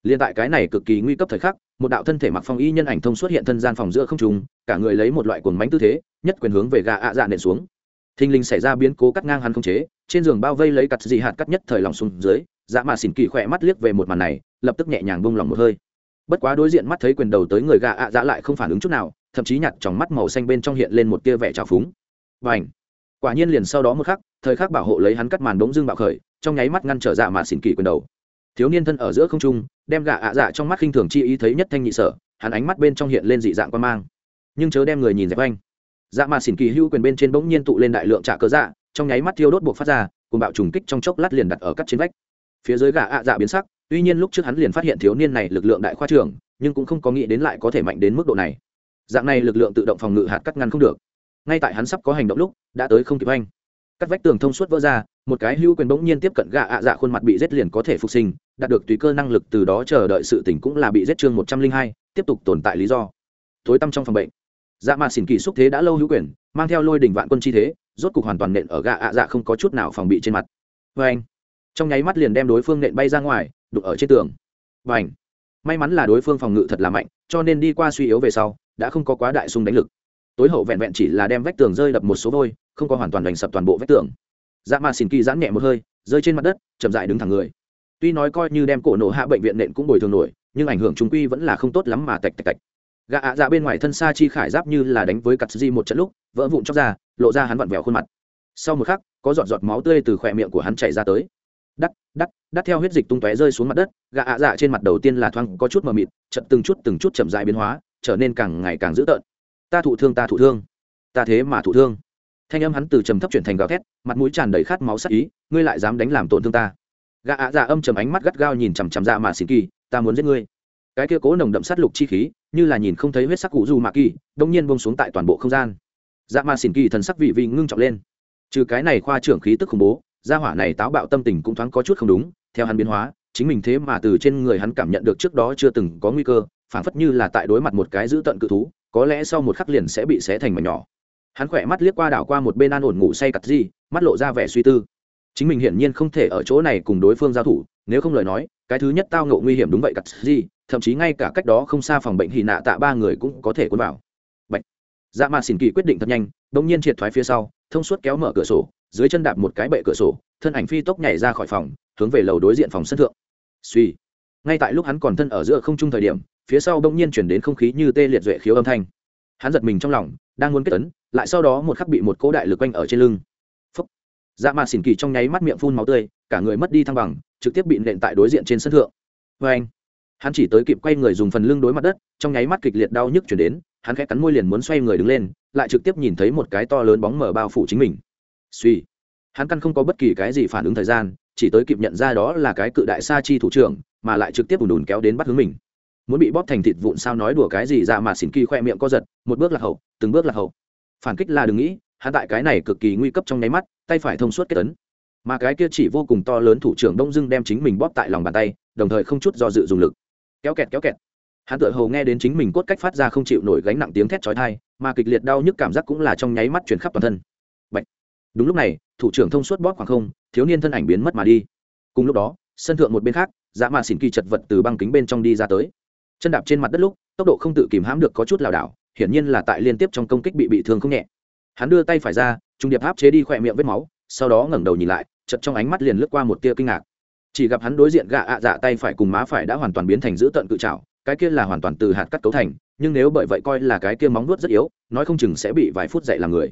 Liền tại cái này cực kỳ nguy cấp thời khắc, một đạo thân thể mặc phong y nhân ảnh thông xuất hiện thân gian phòng giữa không trùng cả người lấy một loại cuồng mánh tư thế, nhất quyền hướng về gà ạ dạ nện xuống thình lình xảy ra biến cố cắt ngang hắn không chế, trên giường bao vây lấy cặt dị hạt cắt nhất thời lòng xuống dưới dạ mà xỉn kỳ khỏe mắt liếc về một màn này, lập tức nhẹ nhàng bông lòng một hơi. Bất quá đối diện mắt thấy quyền đầu tới người gà ạ dạ lại không phản ứng chút nào, thậm chí nhặt trong mắt màu xanh bên trong hiện lên một tia vẻ trào phúng. Và ảnh quả nhiên liền sau đó một khắc, thời khắc bảo hộ lấy hắn cắt màn đống dương bạo khởi, trong nháy mắt ngăn trở dạ mà xỉn kỳ quyền đầu. Thiếu niên thân ở giữa không trung, đem gà ạ dạ trong mắt khinh thường chi ý thấy nhất thanh nhị sở, hắn ánh mắt bên trong hiện lên dị dạng quan mang. Nhưng chớ đem người nhìn dẹp anh dạ mà xỉn kỳ hưu quyền bên trên bỗng nhiên tụ lên đại lượng trả cớ dạ trong nháy mắt thiêu đốt buộc phát ra cùng bạo trùng kích trong chốc lát liền đặt ở các trên vách. Phía dưới gà ạ dạ biến sắc, tuy nhiên lúc trước hắn liền phát hiện thiếu niên này lực lượng đại khoa trưởng, nhưng cũng không có nghĩ đến lại có thể mạnh đến mức độ này. Dạng này lực lượng tự động phòng ngự hạt cắt ngăn không được. Ngay tại hắn sắp có hành động lúc, đã tới không kịp anh. Các vách tường thông suốt vỡ ra, một cái hưu quyền bỗng nhiên tiếp cận gà ạ dạ khuôn mặt bị rết liền có thể phục sinh, đạt được tùy cơ năng lực từ đó chờ đợi sự tỉnh cũng là bị rết chương một trăm linh hai, tiếp tục tồn tại lý do. Tối tăm trong phòng bệnh dạ mà xỉn kỳ xúc thế đã lâu hữu quyền, mang theo lôi đỉnh vạn quân chi thế, rốt cục hoàn toàn nện ở gạ ạ dạ không có chút nào phòng bị trên mặt. Vê anh, trong nháy mắt liền đem đối phương nện bay ra ngoài đục ở trên tường. Và anh, may mắn là đối phương phòng ngự thật là mạnh, cho nên đi qua suy yếu về sau, đã không có quá đại sung đánh lực. Tối hậu vẹn vẹn chỉ là đem vách tường rơi đập một số vôi, không có hoàn toàn đánh sập toàn bộ vách tường. Dạ mà xỉn kỳ giãn nhẹ một hơi, rơi trên mặt đất, chậm dại đứng thẳng người. Tuy nói coi như đem cổ nổ hạ bệnh viện nện cũng bồi thường nổi, nhưng ảnh hưởng trung quy vẫn là không tốt lắm mà tạch tạch tạch gã ạ dạ bên ngoài thân xa chi khải giáp như là đánh với cặt di một trận lúc, vỡ vụn chóc ra, lộ ra hắn vặn vẹo khuôn mặt. Sau một khắc, có giọt giọt máu tươi từ khỏe miệng của hắn chảy ra tới. Đắt đắt đắt theo huyết dịch tung tóe rơi xuống mặt đất, gã ạ dạ trên mặt đầu tiên là thoáng có chút mờ mịt chật từng chút từng chút chậm dại biến hóa, trở nên càng ngày càng dữ tợn. Ta thụ thương, ta thụ thương. Ta thế mà thụ thương. Thanh âm hắn từ trầm thấp chuyển thành gào thét, mặt mũi tràn đầy khát máu sắc ý, ngươi lại dám đánh làm tổn thương ta. Gã ạ dạ âm trầm ánh mắt gắt gao nhìn chằm chằm dạ mà xin kỳ, ta muốn giết ngươi cái kia cố nồng đậm sát lục chi khí, như là nhìn không thấy huyết sắc cụ du mạ kỳ, đông nhiên bông xuống tại toàn bộ không gian. Dạ ma xỉn kỳ thần sắc vị vị ngưng trọng lên. Trừ cái này khoa trưởng khí tức khủng bố, gia hỏa này táo bạo tâm tình cũng thoáng có chút không đúng, theo hắn biến hóa, chính mình thế mà từ trên người hắn cảm nhận được trước đó chưa từng có nguy cơ, phảng phất như là tại đối mặt một cái dữ tận cự thú, có lẽ sau một khắc liền sẽ bị xé thành mảnh nhỏ. Hắn khỏe mắt liếc qua đảo qua một bên an ổn ngủ say cặt gì, mắt lộ ra vẻ suy tư. Chính mình hiển nhiên không thể ở chỗ này cùng đối phương giao thủ, nếu không lời nói cái thứ nhất tao ngộ nguy hiểm đúng vậy cặt gì, thậm chí ngay cả cách đó không xa phòng bệnh hì nạ tạ ba người cũng có thể cuốn vào. Bệnh. dạ mà xỉn kỳ quyết định thật nhanh, bỗng nhiên triệt thoái phía sau, thông suốt kéo mở cửa sổ, dưới chân đạp một cái bệ cửa sổ, thân ảnh phi tốc nhảy ra khỏi phòng, hướng về lầu đối diện phòng sân thượng. Suy. Ngay tại lúc hắn còn thân ở giữa không trung thời điểm, phía sau bỗng nhiên chuyển đến không khí như tê liệt duệ khiếu âm thanh. Hắn giật mình trong lòng, đang muốn kết tấn, lại sau đó một khắc bị một cỗ đại lực quanh ở trên lưng. Phúc. dạ mà xỉn kỳ trong nháy mắt miệng phun máu tươi cả người mất đi thăng bằng, trực tiếp bị nện tại đối diện trên sân thượng. Vê anh, hắn chỉ tới kịp quay người dùng phần lưng đối mặt đất, trong nháy mắt kịch liệt đau nhức chuyển đến, hắn khẽ cắn môi liền muốn xoay người đứng lên, lại trực tiếp nhìn thấy một cái to lớn bóng mở bao phủ chính mình. Suy, hắn căn không có bất kỳ cái gì phản ứng thời gian, chỉ tới kịp nhận ra đó là cái cự đại sa chi thủ trưởng, mà lại trực tiếp ùn đùn kéo đến bắt hướng mình. Muốn bị bóp thành thịt vụn sao nói đùa cái gì ra mà xỉn kỳ khoe miệng co giật, một bước là hậu, từng bước là hậu. Phản kích là đừng nghĩ, hắn tại cái này cực kỳ nguy cấp trong nháy mắt, tay phải thông suốt kết tấn mà cái kia chỉ vô cùng to lớn thủ trưởng đông dưng đem chính mình bóp tại lòng bàn tay, đồng thời không chút do dự dùng lực. Kéo kẹt kéo kẹt. Hắn tự hầu nghe đến chính mình cốt cách phát ra không chịu nổi gánh nặng tiếng thét chói tai, mà kịch liệt đau nhức cảm giác cũng là trong nháy mắt chuyển khắp toàn thân. Bạch. đúng lúc này, thủ trưởng thông suốt bóp khoảng không, thiếu niên thân ảnh biến mất mà đi. Cùng lúc đó, sân thượng một bên khác dạ dã mà xỉn kỳ chật vật từ băng kính bên trong đi ra tới. Chân đạp trên mặt đất lúc, tốc độ không tự kìm hãm được có chút lảo đảo, hiển nhiên là tại liên tiếp trong công kích bị bị thương không nhẹ. Hắn đưa tay phải ra, trung điệp áp chế đi khỏe miệng vết máu, sau đó ngẩng đầu nhìn lại chật trong ánh mắt liền lướt qua một tia kinh ngạc. Chỉ gặp hắn đối diện gạ ạ dạ tay phải cùng má phải đã hoàn toàn biến thành giữ tận cự trào cái kia là hoàn toàn từ hạt cắt cấu thành, nhưng nếu bởi vậy coi là cái kia móng nuốt rất yếu, nói không chừng sẽ bị vài phút dậy làm người.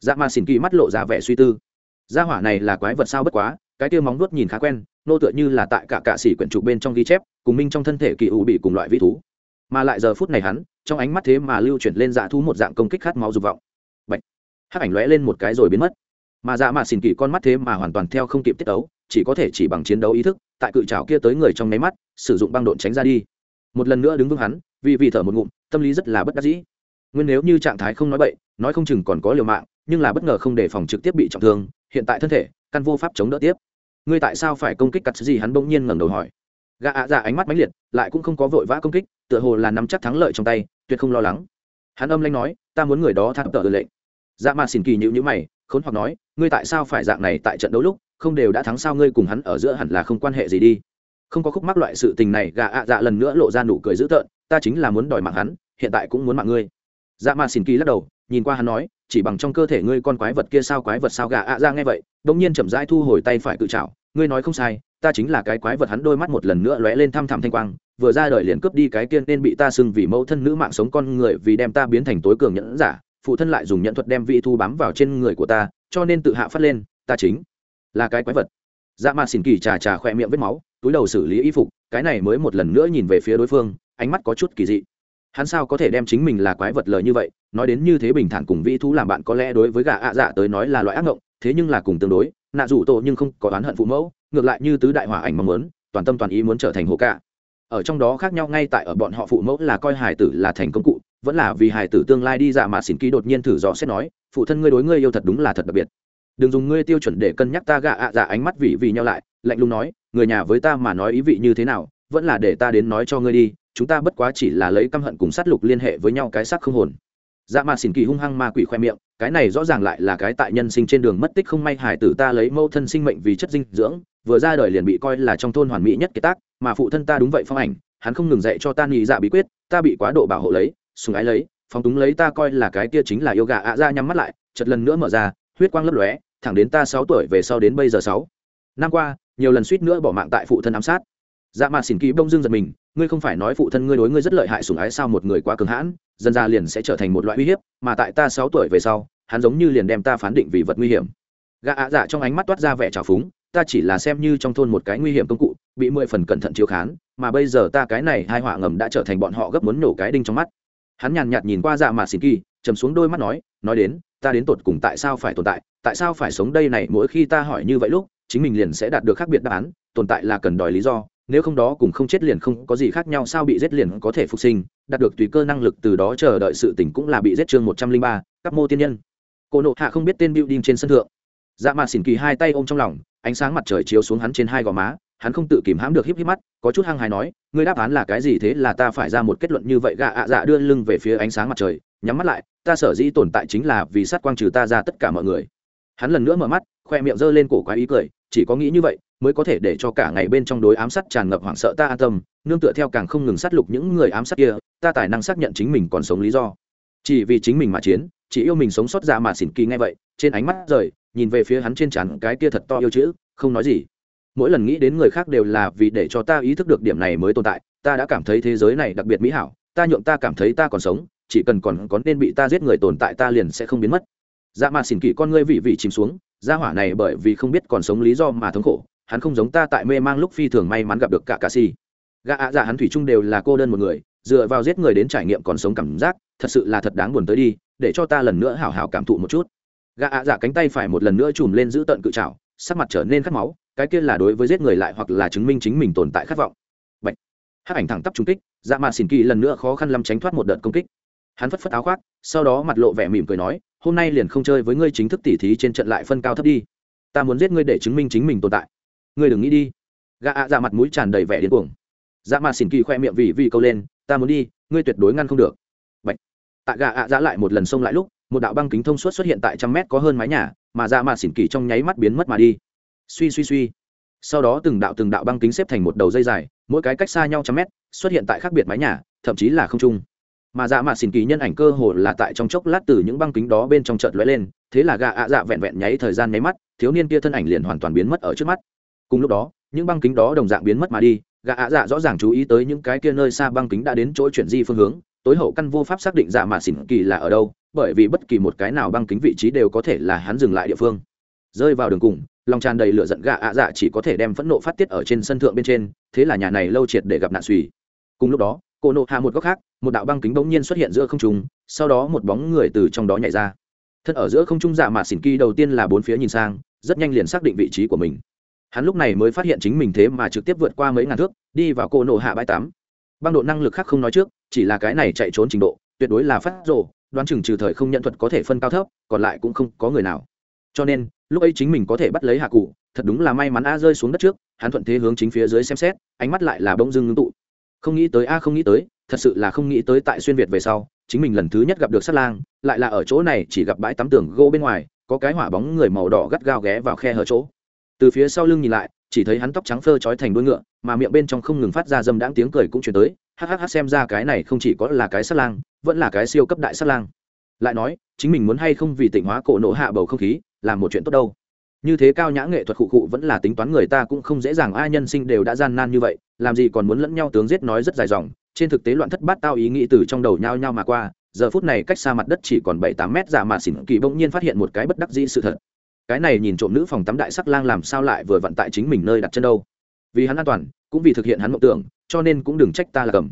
Dạ ma xin kỳ mắt lộ ra vẻ suy tư. Gia hỏa này là quái vật sao bất quá, cái kia móng nuốt nhìn khá quen, nô tựa như là tại cả cạ xỉ quyển trục bên trong ghi chép, cùng minh trong thân thể kỳ ủ bị cùng loại vi thú. Mà lại giờ phút này hắn, trong ánh mắt thế mà lưu chuyển lên dạ thú một dạng công kích khát máu dục vọng. Bạch. hắc ảnh lóe lên một cái rồi biến mất mà dạ mạ xỉn kỳ con mắt thế mà hoàn toàn theo không kịp tiết đấu chỉ có thể chỉ bằng chiến đấu ý thức, tại cự trào kia tới người trong nháy mắt, sử dụng băng độn tránh ra đi. Một lần nữa đứng vững hắn, vì vì thở một ngụm, tâm lý rất là bất đắc dĩ. Nguyên nếu như trạng thái không nói bậy, nói không chừng còn có liều mạng, nhưng là bất ngờ không đề phòng trực tiếp bị trọng thương, hiện tại thân thể, căn vô pháp chống đỡ tiếp. Ngươi tại sao phải công kích cắt gì hắn bỗng nhiên ngẩng đầu hỏi. Gã ạ dạ ánh mắt mãnh liệt, lại cũng không có vội vã công kích, tựa hồ là nắm chắc thắng lợi trong tay, tuyệt không lo lắng. Hắn âm lanh nói, ta muốn người đó tham tờ lệnh. Dạ mà xỉn kỳ nhữ nhữ mày khốn hoặc nói, ngươi tại sao phải dạng này tại trận đấu lúc, không đều đã thắng sao ngươi cùng hắn ở giữa hẳn là không quan hệ gì đi. Không có khúc mắc loại sự tình này, gà ạ dạ lần nữa lộ ra nụ cười dữ tợn, ta chính là muốn đòi mạng hắn, hiện tại cũng muốn mạng ngươi. Dạ mà xỉn kỳ lắc đầu, nhìn qua hắn nói, chỉ bằng trong cơ thể ngươi con quái vật kia sao quái vật sao gà ạ ra nghe vậy đông nhiên chậm rãi thu hồi tay phải cự trào ngươi nói không sai, ta chính là cái quái vật hắn đôi mắt một lần nữa lóe lên thăm thẳm thanh quang, vừa ra đời liền cướp đi cái kia nên bị ta xưng vì mẫu thân nữ mạng sống con người vì đem ta biến thành tối cường nhẫn giả phụ thân lại dùng nhận thuật đem vị thu bám vào trên người của ta cho nên tự hạ phát lên ta chính là cái quái vật dạ mạt xỉn kỳ trà trà khỏe miệng vết máu túi đầu xử lý y phục cái này mới một lần nữa nhìn về phía đối phương ánh mắt có chút kỳ dị hắn sao có thể đem chính mình là quái vật lời như vậy nói đến như thế bình thản cùng vĩ thú làm bạn có lẽ đối với gà ạ dạ tới nói là loại ác ngộng, thế nhưng là cùng tương đối nạ rủ tổ nhưng không có oán hận phụ mẫu ngược lại như tứ đại hỏa ảnh mong muốn toàn tâm toàn ý muốn trở thành hồ cả. ở trong đó khác nhau ngay tại ở bọn họ phụ mẫu là coi hải tử là thành công cụ vẫn là vì hải tử tương lai đi dạ mà xỉn ký đột nhiên thử dò xét nói, phụ thân ngươi đối ngươi yêu thật đúng là thật đặc biệt. Đừng dùng ngươi tiêu chuẩn để cân nhắc ta gạ ạ dạ ánh mắt vì vì nhau lại. Lạnh lùng nói, người nhà với ta mà nói ý vị như thế nào, vẫn là để ta đến nói cho ngươi đi, chúng ta bất quá chỉ là lấy căm hận cùng sát lục liên hệ với nhau cái xác không hồn. Dạ mà xỉn kỳ hung hăng ma quỷ khoe miệng, cái này rõ ràng lại là cái tại nhân sinh trên đường mất tích không may hải tử ta lấy mâu thân sinh mệnh vì chất dinh dưỡng, vừa ra đời liền bị coi là trong thôn hoàn mỹ nhất kiệt tác, mà phụ thân ta đúng vậy phong ảnh, hắn không ngừng dạy cho ta nghĩ dạ bí quyết, ta bị quá độ bảo hộ lấy sùng ái lấy, phóng túng lấy ta coi là cái kia chính là yêu gà. Ạ ra nhắm mắt lại chật lần nữa mở ra, huyết quang lấp lóe, thẳng đến ta sáu tuổi về sau đến bây giờ sáu. Năm qua, nhiều lần suýt nữa bỏ mạng tại phụ thân ám sát. Dạ mà xỉn kỳ bông dương giật mình, ngươi không phải nói phụ thân ngươi đối ngươi rất lợi hại sủng ái sao một người quá cường hãn, dần ra liền sẽ trở thành một loại uy hiếp, mà tại ta sáu tuổi về sau, hắn giống như liền đem ta phán định vì vật nguy hiểm. Gã ạ dạ trong ánh mắt toát ra vẻ trào phúng, ta chỉ là xem như trong thôn một cái nguy hiểm công cụ, bị mười phần cẩn thận chiếu khán, mà bây giờ ta cái này hai họa ngầm đã trở thành bọn họ gấp muốn nổ cái đinh trong mắt hắn nhàn nhạt nhìn qua dạ mạt xỉn kỳ chầm xuống đôi mắt nói nói đến, ta đến tột cùng tại sao phải tồn tại tại sao phải sống đây này, mỗi khi ta hỏi như vậy lúc, chính mình liền sẽ đạt được khác biệt đáp án, tồn tại là cần đòi lý do, nếu không đó cùng không chết liền không có gì khác nhau, sao bị giết liền có thể phục sinh, đạt được tùy cơ năng lực từ đó chờ đợi sự tỉnh cũng là bị giết chương một trăm linh ba các mô tiên nhân. Cô nộ hạ không biết tên building trên sân thượng. Dạ mạt xỉn kỳ hai tay ôm trong lòng, ánh sáng mặt trời chiếu xuống hắn trên hai gò má hắn không tự kìm hãm được híp híp mắt, có chút hăng hài nói, ngươi đáp án là cái gì thế? Là ta phải ra một kết luận như vậy gạ ạ dạ đưa lưng về phía ánh sáng mặt trời, nhắm mắt lại, ta sở dĩ tồn tại chính là vì sát quang trừ ta ra tất cả mọi người. Hắn lần nữa mở mắt, khoe miệng giơ lên cổ quái ý cười, chỉ có nghĩ như vậy, mới có thể để cho cả ngày bên trong đối ám sát tràn ngập hoảng sợ ta an tâm, nương tựa theo càng không ngừng sát lục những người ám sát kia, ta tài năng xác nhận chính mình còn sống lý do. Chỉ vì chính mình mà chiến, chỉ yêu mình sống sót ra mà xỉn kỳ ngay vậy, trên ánh mắt rời, nhìn về phía hắn trên trán cái kia thật to yêu chữ, không nói gì mỗi lần nghĩ đến người khác đều là vì để cho ta ý thức được điểm này mới tồn tại, ta đã cảm thấy thế giới này đặc biệt mỹ hảo, ta nhượng ta cảm thấy ta còn sống, chỉ cần còn có nên bị ta giết người tồn tại ta liền sẽ không biến mất. Dạ mà xỉn kỳ con ngươi vị vị chìm xuống, gia hỏa này bởi vì không biết còn sống lý do mà thống khổ, hắn không giống ta tại mê mang lúc phi thường may mắn gặp được cả cà si. Gã ạ dạ hắn thủy chung đều là cô đơn một người, dựa vào giết người đến trải nghiệm còn sống cảm giác, thật sự là thật đáng buồn tới đi, để cho ta lần nữa hào hào cảm thụ một chút. Gã ạ dạ cánh tay phải một lần nữa chùm lên giữ tận cự trào sắc mặt trở nên khát máu cái kia là đối với giết người lại hoặc là chứng minh chính mình tồn tại khát vọng. Bạch. hắc ảnh thẳng tắp trung kích dạ mà xỉn kỳ lần nữa khó khăn lắm tránh thoát một đợt công kích. Hắn phất phất áo khoác, sau đó mặt lộ vẻ mỉm cười nói, hôm nay liền không chơi với ngươi chính thức tỉ thí trên trận lại phân cao thấp đi. Ta muốn giết ngươi để chứng minh chính mình tồn tại. Ngươi đừng nghĩ đi. Gã ạ dạ mặt mũi tràn đầy vẻ điên cuồng. Dạ mà xỉn kỳ khoe miệng vì vì câu lên, ta muốn đi, ngươi tuyệt đối ngăn không được. Bạch. Tạ gã ạ dạ lại một lần xông lại lúc, một đạo băng kính thông suốt xuất hiện tại trăm mét có hơn mái nhà, mà dạ mà xỉn kỳ trong nháy mắt biến mất mà đi suy suy suy. Sau đó từng đạo từng đạo băng kính xếp thành một đầu dây dài, mỗi cái cách xa nhau trăm mét, xuất hiện tại khác biệt mái nhà, thậm chí là không trung. Mà dạ mạt xỉn kỳ nhân ảnh cơ hồ là tại trong chốc lát từ những băng kính đó bên trong chợt lóe lên, thế là gạ ạ dạ vẹn vẹn nháy thời gian nháy mắt, thiếu niên kia thân ảnh liền hoàn toàn biến mất ở trước mắt. Cùng lúc đó, những băng kính đó đồng dạng biến mất mà đi, gạ ạ dạ rõ ràng chú ý tới những cái kia nơi xa băng kính đã đến chỗ chuyển di phương hướng, tối hậu căn vô pháp xác định dạ mạt xỉn kỳ là ở đâu, bởi vì bất kỳ một cái nào băng kính vị trí đều có thể là hắn dừng lại địa phương. Rơi vào đường cùng lòng tràn đầy lửa giận gạ ạ dạ chỉ có thể đem phẫn nộ phát tiết ở trên sân thượng bên trên, thế là nhà này lâu triệt để gặp nạn suy. Cùng lúc đó, cô nộ hạ một góc khác, một đạo băng kính bỗng nhiên xuất hiện giữa không trung, sau đó một bóng người từ trong đó nhảy ra. Thân ở giữa không trung dạ mà xỉn kỳ đầu tiên là bốn phía nhìn sang, rất nhanh liền xác định vị trí của mình. Hắn lúc này mới phát hiện chính mình thế mà trực tiếp vượt qua mấy ngàn thước, đi vào cô nộ hạ bãi tám băng độ năng lực khác không nói trước, chỉ là cái này chạy trốn trình độ, tuyệt đối là phát rồ, đoán chừng trừ thời không nhận thuật có thể phân cao thấp, còn lại cũng không có người nào. Cho nên lúc ấy chính mình có thể bắt lấy hạ cụ, thật đúng là may mắn a rơi xuống đất trước, hắn thuận thế hướng chính phía dưới xem xét, ánh mắt lại là bông dưng ngưng tụ. Không nghĩ tới a, không nghĩ tới, thật sự là không nghĩ tới tại xuyên việt về sau, chính mình lần thứ nhất gặp được sát lang, lại là ở chỗ này chỉ gặp bãi tắm tường gỗ bên ngoài, có cái hỏa bóng người màu đỏ gắt gao ghé vào khe hở chỗ. Từ phía sau lưng nhìn lại, chỉ thấy hắn tóc trắng phơ trói thành đuôi ngựa, mà miệng bên trong không ngừng phát ra dâm đãng tiếng cười cũng chuyển tới hhh xem ra cái này không chỉ có là cái sát lang, vẫn là cái siêu cấp đại sát lang. Lại nói, chính mình muốn hay không vì tỉnh hóa cổ nổ hạ bầu không khí làm một chuyện tốt đâu. Như thế cao nhã nghệ thuật khụ khụ vẫn là tính toán người ta cũng không dễ dàng, ai nhân sinh đều đã gian nan như vậy, làm gì còn muốn lẫn nhau tướng giết nói rất dài dòng. Trên thực tế loạn thất bát tao ý nghĩ từ trong đầu nhao nhao mà qua, giờ phút này cách xa mặt đất chỉ còn bảy tám mét giả mà xỉn kỳ bỗng nhiên phát hiện một cái bất đắc dĩ sự thật. Cái này nhìn trộm nữ phòng tắm đại sắc lang làm sao lại vừa vận tại chính mình nơi đặt chân đâu. Vì hắn an toàn, cũng vì thực hiện hắn mộng tưởng, cho nên cũng đừng trách ta là cầm.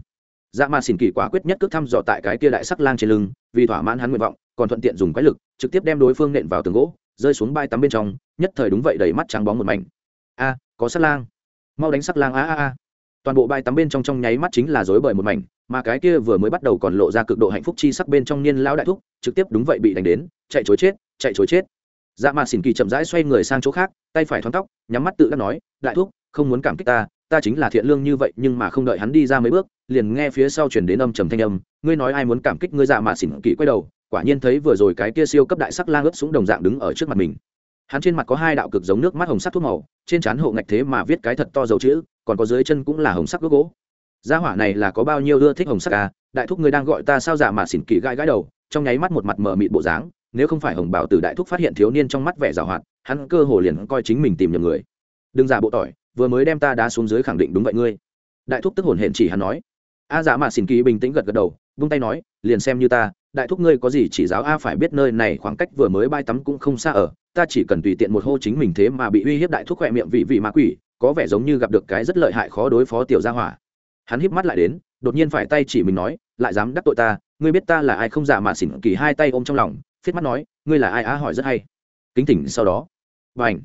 Dạ mà xỉn kỳ quả quyết nhất cước thăm dò tại cái kia đại sắc lang trên lưng, vì thỏa mãn hắn nguyện vọng, còn thuận tiện dùng quái lực, trực tiếp đem đối phương nện vào tường gỗ rơi xuống bãi tắm bên trong, nhất thời đúng vậy đầy mắt trắng bóng một mảnh. A, có sắc lang. Mau đánh sắc lang, a a a. Toàn bộ bãi tắm bên trong trong nháy mắt chính là rối bời một mảnh, mà cái kia vừa mới bắt đầu còn lộ ra cực độ hạnh phúc chi sắc bên trong niên lão đại thúc, trực tiếp đúng vậy bị đánh đến, chạy chối chết, chạy chối chết. Dạ mà xỉn kỳ chậm rãi xoay người sang chỗ khác, tay phải thoáng tóc, nhắm mắt tự đắc nói, đại thúc, không muốn cảm kích ta ta chính là thiện lương như vậy, nhưng mà không đợi hắn đi ra mấy bước, liền nghe phía sau chuyển đến âm trầm thanh âm, ngươi nói ai muốn cảm kích ngươi? Dạ mà xỉn kỳ quay đầu quả nhiên thấy vừa rồi cái kia siêu cấp đại sắc lang ướp súng đồng dạng đứng ở trước mặt mình. Hắn trên mặt có hai đạo cực giống nước mắt hồng sắc thuốc màu, trên trán hộ ngạch thế mà viết cái thật to dấu chữ, còn có dưới chân cũng là hồng sắc gốc gỗ. Gia hỏa này là có bao nhiêu ưa thích hồng sắc à? Đại thúc ngươi đang gọi ta sao giả mà xỉn kỳ gãi gãi đầu, trong nháy mắt một mặt mờ mịt bộ dáng, nếu không phải hồng bảo từ đại thúc phát hiện thiếu niên trong mắt vẻ giảo hoạt, hắn cơ hồ liền coi chính mình tìm nhầm người. Đừng giả bộ tỏi, vừa mới đem ta đá xuống dưới khẳng định đúng vậy ngươi. Đại thúc tức hồn hển chỉ hắn nói. A giả mà xỉn kỳ bình tĩnh gật gật đầu, vung tay nói, liền xem như ta đại thúc ngươi có gì chỉ giáo a phải biết nơi này khoảng cách vừa mới bay tắm cũng không xa ở, ta chỉ cần tùy tiện một hô chính mình thế mà bị uy hiếp đại thúc khỏe miệng vị vị ma quỷ, có vẻ giống như gặp được cái rất lợi hại khó đối phó tiểu gia hỏa. Hắn híp mắt lại đến, đột nhiên phải tay chỉ mình nói, lại dám đắc tội ta, ngươi biết ta là ai không? Giả mà xỉn kỳ hai tay ôm trong lòng, phiết mắt nói, ngươi là ai? Á hỏi rất hay. Kính tỉnh sau đó. Và ảnh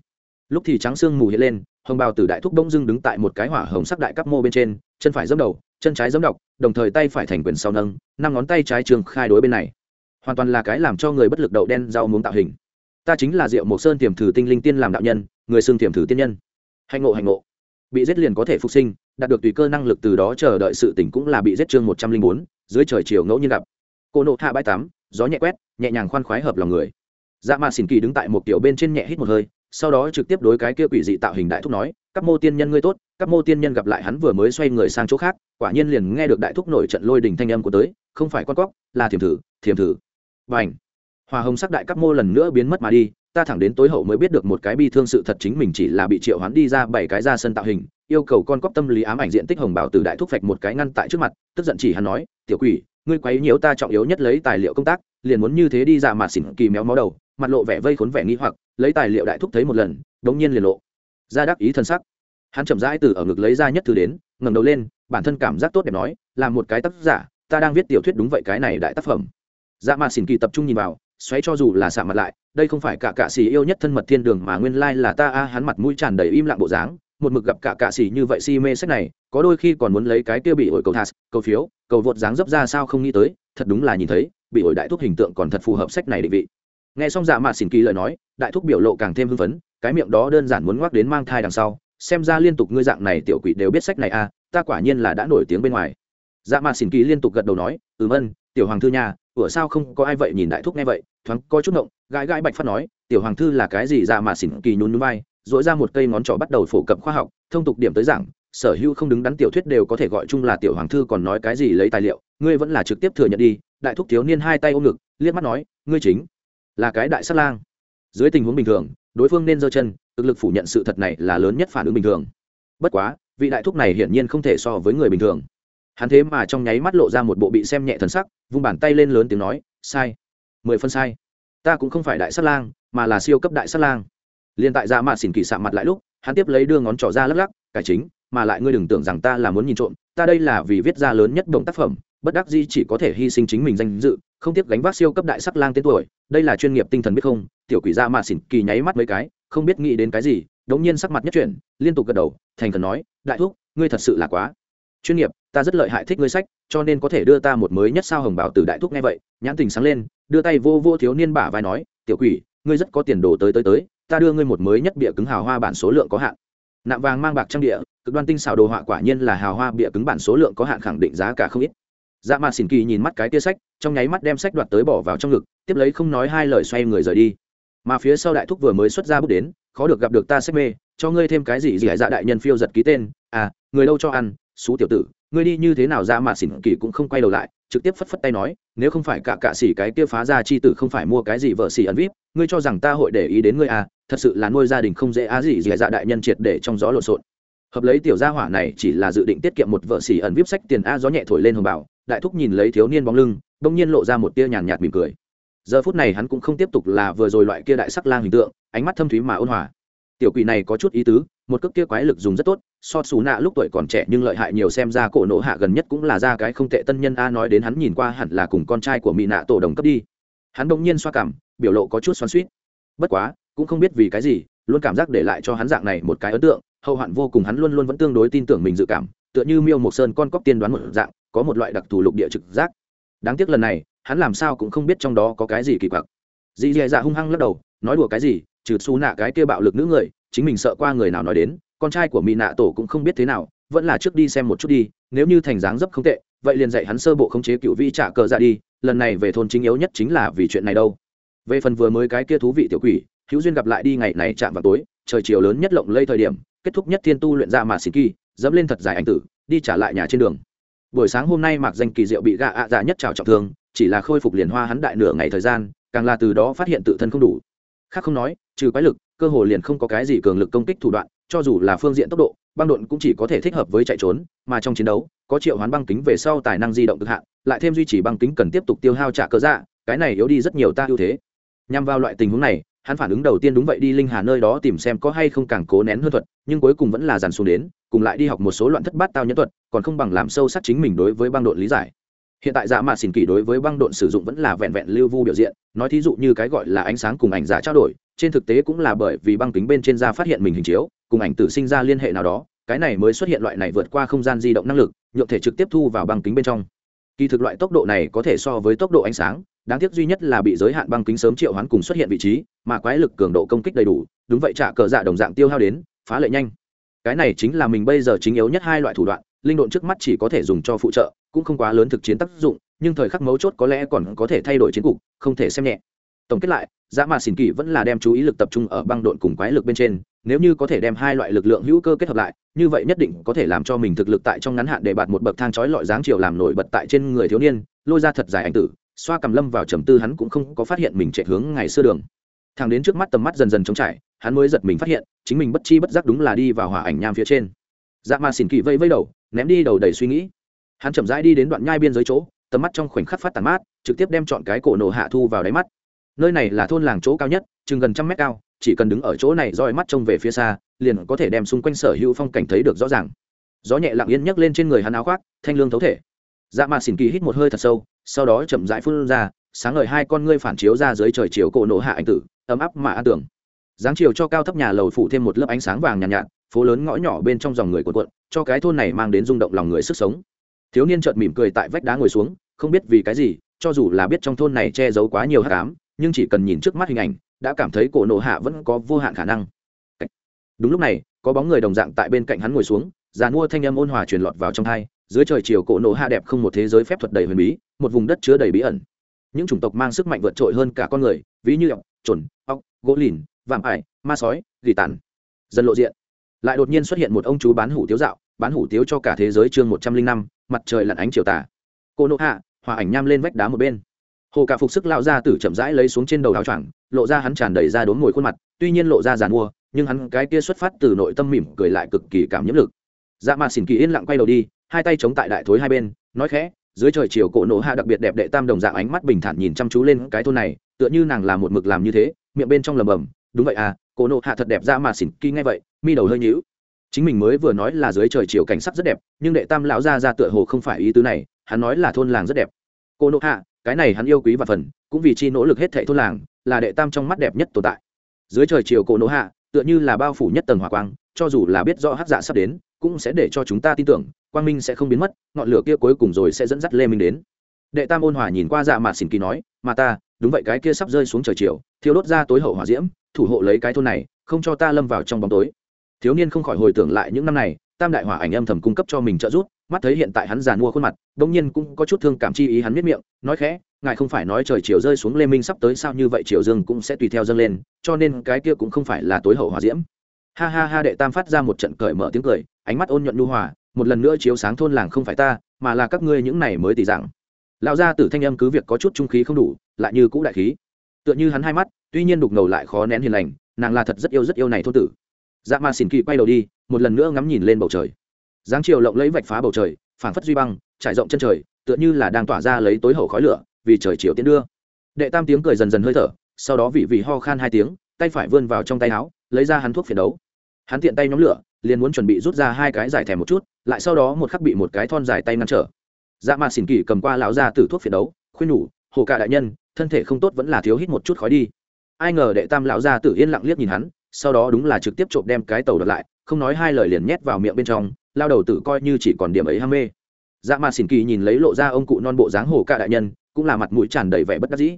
lúc thì trắng sương mù hiện lên hồng bào tử đại thúc bông dưng đứng tại một cái hỏa hồng sắc đại cấp mô bên trên, chân phải giấm đầu, chân trái giấm độc đồng thời tay phải thành quyền sau nâng, năm ngón tay trái trường khai đối bên này. Hoàn toàn là cái làm cho người bất lực đậu đen rau muốn tạo hình. Ta chính là diệu mộc sơn tiềm thử tinh linh tiên làm đạo nhân, người xương tiềm thử tiên nhân. Hạnh ngộ hạnh ngộ. Bị giết liền có thể phục sinh, đạt được tùy cơ năng lực từ đó chờ đợi sự tỉnh cũng là bị giết chương một trăm linh bốn, dưới trời chiều ngẫu nhiên gặp. Cô nộ hạ bãi tắm, gió nhẹ quét, nhẹ nhàng khoan khoái hợp lòng người. Dạ mà xỉn kỳ đứng tại một kiểu bên trên nhẹ hít một hơi sau đó trực tiếp đối cái kia quỷ dị tạo hình đại thúc nói, các mô tiên nhân ngươi tốt, các mô tiên nhân gặp lại hắn vừa mới xoay người sang chỗ khác, quả nhiên liền nghe được đại thúc nổi trận lôi đình thanh âm của tới, không phải con cóc, là thiềm thử thiềm thử. Và ảnh hòa hồng sắc đại các mô lần nữa biến mất mà đi, ta thẳng đến tối hậu mới biết được một cái bi thương sự thật chính mình chỉ là bị triệu hoán đi ra bảy cái ra sân tạo hình, yêu cầu con cóc tâm lý ám ảnh diện tích hồng bảo từ đại thúc phạch một cái ngăn tại trước mặt, tức giận chỉ hắn nói, tiểu quỷ, ngươi quấy nhiễu ta trọng yếu nhất lấy tài liệu công tác, liền muốn như thế đi ra mà xỉn kỳ méo máu đầu mặt lộ vẻ vây khốn vẻ nghi hoặc, lấy tài liệu đại thúc thấy một lần đống nhiên liền lộ ra đắc ý thân sắc. Hắn chậm rãi từ ở ngực lấy ra nhất thứ đến, ngẩng đầu lên, bản thân cảm giác tốt đẹp nói, là một cái tác giả, ta đang viết tiểu thuyết đúng vậy cái này đại tác phẩm. Dạ mà xỉn kỳ tập trung nhìn vào, xoáy cho dù là xạ mặt lại, đây không phải cả cạ xì yêu nhất thân mật thiên đường mà nguyên lai là ta a, hắn mặt mũi tràn đầy im lặng bộ dáng, một mực gặp cả cạ xì như vậy si mê sách này, có đôi khi còn muốn lấy cái kia bị ổi cầu thas cầu phiếu, cầu vượt dáng dấp ra sao không nghĩ tới, thật đúng là nhìn thấy, bị ổi đại thúc hình tượng còn thật phù hợp sách này định vị nghe xong dạ mạ xỉn kỳ lời nói, đại thúc biểu lộ càng thêm hưng phấn, cái miệng đó đơn giản muốn ngoắc đến mang thai đằng sau, xem ra liên tục ngươi dạng này tiểu quỷ đều biết sách này à ta quả nhiên là đã nổi tiếng bên ngoài. Dạ mạ xỉn kỳ liên tục gật đầu nói, ừm ân, tiểu hoàng thư nhà ủa sao không có ai vậy? Nhìn đại thúc nghe vậy, thoáng có chút ngộng, gãi gãi bạch phát nói, tiểu hoàng thư là cái gì? Dạ mạ xỉn kỳ nhún núi vai dỗi ra một cây ngón trỏ bắt đầu phổ cập khoa học, thông tục điểm tới giảng, sở hữu không đứng đắn tiểu thuyết đều có thể gọi chung là tiểu hoàng thư còn nói cái gì lấy tài liệu, ngươi vẫn là trực tiếp thừa nhận đi. Đại thúc thiếu niên hai tay ôm ngực, liếc mắt nói, ngươi chính là cái đại sát lang. Dưới tình huống bình thường, đối phương nên giơ chân, thực lực phủ nhận sự thật này là lớn nhất phản ứng bình thường. Bất quá, vị đại thúc này hiển nhiên không thể so với người bình thường. Hắn thế mà trong nháy mắt lộ ra một bộ bị xem nhẹ thần sắc, vung bàn tay lên lớn tiếng nói, sai, mười phân sai. Ta cũng không phải đại sát lang, mà là siêu cấp đại sát lang. Liền tại dạ ra mạ xỉn kỳ sạm mặt lại lúc, hắn tiếp lấy đưa ngón trỏ ra lắc lắc, cải chính, mà lại ngươi đừng tưởng rằng ta là muốn nhìn trộm ta đây là vì viết ra lớn nhất đồng tác phẩm, bất đắc di chỉ có thể hy sinh chính mình danh dự, không tiếc gánh vác siêu cấp đại sắc lang tên tuổi, đây là chuyên nghiệp tinh thần biết không, tiểu quỷ ra mà xỉn kỳ nháy mắt mấy cái, không biết nghĩ đến cái gì, đống nhiên sắc mặt nhất chuyển, liên tục gật đầu, thành thần nói, đại thúc, ngươi thật sự là quá chuyên nghiệp, ta rất lợi hại thích ngươi sách, cho nên có thể đưa ta một mới nhất sao hồng bảo từ đại thúc nghe vậy, nhãn tình sáng lên, đưa tay vô vô thiếu niên bả vai nói, tiểu quỷ, ngươi rất có tiền đồ tới tới tới, ta đưa ngươi một mới nhất bịa cứng hào hoa bản số lượng có hạn. Nạm vàng mang bạc trang địa cực đoan tinh xảo đồ họa quả nhiên là hào hoa bịa cứng bản số lượng có hạn khẳng định giá cả không ít. Dạ mà xỉn kỳ nhìn mắt cái tia sách, trong nháy mắt đem sách đoạt tới bỏ vào trong ngực, tiếp lấy không nói hai lời xoay người rời đi. Mà phía sau đại thúc vừa mới xuất ra bước đến, khó được gặp được ta sách mê, cho ngươi thêm cái gì gì hải dạ đại nhân phiêu giật ký tên. À người đâu cho ăn, xú tiểu tử. Ngươi đi như thế nào? Ra mà xỉn kỳ cũng không quay đầu lại, trực tiếp phất phất tay nói, nếu không phải cả cạ xỉ cái kia phá ra chi tử không phải mua cái gì vợ xỉ ẩn vip, ngươi cho rằng ta hội để ý đến ngươi à? Thật sự là nuôi gia đình không dễ á gì gì dạ đại nhân triệt để trong gió lộn xộn hợp lấy tiểu gia hỏa này chỉ là dự định tiết kiệm một vợ xỉ ẩn vip sách tiền a gió nhẹ thổi lên hồng bảo, đại thúc nhìn lấy thiếu niên bóng lưng, bỗng nhiên lộ ra một tia nhàn nhạt mỉm cười. Giờ phút này hắn cũng không tiếp tục là vừa rồi loại kia đại sắc lang hình tượng, ánh mắt thâm thúy mà ôn hòa. Tiểu quỷ này có chút ý tứ, một cước kia quái lực dùng rất tốt, so xù nạ lúc tuổi còn trẻ nhưng lợi hại nhiều xem ra cổ nộ hạ gần nhất cũng là ra cái không tệ tân nhân a nói đến hắn nhìn qua hẳn là cùng con trai của mỹ nạ tổ đồng cấp đi. Hắn bỗng nhiên xoa cảm, biểu lộ có chút xoắn suýt bất quá, cũng không biết vì cái gì, luôn cảm giác để lại cho hắn dạng này một cái ấn tượng hậu hoạn vô cùng hắn luôn luôn vẫn tương đối tin tưởng mình dự cảm, tựa như miêu một sơn con cóc tiên đoán một dạng, có một loại đặc thù lục địa trực giác. Đáng tiếc lần này, hắn làm sao cũng không biết trong đó có cái gì kỳ quặc. Dì dì dạ hung hăng lắc đầu, nói đùa cái gì, trừ xu nạ cái kia bạo lực nữ người, chính mình sợ qua người nào nói đến, con trai của mỹ nạ tổ cũng không biết thế nào, vẫn là trước đi xem một chút đi, nếu như thành dáng dấp không tệ, vậy liền dạy hắn sơ bộ khống chế cựu vi trả cờ ra đi, lần này về thôn chính yếu nhất chính là vì chuyện này đâu. Về phần vừa mới cái kia thú vị tiểu quỷ, hữu duyên gặp lại đi ngày này chạm vào tối, trời chiều lớn nhất lộng lây thời điểm kết thúc nhất thiên tu luyện ra mà xì kỳ, dẫm lên thật dài anh tử, đi trả lại nhà trên đường. Buổi sáng hôm nay mạc danh kỳ diệu bị gạ ạ dạ nhất trào trọng thương, chỉ là khôi phục liền hoa hắn đại nửa ngày thời gian, càng là từ đó phát hiện tự thân không đủ. Khác không nói, trừ quái lực, cơ hồ liền không có cái gì cường lực công kích thủ đoạn, cho dù là phương diện tốc độ, băng độn cũng chỉ có thể thích hợp với chạy trốn, mà trong chiến đấu, có triệu hoán băng kính về sau tài năng di động cực hạn, lại thêm duy trì băng kính cần tiếp tục tiêu hao trả cơ dạ cái này yếu đi rất nhiều ta ưu thế. Nhằm vào loại tình huống này, hắn phản ứng đầu tiên đúng vậy đi linh hà nơi đó tìm xem có hay không càng cố nén hơn thuật nhưng cuối cùng vẫn là dàn xuống đến, cùng lại đi học một số loạn thất bát tao nhân thuật, còn không bằng làm sâu sắc chính mình đối với băng độn lý giải. Hiện tại dạ mạ xỉn kỳ đối với băng độn sử dụng vẫn là vẹn vẹn lưu vu biểu diện, nói thí dụ như cái gọi là ánh sáng cùng ảnh giả trao đổi, trên thực tế cũng là bởi vì băng kính bên trên da phát hiện mình hình chiếu, cùng ảnh tử sinh ra liên hệ nào đó, cái này mới xuất hiện loại này vượt qua không gian di động năng lực nhượng thể trực tiếp thu vào băng kính bên trong. Kỳ thực loại tốc độ này có thể so với tốc độ ánh sáng, đáng tiếc duy nhất là bị giới hạn băng kính sớm triệu hoán cùng xuất hiện vị trí, mà quái lực cường độ công kích đầy đủ, đúng vậy, trả cờ dạ đồng dạng tiêu hao đến phá lệ nhanh. Cái này chính là mình bây giờ chính yếu nhất hai loại thủ đoạn, linh độn trước mắt chỉ có thể dùng cho phụ trợ, cũng không quá lớn thực chiến tác dụng, nhưng thời khắc mấu chốt có lẽ còn có thể thay đổi chiến cục, không thể xem nhẹ. Tổng kết lại dạ dã mà xỉn kỳ vẫn là đem chú ý lực tập trung ở băng độn cùng quái lực bên trên, nếu như có thể đem hai loại lực lượng hữu cơ kết hợp lại, như vậy nhất định có thể làm cho mình thực lực tại trong ngắn hạn để bạt một bậc thang chói lọi dáng chiều làm nổi bật tại trên người thiếu niên, lôi ra thật dài ảnh tử, xoa cầm lâm vào trầm tư hắn cũng không có phát hiện mình chạy hướng ngày xưa đường. Thằng đến trước mắt tầm mắt dần dần trống trải, hắn mới giật mình phát hiện chính mình bất chi bất giác đúng là đi vào hỏa ảnh nham phía trên. Dạ ma xỉn kỳ vây vây đầu, ném đi đầu đầy suy nghĩ. Hắn chậm rãi đi đến đoạn nhai biên giới chỗ, tầm mắt trong khoảnh khắc phát tàn mát, trực tiếp đem chọn cái cổ nổ hạ thu vào đáy mắt. Nơi này là thôn làng chỗ cao nhất, chừng gần trăm mét cao, chỉ cần đứng ở chỗ này roi mắt trông về phía xa, liền có thể đem xung quanh sở hữu phong cảnh thấy được rõ ràng. Gió nhẹ lặng yên nhấc lên trên người hắn áo khoác, thanh lương thấu thể. Dạ mà xỉn kỳ hít một hơi thật sâu, sau đó chậm rãi phun ra, sáng ngời hai con ngươi phản chiếu ra dưới trời chiều cổ nổ hạ anh tử, ấm áp mà an tưởng dáng chiều cho cao thấp nhà lầu phủ thêm một lớp ánh sáng vàng nhàn nhạt, nhạt phố lớn ngõ nhỏ bên trong dòng người cuộn cuộn cho cái thôn này mang đến rung động lòng người sức sống thiếu niên chợt mỉm cười tại vách đá ngồi xuống không biết vì cái gì cho dù là biết trong thôn này che giấu quá nhiều hát cám nhưng chỉ cần nhìn trước mắt hình ảnh đã cảm thấy cổ nộ hạ vẫn có vô hạn khả năng đúng lúc này có bóng người đồng dạng tại bên cạnh hắn ngồi xuống già mua thanh âm ôn hòa truyền lọt vào trong hai. dưới trời chiều cổ nộ hạ đẹp không một thế giới phép thuật đầy huyền bí một vùng đất chứa đầy bí ẩn những chủng tộc mang sức mạnh vượt trội hơn cả con người ví như ọc trồn ọc gỗ lìn vạm ải, ma sói, gỉ tàn. Dần lộ diện. Lại đột nhiên xuất hiện một ông chú bán hủ tiếu dạo, bán hủ tiếu cho cả thế giới chương một trăm linh năm, mặt trời lặn ánh chiều tà. Cô nộ hạ, hòa ảnh nham lên vách đá một bên. Hồ cả phục sức lao ra tử chậm rãi lấy xuống trên đầu áo choàng, lộ ra hắn tràn đầy ra đốn ngồi khuôn mặt, tuy nhiên lộ ra giàn mua, nhưng hắn cái kia xuất phát từ nội tâm mỉm cười lại cực kỳ cảm nhiễm lực. Dạ mà xỉn kỳ yên lặng quay đầu đi, hai tay chống tại đại thối hai bên, nói khẽ, dưới trời chiều cổ nổ hạ đặc biệt đẹp đệ tam đồng dạng ánh mắt bình thản nhìn chăm chú lên cái thôn này, tựa như nàng là một mực làm như thế, miệng bên trong lầm bầm đúng vậy à cô nộ hạ thật đẹp ra mà xỉn kỳ ngay vậy, mi đầu hơi nhíu. Chính mình mới vừa nói là dưới trời chiều cảnh sắc rất đẹp, nhưng đệ tam lão ra ra tựa hồ không phải ý tứ này, hắn nói là thôn làng rất đẹp. Cô nộ hạ, cái này hắn yêu quý và phần, cũng vì chi nỗ lực hết thệ thôn làng, là đệ tam trong mắt đẹp nhất tồn tại. Dưới trời chiều cô nộ hạ, tựa như là bao phủ nhất tầng hỏa quang, cho dù là biết rõ hát dạ sắp đến, cũng sẽ để cho chúng ta tin tưởng, quang minh sẽ không biến mất, ngọn lửa kia cuối cùng rồi sẽ dẫn dắt lê minh đến. Đệ tam ôn hòa nhìn qua dạ mà xỉn kỳ nói, mà ta, đúng vậy cái kia sắp rơi xuống trời chiều thiếu đốt ra tối hậu hỏa diễm thủ hộ lấy cái thôn này, không cho ta lâm vào trong bóng tối. Thiếu niên không khỏi hồi tưởng lại những năm này, tam đại hỏa ảnh âm thầm cung cấp cho mình trợ giúp, mắt thấy hiện tại hắn giàn mua khuôn mặt bỗng nhiên cũng có chút thương cảm chi ý hắn biết miệng, nói khẽ, ngài không phải nói trời chiều rơi xuống lê minh sắp tới sao như vậy chiều dương cũng sẽ tùy theo dâng lên, cho nên cái kia cũng không phải là tối hậu hỏa diễm. Ha ha ha, đệ tam phát ra một trận cởi mở tiếng cười, ánh mắt ôn nhuận nhu hòa, một lần nữa chiếu sáng thôn làng không phải ta, mà là các ngươi những này mới tỷ dạng. Lão gia tử thanh âm cứ việc có chút trung khí không đủ, lại như cũ đại khí tựa như hắn hai mắt, tuy nhiên đục ngầu lại khó nén hiền lành, nàng là thật rất yêu rất yêu này thôn tử. Dạ ma xỉn kỳ quay đầu đi, một lần nữa ngắm nhìn lên bầu trời. Dáng chiều lộng lấy vạch phá bầu trời, phảng phất duy băng, trải rộng chân trời, tựa như là đang tỏa ra lấy tối hậu khói lửa, vì trời chiều tiến đưa. Đệ tam tiếng cười dần dần hơi thở, sau đó vị vị ho khan hai tiếng, tay phải vươn vào trong tay áo, lấy ra hắn thuốc phiền đấu. Hắn tiện tay nhóm lửa, liền muốn chuẩn bị rút ra hai cái giải thẻ một chút, lại sau đó một khắc bị một cái thon dài tay ngăn trở. Dạ mà xỉn kỳ cầm qua lão ra từ thuốc phiền đấu, khuyên nhủ hồ cả đại nhân, thân thể không tốt vẫn là thiếu hít một chút khói đi. Ai ngờ đệ tam lão gia tử yên lặng liếc nhìn hắn, sau đó đúng là trực tiếp trộm đem cái tàu đợt lại, không nói hai lời liền nhét vào miệng bên trong, lao đầu tử coi như chỉ còn điểm ấy ham mê. Dạ mà xỉn kỳ nhìn lấy lộ ra ông cụ non bộ dáng hồ cả đại nhân, cũng là mặt mũi tràn đầy vẻ bất đắc dĩ.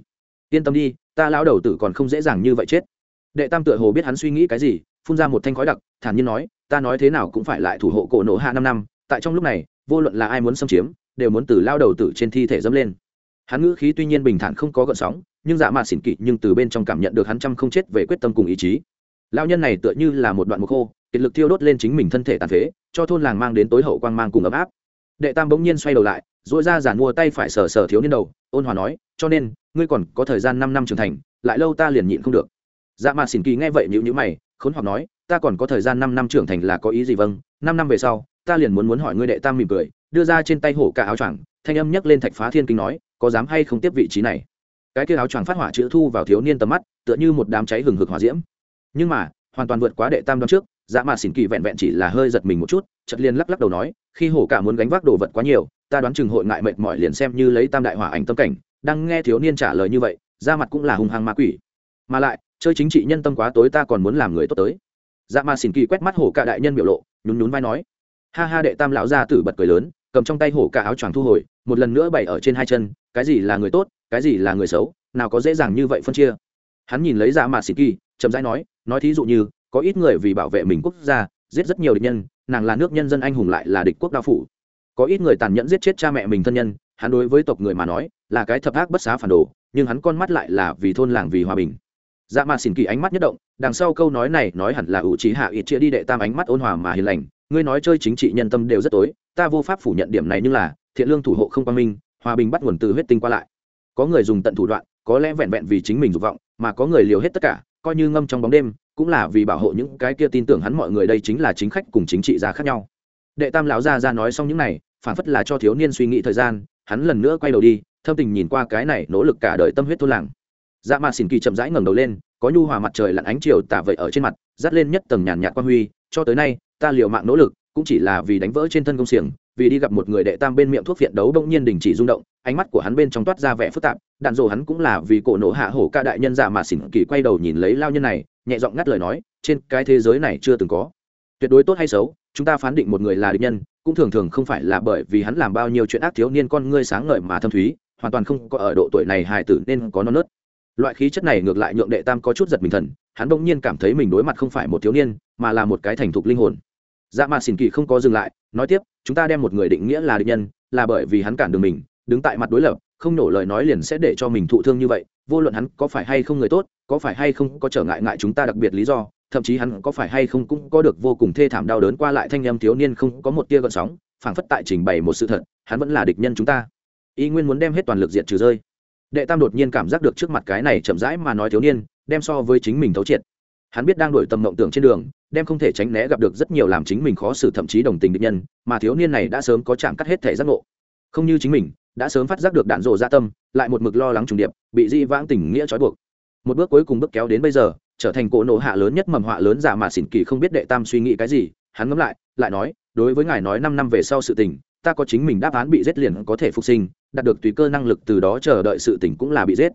Yên tâm đi, ta lão đầu tử còn không dễ dàng như vậy chết. Đệ tam tựa hồ biết hắn suy nghĩ cái gì, phun ra một thanh khói đặc, thản nhiên nói, ta nói thế nào cũng phải lại thủ hộ cổ nổ hạ năm năm, tại trong lúc này, vô luận là ai muốn xâm chiếm, đều muốn từ lao đầu tử trên thi thể dẫm lên hắn ngữ khí tuy nhiên bình thản không có gợn sóng, nhưng dạ mạt xỉn kỵ nhưng từ bên trong cảm nhận được hắn trăm không chết về quyết tâm cùng ý chí. Lao nhân này tựa như là một đoạn mục khô, kiệt lực thiêu đốt lên chính mình thân thể tàn phế, cho thôn làng mang đến tối hậu quang mang cùng ấm áp. Đệ tam bỗng nhiên xoay đầu lại dỗi ra giản mua tay phải sờ sờ thiếu niên đầu, ôn hòa nói, cho nên, ngươi còn có thời gian năm năm trưởng thành, lại lâu ta liền nhịn không được. Dạ mạt xỉn kỳ nghe vậy nhữ nhữ mày, khốn hoặc nói, ta còn có thời gian năm năm trưởng thành là có ý gì vâng? Năm năm về sau, ta liền muốn muốn hỏi ngươi đệ tam mỉm cười, đưa ra trên tay hổ cả áo choàng, thanh âm nhấc lên thạch phá thiên kinh nói có dám hay không tiếp vị trí này? Cái kia áo choàng phát hỏa chữ thu vào thiếu niên tầm mắt, tựa như một đám cháy hừng hực hỏa diễm. Nhưng mà, hoàn toàn vượt quá đệ tam đoán trước dạ mà xỉn kỳ vẹn vẹn chỉ là hơi giật mình một chút chật liền lắc lắc đầu nói, khi hổ cả muốn gánh vác đồ vật quá nhiều, ta đoán chừng hội ngại mệt mỏi liền xem như lấy tam đại hỏa ảnh tâm cảnh. Đang nghe thiếu niên trả lời như vậy ra mặt cũng là hung hăng ma quỷ. Mà lại, chơi chính trị nhân tâm quá tối ta còn muốn làm người tốt tới. Dạ mà xỉn kỳ quét mắt hổ cả đại nhân biểu lộ, nhún nhún vai nói, ha ha, đệ tam lão gia tử bật cười lớn, cầm trong tay hổ cả áo choàng thu hồi một lần nữa bày ở trên hai chân, cái gì là người tốt, cái gì là người xấu, nào có dễ dàng như vậy phân chia. Hắn nhìn lấy dạ mà xỉn kỳ, chậm rãi nói nói thí dụ như, có ít người vì bảo vệ mình quốc gia, giết rất nhiều địch nhân, nàng là nước nhân dân anh hùng lại là địch quốc đao phủ. Có ít người tàn nhẫn giết chết cha mẹ mình thân nhân, hắn đối với tộc người mà nói, là cái thập ác bất xá phản đồ, nhưng hắn con mắt lại là vì thôn làng vì hòa bình. Dạ mà xỉn kỳ ánh mắt nhất động, đằng sau câu nói này nói hẳn là ủ trí hạ ít chia đi đệ tam ánh mắt ôn hòa mà hiền lành, ngươi nói chơi chính trị nhân tâm đều rất tối, ta vô pháp phủ nhận điểm này nhưng là thiện lương thủ hộ không quan minh, hòa bình bắt nguồn từ huyết tinh qua lại. Có người dùng tận thủ đoạn, có lẽ vẹn vẹn vì chính mình dục vọng, mà có người liều hết tất cả, coi như ngâm trong bóng đêm, cũng là vì bảo hộ những cái kia tin tưởng hắn mọi người đây chính là chính khách cùng chính trị gia khác nhau. Đệ tam lão gia ra nói xong những này, phản phất là cho thiếu niên suy nghĩ thời gian, hắn lần nữa quay đầu đi, thâm tình nhìn qua cái này nỗ lực cả đời tâm huyết thôn làng. Dạ mà xỉn kỳ chậm rãi ngẩng đầu lên, có nhu hòa mặt trời lặn ánh chiều tả vậy ở trên mặt, dắt lên nhất tầng nhàn nhạt quan huy, cho tới nay, ta liều mạng nỗ lực, cũng chỉ là vì đánh vỡ trên thân công xiềng vì đi gặp một người đệ tam bên miệng thuốc phiện đấu bỗng nhiên đình chỉ rung động, ánh mắt của hắn bên trong toát ra vẻ phức tạp, đạn dồ hắn cũng là vì cổ nổ hạ hổ ca đại nhân giả mà xỉn kỳ quay đầu nhìn lấy lao nhân này, nhẹ giọng ngắt lời nói, trên cái thế giới này chưa từng có. Tuyệt đối tốt hay xấu, chúng ta phán định một người là địch nhân, cũng thường thường không phải là bởi vì hắn làm bao nhiêu chuyện ác thiếu niên con ngươi sáng ngời mà thâm thúy, hoàn toàn không có ở độ tuổi này hài tử nên có non nớt. Loại khí chất này ngược lại nhượng đệ tam có chút giật mình thần, hắn bỗng nhiên cảm thấy mình đối mặt không phải một thiếu niên, mà là một cái thành thục linh hồn. Dạ mà xỉn kỳ không có dừng lại, nói tiếp chúng ta đem một người định nghĩa là địch nhân, là bởi vì hắn cản đường mình, đứng tại mặt đối lập, không nổ lời nói liền sẽ để cho mình thụ thương như vậy, vô luận hắn có phải hay không người tốt, có phải hay không có trở ngại ngại chúng ta đặc biệt lý do, thậm chí hắn có phải hay không cũng có được vô cùng thê thảm đau đớn qua lại thanh em thiếu niên không có một tia gợn sóng, phảng phất tại trình bày một sự thật, hắn vẫn là địch nhân chúng ta. Y nguyên muốn đem hết toàn lực diện trừ rơi. Đệ tam đột nhiên cảm giác được trước mặt cái này chậm rãi mà nói thiếu niên, đem so với chính mình thấu triệt hắn biết đang đổi tầm mộng tưởng trên đường, đem không thể tránh né gặp được rất nhiều làm chính mình khó xử thậm chí đồng tình địch nhân, mà thiếu niên này đã sớm có chạm cắt hết thể giác ngộ. Không như chính mình, đã sớm phát giác được đạn rộ gia dạ tâm, lại một mực lo lắng trùng điệp, bị di vãng tình nghĩa trói buộc. Một bước cuối cùng bước kéo đến bây giờ, trở thành cỗ nổ hạ lớn nhất mầm họa lớn giả mà xỉn kỳ không biết đệ tam suy nghĩ cái gì, hắn ngẫm lại lại nói, đối với ngài nói năm năm về sau sự tình, ta có chính mình đáp án bị giết liền có thể phục sinh, đạt được tùy cơ năng lực từ đó chờ đợi sự tỉnh cũng là bị giết.